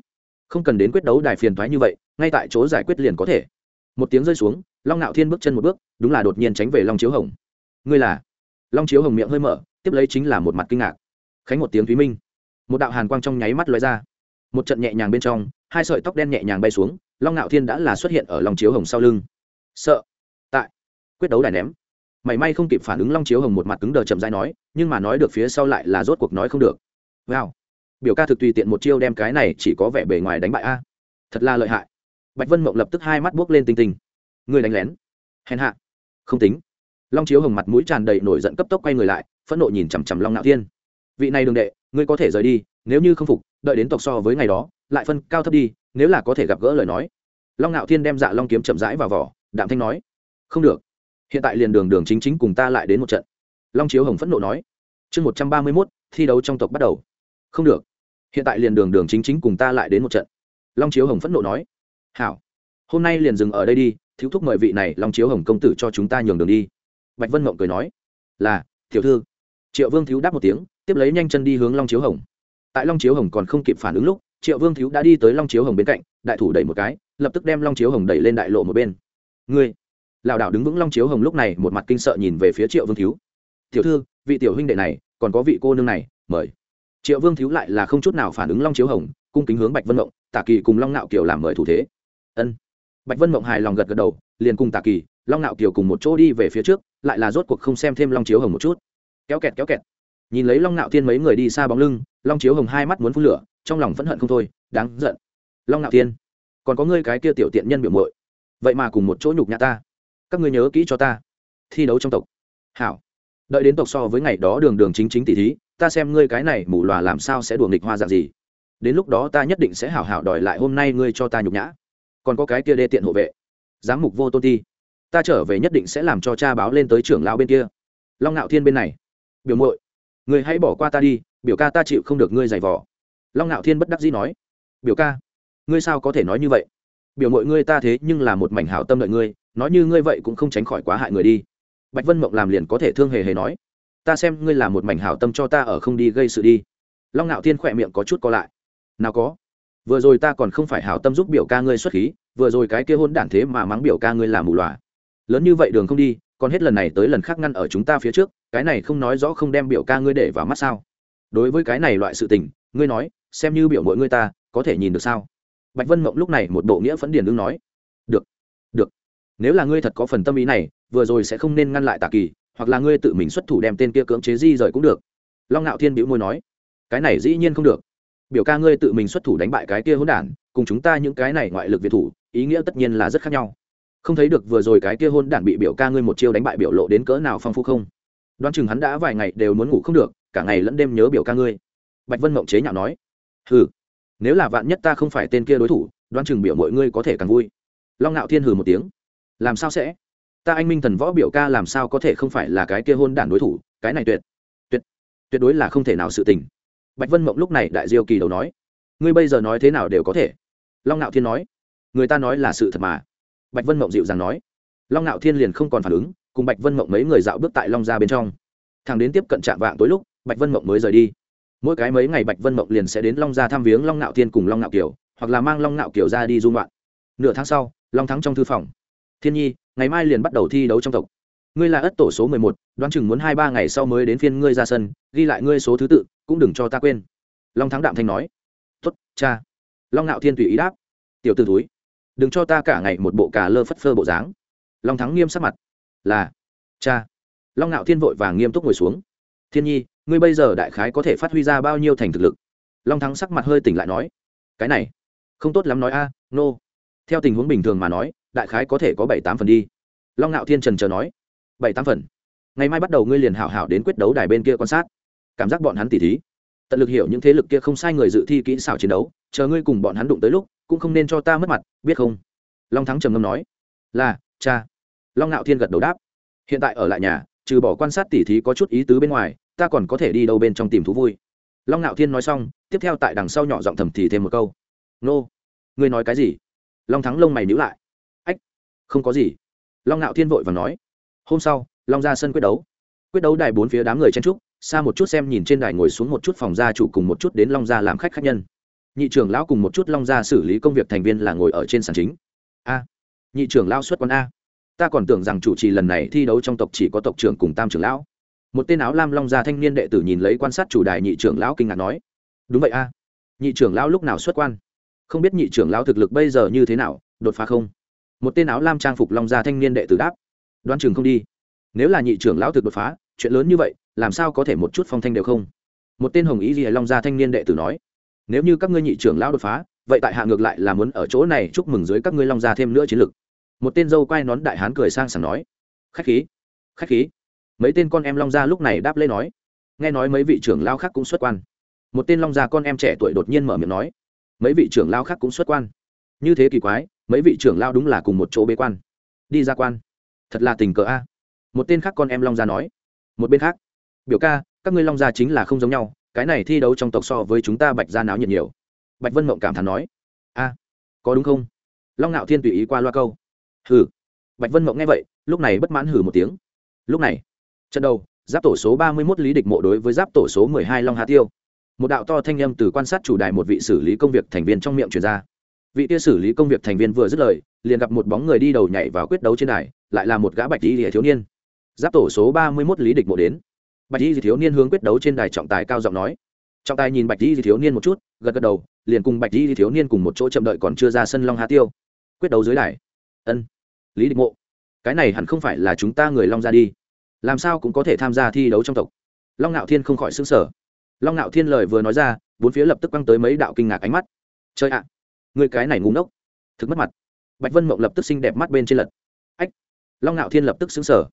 không cần đến quyết đấu đài phiền thoái như vậy, ngay tại chỗ giải quyết liền có thể. Một tiếng rơi xuống, long Nạo thiên bước chân một bước, đúng là đột nhiên tránh về long chiếu hồng. Ngươi là? Long chiếu hồng miệng hơi mở, tiếp lấy chính là một mặt kinh ngạc. Khánh một tiếng thúy minh, một đạo hàn quang trong nháy mắt lóe ra. Một trận nhẹ nhàng bên trong, hai sợi tóc đen nhẹ nhàng bay xuống, long Nạo thiên đã là xuất hiện ở long chiếu hồng sau lưng. Sợ. Tại, quyết đấu đài ném mảy may không kịp phản ứng long chiếu hồng một mặt cứng đờ chậm dai nói, nhưng mà nói được phía sau lại là rốt cuộc nói không được. Wow. Biểu ca thực tùy tiện một chiêu đem cái này chỉ có vẻ bề ngoài đánh bại a. Thật là lợi hại. Bạch vân mộng lập tức hai mắt buốc lên tinh tinh. Người đánh lén. Hèn hạ. Không tính. Long chiếu hồng mặt mũi tràn đầy nổi giận cấp tốc quay người lại, phẫn nộ nhìn chằm chằm long nạo thiên. Vị này đường đệ, ngươi có thể rời đi, nếu như không phục, đợi đến tộc so với ngày đó, lại phân cao thấp đi, nếu là có thể gặp gỡ lời nói. Long nạo thiên đem dạ long kiếm chậm rãi vào vỏ, đạm thanh nói. Không được hiện tại liền đường đường chính chính cùng ta lại đến một trận. Long chiếu hồng phẫn nộ nói. Chương một trăm ba mươi mốt, thi đấu trong tộc bắt đầu. Không được. Hiện tại liền đường đường chính chính cùng ta lại đến một trận. Long chiếu hồng phẫn nộ nói. Hảo. Hôm nay liền dừng ở đây đi, thiếu thúc mời vị này long chiếu hồng công tử cho chúng ta nhường đường đi. Bạch vân mộng cười nói. Là, tiểu thư. Triệu vương thiếu đáp một tiếng, tiếp lấy nhanh chân đi hướng long chiếu hồng. Tại long chiếu hồng còn không kịp phản ứng lúc, triệu vương thiếu đã đi tới long chiếu hồng bên cạnh, đại thủ đẩy một cái, lập tức đem long chiếu hồng đẩy lên đại lộ một bên. Ngươi lảo đảo đứng vững long chiếu hồng lúc này một mặt kinh sợ nhìn về phía triệu vương thiếu. Tiểu thư, vị tiểu huynh đệ này, còn có vị cô nương này, mời. Triệu vương thiếu lại là không chút nào phản ứng long chiếu hồng, cung kính hướng bạch vân mộng tả kỳ cùng long nạo kiều làm mời thủ thế. Ân. Bạch vân mộng hài lòng gật gật đầu, liền cùng tả kỳ, long nạo kiều cùng một chỗ đi về phía trước, lại là rốt cuộc không xem thêm long chiếu hồng một chút. Kéo kẹt kéo kẹt. Nhìn lấy long nạo thiên mấy người đi xa bóng lưng, long chiếu hồng hai mắt muốn phun lửa, trong lòng phẫn hận không thôi, đáng giận. Long nạo thiên, còn có ngươi cái kia tiểu tiện nhân biểu mội vậy mà cùng một chỗ nhục nhã ta các ngươi nhớ kỹ cho ta. Thi đấu trong tộc. Hảo. Đợi đến tộc so với ngày đó đường đường chính chính tỷ thí, ta xem ngươi cái này mù lòa làm sao sẽ đùa nghịch hoa dạng gì. Đến lúc đó ta nhất định sẽ hảo hảo đòi lại hôm nay ngươi cho ta nhục nhã. Còn có cái kia đê tiện hộ vệ. Giám mục vô tôn ti. Ta trở về nhất định sẽ làm cho cha báo lên tới trưởng lão bên kia. Long ngạo thiên bên này. Biểu muội người hãy bỏ qua ta đi, biểu ca ta chịu không được ngươi giày vò. Long ngạo thiên bất đắc dĩ nói. Biểu ca, ngươi sao có thể nói như vậy? Biểu mội ngươi ta thế nhưng là một mảnh hảo tâm đợi ngươi nói như ngươi vậy cũng không tránh khỏi quá hại người đi. Bạch vân mộng làm liền có thể thương hề hề nói, ta xem ngươi là một mảnh hảo tâm cho ta ở không đi gây sự đi. Long ngạo thiên khỏe miệng có chút co lại, nào có, vừa rồi ta còn không phải hảo tâm giúp biểu ca ngươi xuất khí, vừa rồi cái kia hôn đản thế mà mắng biểu ca ngươi làm mù loà. Lớn như vậy đường không đi, còn hết lần này tới lần khác ngăn ở chúng ta phía trước, cái này không nói rõ không đem biểu ca ngươi để vào mắt sao? Đối với cái này loại sự tình, ngươi nói, xem như biểu mỗi ngươi ta, có thể nhìn được sao? Bạch vân mộng lúc này một bộ nghĩa phẫn điền đương nói, được nếu là ngươi thật có phần tâm ý này, vừa rồi sẽ không nên ngăn lại tạ kỳ, hoặc là ngươi tự mình xuất thủ đem tên kia cưỡng chế di rời cũng được. Long ngạo thiên biểu môi nói. Cái này dĩ nhiên không được. Biểu ca ngươi tự mình xuất thủ đánh bại cái kia hỗn đản, cùng chúng ta những cái này ngoại lực việt thủ, ý nghĩa tất nhiên là rất khác nhau. Không thấy được vừa rồi cái kia hôn đản bị biểu ca ngươi một chiêu đánh bại biểu lộ đến cỡ nào phong phú không? Đoán chừng hắn đã vài ngày đều muốn ngủ không được, cả ngày lẫn đêm nhớ biểu ca ngươi. Bạch vân mộng chế nhạo nói. Hừ, nếu là vạn nhất ta không phải tên kia đối thủ, đoán chừng biểu mọi ngươi có thể càng vui. Long ngạo thiên hừ một tiếng làm sao sẽ? Ta anh minh thần võ biểu ca làm sao có thể không phải là cái kia hôn đản đối thủ, cái này tuyệt tuyệt tuyệt đối là không thể nào sự tình. Bạch vân mộng lúc này đại diêu kỳ đầu nói, ngươi bây giờ nói thế nào đều có thể. Long ngạo thiên nói, người ta nói là sự thật mà. Bạch vân mộng dịu dàng nói, long ngạo thiên liền không còn phản ứng, cùng bạch vân mộng mấy người dạo bước tại long ra bên trong. Thằng đến tiếp cận trạm vạng tối lúc, bạch vân mộng mới rời đi. Mỗi cái mấy ngày bạch vân mộng liền sẽ đến long gia thăm viếng long ngạo thiên cùng long ngạo kiều, hoặc là mang long ngạo kiều ra đi dung loạn nửa tháng sau, long thắng trong thư phòng thiên nhi, ngày mai liền bắt đầu thi đấu trong tộc. Ngươi là ất tổ số mười một, đoán chừng muốn hai ba ngày sau mới đến phiên ngươi ra sân, ghi lại ngươi số thứ tự, cũng đừng cho ta quên. Long thắng đạm thanh nói. Tuất cha. Long ngạo thiên tùy ý đáp. Tiểu t ử túi đừng cho ta cả ngày một bộ cà lơ phất phơ bộ dáng. Long thắng nghiêm sắc mặt. Là, cha. Long ngạo thiên vội vàng nghiêm túc ngồi xuống. Thiên nhi, ngươi bây giờ đại khái có thể phát huy ra bao nhiêu thành thực lực? Long thắng sắc mặt hơi tỉnh lại nói. Cái này, không tốt lắm nói a, nô、no. theo tình huống bình thường mà nói đại khái có thể có bảy tám phần đi. Long ngạo thiên trần chờ nói, bảy tám phần. Ngày mai bắt đầu ngươi liền hảo hảo đến quyết đấu đài bên kia quan sát. Cảm giác bọn hắn tỉ thí. Tận lực hiểu những thế lực kia không sai người dự thi kỹ xảo chiến đấu, chờ ngươi cùng bọn hắn đụng tới lúc, cũng không nên cho ta mất mặt, biết không? Long thắng trầm ngâm nói, là, cha. Long ngạo thiên gật đầu đáp, hiện tại ở lại nhà, trừ bỏ quan sát tỉ thí có chút ý tứ bên ngoài, ta còn có thể đi đâu bên trong tìm thú vui. Long ngạo thiên nói xong, tiếp theo tại đằng sau nhỏ giọng thầm thì thêm một câu, nô, ngươi nói cái gì? Long thắng lông mày nhữ lại không có gì. Long ngạo thiên vội và nói, hôm sau, long ra sân quyết đấu. Quyết đấu đài bốn phía đám người chen trúc xa một chút xem nhìn trên đài ngồi xuống một chút phòng gia chủ cùng một chút đến long gia làm khách khách nhân. Nhị trưởng lão cùng một chút long gia xử lý công việc thành viên là ngồi ở trên sàn chính. A, nhị trưởng lão xuất quán a. Ta còn tưởng rằng chủ trì lần này thi đấu trong tộc chỉ có tộc trưởng cùng tam trưởng lão. Một tên áo lam long gia thanh niên đệ tử nhìn lấy quan sát chủ đài nhị trưởng lão kinh ngạc nói, đúng vậy a. Nhị trưởng lão lúc nào xuất quan? Không biết nhị trưởng lão thực lực bây giờ như thế nào, đột phá không? Một tên áo lam trang phục long gia thanh niên đệ tử đáp đoan chừng không đi. Nếu là nhị trưởng lão thực đột phá, chuyện lớn như vậy, làm sao có thể một chút phong thanh đều không? Một tên hồng ý gì long gia thanh niên đệ tử nói, nếu như các ngươi nhị trưởng lão đột phá, vậy tại hạ ngược lại là muốn ở chỗ này chúc mừng dưới các ngươi long gia thêm nữa chiến lực. Một tên dâu quai nón đại hán cười sang sảng nói, khách khí khách khí. Mấy tên con em long gia lúc này đáp lên nói, nghe nói mấy vị trưởng lao khác cũng xuất quan. Một tên long gia con em trẻ tuổi đột nhiên mở miệng nói, mấy vị trưởng lao khác cũng xuất quan như thế kỳ quái, mấy vị trưởng lao đúng là cùng một chỗ bế quan. Đi ra quan. Thật là tình cờ a. Một tên khác con em long gia nói. Một bên khác. Biểu ca, các ngươi long gia chính là không giống nhau, cái này thi đấu trong tộc so với chúng ta bạch gia náo nhiệt nhiều. Bạch vân mộng cảm thán nói. A, có đúng không? Long ngạo thiên tùy ý qua loa câu. Hừ. Bạch vân mộng nghe vậy, lúc này bất mãn hừ một tiếng. Lúc này, trận đầu, giáp tổ số ba mươi mốt lý địch mộ đối với giáp tổ số mười hai long hà tiêu. Một đạo to thanh â m từ quan sát chủ đài một vị xử lý công việc thành viên trong miệng truyền ra vị tia xử lý công việc thành viên vừa dứt lời, liền gặp một bóng người đi đầu nhảy vào quyết đấu trên đài, lại là một gã bạch y thiếu niên. Giáp tổ số ba mươi mốt lý địch mộ đến. Bạch y thiếu niên hướng quyết đấu trên đài trọng tài cao giọng nói. Trọng tài nhìn bạch y thiếu niên một chút, gật gật đầu, liền cùng bạch y thiếu niên cùng một chỗ chậm đợi còn chưa ra sân long hà tiêu. Quyết đấu dưới đài. Ân, lý địch mộ. Cái này hẳn không phải là chúng ta người long ra đi. Làm sao cũng có thể tham gia thi đấu trong tộc. Long ngạo thiên không khỏi xứng sở long ngạo thiên lời vừa nói ra, bốn phía lập tức quăng tới mấy đạo kinh ngạc ánh mắt. Chơi ạ người cái này ngu ngốc. Thực mất mặt. Bạch vân mộng lập tức xinh đẹp mắt bên trên lật. Ách. Long ngạo thiên lập tức xứng sở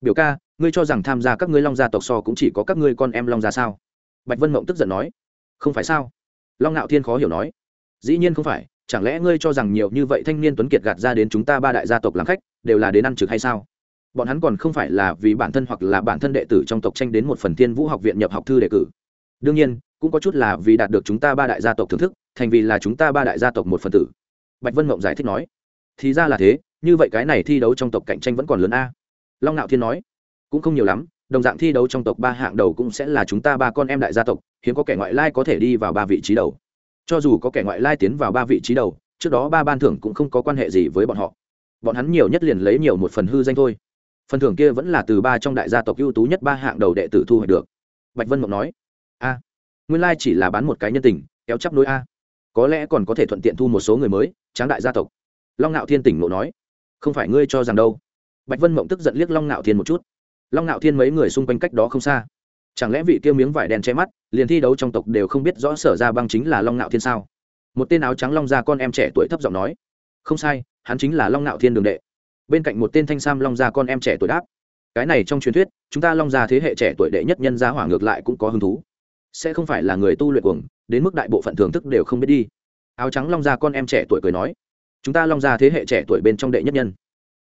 biểu ca, ngươi cho rằng tham gia các ngươi long gia tộc so cũng chỉ có các ngươi con em long gia sao? Bạch vân mộng tức giận nói. Không phải sao? Long ngạo thiên khó hiểu nói. Dĩ nhiên không phải, chẳng lẽ ngươi cho rằng nhiều như vậy thanh niên tuấn kiệt gạt ra đến chúng ta ba đại gia tộc làm khách, đều là đến ăn trực hay sao? Bọn hắn còn không phải là vì bản thân hoặc là bản thân đệ tử trong tộc tranh đến một phần thiên vũ học viện nhập học thư đề cử. Đương nhiên, cũng có chút là vì đạt được chúng ta ba đại gia tộc thưởng thức thành vì là chúng ta ba đại gia tộc một phần tử. Bạch vân mộng giải thích nói, thì ra là thế, như vậy cái này thi đấu trong tộc cạnh tranh vẫn còn lớn a. Long ngạo thiên nói, cũng không nhiều lắm, đồng dạng thi đấu trong tộc ba hạng đầu cũng sẽ là chúng ta ba con em đại gia tộc, hiếm có kẻ ngoại lai có thể đi vào ba vị trí đầu. Cho dù có kẻ ngoại lai tiến vào ba vị trí đầu, trước đó ba ban thưởng cũng không có quan hệ gì với bọn họ. Bọn hắn nhiều nhất liền lấy nhiều một phần hư danh thôi. Phần thưởng kia vẫn là từ ba trong đại gia tộc ưu tú nhất ba hạng đầu đệ tử thu hoạch được. Bạch vân mộng nói, a, nguyên lai chỉ là bán một cái nhân tình, kéo chắp nối a có lẽ còn có thể thuận tiện thu một số người mới, tráng đại gia tộc. Long ngạo thiên tỉnh ngộ nói, không phải ngươi cho rằng đâu. Bạch vân mộng tức giận liếc long ngạo thiên một chút. Long ngạo thiên mấy người xung quanh cách đó không xa. Chẳng lẽ vị kia miếng vải đen che mắt, liền thi đấu trong tộc đều không biết rõ sở ra băng chính là long ngạo thiên sao? Một tên áo trắng long gia con em trẻ tuổi thấp giọng nói, không sai, hắn chính là long ngạo thiên đường đệ. Bên cạnh một tên thanh sam long gia con em trẻ tuổi đáp, cái này trong truyền thuyết, chúng ta long gia thế hệ trẻ tuổi đệ nhất nhân gia hỏa ngược lại cũng có hứng thú sẽ không phải là người tu luyện cuồng, đến mức đại bộ phận thưởng thức đều không biết đi. Áo trắng long gia con em trẻ tuổi cười nói, chúng ta long gia thế hệ trẻ tuổi bên trong đệ nhất nhân.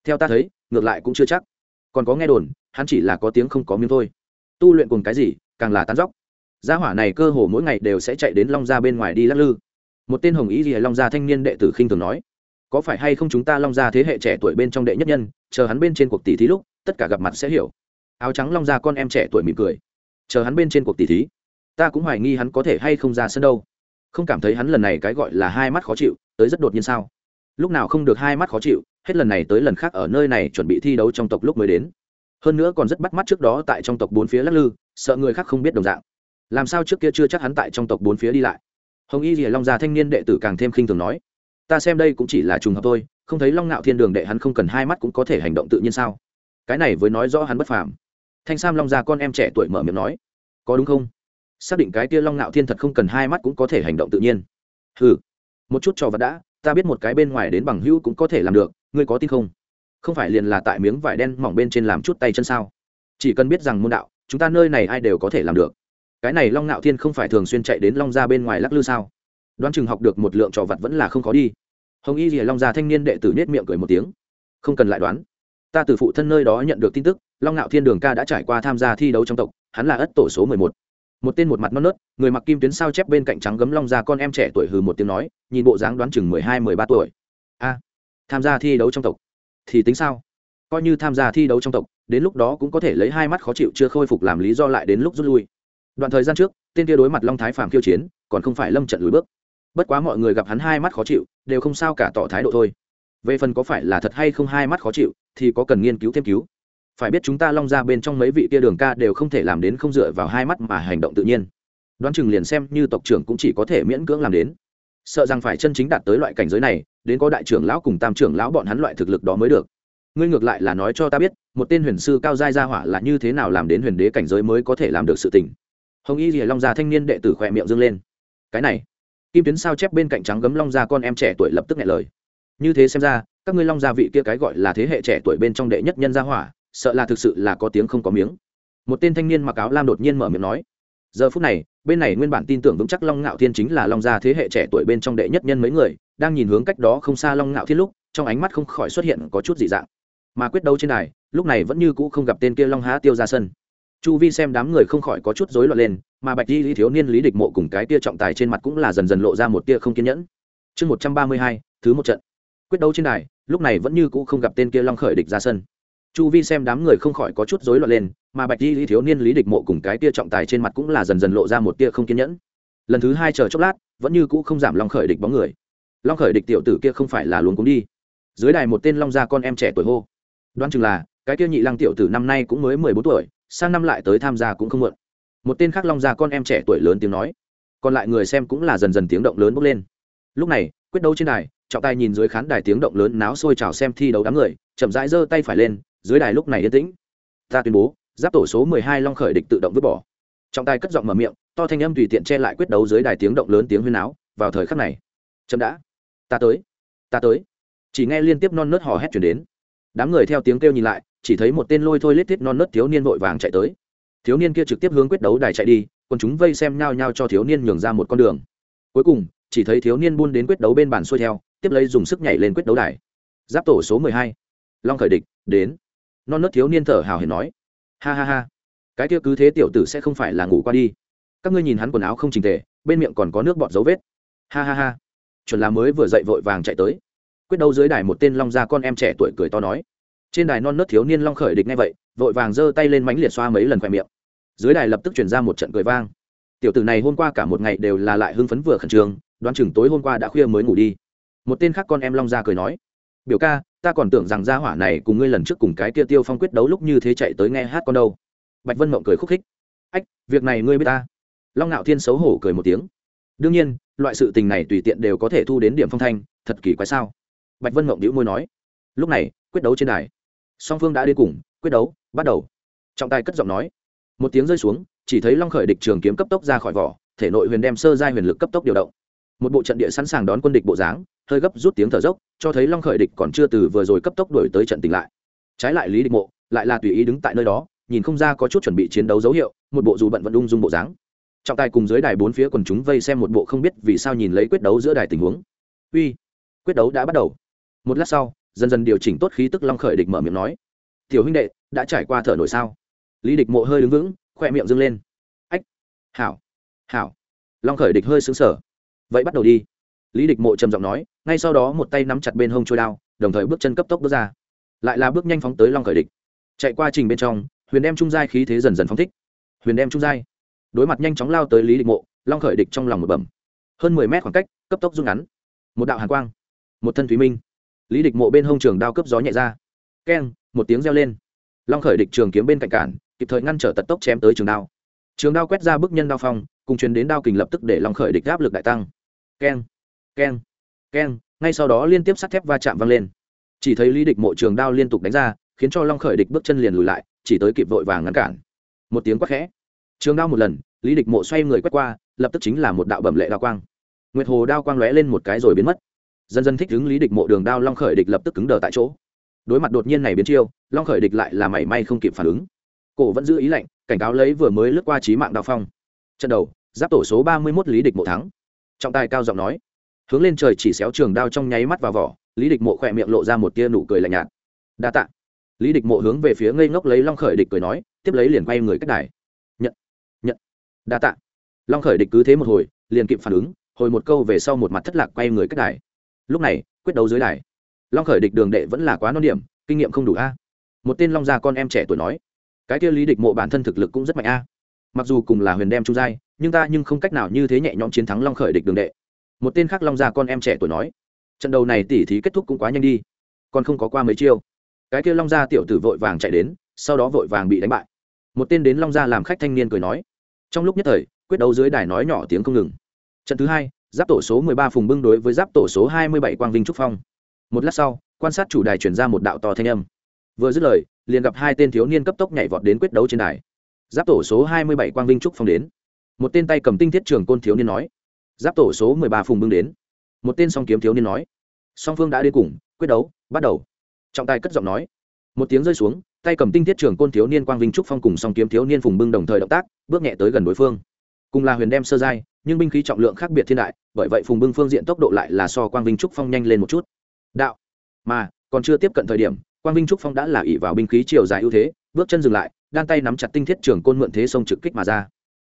Theo ta thấy, ngược lại cũng chưa chắc. Còn có nghe đồn, hắn chỉ là có tiếng không có miếng thôi. Tu luyện cùng cái gì, càng là tán dóc. Gia hỏa này cơ hồ mỗi ngày đều sẽ chạy đến long gia bên ngoài đi lắc lư. Một tên hồng ý gì long gia thanh niên đệ tử khinh thường nói, có phải hay không chúng ta long gia thế hệ trẻ tuổi bên trong đệ nhất nhân, chờ hắn bên trên cuộc tỷ thí lúc, tất cả gặp mặt sẽ hiểu. Áo trắng long gia con em trẻ tuổi mỉm cười, chờ hắn bên trên cuộc tỷ thí ta cũng hoài nghi hắn có thể hay không ra sân đâu. Không cảm thấy hắn lần này cái gọi là hai mắt khó chịu, tới rất đột nhiên sao? Lúc nào không được hai mắt khó chịu, hết lần này tới lần khác ở nơi này chuẩn bị thi đấu trong tộc lúc mới đến. Hơn nữa còn rất bắt mắt trước đó tại trong tộc bốn phía lắc lư, sợ người khác không biết đồng dạng. Làm sao trước kia chưa chắc hắn tại trong tộc bốn phía đi lại? Hồng y rìa long già thanh niên đệ tử càng thêm khinh thường nói, ta xem đây cũng chỉ là trùng hợp thôi, không thấy long ngạo thiên đường đệ hắn không cần hai mắt cũng có thể hành động tự nhiên sao? Cái này với nói rõ hắn bất phàm. Thanh sam long già con em trẻ tuổi mở miệng nói, có đúng không? Xác định cái kia long ngạo thiên thật không cần hai mắt cũng có thể hành động tự nhiên. Ừ một chút trò vật đã, ta biết một cái bên ngoài đến bằng hữu cũng có thể làm được, ngươi có tin không? Không phải liền là tại miếng vải đen mỏng bên trên làm chút tay chân sao? Chỉ cần biết rằng môn đạo, chúng ta nơi này ai đều có thể làm được. Cái này long ngạo thiên không phải thường xuyên chạy đến long ra bên ngoài lắc lư sao? Đoán chừng học được một lượng trò vật vẫn là không khó đi. Hồng y rìa long gia thanh niên đệ tử nết miệng cười một tiếng. Không cần lại đoán. Ta từ phụ thân nơi đó nhận được tin tức, long ngạo thiên đường ca đã trải qua tham gia thi đấu trong tộc, hắn là ất tổ số mười một một tên một mặt non nớt, người mặc kim tuyến sao chép bên cạnh trắng gấm long ra con em trẻ tuổi hừ một tiếng nói, nhìn bộ dáng đoán chừng mười hai, mười ba tuổi. A, tham gia thi đấu trong tộc. Thì tính sao? Coi như tham gia thi đấu trong tộc, đến lúc đó cũng có thể lấy hai mắt khó chịu chưa khôi phục làm lý do lại đến lúc rút lui. Đoạn thời gian trước, tên kia đối mặt long thái phàm khiêu chiến, còn không phải lâm trận lùi bước. Bất quá mọi người gặp hắn hai mắt khó chịu, đều không sao cả tỏ thái độ thôi. Về phần có phải là thật hay không hai mắt khó chịu, thì có cần nghiên cứu thêm cứu phải biết chúng ta long ra bên trong mấy vị kia đường ca đều không thể làm đến không dựa vào hai mắt mà hành động tự nhiên. Đoán chừng liền xem như tộc trưởng cũng chỉ có thể miễn cưỡng làm đến. Sợ rằng phải chân chính đạt tới loại cảnh giới này, đến có đại trưởng lão cùng tam trưởng lão bọn hắn loại thực lực đó mới được. Ngươi ngược lại là nói cho ta biết, một tên huyền sư cao giai gia hỏa là như thế nào làm đến huyền đế cảnh giới mới có thể làm được sự tình. Hồng y rìa long già thanh niên đệ tử khỏe miệng dâng lên. Cái này, kim tuyến sao chép bên cạnh trắng gấm long gia con em trẻ tuổi lập tức nghe lời. Như thế xem ra, các ngươi long gia vị kia cái gọi là thế hệ trẻ tuổi bên trong đệ nhất nhân gia hỏa sợ là thực sự là có tiếng không có miếng. Một tên thanh niên mặc áo lam đột nhiên mở miệng nói, giờ phút này, bên này nguyên bản tin tưởng vững chắc long ngạo thiên chính là long gia thế hệ trẻ tuổi bên trong đệ nhất nhân mấy người, đang nhìn hướng cách đó không xa long ngạo thiên lúc, trong ánh mắt không khỏi xuất hiện có chút dị dạng. Mà quyết đấu trên này lúc này vẫn như cũ không gặp tên kia long há tiêu ra sân. Chu vi xem đám người không khỏi có chút rối loạn lên, mà bạch di thiếu niên lý địch mộ cùng cái tia trọng tài trên mặt cũng là dần dần lộ ra một tia không kiên nhẫn. Chương một trăm ba mươi hai, thứ một trận. Quyết đấu trên đài, lúc này vẫn như cũ không gặp tên kia long khởi địch ra sân chu vi xem đám người không khỏi có chút rối loạn lên, mà bạch di thiếu niên lý địch mộ cùng cái tia trọng tài trên mặt cũng là dần dần lộ ra một tia không kiên nhẫn. Lần thứ hai chờ chốc lát, vẫn như cũ không giảm long khởi địch bóng người. Long khởi địch tiểu tử kia không phải là luống cúng đi. Dưới đài một tên long gia con em trẻ tuổi hô. Đoán chừng là, cái kia nhị lăng tiểu tử năm nay cũng mới mười bốn tuổi, sang năm lại tới tham gia cũng không muộn. Một tên khác long gia con em trẻ tuổi lớn tiếng nói. Còn lại người xem cũng là dần dần tiếng động lớn bốc lên. Lúc này, quyết đấu trên đài, trọng tài nhìn dưới khán đài tiếng động lớn náo sôi trào xem thi đấu đám người, chậm rãi giơ tay phải lên dưới đài lúc này yên tĩnh. Ta tuyên bố, giáp tổ số mười hai long khởi địch tự động vứt bỏ. Trọng tài cất giọng mở miệng, to thanh âm tùy tiện che lại quyết đấu dưới đài tiếng động lớn tiếng huyên náo, vào thời khắc này. Chậm đã. Ta tới. Ta tới. Chỉ nghe liên tiếp non nớt hò hét chuyển đến. Đám người theo tiếng kêu nhìn lại, chỉ thấy một tên lôi thôi lết thiết non nớt thiếu niên vội vàng chạy tới. Thiếu niên kia trực tiếp hướng quyết đấu đài chạy đi, còn chúng vây xem nhau nhau cho thiếu niên nhường ra một con đường. Cuối cùng, chỉ thấy thiếu niên buôn đến quyết đấu bên bàn xuôi theo, tiếp lấy dùng sức nhảy lên quyết đấu đài. Giáp tổ số mười hai, long khởi địch, đến non nớt thiếu niên thở hào hiền nói. Ha ha ha, cái kia cứ thế tiểu tử sẽ không phải là ngủ qua đi. Các ngươi nhìn hắn quần áo không trình tề, bên miệng còn có nước bọt dấu vết. Ha ha ha, chuẩn là mới vừa dậy vội vàng chạy tới. Quyết đâu dưới đài một tên long gia con em trẻ tuổi cười to nói. Trên đài non nớt thiếu niên long khởi địch ngay vậy, vội vàng giơ tay lên mánh liệt xoa mấy lần khoe miệng. Dưới đài lập tức chuyển ra một trận cười vang. Tiểu tử này hôm qua cả một ngày đều là lại hưng phấn vừa khẩn trương, đoán chừng tối hôm qua đã khuya mới ngủ đi. Một tên khác con em long gia cười nói biểu ca, ta còn tưởng rằng gia hỏa này cùng ngươi lần trước cùng cái kia tiêu phong quyết đấu lúc như thế chạy tới nghe hát con đâu. Bạch vân mộng cười khúc khích. Ách, việc này ngươi biết ta. Long ngạo thiên xấu hổ cười một tiếng. Đương nhiên, loại sự tình này tùy tiện đều có thể thu đến điểm phong thanh, thật kỳ quái sao? Bạch vân mộng đĩu môi nói. Lúc này, quyết đấu trên đài. Song phương đã đi cùng, quyết đấu, bắt đầu. Trọng tài cất giọng nói. Một tiếng rơi xuống, chỉ thấy long khởi địch trường kiếm cấp tốc ra khỏi vỏ, thể nội huyền đem sơ giai huyền lực cấp tốc điều động một bộ trận địa sẵn sàng đón quân địch bộ dáng, hơi gấp rút tiếng thở dốc, cho thấy long khởi địch còn chưa từ vừa rồi cấp tốc đổi tới trận tỉnh lại. Trái lại lý địch mộ lại là tùy ý đứng tại nơi đó, nhìn không ra có chút chuẩn bị chiến đấu dấu hiệu, một bộ dù bận vận ung dung bộ dáng. Trọng tài cùng dưới đài bốn phía quần chúng vây xem một bộ không biết vì sao nhìn lấy quyết đấu giữa đài tình huống. Uy, quyết đấu đã bắt đầu. Một lát sau, dần dần điều chỉnh tốt khí tức long khởi địch mở miệng nói. Tiểu huynh đệ, đã trải qua thở nổi sao? Lý địch mộ hơi đứng vững, khoe miệng dâng lên. Ách, hảo hảo. Long khởi địch hơi xứng sở vậy bắt đầu đi. Lý địch mộ trầm giọng nói, ngay sau đó một tay nắm chặt bên hông trôi đao, đồng thời bước chân cấp tốc bước ra. Lại là bước nhanh phóng tới long khởi địch. Chạy qua trình bên trong, huyền đem trung giai khí thế dần dần phóng thích. Huyền đem trung giai. Đối mặt nhanh chóng lao tới lý địch mộ, long khởi địch trong lòng một bẩm. Hơn mười mét khoảng cách, cấp tốc rút ngắn. Một đạo hàn quang, một thân thúy minh. Lý địch mộ bên hông trường đao cấp gió nhẹ ra. Keng, một tiếng reo lên. Long khởi địch trường kiếm bên cạnh cản, kịp thời ngăn trở tật tốc chém tới trường đao. Trường đao quét ra bức nhân đao phong, cùng truyền đến đao kình lập tức để long khởi địch áp lực đại tăng keng keng keng. Ngay sau đó liên tiếp sắt thép va chạm văng lên. Chỉ thấy lý địch mộ trường đao liên tục đánh ra, khiến cho long khởi địch bước chân liền lùi lại, chỉ tới kịp vội vàng ngăn cản. Một tiếng quát khẽ. Trường đao một lần, lý địch mộ xoay người quét qua, lập tức chính là một đạo bẩm lệ đao quang. Nguyệt hồ đao quang lóe lên một cái rồi biến mất. Dần dần thích ứng lý địch mộ đường đao, long khởi địch lập tức cứng đờ tại chỗ. Đối mặt đột nhiên này biến chiêu, long khởi địch lại là mảy may không kịp phản ứng. Cổ vẫn giữ ý lệnh cảnh cáo lấy vừa mới lướt qua trí mạng đao phong. Trận đầu, giáp tổ số ba mươi mốt lý địch mộ thắng trọng tài cao giọng nói. Hướng lên trời chỉ xéo trường đao trong nháy mắt vào vỏ, lý địch mộ khỏe miệng lộ ra một tia nụ cười lạnh nhạt. Đa tạ. Lý địch mộ hướng về phía ngây ngốc lấy long khởi địch cười nói, tiếp lấy liền quay người cách đài. Nhận nhận. Đa tạ. Long khởi địch cứ thế một hồi, liền kịp phản ứng, hồi một câu về sau một mặt thất lạc quay người cách đài. Lúc này, quyết đấu dưới đài. Long khởi địch đường đệ vẫn là quá non điểm, kinh nghiệm không đủ a. Một tên long gia con em trẻ tuổi nói, cái kia lý địch mộ bản thân thực lực cũng rất mạnh a mặc dù cùng là huyền đem chu giai, nhưng ta nhưng không cách nào như thế nhẹ nhõm chiến thắng long khởi địch đường đệ. Một tên khác long gia con em trẻ tuổi nói, trận đầu này tỉ thí kết thúc cũng quá nhanh đi, còn không có qua mấy chiêu. Cái kia long gia tiểu tử vội vàng chạy đến, sau đó vội vàng bị đánh bại. Một tên đến long gia làm khách thanh niên cười nói, trong lúc nhất thời, quyết đấu dưới đài nói nhỏ tiếng không ngừng. Trận thứ hai, giáp tổ số mười ba phùng bưng đối với giáp tổ số hai mươi bảy quang vinh trúc phong. Một lát sau, quan sát chủ đài chuyển ra một đạo to thanh âm. Vừa dứt lời, liền gặp hai tên thiếu niên cấp tốc nhảy vọt đến quyết đấu trên đài giáp tổ số hai mươi bảy quang vinh trúc phong đến. Một tên tay cầm tinh thiết trường côn thiếu niên nói. Giáp tổ số mười ba phùng bưng đến. Một tên song kiếm thiếu niên nói. Song phương đã đi cùng, quyết đấu, bắt đầu. Trọng tài cất giọng nói. Một tiếng rơi xuống, tay cầm tinh thiết trường côn thiếu niên quang vinh trúc phong cùng song kiếm thiếu niên phùng bưng đồng thời động tác, bước nhẹ tới gần đối phương. Cùng là huyền đem sơ giai, nhưng binh khí trọng lượng khác biệt thiên đại, bởi vậy phùng bưng phương diện tốc độ lại là so quang vinh trúc phong nhanh lên một chút. Đạo, mà, còn chưa tiếp cận thời điểm, quang vinh trúc phong đã là ỉ vào binh khí chiều dài ưu thế, bước chân dừng lại đan tay nắm chặt tinh thiết trường côn mượn thế sông trực kích mà ra.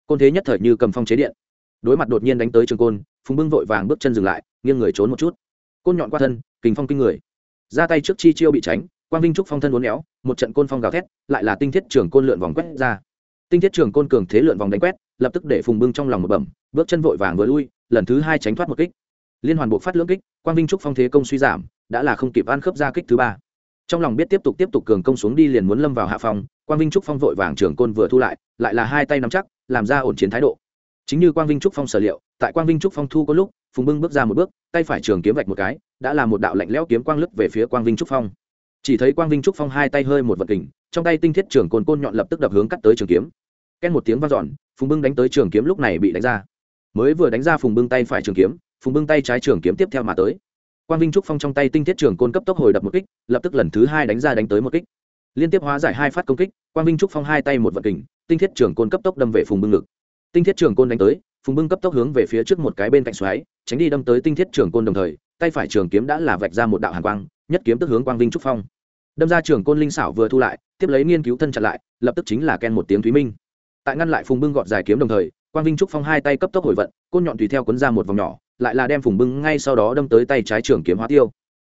Côn thế nhất thời như cầm phong chế điện. Đối mặt đột nhiên đánh tới trường côn, phùng bưng vội vàng bước chân dừng lại, nghiêng người trốn một chút. Côn nhọn qua thân, kình phong kinh người. Ra tay trước chi chiêu bị tránh, quang vinh trúc phong thân uốn éo, một trận côn phong gào thét, lại là tinh thiết trường côn lượn vòng quét ra. Tinh thiết trường côn cường thế lượn vòng đánh quét, lập tức để phùng bưng trong lòng một bẩm, bước chân vội vàng vừa lui, lần thứ hai tránh thoát một kích. Liên hoàn bộ phát lưỡng kích, quang vinh trúc phong thế công suy giảm, đã là không kịp ăn khớp ra kích thứ ba trong lòng biết tiếp tục tiếp tục cường công xuống đi liền muốn lâm vào hạ phòng quang vinh trúc phong vội vàng trường côn vừa thu lại lại là hai tay nắm chắc, làm ra ổn chiến thái độ. Chính như quang vinh trúc phong sở liệu, tại quang vinh trúc phong thu có lúc, phùng bưng bước ra một bước, tay phải trường kiếm vạch một cái, đã là một đạo lạnh lẽo kiếm quang lức về phía quang vinh trúc phong. Chỉ thấy quang vinh trúc phong hai tay hơi một vật kình, trong tay tinh thiết trường côn côn nhọn lập tức đập hướng cắt tới trường kiếm. Ken một tiếng vang dọn, phùng bưng đánh tới trường kiếm lúc này bị đánh ra. Mới vừa đánh ra phùng bưng tay phải trường kiếm, phùng bưng tay trái trường kiếm tiếp theo mà tới quang vinh trúc phong trong tay tinh thiết trường côn cấp tốc hồi đập một kích, lập tức lần thứ hai đánh ra đánh tới một kích. Liên tiếp hóa giải hai phát công kích, quang vinh trúc phong hai tay một vật kình, tinh thiết trường côn cấp tốc đâm về phùng bưng ngực. Tinh thiết trường côn đánh tới, phùng bưng cấp tốc hướng về phía trước một cái bên cạnh xoáy, tránh đi đâm tới tinh thiết trường côn đồng thời, tay phải trường kiếm đã là vạch ra một đạo hàn quang, nhất kiếm tức hướng quang vinh trúc phong. Đâm ra trường côn linh xảo vừa thu lại, tiếp lấy nghiên cứu thân chặn lại, lập tức chính là ken một tiếng thúy minh. Tại ngăn lại phùng bưng gọt dài kiếm đồng thời, quang vinh trúc phong hai tay cấp tốc hồi vận, côn nhọn tùy theo cuốn ra một vòng nhỏ lại là đem phùng bưng ngay sau đó đâm tới tay trái trường kiếm hóa tiêu.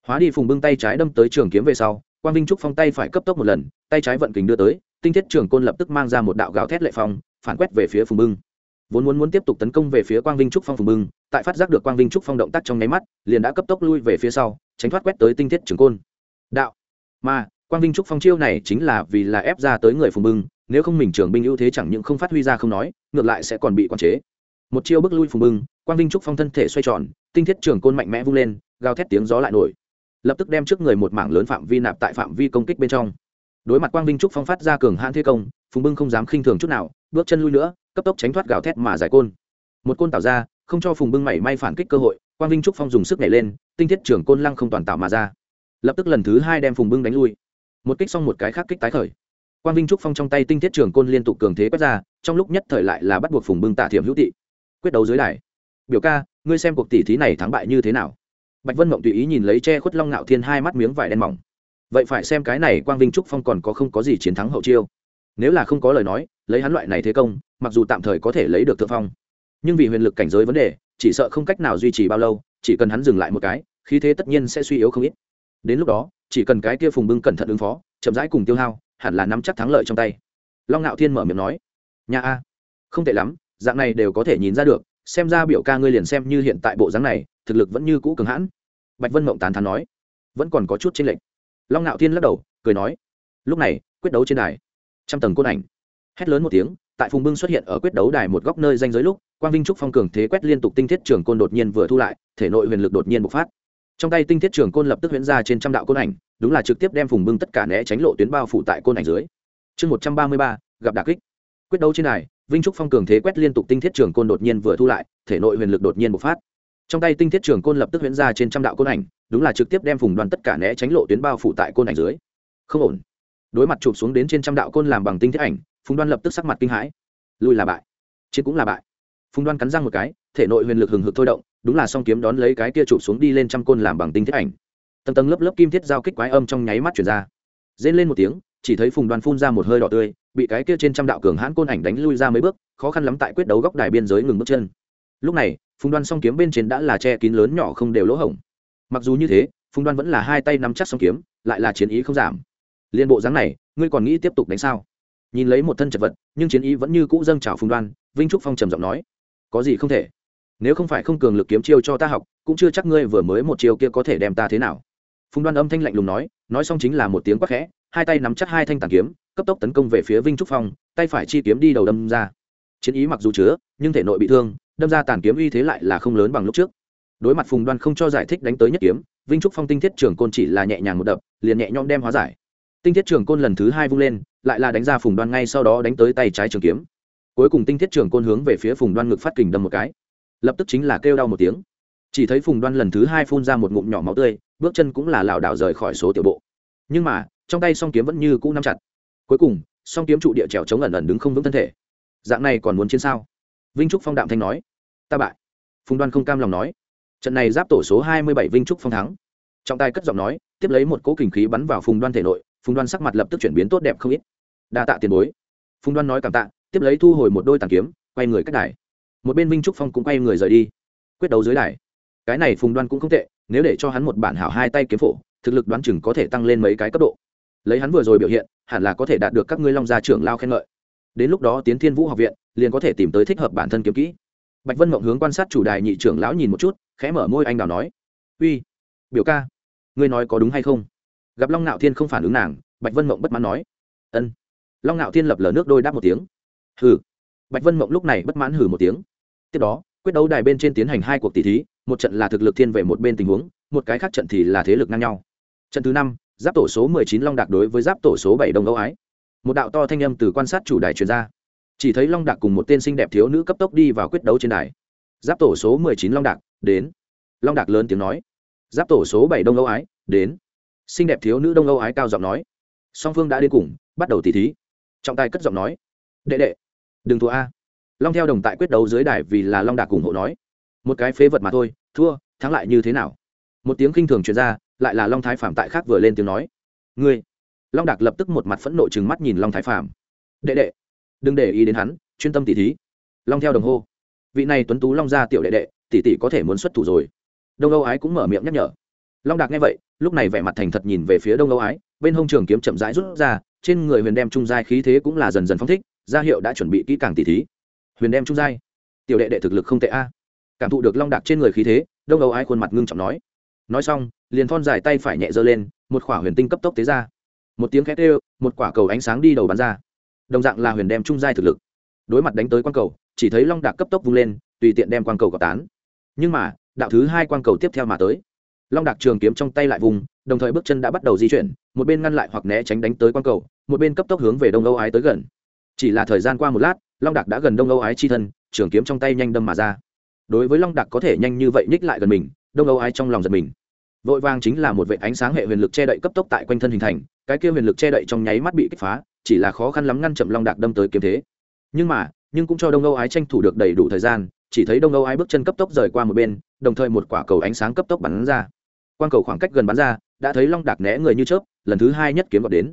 Hóa đi phùng bưng tay trái đâm tới trường kiếm về sau, quang vinh trúc phong tay phải cấp tốc một lần, tay trái vận kình đưa tới, tinh thiết trường côn lập tức mang ra một đạo gào thét lệ phong, phản quét về phía phùng bưng. Vốn muốn muốn tiếp tục tấn công về phía quang vinh trúc phong phùng bưng, tại phát giác được quang vinh trúc phong động tác trong nháy mắt, liền đã cấp tốc lui về phía sau, tránh thoát quét tới tinh thiết trường côn. Đạo. Mà, quang vinh trúc phong chiêu này chính là vì là ép ra tới người phùng bưng, nếu không mình trưởng binh ưu thế chẳng những không phát huy ra không nói, ngược lại sẽ còn bị quản chế. Một chiêu bước lui phùng bưng quang vinh trúc phong thân thể xoay tròn, tinh thiết trường côn mạnh mẽ vung lên, gào thét tiếng gió lại nổi. Lập tức đem trước người một mảng lớn phạm vi nạp tại phạm vi công kích bên trong. Đối mặt quang vinh trúc phong phát ra cường hãn thế công, phùng bưng không dám khinh thường chút nào, bước chân lui nữa, cấp tốc tránh thoát gào thét mà giải côn. Một côn tạo ra, không cho phùng bưng mảy may phản kích cơ hội, quang vinh trúc phong dùng sức nhảy lên, tinh thiết trưởng côn lăng không toàn tạo mà ra. Lập tức lần thứ hai đem phùng bưng đánh lui. Một kích xong một cái khác kích tái khởi. Quang vinh trúc phong trong tay tinh thiết trưởng côn liên tục cường thế quét ra, trong lúc nhất thời lại là bắt buộc phùng bưng tạ thiểm hữu thị quyết đấu dưới đài biểu ca, ngươi xem cuộc tỷ thí này thắng bại như thế nào. Bạch vân mộng tùy ý nhìn lấy che khuất long ngạo thiên hai mắt miếng vải đen mỏng. Vậy phải xem cái này quang vinh trúc phong còn có không có gì chiến thắng hậu chiêu. Nếu là không có lời nói, lấy hắn loại này thế công, mặc dù tạm thời có thể lấy được thượng phong, nhưng vì huyền lực cảnh giới vấn đề, chỉ sợ không cách nào duy trì bao lâu, chỉ cần hắn dừng lại một cái, khí thế tất nhiên sẽ suy yếu không ít. Đến lúc đó, chỉ cần cái kia phùng bưng cẩn thận ứng phó, chậm rãi cùng tiêu hao, hẳn là nắm chắc thắng lợi trong tay. Long ngạo thiên mở miệng nói nhà a, không tệ lắm, dạng này đều có thể nhìn ra được xem ra biểu ca ngươi liền xem như hiện tại bộ dáng này, thực lực vẫn như cũ cường hãn. Bạch vân mộng tán thán nói. Vẫn còn có chút chênh lệch. Long ngạo thiên lắc đầu, cười nói. Lúc này, quyết đấu trên đài. Trăm tầng côn ảnh. Hét lớn một tiếng, tại phùng bưng xuất hiện ở quyết đấu đài một góc nơi danh giới lúc, quang vinh trúc phong cường thế quét liên tục tinh thiết trường côn đột nhiên vừa thu lại, thể nội huyền lực đột nhiên bộc phát. Trong tay tinh thiết trường côn lập tức huyễn ra trên trăm đạo côn ảnh, đúng là trực tiếp đem phùng bưng tất cả né tránh lộ tuyến bao phủ tại côn ảnh dưới. Chương một trăm ba mươi ba, gặp đà kích. Quyết đấu trên đài vinh trúc phong cường thế quét liên tục tinh thiết trường côn đột nhiên vừa thu lại, thể nội huyền lực đột nhiên bộc phát. Trong tay tinh thiết trường côn lập tức huyễn ra trên trăm đạo côn ảnh, đúng là trực tiếp đem phùng đoàn tất cả né tránh lộ tuyến bao phủ tại côn ảnh dưới. Không ổn. Đối mặt chụp xuống đến trên trăm đạo côn làm bằng tinh thiết ảnh, phùng đoan lập tức sắc mặt kinh hãi. Lùi là bại. Chiến cũng là bại. Phùng đoan cắn răng một cái, thể nội huyền lực hừng hực thôi động, đúng là song kiếm đón lấy cái kia chụp xuống đi lên trăm côn làm bằng tinh thiết ảnh. Tầng tầng lớp lớp kim thiết giao kích quái âm trong nháy mắt chuyển ra. Rên lên một tiếng chỉ thấy phùng đoan phun ra một hơi đỏ tươi, bị cái kia trên trăm đạo cường hãn côn ảnh đánh lui ra mấy bước, khó khăn lắm tại quyết đấu góc đài biên giới ngừng bước chân. Lúc này, phùng đoan song kiếm bên trên đã là che kín lớn nhỏ không đều lỗ hổng. Mặc dù như thế, phùng đoan vẫn là hai tay nắm chắc song kiếm, lại là chiến ý không giảm. Liên bộ dáng này, ngươi còn nghĩ tiếp tục đánh sao? Nhìn lấy một thân chật vật, nhưng chiến ý vẫn như cũ dâng trào phùng đoan, vinh trúc phong trầm giọng nói, có gì không thể? Nếu không phải không cường lực kiếm chiêu cho ta học, cũng chưa chắc ngươi vừa mới một chiêu kia có thể đem ta thế nào. Phùng đoan âm thanh lạnh lùng nói nói xong chính là một tiếng quắc khẽ hai tay nắm chắc hai thanh tàn kiếm, cấp tốc tấn công về phía vinh trúc phong, tay phải chi kiếm đi đầu đâm ra. Chiến ý mặc dù chứa, nhưng thể nội bị thương, đâm ra tàn kiếm uy thế lại là không lớn bằng lúc trước. Đối mặt phùng đoan không cho giải thích đánh tới nhất kiếm, vinh trúc phong tinh thiết trường côn chỉ là nhẹ nhàng một đập, liền nhẹ nhõm đem hóa giải. Tinh thiết trường côn lần thứ hai vung lên, lại là đánh ra phùng đoan ngay sau đó đánh tới tay trái trường kiếm. Cuối cùng tinh thiết trường côn hướng về phía phùng đoan ngực phát kình đâm một cái. Lập tức chính là kêu đau một tiếng. Chỉ thấy phùng đoan lần thứ hai phun ra một ngụm nhỏ máu tươi, bước chân cũng là lảo đảo rời khỏi số tiểu bộ. Nhưng mà trong tay song kiếm vẫn như cũ nắm chặt. Cuối cùng, song kiếm trụ địa trèo chống ẩn ẩn đứng không vững thân thể. Dạng này còn muốn chiến sao? Vinh trúc phong đạm thanh nói. Ta bại. Phùng đoan không cam lòng nói. Trận này giáp tổ số hai mươi bảy vinh trúc phong thắng. Trọng tài cất giọng nói, tiếp lấy một cỗ kình khí bắn vào phùng đoan thể nội, phùng đoan sắc mặt lập tức chuyển biến tốt đẹp không ít. Đa tạ tiền bối. Phùng đoan nói cảm tạ, tiếp lấy thu hồi một đôi tàn kiếm, quay người cách đài. Một bên vinh trúc phong cũng quay người rời đi. Quyết đấu dưới đài. Cái này phùng đoan cũng không tệ, nếu để cho hắn một bản hảo hai tay kiếm phổ, thực lực đoán chừng có thể tăng lên mấy cái cấp độ lấy hắn vừa rồi biểu hiện, hẳn là có thể đạt được các ngươi long gia trưởng lao khen ngợi. Đến lúc đó tiến thiên vũ học viện, liền có thể tìm tới thích hợp bản thân kiếm kỹ. Bạch vân mộng hướng quan sát chủ đài nhị trưởng lão nhìn một chút, khẽ mở môi anh đào nói, uy, biểu ca, ngươi nói có đúng hay không? Gặp long Nạo thiên không phản ứng nàng, bạch vân mộng bất mãn nói, ân. Long Nạo thiên lập lờ nước đôi đáp một tiếng, hừ. Bạch vân mộng lúc này bất mãn hừ một tiếng. Tiếp đó, quyết đấu đài bên trên tiến hành hai cuộc tỷ thí, một trận là thực lực thiên về một bên tình huống, một cái khác trận thì là thế lực ngang nhau. Trận thứ năm giáp tổ số mười chín long đạc đối với giáp tổ số bảy đông âu ái. Một đạo to thanh âm từ quan sát chủ đài truyền ra. Chỉ thấy long đạc cùng một tên xinh đẹp thiếu nữ cấp tốc đi vào quyết đấu trên đài. Giáp tổ số mười chín long đạc, đến. Long đạc lớn tiếng nói. Giáp tổ số bảy đông âu ái, đến. Xinh đẹp thiếu nữ đông âu ái cao giọng nói. Song phương đã đến cùng, bắt đầu tỉ thí. Trọng tài cất giọng nói. Đệ đệ, đừng thua a. Long theo đồng tại quyết đấu dưới đài vì là long đạc cùng hộ nói. Một cái phế vật mà thôi, thua, thắng lại như thế nào? Một tiếng khinh thường truyền ra lại là long thái phạm tại khác vừa lên tiếng nói. Ngươi. Long đạc lập tức một mặt phẫn nộ chừng mắt nhìn long thái phạm đệ đệ. Đừng để ý đến hắn, chuyên tâm tỉ thí. Long theo đồng hô. Vị này tuấn tú long gia tiểu đệ đệ, tỷ tỷ có thể muốn xuất thủ rồi. Đông âu ái cũng mở miệng nhắc nhở. Long đạc nghe vậy, lúc này vẻ mặt thành thật nhìn về phía đông âu ái, bên hông trường kiếm chậm rãi rút ra, trên người huyền đem trung giai khí thế cũng là dần dần phong thích gia hiệu đã chuẩn bị kỹ càng tỉ thí. Huyền đem trung giai. Tiểu đệ đệ thực lực không tệ a. Cảm thụ được long đạc trên người khí thế, đông âu ái khuôn mặt ngưng trọng nói nói xong, liền thon dài tay phải nhẹ giơ lên, một khỏa huyền tinh cấp tốc tế ra. Một tiếng khét ê một quả cầu ánh sáng đi đầu bắn ra. Đồng dạng là huyền đem trung giai thực lực. Đối mặt đánh tới quang cầu, chỉ thấy long đạc cấp tốc vung lên, tùy tiện đem quang cầu gọt tán. Nhưng mà, đạo thứ hai quang cầu tiếp theo mà tới. Long đạc trường kiếm trong tay lại vùng, đồng thời bước chân đã bắt đầu di chuyển, một bên ngăn lại hoặc né tránh đánh tới quang cầu, một bên cấp tốc hướng về đông âu ái tới gần. Chỉ là thời gian qua một lát, long đạc đã gần đông âu ái chi thân, trường kiếm trong tay nhanh đâm mà ra. Đối với long đạc có thể nhanh như vậy nhích lại gần mình, đông âu ái trong lòng giật mình vội vàng chính là một vệ ánh sáng hệ huyền lực che đậy cấp tốc tại quanh thân hình thành, cái kia huyền lực che đậy trong nháy mắt bị kích phá, chỉ là khó khăn lắm ngăn chậm long đạc đâm tới kiếm thế. Nhưng mà, nhưng cũng cho đông âu ái tranh thủ được đầy đủ thời gian, chỉ thấy đông âu ái bước chân cấp tốc rời qua một bên, đồng thời một quả cầu ánh sáng cấp tốc bắn ra. Quan cầu khoảng cách gần bắn ra, đã thấy long đạc né người như chớp, lần thứ hai nhất kiếm vào đến.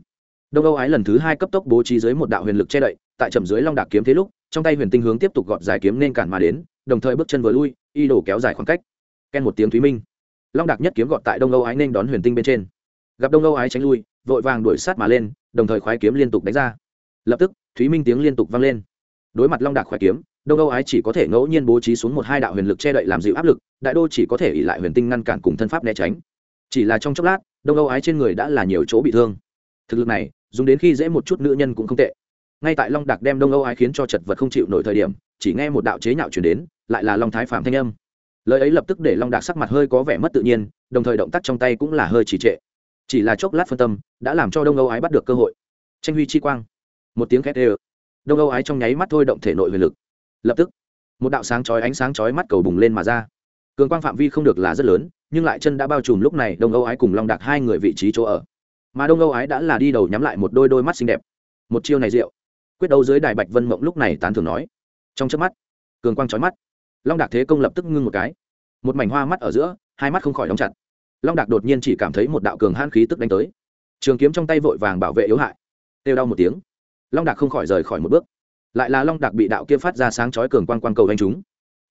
Đông âu ái lần thứ hai cấp tốc bố trí dưới một đạo huyền lực che đậy, tại chậm dưới long đạc kiếm thế lúc, trong tay huyền tinh hướng tiếp tục gọt dài kiếm nên cản mà đến, đồng thời bước chân vừa lui, y đổ kéo dài khoảng cách. Ken một tiếng thúy minh long đạc nhất kiếm gọt tại đông âu ái nên đón huyền tinh bên trên. Gặp đông âu ái tránh lui, vội vàng đuổi sát mà lên, đồng thời khoái kiếm liên tục đánh ra. Lập tức, thúy minh tiếng liên tục vang lên. Đối mặt long đạc khoái kiếm, đông âu ái chỉ có thể ngẫu nhiên bố trí xuống một hai đạo huyền lực che đậy làm dịu áp lực, đại đô chỉ có thể ỉ lại huyền tinh ngăn cản cùng thân pháp né tránh. Chỉ là trong chốc lát, đông âu ái trên người đã là nhiều chỗ bị thương. Thực lực này, dùng đến khi dễ một chút nữ nhân cũng không tệ. Ngay tại long đạc đem đông âu ái khiến cho chật vật không chịu nổi thời điểm, chỉ nghe một đạo chế nhạo chuyển đến, lại là long thái phạm thanh âm lời ấy lập tức để long đạc sắc mặt hơi có vẻ mất tự nhiên, đồng thời động tác trong tay cũng là hơi trì trệ. Chỉ là chốc lát phân tâm, đã làm cho đông âu ái bắt được cơ hội. Tranh huy chi quang. Một tiếng khét ê đông âu ái trong nháy mắt thôi động thể nội huyền lực. Lập tức, một đạo sáng chói ánh sáng chói mắt cầu bùng lên mà ra. Cường quang phạm vi không được là rất lớn, nhưng lại chân đã bao trùm lúc này đông âu ái cùng long đạc hai người vị trí chỗ ở. Mà đông âu ái đã là đi đầu nhắm lại một đôi đôi mắt xinh đẹp. Một chiêu này rượu. Quyết đấu dưới đài bạch vân mộng lúc này tán thường nói. Trong trước mắt, cường quang chói mắt long đạc thế công lập tức ngưng một cái. Một mảnh hoa mắt ở giữa, hai mắt không khỏi đóng chặt. Long đạc đột nhiên chỉ cảm thấy một đạo cường han khí tức đánh tới. Trường kiếm trong tay vội vàng bảo vệ yếu hại. Têu đau một tiếng. Long đạc không khỏi rời khỏi một bước. Lại là long đạc bị đạo kia phát ra sáng chói cường quang quang cầu đánh chúng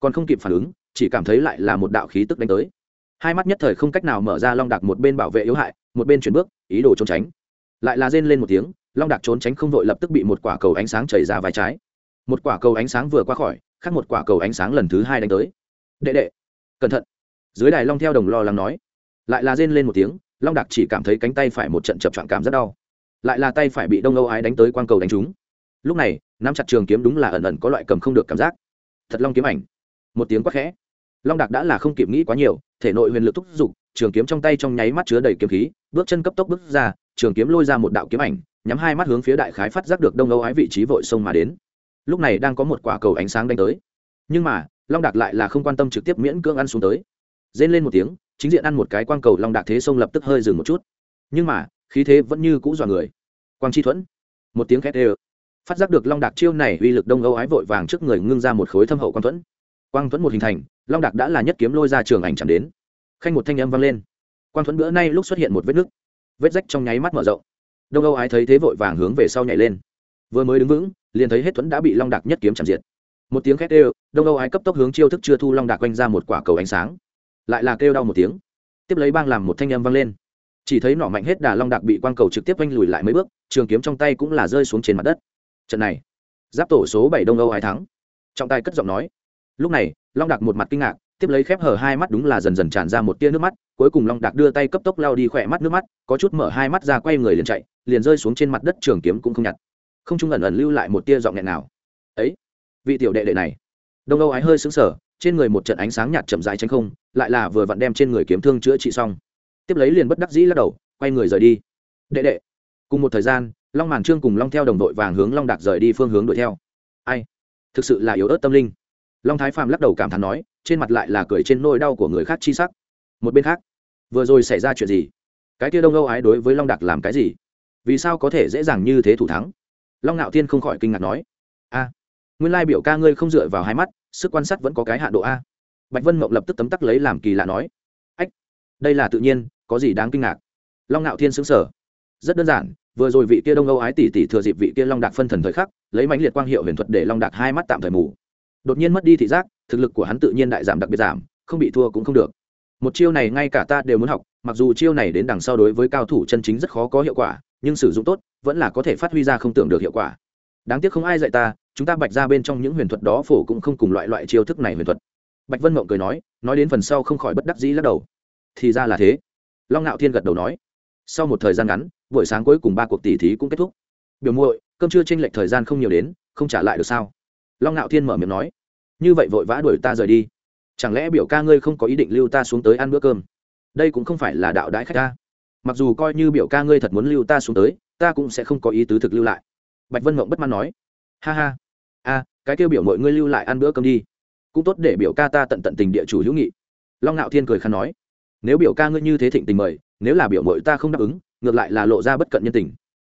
còn không kịp phản ứng, chỉ cảm thấy lại là một đạo khí tức đánh tới. Hai mắt nhất thời không cách nào mở ra long đạc một bên bảo vệ yếu hại, một bên chuyển bước, ý đồ trốn tránh. Lại là rên lên một tiếng, long đạc trốn tránh không vội lập tức bị một quả cầu ánh sáng chảy ra vai trái. Một quả cầu ánh sáng vừa qua khỏi khác một quả cầu ánh sáng lần thứ hai đánh tới. Đệ đệ, cẩn thận. Dưới đài long theo đồng lo lắng nói. Lại là rên lên một tiếng, long đặc chỉ cảm thấy cánh tay phải một trận chập trọn cảm rất đau. Lại là tay phải bị đông âu ái đánh tới quang cầu đánh trúng. Lúc này, nắm chặt trường kiếm đúng là ẩn ẩn có loại cầm không được cảm giác. Thật long kiếm ảnh. Một tiếng quát khẽ. Long đặc đã là không kịp nghĩ quá nhiều, thể nội huyền lực thúc giục, trường kiếm trong tay trong nháy mắt chứa đầy kiếm khí, bước chân cấp tốc bước ra, trường kiếm lôi ra một đạo kiếm ảnh, nhắm hai mắt hướng phía đại khái phát giác được đông âu ái vị trí vội sông mà đến lúc này đang có một quả cầu ánh sáng đánh tới. Nhưng mà, long đạc lại là không quan tâm trực tiếp miễn cưỡng ăn xuống tới. Rên lên một tiếng, chính diện ăn một cái quang cầu long đạc thế sông lập tức hơi dừng một chút. Nhưng mà, khí thế vẫn như cũ dọa người. Quang chi thuẫn. Một tiếng khét ê phát giác được long đạc chiêu này uy lực đông âu ái vội vàng trước người ngưng ra một khối thâm hậu quang thuẫn. Quang thuẫn một hình thành, long đạc đã là nhất kiếm lôi ra trường ảnh chẳng đến. Khanh một thanh âm vang lên. Quang thuẫn bữa nay lúc xuất hiện một vết nứt. Vết rách trong nháy mắt mở rộng. Đông âu ái thấy thế vội vàng hướng về sau nhảy lên. Vừa mới đứng vững liền thấy hết thuẫn đã bị long đạc nhất kiếm chạm diệt. Một tiếng khét kêu, đông âu ái cấp tốc hướng chiêu thức chưa thu long đạc quanh ra một quả cầu ánh sáng. Lại là kêu đau một tiếng. Tiếp lấy bang làm một thanh âm vang lên. Chỉ thấy nỏ mạnh hết đà long đạc bị quang cầu trực tiếp quanh lùi lại mấy bước, trường kiếm trong tay cũng là rơi xuống trên mặt đất. Trận này, giáp tổ số bảy đông âu ái thắng. Trọng tài cất giọng nói. Lúc này, long đạc một mặt kinh ngạc, tiếp lấy khép hở hai mắt đúng là dần dần tràn ra một tia nước mắt, cuối cùng long đạc đưa tay cấp tốc lao đi khỏe mắt nước mắt, có chút mở hai mắt ra quay người liền chạy, liền rơi xuống trên mặt đất trường kiếm cũng không nhặt không trung ẩn ẩn lưu lại một tia giọng nghẹn nào. Ấy, vị tiểu đệ đệ này. Đông âu ái hơi sững sờ, trên người một trận ánh sáng nhạt chậm rãi tránh không, lại là vừa vặn đem trên người kiếm thương chữa trị xong. Tiếp lấy liền bất đắc dĩ lắc đầu, quay người rời đi. Đệ đệ. Cùng một thời gian, long màn trương cùng long theo đồng đội vàng hướng long đạc rời đi phương hướng đuổi theo. Ai? Thực sự là yếu ớt tâm linh. Long thái phàm lắc đầu cảm thán nói, trên mặt lại là cười trên nỗi đau của người khác chi sắc. Một bên khác, vừa rồi xảy ra chuyện gì? Cái kia đông âu ái đối với long đạc làm cái gì? Vì sao có thể dễ dàng như thế thủ thắng? Long ngạo thiên không khỏi kinh ngạc nói, a, nguyên lai biểu ca ngươi không dựa vào hai mắt, sức quan sát vẫn có cái hạ độ a. Bạch vân mộng lập tức tấm tắc lấy làm kỳ lạ nói, ách, đây là tự nhiên, có gì đáng kinh ngạc? Long ngạo thiên xứng sở rất đơn giản, vừa rồi vị kia đông âu ái tỷ tỷ thừa dịp vị kia long đạc phân thần thời khắc, lấy mãnh liệt quang hiệu huyền thuật để long đạc hai mắt tạm thời mù. Đột nhiên mất đi thị giác, thực lực của hắn tự nhiên đại giảm đặc biệt giảm, không bị thua cũng không được. Một chiêu này ngay cả ta đều muốn học, mặc dù chiêu này đến đằng sau đối với cao thủ chân chính rất khó có hiệu quả, nhưng sử dụng tốt vẫn là có thể phát huy ra không tưởng được hiệu quả. Đáng tiếc không ai dạy ta, chúng ta bạch ra bên trong những huyền thuật đó phổ cũng không cùng loại loại chiêu thức này huyền thuật. Bạch vân mộng cười nói nói đến phần sau không khỏi bất đắc dĩ lắc đầu. Thì ra là thế. Long ngạo thiên gật đầu nói. Sau một thời gian ngắn, buổi sáng cuối cùng ba cuộc tỷ thí cũng kết thúc. Biểu muội, cơm chưa tranh lệch thời gian không nhiều đến, không trả lại được sao? Long ngạo thiên mở miệng nói. Như vậy vội vã đuổi ta rời đi. Chẳng lẽ biểu ca ngươi không có ý định lưu ta xuống tới ăn bữa cơm? Đây cũng không phải là đạo đãi khách ta mặc dù coi như biểu ca ngươi thật muốn lưu ta xuống tới, ta cũng sẽ không có ý tứ thực lưu lại. Bạch vân mộng bất mãn nói. Ha ha. A cái kêu biểu mọi ngươi lưu lại ăn bữa cơm đi. Cũng tốt để biểu ca ta tận tận tình địa chủ hữu nghị. Long ngạo thiên cười khăn nói. Nếu biểu ca ngươi như thế thịnh tình mời, nếu là biểu mội ta không đáp ứng, ngược lại là lộ ra bất cận nhân tình.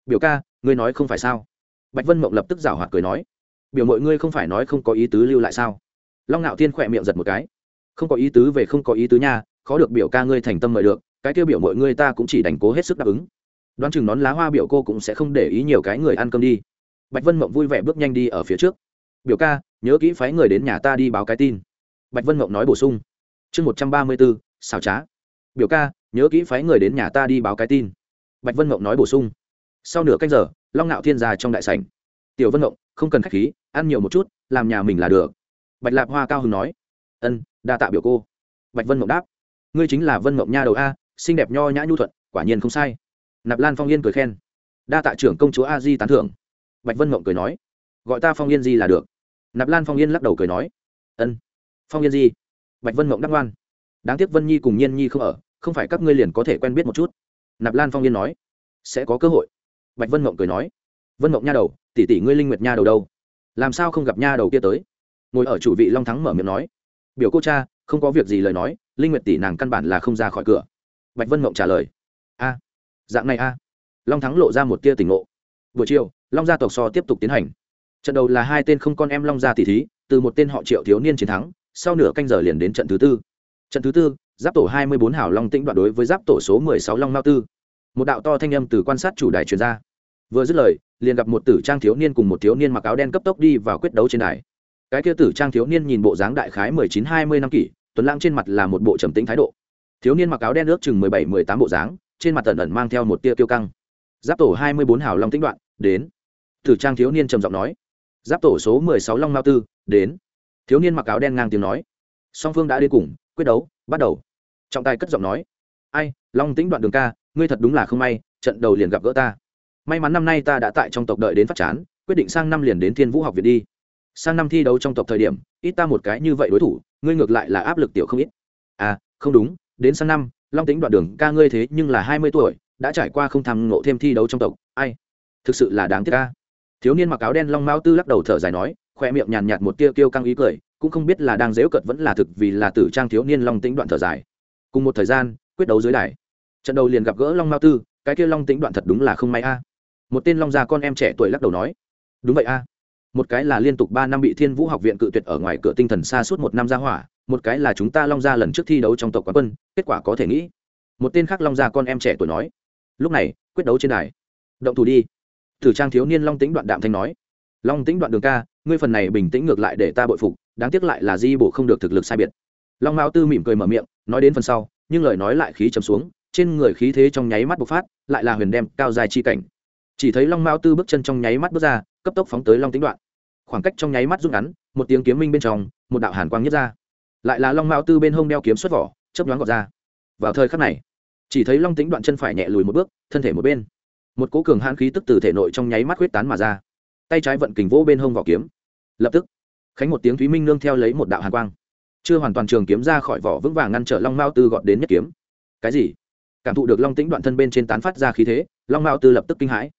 Biểu ca, ngươi nói không phải sao? Bạch vân mộng lập tức giảo hoạt cười nói. Biểu mội ngươi không phải nói không có ý tứ lưu lại sao? Long ngạo thiên khỏe miệng giật một cái. Không có ý tứ về không có ý tứ nha, khó được biểu ca ngươi thành tâm mời được cái kia biểu mọi người ta cũng chỉ đành cố hết sức đáp ứng. Đoán chừng nón lá hoa biểu cô cũng sẽ không để ý nhiều cái người ăn cơm đi. Bạch vân mộng vui vẻ bước nhanh đi ở phía trước. Biểu ca, nhớ kỹ phái người đến nhà ta đi báo cái tin. Bạch vân mộng nói bổ sung. Chương một trăm ba mươi bốn, xào trá. Biểu ca, nhớ kỹ phái người đến nhà ta đi báo cái tin. Bạch vân mộng nói bổ sung. Sau nửa canh giờ, long ngạo thiên già trong đại sảnh. Tiểu vân mộng, không cần k h á c h khí, ăn nhiều một chút, làm nhà mình là được. Bạch lạp hoa cao hưng nói. Ân, đa tạ biểu cô. Bạch vân mộng đáp. Ngươi chính là vân mộng nha đầu a xinh đẹp nho nhã nhu thuận, quả nhiên không sai. Nạp lan phong yên cười khen. Đa tạ trưởng công chúa a di tán thưởng. Bạch vân mộng cười nói. Gọi ta phong yên di là được. Nạp lan phong yên lắc đầu cười nói. Ân. Phong yên di. Bạch vân mộng đắc ngoan. Đáng tiếc vân nhi cùng nhiên nhi không ở, không phải các ngươi liền có thể quen biết một chút. Nạp lan phong yên nói. Sẽ có cơ hội. Bạch vân mộng cười nói. Vân mộng nha đầu, tỷ tỷ ngươi linh nguyệt nha đầu đâu? Làm sao không gặp nha đầu kia tới? Ngồi ở chủ vị long thắng mở miệng nói. Biểu cô cha, không có việc gì lời nói, linh nguyệt tỷ nàng căn bản là không ra khỏi cửa bạch vân mộng trả lời. A, dạng này a. Long thắng lộ ra một tia tỉnh ngộ. Buổi chiều, long gia tộc so tiếp tục tiến hành. Trận đầu là hai tên không con em long gia tỷ thí, từ một tên họ triệu thiếu niên chiến thắng, sau nửa canh giờ liền đến trận thứ tư. Trận thứ tư, giáp tổ hai mươi bốn hảo long tĩnh đoạn đối với giáp tổ số mười sáu long mao tư. Một đạo to thanh âm từ quan sát chủ đài truyền ra. Vừa dứt lời, liền gặp một tử trang thiếu niên cùng một thiếu niên mặc áo đen cấp tốc đi vào quyết đấu trên đài. Cái kia tử trang thiếu niên nhìn bộ dáng đại khái mười chín hai mươi năm kỷ, tuấn lãng trên mặt là một bộ trầm tính thái độ thiếu niên mặc áo đen ước chừng mười bảy, mười tám bộ dáng, trên mặt tần ẩn mang theo một tia tiêu căng. Giáp tổ hai mươi bốn hào long tĩnh đoạn, đến. Tử trang thiếu niên trầm giọng nói. Giáp tổ số mười sáu long mao tư, đến. Thiếu niên mặc áo đen ngang tiếng nói. Song phương đã đi cùng, quyết đấu, bắt đầu. Trọng tài cất giọng nói. Ai, long tĩnh đoạn đường ca, ngươi thật đúng là không may, trận đầu liền gặp gỡ ta. May mắn năm nay ta đã tại trong tộc đợi đến phát chán, quyết định sang năm liền đến thiên vũ học viện đi. Sang năm thi đấu trong tộc thời điểm, ít ta một cái như vậy đối thủ, ngươi ngược lại là áp lực tiểu không ít. À không đúng đến sang năm, long tính đoạn đường ca ngươi thế nhưng là hai mươi tuổi, đã trải qua không tham ngộ thêm thi đấu trong tộc, ai? Thực sự là đáng tiếc ca thiếu niên mặc áo đen long mao tư lắc đầu thở dài nói, khoe miệng nhàn nhạt một tia kêu căng ý cười, cũng không biết là đang dễu cợt vẫn là thực vì là tử trang thiếu niên long tính đoạn thở dài. Cùng một thời gian, quyết đấu dưới đài. Trận đầu liền gặp gỡ long mao tư, cái kia long tính đoạn thật đúng là không may a. Một tên long già con em trẻ tuổi lắc đầu nói, đúng vậy a. Một cái là liên tục ba năm bị thiên vũ học viện cự tuyệt ở ngoài cửa tinh thần xa suốt một năm ra hỏa một cái là chúng ta long gia lần trước thi đấu trong tộc quán quân, kết quả có thể nghĩ. Một tên khác long gia con em trẻ tuổi nói. Lúc này, quyết đấu trên đài. Động thủ đi. Thử trang thiếu niên long tính đoạn đạm thanh nói. Long tính đoạn đường ca, ngươi phần này bình tĩnh ngược lại để ta bội phục, đáng tiếc lại là di bộ không được thực lực sai biệt. Long mao tư mỉm cười mở miệng, nói đến phần sau, nhưng lời nói lại khí trầm xuống, trên người khí thế trong nháy mắt bộc phát, lại là huyền đem cao dài chi cảnh. Chỉ thấy long mao tư bước chân trong nháy mắt bước ra, cấp tốc phóng tới long tính đoạn. Khoảng cách trong nháy mắt rút ngắn, một tiếng kiếm minh bên trong, một đạo hàn quang nhất ra lại là long mao tư bên hông đeo kiếm xuất vỏ chấp nhoáng gọt ra. Vào thời khắc này, chỉ thấy long tính đoạn chân phải nhẹ lùi một bước, thân thể một bên. Một cố cường hãn khí tức từ thể nội trong nháy mắt huyết tán mà ra. Tay trái vận kình vỗ bên hông vỏ kiếm. Lập tức, khánh một tiếng thúy minh nương theo lấy một đạo hàn quang. Chưa hoàn toàn trường kiếm ra khỏi vỏ vững vàng ngăn trở long mao tư gọt đến nhất kiếm. Cái gì? Cảm thụ được long tĩnh đoạn thân bên trên tán phát ra khí thế, long mao tư lập tức kinh hãi.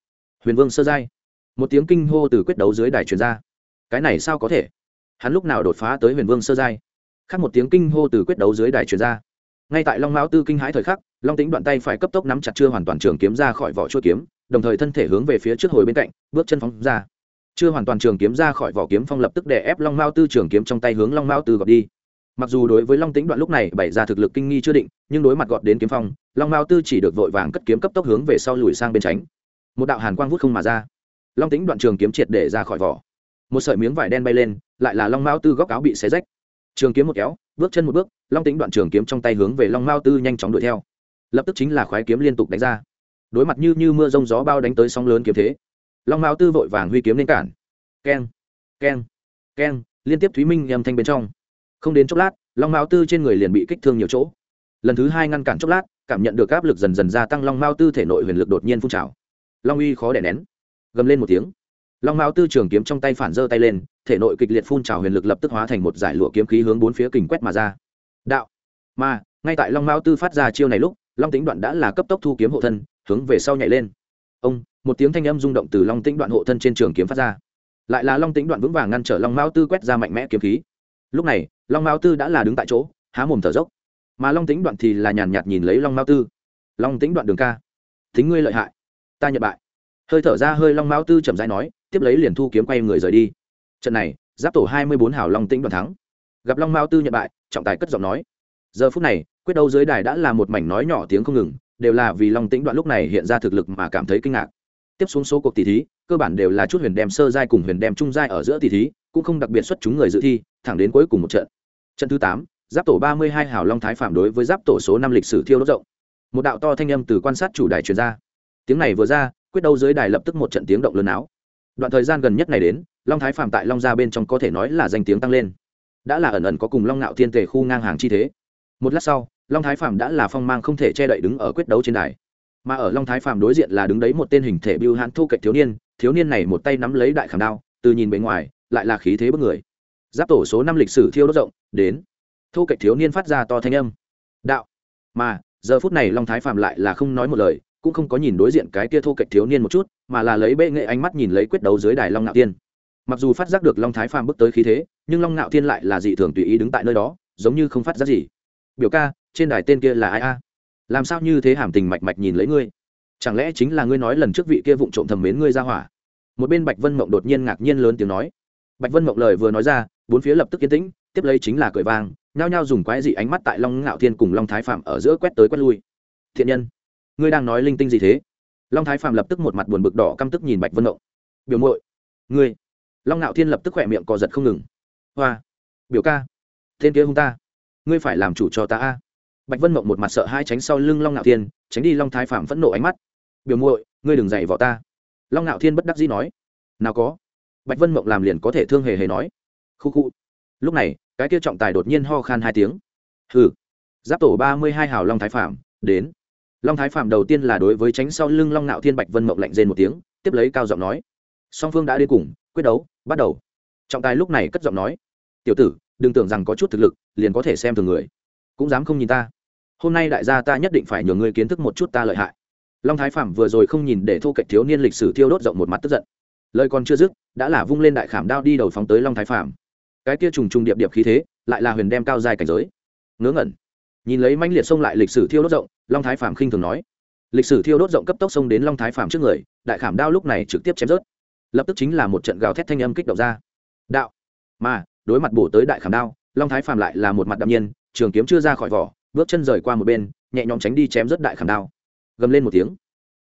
Huyền vương sơ giai. Một tiếng kinh hô từ quyết đấu dưới đài truyền ra. Cái này sao có thể? Hắn lúc nào đột phá tới huyền vương sơ giai? Khác một tiếng kinh hô từ quyết đấu dưới đài truyền ra. Ngay tại long mão tư kinh hãi thời khắc, long tính đoạn tay phải cấp tốc nắm chặt chưa hoàn toàn trường kiếm ra khỏi vỏ chuôi kiếm, đồng thời thân thể hướng về phía trước hồi bên cạnh, bước chân phóng ra. Chưa hoàn toàn trường kiếm ra khỏi vỏ kiếm phong lập tức đè ép long mao tư trường kiếm trong tay hướng long mao tư gọt đi. Mặc dù đối với long tính đoạn lúc này bày ra thực lực kinh nghi chưa định, nhưng đối mặt gọt đến kiếm phong, long mao tư chỉ được vội vàng cất kiếm cấp tốc hướng về sau lùi sang bên tránh. Một đạo hàn quang vút không mà ra. Long tính đoạn trường kiếm triệt để ra khỏi vỏ. Một sợi miếng vải đen bay lên, lại là long mao tư góc áo bị xé rách trường kiếm một kéo, bước chân một bước, long tính đoạn trường kiếm trong tay hướng về long mao tư nhanh chóng đuổi theo. Lập tức chính là khoái kiếm liên tục đánh ra. Đối mặt như như mưa rông gió bao đánh tới sóng lớn kiếm thế, long mao tư vội vàng huy kiếm lên cản. Keng keng keng, liên tiếp thúy minh nhầm thanh bên trong. Không đến chốc lát, long mao tư trên người liền bị kích thương nhiều chỗ. Lần thứ hai ngăn cản chốc lát, cảm nhận được áp lực dần dần gia tăng, long mao tư thể nội huyền lực đột nhiên phun trào. Long uy khó đè nén. Gầm lên một tiếng. Long mao tư trường kiếm trong tay phản giơ tay lên thể nội kịch liệt phun trào huyền lực lập tức hóa thành một giải lụa kiếm khí hướng bốn phía kình quét mà ra. Đạo. Mà ngay tại long mao tư phát ra chiêu này lúc, long tính đoạn đã là cấp tốc thu kiếm hộ thân, hướng về sau nhảy lên. Ông, một tiếng thanh âm rung động từ long tĩnh đoạn hộ thân trên trường kiếm phát ra. Lại là long tĩnh đoạn vững vàng ngăn trở long mao tư quét ra mạnh mẽ kiếm khí. Lúc này, long mao tư đã là đứng tại chỗ, há mồm thở dốc. Mà long tĩnh đoạn thì là nhàn nhạt nhìn lấy long mao tư. Long tĩnh đoạn đường ca. Thính ngươi lợi hại. Ta nhận bại. Hơi thở ra, hơi long mao tư chậm rãi nói, tiếp lấy liền thu kiếm quay người rời đi trận này, giáp tổ hai mươi bốn hào long tĩnh đoạn thắng. Gặp long mao tư nhận bại, trọng tài cất giọng nói. Giờ phút này, quyết đấu dưới đài đã là một mảnh nói nhỏ tiếng không ngừng, đều là vì long tĩnh đoạn lúc này hiện ra thực lực mà cảm thấy kinh ngạc. Tiếp xuống số cuộc tỷ thí, cơ bản đều là chút huyền đem sơ giai cùng huyền đem trung giai ở giữa tỷ thí, cũng không đặc biệt xuất chúng người dự thi, thẳng đến cuối cùng một trận. Trận thứ tám, giáp tổ ba mươi hai hào long thái phạm đối với giáp tổ số năm lịch sử thiêu đốt rộng. Một đạo to thanh âm từ quan sát chủ đài truyền ra. Tiếng này vừa ra, quyết đấu dưới đài lập tức một trận tiếng động lớn áo đoạn thời gian gần nhất này đến, long thái phạm tại long gia bên trong có thể nói là danh tiếng tăng lên. Đã là ẩn ẩn có cùng long ngạo thiên tề khu ngang hàng chi thế. Một lát sau, long thái phạm đã là phong mang không thể che đậy đứng ở quyết đấu trên đài. Mà ở long thái phạm đối diện là đứng đấy một tên hình thể biêu hãn thu cạnh thiếu niên thiếu niên này một tay nắm lấy đại khảm đao, từ nhìn bề ngoài, lại là khí thế bất người. Giáp tổ số năm lịch sử thiêu đốt rộng, đến. Thu cạnh thiếu niên phát ra to thanh âm. Đạo. Mà, giờ phút này long thái phạm lại là không nói một lời cũng không có nhìn đối diện cái kia thu kệch thiếu niên một chút, mà là lấy bệ nghệ ánh mắt nhìn lấy quyết đấu dưới đài long ngạo tiên mặc dù phát giác được long thái phàm bước tới khí thế, nhưng long ngạo tiên lại là dị thường tùy ý đứng tại nơi đó, giống như không phát giác gì. Biểu ca, trên đài tên kia là ai a? Làm sao như thế hàm tình mạch mạch nhìn lấy ngươi? Chẳng lẽ chính là ngươi nói lần trước vị kia vụng trộm thầm mến ngươi ra hỏa? Một bên bạch vân mộng đột nhiên ngạc nhiên lớn tiếng nói. Bạch vân mộng lời vừa nói ra, bốn phía lập tức yên tĩnh, tiếp lấy chính là cười vang, nhao nhao dùng quái dị ánh mắt tại long ngạo thiên cùng long thái phạm ở giữa quét tới quét lui. Thiện nhân ngươi đang nói linh tinh gì thế? Long thái phạm lập tức một mặt buồn bực đỏ căm tức nhìn bạch vân mộng biểu mội ngươi. Long ngạo thiên lập tức khỏe miệng cò giật không ngừng. Hoa, biểu ca, tên kia hung ta. Ngươi phải làm chủ cho ta a. Bạch vân mộng một mặt sợ hai tránh sau lưng long ngạo thiên, tránh đi long thái phạm phẫn nộ ánh mắt. Biểu muội, ngươi đừng dạy vào ta. Long ngạo thiên bất đắc dĩ nói. Nào có. Bạch vân mộng làm liền có thể thương hề hề nói. Khu khu. Lúc này, cái kia trọng tài đột nhiên ho khan hai tiếng. Hừ. Giáp tổ ba mươi hai hào long thái phạm đến long thái phạm đầu tiên là đối với tránh sau lưng long Nạo thiên bạch vân mộng lạnh rên một tiếng, tiếp lấy cao giọng nói. Song phương đã đi cùng, quyết đấu, bắt đầu. Trọng tài lúc này cất giọng nói. Tiểu tử, đừng tưởng rằng có chút thực lực, liền có thể xem thường người. Cũng dám không nhìn ta. Hôm nay đại gia ta nhất định phải nhường ngươi kiến thức một chút ta lợi hại. Long thái phạm vừa rồi không nhìn để thu cạnh thiếu niên lịch sử thiêu đốt rộng một mặt tức giận. Lời còn chưa dứt, đã là vung lên đại khảm đao đi đầu phóng tới long thái phạm cái kia trùng trùng điệp điệp khí thế, lại là huyền đem cao dài cảnh giới. Ngớ ngẩn nhìn lấy manh liệt xông lại lịch sử thiêu đốt rộng, long thái phạm khinh thường nói. Lịch sử thiêu đốt rộng cấp tốc xông đến long thái phạm trước người, đại khảm đao lúc này trực tiếp chém rớt. Lập tức chính là một trận gào thét thanh âm kích động ra. Đạo. Mà, đối mặt bổ tới đại khảm đao, long thái phạm lại là một mặt đạm nhiên, trường kiếm chưa ra khỏi vỏ, bước chân rời qua một bên, nhẹ nhõm tránh đi chém rớt đại khảm đao. Gầm lên một tiếng.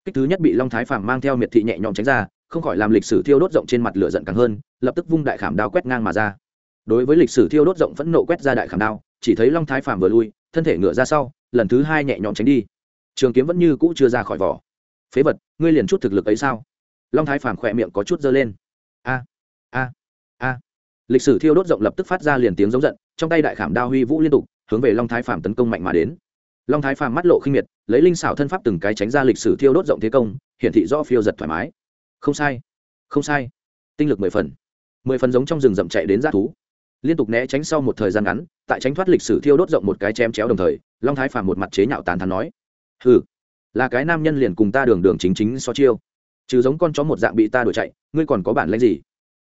Kích thứ nhất bị long thái phạm mang theo miệt thị nhẹ nhõm tránh ra, không khỏi làm lịch sử thiêu đốt rộng trên mặt lửa giận càng hơn, lập tức vung đại khảm đao quét ngang mà ra. Đối với lịch sử thiêu đốt rộng phẫn nộ quét ra đại khảm đao, chỉ thấy long thái phạm vừa lui thân thể ngựa ra sau, lần thứ hai nhẹ nhõm tránh đi. Trường kiếm vẫn như cũ chưa ra khỏi vỏ. Phế vật, ngươi liền chút thực lực ấy sao? Long thái phàm khỏe miệng có chút dơ lên. A a a. Lịch sử thiêu đốt rộng lập tức phát ra liền tiếng giống giận, trong tay đại khảm đao huy vũ liên tục, hướng về long thái phàm tấn công mạnh mà đến. Long thái phàm mắt lộ khinh miệt, lấy linh xảo thân pháp từng cái tránh ra lịch sử thiêu đốt rộng thế công, hiển thị do phiêu giật thoải mái. Không sai không sai. Tinh lực mười phần. Mười phần giống trong rừng rậm chạy đến g thú liên tục né tránh sau một thời gian ngắn, tại tránh thoát lịch sử thiêu đốt rộng một cái chém chéo đồng thời, long thái phàm một mặt chế nhạo tàn thắn nói, hừ, là cái nam nhân liền cùng ta đường đường chính chính so chiêu. Trừ giống con chó một dạng bị ta đuổi chạy, ngươi còn có bản lãnh gì?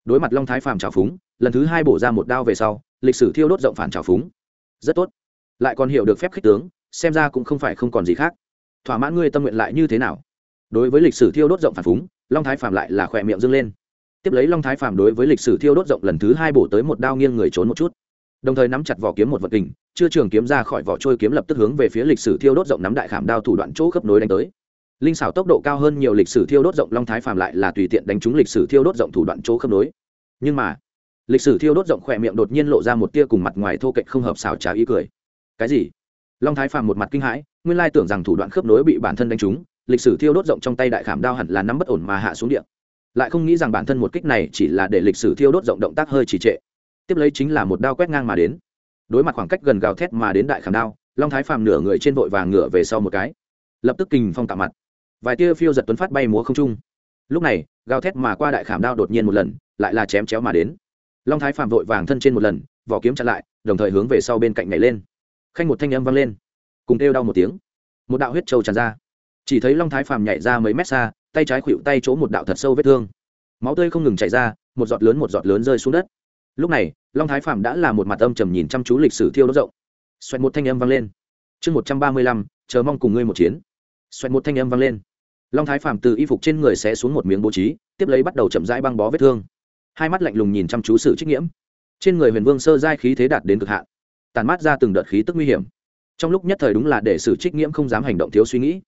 Đối mặt long thái phàm trào phúng, lần thứ hai bổ ra một đao về sau, lịch sử thiêu đốt rộng phản trào phúng. Rất tốt. Lại còn hiểu được phép khích tướng, xem ra cũng không phải không còn gì khác. Thỏa mãn ngươi tâm nguyện lại như thế nào? Đối với lịch sử thiêu đốt rộng phản phúng, long thái phàm lại là khỏe miệng dâng lên tiếp lấy long thái phạm đối với lịch sử thiêu đốt rộng lần thứ hai bổ tới một đao nghiêng người trốn một chút. Đồng thời nắm chặt vỏ kiếm một vật kình, chưa trường kiếm ra khỏi vỏ trôi kiếm lập tức hướng về phía lịch sử thiêu đốt rộng nắm đại khảm đao thủ đoạn chỗ khớp nối đánh tới. Linh xảo tốc độ cao hơn nhiều lịch sử thiêu đốt rộng long thái phạm lại là tùy tiện đánh trúng lịch sử thiêu đốt rộng thủ đoạn chỗ khớp nối. Nhưng mà, lịch sử thiêu đốt rộng khỏe miệng đột nhiên lộ ra một tia cùng mặt ngoài thô kệch không hợp xảo trá ý cười. Cái gì? Long thái phàm một mặt kinh hãi, nguyên lai tưởng rằng thủ đoạn khớp nối bị bản thân đánh trúng, lịch sử thiêu đốt rộng trong tay đại khảm đao hẳn là nắm bất ổn mà hạ xuống điện lại không nghĩ rằng bản thân một kích này chỉ là để lịch sử thiêu đốt rộng động tác hơi trì trệ. Tiếp lấy chính là một đao quét ngang mà đến. Đối mặt khoảng cách gần gào thét mà đến đại khảm đao, long thái phàm nửa người trên vội vàng ngửa về sau một cái. Lập tức kình phong tạ mặt. Vài tia phiêu giật tuấn phát bay múa không trung. Lúc này, gào thét mà qua đại khảm đao đột nhiên một lần, lại là chém chéo mà đến. Long thái phàm vội vàng thân trên một lần, vỏ kiếm chặn lại, đồng thời hướng về sau bên cạnh nhảy lên. Khanh một thanh âm vang lên. Cùng kêu đau một tiếng. Một đạo huyết trâu tràn ra. Chỉ thấy long thái phàm nhảy ra mấy mét xa tay trái khuỵu tay chỗ một đạo thật sâu vết thương. Máu tươi không ngừng chảy ra, một giọt lớn một giọt lớn rơi xuống đất. Lúc này, long thái Phạm đã là một mặt âm trầm nhìn chăm chú lịch sử thiêu đốt rộng. Xoẹt một thanh âm vang lên. Chương một trăm ba mươi lăm, chờ mong cùng ngươi một chiến. Xoẹt một thanh âm vang lên. Long thái Phạm từ y phục trên người sẽ xuống một miếng bố trí, tiếp lấy bắt đầu chậm rãi băng bó vết thương. Hai mắt lạnh lùng nhìn chăm chú sự trích nhiễm trên người huyền vương sơ giai khí thế đạt đến cực hạn, tàn mát ra từng đợt khí tức nguy hiểm. Trong lúc nhất thời đúng là để sử trích nhiễm không dám hành động thiếu suy nghĩ.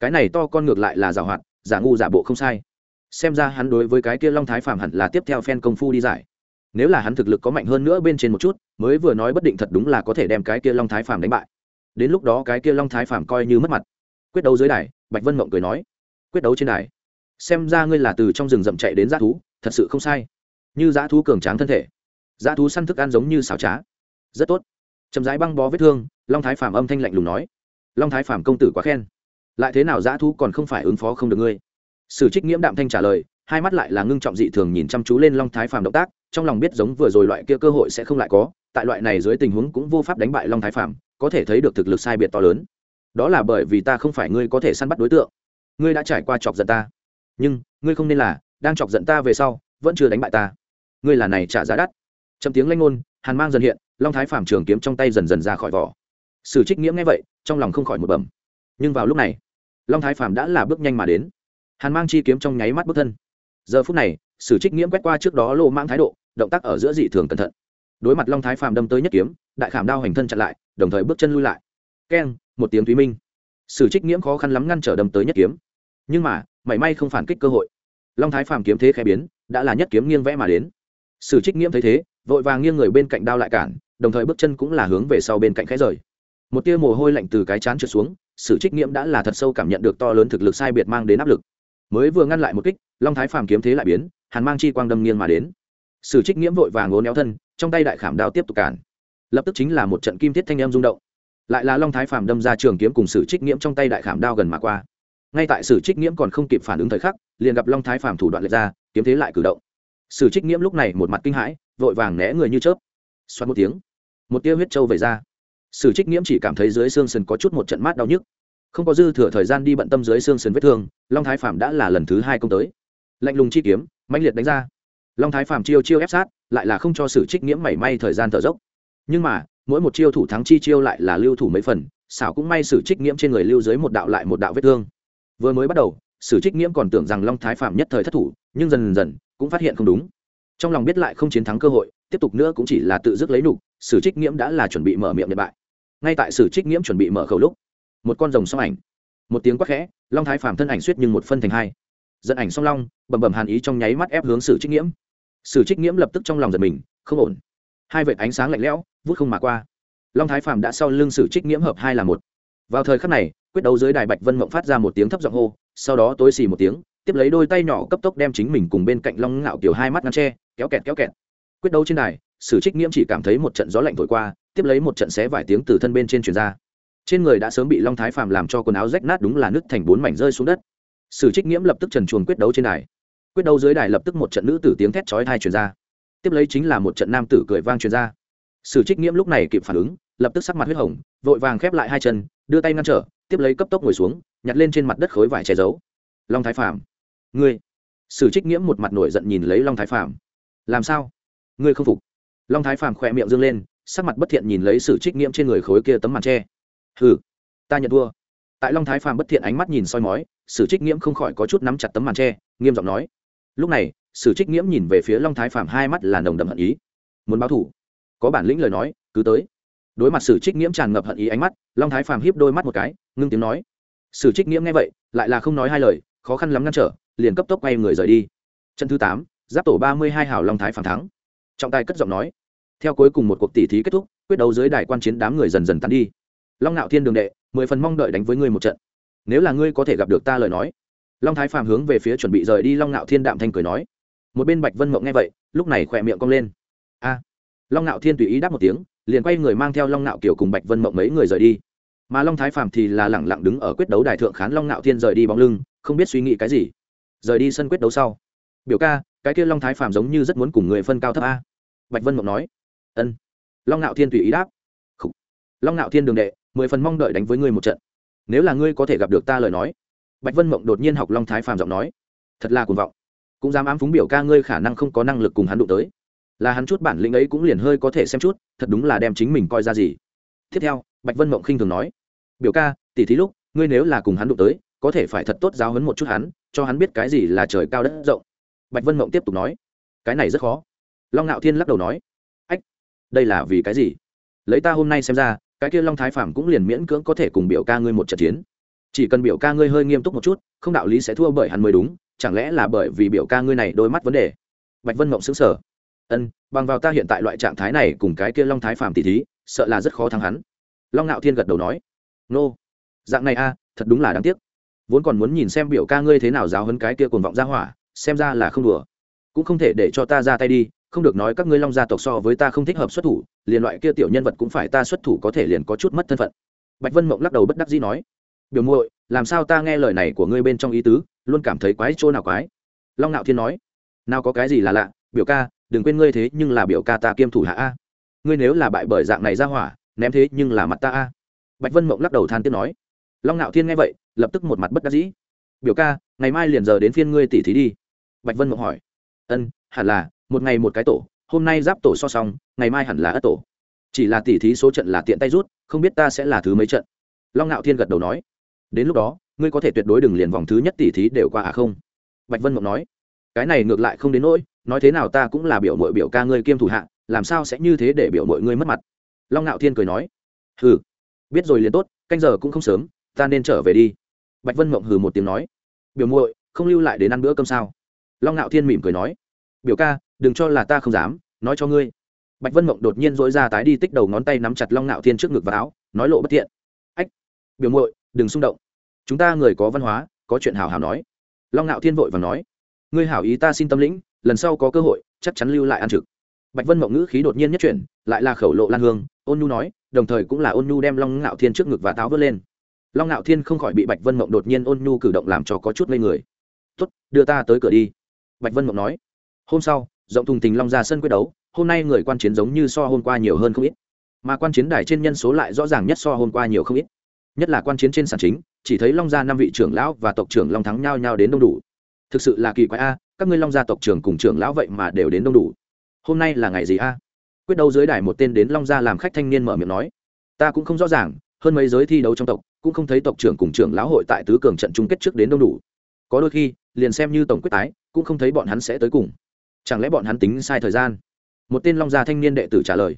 Cái này to con ngược lại là giảo hoạt giả ngu giả bộ không sai. Xem ra hắn đối với cái kia long thái phàm hẳn là tiếp theo phen công phu đi giải. Nếu là hắn thực lực có mạnh hơn nữa bên trên một chút, mới vừa nói bất định thật đúng là có thể đem cái kia long thái phàm đánh bại. Đến lúc đó cái kia long thái phàm coi như mất mặt. Quyết đấu dưới đài, bạch vân mộng cười nói, quyết đấu trên đài. Xem ra ngươi là từ trong rừng rậm chạy đến g thú, thật sự không sai. Như g thú cường tráng thân thể g thú săn thức ăn giống như xào trá. Rất tốt. Chậm rãi băng bó vết thương, long thái phàm âm thanh lạnh lùng nói, long thái phàm công tử quá khen lại thế nào dã thú còn không phải ứng phó không được ngươi? Sử trích nghiễm đạm thanh trả lời, hai mắt lại là ngưng trọng dị thường nhìn chăm chú lên long thái phàm động tác, trong lòng biết giống vừa rồi loại kia cơ hội sẽ không lại có, tại loại này dưới tình huống cũng vô pháp đánh bại long thái phàm, có thể thấy được thực lực sai biệt to lớn. Đó là bởi vì ta không phải ngươi có thể săn bắt đối tượng. Ngươi đã trải qua chọc giận ta. Nhưng, ngươi không nên là, đang chọc giận ta về sau, vẫn chưa đánh bại ta. Ngươi là này trả giá đắt. Trong tiếng lanh ngôn, hàn mang dần hiện, long thái phàm trường kiếm trong tay dần dần ra khỏi vỏ. Sử trích nghiễm nghe vậy, trong lòng không khỏi một bẩm nhưng vào lúc này, long thái phàm đã là bước nhanh mà đến. Hàn mang chi kiếm trong nháy mắt bước thân. Giờ phút này, sử trích nghiễm quét qua trước đó lô mang thái độ, động tác ở giữa dị thường cẩn thận. Đối mặt long thái phàm đâm tới nhất kiếm, đại khảm đao hành thân chặn lại, đồng thời bước chân lui lại. Keng, một tiếng thúy minh. Sử trích nghiễm khó khăn lắm ngăn trở đâm tới nhất kiếm. Nhưng mà, mảy may không phản kích cơ hội. Long thái phàm kiếm thế khẽ biến, đã là nhất kiếm nghiêng vẽ mà đến. Sử trích nghiễm thấy thế, vội vàng nghiêng người bên cạnh đao lại cản, đồng thời bước chân cũng là hướng về sau bên cạnh khẽ rời. Một tia mồ hôi lạnh từ cái chán trượt xuống sử trích nghiễm đã là thật sâu cảm nhận được to lớn thực lực sai biệt mang đến áp lực. Mới vừa ngăn lại một kích, long thái phàm kiếm thế lại biến, hàn mang chi quang đâm nghiêng mà đến. Sử trích nghiễm vội vàng ngốn éo thân, trong tay đại khảm đao tiếp tục cản. Lập tức chính là một trận kim thiết thanh em rung động. Lại là long thái phàm đâm ra trường kiếm cùng sử trích nghiễm trong tay đại khảm đao gần mà qua. Ngay tại sử trích nghiễm còn không kịp phản ứng thời khắc, liền gặp long thái phàm thủ đoạn lệch ra, kiếm thế lại cử động. Sử trích nghiễm lúc này một mặt kinh hãi, vội vàng né người như chớp. Xoát một tiếng, một tia huyết trâu về ra sử trích nghiễm chỉ cảm thấy dưới xương sườn có chút một trận mát đau nhức. Không có dư thừa thời gian đi bận tâm dưới xương sườn vết thương, long thái phàm đã là lần thứ hai công tới. Lạnh lùng chi kiếm, mãnh liệt đánh ra. Long thái phàm chiêu chiêu ép sát, lại là không cho sử trích nghiễm mảy may thời gian thở dốc. Nhưng mà, mỗi một chiêu thủ thắng chi chiêu lại là lưu thủ mấy phần, xảo cũng may sử trích nghiễm trên người lưu dưới một đạo lại một đạo vết thương. Vừa mới bắt đầu, sử trích nghiễm còn tưởng rằng long thái phạm nhất thời thất thủ, nhưng dần dần, cũng phát hiện không đúng. Trong lòng biết lại không chiến thắng cơ hội, tiếp tục nữa cũng chỉ là tự dứt lấy nục sử trích nghiễm đã là chuẩn bị mở miệng nhật bại ngay tại sử trích nghiễm chuẩn bị mở khẩu lúc, một con rồng song ảnh, một tiếng quắc khẽ, long thái phàm thân ảnh suýt nhưng một phân thành hai. Dẫn ảnh song long bầm bầm hàn ý trong nháy mắt ép hướng sử trích nghiễm. Sử trích nghiễm lập tức trong lòng giật mình, không ổn. Hai vệt ánh sáng lạnh lẽo, vút không mà qua. Long thái phàm đã sau lưng sử trích nghiễm hợp hai là một. Vào thời khắc này, quyết đấu dưới đài bạch vân mộng phát ra một tiếng thấp giọng hô, sau đó tối xì một tiếng, tiếp lấy đôi tay nhỏ cấp tốc đem chính mình cùng bên cạnh long ngạo kiểu hai mắt ngăn tre kéo kẹt kéo kẹt. Quyết đấu trên đài, sử trích nghiễm chỉ cảm thấy một trận gió lạnh thổi qua tiếp lấy một trận xé vài tiếng từ thân bên trên truyền ra. Trên người đã sớm bị long thái phàm làm cho quần áo rách nát đúng là nứt thành bốn mảnh rơi xuống đất. Sử trích nghiễm lập tức trần chuồng quyết đấu trên đài. Quyết đấu dưới đài lập tức một trận nữ tử tiếng thét chói thai truyền ra. Tiếp lấy chính là một trận nam tử cười vang truyền ra. Sử trích nghiễm lúc này kịp phản ứng, lập tức sắc mặt huyết hồng, vội vàng khép lại hai chân, đưa tay ngăn trở, tiếp lấy cấp tốc ngồi xuống, nhặt lên trên mặt đất khối vải che giấu. Long thái phạm ngươi. Sử trích nghiễm một mặt nổi giận nhìn lấy long thái phạm làm sao? Ngươi không phục. Long thái phạm khỏe miệng dương lên sắc mặt bất thiện nhìn lấy sử trích nghiễm trên người khối kia tấm màn tre. Hừ, ta nhận thua. Tại long thái Phàm bất thiện ánh mắt nhìn soi mói, sử trích nghiễm không khỏi có chút nắm chặt tấm màn tre, nghiêm giọng nói. Lúc này, sử trích nghiễm nhìn về phía long thái Phàm hai mắt là nồng đầm hận ý. Muốn báo thủ. Có bản lĩnh lời nói, cứ tới. Đối mặt sử trích nghiễm tràn ngập hận ý ánh mắt, long thái phàm hiếp đôi mắt một cái, ngưng tiếng nói. Sử trích nghiễm nghe vậy, lại là không nói hai lời, khó khăn lắm ngăn trở, liền cấp tốc quay người rời đi. Trận thứ tám, giáp tổ ba mươi hai hào long thái Phàm thắng. Trọng tài cất giọng nói theo cuối cùng một cuộc tỷ thí kết thúc, quyết đấu dưới đài quan chiến đám người dần dần tán đi. Long ngạo thiên đường đệ, mười phần mong đợi đánh với ngươi một trận. Nếu là ngươi có thể gặp được ta lời nói. Long thái phàm hướng về phía chuẩn bị rời đi long ngạo thiên đạm thanh cười nói. Một bên bạch vân mộng nghe vậy, lúc này khỏe miệng cong lên. A. Long ngạo thiên tùy ý đáp một tiếng, liền quay người mang theo long ngạo kiểu cùng bạch vân mộng mấy người rời đi. Mà long thái phàm thì là lẳng lặng đứng ở quyết đấu đài thượng khán long ngạo thiên rời đi bóng lưng, không biết suy nghĩ cái gì. Rời đi sân quyết đấu sau. Biểu ca, cái kia long thái phàm giống như rất muốn cùng người phân cao thấp a. Bạch vân mộng nói ân. Long ngạo thiên tùy ý đáp. Khủ. long ngạo thiên đường đệ, mười phần mong đợi đánh với ngươi một trận. Nếu là ngươi có thể gặp được ta lời nói. Bạch vân mộng đột nhiên học long thái phàm giọng nói. Thật là cuồng vọng. Cũng dám ám phúng biểu ca ngươi khả năng không có năng lực cùng hắn đụng tới. Là hắn chút bản lĩnh ấy cũng liền hơi có thể xem chút, thật đúng là đem chính mình coi ra gì. Tiếp theo, bạch vân mộng khinh thường nói. Biểu ca, tỉ thí lúc, ngươi nếu là cùng hắn đụng tới, có thể phải thật tốt giáo hấn một chút hắn, cho hắn biết cái gì là trời cao đất rộng. Bạch vân mộng tiếp tục nói. Cái này rất khó. Long ngạo thiên lắc đầu nói đây là vì cái gì? Lấy ta hôm nay xem ra, cái kia long thái phạm cũng liền miễn cưỡng có thể cùng biểu ca ngươi một trận chiến. Chỉ cần biểu ca ngươi hơi nghiêm túc một chút, không đạo lý sẽ thua bởi hắn mới đúng, chẳng lẽ là bởi vì biểu ca ngươi này đôi mắt vấn đề? Bạch vân mộng xứng sở ân, bằng vào ta hiện tại loại trạng thái này cùng cái kia long thái phạm tỷ thí, sợ là rất khó thắng hắn. Long ngạo thiên gật đầu nói. Nô、no. dạng này a, thật đúng là đáng tiếc. Vốn còn muốn nhìn xem biểu ca ngươi thế nào giáo hấn cái kia cuồng vọng ra hỏa, xem ra là không đùa. Cũng không thể để cho ta ra tay đi không được nói các ngươi long gia tộc so với ta không thích hợp xuất thủ, liền loại kia tiểu nhân vật cũng phải ta xuất thủ có thể liền có chút mất thân phận. Bạch vân mộng lắc đầu bất đắc dĩ nói, biểu muội, làm sao ta nghe lời này của ngươi bên trong ý tứ, luôn cảm thấy quái chỗ nào quái? Long nạo thiên nói, nào có cái gì là lạ, biểu ca, đừng quên ngươi thế nhưng là biểu ca ta kiêm thủ hạ a. Ngươi nếu là bại bởi dạng này ra hỏa, ném thế nhưng là mặt ta a. Bạch vân mộng lắc đầu than tiếng nói. Long nạo thiên nghe vậy, lập tức một mặt bất đắc dĩ. Biểu ca, ngày mai liền giờ đến phiên ngươi tỉ thí đi. Bạch vân mộng hỏi, ân, hẳn là một ngày một cái tổ, hôm nay giáp tổ so xong, ngày mai hẳn là ất tổ. Chỉ là tỉ thí số trận là tiện tay rút, không biết ta sẽ là thứ mấy trận. Long ngạo thiên gật đầu nói. Đến lúc đó, ngươi có thể tuyệt đối đừng liền vòng thứ nhất tỉ thí đều qua à không? Bạch vân mộng nói. Cái này ngược lại không đến nỗi, nói thế nào ta cũng là biểu mội biểu ca ngươi kiêm thủ hạ, làm sao sẽ như thế để biểu mội ngươi mất mặt? Long ngạo thiên cười nói. Hừ, biết rồi liền tốt, canh giờ cũng không sớm, ta nên trở về đi. Bạch vân mộng hừ một tiếng nói. Biểu muội, không lưu lại đến ăn bữa cơm sao? Long ngạo thiên mỉm cười nói biểu ca, đừng cho là ta không dám, nói cho ngươi. Bạch vân mộng đột nhiên dỗi ra tái đi tích đầu ngón tay nắm chặt long ngạo thiên trước ngực và áo, nói lộ bất tiện ách, biểu muội, đừng xung động. Chúng ta người có văn hóa, có chuyện hào hào nói. Long ngạo thiên vội và nói, ngươi hảo ý ta xin tâm lĩnh, lần sau có cơ hội, chắc chắn lưu lại ăn trực. Bạch vân mộng ngữ khí đột nhiên nhất chuyển, lại là khẩu lộ lan hương, ôn nhu nói, đồng thời cũng là ôn nhu đem long ngạo thiên trước ngực và táo vớt lên. Long ngạo thiên không khỏi bị bạch vân mộng đột nhiên ôn nhu cử động làm cho có chút ngây người. Tuất đưa ta tới cửa đi. Bạch vân mộng nói hôm sau, rộng thùng tình long ra sân quyết đấu, hôm nay người quan chiến giống như so hôm qua nhiều hơn không ít. Mà quan chiến đài trên nhân số lại rõ ràng nhất so hôm qua nhiều không ít. Nhất là quan chiến trên sàn chính, chỉ thấy long gia năm vị trưởng lão và tộc trưởng long thắng nhau nhau đến đông đủ. Thực sự là kỳ quái a, các ngươi long gia tộc trưởng cùng trưởng lão vậy mà đều đến đông đủ. Hôm nay là ngày gì a? Quyết đấu dưới đài một tên đến long gia làm khách thanh niên mở miệng nói. Ta cũng không rõ ràng, hơn mấy giới thi đấu trong tộc, cũng không thấy tộc trưởng cùng trưởng lão hội tại tứ cường trận chung kết trước đến đông đủ. Có đôi khi, liền xem như tổng quyết tái, cũng không thấy bọn hắn sẽ tới cùng chẳng lẽ bọn hắn tính sai thời gian? Một tên long gia thanh niên đệ tử trả lời.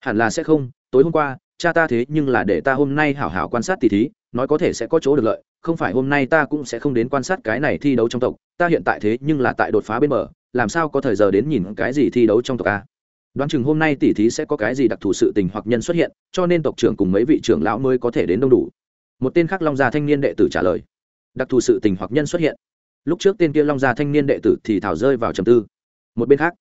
Hẳn là sẽ không, tối hôm qua, cha ta thế nhưng là để ta hôm nay hảo hảo quan sát tỷ thí, nói có thể sẽ có chỗ được lợi, không phải hôm nay ta cũng sẽ không đến quan sát cái này thi đấu trong tộc, ta hiện tại thế nhưng là tại đột phá bên bờ, làm sao có thời giờ đến nhìn cái gì thi đấu trong tộc a? Đoán chừng hôm nay tỷ thí sẽ có cái gì đặc thù sự tình hoặc nhân xuất hiện, cho nên tộc trưởng cùng mấy vị trưởng lão mới có thể đến đông đủ. Một tên khác long gia thanh niên đệ tử trả lời. Đặc thù sự tình hoặc nhân xuất hiện. Lúc trước tên kia long gia thanh niên đệ tử thì thảo rơi vào trầm tư một bên khác,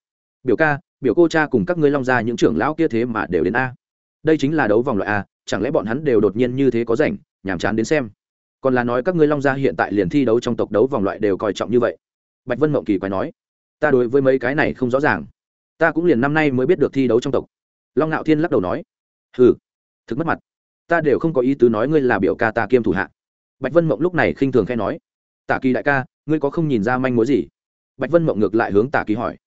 biểu ca, biểu cô cha cùng các ngươi long gia những trưởng lão kia thế mà đều đến a. Đây chính là đấu vòng loại a, chẳng lẽ bọn hắn đều đột nhiên như thế có rảnh, nhàm chán đến xem. Còn là nói các ngươi long gia hiện tại liền thi đấu trong tộc đấu vòng loại đều coi trọng như vậy. Bạch vân mộng kỳ quái nói, ta đối với mấy cái này không rõ ràng. Ta cũng liền năm nay mới biết được thi đấu trong tộc. Long ngạo thiên lắc đầu nói, hừ, thực mất mặt. Ta đều không có ý tứ nói ngươi là biểu ca ta kiêm thủ hạ. Bạch vân mộng lúc này khinh thường khai nói, tả kỳ đại ca, ngươi có không nhìn ra manh mối gì? Bạch vân mộng ngược lại hướng tả kỳ hỏi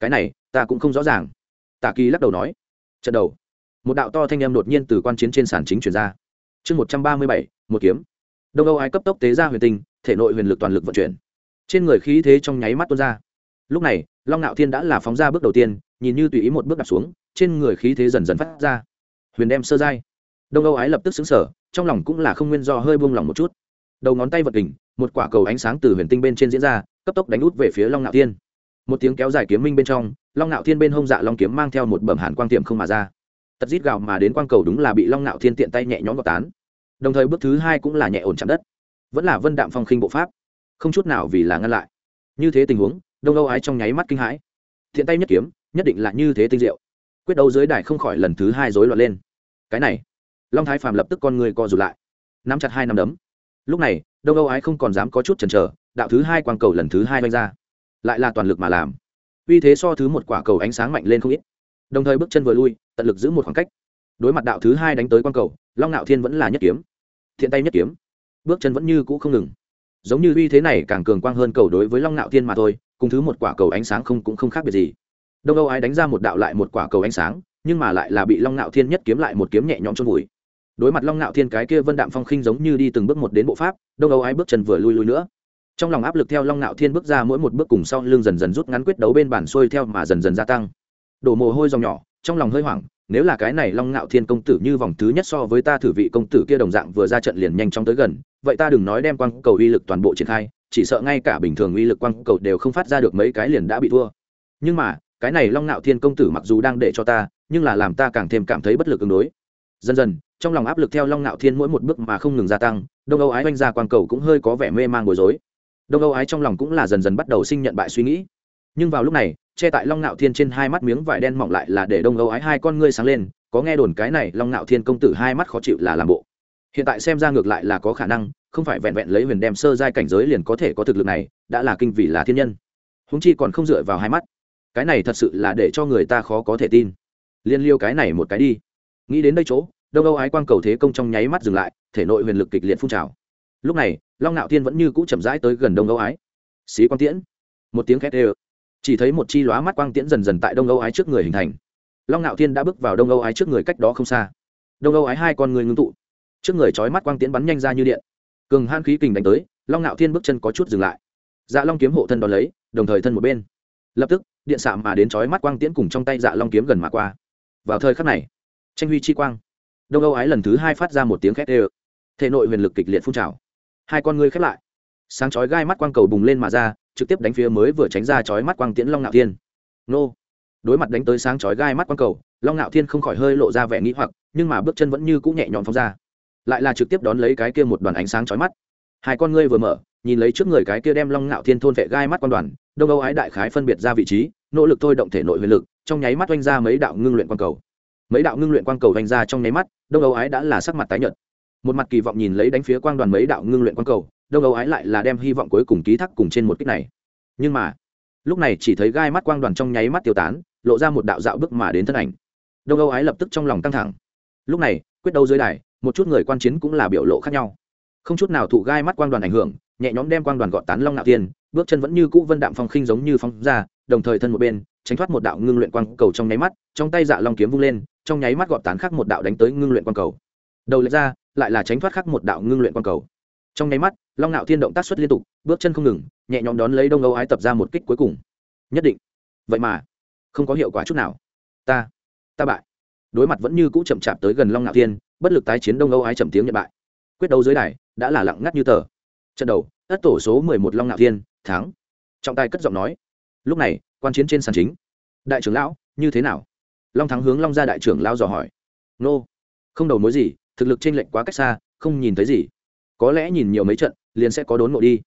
cái này ta cũng không rõ ràng. Tả kỳ lắc đầu nói trận đầu. Một đạo to thanh em đột nhiên từ quan chiến trên sàn chính chuyển ra. Chương một trăm ba mươi bảy một kiếm. Đông âu ai cấp tốc tế ra huyền tinh thể nội huyền lực toàn lực vận chuyển. Trên người khí thế trong nháy mắt tuôn ra. Lúc này long ngạo thiên đã là phóng ra bước đầu tiên nhìn như tùy ý một bước đặt xuống trên người khí thế dần dần phát ra. Huyền đem sơ giai. Đông âu ái lập tức xứng sở trong lòng cũng là không nguyên do hơi buông lỏng một chút. Đầu ngón tay vật đỉnh, một quả cầu ánh sáng từ huyền tinh bên trên diễn ra cấp tốc đánh út về phía long ngạo thiên. Một tiếng kéo dài kiếm minh bên trong, long ngạo thiên bên hông dạ long kiếm mang theo một bẩm hàn quang tiệm không mà ra. Tật rít gạo mà đến quang cầu đúng là bị long ngạo thiên tiện tay nhẹ nhõm gọt tán. Đồng thời bước thứ hai cũng là nhẹ ổn chạm đất. Vẫn là vân đạm phong khinh bộ pháp. Không chút nào vì là ngăn lại. Như thế tình huống, đông âu ái trong nháy mắt kinh hãi. Thiện tay nhất kiếm, nhất định là như thế tinh diệu. Quyết đấu dưới đài không khỏi lần thứ hai rối loạn lên. Cái này, long thái phàm lập tức con người co rụt lại. Nắm chặt hai nắm đấm. Lúc này đông âu ái không còn dám có chút chần chờ, đạo thứ hai quang cầu lần thứ hai oanh ra. Lại là toàn lực mà làm. Uy thế so thứ một quả cầu ánh sáng mạnh lên không ít. Đồng thời bước chân vừa lui, tận lực giữ một khoảng cách. Đối mặt đạo thứ hai đánh tới quang cầu, long ngạo thiên vẫn là nhất kiếm. Thiện tay nhất kiếm. Bước chân vẫn như cũ không ngừng. Giống như uy thế này càng cường quang hơn cầu đối với long ngạo thiên mà thôi, cùng thứ một quả cầu ánh sáng không cũng không khác biệt gì. Đông âu ái đánh ra một đạo lại một quả cầu ánh sáng, nhưng mà lại là bị long ngạo thiên nhất kiếm lại một kiếm nhẹ nhõm trong vùi đối mặt long ngạo thiên cái kia vân đạm phong khinh giống như đi từng bước một đến bộ pháp, đông âu ái bước chân vừa lui lui nữa. Trong lòng áp lực theo long ngạo thiên bước ra mỗi một bước cùng sau lưng dần dần rút ngắn quyết đấu bên bản xuôi theo mà dần dần gia tăng. Đổ mồ hôi dòng nhỏ, trong lòng hơi hoảng, nếu là cái này long ngạo thiên công tử như vòng thứ nhất so với ta thử vị công tử kia đồng dạng vừa ra trận liền nhanh chóng tới gần, vậy ta đừng nói đem quang cầu uy lực toàn bộ triển khai, chỉ sợ ngay cả bình thường uy lực quang cầu đều không phát ra được mấy cái liền đã bị thua. Nhưng mà, cái này long ngạo thiên công tử mặc dù đang để cho ta, nhưng là làm ta càng thêm cảm thấy bất lực ứng đối dần dần, trong lòng áp lực theo long ngạo thiên mỗi một bước mà không ngừng gia tăng, đông âu ái oanh ra quang cầu cũng hơi có vẻ mê man bối rối. Đông âu ái trong lòng cũng là dần dần bắt đầu sinh nhận bại suy nghĩ. Nhưng vào lúc này, che tại long ngạo thiên trên hai mắt miếng vải đen mỏng lại là để đông âu ái hai con ngươi sáng lên, có nghe đồn cái này long ngạo thiên công tử hai mắt khó chịu là làm bộ. Hiện tại xem ra ngược lại là có khả năng, không phải vẹn vẹn lấy huyền đem sơ giai cảnh giới liền có thể có thực lực này, đã là kinh vì là thiên nhân. Húng chi còn không dựa vào hai mắt. Cái này thật sự là để cho người ta khó có thể tin. Liên liêu cái này một cái đi. Nghĩ đến đây chỗ đông âu ái quang cầu thế công trong nháy mắt dừng lại, thể nội huyền lực kịch liệt phun trào. Lúc này, long ngạo thiên vẫn như cũ chậm rãi tới gần đông âu ái. Xí quang tiễn. Một tiếng khét ê chỉ thấy một chi lóa mắt quang tiễn dần dần tại đông âu ái trước người hình thành. Long ngạo thiên đã bước vào đông âu ái trước người cách đó không xa. Đông âu ái hai con người ngưng tụ. Trước người trói mắt quang tiễn bắn nhanh ra như điện. Cường han khí kình đánh tới, long ngạo thiên bước chân có chút dừng lại. Dạ long kiếm hộ thân đón lấy, đồng thời thân một bên. Lập tức, điện xạ mà đến trói mắt quang tiễn cùng trong tay dạ long kiếm gần mà qua. Vào thời khắc này, tranh huy chi quang đông âu ái lần thứ hai phát ra một tiếng khét ê thể nội huyền lực kịch liệt phun trào. Hai con ngươi khép lại. Sáng chói gai mắt quang cầu bùng lên mà ra, trực tiếp đánh phía mới vừa tránh ra chói mắt quang tiễn long ngạo thiên. Nô. Đối mặt đánh tới sáng chói gai mắt quang cầu, long ngạo thiên không khỏi hơi lộ ra vẻ nghĩ hoặc, nhưng mà bước chân vẫn như cũ nhẹ nhõm phóng ra. Lại là trực tiếp đón lấy cái kia một đoàn ánh sáng chói mắt. Hai con ngươi vừa mở, nhìn lấy trước người cái kia đem long ngạo thiên thôn vệ gai mắt quan đoàn, đông âu ái đại khái phân biệt ra vị trí, nỗ lực thôi động thể nội huyền lực, trong nháy mắt oanh ra mấy đạo ngưng luyện quang cầu mấy đạo ngưng luyện quang cầu vành ra trong nháy mắt, đông âu ái đã là sắc mặt tái nhợt. Một mặt kỳ vọng nhìn lấy đánh phía quang đoàn mấy đạo ngưng luyện quang cầu, đông âu ái lại là đem hy vọng cuối cùng ký thác cùng trên một kích này. Nhưng mà, lúc này chỉ thấy gai mắt quang đoàn trong nháy mắt tiêu tán, lộ ra một đạo dạo bước mà đến thân ảnh. Đông âu ái lập tức trong lòng căng thẳng. Lúc này, quyết đấu dưới đài, một chút người quan chiến cũng là biểu lộ khác nhau. Không chút nào thụ gai mắt quang đoàn ảnh hưởng, nhẹ nhõm đem quang đoàn gọn tán long nạo tiên bước chân vẫn như cũ vân đạm phong khinh giống như phong ra, đồng thời thân một bên, tránh thoát một đạo ngưng luyện quang cầu trong nháy mắt, trong tay dạ long kiếm vung lên trong nháy mắt gọt tán khắc một đạo đánh tới ngưng luyện quang cầu. Đầu lệch ra, lại là tránh thoát khắc một đạo ngưng luyện quang cầu. Trong nháy mắt, long nạo thiên động tác xuất liên tục, bước chân không ngừng, nhẹ nhõm đón lấy đông âu ái tập ra một kích cuối cùng. Nhất định. Vậy mà, không có hiệu quả chút nào. Ta ta bại. Đối mặt vẫn như cũ chậm chạp tới gần long nạo thiên, bất lực tái chiến đông âu ái chậm tiếng nhận bại. Quyết đấu dưới đài, đã là lặng ngắt như tờ. Trận đầu, ất tổ số mười một long ngạo thiên, thắng. Trọng tài cất giọng nói. Lúc này, quan chiến trên sàn chính. Đại trưởng lão, như thế nào? Long thắng hướng long Gia đại trưởng lão dò hỏi. Nô, không đầu mối gì, thực lực trên lệnh quá cách xa, không nhìn thấy gì. Có lẽ nhìn nhiều mấy trận, liền sẽ có đốn ngộ đi.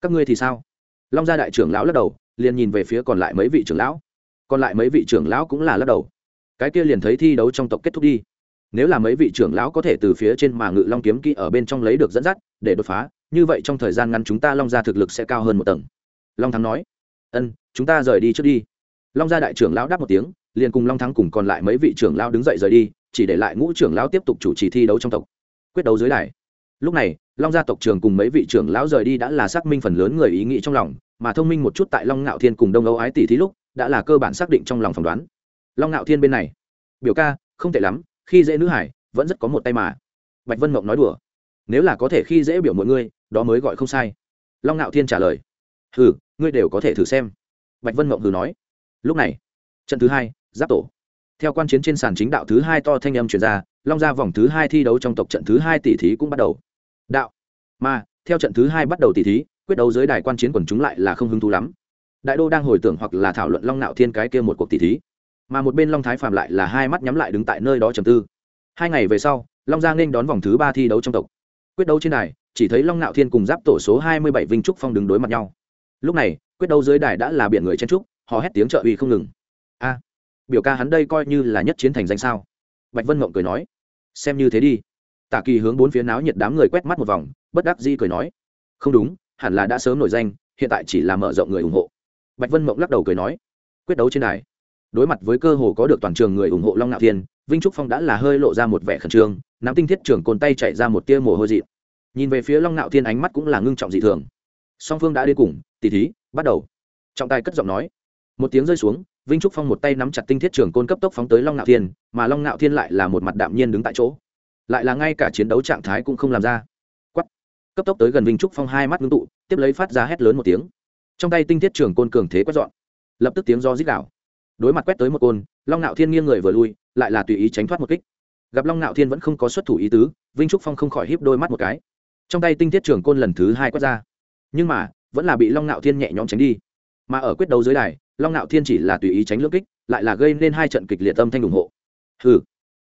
Các ngươi thì sao? Long gia đại trưởng lão lắc đầu, liền nhìn về phía còn lại mấy vị trưởng lão. Còn lại mấy vị trưởng lão cũng là lắc đầu. Cái kia liền thấy thi đấu trong tộc kết thúc đi. Nếu là mấy vị trưởng lão có thể từ phía trên mà ngự long kiếm kỹ ở bên trong lấy được dẫn dắt, để đột phá, như vậy trong thời gian ngắn chúng ta long gia thực lực sẽ cao hơn một tầng. Long thắng nói. Ân, chúng ta rời đi trước đi. Long gia đại trưởng lão đáp một tiếng liền cùng long thắng cùng còn lại mấy vị trưởng lão đứng dậy rời đi, chỉ để lại ngũ trưởng lão tiếp tục chủ trì thi đấu trong tộc, quyết đấu dưới đài. Lúc này, long gia tộc trường cùng mấy vị trưởng lão rời đi đã là xác minh phần lớn người ý nghĩ trong lòng, mà thông minh một chút tại long ngạo thiên cùng đông âu ái tỷ thí lúc, đã là cơ bản xác định trong lòng phỏng đoán. Long ngạo thiên bên này, biểu ca, không tệ lắm, khi dễ nữ hải, vẫn rất có một tay mà. Bạch vân mộng nói đùa, nếu là có thể khi dễ biểu mọi ngươi, đó mới gọi không sai. Long ngạo thiên trả lời, hừ, ngươi đều có thể thử xem. Bạch vân mộng hừ nói, lúc này, trận thứ hai giáp tổ. Theo quan chiến trên sàn chính đạo thứ hai to thanh âm chuyển ra, long ra vòng thứ hai thi đấu trong tộc trận thứ hai tỷ thí cũng bắt đầu. Đạo. Mà theo trận thứ hai bắt đầu tỷ thí, quyết đấu dưới đài quan chiến quần chúng lại là không hứng thú lắm. Đại đô đang hồi tưởng hoặc là thảo luận long nạo thiên cái kia một cuộc tỷ thí. Mà một bên long thái phạm lại là hai mắt nhắm lại đứng tại nơi đó trầm tư. Hai ngày về sau, long giang nên đón vòng thứ ba thi đấu trong tộc. Quyết đấu trên đài, chỉ thấy long nạo thiên cùng giáp tổ số hai mươi bảy vinh trúc phong đứng đối mặt nhau. Lúc này, quyết đấu dưới đài đã là biển người chen trúc, họ hét tiếng trợ uy không ngừng. A biểu ca hắn đây coi như là nhất chiến thành danh sao? Bạch vân mộng cười nói, xem như thế đi. Tả kỳ hướng bốn phía náo nhiệt đám người quét mắt một vòng, bất đắc di cười nói, không đúng, hẳn là đã sớm nổi danh, hiện tại chỉ là mở rộng người ủng hộ. Bạch vân mộng lắc đầu cười nói, quyết đấu trên đài. Đối mặt với cơ hồ có được toàn trường người ủng hộ long ngạo thiên, vinh trúc phong đã là hơi lộ ra một vẻ khẩn trương, nắm tinh thiết trưởng cồn tay chạy ra một tia mồ hôi dị. Nhìn về phía long ngạo thiên ánh mắt cũng là ngưng trọng dị thường. Song phương đã đi cùng tỉ thí, bắt đầu. Trọng tài cất giọng nói. Một tiếng rơi xuống vinh trúc phong một tay nắm chặt tinh thiết trường côn cấp tốc phóng tới long ngạo thiên, mà long ngạo thiên lại là một mặt đạm nhiên đứng tại chỗ. Lại là ngay cả chiến đấu trạng thái cũng không làm ra. Quắt cấp tốc tới gần vinh trúc phong hai mắt ngưng tụ, tiếp lấy phát ra hét lớn một tiếng. Trong tay tinh thiết trường côn cường thế quét dọn. Lập tức tiếng do dít đảo đối mặt quét tới một côn, long ngạo thiên nghiêng người vừa lui, lại là tùy ý tránh thoát một kích. Gặp long ngạo thiên vẫn không có xuất thủ ý tứ, vinh trúc phong không khỏi híp đôi mắt một cái. Trong tay tinh thiết trường côn lần thứ hai quét ra. Nhưng mà, vẫn là bị long ngạo thiên nhẹ nhõm tránh đi. Mà ở quyết đấu dưới đài long ngạo thiên chỉ là tùy ý tránh lưỡng kích, lại là gây nên hai trận kịch liệt âm thanh ủng hộ. Ừ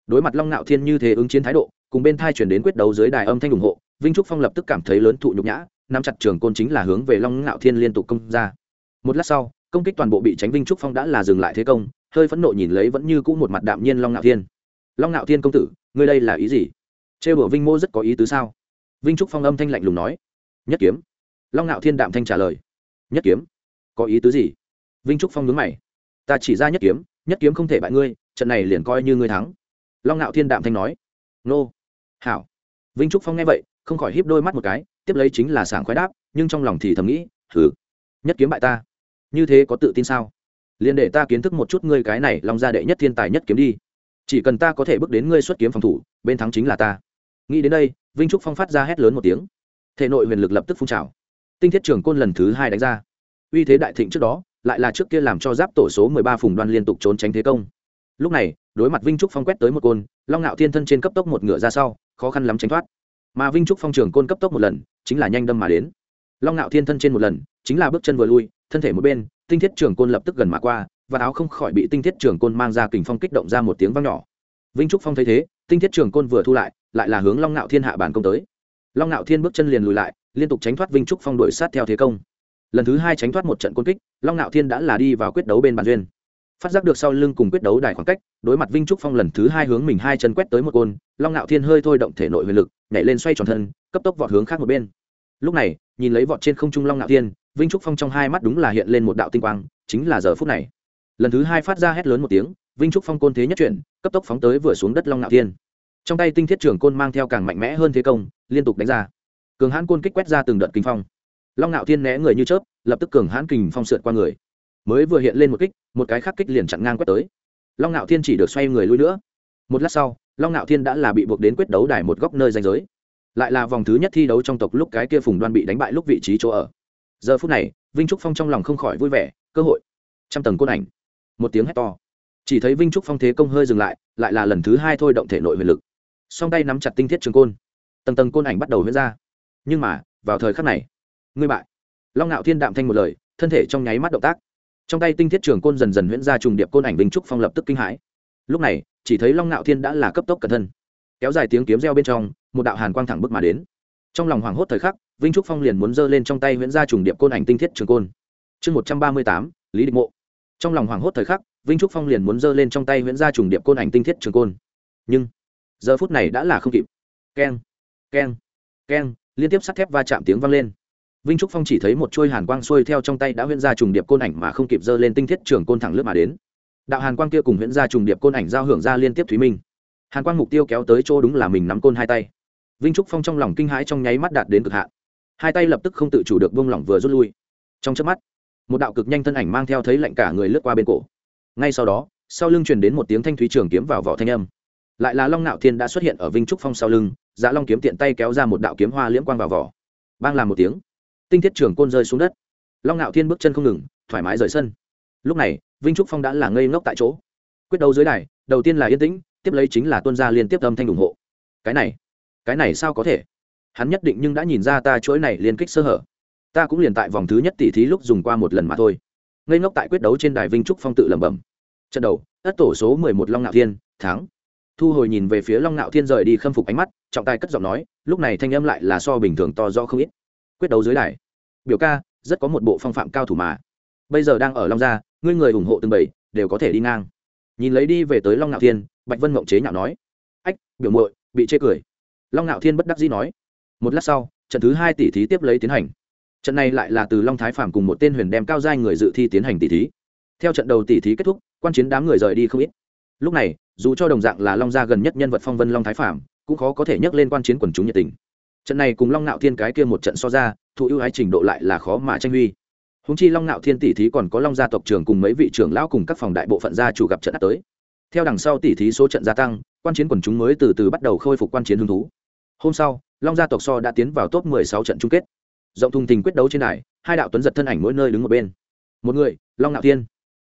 đối mặt long ngạo thiên như thế ứng chiến thái độ, cùng bên thai chuyển đến quyết đấu dưới đài âm thanh ủng hộ, vinh trúc phong lập tức cảm thấy lớn thụ nhục nhã, nắm chặt trường côn chính là hướng về long ngạo thiên liên tục công ra. Một lát sau, công kích toàn bộ bị tránh vinh trúc phong đã là dừng lại thế công, hơi phẫn nộ nhìn lấy vẫn như cũ một mặt đạm nhiên long ngạo thiên. Long ngạo thiên công tử, ngươi đây là ý gì? Trêu đùa vinh mô rất có ý tứ sao? Vinh trúc phong âm thanh lạnh lùng nói. Nhất kiếm. Long ngạo thiên đạm thanh trả lời. Nhất kiếm? Có ý tứ gì? Vinh trúc phong nhướng mày. Ta chỉ ra nhất kiếm nhất kiếm không thể bại ngươi, trận này liền coi như ngươi thắng. Long ngạo thiên đạm thanh nói. Nô. Hảo. Vinh trúc phong nghe vậy, không khỏi híp đôi mắt một cái, tiếp lấy chính là sảng khoái đáp, nhưng trong lòng thì thầm nghĩ thử nhất kiếm bại ta. Như thế có tự tin sao? Liền để ta kiến thức một chút ngươi cái này long gia đệ nhất thiên tài nhất kiếm đi. Chỉ cần ta có thể bước đến ngươi xuất kiếm phòng thủ, bên thắng chính là ta. Nghĩ đến đây, vinh trúc phong phát ra hét lớn một tiếng. Thể nội huyền lực lập tức phun trào. Tinh thiết trường côn lần thứ hai đánh ra. Uy thế đại thịnh trước đó lại là trước kia làm cho giáp tổ số mười ba phùng đoan liên tục trốn tránh thế công. Lúc này, đối mặt vinh trúc phong quét tới một côn, long ngạo thiên thân trên cấp tốc một ngựa ra sau, khó khăn lắm tránh thoát. Mà vinh trúc phong trường côn cấp tốc một lần, chính là nhanh đâm mà đến. Long ngạo thiên thân trên một lần, chính là bước chân vừa lui, thân thể một bên, tinh thiết trường côn lập tức gần mà qua, và áo không khỏi bị tinh thiết trường côn mang ra kình phong kích động ra một tiếng vang nhỏ. Vinh trúc phong thấy thế, tinh thiết trường côn vừa thu lại lại là hướng long ngạo thiên hạ bản công tới. Long ngạo thiên bước chân liền lùi lại, liên tục tránh thoát vinh trúc phong đuổi sát theo thế công lần thứ hai tránh thoát một trận côn kích, long ngạo thiên đã là đi vào quyết đấu bên bàn duyên. Phát giác được sau lưng cùng quyết đấu đài khoảng cách, đối mặt vinh trúc phong lần thứ hai hướng mình hai chân quét tới một côn, long ngạo thiên hơi thôi động thể nội huyền lực, nhảy lên xoay tròn thân, cấp tốc vọt hướng khác một bên. Lúc này, nhìn lấy vọt trên không trung long ngạo thiên, vinh trúc phong trong hai mắt đúng là hiện lên một đạo tinh quang, chính là giờ phút này. Lần thứ hai phát ra hét lớn một tiếng, vinh trúc phong côn thế nhất chuyển, cấp tốc phóng tới vừa xuống đất long ngạo thiên. Trong tay tinh thiết trưởng côn mang theo càng mạnh mẽ hơn thế công, liên tục đánh ra. Cường hãn côn kích quét ra từng đợt kinh phong long ngạo thiên né người như chớp, lập tức cường hãn kình phong sượt qua người. Mới vừa hiện lên một kích, một cái khác kích liền chặn ngang quét tới. Long ngạo thiên chỉ được xoay người lui nữa. Một lát sau, long ngạo thiên đã là bị buộc đến quyết đấu đài một góc nơi danh giới. Lại là vòng thứ nhất thi đấu trong tộc lúc cái kia phùng đoan bị đánh bại lúc vị trí chỗ ở. Giờ phút này, vinh trúc phong trong lòng không khỏi vui vẻ, cơ hội. Trăm tầng côn ảnh. Một tiếng hét to. Chỉ thấy vinh trúc phong thế công hơi dừng lại lại là lần thứ hai thôi động thể nội huyền lực. Song tay nắm chặt tinh thiết trường côn. Tầng tầng côn ảnh bắt đầu huyết ra. Nhưng mà, vào thời khắc này ngươi bại. Long ngạo thiên đạm thanh một lời, thân thể trong nháy mắt động tác. Trong tay tinh thiết trường côn dần dần huyễn ra trùng điệp côn ảnh vinh trúc phong lập tức kinh hãi. Lúc này, chỉ thấy long ngạo thiên đã là cấp tốc cẩn thân. Kéo dài tiếng kiếm reo bên trong, một đạo hàn quang thẳng bước mà đến. Trong lòng hoảng hốt thời khắc, vinh trúc phong liền muốn giơ lên trong tay huyễn ra trùng điệp côn ảnh tinh thiết trường côn. Chương một trăm ba mươi tám, lý địch mộ. Trong lòng hoảng hốt thời khắc, vinh trúc phong liền muốn giơ lên trong tay huyễn ra trùng điệp côn ảnh tinh thiết trường côn. Nhưng, giờ phút này đã là không kịp. Keng keng keng, liên tiếp sắt thép va chạm tiếng vang lên vinh trúc phong chỉ thấy một chuôi hàn quang xuôi theo trong tay đã huyễn ra trùng điệp côn ảnh mà không kịp giơ lên tinh thiết trường côn thẳng lướt mà đến. Đạo hàn quang kia cùng huyễn ra trùng điệp côn ảnh giao hưởng ra liên tiếp thúy minh. Hàn quang mục tiêu kéo tới chỗ đúng là mình nắm côn hai tay. Vinh trúc phong trong lòng kinh hãi trong nháy mắt đạt đến cực hạn. Hai tay lập tức không tự chủ được buông lỏng vừa rút lui. Trong chớp mắt, một đạo cực nhanh thân ảnh mang theo thấy lạnh cả người lướt qua bên cổ. Ngay sau đó, sau lưng truyền đến một tiếng thanh thúy trường kiếm vào vỏ thanh âm. Lại là long nạo thiên đã xuất hiện ở vinh trúc phong sau lưng dạ long kiếm tiện tay kéo ra một đạo kiếm hoa liễm quang vào vỏ. Bang làm một tiếng tinh thiết trường côn rơi xuống đất. Long nạo thiên bước chân không ngừng, thoải mái rời sân. Lúc này, vinh trúc phong đã là ngây ngốc tại chỗ. Quyết đấu dưới đài, đầu tiên là yên tĩnh, tiếp lấy chính là tuân gia liên tiếp âm thanh ủng hộ. Cái này cái này sao có thể? Hắn nhất định nhưng đã nhìn ra ta chuỗi này liên kích sơ hở. Ta cũng liền tại vòng thứ nhất tỷ thí lúc dùng qua một lần mà thôi. Ngây ngốc tại quyết đấu trên đài vinh trúc phong tự lẩm bẩm. Trận đầu, ất tổ số mười một long ngạo thiên, thắng. Thu hồi nhìn về phía long ngạo thiên rời đi khâm phục ánh mắt, trọng tài cất giọng nói, lúc này thanh âm lại là so bình thường to do không ít quyết đấu dưới đài. Biểu ca, rất có một bộ phong phạm cao thủ mà. Bây giờ đang ở long gia, ngươi người ủng hộ từng bảy đều có thể đi ngang. Nhìn lấy đi về tới long ngạo thiên, bạch vân mộng chế nhạo nói. Ách, biểu muội, bị chê cười. Long ngạo thiên bất đắc dĩ nói. Một lát sau, trận thứ hai tỷ thí tiếp lấy tiến hành. Trận này lại là từ long thái phạm cùng một tên huyền đem cao giai người dự thi tiến hành tỷ thí. Theo trận đầu tỷ thí kết thúc, quan chiến đám người rời đi không ít. Lúc này, dù cho đồng dạng là long gia gần nhất nhân vật phong vân long thái phạm cũng khó có thể nhắc lên quan chiến quần chúng nhiệt tình trận này cùng long Nạo thiên cái kia một trận so ra, thụ ưu ái trình độ lại là khó mà tranh huy. Húng chi long Nạo thiên tỷ thí còn có long gia tộc trưởng cùng mấy vị trưởng lão cùng các phòng đại bộ phận gia chủ gặp trận đã tới. Theo đằng sau tỷ thí số trận gia tăng, quan chiến quần chúng mới từ từ bắt đầu khôi phục quan chiến hứng thú. Hôm sau, long gia tộc so đã tiến vào top 16 trận chung kết. Rộng thùng tình quyết đấu trên đài, hai đạo tuấn giật thân ảnh mỗi nơi đứng một bên. Một người, long Nạo thiên.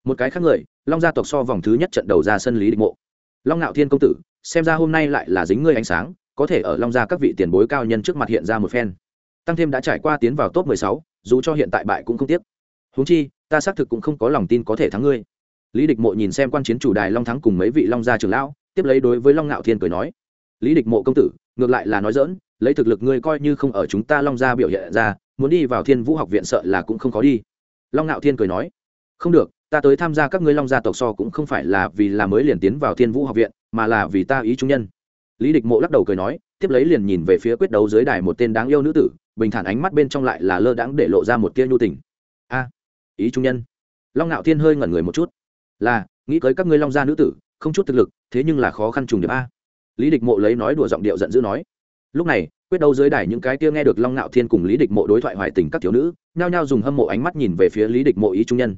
Một cái khác người, long gia tộc so vòng thứ nhất trận đầu ra sân lý định mộ. Long Nạo thiên công tử, xem ra hôm nay lại là dính ngươi ánh sáng có thể ở long gia các vị tiền bối cao nhân trước mặt hiện ra một phen. Tăng thêm đã trải qua tiến vào top 16, dù cho hiện tại bại cũng không tiếc. Huống chi ta xác thực cũng không có lòng tin có thể thắng ngươi. Lý địch mộ nhìn xem quan chiến chủ đài long thắng cùng mấy vị long gia trưởng lão tiếp lấy đối với long ngạo thiên cười nói lý địch mộ công tử ngược lại là nói dỡn lấy thực lực ngươi coi như không ở chúng ta long gia biểu hiện ra muốn đi vào thiên vũ học viện sợ là cũng không khó đi. Long ngạo thiên cười nói không được ta tới tham gia các ngươi long gia tộc so cũng không phải là vì là mới liền tiến vào thiên vũ học viện mà là vì ta ý trung nhân lý địch mộ lắc đầu cười nói, tiếp lấy liền nhìn về phía quyết đấu dưới đài một tên đáng yêu nữ tử, bình thản ánh mắt bên trong lại là lơ đãng để lộ ra một tia nhu tình. A, ý trung nhân. Long ngạo thiên hơi ngẩn người một chút. Là, nghĩ tới các ngươi long gia nữ tử, không chút thực lực, thế nhưng là khó khăn trùng điệp a. Lý địch mộ lấy nói đùa giọng điệu giận dữ nói. Lúc này, quyết đấu dưới đài những cái kia nghe được long ngạo thiên cùng lý địch mộ đối thoại hoài tình các thiếu nữ, nhao nhao dùng hâm mộ ánh mắt nhìn về phía lý địch mộ ý trung nhân.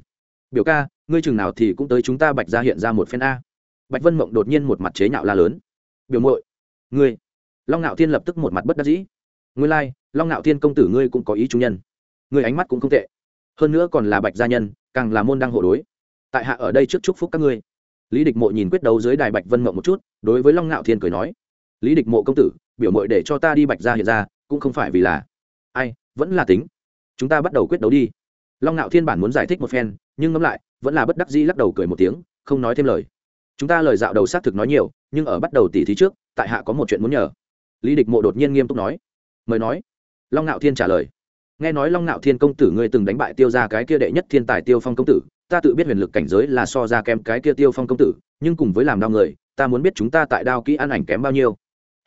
Biểu ca, ngươi chừng nào thì cũng tới chúng ta bạch ra hiện ra một phen a. Bạch vân mộng đột nhiên một mặt chế nhạo la lớn. Biểu mội ngươi. Long ngạo thiên lập tức một mặt bất đắc dĩ. Ngươi lai、like, long ngạo thiên công tử ngươi cũng có ý trung nhân. Ngươi ánh mắt cũng không tệ. Hơn nữa còn là bạch gia nhân càng là môn đăng hộ đối. Tại hạ ở đây trước chúc phúc các ngươi. Lý địch mộ nhìn quyết đấu dưới đài bạch vân mộng một chút đối với long ngạo thiên cười nói. Lý địch mộ công tử biểu mội để cho ta đi bạch ra hiện ra cũng không phải vì là. Ai vẫn là tính. Chúng ta bắt đầu quyết đấu đi. Long ngạo thiên bản muốn giải thích một phen nhưng ngẫm lại vẫn là bất đắc dĩ lắc đầu cười một tiếng không nói thêm lời. Chúng ta lời dạo đầu xác thực nói nhiều nhưng ở bắt đầu tỉ thí trước tại hạ có một chuyện muốn nhờ. Lý địch mộ đột nhiên nghiêm túc nói. Mời nói. Long ngạo thiên trả lời. Nghe nói long ngạo thiên công tử ngươi từng đánh bại tiêu ra cái kia đệ nhất thiên tài tiêu phong công tử, ta tự biết huyền lực cảnh giới là so ra kém cái kia tiêu phong công tử, nhưng cùng với làm đau người, ta muốn biết chúng ta tại đao kỹ ăn ảnh kém bao nhiêu.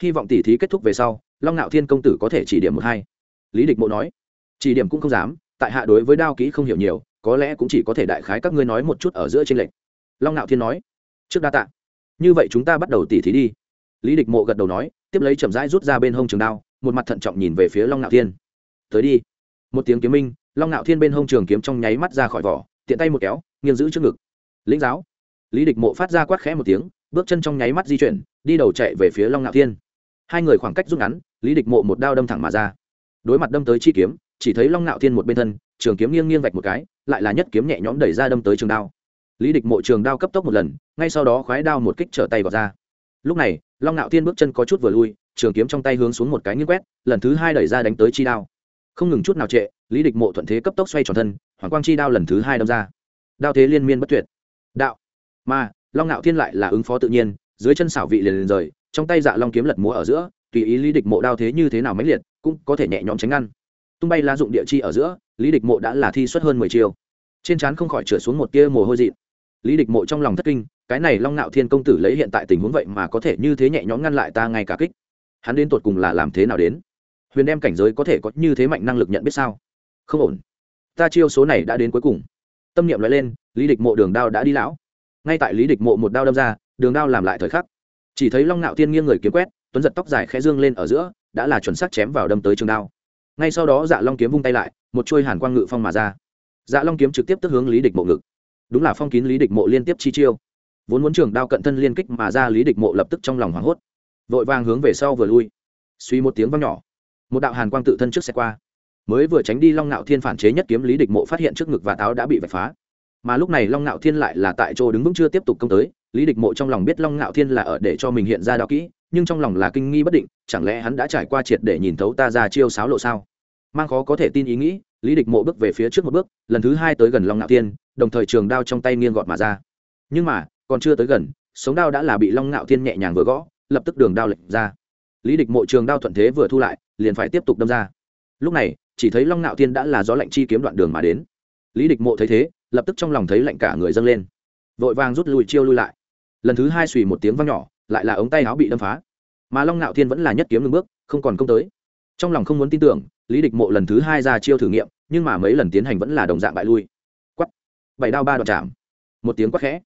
Hy vọng tỉ thí kết thúc về sau, long ngạo thiên công tử có thể chỉ điểm một hai. Lý địch mộ nói. Chỉ điểm cũng không dám, tại hạ đối với đao kỹ không hiểu nhiều, có lẽ cũng chỉ có thể đại khái các ngươi nói một chút ở giữa trên lệnh long ngạo thiên nói. Trước đa tạ. Như vậy chúng ta bắt đầu tỉ thí đi lý địch mộ gật đầu nói, tiếp lấy chậm rãi rút ra bên hông trường đao, một mặt thận trọng nhìn về phía long ngạo thiên. Tới đi. Một tiếng kiếm minh, long ngạo thiên bên hông trường kiếm trong nháy mắt ra khỏi vỏ, tiện tay một kéo, nghiêng giữ trước ngực. Lĩnh giáo. Lý địch mộ phát ra quát khẽ một tiếng, bước chân trong nháy mắt di chuyển, đi đầu chạy về phía long ngạo thiên. Hai người khoảng cách rút ngắn, lý địch mộ một đao đâm thẳng mà ra. Đối mặt đâm tới chi kiếm, chỉ thấy long ngạo thiên một bên thân, trường kiếm nghiêng nghiêng vạch một cái, lại là nhất kiếm nhẹ nhõm đẩy ra đâm tới trường đao. Lý địch mộ trường đao cấp tốc một lần, ngay sau đó khoái đao một kích trở tay vào ra lúc này, long ngạo thiên bước chân có chút vừa lui, trường kiếm trong tay hướng xuống một cái nghiêng quét, lần thứ hai đẩy ra đánh tới chi đao. Không ngừng chút nào trệ, lý địch mộ thuận thế cấp tốc xoay tròn thân, hoàng quang chi đao lần thứ hai đâm ra. Đao thế liên miên bất tuyệt. Đạo. Mà, long ngạo thiên lại là ứng phó tự nhiên, dưới chân xảo vị liền liền rời, trong tay dạ long kiếm lật múa ở giữa, tùy ý lý địch mộ đao thế như thế nào mãnh liệt, cũng có thể nhẹ nhõm tránh ngăn. Tung bay lá dụng địa chi ở giữa, lý địch mộ đã là thi xuất hơn mười chiều trên trán không khỏi trở xuống một tia mồ hôi dị lý địch mộ trong lòng thất kinh, cái này long ngạo thiên công tử lấy hiện tại tình huống vậy mà có thể như thế nhẹ nhõm ngăn lại ta ngay cả kích. Hắn đến tột cùng là làm thế nào đến? Huyền đem cảnh giới có thể có như thế mạnh năng lực nhận biết sao? Không ổn. Ta chiêu số này đã đến cuối cùng. Tâm niệm nói lên, lý địch mộ đường đao đã đi lão. Ngay tại lý địch mộ một đao đâm ra, đường đao làm lại thời khắc. Chỉ thấy long ngạo thiên nghiêng người kiếm quét, tuấn giật tóc dài khẽ dương lên ở giữa, đã là chuẩn xác chém vào đâm tới trường đao. Ngay sau đó dạ long kiếm vung tay lại, một chuôi hàn quang ngự phong mà ra. Dạ long kiếm trực tiếp tức hướng lý địch mộ ngực đúng là phong kín lý địch mộ liên tiếp chi chiêu. Vốn muốn trường đao cận thân liên kích mà ra, lý địch mộ lập tức trong lòng hoảng hốt. Vội vàng hướng về sau vừa lui. Suy một tiếng vang nhỏ, một đạo hàn quang tự thân trước xe qua. Mới vừa tránh đi long ngạo thiên phản chế nhất kiếm, lý địch mộ phát hiện trước ngực và táo đã bị vạch phá. Mà lúc này long ngạo thiên lại là tại chỗ đứng vững chưa tiếp tục công tới, lý địch mộ trong lòng biết long ngạo thiên là ở để cho mình hiện ra đạo kỹ, nhưng trong lòng là kinh nghi bất định, chẳng lẽ hắn đã trải qua triệt để nhìn thấu ta ra chiêu sáo lộ sao? Mang khó có thể tin ý nghĩ lý địch mộ bước về phía trước một bước, lần thứ hai tới gần long ngạo thiên, đồng thời trường đao trong tay nghiêng gọt mà ra. Nhưng mà, còn chưa tới gần, sống đao đã là bị long ngạo thiên nhẹ nhàng vừa gõ, lập tức đường đao lệch ra. Lý địch mộ trường đao thuận thế vừa thu lại, liền phải tiếp tục đâm ra. Lúc này, chỉ thấy long ngạo thiên đã là gió lạnh chi kiếm đoạn đường mà đến. Lý địch mộ thấy thế, lập tức trong lòng thấy lạnh cả người dâng lên. Vội vàng rút lui chiêu lui lại. Lần thứ hai xùy một tiếng văng nhỏ, lại là ống tay áo bị đâm phá. Mà long ngạo thiên vẫn là nhất kiếm ngưng bước, không còn công tới trong lòng không muốn tin tưởng, lý địch mộ lần thứ hai ra chiêu thử nghiệm, nhưng mà mấy lần tiến hành vẫn là đồng dạng bại lui. Quắp bảy đao ba đoạn chạm. Một tiếng quắc khẽ.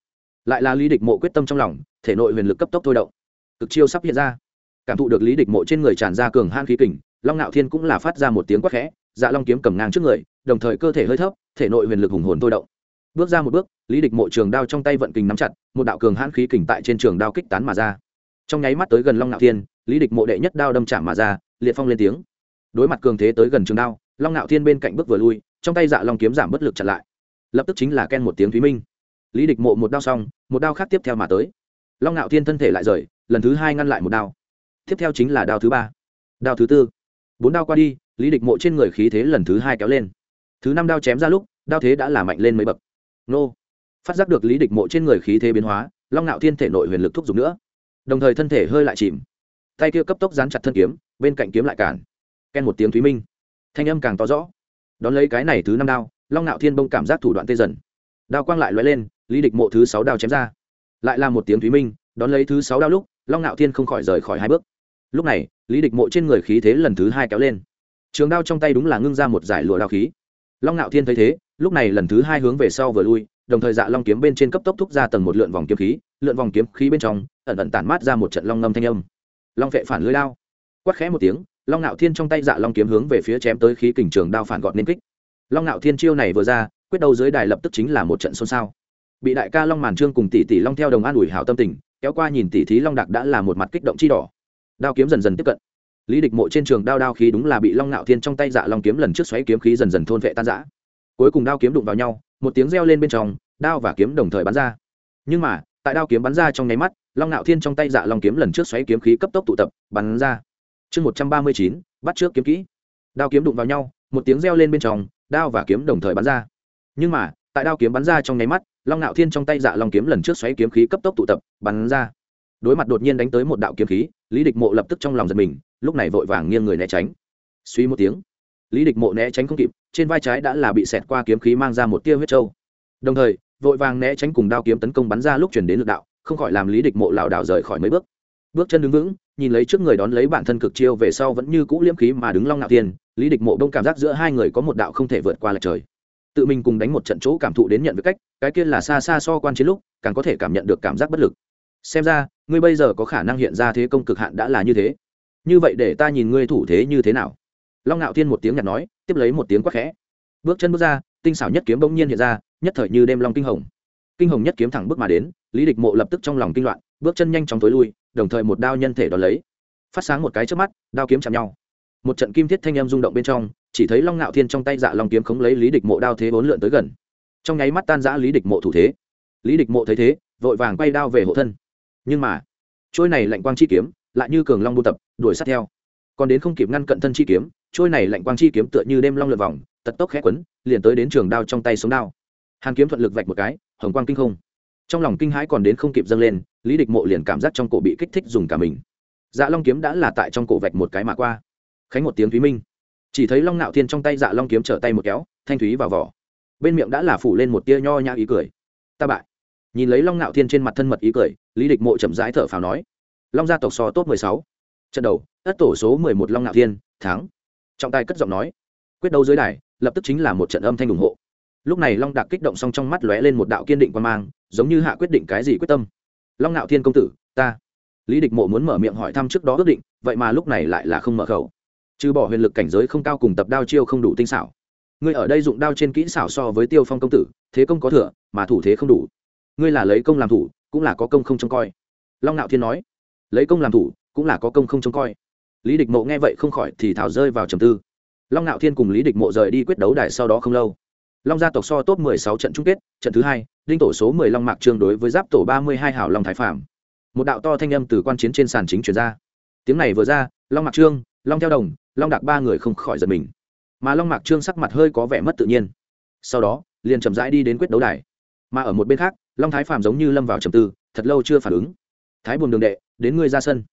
Lại là lý địch mộ quyết tâm trong lòng, thể nội huyền lực cấp tốc thôi động. Cực chiêu sắp hiện ra. Cảm thụ được lý địch mộ trên người tràn ra cường han khí kình, long ngạo thiên cũng là phát ra một tiếng quắc khẽ dạ long kiếm cầm ngang trước người, đồng thời cơ thể hơi thấp, thể nội huyền lực hùng hồn thôi động. Bước ra một bước, lý địch mộ trường đao trong tay vận kình nắm chặt, một đạo cường hãn khí kình tại trên trường đao kích tán mà ra. Trong nháy mắt tới gần long ngạo thiên, lý địch mộ đệ nhất đao đâm chạm mà ra liệt phong lên tiếng. Đối mặt cường thế tới gần trường đao, long ngạo thiên bên cạnh bước vừa lui, trong tay dạ long kiếm giảm bất lực chặn lại. Lập tức chính là ken một tiếng thúy minh. Lý địch mộ một đao xong, một đao khác tiếp theo mà tới. Long ngạo thiên thân thể lại rời, lần thứ hai ngăn lại một đao. Tiếp theo chính là đao thứ ba, đao thứ tư. Bốn đao qua đi, lý địch mộ trên người khí thế lần thứ hai kéo lên. Thứ năm đao chém ra lúc, đao thế đã là mạnh lên mấy bậc. Nô. Phát giác được lý địch mộ trên người khí thế biến hóa, long ngạo thiên thể nội huyền lực thúc giục nữa. Đồng thời thân thể hơi lại chìm. Tay kia cấp tốc dán chặt thân kiếm bên cạnh kiếm lại cản. Ken một tiếng thúy minh. Thanh âm càng to rõ. Đón lấy cái này thứ năm đao, long nạo thiên bông cảm giác thủ đoạn tê dần. Đao quang lại l lên, lý địch mộ thứ sáu đao chém ra. Lại là một tiếng thúy minh, đón lấy thứ sáu đao lúc, long nạo thiên không khỏi rời khỏi hai bước. Lúc này, lý địch mộ trên người khí thế lần thứ hai kéo lên. Trường đao trong tay đúng là ngưng ra một giải lụa đao khí. Long nạo thiên thấy thế, lúc này lần thứ hai hướng về sau vừa lui, đồng thời dạ long kiếm bên trên cấp tốc thúc ra tầng một lượn vòng kiếm khí, lượn vòng kiếm khí bên trong, ẩn ẩn tản mát ra một trận long ngâm thanh âm. Long vệ phản lưới đao quát khẽ một tiếng, long ngạo thiên trong tay dạ long kiếm hướng về phía chém tới khí kình trường đao phản gọn nên kích. Long ngạo thiên chiêu này vừa ra, quyết đầu dưới đài lập tức chính là một trận xôn xao. Bị đại ca long màn trương cùng tỷ tỷ long theo đồng an ủi hảo tâm tình, kéo qua nhìn tỷ thí long đặc đã là một mặt kích động chi đỏ. Đao kiếm dần dần tiếp cận. Lý địch mộ trên trường đao đao khí đúng là bị long ngạo thiên trong tay dạ long kiếm lần trước xoáy kiếm khí dần dần thôn vệ tan giã cuối cùng đao kiếm đụng vào nhau, một tiếng reo lên bên trong, đao và kiếm đồng thời bắn ra. Nhưng mà, tại đao kiếm bắn ra trong nháy mắt, long ngạo thiên trong tay dạ long kiếm lần trước xoáy kiếm khí cấp tốc tụ tập, bắn ra chương một trăm ba mươi chín, bắt trước kiếm kỹ. Đao kiếm đụng vào nhau, một tiếng reo lên bên trong, đao và kiếm đồng thời bắn ra. Nhưng mà, tại đao kiếm bắn ra trong nháy mắt, long ngạo thiên trong tay dạ long kiếm lần trước xoáy kiếm khí cấp tốc tụ tập, bắn ra. Đối mặt đột nhiên đánh tới một đạo kiếm khí, lý địch mộ lập tức trong lòng giật mình, lúc này vội vàng nghiêng người né tránh. Suy một tiếng, lý địch mộ né tránh không kịp, trên vai trái đã là bị xẹt qua kiếm khí mang ra một tia huyết trâu. Đồng thời, vội vàng né tránh cùng đao kiếm tấn công bắn ra lúc chuyển đến lực đạo, không khỏi làm lý địch mộ lảo đảo rời khỏi mấy bước bước chân đứng vững, nhìn lấy trước người đón lấy bản thân cực chiêu về sau vẫn như cũ liễm khí mà đứng long ngạo thiên, lý địch mộ đông cảm giác giữa hai người có một đạo không thể vượt qua lệch trời. Tự mình cùng đánh một trận chỗ cảm thụ đến nhận với cách, cái kia là xa xa so quan chiến lúc, càng có thể cảm nhận được cảm giác bất lực. Xem ra, ngươi bây giờ có khả năng hiện ra thế công cực hạn đã là như thế. Như vậy để ta nhìn ngươi thủ thế như thế nào? Long ngạo thiên một tiếng nhạt nói, tiếp lấy một tiếng quắc khẽ. Bước chân bước ra, tinh xảo nhất kiếm bỗng nhiên hiện ra, nhất thời như đêm long kinh hồng. Kinh hồng nhất kiếm thẳng bước mà đến, lý địch mộ lập tức trong lòng kinh loạn bước chân nhanh chóng tối lui, đồng thời một đao nhân thể đón lấy. Phát sáng một cái trước mắt, đao kiếm chạm nhau. Một trận kim thiết thanh em rung động bên trong, chỉ thấy long ngạo thiên trong tay dạ long kiếm khống lấy lý địch mộ đao thế bốn lượn tới gần. Trong nháy mắt tan giã lý địch mộ thủ thế. Lý địch mộ thấy thế, vội vàng bay đao về hộ thân. Nhưng mà, trôi này lạnh quang chi kiếm, lại như cường long buôn tập, đuổi sát theo. Còn đến không kịp ngăn cận thân chi kiếm, trôi này lạnh quang chi kiếm tựa như đêm long lượn vòng, tật tốc khẽ quấn, liền tới đến trường đao trong tay sống đao. Hàn kiếm thuận lực vạch một cái, hồng quang kinh không. Trong lòng kinh hãi còn đến không kịp dâng lên lý địch mộ liền cảm giác trong cổ bị kích thích dùng cả mình. Dạ long kiếm đã là tại trong cổ vạch một cái mà qua. Khánh một tiếng thúy minh. Chỉ thấy long nạo thiên trong tay dạ long kiếm trở tay một kéo, thanh thúy vào vỏ. Bên miệng đã là phủ lên một tia nho nhã ý cười. Ta bại. Nhìn lấy long nạo thiên trên mặt thân mật ý cười, lý địch mộ chậm rãi thở phào nói. Long gia tộc so tốt mười sáu. Trận đầu, ất tổ số mười một long nạo thiên, thắng. Trọng tài cất giọng nói. Quyết đấu dưới đài, lập tức chính là một trận âm thanh ủng hộ. Lúc này long đạc kích động xong trong mắt lóe lên một đạo kiên định quan mang, giống như hạ quyết định cái gì quyết tâm long nạo thiên công tử, ta. Lý địch mộ muốn mở miệng hỏi thăm trước đó ước định, vậy mà lúc này lại là không mở khẩu. Trừ bỏ huyền lực cảnh giới không cao cùng tập đao chiêu không đủ tinh xảo. Ngươi ở đây dụng đao trên kỹ xảo so với tiêu phong công tử, thế công có thừa, mà thủ thế không đủ. Ngươi là lấy công làm thủ, cũng là có công không trông coi. Long nạo thiên nói. Lấy công làm thủ, cũng là có công không trông coi. Lý địch mộ nghe vậy không khỏi thì thảo rơi vào trầm tư. Long nạo thiên cùng lý địch mộ rời đi quyết đấu đài sau đó không lâu. Long gia tộc so top 16 trận chung kết, trận thứ hai đinh tổ số 10 long mạc trương đối với giáp tổ 32 hảo long thái phạm một đạo to thanh âm từ quan chiến trên sàn chính truyền ra. Tiếng này vừa ra, long mạc trương, long theo đồng, long đạc ba người không khỏi giật mình. Mà long mạc trương sắc mặt hơi có vẻ mất tự nhiên. Sau đó, liền chậm rãi đi đến quyết đấu đài. Mà ở một bên khác, long thái phàm giống như lâm vào trầm tư, thật lâu chưa phản ứng. Thái buồn đường đệ, đến ngươi ra sân.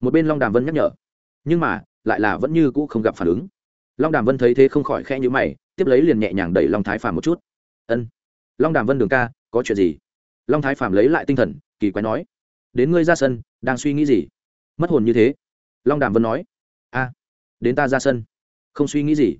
Một bên long đàm vân nhắc nhở. Nhưng mà, lại là vẫn như cũ không gặp phản ứng. Long đàm vân thấy thế không khỏi khe nhữ mày, tiếp lấy liền nhẹ nhàng đẩy long thái phàm một chút. Ân. Long đàm vân đường ca có chuyện gì? Long thái phàm lấy lại tinh thần, kỳ quái nói, đến ngươi ra sân, đang suy nghĩ gì? Mất hồn như thế. Long đàm vân nói, a, đến ta ra sân. Không suy nghĩ gì.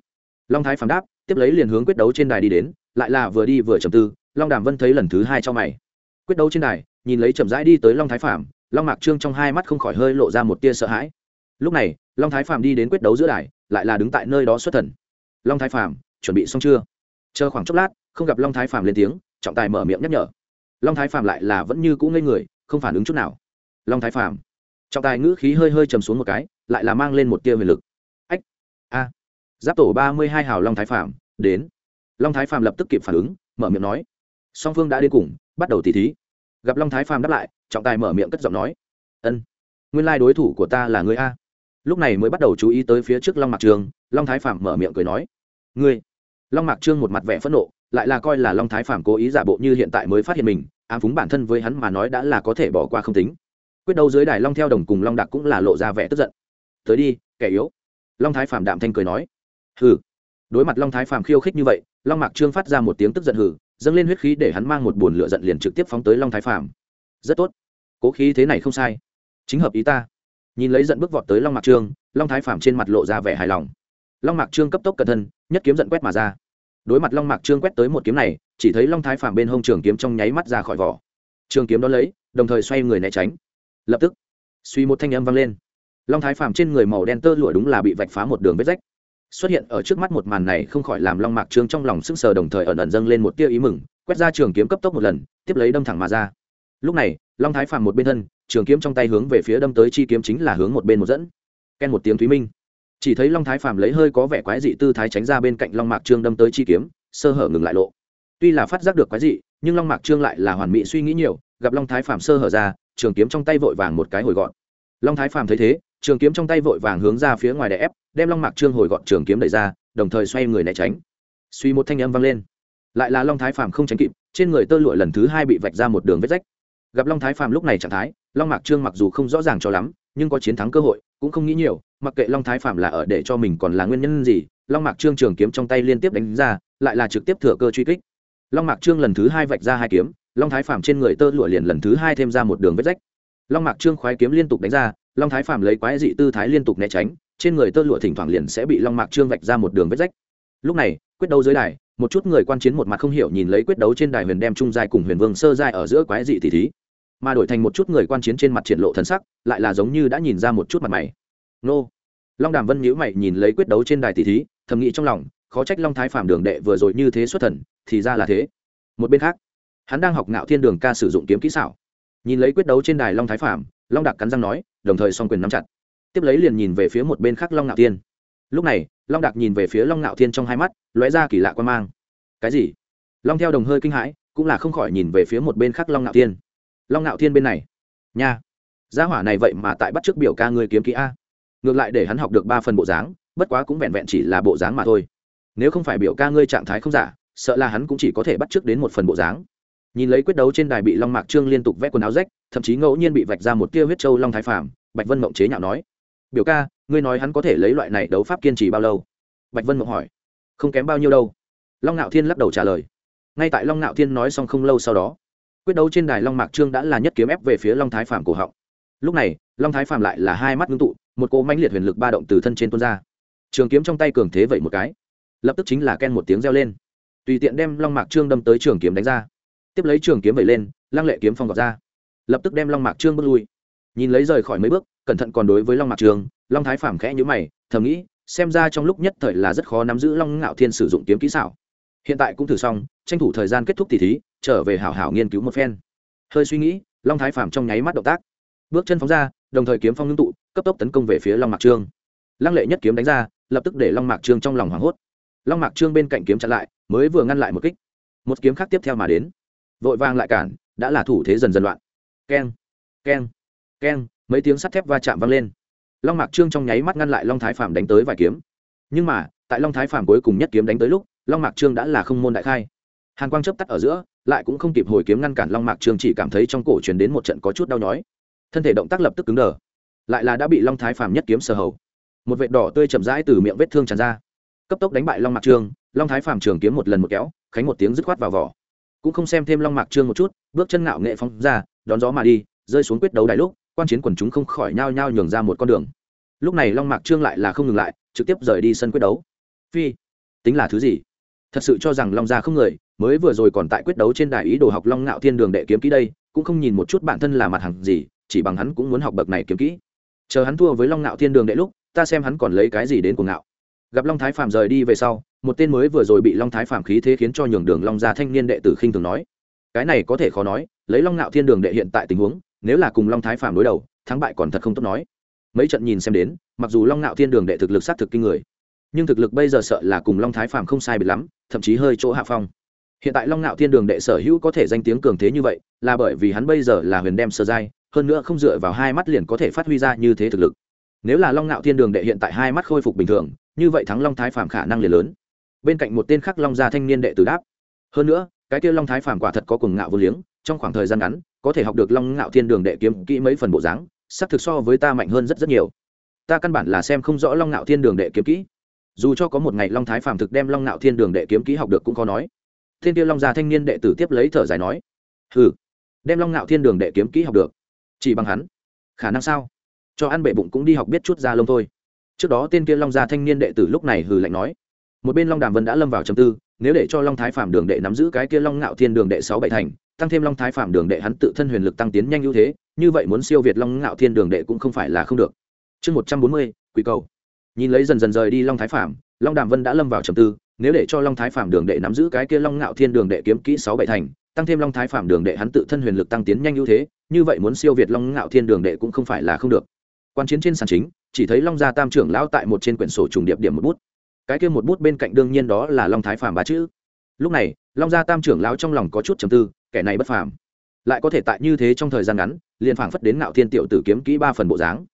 Long thái phàm đáp, tiếp lấy liền hướng quyết đấu trên đài đi đến, lại là vừa đi vừa trầm tư, long đàm vân thấy lần thứ hai cho mày. Quyết đấu trên đài, nhìn lấy chậm rãi đi tới long thái phạm long mạc trương trong hai mắt không khỏi hơi lộ ra một tia sợ hãi. Lúc này, long thái phạm đi đến quyết đấu giữa đài, lại là đứng tại nơi đó xuất thần. Long thái phạm chuẩn bị xong chưa? Chờ khoảng chốc lát, không gặp long thái phạm lên tiếng trọng tài mở miệng nhắc nhở. Long thái phạm lại là vẫn như cũ ngây người, không phản ứng chút nào. Long thái phạm trọng tài ngữ khí hơi hơi trầm xuống một cái, lại là mang lên một tia huyền lực. Ách, a. Giáp tổ ba mươi hai hào long thái phạm đến. Long thái phạm lập tức kịp phản ứng, mở miệng nói. Song phương đã đến cùng, bắt đầu tỉ thí. Gặp long thái phàm đáp lại, trọng tài mở miệng cất giọng nói. Ân, nguyên lai đối thủ của ta là người a. Lúc này mới bắt đầu chú ý tới phía trước long mạc trường, long thái phàm mở miệng cười nói. Ngươi. Long mạc trương một mặt vẻ phẫn nộ lại là coi là long thái phàm cố ý giả bộ như hiện tại mới phát hiện mình, ám phúng bản thân với hắn mà nói đã là có thể bỏ qua không tính. Quyết đấu dưới đài long theo đồng cùng long đặc cũng là lộ ra vẻ tức giận. Tới đi, kẻ yếu. Long thái phàm đạm thanh cười nói. Hừ. Đối mặt long thái phàm khiêu khích như vậy, long mạc trương phát ra một tiếng tức giận hừ, dâng lên huyết khí để hắn mang một buồn lửa giận liền trực tiếp phóng tới long thái phàm. Rất tốt. Cố khí thế này không sai. Chính hợp ý ta. Nhìn lấy giận bước vọt tới long mạc trương, long thái phàm trên mặt lộ ra vẻ hài lòng. Long mạc trương cấp tốc cẩn thân nhất kiếm giận quét mà ra đối mặt long mạc trương quét tới một kiếm này, chỉ thấy long thái phàm bên hông trường kiếm trong nháy mắt ra khỏi vỏ. Trường kiếm đó lấy, đồng thời xoay người né tránh. Lập tức, suy một thanh âm vang lên. Long thái phàm trên người màu đen tơ lụa đúng là bị vạch phá một đường vết rách. Xuất hiện ở trước mắt một màn này không khỏi làm long mạc trương trong lòng sững sờ đồng thời ẩn ẩn dâng lên một tia ý mừng, quét ra trường kiếm cấp tốc một lần, tiếp lấy đâm thẳng mà ra. Lúc này, long thái phàm một bên thân, trường kiếm trong tay hướng về phía đâm tới chi kiếm chính là hướng một bên một dẫn. Ken một tiếng thúy minh chỉ thấy long thái phàm lấy hơi có vẻ quái dị tư thái tránh ra bên cạnh long mạc trương đâm tới chi kiếm, sơ hở ngừng lại lộ. Tuy là phát giác được quái dị, nhưng long mạc trương lại là hoàn mỹ suy nghĩ nhiều, gặp long thái phàm sơ hở ra, trường kiếm trong tay vội vàng một cái hồi gọn. Long thái phàm thấy thế, trường kiếm trong tay vội vàng hướng ra phía ngoài đè ép, đem long mạc trương hồi gọn trường kiếm đẩy ra, đồng thời xoay người né tránh. Suy một thanh âm vang lên. Lại là long thái phàm không tránh kịp, trên người tơ lụa lần thứ hai bị vạch ra một đường vết rách. Gặp long thái phàm lúc này trạng thái, long mạc trương mặc dù không rõ ràng cho lắm nhưng có chiến thắng cơ hội, cũng không nghĩ nhiều, mặc kệ long thái Phạm là ở để cho mình còn là nguyên nhân gì, long mạc trương trường kiếm trong tay liên tiếp đánh ra, lại là trực tiếp thừa cơ truy kích. Long mạc trương lần thứ hai vạch ra hai kiếm, long thái Phạm trên người tơ lụa liền lần thứ hai thêm ra một đường vết rách. Long mạc trương khoái kiếm liên tục đánh ra, long thái Phạm lấy quái dị tư thái liên tục né tránh, trên người tơ lụa thỉnh thoảng liền sẽ bị long mạc trương vạch ra một đường vết rách. Lúc này, quyết đấu dưới đài, một chút người quan chiến một mặt không hiểu nhìn lấy quyết đấu trên đài huyền đem trung giai cùng huyền vương sơ giai ở giữa quái dị tỷ thí mà đổi thành một chút người quan chiến trên mặt triển lộ thần sắc, lại là giống như đã nhìn ra một chút mặt mày. Nô. Long đàm vân nhữ mày nhìn lấy quyết đấu trên đài tỷ thí, thầm nghĩ trong lòng, khó trách long thái phạm đường đệ vừa rồi như thế xuất thần, thì ra là thế. Một bên khác, hắn đang học ngạo thiên đường ca sử dụng kiếm kỹ xảo. Nhìn lấy quyết đấu trên đài long thái phạm long Đạc cắn răng nói, đồng thời song quyền nắm chặt. Tiếp lấy liền nhìn về phía một bên khác long ngạo thiên. Lúc này, long Đạc nhìn về phía long ngạo thiên trong hai mắt, lóe ra kỳ lạ quan mang. Cái gì? Long theo đồng hơi kinh hãi, cũng là không khỏi nhìn về phía một bên khác long ngạo thiên long ngạo thiên bên này. Nha. Gia hỏa này vậy mà tại bắt trước biểu ca người kiếm kỹ a. Ngược lại để hắn học được ba phần bộ dáng, bất quá cũng vẹn vẹn chỉ là bộ dáng mà thôi. Nếu không phải biểu ca ngươi trạng thái không giả, sợ là hắn cũng chỉ có thể bắt trước đến một phần bộ dáng. Nhìn lấy quyết đấu trên đài bị long mạc trương liên tục vẽ quần áo rách, thậm chí ngẫu nhiên bị vạch ra một tia huyết trâu long thái phàm, bạch vân mộng chế nhạo nói, biểu ca, ngươi nói hắn có thể lấy loại này đấu pháp kiên trì bao lâu? Bạch vân mộng hỏi, không kém bao nhiêu đâu. Long ngạo thiên lắc đầu trả lời. Ngay tại long ngạo thiên nói xong không lâu sau đó quyết đấu trên đài long mạc trương đã là nhất kiếm ép về phía long thái phạm cổ họng. Lúc này, long thái phạm lại là hai mắt ngưng tụ, một cỗ mãnh liệt huyền lực ba động từ thân trên tuôn ra. Trường kiếm trong tay cường thế vậy một cái, lập tức chính là ken một tiếng reo lên. Tùy tiện đem long mạc trương đâm tới trường kiếm đánh ra. Tiếp lấy trường kiếm vẩy lên, lăng lệ kiếm phong gọt ra. Lập tức đem long mạc trương bước lui. Nhìn lấy rời khỏi mấy bước, cẩn thận còn đối với long mạc trương, long thái phàm khẽ nhữ mày, thầm nghĩ, xem ra trong lúc nhất thời là rất khó nắm giữ long ngạo thiên sử dụng kiếm kỹ xảo. Hiện tại cũng thử xong, tranh thủ thời gian kết thúc tỷ thí trở về hảo hảo nghiên cứu một phen. Hơi suy nghĩ, long thái phàm trong nháy mắt động tác. Bước chân phóng ra, đồng thời kiếm phong ngưng tụ, cấp tốc tấn công về phía long mạc trương. Lăng lệ nhất kiếm đánh ra, lập tức để long mạc trương trong lòng hoảng hốt. Long mạc trương bên cạnh kiếm chặn lại, mới vừa ngăn lại một kích. Một kiếm khác tiếp theo mà đến. Vội vàng lại cản, đã là thủ thế dần dần loạn. Keng keng keng, mấy tiếng sắt thép va chạm vang lên. Long mạc trương trong nháy mắt ngăn lại long thái phạm đánh tới vài kiếm. Nhưng mà, tại long thái phàm cuối cùng nhất kiếm đánh tới lúc, long mạc trương đã là không môn đại khai. Hàn quang chấp tắt ở giữa lại cũng không kịp hồi kiếm ngăn cản long mạc Trường chỉ cảm thấy trong cổ truyền đến một trận có chút đau nhói. Thân thể động tác lập tức cứng đờ, lại là đã bị long thái phàm nhất kiếm sờ hầu. Một vệt đỏ tươi chậm rãi từ miệng vết thương tràn ra. Cấp tốc đánh bại long mạc trương long thái phàm trường kiếm một lần một kéo, khánh một tiếng dứt khoát vào vỏ. Cũng không xem thêm long mạc trương một chút, bước chân ngạo nghệ phóng ra, đón gió mà đi, rơi xuống quyết đấu đại lúc, quan chiến quần chúng không khỏi nhao nhao nhường ra một con đường. Lúc này long mạc trương lại là không ngừng lại, trực tiếp rời đi sân quyết đấu. Phi, tính là thứ gì? Thật sự cho rằng long gia không người mới vừa rồi còn tại quyết đấu trên đài ý đồ học long ngạo thiên đường đệ kiếm kỹ đây, cũng không nhìn một chút bản thân là mặt hàng gì, chỉ bằng hắn cũng muốn học bậc này kiếm kỹ. Chờ hắn thua với long ngạo thiên đường đệ lúc, ta xem hắn còn lấy cái gì đến cuồng ngạo. Gặp long thái phạm rời đi về sau, một tên mới vừa rồi bị long thái phạm khí thế khiến cho nhường đường long gia thanh niên đệ tử khinh thường nói, cái này có thể khó nói, lấy long ngạo thiên đường đệ hiện tại tình huống, nếu là cùng long thái phạm đối đầu, thắng bại còn thật không tốt nói. Mấy trận nhìn xem đến, mặc dù long ngạo thiên đường đệ thực lực sát thực kinh người, nhưng thực lực bây giờ sợ là cùng long thái phạm không sai biệt lắm, thậm chí hơi chỗ hạ phong hiện tại long ngạo thiên đường đệ sở hữu có thể danh tiếng cường thế như vậy, là bởi vì hắn bây giờ là huyền đem sơ giai, hơn nữa không dựa vào hai mắt liền có thể phát huy ra như thế thực lực. Nếu là long ngạo thiên đường đệ hiện tại hai mắt khôi phục bình thường, như vậy thắng long thái phạm khả năng liền lớn. Bên cạnh một tên khác long gia thanh niên đệ tử đáp. Hơn nữa, cái kia long thái phạm quả thật có cùng ngạo vô liếng, trong khoảng thời gian ngắn, có thể học được long ngạo thiên đường đệ kiếm kỹ mấy phần bộ dáng sắc thực so với ta mạnh hơn rất rất nhiều. Ta căn bản là xem không rõ long ngạo thiên đường đệ kiếm kỹ. Dù cho có một ngày long thái phạm thực đem long ngạo thiên đường đệ kiếm kỹ học được cũng khó nói thiên tiêu long gia thanh niên đệ tử tiếp lấy thở dài nói, hừ, đem long ngạo thiên đường đệ kiếm kỹ học được, chỉ bằng hắn, khả năng sao? Cho ăn bệ bụng cũng đi học biết chút ra lông thôi. Trước đó tên kia long gia thanh niên đệ tử lúc này hừ lạnh nói, một bên long đàm vân đã lâm vào chầm tư, nếu để cho long thái phạm đường đệ nắm giữ cái kia long ngạo thiên đường đệ sáu bảy thành, tăng thêm long thái phạm đường đệ hắn tự thân huyền lực tăng tiến nhanh ưu thế, như vậy muốn siêu việt long ngạo thiên đường đệ cũng không phải là không được. Chương một trăm bốn mươi, quỷ cầu. Nhìn lấy dần dần rời đi long thái phạm long đàm vân đã lâm vào trầm tư, nếu để cho long thái phạm đường đệ nắm giữ cái kia long ngạo thiên đường đệ kiếm kỹ sáu bảy thành, tăng thêm long thái phạm đường đệ hắn tự thân huyền lực tăng tiến nhanh ưu thế, như vậy muốn siêu việt long ngạo thiên đường đệ cũng không phải là không được. Quan chiến trên sàn chính, chỉ thấy long gia tam trưởng lão tại một trên quyển sổ trùng điệp điểm một bút. Cái kia một bút bên cạnh đương nhiên đó là long thái Phạm ba chữ. Lúc này, long gia tam trưởng lão trong lòng có chút trầm tư, kẻ này bất phàm. Lại có thể tại như thế trong thời gian ngắn, liền phảng phất đến ngạo thiên tiểu tử kiếm kỹ ba phần bộ dáng.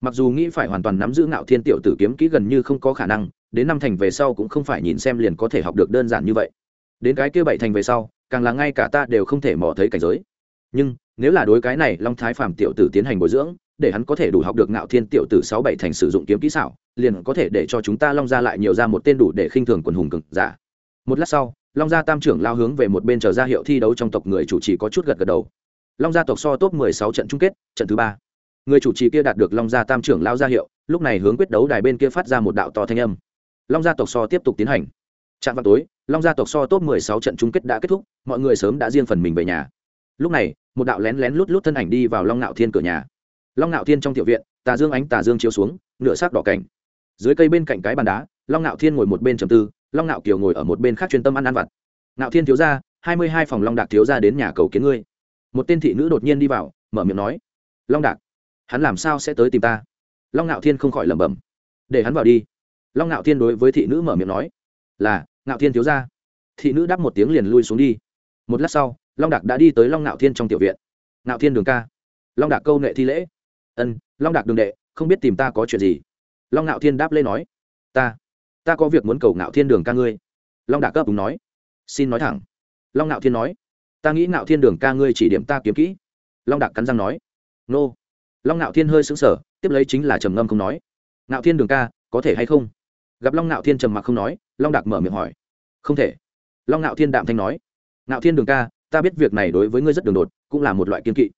Mặc dù nghĩ phải hoàn toàn nắm giữ ngạo thiên tiểu tử kiếm kỹ gần như không có khả năng đến năm thành về sau cũng không phải nhìn xem liền có thể học được đơn giản như vậy. Đến cái kia bảy thành về sau, càng là ngay cả ta đều không thể mò thấy cảnh giới. Nhưng, nếu là đối cái này long thái phàm tiểu tử tiến hành bồi dưỡng, để hắn có thể đủ học được ngạo thiên tiểu tử sáu bảy thành sử dụng kiếm kỹ xảo, liền có thể để cho chúng ta long gia lại nhiều ra một tên đủ để khinh thường quần hùng cực giả. Một lát sau, long gia tam trưởng lao hướng về một bên chờ ra hiệu thi đấu trong tộc người chủ trì có chút gật gật đầu. Long gia tộc so top mười sáu trận chung kết, trận thứ ba. Người chủ trì kia đạt được long gia tam trưởng lao ra hiệu, lúc này hướng quyết đấu đài bên kia phát ra một đạo to thanh âm long gia tộc so tiếp tục tiến hành. Trạm vào tối, long gia tộc so top mười sáu trận chung kết đã kết thúc, mọi người sớm đã riêng phần mình về nhà. Lúc này, một đạo lén lén lút lút thân ảnh đi vào long nạo thiên cửa nhà. Long ngạo thiên trong tiểu viện, tà dương ánh tà dương chiếu xuống, nửa sắc đỏ cảnh. Dưới cây bên cạnh cái bàn đá, long ngạo thiên ngồi một bên trầm tư, long ngạo kiều ngồi ở một bên khác chuyên tâm ăn ăn vặt. Ngạo thiên thiếu ra hai mươi hai phòng long đạc thiếu ra đến nhà cầu kiến ngươi. Một tên thị nữ đột nhiên đi vào, mở miệng nói, long đạc, hắn làm sao sẽ tới tìm ta? Long ngạo thiên không khỏi lẩm bẩm, để hắn vào đi long ngạo thiên đối với thị nữ mở miệng nói, là, ngạo thiên thiếu ra thị nữ đáp một tiếng liền lui xuống đi. Một lát sau, long đạc đã đi tới long ngạo thiên trong tiểu viện. Ngạo thiên đường ca. Long đạc câu nệ thi lễ. Ân, long đạc đường đệ, không biết tìm ta có chuyện gì? Long ngạo thiên đáp lên nói, ta ta có việc muốn cầu ngạo thiên đường ca ngươi. Long đạc cấp đúng nói, xin nói thẳng. Long ngạo thiên nói, ta nghĩ ngạo thiên đường ca ngươi chỉ điểm ta kiếm kỹ. Long đạc cắn răng nói, nô. Long ngạo thiên hơi xứng sở tiếp lấy chính là trầm ngâm không nói, ngạo thiên đường ca, có thể hay không? Gặp long ngạo thiên trầm mặc không nói, long đạc mở miệng hỏi. Không thể. Long ngạo thiên đạm thanh nói. Ngạo thiên đường ca, ta biết việc này đối với ngươi rất đường đột, cũng là một loại kiên kỵ.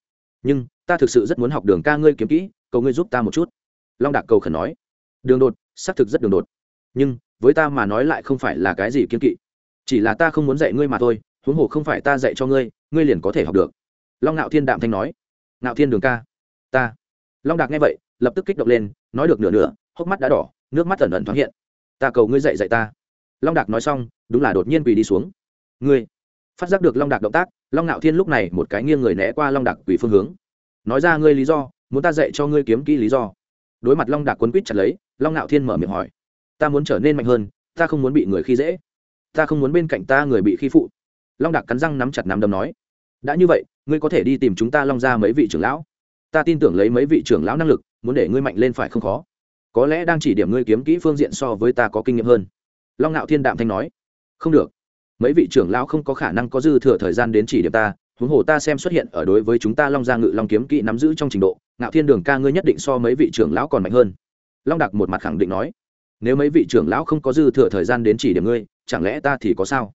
Nhưng, ta thực sự rất muốn học đường ca ngươi kiếm kỹ, cầu ngươi giúp ta một chút. Long đạc cầu khẩn nói. Đường đột, xác thực rất đường đột. Nhưng, với ta mà nói lại không phải là cái gì kiếm kỵ. Chỉ là ta không muốn dạy ngươi mà thôi, huống hồ không phải ta dạy cho ngươi ngươi liền có thể học được. Long ngạo thiên đạm thanh nói. Ngạo thiên đường ca. Ta. Long đạc nghe vậy, lập tức kích động lên, nói được nửa nửa, hốc mắt đã đỏ, nước mắt ẩn ẩn thoáng hiện ta cầu ngươi dạy dạy ta. Long đạc nói xong, đúng là đột nhiên quỳ đi xuống. Ngươi, phát giác được long đạc động tác, long ngạo thiên lúc này một cái nghiêng người né qua long đạc quỳ phương hướng. Nói ra ngươi lý do, muốn ta dạy cho ngươi kiếm kỹ lý do. Đối mặt long đạc quấn quýt chặt lấy, long ngạo thiên mở miệng hỏi. Ta muốn trở nên mạnh hơn, ta không muốn bị người khi dễ. Ta không muốn bên cạnh ta người bị khi phụ. Long đạc cắn răng nắm chặt nắm đấm nói. Đã như vậy, ngươi có thể đi tìm chúng ta long ra mấy vị trưởng lão. Ta tin tưởng lấy mấy vị trưởng lão năng lực, muốn để ngươi mạnh lên phải không khó có lẽ đang chỉ điểm ngươi kiếm kỹ phương diện so với ta có kinh nghiệm hơn. Long ngạo thiên đạm thanh nói, không được. Mấy vị trưởng lão không có khả năng có dư thừa thời gian đến chỉ điểm ta, huống hồ ta xem xuất hiện ở đối với chúng ta long gia ngự long kiếm kỹ nắm giữ trong trình độ ngạo thiên đường ca ngươi nhất định so mấy vị trưởng lão còn mạnh hơn. Long đặc một mặt khẳng định nói, nếu mấy vị trưởng lão không có dư thừa thời gian đến chỉ điểm ngươi, chẳng lẽ ta thì có sao?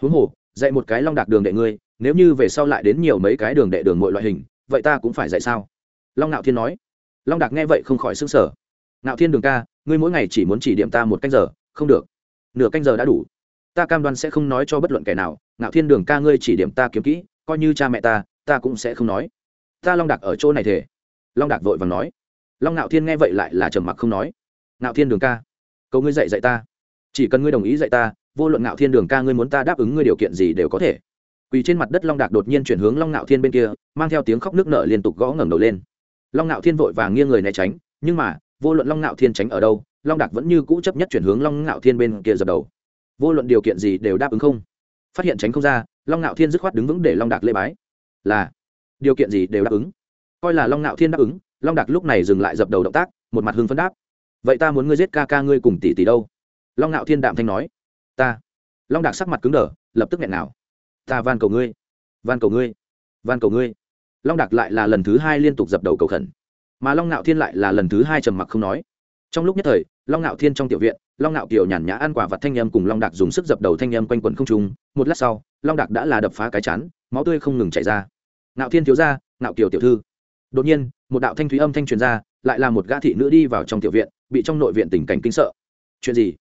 Huống hồ, dạy một cái long đặc đường đệ ngươi, nếu như về sau lại đến nhiều mấy cái đường đệ đường mọi loại hình, vậy ta cũng phải dạy sao? Long ngạo thiên nói, long đặc nghe vậy không khỏi s ư n g sở ngạo thiên đường ca, ngươi mỗi ngày chỉ muốn chỉ điểm ta một canh giờ, không được. Nửa canh giờ đã đủ. Ta cam đoan sẽ không nói cho bất luận kẻ nào, ngạo thiên đường ca ngươi chỉ điểm ta kiếm kỹ, coi như cha mẹ ta ta cũng sẽ không nói. Ta long đạc ở chỗ này thể long đạc vội vàng nói. Long ngạo thiên nghe vậy lại là trầm mặc không nói. Ngạo thiên đường ca, cầu ngươi dạy dạy ta. Chỉ cần ngươi đồng ý dạy ta, vô luận ngạo thiên đường ca ngươi muốn ta đáp ứng ngươi điều kiện gì đều có thể. Quỳ trên mặt đất long đạc đột nhiên chuyển hướng long ngạo thiên bên kia, mang theo tiếng khóc nước nở liên tục gõ ngẩng đầu lên. Long ngạo thiên vội vàng nghiêng người né tránh, nhưng mà vô luận long ngạo thiên tránh ở đâu, long đạc vẫn như cũ chấp nhất chuyển hướng long ngạo thiên bên kia dập đầu. Vô luận điều kiện gì đều đáp ứng không. Phát hiện tránh không ra, long ngạo thiên dứt khoát đứng vững để long đạc lê bái. Là, điều kiện gì đều đáp ứng. Coi là long ngạo thiên đáp ứng, long đạc lúc này dừng lại dập đầu động tác, một mặt hưng phấn đáp. Vậy ta muốn ngươi giết ca ca ngươi cùng tỷ tỷ đâu? Long ngạo thiên đạm thanh nói. Ta. Long đạc sắc mặt cứng đờ, lập tức nghẹn nào. Ta van cầu ngươi. Van cầu ngươi. Van cầu ngươi. Long đạc lại là lần thứ hai liên tục dập đầu cầu khẩn mà long ngạo thiên lại là lần thứ hai trầm mặc không nói. Trong lúc nhất thời, long ngạo thiên trong tiểu viện, long ngạo kiều nhàn nhã ăn quả vặt thanh em cùng long đạc dùng sức dập đầu thanh em quanh quần không trung. Một lát sau, long đạc đã là đập phá cái chán, máu tươi không ngừng chảy ra. Ngạo thiên thiếu ra ngạo kiều tiểu thư. Đột nhiên, một đạo thanh thúy âm thanh truyền ra, lại là một gã thị nữ đi vào trong tiểu viện, bị trong nội viện tình cảnh kinh sợ. Chuyện gì?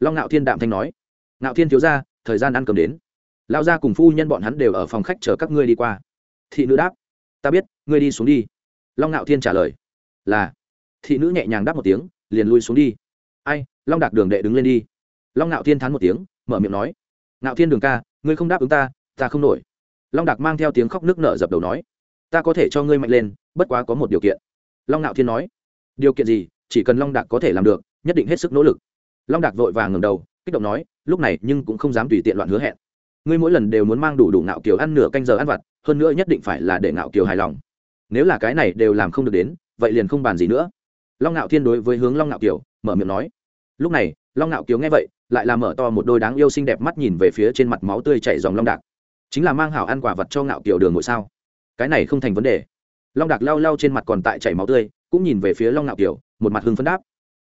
Long ngạo thiên đạm thanh nói. Ngạo thiên thiếu ra thời gian ăn cơm đến. Lao ra cùng phu nhân bọn hắn đều ở phòng khách chờ các ngươi đi qua. Thị nữ đáp. Ta biết, ngươi đi xuống đi. Long ngạo thiên trả lời là, thị nữ nhẹ nhàng đáp một tiếng, liền lui xuống đi. Ai, long đạc đường đệ đứng lên đi. Long ngạo thiên thán một tiếng, mở miệng nói. Ngạo thiên đường ca, ngươi không đáp ứng ta ta không nổi. Long đạc mang theo tiếng khóc nước nở dập đầu nói. Ta có thể cho ngươi mạnh lên, bất quá có một điều kiện. Long ngạo thiên nói. Điều kiện gì, chỉ cần long đạc có thể làm được, nhất định hết sức nỗ lực. Long đạc vội vàng ngầm đầu, kích động nói, lúc này nhưng cũng không dám tùy tiện loạn hứa hẹn. Ngươi mỗi lần đều muốn mang đủ đủ ngạo kiều ăn nửa canh giờ ăn vặt, hơn nữa nhất định phải là để ngạo kiều hài lòng. Nếu là cái này đều làm không được đến vậy liền không bàn gì nữa. Long ngạo thiên đối với hướng long ngạo kiều, mở miệng nói, lúc này, long ngạo kiều nghe vậy, lại là mở to một đôi đáng yêu xinh đẹp mắt nhìn về phía trên mặt máu tươi chảy dòng long đạc. Chính là mang hảo ăn quả vật cho ngạo kiều đường ngồi sao? Cái này không thành vấn đề. Long đạc lau lau trên mặt còn tại chảy máu tươi, cũng nhìn về phía long ngạo kiều, một mặt hưng phấn đáp,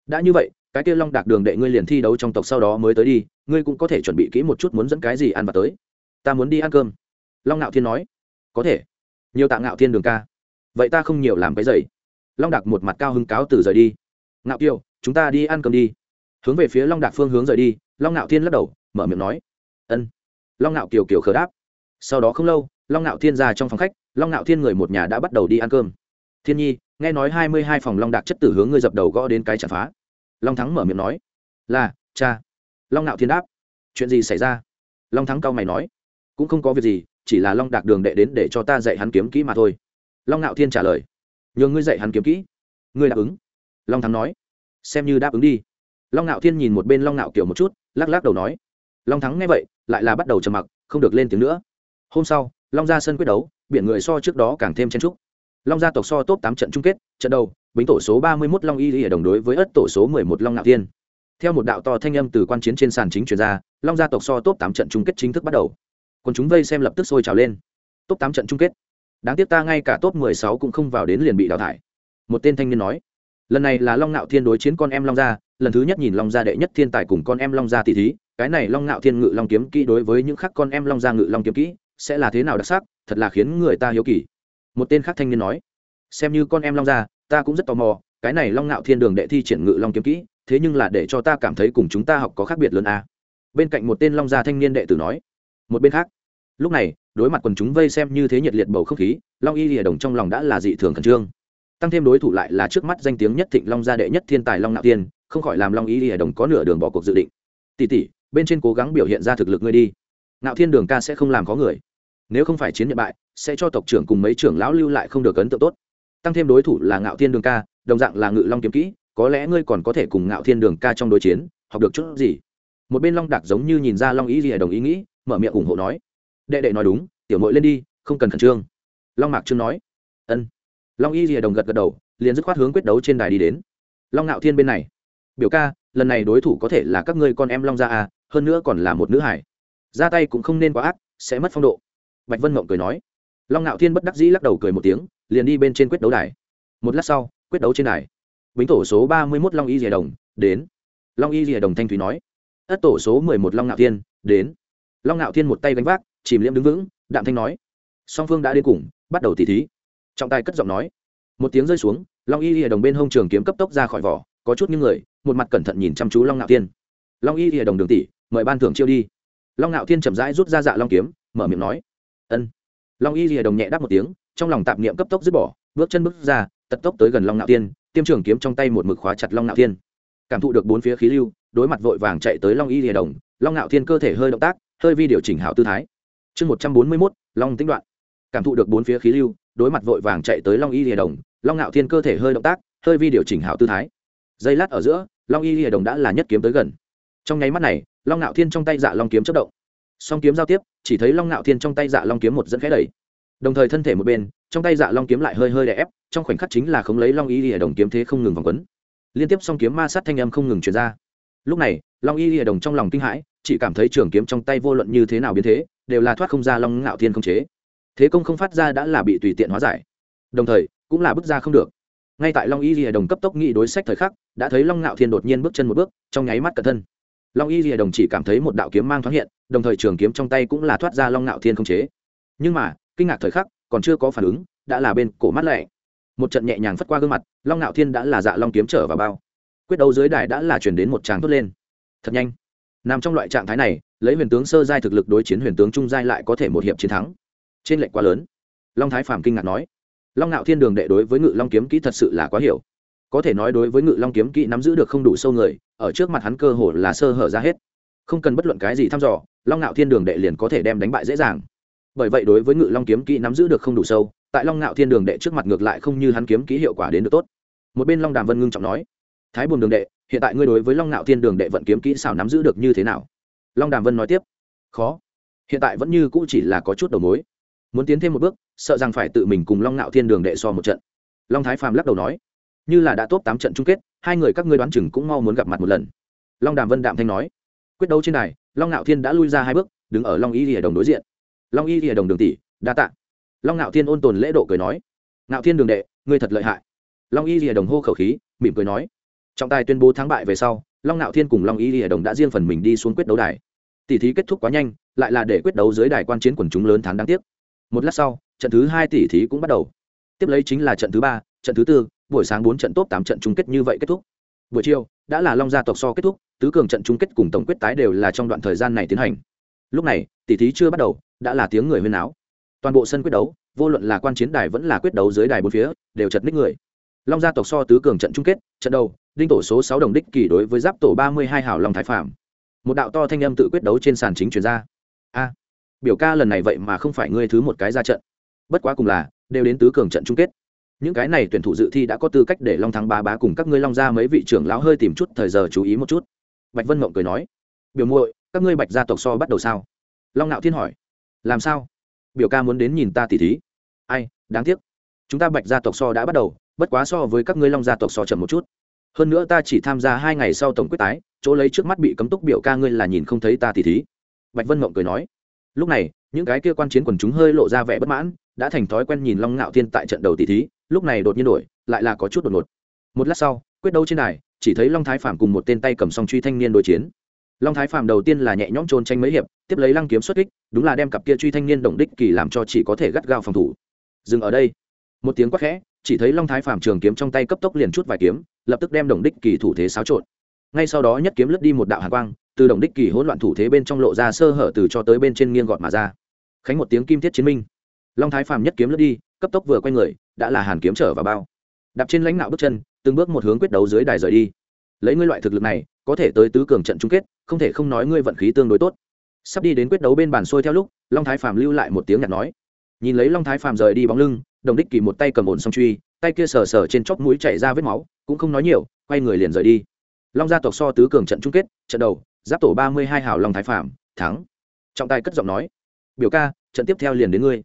đã như vậy, cái kia long đạc đường đệ ngươi liền thi đấu trong tộc sau đó mới tới đi, ngươi cũng có thể chuẩn bị kỹ một chút muốn dẫn cái gì ăn vào tới. Ta muốn đi ăn cơm. Long ngạo thiên nói, có thể. Nhiều tạ ngạo thiên đường ca. Vậy ta không nhiều làm cái giày long đạc một mặt cao hứng cáo từ rời đi. Ngạo kiều, chúng ta đi ăn cơm đi. Hướng về phía long đạc phương hướng rời đi, long ngạo thiên lắc đầu, mở miệng nói, ân. Long ngạo kiều kiều khờ đáp. Sau đó không lâu, long ngạo thiên ra trong phòng khách, long ngạo thiên người một nhà đã bắt đầu đi ăn cơm. Thiên nhi, nghe nói hai mươi hai phòng long đạc chất tử hướng ngươi dập đầu gõ đến cái chặt phá. Long thắng mở miệng nói, là, cha. Long ngạo thiên đáp, chuyện gì xảy ra? Long thắng cao mày nói, cũng không có việc gì, chỉ là long đạc đường đệ đến để cho ta dạy hắn kiếm kỹ mà thôi. Long ngạo thiên trả lời nhờ ngươi dạy hắn kiếm kỹ. Ngươi đáp ứng. Long thắng nói. Xem như đáp ứng đi. Long ngạo thiên nhìn một bên long ngạo kiểu một chút, lắc lắc đầu nói. Long thắng nghe vậy, lại là bắt đầu trầm mặc, không được lên tiếng nữa. Hôm sau, long ra sân quyết đấu, biển người so trước đó càng thêm chen trúc long gia tộc so top tám trận chung kết, trận đầu, bính tổ số ba mươi mốt long y y đồng đối với ất tổ số mười một long ngạo thiên. Theo một đạo to thanh âm từ quan chiến trên sàn chính truyền ra, long gia tộc so top tám trận chung kết chính thức bắt đầu. Còn chúng vây xem lập tức sôi trào lên. Top tám trận chung kết đáng tiếc ta ngay cả top mười sáu cũng không vào đến liền bị đào thải một tên thanh niên nói, lần này là long ngạo thiên đối chiến con em long gia, lần thứ nhất nhìn long gia đệ nhất thiên tài cùng con em long gia tỷ thí, cái này long ngạo thiên ngự long kiếm kỹ đối với những khác con em long gia ngự long kiếm kỹ sẽ là thế nào đặc sắc, thật là khiến người ta hiếu kỳ một tên khác thanh niên nói, xem như con em long gia, ta cũng rất tò mò, cái này long ngạo thiên đường đệ thi triển ngự long kiếm kỹ, thế nhưng là để cho ta cảm thấy cùng chúng ta học có khác biệt lớn a à. bên cạnh một tên long gia thanh niên đệ tử nói, một bên khác lúc này, đối mặt quần chúng vây xem như thế nhiệt liệt bầu không khí, long y lìa đồng trong lòng đã là dị thường khẩn trương. Tăng thêm đối thủ lại là trước mắt danh tiếng nhất thịnh long gia đệ nhất thiên tài long nạo tiên, không khỏi làm long y lìa đồng có nửa đường bỏ cuộc dự định. Tỷ tỷ, bên trên cố gắng biểu hiện ra thực lực ngươi đi. Nạo thiên đường ca sẽ không làm có người. Nếu không phải chiến nhận bại, sẽ cho tộc trưởng cùng mấy trưởng lão lưu lại không được ấn tượng tốt. Tăng thêm đối thủ là ngạo thiên đường ca, đồng dạng là ngự long kiếm kỹ, có lẽ ngươi còn có thể cùng ngạo thiên đường ca trong đối chiến, học được chút gì. Một bên long đạc giống như nhìn ra long ý gì đồng ý nghĩ, mở miệng ủng hộ nói đệ đệ nói đúng, tiểu mội lên đi, không cần khẩn trương. Long mạc trương nói. Ân. Long y rìa đồng gật gật đầu, liền dứt khoát hướng quyết đấu trên đài đi đến. Long ngạo thiên bên này. Biểu ca, lần này đối thủ có thể là các ngươi con em long gia à hơn nữa còn là một nữ hải ra tay cũng không nên quá ác, sẽ mất phong độ. Bạch vân mộng cười nói. Long ngạo thiên bất đắc dĩ lắc đầu cười một tiếng, liền đi bên trên quyết đấu đài. Một lát sau, quyết đấu trên đài. Bính tổ số ba mươi mốt long y rìa đồng, đến. Long y rìa đồng thanh thúy nói. Ất tổ số mười một long ngạo thiên, đến. Long ngạo thiên một tay gánh vác chìm liễm đứng vững, đạm thanh nói. Song phương đã đến cùng, bắt đầu tỉ thí. Trọng tài cất giọng nói. Một tiếng rơi xuống, long y rìa đồng bên hông trường kiếm cấp tốc ra khỏi vỏ, có chút những người, một mặt cẩn thận nhìn chăm chú long ngạo thiên. Long y rìa đồng đường tỷ mời ban thưởng chiêu đi. Long ngạo thiên chậm rãi rút ra dạ long kiếm, mở miệng nói. Ân. Long y rìa đồng nhẹ đáp một tiếng, trong lòng tạp niệm cấp tốc dứt bỏ, bước chân bước ra, tật tốc tới gần long ngạo thiên, tiêm trường kiếm trong tay một mực khóa chặt long ngạo thiên. Cảm thụ được bốn phía khí lưu, đối mặt vội vàng chạy tới long y rìa đồng, long ngạo thiên cơ thể hơi động tác, hơi vi điều chỉnh hảo tư thái chương một trăm bốn mươi mốt, long tĩnh đoạn. Cảm thụ được bốn phía khí lưu, đối mặt vội vàng chạy tới long y rìa đồng, long ngạo thiên cơ thể hơi động tác, hơi vi điều chỉnh hảo tư thái. Giây lát ở giữa, long y rìa đồng đã là nhất kiếm tới gần. Trong nháy mắt này, long ngạo thiên trong tay dạ long kiếm chất động. Song kiếm giao tiếp, chỉ thấy long ngạo thiên trong tay dạ long kiếm một dẫn khẽ đẩy. Đồng thời thân thể một bên, trong tay dạ long kiếm lại hơi hơi đè ép, trong khoảnh khắc chính là không lấy long y lìa đồng kiếm thế không ngừng vòng quấn. Liên tiếp song kiếm ma sát thanh âm không ngừng chuyển ra. Lúc này long y lìa đồng trong lòng kinh hãi, chỉ cảm thấy trường kiếm trong tay vô luận như thế nào biến thế, đều là thoát không ra long ngạo thiên không chế. Thế công không phát ra đã là bị tùy tiện hóa giải. Đồng thời, cũng là bước ra không được. Ngay tại long y lìa đồng cấp tốc nghị đối sách thời khắc, đã thấy long ngạo thiên đột nhiên bước chân một bước, trong nháy mắt cẩn thân. Long y lìa đồng chỉ cảm thấy một đạo kiếm mang thoáng hiện, đồng thời trường kiếm trong tay cũng là thoát ra long ngạo thiên không chế. Nhưng mà, kinh ngạc thời khắc, còn chưa có phản ứng, đã là bên cổ mắt lệ một trận nhẹ nhàng phất qua gương mặt, long ngạo thiên đã là dạ long kiếm trở vào bao. Quyết đấu dưới đài đã là chuyển đến một tràng thốt lên thật nhanh. Nằm trong loại trạng thái này, lấy huyền tướng sơ giai thực lực đối chiến huyền tướng trung giai lại có thể một hiệp chiến thắng. Trên lệnh quá lớn. Long thái phạm kinh ngạc nói. Long ngạo thiên đường đệ đối với ngự long kiếm kỹ thật sự là quá hiểu. Có thể nói đối với ngự long kiếm kỹ nắm giữ được không đủ sâu người, ở trước mặt hắn cơ hồ là sơ hở ra hết. Không cần bất luận cái gì thăm dò, long ngạo thiên đường đệ liền có thể đem đánh bại dễ dàng. Bởi vậy đối với ngự long kiếm kỹ nắm giữ được không đủ sâu, tại long ngạo thiên đường đệ trước mặt ngược lại không như hắn kiếm kỹ hiệu quả đến được tốt. Một bên long đàm vân ngưng trọng nói. Thái buồn đường đệ hiện tại ngươi đối với long ngạo thiên đường đệ vận kiếm kỹ xảo nắm giữ được như thế nào? Long đàm vân nói tiếp. Khó. Hiện tại vẫn như cũ chỉ là có chút đầu mối. Muốn tiến thêm một bước, sợ rằng phải tự mình cùng long ngạo thiên đường đệ so một trận. Long thái phàm lắc đầu nói. Như là đã tốt tám trận chung kết, hai người các ngươi đoán chừng cũng mau muốn gặp mặt một lần. Long đàm vân đạm thanh nói. Quyết đấu trên này long ngạo thiên đã lui ra hai bước, đứng ở long y lìa đồng đối diện. Long y lìa đồng đường tỷ, đa tạ. Long ngạo thiên ôn tồn lễ độ cười nói. Ngạo thiên đường đệ, ngươi thật lợi hại. Long y lìa đồng hô khẩu khí, mỉm cười nói trọng tài tuyên bố thắng bại về sau, long Nạo thiên cùng long y lìa đồng đã riêng phần mình đi xuống quyết đấu đài. Tỷ thí kết thúc quá nhanh, lại là để quyết đấu dưới đài quan chiến quần chúng lớn thắng đáng tiếc. Một lát sau, trận thứ hai tỷ thí cũng bắt đầu. Tiếp lấy chính là trận thứ ba, trận thứ tư, buổi sáng bốn trận top tám trận chung kết như vậy kết thúc. Buổi chiều, đã là long gia tộc so kết thúc, tứ cường trận chung kết cùng tổng quyết tái đều là trong đoạn thời gian này tiến hành. Lúc này, tỷ thí chưa bắt đầu, đã là tiếng người huyên áo toàn bộ sân quyết đấu, vô luận là quan chiến đài vẫn là quyết đấu dưới đài bốn phía, đều chật ních người long gia tộc so tứ cường trận chung kết, trận đầu, đinh tổ số sáu đồng đích kỳ đối với giáp tổ ba mươi hai hảo long thái phạm. Một đạo to thanh âm tự quyết đấu trên sàn chính chuyển ra. A, biểu ca lần này vậy mà không phải ngươi thứ một cái ra trận. Bất quá cùng là, đều đến tứ cường trận chung kết. Những cái này tuyển thủ dự thi đã có tư cách để long thắng ba bá cùng các ngươi long ra mấy vị trưởng lão hơi tìm chút thời giờ chú ý một chút. Bạch vân mộng cười nói, biểu muội, các ngươi bạch gia tộc so bắt đầu sao? Long nạo thiên hỏi, làm sao? Biểu ca muốn đến nhìn ta tỉ thí. Ai, đáng tiếc. Chúng ta bạch gia tộc so đã bắt đầu bất quá so với các ngươi long gia tộc so chậm một chút. Hơn nữa ta chỉ tham gia hai ngày sau tổng quyết tái, chỗ lấy trước mắt bị cấm túc biểu ca ngươi là nhìn không thấy ta tỉ thí. Bạch vân mộng cười nói. Lúc này, những cái kia quan chiến quần chúng hơi lộ ra vẻ bất mãn, đã thành thói quen nhìn long ngạo thiên tại trận đầu tỷ thí, lúc này đột nhiên đổi, lại là có chút đột ngột. Một lát sau, quyết đấu trên đài, chỉ thấy long thái phạm cùng một tên tay cầm song truy thanh niên đối chiến. Long thái phạm đầu tiên là nhẹ nhõm trôn tranh mấy hiệp, tiếp lấy lăng kiếm xuất kích, đúng là đem cặp kia truy thanh niên đồng đích kỳ làm cho chỉ có thể gắt gao phòng thủ. Dừng ở đây. Một tiếng quát khẽ chỉ thấy long thái phạm trường kiếm trong tay cấp tốc liền chút vài kiếm, lập tức đem đồng đích kỳ thủ thế xáo trộn. Ngay sau đó nhất kiếm lướt đi một đạo hàn quang, từ đồng đích kỳ hỗn loạn thủ thế bên trong lộ ra sơ hở từ cho tới bên trên nghiêng gọt mà ra. Khánh một tiếng kim thiết chiến minh. Long thái phàm nhất kiếm lướt đi, cấp tốc vừa quay người, đã là hàn kiếm trở vào bao. Đạp trên lãnh đạo bước chân, từng bước một hướng quyết đấu dưới đài rời đi. Lấy ngươi loại thực lực này, có thể tới tứ cường trận chung kết, không thể không nói ngươi vận khí tương đối tốt. Sắp đi đến quyết đấu bên bàn sôi theo lúc, long thái phàm lưu lại một tiếng nhạt nói. Nhìn lấy long thái phàm rời đi bóng lưng đồng đích kỳ một tay cầm ổn song truy, tay kia sờ sờ trên chóp mũi chảy ra vết máu, cũng không nói nhiều, quay người liền rời đi. Long gia tộc so tứ cường trận chung kết, trận đầu, giáp tổ ba mươi hai hào long thái phạm thắng. Trọng tài cất giọng nói, biểu ca, trận tiếp theo liền đến ngươi.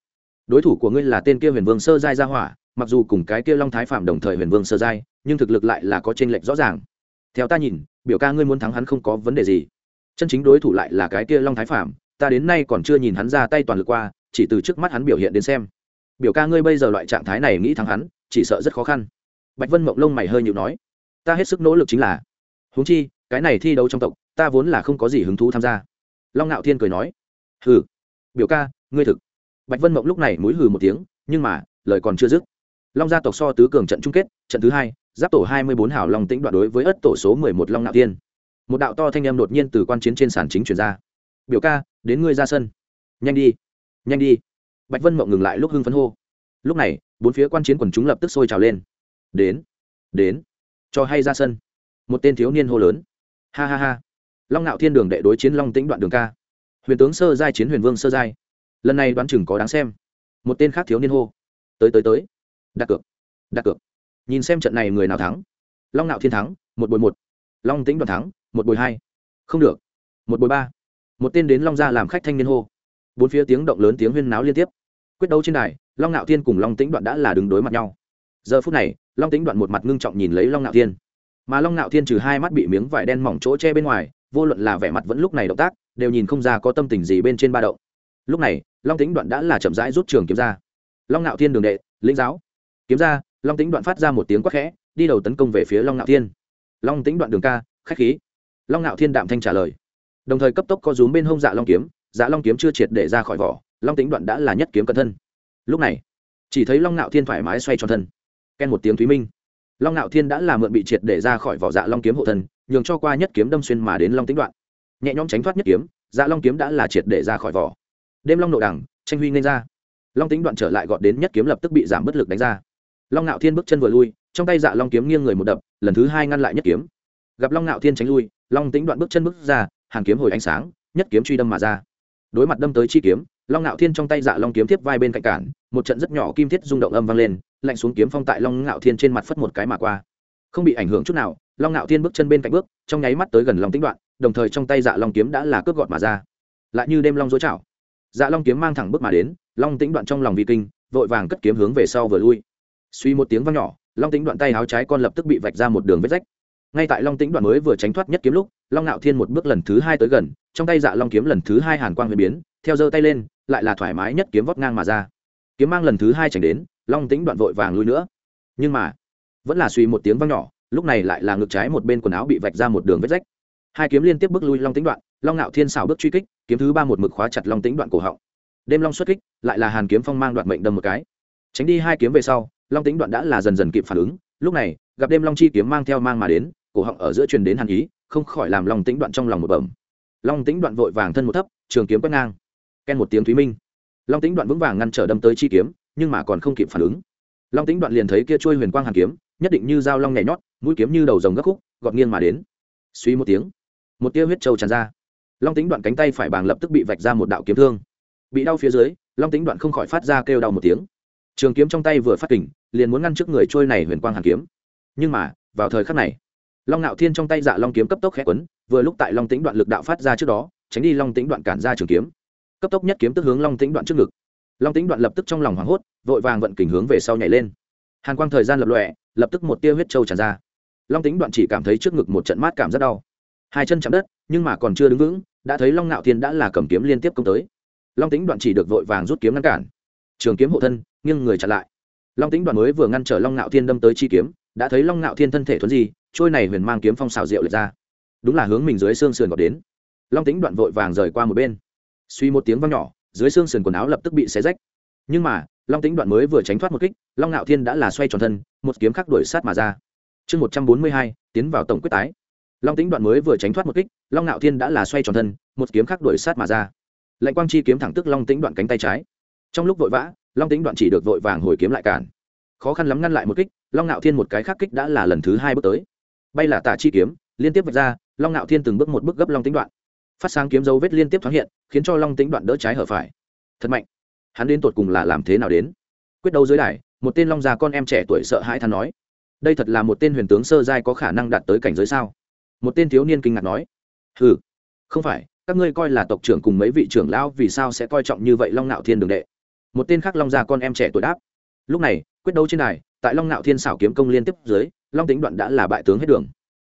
Đối thủ của ngươi là tên kia huyền vương sơ giai gia hỏa, mặc dù cùng cái kia long thái phạm đồng thời huyền vương sơ giai, nhưng thực lực lại là có tranh lệch rõ ràng. Theo ta nhìn, biểu ca ngươi muốn thắng hắn không có vấn đề gì. Chân chính đối thủ lại là cái kia long thái phạm ta đến nay còn chưa nhìn hắn ra tay toàn lực qua, chỉ từ trước mắt hắn biểu hiện đến xem biểu ca ngươi bây giờ loại trạng thái này nghĩ thắng hắn, chỉ sợ rất khó khăn. Bạch vân mộng lông mày hơi nhịu nói, ta hết sức nỗ lực chính là, huống chi, cái này thi đấu trong tộc, ta vốn là không có gì hứng thú tham gia. Long ngạo thiên cười nói, hừ, biểu ca, ngươi thực. Bạch vân mộng lúc này mũi hừ một tiếng, nhưng mà, lời còn chưa dứt. Long gia tộc so tứ cường trận chung kết, trận thứ hai, giáp tổ hai mươi bốn hảo long tĩnh đoạn đối với ất tổ số mười một long ngạo thiên. Một đạo to thanh em đột nhiên từ quan chiến trên sàn chính chuyển ra. Biểu ca, đến ngươi ra sân. Nhanh đi nhanh đi bạch vân mộng ngừng lại lúc hưng phấn hô. Lúc này, bốn phía quan chiến quần chúng lập tức sôi trào lên. Đến đến, cho hay ra sân. Một tên thiếu niên hô lớn. Ha ha ha. Long ngạo thiên đường đệ đối chiến long tĩnh đoạn đường ca. Huyền tướng sơ giai chiến huyền vương sơ giai. Lần này đoán chừng có đáng xem. Một tên khác thiếu niên hô. Tới tới tới. Đặt cược đặt cược. Nhìn xem trận này người nào thắng. Long ngạo thiên thắng, một bồi một. Long tĩnh đoạn thắng, một bồi hai. Không được. Một bồi ba. Một tên đến long gia làm khách thanh niên hô. Bốn phía tiếng động lớn tiếng huyên náo liên tiếp quyết đấu trên đài, long ngạo thiên cùng long tĩnh đoạn đã là đứng đối mặt nhau. Giờ phút này, long tĩnh đoạn một mặt ngưng trọng nhìn lấy long ngạo thiên. Mà long ngạo thiên trừ hai mắt bị miếng vải đen mỏng chỗ che bên ngoài, vô luận là vẻ mặt vẫn lúc này động tác, đều nhìn không ra có tâm tình gì bên trên ba đậu lúc này, long tĩnh đoạn đã là chậm rãi rút trường kiếm ra. Long ngạo thiên đường đệ, lĩnh giáo. Kiếm ra, long tĩnh đoạn phát ra một tiếng quắc khẽ, đi đầu tấn công về phía long ngạo thiên. Long tĩnh đoạn đường ca, khách khí. Long ngạo thiên đạm thanh trả lời. Đồng thời cấp tốc có rúm bên hông dạ long kiếm dạ long kiếm chưa triệt để ra khỏi vỏ long tĩnh đoạn đã là nhất kiếm cận thân. Lúc này, chỉ thấy long ngạo thiên thoải mái xoay tròn thân, ken một tiếng thúy minh. Long ngạo thiên đã là mượn bị triệt để ra khỏi vỏ dạ long kiếm hộ thân, nhường cho qua nhất kiếm đâm xuyên mà đến long tĩnh đoạn. Nhẹ nhõm tránh thoát nhất kiếm dạ long kiếm đã là triệt để ra khỏi vỏ. Đêm long nộ đẳng tranh huy nên ra. Long tĩnh đoạn trở lại gọt đến nhất kiếm lập tức bị giảm bất lực đánh ra. Long ngạo thiên bước chân vừa lui, trong tay dạ long kiếm nghiêng người một đập, lần thứ hai ngăn lại nhất kiếm. Gặp long ngạo thiên tránh lui, long tĩnh đoạn bước chân bước ra hàng kiếm hồi ánh sáng, nhất kiếm truy đâm mà ra. Đối mặt đâm tới chi kiếm long ngạo thiên trong tay dạ long kiếm tiếp vai bên cạnh cản, một trận rất nhỏ kim thiết rung động âm vang lên, lạnh xuống kiếm phong tại long ngạo thiên trên mặt phất một cái mà qua. Không bị ảnh hưởng chút nào, long ngạo thiên bước chân bên cạnh bước, trong nháy mắt tới gần long tĩnh đoạn, đồng thời trong tay dạ long kiếm đã là cướp gọt mà ra. Lại như đêm long dối chảo dạ long kiếm mang thẳng bước mà đến, long tĩnh đoạn trong lòng vi kinh, vội vàng cất kiếm hướng về sau vừa lui. Suy một tiếng vang nhỏ, long tĩnh đoạn tay áo trái con lập tức bị vạch ra một đường vết rách ngay tại long tĩnh đoạn mới vừa tránh thoát nhất kiếm lúc, long ngạo thiên một bước lần thứ hai tới gần, trong tay dạ long kiếm lần thứ hai hàn quang huyền biến, theo giơ tay lên, lại là thoải mái nhất kiếm vót ngang mà ra. Kiếm mang lần thứ hai chẳng đến, long tĩnh đoạn vội vàng lui nữa. Nhưng mà, vẫn là suy một tiếng vang nhỏ, lúc này lại là ngực trái một bên quần áo bị vạch ra một đường vết rách. Hai kiếm liên tiếp bước lui long tĩnh đoạn, long ngạo thiên xảo bước truy kích, kiếm thứ ba một mực khóa chặt long tĩnh đoạn cổ họng. Đêm long xuất kích, lại là hàn kiếm phong mang đoạn mệnh đâm một cái. Tránh đi hai kiếm về sau, long tĩnh đoạn đã là dần dần kịp phản ứng, lúc này, gặp đêm long chi kiếm mang theo mang mà đến cổ họng ở giữa truyền đến hàn ý, không khỏi làm long tĩnh đoạn trong lòng một bẩm. Long tĩnh đoạn vội vàng thân một thấp, trường kiếm quét ngang. Ken một tiếng thúy minh. Long tĩnh đoạn vững vàng ngăn trở đâm tới chi kiếm, nhưng mà còn không kịp phản ứng. Long tĩnh đoạn liền thấy kia trôi huyền quang hàn kiếm, nhất định như dao long nhảy nhót, mũi kiếm như đầu rồng gấp khúc, gọt nghiêng mà đến. Suy một tiếng, một tia huyết trâu tràn ra. Long tĩnh đoạn cánh tay phải bàng lập tức bị vạch ra một đạo kiếm thương. Bị đau phía dưới, long tĩnh đoạn không khỏi phát ra kêu đau một tiếng. Trường kiếm trong tay vừa phát kình, liền muốn ngăn trước người trôi này huyền quang hàn kiếm. Nhưng mà, vào thời khắc này long ngạo thiên trong tay dạ long kiếm cấp tốc khẽ quấn, vừa lúc tại long tĩnh đoạn lực đạo phát ra trước đó, tránh đi long tĩnh đoạn cản ra trường kiếm. Cấp tốc nhất kiếm tức hướng long tĩnh đoạn trước ngực. Long tĩnh đoạn lập tức trong lòng hoảng hốt, vội vàng vận kình hướng về sau nhảy lên. Hàn quang thời gian lập lọe lập tức một tia huyết trâu tràn ra. Long tĩnh đoạn chỉ cảm thấy trước ngực một trận mát cảm rất đau. Hai chân chạm đất, nhưng mà còn chưa đứng vững, đã thấy long ngạo thiên đã là cầm kiếm liên tiếp công tới. Long tĩnh đoạn chỉ được vội vàng rút kiếm ngăn cản. Trường kiếm hộ thân, nghiêng người chặn lại. Long tĩnh đoạn mới vừa ngăn trở long ngạo thiên đâm tới chi kiếm, đã thấy long ngạo thiên thân thể thuấn di trôi này huyền mang kiếm phong xào rượu lệch ra. Đúng là hướng mình dưới xương sườn gọt đến. Long tĩnh đoạn vội vàng rời qua một bên. Suy một tiếng vang nhỏ, dưới xương sườn quần áo lập tức bị xé rách. Nhưng mà, long tĩnh đoạn mới vừa tránh thoát một kích, long ngạo thiên đã là xoay tròn thân, một kiếm khắc đuổi sát mà ra. Chương một trăm bốn mươi hai, tiến vào tổng quyết tái. Long tĩnh đoạn mới vừa tránh thoát một kích, long ngạo thiên đã là xoay tròn thân, một kiếm khắc đuổi sát mà ra. Lệnh quang chi kiếm thẳng tức long tĩnh đoạn cánh tay trái. Trong lúc vội vã, long tĩnh đoạn chỉ được vội vàng hồi kiếm lại cản. Khó khăn lắm ngăn lại một kích, long ngạo thiên một cái khắc kích đã là lần thứ hai bước tới bay là tả chi kiếm, liên tiếp vạch ra, long ngạo thiên từng bước một bước gấp long tĩnh đoạn. Phát sáng kiếm dấu vết liên tiếp thoáng hiện, khiến cho long tĩnh đoạn đỡ trái hở phải. Thật mạnh. Hắn đến tột cùng là làm thế nào đến? Quyết đấu dưới đài, một tên long già con em trẻ tuổi sợ hãi than nói. Đây thật là một tên huyền tướng sơ giai có khả năng đạt tới cảnh giới sao? Một tên thiếu niên kinh ngạc nói. Ừ không phải, các ngươi coi là tộc trưởng cùng mấy vị trưởng lão vì sao sẽ coi trọng như vậy long ngạo thiên đường đệ? Một tên khác long già con em trẻ tuổi đáp. Lúc này, quyết đấu trên đài, tại long ngạo thiên xảo kiếm công liên tiếp dưới long tính đoạn đã là bại tướng hết đường.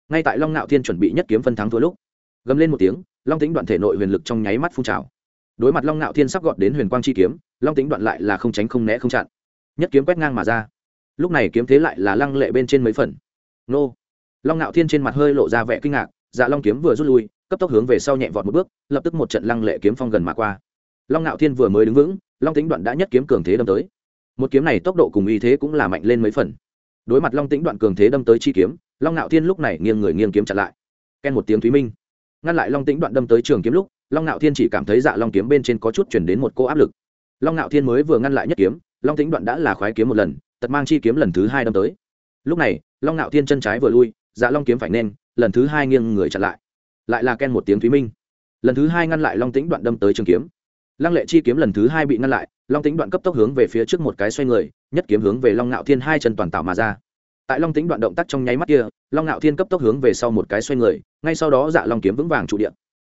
Ngay tại long Nạo thiên chuẩn bị nhất kiếm phân thắng thua lúc, gầm lên một tiếng, long tính đoạn thể nội huyền lực trong nháy mắt phun trào. Đối mặt long Nạo thiên sắp gọn đến huyền quang chi kiếm, long tính đoạn lại là không tránh không né không chặn. Nhất kiếm quét ngang mà ra. Lúc này kiếm thế lại là lăng lệ bên trên mấy phần. Nô. Long Nạo thiên trên mặt hơi lộ ra vẻ kinh ngạc dạ long kiếm vừa rút lui, cấp tốc hướng về sau nhẹ vọt một bước, lập tức một trận lăng lệ kiếm phong gần mà qua. Long Nạo thiên vừa mới đứng vững, long tính đoạn đã nhất kiếm cường thế đâm tới. Một kiếm này tốc độ cùng y thế cũng là mạnh lên mấy phần đối mặt long Tĩnh đoạn cường thế đâm tới chi kiếm, long ngạo thiên lúc này nghiêng người nghiêng kiếm chặn lại. Ken một tiếng thúy minh. Ngăn lại long Tĩnh đoạn đâm tới trường kiếm lúc, long ngạo thiên chỉ cảm thấy dạ long kiếm bên trên có chút chuyển đến một cô áp lực. Long ngạo thiên mới vừa ngăn lại nhất kiếm, long Tĩnh đoạn đã là khoái kiếm một lần, tật mang chi kiếm lần thứ hai đâm tới. Lúc này, long ngạo thiên chân trái vừa lui dạ long kiếm phải nên, lần thứ hai nghiêng người chặn lại. Lại là ken một tiếng thúy minh. Lần thứ hai ngăn lại long Tĩnh đoạn đâm tới trường kiếm. Lăng lệ chi kiếm lần thứ hai bị ngăn lại, long Tĩnh đoạn cấp tốc hướng về phía trước một cái xoay người nhất kiếm hướng về long ngạo thiên hai chân toàn tạo mà ra. Tại long tính đoạn động tác trong nháy mắt kia, long ngạo thiên cấp tốc hướng về sau một cái xoay người, ngay sau đó dạ long kiếm vững vàng trụ điện.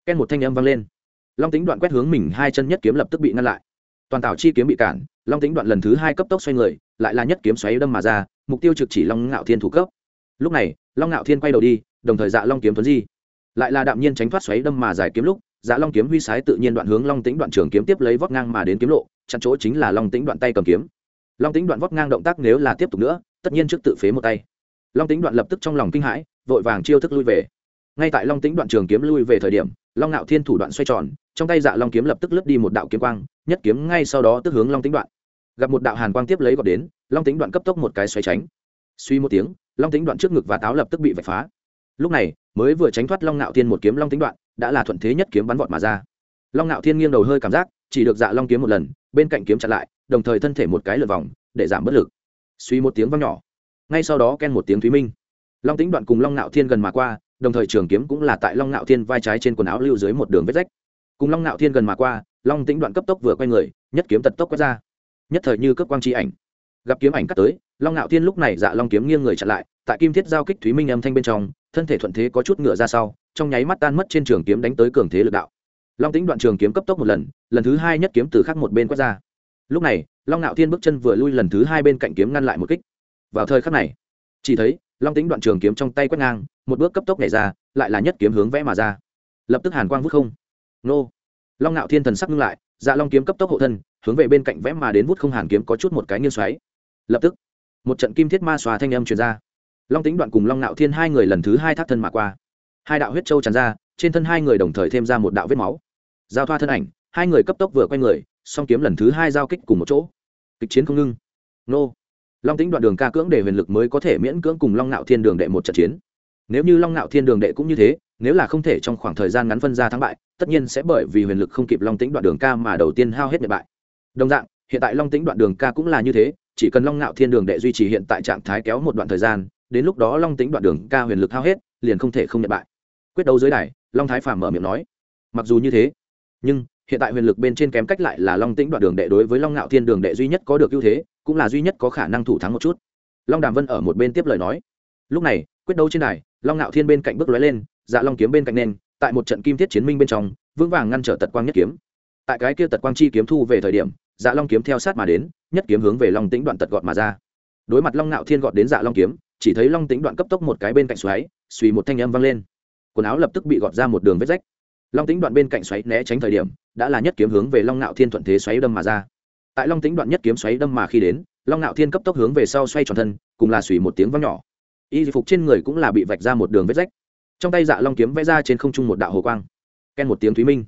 Ken một thanh âm vang lên. Long tính đoạn quét hướng mình hai chân nhất kiếm lập tức bị ngăn lại. Toàn tảo chi kiếm bị cản, long tính đoạn lần thứ hai cấp tốc xoay người, lại là nhất kiếm xoáy đâm mà ra, mục tiêu trực chỉ long ngạo thiên thủ cấp. Lúc này, long ngạo thiên quay đầu đi, đồng thời dạ long kiếm tuấn di. Lại là đạm nhiên tránh thoát xoáy đâm mà giải kiếm lúc dạ long kiếm huy sái tự nhiên đoạn hướng long tính đoạn trường kiếm tiếp lấy vót ngang mà đến kiếm lộ, chặn chỗ chính là long tính đoạn tay cầm kiếm long tính đoạn vót ngang động tác nếu là tiếp tục nữa, tất nhiên trước tự phế một tay. Long tính đoạn lập tức trong lòng kinh hãi, vội vàng chiêu thức lui về. Ngay tại long tính đoạn trường kiếm lui về thời điểm, long ngạo thiên thủ đoạn xoay tròn, trong tay dạ long kiếm lập tức lướt đi một đạo kiếm quang, nhất kiếm ngay sau đó tức hướng long tính đoạn. Gặp một đạo hàn quang tiếp lấy gọt đến, long tính đoạn cấp tốc một cái xoay tránh. Suy một tiếng, long tính đoạn trước ngực và táo lập tức bị vạch phá. Lúc này, mới vừa tránh thoát long ngạo thiên một kiếm long tính đoạn, đã là thuận thế nhất kiếm bắn vọt mà ra. Long ngạo thiên nghiêng đầu hơi cảm giác chỉ được dạ long kiếm một lần, bên cạnh kiếm chặn lại, đồng thời thân thể một cái lượt vòng, để giảm bất lực. Suy một tiếng vang nhỏ. Ngay sau đó ken một tiếng thúy minh. Long tính đoạn cùng long nạo thiên gần mà qua, đồng thời trường kiếm cũng là tại long nạo thiên vai trái trên quần áo lưu dưới một đường vết rách. Cùng long nạo thiên gần mà qua, long tính đoạn cấp tốc vừa quay người, nhất kiếm tật tốc quét ra. Nhất thời như cấp quang tri ảnh. Gặp kiếm ảnh cắt tới, long nạo thiên lúc này dạ long kiếm nghiêng người chặn lại, tại kim thiết giao kích thúy minh âm thanh bên trong, thân thể thuận thế có chút ngựa ra sau, trong nháy mắt tan mất trên trường kiếm đánh tới cường thế lực đạo long tính đoạn trường kiếm cấp tốc một lần lần thứ hai nhất kiếm từ khắc một bên quét ra. Lúc này, long ngạo thiên bước chân vừa lui lần thứ hai bên cạnh kiếm ngăn lại một kích. Vào thời khắc này, chỉ thấy long tính đoạn trường kiếm trong tay quét ngang, một bước cấp tốc nhảy ra, lại là nhất kiếm hướng vẽ mà ra. Lập tức hàn quang vút không. Nô! Long ngạo thiên thần sắc ngưng lại dạ long kiếm cấp tốc hộ thân, hướng về bên cạnh vẽ mà đến vút không hàn kiếm có chút một cái nghiêng xoáy. Lập tức, một trận kim thiết ma xòa thanh âm truyền ra. Long tính đoạn cùng long ngạo thiên hai người lần thứ hai thác thân mà qua. Hai đạo huyết châu tràn ra trên thân hai người đồng thời thêm ra một đạo vết máu. Giao thoa thân ảnh, hai người cấp tốc vừa quay người, song kiếm lần thứ hai giao kích cùng một chỗ. Kịch chiến không ngưng. Nô. Long tính đoạn đường ca cưỡng để huyền lực mới có thể miễn cưỡng cùng long ngạo thiên đường đệ một trận chiến. Nếu như long ngạo thiên đường đệ cũng như thế, nếu là không thể trong khoảng thời gian ngắn phân ra thắng bại, tất nhiên sẽ bởi vì huyền lực không kịp long tính đoạn đường ca mà đầu tiên hao hết nhật bại. Đồng dạng, hiện tại long tính đoạn đường ca cũng là như thế, chỉ cần long ngạo thiên đường đệ duy trì hiện tại trạng thái kéo một đoạn thời gian, đến lúc đó long tính đoạn đường ca huyền lực hao hết, liền không thể không nhận bại. Quyết đấu dưới đài long thái phàm mở miệng nói, mặc dù như thế, nhưng hiện tại huyền lực bên trên kém cách lại là long tĩnh đoạn đường đệ đối với long ngạo thiên đường đệ duy nhất có được ưu thế, cũng là duy nhất có khả năng thủ thắng một chút. Long đàm vân ở một bên tiếp lời nói, lúc này, quyết đấu trên đài, long ngạo thiên bên cạnh bước lóe lên dạ long kiếm bên cạnh nền tại một trận kim thiết chiến minh bên trong, vững vàng ngăn trở tật quang nhất kiếm. Tại cái kia tật quang chi kiếm thu về thời điểm dạ long kiếm theo sát mà đến, nhất kiếm hướng về long tĩnh đoạn tật gọt mà ra. Đối mặt long ngạo thiên gọt đến dạ long kiếm, chỉ thấy long tĩnh đoạn cấp tốc một cái bên cạnh xoáy, suy một thanh âm vang lên quần áo lập tức bị gọt ra một đường vết rách. Long tĩnh đoạn bên cạnh xoáy né tránh thời điểm, đã là nhất kiếm hướng về long Nạo thiên thuận thế xoáy đâm mà ra. Tại long tĩnh đoạn nhất kiếm xoáy đâm mà khi đến, long Nạo thiên cấp tốc hướng về sau xoay tròn thân, cùng là xùy một tiếng vang nhỏ. Y phục trên người cũng là bị vạch ra một đường vết rách. Trong tay dạ long kiếm vẽ ra trên không trung một đạo hồ quang. Ken một tiếng thúy minh.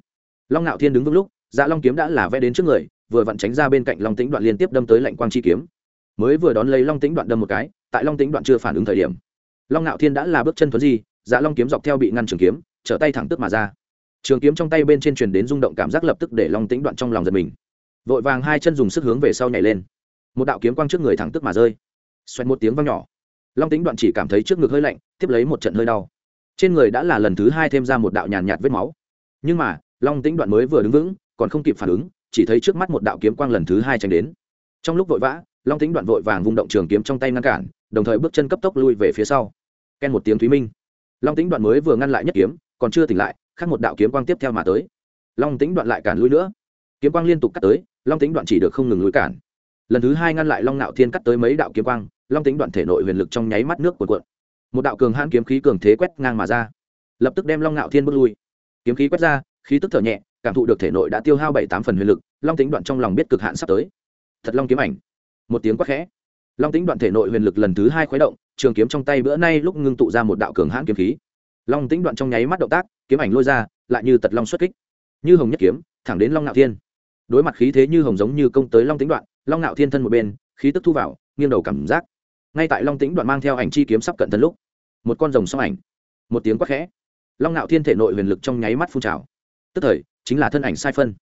Long Nạo thiên đứng vững lúc dạ long kiếm đã là vẽ đến trước người, vừa vặn tránh ra bên cạnh long tĩnh đoạn liên tiếp đâm tới lạnh quang chi kiếm. Mới vừa đón lấy long tĩnh đoạn đâm một cái, tại long tĩnh đoạn chưa phản ứng thời điểm, long Nạo thiên đã là bước chân thuấn di dạ long kiếm dọc theo bị ngăn trường kiếm, trở tay thẳng tức mà ra. Trường kiếm trong tay bên trên truyền đến rung động cảm giác lập tức để long tĩnh đoạn trong lòng giật mình. Vội vàng hai chân dùng sức hướng về sau nhảy lên. Một đạo kiếm quang trước người thẳng tức mà rơi. Xoẹt một tiếng vang nhỏ. Long tĩnh đoạn chỉ cảm thấy trước ngực hơi lạnh, tiếp lấy một trận hơi đau. Trên người đã là lần thứ hai thêm ra một đạo nhàn nhạt vết máu. Nhưng mà, long tĩnh đoạn mới vừa đứng vững, còn không kịp phản ứng, chỉ thấy trước mắt một đạo kiếm quang lần thứ hai tránh đến. Trong lúc vội vã, long tĩnh đoạn vội vàng vung động trường kiếm trong tay ngăn cản, đồng thời bước chân cấp tốc lui về phía sau. Ken một tiếng thúy minh long tĩnh đoạn mới vừa ngăn lại nhất kiếm, còn chưa tỉnh lại, khác một đạo kiếm quang tiếp theo mà tới. Long tĩnh đoạn lại cản lui nữa. Kiếm quang liên tục cắt tới, long tĩnh đoạn chỉ được không ngừng lui cản. Lần thứ hai ngăn lại long nạo thiên cắt tới mấy đạo kiếm quang, long tĩnh đoạn thể nội huyền lực trong nháy mắt nước cuộn cuộn. Một đạo cường hãn kiếm khí cường thế quét ngang mà ra. Lập tức đem long nạo thiên bước lui. Kiếm khí quét ra, khí tức thở nhẹ, cảm thụ được thể nội đã tiêu hao bảy tám phần huyền lực, long tính đoạn trong lòng biết cực hạn sắp tới. Thật long kiếm ảnh. Một tiếng quát khẽ long tính đoạn thể nội huyền lực lần thứ hai khuấy động, trường kiếm trong tay bữa nay lúc ngưng tụ ra một đạo cường hãn kiếm khí. Long tính đoạn trong nháy mắt động tác, kiếm ảnh lôi ra, lại như tật long xuất kích. Như hồng nhất kiếm, thẳng đến long ngạo thiên. Đối mặt khí thế như hồng giống như công tới long tính đoạn, long ngạo thiên thân một bên, khí tức thu vào, nghiêng đầu cảm giác. Ngay tại long tính đoạn mang theo ảnh chi kiếm sắp cận thân lúc, một con rồng song ảnh, một tiếng quát khẽ. Long ngạo thiên thể nội huyền lực trong nháy mắt phun trào. Tức thời, chính là thân ảnh sai phân.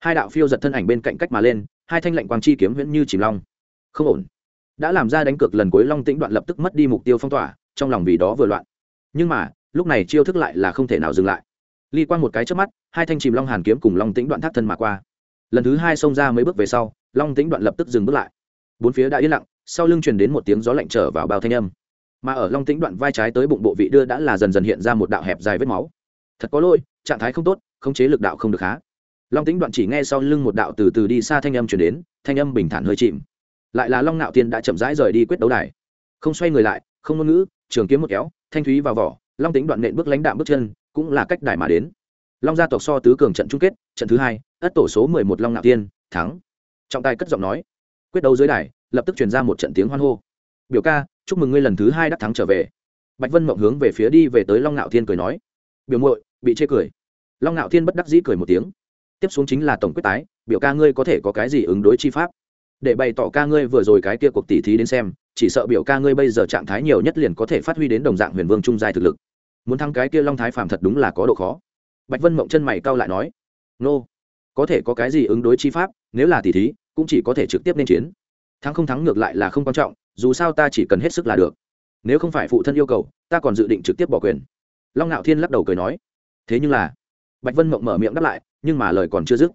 Hai đạo phiêu giật thân ảnh bên cạnh cách mà lên, hai thanh lệnh quang chi kiếm huyễn như chìm long. Không ổn đã làm ra đánh cược lần cuối long tĩnh đoạn lập tức mất đi mục tiêu phong tỏa, trong lòng vì đó vừa loạn. Nhưng mà, lúc này chiêu thức lại là không thể nào dừng lại. Ly quang một cái trước mắt, hai thanh chìm long hàn kiếm cùng long tĩnh đoạn thác thân mà qua. Lần thứ hai xông ra mấy bước về sau, long tĩnh đoạn lập tức dừng bước lại. Bốn phía đã yên lặng, sau lưng truyền đến một tiếng gió lạnh trở vào bao thanh âm. Mà ở long tĩnh đoạn vai trái tới bụng bộ vị đưa đã là dần dần hiện ra một đạo hẹp dài vết máu. Thật có lỗi, trạng thái không tốt, khống chế lực đạo không được há long tĩnh đoạn chỉ nghe sau lưng một đạo từ từ đi xa thanh âm chuyển đến, thanh âm bình thản hơi chìm lại là long nạo Thiên đã chậm rãi rời đi quyết đấu đài. Không xoay người lại, không ngôn ngữ, trường kiếm một kéo, thanh thúy vào vỏ, long tính đoạn nện bước lãnh đạm bước chân, cũng là cách đài mà đến. Long gia tộc so tứ cường trận chung kết, trận thứ hai, ất tổ số mười một long nạo Thiên, thắng. Trọng tài cất giọng nói. Quyết đấu dưới đài, lập tức truyền ra một trận tiếng hoan hô. Biểu ca, chúc mừng ngươi lần thứ hai đắc thắng trở về. Bạch vân mộng hướng về phía đi về tới long nạo thiên cười nói. Biểu muội, bị chê cười. Long nạo thiên bất đắc dĩ cười một tiếng. Tiếp xuống chính là tổng quyết tái, biểu ca ngươi có thể có cái gì ứng đối chi pháp? Để bày tỏ ca ngươi vừa rồi cái kia cuộc tỉ thí đến xem, chỉ sợ biểu ca ngươi bây giờ trạng thái nhiều nhất liền có thể phát huy đến đồng dạng huyền vương trung giai thực lực. Muốn thắng cái kia long thái phàm thật đúng là có độ khó. Bạch vân mộng chân mày cau lại nói, nô、no. có thể có cái gì ứng đối chi pháp, nếu là tỉ thí, cũng chỉ có thể trực tiếp nên chiến. Thắng không thắng ngược lại là không quan trọng, dù sao ta chỉ cần hết sức là được. Nếu không phải phụ thân yêu cầu, ta còn dự định trực tiếp bỏ quyền. Long ngạo thiên lắc đầu cười nói, thế nhưng là bạch vân mộng mở miệng đáp lại, nhưng mà lời còn chưa dứt.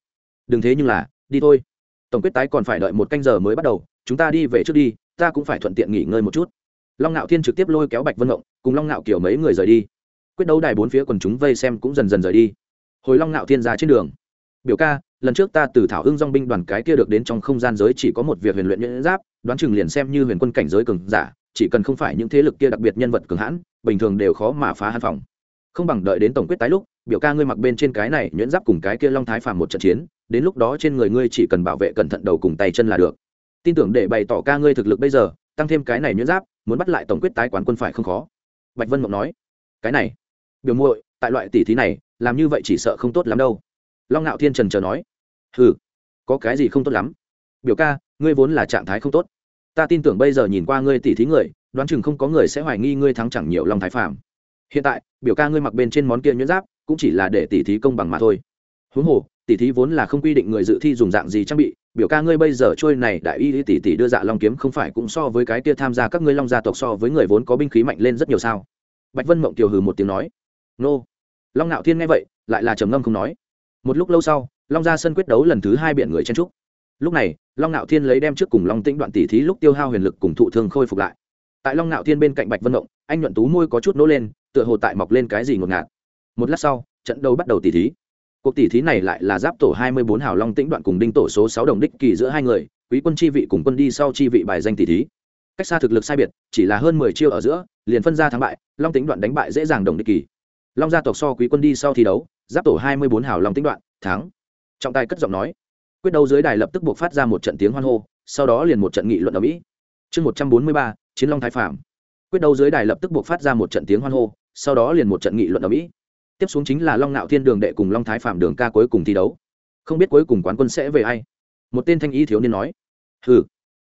Đừng thế nhưng là, đi thôi tổng quyết tái còn phải đợi một canh giờ mới bắt đầu, chúng ta đi về trước đi, ta cũng phải thuận tiện nghỉ ngơi một chút. Long ngạo thiên trực tiếp lôi kéo bạch vân ngộng, cùng long ngạo kiểu mấy người rời đi. Quyết đấu đài bốn phía quần chúng vây xem cũng dần dần rời đi. Hồi long ngạo thiên ra trên đường. Biểu ca, lần trước ta từ thảo hưng dong binh đoàn cái kia được đến trong không gian giới chỉ có một việc huyền luyện nhẫn giáp, đoán chừng liền xem như huyền quân cảnh giới cường giả, chỉ cần không phải những thế lực kia đặc biệt nhân vật cường hãn, bình thường đều khó mà phá hàn phòng. Không bằng đợi đến tổng quyết tái lúc, biểu ca ngươi mặc bên trên cái này nhuyễn giáp cùng cái kia long thái phàm một trận chiến đến lúc đó trên người ngươi chỉ cần bảo vệ cẩn thận đầu cùng tay chân là được. Tin tưởng để bày tỏ ca ngươi thực lực bây giờ, tăng thêm cái này nhuyễn giáp, muốn bắt lại tổng quyết tái quán quân phải không khó. Bạch vân mộng nói, cái này, biểu muội, tại loại tỷ thí này, làm như vậy chỉ sợ không tốt lắm đâu. Long ngạo thiên trần chờ nói ừ có cái gì không tốt lắm. Biểu ca, ngươi vốn là trạng thái không tốt. Ta tin tưởng bây giờ nhìn qua ngươi tỷ thí người, đoán chừng không có người sẽ hoài nghi ngươi thắng chẳng nhiều long thái phàm. Hiện tại, biểu ca ngươi mặc bên trên món kia nhuyễn giáp, cũng chỉ là để tỷ thí công bằng mà thôi. Huống hồ tỷ thí vốn là không quy định người dự thi dùng dạng gì trang bị, biểu ca ngươi bây giờ trôi này đại y tỷ tỷ đưa dạ long kiếm không phải cũng so với cái kia tham gia các ngươi long gia tộc so với người vốn có binh khí mạnh lên rất nhiều sao? Bạch vân mộng kiều hừ một tiếng nói. Nô. Long ngạo thiên nghe vậy, lại là trầm ngâm không nói. Một lúc lâu sau, long gia sân quyết đấu lần thứ hai biển người chen trúc lúc này, long ngạo thiên lấy đem trước cùng long tĩnh đoạn tỷ thí lúc tiêu hao huyền lực cùng thụ thương khôi phục lại. Tại long ngạo thiên bên cạnh bạch vân mộng, anh nhuận tú môi có chút nỗ lên, tựa hồ tại mọc lên cái gì ngột ngạt. Một lát sau, trận đấu bắt đầu tỷ thí cuộc tỷ thí này lại là giáp tổ hai mươi bốn hào long tĩnh đoạn cùng đinh tổ số sáu đồng đích kỳ giữa hai người, quý quân chi vị cùng quân đi sau chi vị bài danh tỷ thí. Cách xa thực lực sai biệt, chỉ là hơn mười chiêu ở giữa, liền phân ra thắng bại, long tĩnh đoạn đánh bại dễ dàng đồng đích kỳ. Long gia tộc so quý quân đi sau thi đấu, giáp tổ hai mươi bốn hào long tĩnh đoạn, thắng. Trọng tài cất giọng nói. Quyết đấu dưới đài lập tức buộc phát ra một trận tiếng hoan hô, sau đó liền một trận nghị luận ở mỹ. Chương một trăm bốn mươi ba, chiến long thái phạm. Quyết đấu dưới đài lập tức buộc phát ra một trận tiếng hoan hô, sau đó liền một trận nghị luận ở mỹ tiếp xuống chính là long nạo thiên đường đệ cùng long thái phạm đường ca cuối cùng thi đấu. Không biết cuối cùng quán quân sẽ về ai? Một tên thanh y thiếu niên nói. Ừ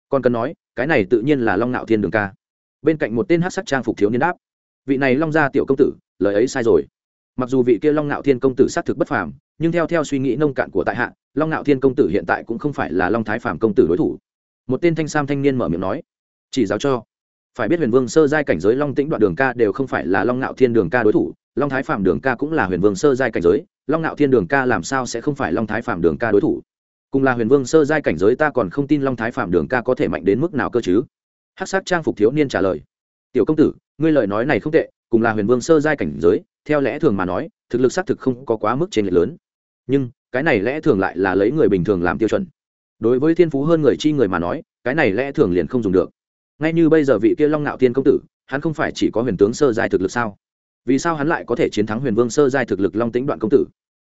còn cần nói, cái này tự nhiên là long nạo thiên đường ca. Bên cạnh một tên hát sắc trang phục thiếu niên đáp. Vị này long gia tiểu công tử, lời ấy sai rồi. Mặc dù vị kia long nạo thiên công tử xác thực bất phàm, nhưng theo theo suy nghĩ nông cạn của tại hạ, long nạo thiên công tử hiện tại cũng không phải là long thái phạm công tử đối thủ. Một tên thanh sam thanh niên mở miệng nói. Chỉ giáo cho phải biết huyền vương sơ giai cảnh giới long tĩnh đoạn đường ca đều không phải là long nạo thiên đường ca đối thủ, long thái phạm đường ca cũng là huyền vương sơ giai cảnh giới, long nạo thiên đường ca làm sao sẽ không phải long thái phạm đường ca đối thủ? Cùng là huyền vương sơ giai cảnh giới ta còn không tin long thái phạm đường ca có thể mạnh đến mức nào cơ chứ? Hát sát trang phục thiếu niên trả lời. Tiểu công tử, ngươi lời nói này không tệ, cùng là huyền vương sơ giai cảnh giới, theo lẽ thường mà nói, thực lực xác thực không có quá mức trên lệch lớn. Nhưng, cái này lẽ thường lại là lấy người bình thường làm tiêu chuẩn. Đối với thiên phú hơn người chi người mà nói, cái này lẽ thường liền không dùng được ngay như bây giờ vị kia long nạo thiên công tử, hắn không phải chỉ có huyền tướng sơ giai thực lực sao? Vì sao hắn lại có thể chiến thắng huyền vương sơ giai thực lực long tĩnh đoạn công tử?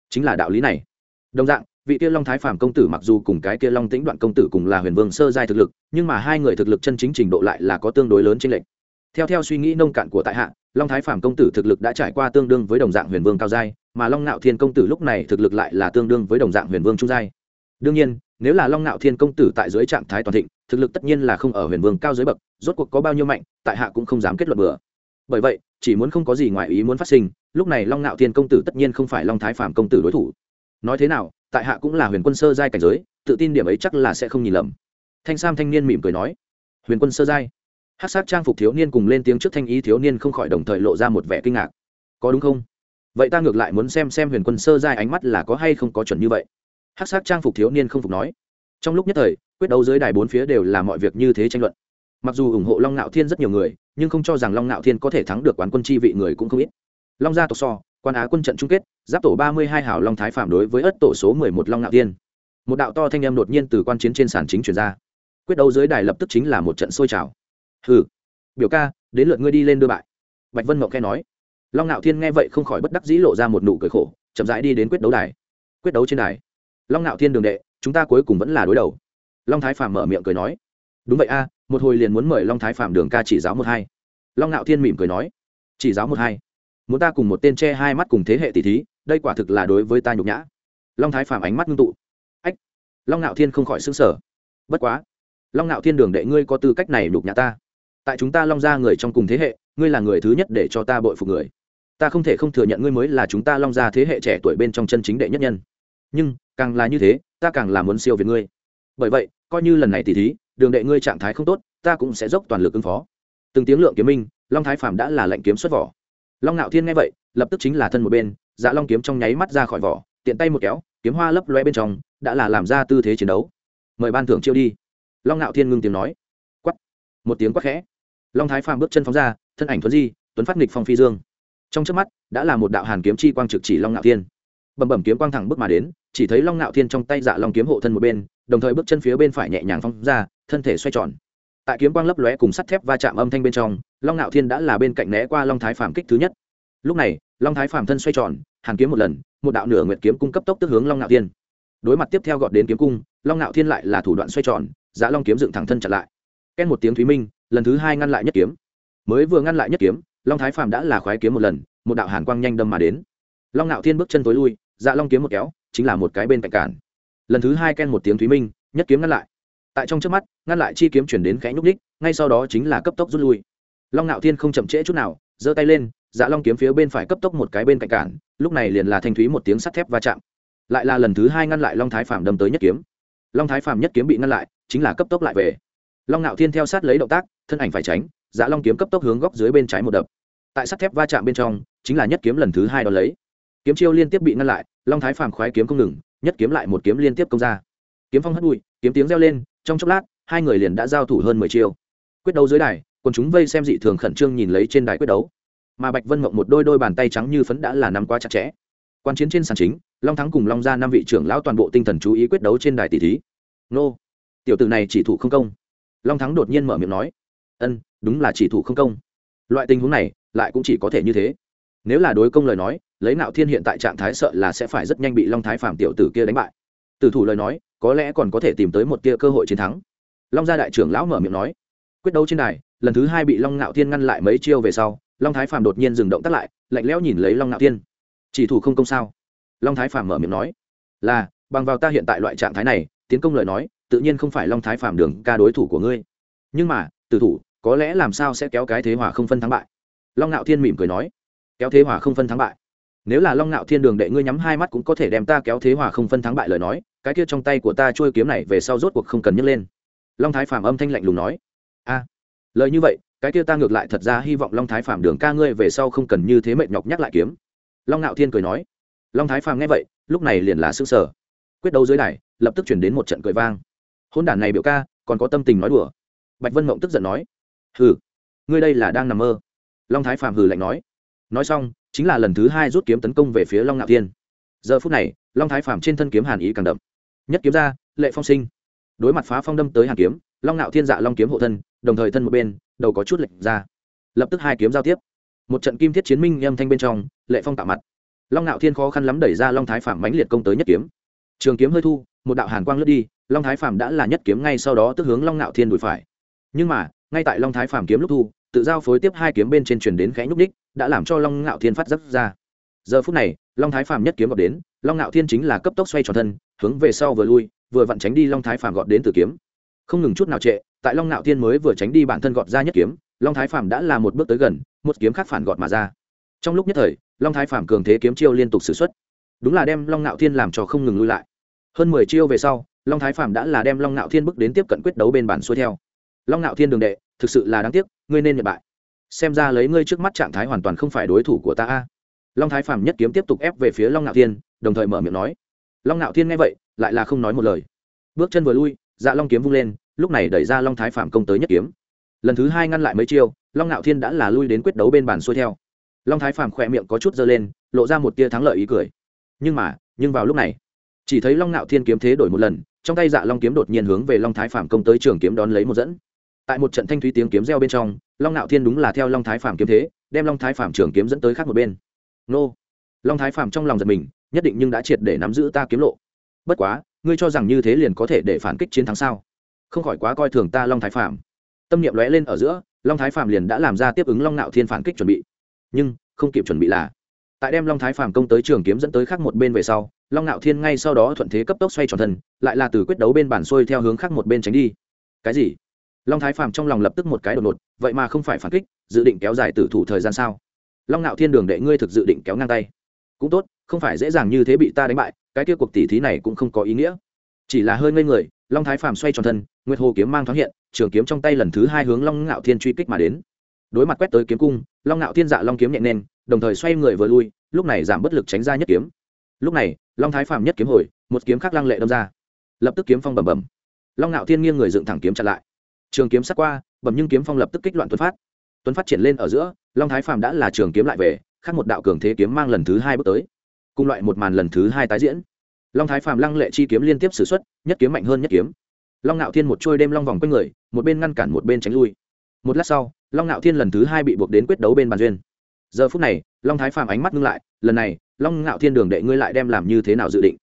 Chính là đạo lý này. Đồng dạng, vị kia long thái phạm công tử mặc dù cùng cái kia long tĩnh đoạn công tử cùng là huyền vương sơ giai thực lực, nhưng mà hai người thực lực chân chính trình độ lại là có tương đối lớn trên lệnh theo theo suy nghĩ nông cạn của tại hạ, long thái phạm công tử thực lực đã trải qua tương đương với đồng dạng huyền vương cao giai, mà long nạo thiên công tử lúc này thực lực lại là tương đương với đồng dạng huyền vương trung giai. Đương nhiên, nếu là long nạo thiên công tử tại dưới trạng thái toàn thịnh thực lực tất nhiên là không ở huyền vương cao dưới bậc, rốt cuộc có bao nhiêu mạnh, tại hạ cũng không dám kết luận bừa. Bởi vậy, chỉ muốn không có gì ngoài ý muốn phát sinh, lúc này long nạo thiên công tử tất nhiên không phải long thái phạm công tử đối thủ. Nói thế nào, tại hạ cũng là huyền quân sơ giai cảnh giới, tự tin điểm ấy chắc là sẽ không nhìn lầm. Thanh sam thanh niên mỉm cười nói, huyền quân sơ giai? Hát sát trang phục thiếu niên cùng lên tiếng trước thanh ý thiếu niên không khỏi đồng thời lộ ra một vẻ kinh ngạc. Có đúng không? Vậy ta ngược lại muốn xem xem huyền quân sơ giai ánh mắt là có hay không có chuẩn như vậy. Hát sát trang phục thiếu niên không phục nói trong lúc nhất thời, quyết đấu dưới đài bốn phía đều là mọi việc như thế tranh luận. Mặc dù ủng hộ long ngạo thiên rất nhiều người, nhưng không cho rằng long ngạo thiên có thể thắng được quán quân chi vị người cũng không ít. Long gia tộc so, quan á quân trận chung kết, giáp tổ ba mươi hai hảo long thái phạm đối với ất tổ số mười một long ngạo thiên. Một đạo to thanh âm đột nhiên từ quan chiến trên sàn chính chuyển ra. Quyết đấu dưới đài lập tức chính là một trận sôi trào. Hừ, biểu ca, đến lượt ngươi đi lên đưa bại. Bạch vân mậu khe nói. Long ngạo thiên nghe vậy không khỏi bất đắc dĩ lộ ra một nụ cười khổ, chậm rãi đi đến quyết đấu đài. Quyết đấu trên đài. Long ngạo thiên đường đệ chúng ta cuối cùng vẫn là đối đầu. Long thái phạm mở miệng cười nói. Đúng vậy a, một hồi liền muốn mời long thái phạm đường ca chỉ giáo một hai. Long ngạo thiên mỉm cười nói. Chỉ giáo một hai. Muốn ta cùng một tên che hai mắt cùng thế hệ tỷ thí, đây quả thực là đối với ta nhục nhã. Long thái phạm ánh mắt ngưng tụ. Ách, long ngạo thiên không khỏi xứng sở bất quá, long ngạo thiên đường đệ ngươi có tư cách này nhục nhã ta. Tại chúng ta long ra người trong cùng thế hệ, ngươi là người thứ nhất để cho ta bội phục người. Ta không thể không thừa nhận ngươi mới là chúng ta long ra thế hệ trẻ tuổi bên trong chân chính đệ nhất nhân. Nhưng càng là như thế, ta càng là muốn siêu việt ngươi. Bởi vậy, coi như lần này tỉ thí, đường đệ ngươi trạng thái không tốt, ta cũng sẽ dốc toàn lực ứng phó. Từng tiếng lượng kiếm minh, long thái phạm đã là lệnh kiếm xuất vỏ. Long ngạo thiên nghe vậy, lập tức chính là thân một bên dạ long kiếm trong nháy mắt ra khỏi vỏ, tiện tay một kéo, kiếm hoa lấp loe bên trong, đã là làm ra tư thế chiến đấu. Mời ban thưởng chiêu đi. Long ngạo thiên ngưng tiếng nói. Quắt một tiếng quát khẽ. Long thái phàm bước chân phóng ra, thân ảnh thuấn di, tuấn phát nghịch phong phi dương. Trong trước mắt, đã là một đạo hàn kiếm chi quang trực chỉ long ngạo thiên. Bầm bầm kiếm quang thẳng bước mà đến chỉ thấy long ngạo thiên trong tay dạ long kiếm hộ thân một bên, đồng thời bước chân phía bên phải nhẹ nhàng phong ra, thân thể xoay tròn. Tại kiếm quang lấp lóe cùng sắt thép va chạm âm thanh bên trong, long ngạo thiên đã là bên cạnh né qua long thái phàm kích thứ nhất. Lúc này, long thái phàm thân xoay tròn, hàn kiếm một lần, một đạo nửa nguyệt kiếm cung cấp tốc tức hướng long ngạo thiên. Đối mặt tiếp theo gọt đến kiếm cung, long ngạo thiên lại là thủ đoạn xoay tròn giá long kiếm dựng thẳng thân chặn lại. Ken một tiếng thúy minh, lần thứ hai ngăn lại nhất kiếm. Mới vừa ngăn lại nhất kiếm, long thái phàm đã là khoái kiếm một lần, một đạo hàn quang nhanh đâm mà đến. Long ngạo thiên bước chân tối lui dạ long kiếm một kéo chính là một cái bên cạnh cản. Lần thứ hai ken một tiếng thúy minh, nhất kiếm ngăn lại. Tại trong trước mắt, ngăn lại chi kiếm chuyển đến khẽ nhúc ních ngay sau đó chính là cấp tốc rút lui. Long ngạo thiên không chậm trễ chút nào, giơ tay lên dạ long kiếm phía bên phải cấp tốc một cái bên cạnh cản, lúc này liền là thanh thúy một tiếng sắt thép va chạm. Lại là lần thứ hai ngăn lại long thái phàm đâm tới nhất kiếm. Long thái phàm nhất kiếm bị ngăn lại, chính là cấp tốc lại về. Long ngạo thiên theo sát lấy động tác, thân ảnh phải tránh dạ long kiếm cấp tốc hướng góc dưới bên trái một đập. Tại sắt thép va chạm bên trong, chính là nhất kiếm lần thứ hai đón lấy. Kiếm chiêu liên tiếp bị ngăn lại long thái phàm khoái kiếm không ngừng, nhất kiếm lại một kiếm liên tiếp công ra. Kiếm phong hất bụi, kiếm tiếng reo lên, trong chốc lát, hai người liền đã giao thủ hơn mười chiêu. Quyết đấu dưới đài còn chúng vây xem dị thường khẩn trương nhìn lấy trên đài quyết đấu. Mà bạch vân mộng một đôi đôi bàn tay trắng như phấn đã là nắm quá chặt chẽ. Quan chiến trên sàn chính, long thắng cùng long gia năm vị trưởng lão toàn bộ tinh thần chú ý quyết đấu trên đài tỷ thí. Nô, tiểu tử này chỉ thủ không công. Long thắng đột nhiên mở miệng nói, ân, đúng là chỉ thủ không công. Loại tình huống này, lại cũng chỉ có thể như thế. Nếu là đối công lời nói lấy nạo thiên hiện tại trạng thái sợ là sẽ phải rất nhanh bị long thái phạm tiểu tử kia đánh bại. Tử thủ lời nói, có lẽ còn có thể tìm tới một tia cơ hội chiến thắng. Long gia đại trưởng lão mở miệng nói, quyết đấu trên đài, lần thứ hai bị long nạo thiên ngăn lại mấy chiêu về sau, long thái phạm đột nhiên dừng động tắt lại, lạnh lẽo nhìn lấy long nạo thiên. Chỉ thủ không công sao? Long thái phạm mở miệng nói, là, bằng vào ta hiện tại loại trạng thái này, tiến công lời nói, tự nhiên không phải long thái phạm đường ca đối thủ của ngươi. Nhưng mà, tử thủ, có lẽ làm sao sẽ kéo cái thế hòa không phân thắng bại? Long nạo thiên mỉm cười nói, kéo thế hòa không phân thắng bại nếu là long ngạo thiên đường đệ ngươi nhắm hai mắt cũng có thể đem ta kéo thế hòa không phân thắng bại lời nói, cái kia trong tay của ta trôi kiếm này về sau rốt cuộc không cần nhấc lên. Long thái phạm âm thanh lạnh lùng nói. A, lời như vậy, cái kia ta ngược lại thật ra hy vọng long thái phạm đường ca ngươi về sau không cần như thế mệt nhọc nhắc lại kiếm. Long ngạo thiên cười nói. Long thái phạm nghe vậy, lúc này liền là xương sở quyết đấu dưới đài, lập tức chuyển đến một trận cười vang. Hôn đản này biểu ca, còn có tâm tình nói đùa. Bạch vân mộng tức giận nói. Hừ, ngươi đây là đang nằm mơ. Long thái phạm hừ lạnh nói. Nói xong chính là lần thứ hai rút kiếm tấn công về phía long ngạo thiên. Giờ phút này, long thái phạm trên thân kiếm hàn ý càng đậm. Nhất kiếm ra, lệ phong sinh. Đối mặt phá phong đâm tới hàn kiếm, long ngạo thiên dạ long kiếm hộ thân, đồng thời thân một bên, đầu có chút lệch ra. Lập tức hai kiếm giao tiếp. Một trận kim thiết chiến minh âm thanh bên trong, lệ phong tạo mặt. Long ngạo thiên khó khăn lắm đẩy ra long thái phạm mãnh liệt công tới nhất kiếm. Trường kiếm hơi thu, một đạo hàn quang lướt đi, long thái phạm đã là nhất kiếm ngay sau đó tức hướng long ngạo thiên đùi phải. Nhưng mà, ngay tại long thái phạm kiếm lúc thu tự giao phối tiếp hai kiếm bên trên truyền đến khẽ nhúc đích đã làm cho long ngạo thiên phát giáp ra. Giờ phút này, long thái phạm nhất kiếm gọt đến, long ngạo thiên chính là cấp tốc xoay tròn thân, hướng về sau vừa lui, vừa vặn tránh đi long thái phạm gọt đến từ kiếm. Không ngừng chút nào trệ, tại long ngạo thiên mới vừa tránh đi bản thân gọt ra nhất kiếm, long thái phạm đã là một bước tới gần, một kiếm khác phản gọt mà ra. Trong lúc nhất thời, long thái phạm cường thế kiếm chiêu liên tục xử x u ấ t đúng là đem long ngạo thiên làm cho không ngừng lui lại. Hơn mười chiêu về sau, long thái phạm đã là đem long ngạo thiên bước đến tiếp cận quyết đấu bên bản xuôi theo long ngạo thiên đường đệ, thực sự là đáng tiếc, ngươi nên nhận bại. Xem ra lấy ngươi trước mắt trạng thái hoàn toàn không phải đối thủ của ta a. Long thái phạm nhất kiếm tiếp tục ép về phía long ngạo thiên, đồng thời mở miệng nói. Long ngạo thiên nghe vậy, lại là không nói một lời. Bước chân vừa lui dạ long kiếm vung lên, lúc này đẩy ra long thái phạm công tới nhất kiếm. Lần thứ hai ngăn lại mấy chiêu, long ngạo thiên đã là lui đến quyết đấu bên bàn xuôi theo. Long thái phàm khỏe miệng có chút dơ lên, lộ ra một tia thắng lợi ý cười. Nhưng mà, nhưng vào lúc này, chỉ thấy long ngạo thiên kiếm thế đổi một lần, trong tay dạ long kiếm đột nhiên hướng về long thái phàm công tới trường kiếm đón lấy một dẫn tại một trận thanh thúy tiếng kiếm reo bên trong, long ngạo thiên đúng là theo long thái phàm kiếm thế, đem long thái phàm trường kiếm dẫn tới khác một bên. Nô! Long thái phàm trong lòng giật mình, nhất định nhưng đã triệt để nắm giữ ta kiếm lộ. Bất quá, ngươi cho rằng như thế liền có thể để phản kích chiến thắng sao? Không khỏi quá coi thường ta long thái phàm. Tâm niệm lóe lên ở giữa, long thái phàm liền đã làm ra tiếp ứng long nạo thiên phản kích chuẩn bị. Nhưng, không kịp chuẩn bị là, tại đem long thái phàm công tới trường kiếm dẫn tới khác một bên về sau, long nạo thiên ngay sau đó thuận thế cấp tốc xoay tròn thân, lại là từ quyết đấu bên bản xuôi theo hướng khác một bên tránh đi. Cái gì? Long thái phàm trong lòng lập tức một cái đột ngột, vậy mà không phải phản kích, dự định kéo dài tử thủ thời gian sao? Long nạo thiên đường đệ ngươi thực dự định kéo ngang tay. Cũng tốt, không phải dễ dàng như thế bị ta đánh bại, cái kia cuộc tỉ thí này cũng không có ý nghĩa. Chỉ là hơi ngây người, long thái phàm xoay tròn thân, nguyệt hồ kiếm mang thoáng hiện, trường kiếm trong tay lần thứ hai hướng long ngạo thiên truy kích mà đến. Đối mặt quét tới kiếm cung, long ngạo thiên dạ long kiếm nhẹ nên đồng thời xoay người vừa lui, lúc này giảm bất lực tránh ra nhất kiếm. Lúc này, long thái phàm nhất kiếm hồi, một kiếm khác lăng lệ đâm ra. Lập tức kiếm phong bầm bầm long ngạo thiên nghiêng người dựng thẳng kiếm chặn lại trường kiếm sát qua bầm nhưng kiếm phong lập tức kích loạn tuấn phát. Tuấn phát triển lên ở giữa, long thái phàm đã là trường kiếm lại về, khác một đạo cường thế kiếm mang lần thứ hai bước tới. Cùng loại một màn lần thứ hai tái diễn. Long thái phàm lăng lệ chi kiếm liên tiếp xử x u ấ t nhất kiếm mạnh hơn nhất kiếm. Long ngạo thiên một trôi đêm long vòng quanh người, một bên ngăn cản một bên tránh lui. Một lát sau, long ngạo thiên lần thứ hai bị buộc đến quyết đấu bên bàn duyên. Giờ phút này, long thái phàm ánh mắt ngưng lại, lần này, long ngạo thiên đường đệ ngươi lại đem làm như thế nào dự định?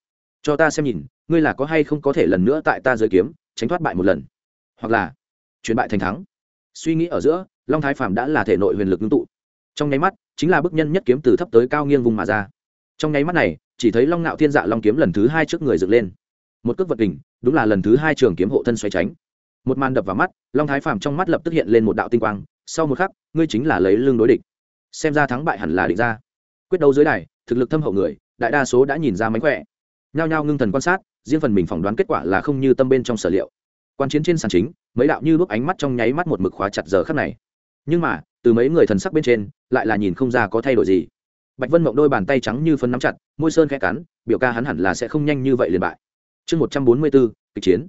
Cho ta xem nhìn, ngươi là có hay không có thể lần nữa tại ta giới kiếm, tránh thoát bại một lần. Hoặc là chuyển bại thành thắng. Suy nghĩ ở giữa long thái phàm đã là thể nội huyền lực ngưng tụ. Trong nháy mắt chính là bức nhân nhất kiếm từ thấp tới cao nghiêng vùng mà ra. Trong nháy mắt này chỉ thấy long Nạo thiên dạ long kiếm lần thứ hai trước người dựng lên. Một cước vật đỉnh, đúng là lần thứ hai trường kiếm hộ thân xoay tránh. Một màn đập vào mắt long thái phàm trong mắt lập tức hiện lên một đạo tinh quang. Sau một khắc ngươi chính là lấy lưng đối địch. Xem ra thắng bại hẳn là định ra. Quyết đấu dưới đài thực lực thâm hậu người đại đa số đã nhìn ra mánh khỏe. Nhao nhao ngưng thần quan sát riêng phần mình phỏng đoán kết quả là không như tâm bên trong sở liệu quan chiến trên sàn chính, mấy đạo như bước ánh mắt trong nháy mắt một mực khóa chặt giờ khắc này. Nhưng mà, từ mấy người thần sắc bên trên, lại là nhìn không ra có thay đổi gì. Bạch vân mộng đôi bàn tay trắng như phân nắm chặt, môi sơn khẽ cắn, biểu ca hắn hẳn là sẽ không nhanh như vậy liền bại. Chương một trăm bốn mươi bốn, kịch chiến.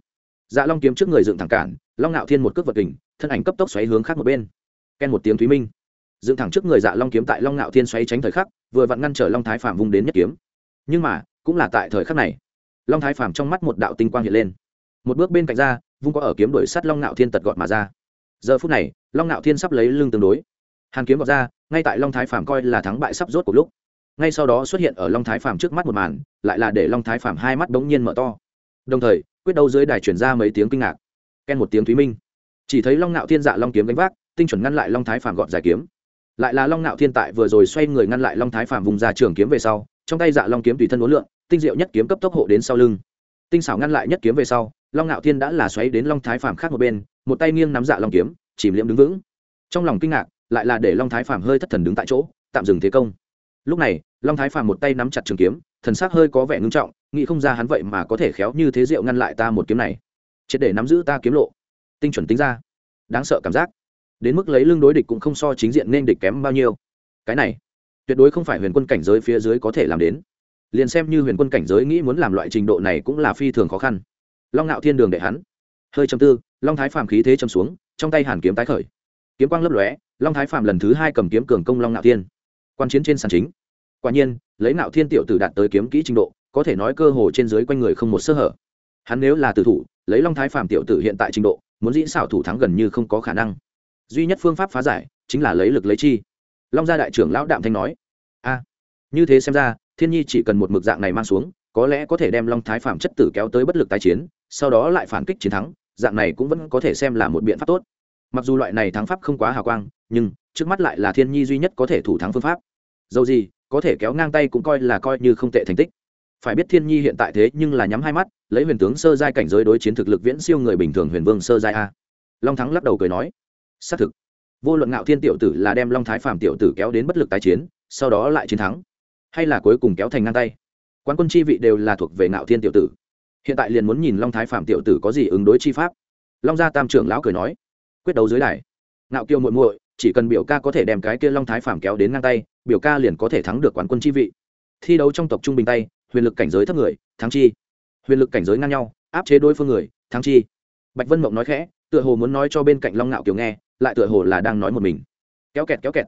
Dạ long kiếm trước người dựng thẳng cản, long ngạo thiên một cước vật kình, thân ảnh cấp tốc xoáy hướng khác một bên. Ken một tiếng thúy minh. Dựng thẳng trước người dạ long kiếm tại long ngạo thiên xoáy tránh thời khắc, vừa vặn ngăn trở long thái phạm vung đến nhất kiếm. Nhưng mà, cũng là tại thời khắc này, long thái phạm trong mắt một đạo tinh quang hiện lên. Một bước bên cạnh ra vung có ở kiếm đuổi sát long Nạo thiên tật gọt mà ra. Giờ phút này, long Nạo thiên sắp lấy lưng tương đối. Hàn kiếm gọt ra, ngay tại long thái phạm coi là thắng bại sắp rốt của lúc. Ngay sau đó xuất hiện ở long thái phạm trước mắt một màn, lại là để long thái phạm hai mắt bỗng nhiên mở to. Đồng thời, quyết đấu dưới đài chuyển ra mấy tiếng kinh ngạc. Ken một tiếng thúy minh. Chỉ thấy long nạo thiên dạ long kiếm đánh vác, tinh chuẩn ngăn lại long thái phạm gọn giải kiếm. Lại là long nạo thiên tại vừa rồi xoay người ngăn lại long thái phạm vùng ra trường kiếm về sau, trong tay dạ long kiếm tùy thân uốn lượn, tinh diệu nhất kiếm cấp tốc hộ đến sau lưng. Tinh xảo ngăn lại nhất kiếm về sau long Ngạo thiên đã là xoáy đến long thái phạm khác một bên, một tay nghiêng nắm dạ long kiếm, chìm liễm đứng vững. Trong lòng kinh ngạc, lại là để long thái phạm hơi thất thần đứng tại chỗ, tạm dừng thế công. Lúc này, long thái phạm một tay nắm chặt trường kiếm, thần sắc hơi có vẻ ngưng trọng, nghĩ không ra hắn vậy mà có thể khéo như thế diệu ngăn lại ta một kiếm này. Triệt để nắm giữ ta kiếm lộ. Tinh chuẩn tính ra. Đáng sợ cảm giác. Đến mức lấy lưng đối địch cũng không so chính diện nên địch kém bao nhiêu. Cái này, tuyệt đối không phải huyền quân cảnh giới phía dưới có thể làm đến. Liền xem như huyền quân cảnh giới nghĩ muốn làm loại trình độ này cũng là phi thường khó khăn long ngạo thiên đường để hắn. Hơi chầm tư, long thái phàm khí thế chầm xuống, trong tay hàn kiếm tái khởi. Kiếm quang lấp lóe, long thái phàm lần thứ hai cầm kiếm cường công long ngạo thiên. Quan chiến trên sàn chính. Quả nhiên, lấy ngạo thiên tiểu tử đạt tới kiếm kỹ trình độ, có thể nói cơ hồ trên dưới quanh người không một sơ hở. Hắn nếu là tử thủ, lấy long thái phàm tiểu tử hiện tại trình độ, muốn dĩ xảo thủ thắng gần như không có khả năng. Duy nhất phương pháp phá giải, chính là lấy lực lấy chi. Long gia đại trưởng lão đạm thanh nói, a, như thế xem ra, thiên nhi chỉ cần một mực dạng này mang xuống, có lẽ có thể đem long thái phạm chất tử kéo tới bất lực tái chiến sau đó lại phản kích chiến thắng, dạng này cũng vẫn có thể xem là một biện pháp tốt. Mặc dù loại này thắng pháp không quá hào quang, nhưng trước mắt lại là thiên nhi duy nhất có thể thủ thắng phương pháp. Dầu gì, có thể kéo ngang tay cũng coi là coi như không tệ thành tích. Phải biết thiên nhi hiện tại thế nhưng là nhắm hai mắt, lấy huyền tướng sơ giai cảnh giới đối chiến thực lực viễn siêu người bình thường huyền vương sơ giai a. Long thắng lắc đầu cười nói, xác thực. Vô luận ngạo thiên tiểu tử là đem long thái phàm tiểu tử kéo đến bất lực tái chiến, sau đó lại chiến thắng, hay là cuối cùng kéo thành ngang tay. Quán quân chi vị đều là thuộc về ngạo thiên tiểu tử hiện tại liền muốn nhìn long thái phạm tiểu tử có gì ứng đối chi pháp. Long gia tam trưởng lão cười nói, quyết đấu dưới đài. Ngạo kiêu muội muội, chỉ cần biểu ca có thể đem cái kia long thái phạm kéo đến ngang tay, biểu ca liền có thể thắng được quán quân chi vị. Thi đấu trong tộc trung bình tay, huyền lực cảnh giới thấp người, thắng chi. Huyền lực cảnh giới ngang nhau, áp chế đối phương người, thắng chi. Bạch vân mộng nói khẽ, tựa hồ muốn nói cho bên cạnh long ngạo kiều nghe, lại tựa hồ là đang nói một mình. Kéo kẹt kéo kẹt.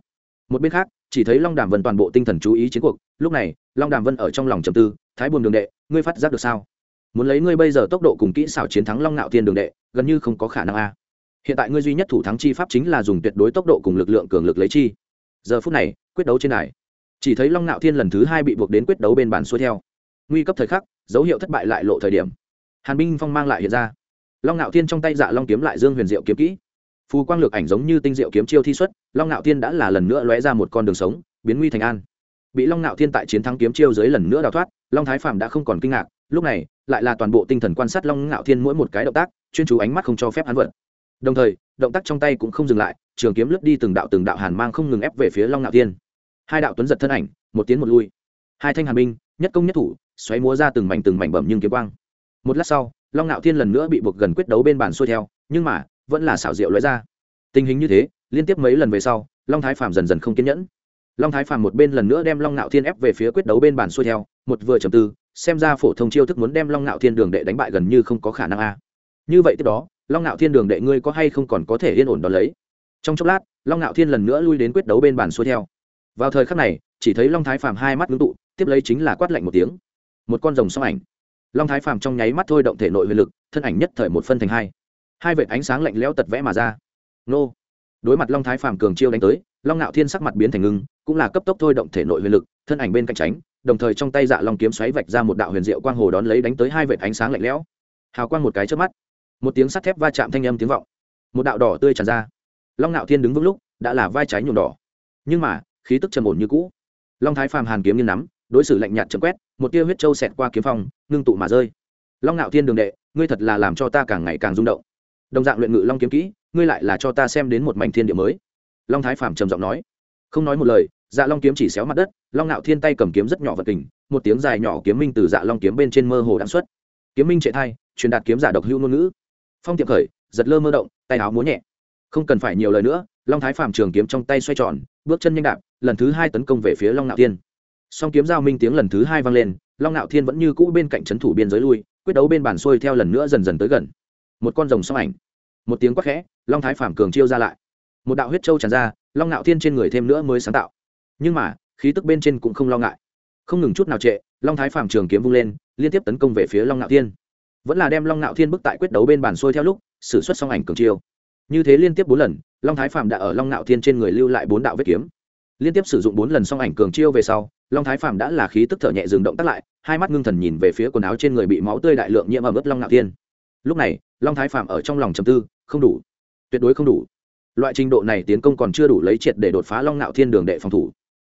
Một bên khác, chỉ thấy long đàm vân toàn bộ tinh thần chú ý chiến cuộc, lúc này, long đàm vân ở trong lòng trầm tư, thái buồn đường đệ, ngươi phát giác được sao? Muốn lấy ngươi bây giờ tốc độ cùng kỹ xảo chiến thắng long ngạo thiên đường đệ, gần như không có khả năng a. Hiện tại ngươi duy nhất thủ thắng chi pháp chính là dùng tuyệt đối tốc độ cùng lực lượng cường lực lấy chi. Giờ phút này, quyết đấu trên đài. Chỉ thấy long ngạo thiên lần thứ hai bị buộc đến quyết đấu bên bàn xuôi theo. Nguy cấp thời khắc, dấu hiệu thất bại lại lộ thời điểm. Hàn binh phong mang lại hiện ra. Long ngạo thiên trong tay dạ long kiếm lại dương huyền diệu kiếm kỹ. Phù quang lược ảnh giống như tinh diệu kiếm chiêu thi xuất, long ngạo thiên đã là lần nữa lóe ra một con đường sống, biến nguy thành an. Bị long ngạo thiên tại chiến thắng kiếm chiêu dưới lần nữa đào thoát, long thái phạm đã không còn kinh ngạc lúc này, lại là toàn bộ tinh thần quan sát long ngạo thiên mỗi một cái động tác, chuyên chú ánh mắt không cho phép hắn vượt. Đồng thời, động tác trong tay cũng không dừng lại, trường kiếm lướt đi từng đạo từng đạo hàn mang không ngừng ép về phía long ngạo thiên. Hai đạo tuấn giật thân ảnh, một tiến một lui. Hai thanh hàn binh, nhất công nhất thủ, xoáy múa ra từng mảnh từng mảnh bẩm nhưng kiếm quang. Một lát sau, long ngạo thiên lần nữa bị buộc gần quyết đấu bên bàn xuôi theo, nhưng mà, vẫn là xảo diệu lóe ra. Tình hình như thế, liên tiếp mấy lần về sau, long thái phàm dần dần không kiên nhẫn. Long thái phàm một bên lần nữa đem long ngạo thiên ép về phía quyết đấu bên bàn xuôi theo, một vừa trầm tư xem ra phổ thông chiêu thức muốn đem long ngạo thiên đường đệ đánh bại gần như không có khả năng a. Như vậy tiếp đó, long ngạo thiên đường đệ ngươi có hay không còn có thể yên ổn đón lấy? Trong chốc lát, long ngạo thiên lần nữa lui đến quyết đấu bên bàn xuôi theo. Vào thời khắc này, chỉ thấy long thái phàm hai mắt ngưng tụ, tiếp lấy chính là quát lạnh một tiếng. Một con rồng song ảnh. Long thái phàm trong nháy mắt thôi động thể nội huyền lực, thân ảnh nhất thời một phân thành hai. Hai vệt ánh sáng lạnh lẽo tật vẽ mà ra. Nô. Đối mặt long thái phàm cường chiêu đánh tới, long ngạo thiên sắc mặt biến thành ngưng, cũng là cấp tốc thôi động thể nội huyền lực, thân ảnh bên cạnh tránh đồng thời trong tay dạ long kiếm xoáy vạch ra một đạo huyền diệu quang hồ đón lấy đánh tới hai vệt ánh sáng lạnh lẽo. Hào quang một cái trước mắt, một tiếng sắt thép va chạm thanh âm tiếng vọng, một đạo đỏ tươi tràn ra. Long ngạo thiên đứng vững lúc, đã là vai trái nhuộm đỏ. Nhưng mà, khí tức trầm ổn như cũ. Long thái phàm hàn kiếm như nắm, đối xử lạnh nhạt chậm quét, một tia huyết trâu xẹt qua kiếm phong, ngưng tụ mà rơi. Long ngạo thiên đường đệ, ngươi thật là làm cho ta càng ngày càng rung động. Đồng dạng luyện ngự long kiếm kỹ, ngươi lại là cho ta xem đến một mảnh thiên địa mới. Long thái phàm trầm giọng nói. Không nói một lời dạ long kiếm chỉ xéo mặt đất long ngạo thiên tay cầm kiếm rất nhỏ vật tình, một tiếng dài nhỏ kiếm minh từ dạ long kiếm bên trên mơ hồ đáng xuất. Kiếm minh trệ thai truyền đạt kiếm giả độc hữu ngôn ngữ. Phong tiệm khởi giật lơ mơ động tay áo múa nhẹ. Không cần phải nhiều lời nữa long thái Phạm trường kiếm trong tay xoay tròn bước chân nhanh đạp lần thứ hai tấn công về phía long ngạo thiên. Song kiếm giao minh tiếng lần thứ hai vang lên long ngạo thiên vẫn như cũ bên cạnh trấn thủ biên giới lui quyết đấu bên bàn xuôi theo lần nữa dần dần tới gần. Một con rồng song ảnh. Một tiếng quắc khẽ long thái Phạm cường chiêu ra lại. Một đạo huyết trâu tràn ra long ngạo thiên trên người thêm nữa mới sáng tạo nhưng mà, khí tức bên trên cũng không lo ngại. Không ngừng chút nào trệ, long thái phàm trường kiếm vung lên, liên tiếp tấn công về phía long ngạo thiên. Vẫn là đem long ngạo thiên bức tại quyết đấu bên bàn xuôi theo lúc s ử suất song ảnh cường chiêu. Như thế liên tiếp bốn lần, long thái phàm đã ở long ngạo thiên trên người lưu lại bốn đạo vết kiếm. Liên tiếp sử dụng bốn lần song ảnh cường chiêu về sau, long thái phàm đã là khí tức thở nhẹ dừng động tắt lại, hai mắt ngưng thần nhìn về phía quần áo trên người bị máu tươi đại lượng nhiễm ẩm ướt long ngạo thiên. Lúc này, long thái phàm ở trong lòng trầm tư, không đủ. Tuyệt đối không đủ. Loại trình độ này tiến công còn chưa đủ lấy triệt để đột phá long ngạo thiên đường đệ phòng thủ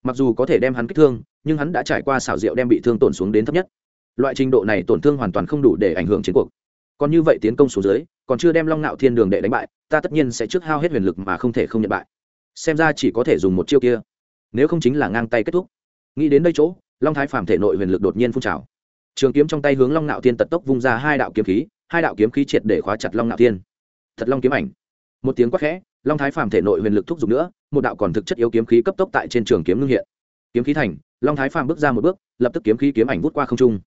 mặc dù có thể đem hắn kích thương, nhưng hắn đã trải qua xảo diệu đem bị thương tổn xuống đến thấp nhất. Loại trình độ này tổn thương hoàn toàn không đủ để ảnh hưởng chiến cuộc. Còn như vậy tiến công xuống dưới, còn chưa đem long ngạo thiên đường đệ đánh bại, ta tất nhiên sẽ trước hao hết huyền lực mà không thể không nhận bại. Xem ra chỉ có thể dùng một chiêu kia, nếu không chính là ngang tay kết thúc. Nghĩ đến đây chỗ, long thái phàm thể nội huyền lực đột nhiên phun trào. Trường kiếm trong tay hướng long ngạo thiên tật tốc vung ra hai đạo kiếm khí, hai đạo kiếm khí triệt để khóa chặt long ngạo thiên. Thật long kiếm ảnh. Một tiếng quát khẽ long thái phàm thể nội huyền lực thúc giục nữa, một đạo còn thực chất yếu kiếm khí cấp tốc tại trên trường kiếm ngưng hiện. Kiếm khí thành, long thái phàm bước ra một bước, lập tức kiếm khí kiếm ảnh vút qua không trung.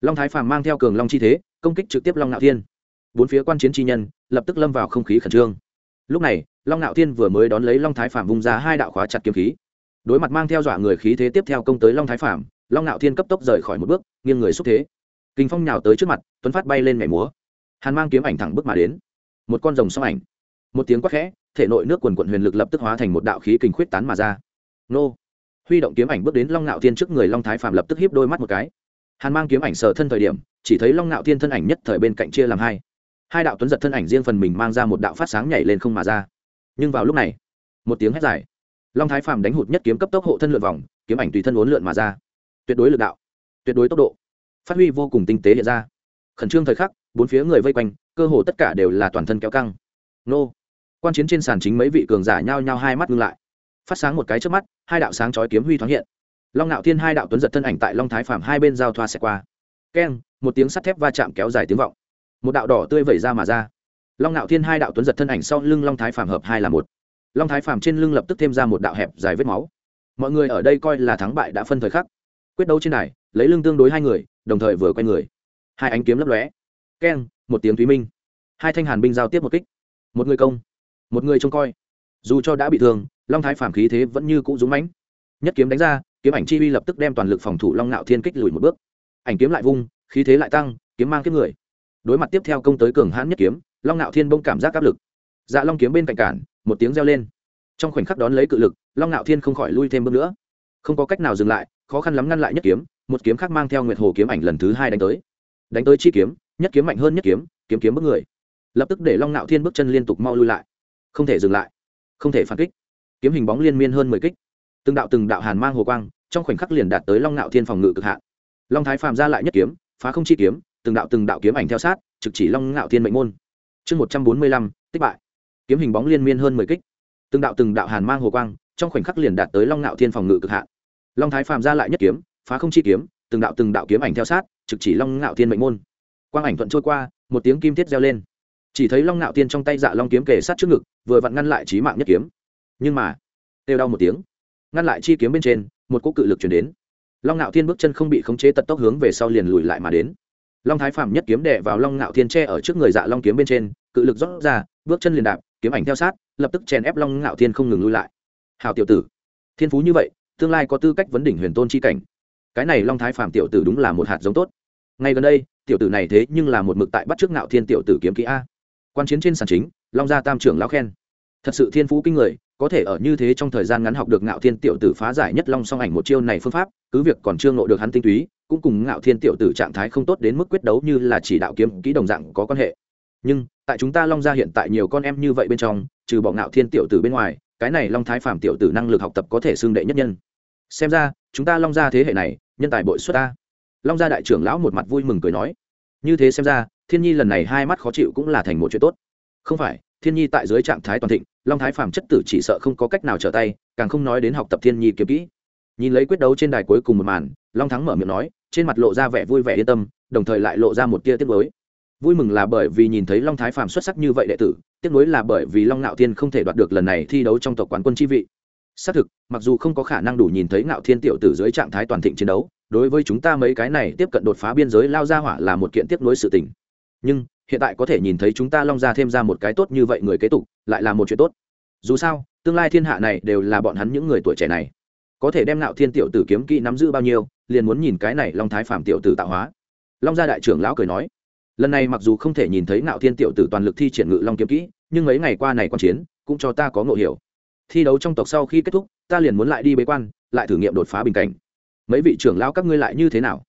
Long thái phàm mang theo cường long chi thế, công kích trực tiếp long Nạo thiên. Bốn phía quan chiến chi nhân, lập tức lâm vào không khí khẩn trương. Lúc này, long Nạo thiên vừa mới đón lấy long thái phàm vung ra hai đạo khóa chặt kiếm khí. Đối mặt mang theo dọa người khí thế tiếp theo công tới long thái phàm, long Nạo thiên cấp tốc rời khỏi một bước, nghiêng người xúc thế. Kinh phong nhào tới trước mặt, tuấn phát bay lên mẻ múa. Hàn mang kiếm ảnh thẳng bước mà đến. Một con rồng song ảnh. Một tiếng quát khẽ thể nội nước quần quận huyền lực lập tức hóa thành một đạo khí kình khuyết tán mà ra. Nô. Huy động kiếm ảnh bước đến long ngạo thiên trước người long thái phàm lập tức hiếp đôi mắt một cái. Hàn mang kiếm ảnh sờ thân thời điểm, chỉ thấy long ngạo thiên thân ảnh nhất thời bên cạnh chia làm hai. Hai đạo tuấn giật thân ảnh riêng phần mình mang ra một đạo phát sáng nhảy lên không mà ra. Nhưng vào lúc này, một tiếng hét dài, long thái phàm đánh hụt nhất kiếm cấp tốc hộ thân lượn vòng, kiếm ảnh tùy thân uốn lượn mà ra. Tuyệt đối lực đạo, tuyệt đối tốc độ, phát huy vô cùng tinh tế hiện ra. Khẩn trương thời khắc, bốn phía người vây quanh, cơ hồ tất cả đều là toàn thân kéo căng. Nô quan chiến trên sàn chính mấy vị cường giả nhao nhao hai mắt ngưng lại. Phát sáng một cái trước mắt, hai đạo sáng chói kiếm huy thoáng hiện. Long ngạo thiên hai đạo tuấn giật thân ảnh tại long thái phạm hai bên giao thoa xẹt qua. Keng, một tiếng sắt thép va chạm kéo dài tiếng vọng. Một đạo đỏ tươi vẩy ra mà ra. Long ngạo thiên hai đạo tuấn giật thân ảnh sau lưng long thái phạm hợp hai là một. Long thái phạm trên lưng lập tức thêm ra một đạo hẹp dài vết máu. Mọi người ở đây coi là thắng bại đã phân thời khắc. Quyết đấu trên này lấy lưng tương đối hai người, đồng thời vừa quay người. Hai ánh kiếm lấp lóe. Keng, một tiếng thúy minh. Hai thanh hàn binh giao tiếp một kích. Một người công một người trông coi. Dù cho đã bị thương, long thái phàm khí thế vẫn như cũ dũng mãnh. Nhất kiếm đánh ra, kiếm ảnh chi uy lập tức đem toàn lực phòng thủ long nạo thiên kích lùi một bước. Ảnh kiếm lại vung, khí thế lại tăng, kiếm mang kiếm người. Đối mặt tiếp theo công tới cường hãn nhất kiếm, long nạo thiên bông cảm giác áp lực. Dạ long kiếm bên cạnh cản, một tiếng reo lên. Trong khoảnh khắc đón lấy cự lực, long nạo thiên không khỏi lui thêm bước nữa. Không có cách nào dừng lại, khó khăn lắm ngăn lại nhất kiếm, một kiếm khác mang theo nguyệt hồ kiếm ảnh lần thứ hai đánh tới. Đánh tới chi kiếm, nhất kiếm mạnh hơn nhất kiếm kiếm kiếm bước người. Lập tức để long nạo thiên bước chân liên tục mau lui lại không thể dừng lại, không thể phản kích. Kiếm hình bóng liên miên hơn mười kích. Từng đạo từng đạo hàn mang hồ quang, trong khoảnh khắc liền đạt tới long ngạo thiên phòng ngự cực hạn. Long thái phàm ra lại nhất kiếm, phá không chi kiếm, từng đạo từng đạo kiếm ảnh theo sát, trực chỉ long ngạo thiên mệnh môn. Chương một trăm bốn mươi lăm, tích bại. Kiếm hình bóng liên miên hơn mười kích. Từng đạo từng đạo hàn mang hồ quang, trong khoảnh khắc liền đạt tới long ngạo thiên phòng ngự cực hạn. Long thái phàm ra lại nhất kiếm, phá không chi kiếm, từng đạo từng đạo kiếm ảnh theo sát, trực chỉ long ngạo thiên mệnh môn. Quang ảnh thuận trôi qua, một tiếng kim tiết reo lên chỉ thấy long nạo thiên trong tay dạ long kiếm kề sát trước ngực, vừa vặn ngăn lại trí mạng nhất kiếm. Nhưng mà têu đau một tiếng. Ngăn lại chi kiếm bên trên, một cỗ cự lực chuyển đến. Long ngạo thiên bước chân không bị khống chế tật tốc hướng về sau liền lùi lại mà đến. Long thái phạm nhất kiếm đè vào long ngạo thiên tre ở trước người dạ long kiếm bên trên, cự lực rót ra, bước chân liền đạp, kiếm ảnh theo sát, lập tức chèn ép long ngạo thiên không ngừng lui lại. Hào tiểu tử, thiên phú như vậy, tương lai có tư cách vấn đỉnh huyền tôn chi cảnh. Cái này long thái phạm tiểu tử đúng là một hạt giống tốt. Ngay gần đây, tiểu tử này thế nhưng là một mực tại bắt trước ngạo thiên tiểu tử kiếm kỹ a quan chiến trên sàn chính, long gia tam trưởng lão khen. Thật sự thiên phú kinh người, có thể ở như thế trong thời gian ngắn học được ngạo thiên tiểu tử phá giải nhất long song ảnh một chiêu này phương pháp, cứ việc còn chưa ngộ được hắn tinh túy, cũng cùng ngạo thiên tiểu tử trạng thái không tốt đến mức quyết đấu như là chỉ đạo kiếm kỹ đồng dạng có quan hệ. Nhưng, tại chúng ta long gia hiện tại nhiều con em như vậy bên trong, trừ bỏ ngạo thiên tiểu tử bên ngoài, cái này long thái phàm tiểu tử năng lực học tập có thể xưng đệ nhất nhân. Xem ra, chúng ta long gia thế hệ này, nhân tài bội xuất ta. Long gia đại trưởng lão một mặt vui mừng cười nói. Như thế xem ra thiên nhi lần này hai mắt khó chịu cũng là thành một chuyện tốt. Không phải, thiên nhi tại dưới trạng thái toàn thịnh, long thái phàm chất tử chỉ sợ không có cách nào trở tay, càng không nói đến học tập thiên nhi kiếm kỹ. Nhìn lấy quyết đấu trên đài cuối cùng một màn, long thắng mở miệng nói, trên mặt lộ ra vẻ vui vẻ yên tâm, đồng thời lại lộ ra một tia tiếc nuối. Vui mừng là bởi vì nhìn thấy long thái phàm xuất sắc như vậy đệ tử, tiếc nuối là bởi vì long ngạo thiên không thể đoạt được lần này thi đấu trong tộc quán quân chi vị. Xác thực, mặc dù không có khả năng đủ nhìn thấy ngạo thiên tiểu tử dưới trạng thái toàn thịnh chiến đấu, đối với chúng ta mấy cái này tiếp cận đột phá biên giới lao ra hỏa là một kiện tiếc nối sự tình nhưng hiện tại có thể nhìn thấy chúng ta long ra thêm ra một cái tốt như vậy người kế tục, lại là một chuyện tốt. Dù sao, tương lai thiên hạ này đều là bọn hắn những người tuổi trẻ này. Có thể đem nạo thiên tiểu tử kiếm kỹ nắm giữ bao nhiêu, liền muốn nhìn cái này long thái phạm tiểu tử tạo hóa. Long gia đại trưởng lão cười nói, lần này mặc dù không thể nhìn thấy nạo thiên tiểu tử toàn lực thi triển ngự long kiếm kỹ, nhưng mấy ngày qua này quan chiến, cũng cho ta có ngộ hiểu. Thi đấu trong tộc sau khi kết thúc, ta liền muốn lại đi bế quan, lại thử nghiệm đột phá bình cảnh. Mấy vị trưởng lão các ngươi lại như thế nào?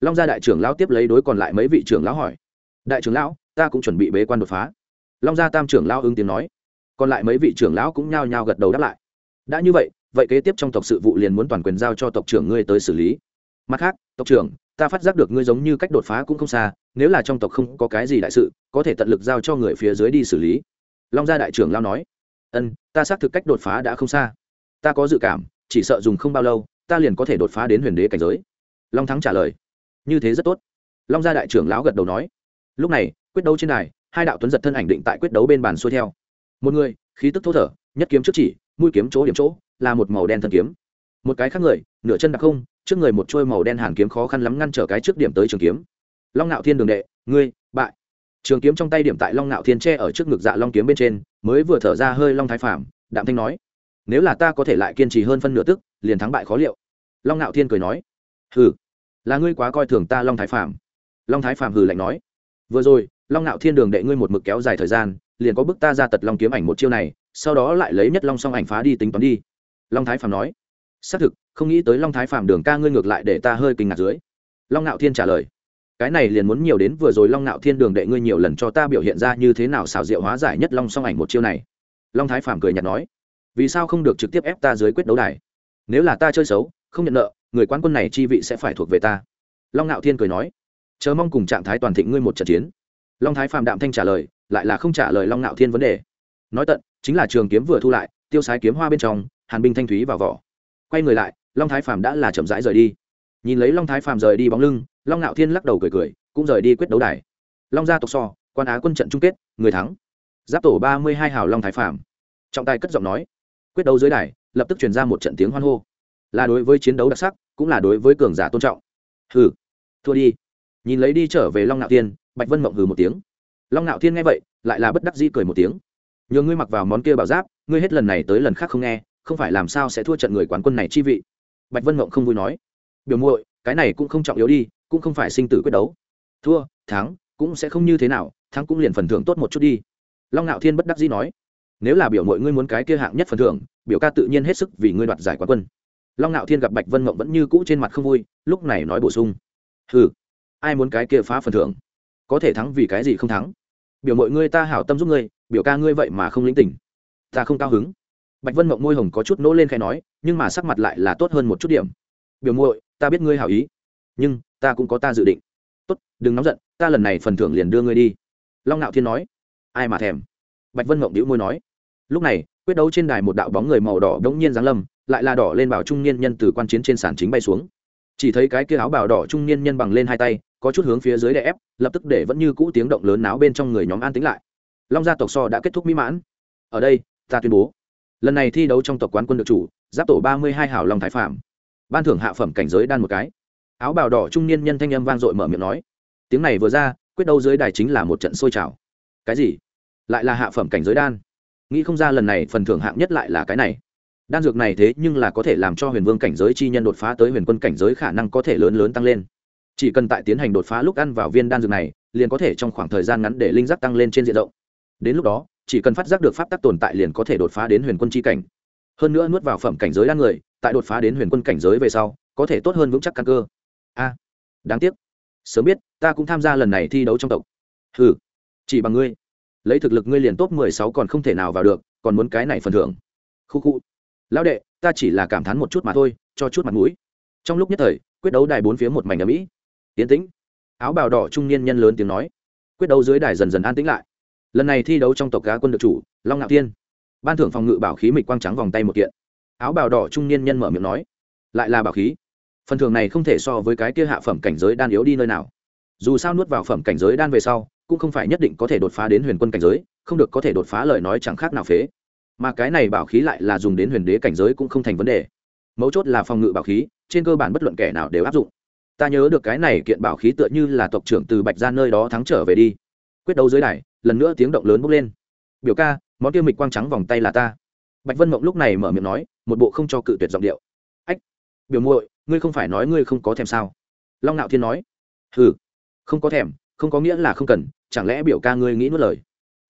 Long gia đại trưởng lão tiếp lấy đối còn lại mấy vị trưởng lão hỏi đại trưởng lão, ta cũng chuẩn bị bế quan đột phá. Long gia tam trưởng lão ứng tiếng nói. Còn lại mấy vị trưởng lão cũng nhao nhao gật đầu đáp lại. Đã như vậy vậy kế tiếp trong tộc sự vụ liền muốn toàn quyền giao cho tộc trưởng ngươi tới xử lý. Mặt khác, tộc trưởng, ta phát giác được ngươi giống như cách đột phá cũng không xa, nếu là trong tộc không có cái gì đại sự, có thể tận lực giao cho người phía dưới đi xử lý. Long gia đại trưởng lao nói. Ân, ta xác thực cách đột phá đã không xa. Ta có dự cảm, chỉ sợ dùng không bao lâu, ta liền có thể đột phá đến huyền đế cảnh giới. Long thắng trả lời. Như thế rất tốt. Long gia đại trưởng lão gật đầu nói lúc này, quyết đấu trên đài, hai đạo tuấn giật thân ảnh định tại quyết đấu bên bàn xuôi theo. Một người, khí tức thô thở, nhất kiếm trước chỉ, mũi kiếm chỗ điểm chỗ, là một màu đen thân kiếm. Một cái khác người, nửa chân đặc không, trước người một trôi màu đen hàn kiếm khó khăn lắm ngăn trở cái trước điểm tới trường kiếm. Long nạo thiên đường đệ, ngươi, bại. Trường kiếm trong tay điểm tại long nạo thiên tre ở trước ngực dạ long kiếm bên trên, mới vừa thở ra hơi long thái phạm đạm thanh nói, nếu là ta có thể lại kiên trì hơn phân nửa tức, liền thắng bại khó liệu. Long nạo thiên cười nói, hừ, là ngươi quá coi thường ta long thái phạm long thái phạm hừ lạnh nói vừa rồi, long ngạo thiên đường đệ ngươi một mực kéo dài thời gian, liền có bức ta ra tật long kiếm ảnh một chiêu này, sau đó lại lấy nhất long song ảnh phá đi tính toán đi. Long thái phàm nói. Xác thực, không nghĩ tới long thái phàm đường ca ngươi ngược lại để ta hơi kinh ngạc dưới. Long ngạo thiên trả lời. Cái này liền muốn nhiều đến vừa rồi long ngạo thiên đường đệ ngươi nhiều lần cho ta biểu hiện ra như thế nào xảo diệu hóa giải nhất long song ảnh một chiêu này. Long thái phàm cười nhạt nói. Vì sao không được trực tiếp ép ta dưới quyết đấu đài? Nếu là ta chơi xấu, không nhận nợ, người quan quân này chi vị sẽ phải thuộc về ta. Long ngạo thiên cười nói chờ mong cùng trạng thái toàn thịnh ngươi một trận chiến. Long thái phàm đạm thanh trả lời, lại là không trả lời long ngạo thiên vấn đề. Nói tận, chính là trường kiếm vừa thu lại, tiêu sái kiếm hoa bên trong, hàn binh thanh thúy vào vỏ. Quay người lại, long thái phàm đã là chậm rãi rời đi. Nhìn lấy long thái phàm rời đi bóng lưng, long ngạo thiên lắc đầu cười cười, cũng rời đi quyết đấu đài. Long gia tộc so, quan á quân trận chung kết, người thắng. Giáp tổ ba mươi hai hào long thái phàm. Trọng tài cất giọng nói. Quyết đấu dưới đài, lập tức truyền ra một trận tiếng hoan hô. Là đối với chiến đấu đặc sắc, cũng là đối với cường giả tôn trọng. Hừ, thua đi nhìn lấy đi trở về long ngạo thiên, bạch vân mộng hừ một tiếng. Long ngạo thiên nghe vậy, lại là bất đắc dĩ cười một tiếng. Nhờ ngươi mặc vào món kia bảo giáp, ngươi hết lần này tới lần khác không nghe, không phải làm sao sẽ thua trận người quán quân này chi vị? Bạch vân mộng không vui nói. Biểu muội, cái này cũng không trọng yếu đi, cũng không phải sinh tử quyết đấu. Thua, thắng, cũng sẽ không như thế nào, thắng cũng liền phần thưởng tốt một chút đi. Long ngạo thiên bất đắc dĩ nói. Nếu là biểu muội ngươi muốn cái kia hạng nhất phần thưởng, biểu ca tự nhiên hết sức vì ngươi đoạt giải quán quân. Long ngạo thiên gặp bạch vân mộng vẫn như cũ trên mặt không vui, lúc này nói bổ sung. Ừ ai muốn cái kia phá phần thưởng? Có thể thắng vì cái gì không thắng? Biểu mọi ngươi ta hảo tâm giúp ngươi, biểu ca ngươi vậy mà không lĩnh tỉnh ta không cao hứng. Bạch vân mộng môi hồng có chút nỗ lên khai nói, nhưng mà sắc mặt lại là tốt hơn một chút điểm. Biểu muội, ta biết ngươi hảo ý, nhưng ta cũng có ta dự định. Tốt, đừng nóng giận, ta lần này phần thưởng liền đưa ngươi đi. Long ngạo thiên nói, ai mà thèm? Bạch vân mộng đĩu môi nói. Lúc này, quyết đấu trên đài một đạo bóng người màu đỏ đống nhiên giáng lâm, lại là đỏ lên bảo trung niên nhân từ quan chiến trên sàn chính bay xuống. Chỉ thấy cái kia áo bào đỏ trung niên nhân bằng lên hai tay có chút hướng phía dưới đè ép, lập tức để vẫn như cũ tiếng động lớn náo bên trong người nhóm an tính lại. Long gia tộc so đã kết thúc mỹ mãn. Ở đây, ta tuyên bố, lần này thi đấu trong tộc quán quân được chủ, giáp tổ ba mươi hai hảo long thái phạm. Ban thưởng hạ phẩm cảnh giới đan một cái. Áo bào đỏ trung niên nhân thanh âm vang dội mở miệng nói. Tiếng này vừa ra, quyết đấu dưới đài chính là một trận sôi trào. Cái gì? Lại là hạ phẩm cảnh giới đan. Nghĩ không ra lần này phần thưởng hạng nhất lại là cái này. Đan dược này thế nhưng là có thể làm cho huyền vương cảnh giới chi nhân đột phá tới huyền quân cảnh giới khả năng có thể lớn lớn tăng lên chỉ cần tại tiến hành đột phá lúc ăn vào viên đan dược này, liền có thể trong khoảng thời gian ngắn để linh giác tăng lên trên diện rộng. Đến lúc đó, chỉ cần phát giác được pháp tắc tồn tại liền có thể đột phá đến huyền quân chi cảnh. Hơn nữa nuốt vào phẩm cảnh giới đan người, tại đột phá đến huyền quân cảnh giới về sau, có thể tốt hơn vững chắc căn cơ. A, đáng tiếc. Sớm biết, ta cũng tham gia lần này thi đấu trong tộc. Ừ chỉ bằng ngươi. Lấy thực lực ngươi liền top mười sáu còn không thể nào vào được, còn muốn cái này phần thưởng. Khu khu. Lão đệ, ta chỉ là cảm thán một chút mà thôi, cho chút mặt mũi. Trong lúc nhất thời, quyết đấu đài bốn phía một mảnh ở mỹ tiến tĩnh. Áo bào đỏ trung niên nhân lớn tiếng nói. Quyết đấu dưới đài dần dần an tĩnh lại. Lần này thi đấu trong tộc cá quân được chủ, long ngạo thiên. Ban thưởng phòng ngự bảo khí mịch quang trắng vòng tay một kiện. Áo bào đỏ trung niên nhân mở miệng nói. Lại là bảo khí. Phần thưởng này không thể so với cái kia hạ phẩm cảnh giới đan yếu đi nơi nào. Dù sao nuốt vào phẩm cảnh giới đan về sau, cũng không phải nhất định có thể đột phá đến huyền quân cảnh giới, không được có thể đột phá lời nói chẳng khác nào phế. Mà cái này bảo khí lại là dùng đến huyền đế cảnh giới cũng không thành vấn đề. Mấu chốt là phòng ngự bảo khí, trên cơ bản bất luận kẻ nào đều áp dụng ta nhớ được cái này kiện bảo khí tựa như là tộc trưởng từ bạch ra nơi đó thắng trở về đi. Quyết đấu dưới đài, lần nữa tiếng động lớn bốc lên. Biểu ca, món kia mịch quang trắng vòng tay là ta. Bạch vân mộng lúc này mở miệng nói, một bộ không cho cự tuyệt giọng điệu. Ách, biểu muội, ngươi không phải nói ngươi không có thèm sao? Long nạo thiên nói. Hừ, không có thèm, không có nghĩa là không cần, chẳng lẽ biểu ca ngươi nghĩ nuốt lời?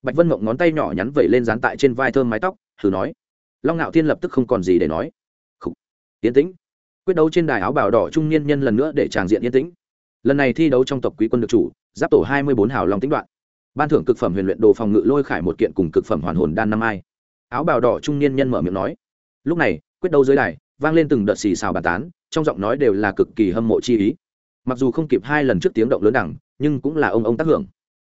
Bạch vân mộng ngón tay nhỏ nhắn vẩy lên dán tại trên vai thơm mái tóc, thử nói. Long ngạo thiên lập tức không còn gì để nói. Khủ. yên tĩnh quyết đấu trên đài áo bào đỏ trung niên nhân lần nữa để tràng diện yên tĩnh. Lần này thi đấu trong tộc quý quân được chủ, giáp tổ hai mươi bốn hào long tính đoạn. Ban thưởng cực phẩm huyền luyện đồ phòng ngự lôi khải một kiện cùng cực phẩm hoàn hồn đan năm ai. Áo bào đỏ trung niên nhân mở miệng nói. Lúc này, quyết đấu dưới đài, vang lên từng đợt xì xào bàn tán, trong giọng nói đều là cực kỳ hâm mộ chi ý. Mặc dù không kịp hai lần trước tiếng động lớn đẳng nhưng cũng là ông ông tác hưởng.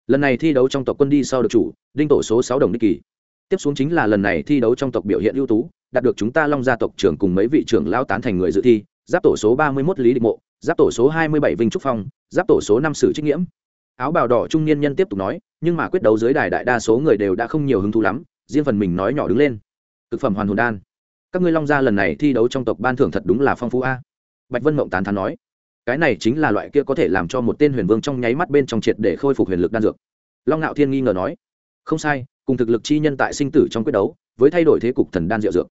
Lần này thi đấu trong tộc quân đi sau được chủ, đinh tổ số sáu đồng đích kỳ. Tiếp xuống chính là lần này thi đấu trong tộc biểu hiện ưu tú đạt được chúng ta long gia tộc trưởng cùng mấy vị trưởng lao tán thành người dự thi, giáp tổ số ba mươi mốt lý định mộ, giáp tổ số hai mươi bảy vinh trúc phong, giáp tổ số năm sử trích nghiễm. Áo bào đỏ trung niên nhân tiếp tục nói, nhưng mà quyết đấu dưới đài đại đa số người đều đã không nhiều hứng thú lắm, riêng phần mình nói nhỏ đứng lên. Thực phẩm hoàn hồn đan. Các ngươi long gia lần này thi đấu trong tộc ban thưởng thật đúng là phong phú a. Bạch vân mộng tán thán nói, cái này chính là loại kia có thể làm cho một tên huyền vương trong nháy mắt bên trong triệt để khôi phục huyền lực đan dược. Long ngạo thiên nghi ngờ nói, không sai, cùng thực lực chi nhân tại sinh tử trong quyết đấu với thay đổi thế cục thần đan diệu dược.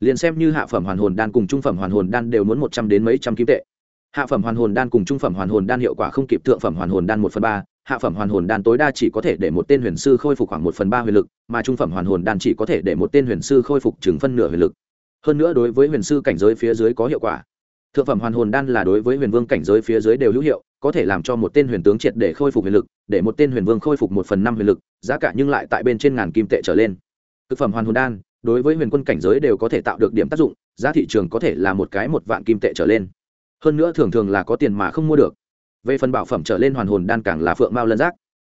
Liền xem như hạ phẩm hoàn hồn đan cùng trung phẩm hoàn hồn đan đều muốn một trăm đến mấy trăm kim tệ. Hạ phẩm hoàn hồn đan cùng trung phẩm hoàn hồn đan hiệu quả không kịp thượng phẩm hoàn hồn đan một phần ba, hạ phẩm hoàn hồn đan tối đa chỉ có thể để một tên huyền sư khôi phục khoảng một phần ba huyền lực, mà trung phẩm hoàn hồn đan chỉ có thể để một tên huyền sư khôi phục chừng phân nửa huyền lực. Hơn nữa đối với huyền sư cảnh giới phía dưới có hiệu quả. Thượng phẩm hoàn hồn đan là đối với huyền vương cảnh giới phía dưới đều hữu hiệu, có thể làm cho một tên huyền tướng triệt để khôi phục huyền lực, để một tên huyền vương khôi phục một phần năm huyền lực, giá cả nhưng lại tại bên trên ngàn kim tệ trở lên thực phẩm hoàn hồn đan, đối với huyền quân cảnh giới đều có thể tạo được điểm tác dụng, giá thị trường có thể là một cái một vạn kim tệ trở lên. Hơn nữa thường thường là có tiền mà không mua được. Về phần bảo phẩm trở lên hoàn hồn đan càng là phượng mao lân giác.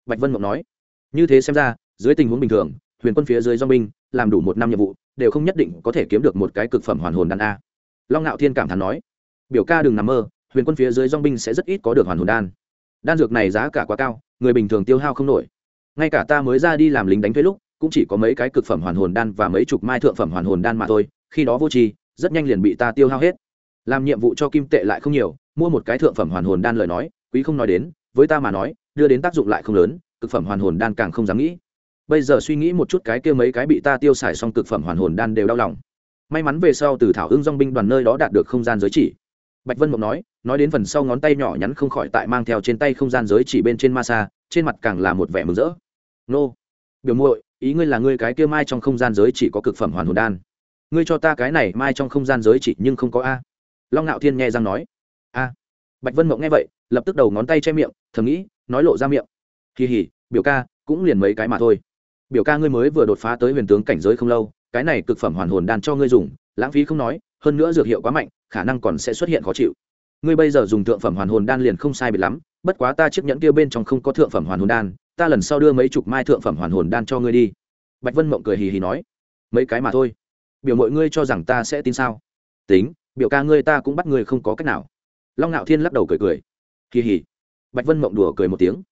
Bạch vân mộng nói, như thế xem ra, dưới tình huống bình thường, huyền quân phía dưới do binh, làm đủ một năm nhiệm vụ, đều không nhất định có thể kiếm được một cái cực phẩm hoàn hồn đan a. Long ngạo thiên cảm thán nói, biểu ca đừng nằm mơ, huyền quân phía dưới dong binh sẽ rất ít có được hoàn hồn đan. Đan dược này giá cả quá cao, người bình thường tiêu hao không nổi. Ngay cả ta mới ra đi làm lính đánh thuế lúc cũng chỉ có mấy cái cực phẩm hoàn hồn đan và mấy chục mai thượng phẩm hoàn hồn đan mà thôi, khi đó vô tri, rất nhanh liền bị ta tiêu hao hết. Làm nhiệm vụ cho kim tệ lại không nhiều, mua một cái thượng phẩm hoàn hồn đan lời nói, quý không nói đến, với ta mà nói, đưa đến tác dụng lại không lớn, cực phẩm hoàn hồn đan càng không dám nghĩ. Bây giờ suy nghĩ một chút cái kia mấy cái bị ta tiêu xài xong cực phẩm hoàn hồn đan đều đau lòng. May mắn về sau từ thảo ưng dong binh đoàn nơi đó đạt được không gian giới chỉ. Bạch vân mộng nói nói đến phần sau ngón tay nhỏ nhắn không khỏi tại mang theo trên tay không gian giới chỉ bên trên ma sa, trên mặt càng là một vẻ mừng rỡ. Nô, biểu muội ý ngươi là ngươi cái kia mai trong không gian giới chỉ có cực phẩm hoàn hồn đan. Ngươi cho ta cái này mai trong không gian giới chỉ nhưng không có a. Long ngạo thiên nghe răng nói. A. Bạch vân mộng nghe vậy, lập tức đầu ngón tay che miệng, thầm nghĩ, nói lộ ra miệng. Kỳ hỉ, biểu ca, cũng liền mấy cái mà thôi. Biểu ca ngươi mới vừa đột phá tới huyền tướng cảnh giới không lâu, cái này cực phẩm hoàn hồn đan cho ngươi dùng, lãng phí không nói, hơn nữa dược hiệu quá mạnh, khả năng còn sẽ xuất hiện khó chịu. Ngươi bây giờ dùng thượng phẩm hoàn hồn đan liền không sai biệt lắm, bất quá ta chiếc nhẫn kia bên trong không có thượng phẩm hoàn hồn đan ta lần sau đưa mấy chục mai thượng phẩm hoàn hồn đan cho ngươi đi. Bạch vân mộng cười hì hì nói, mấy cái mà thôi. Biểu mọi ngươi cho rằng ta sẽ tin sao? Tính, biểu ca ngươi ta cũng bắt ngươi không có cách nào. Long ngạo thiên lắc đầu cười cười. Hì hì. Bạch vân mộng đùa cười một tiếng.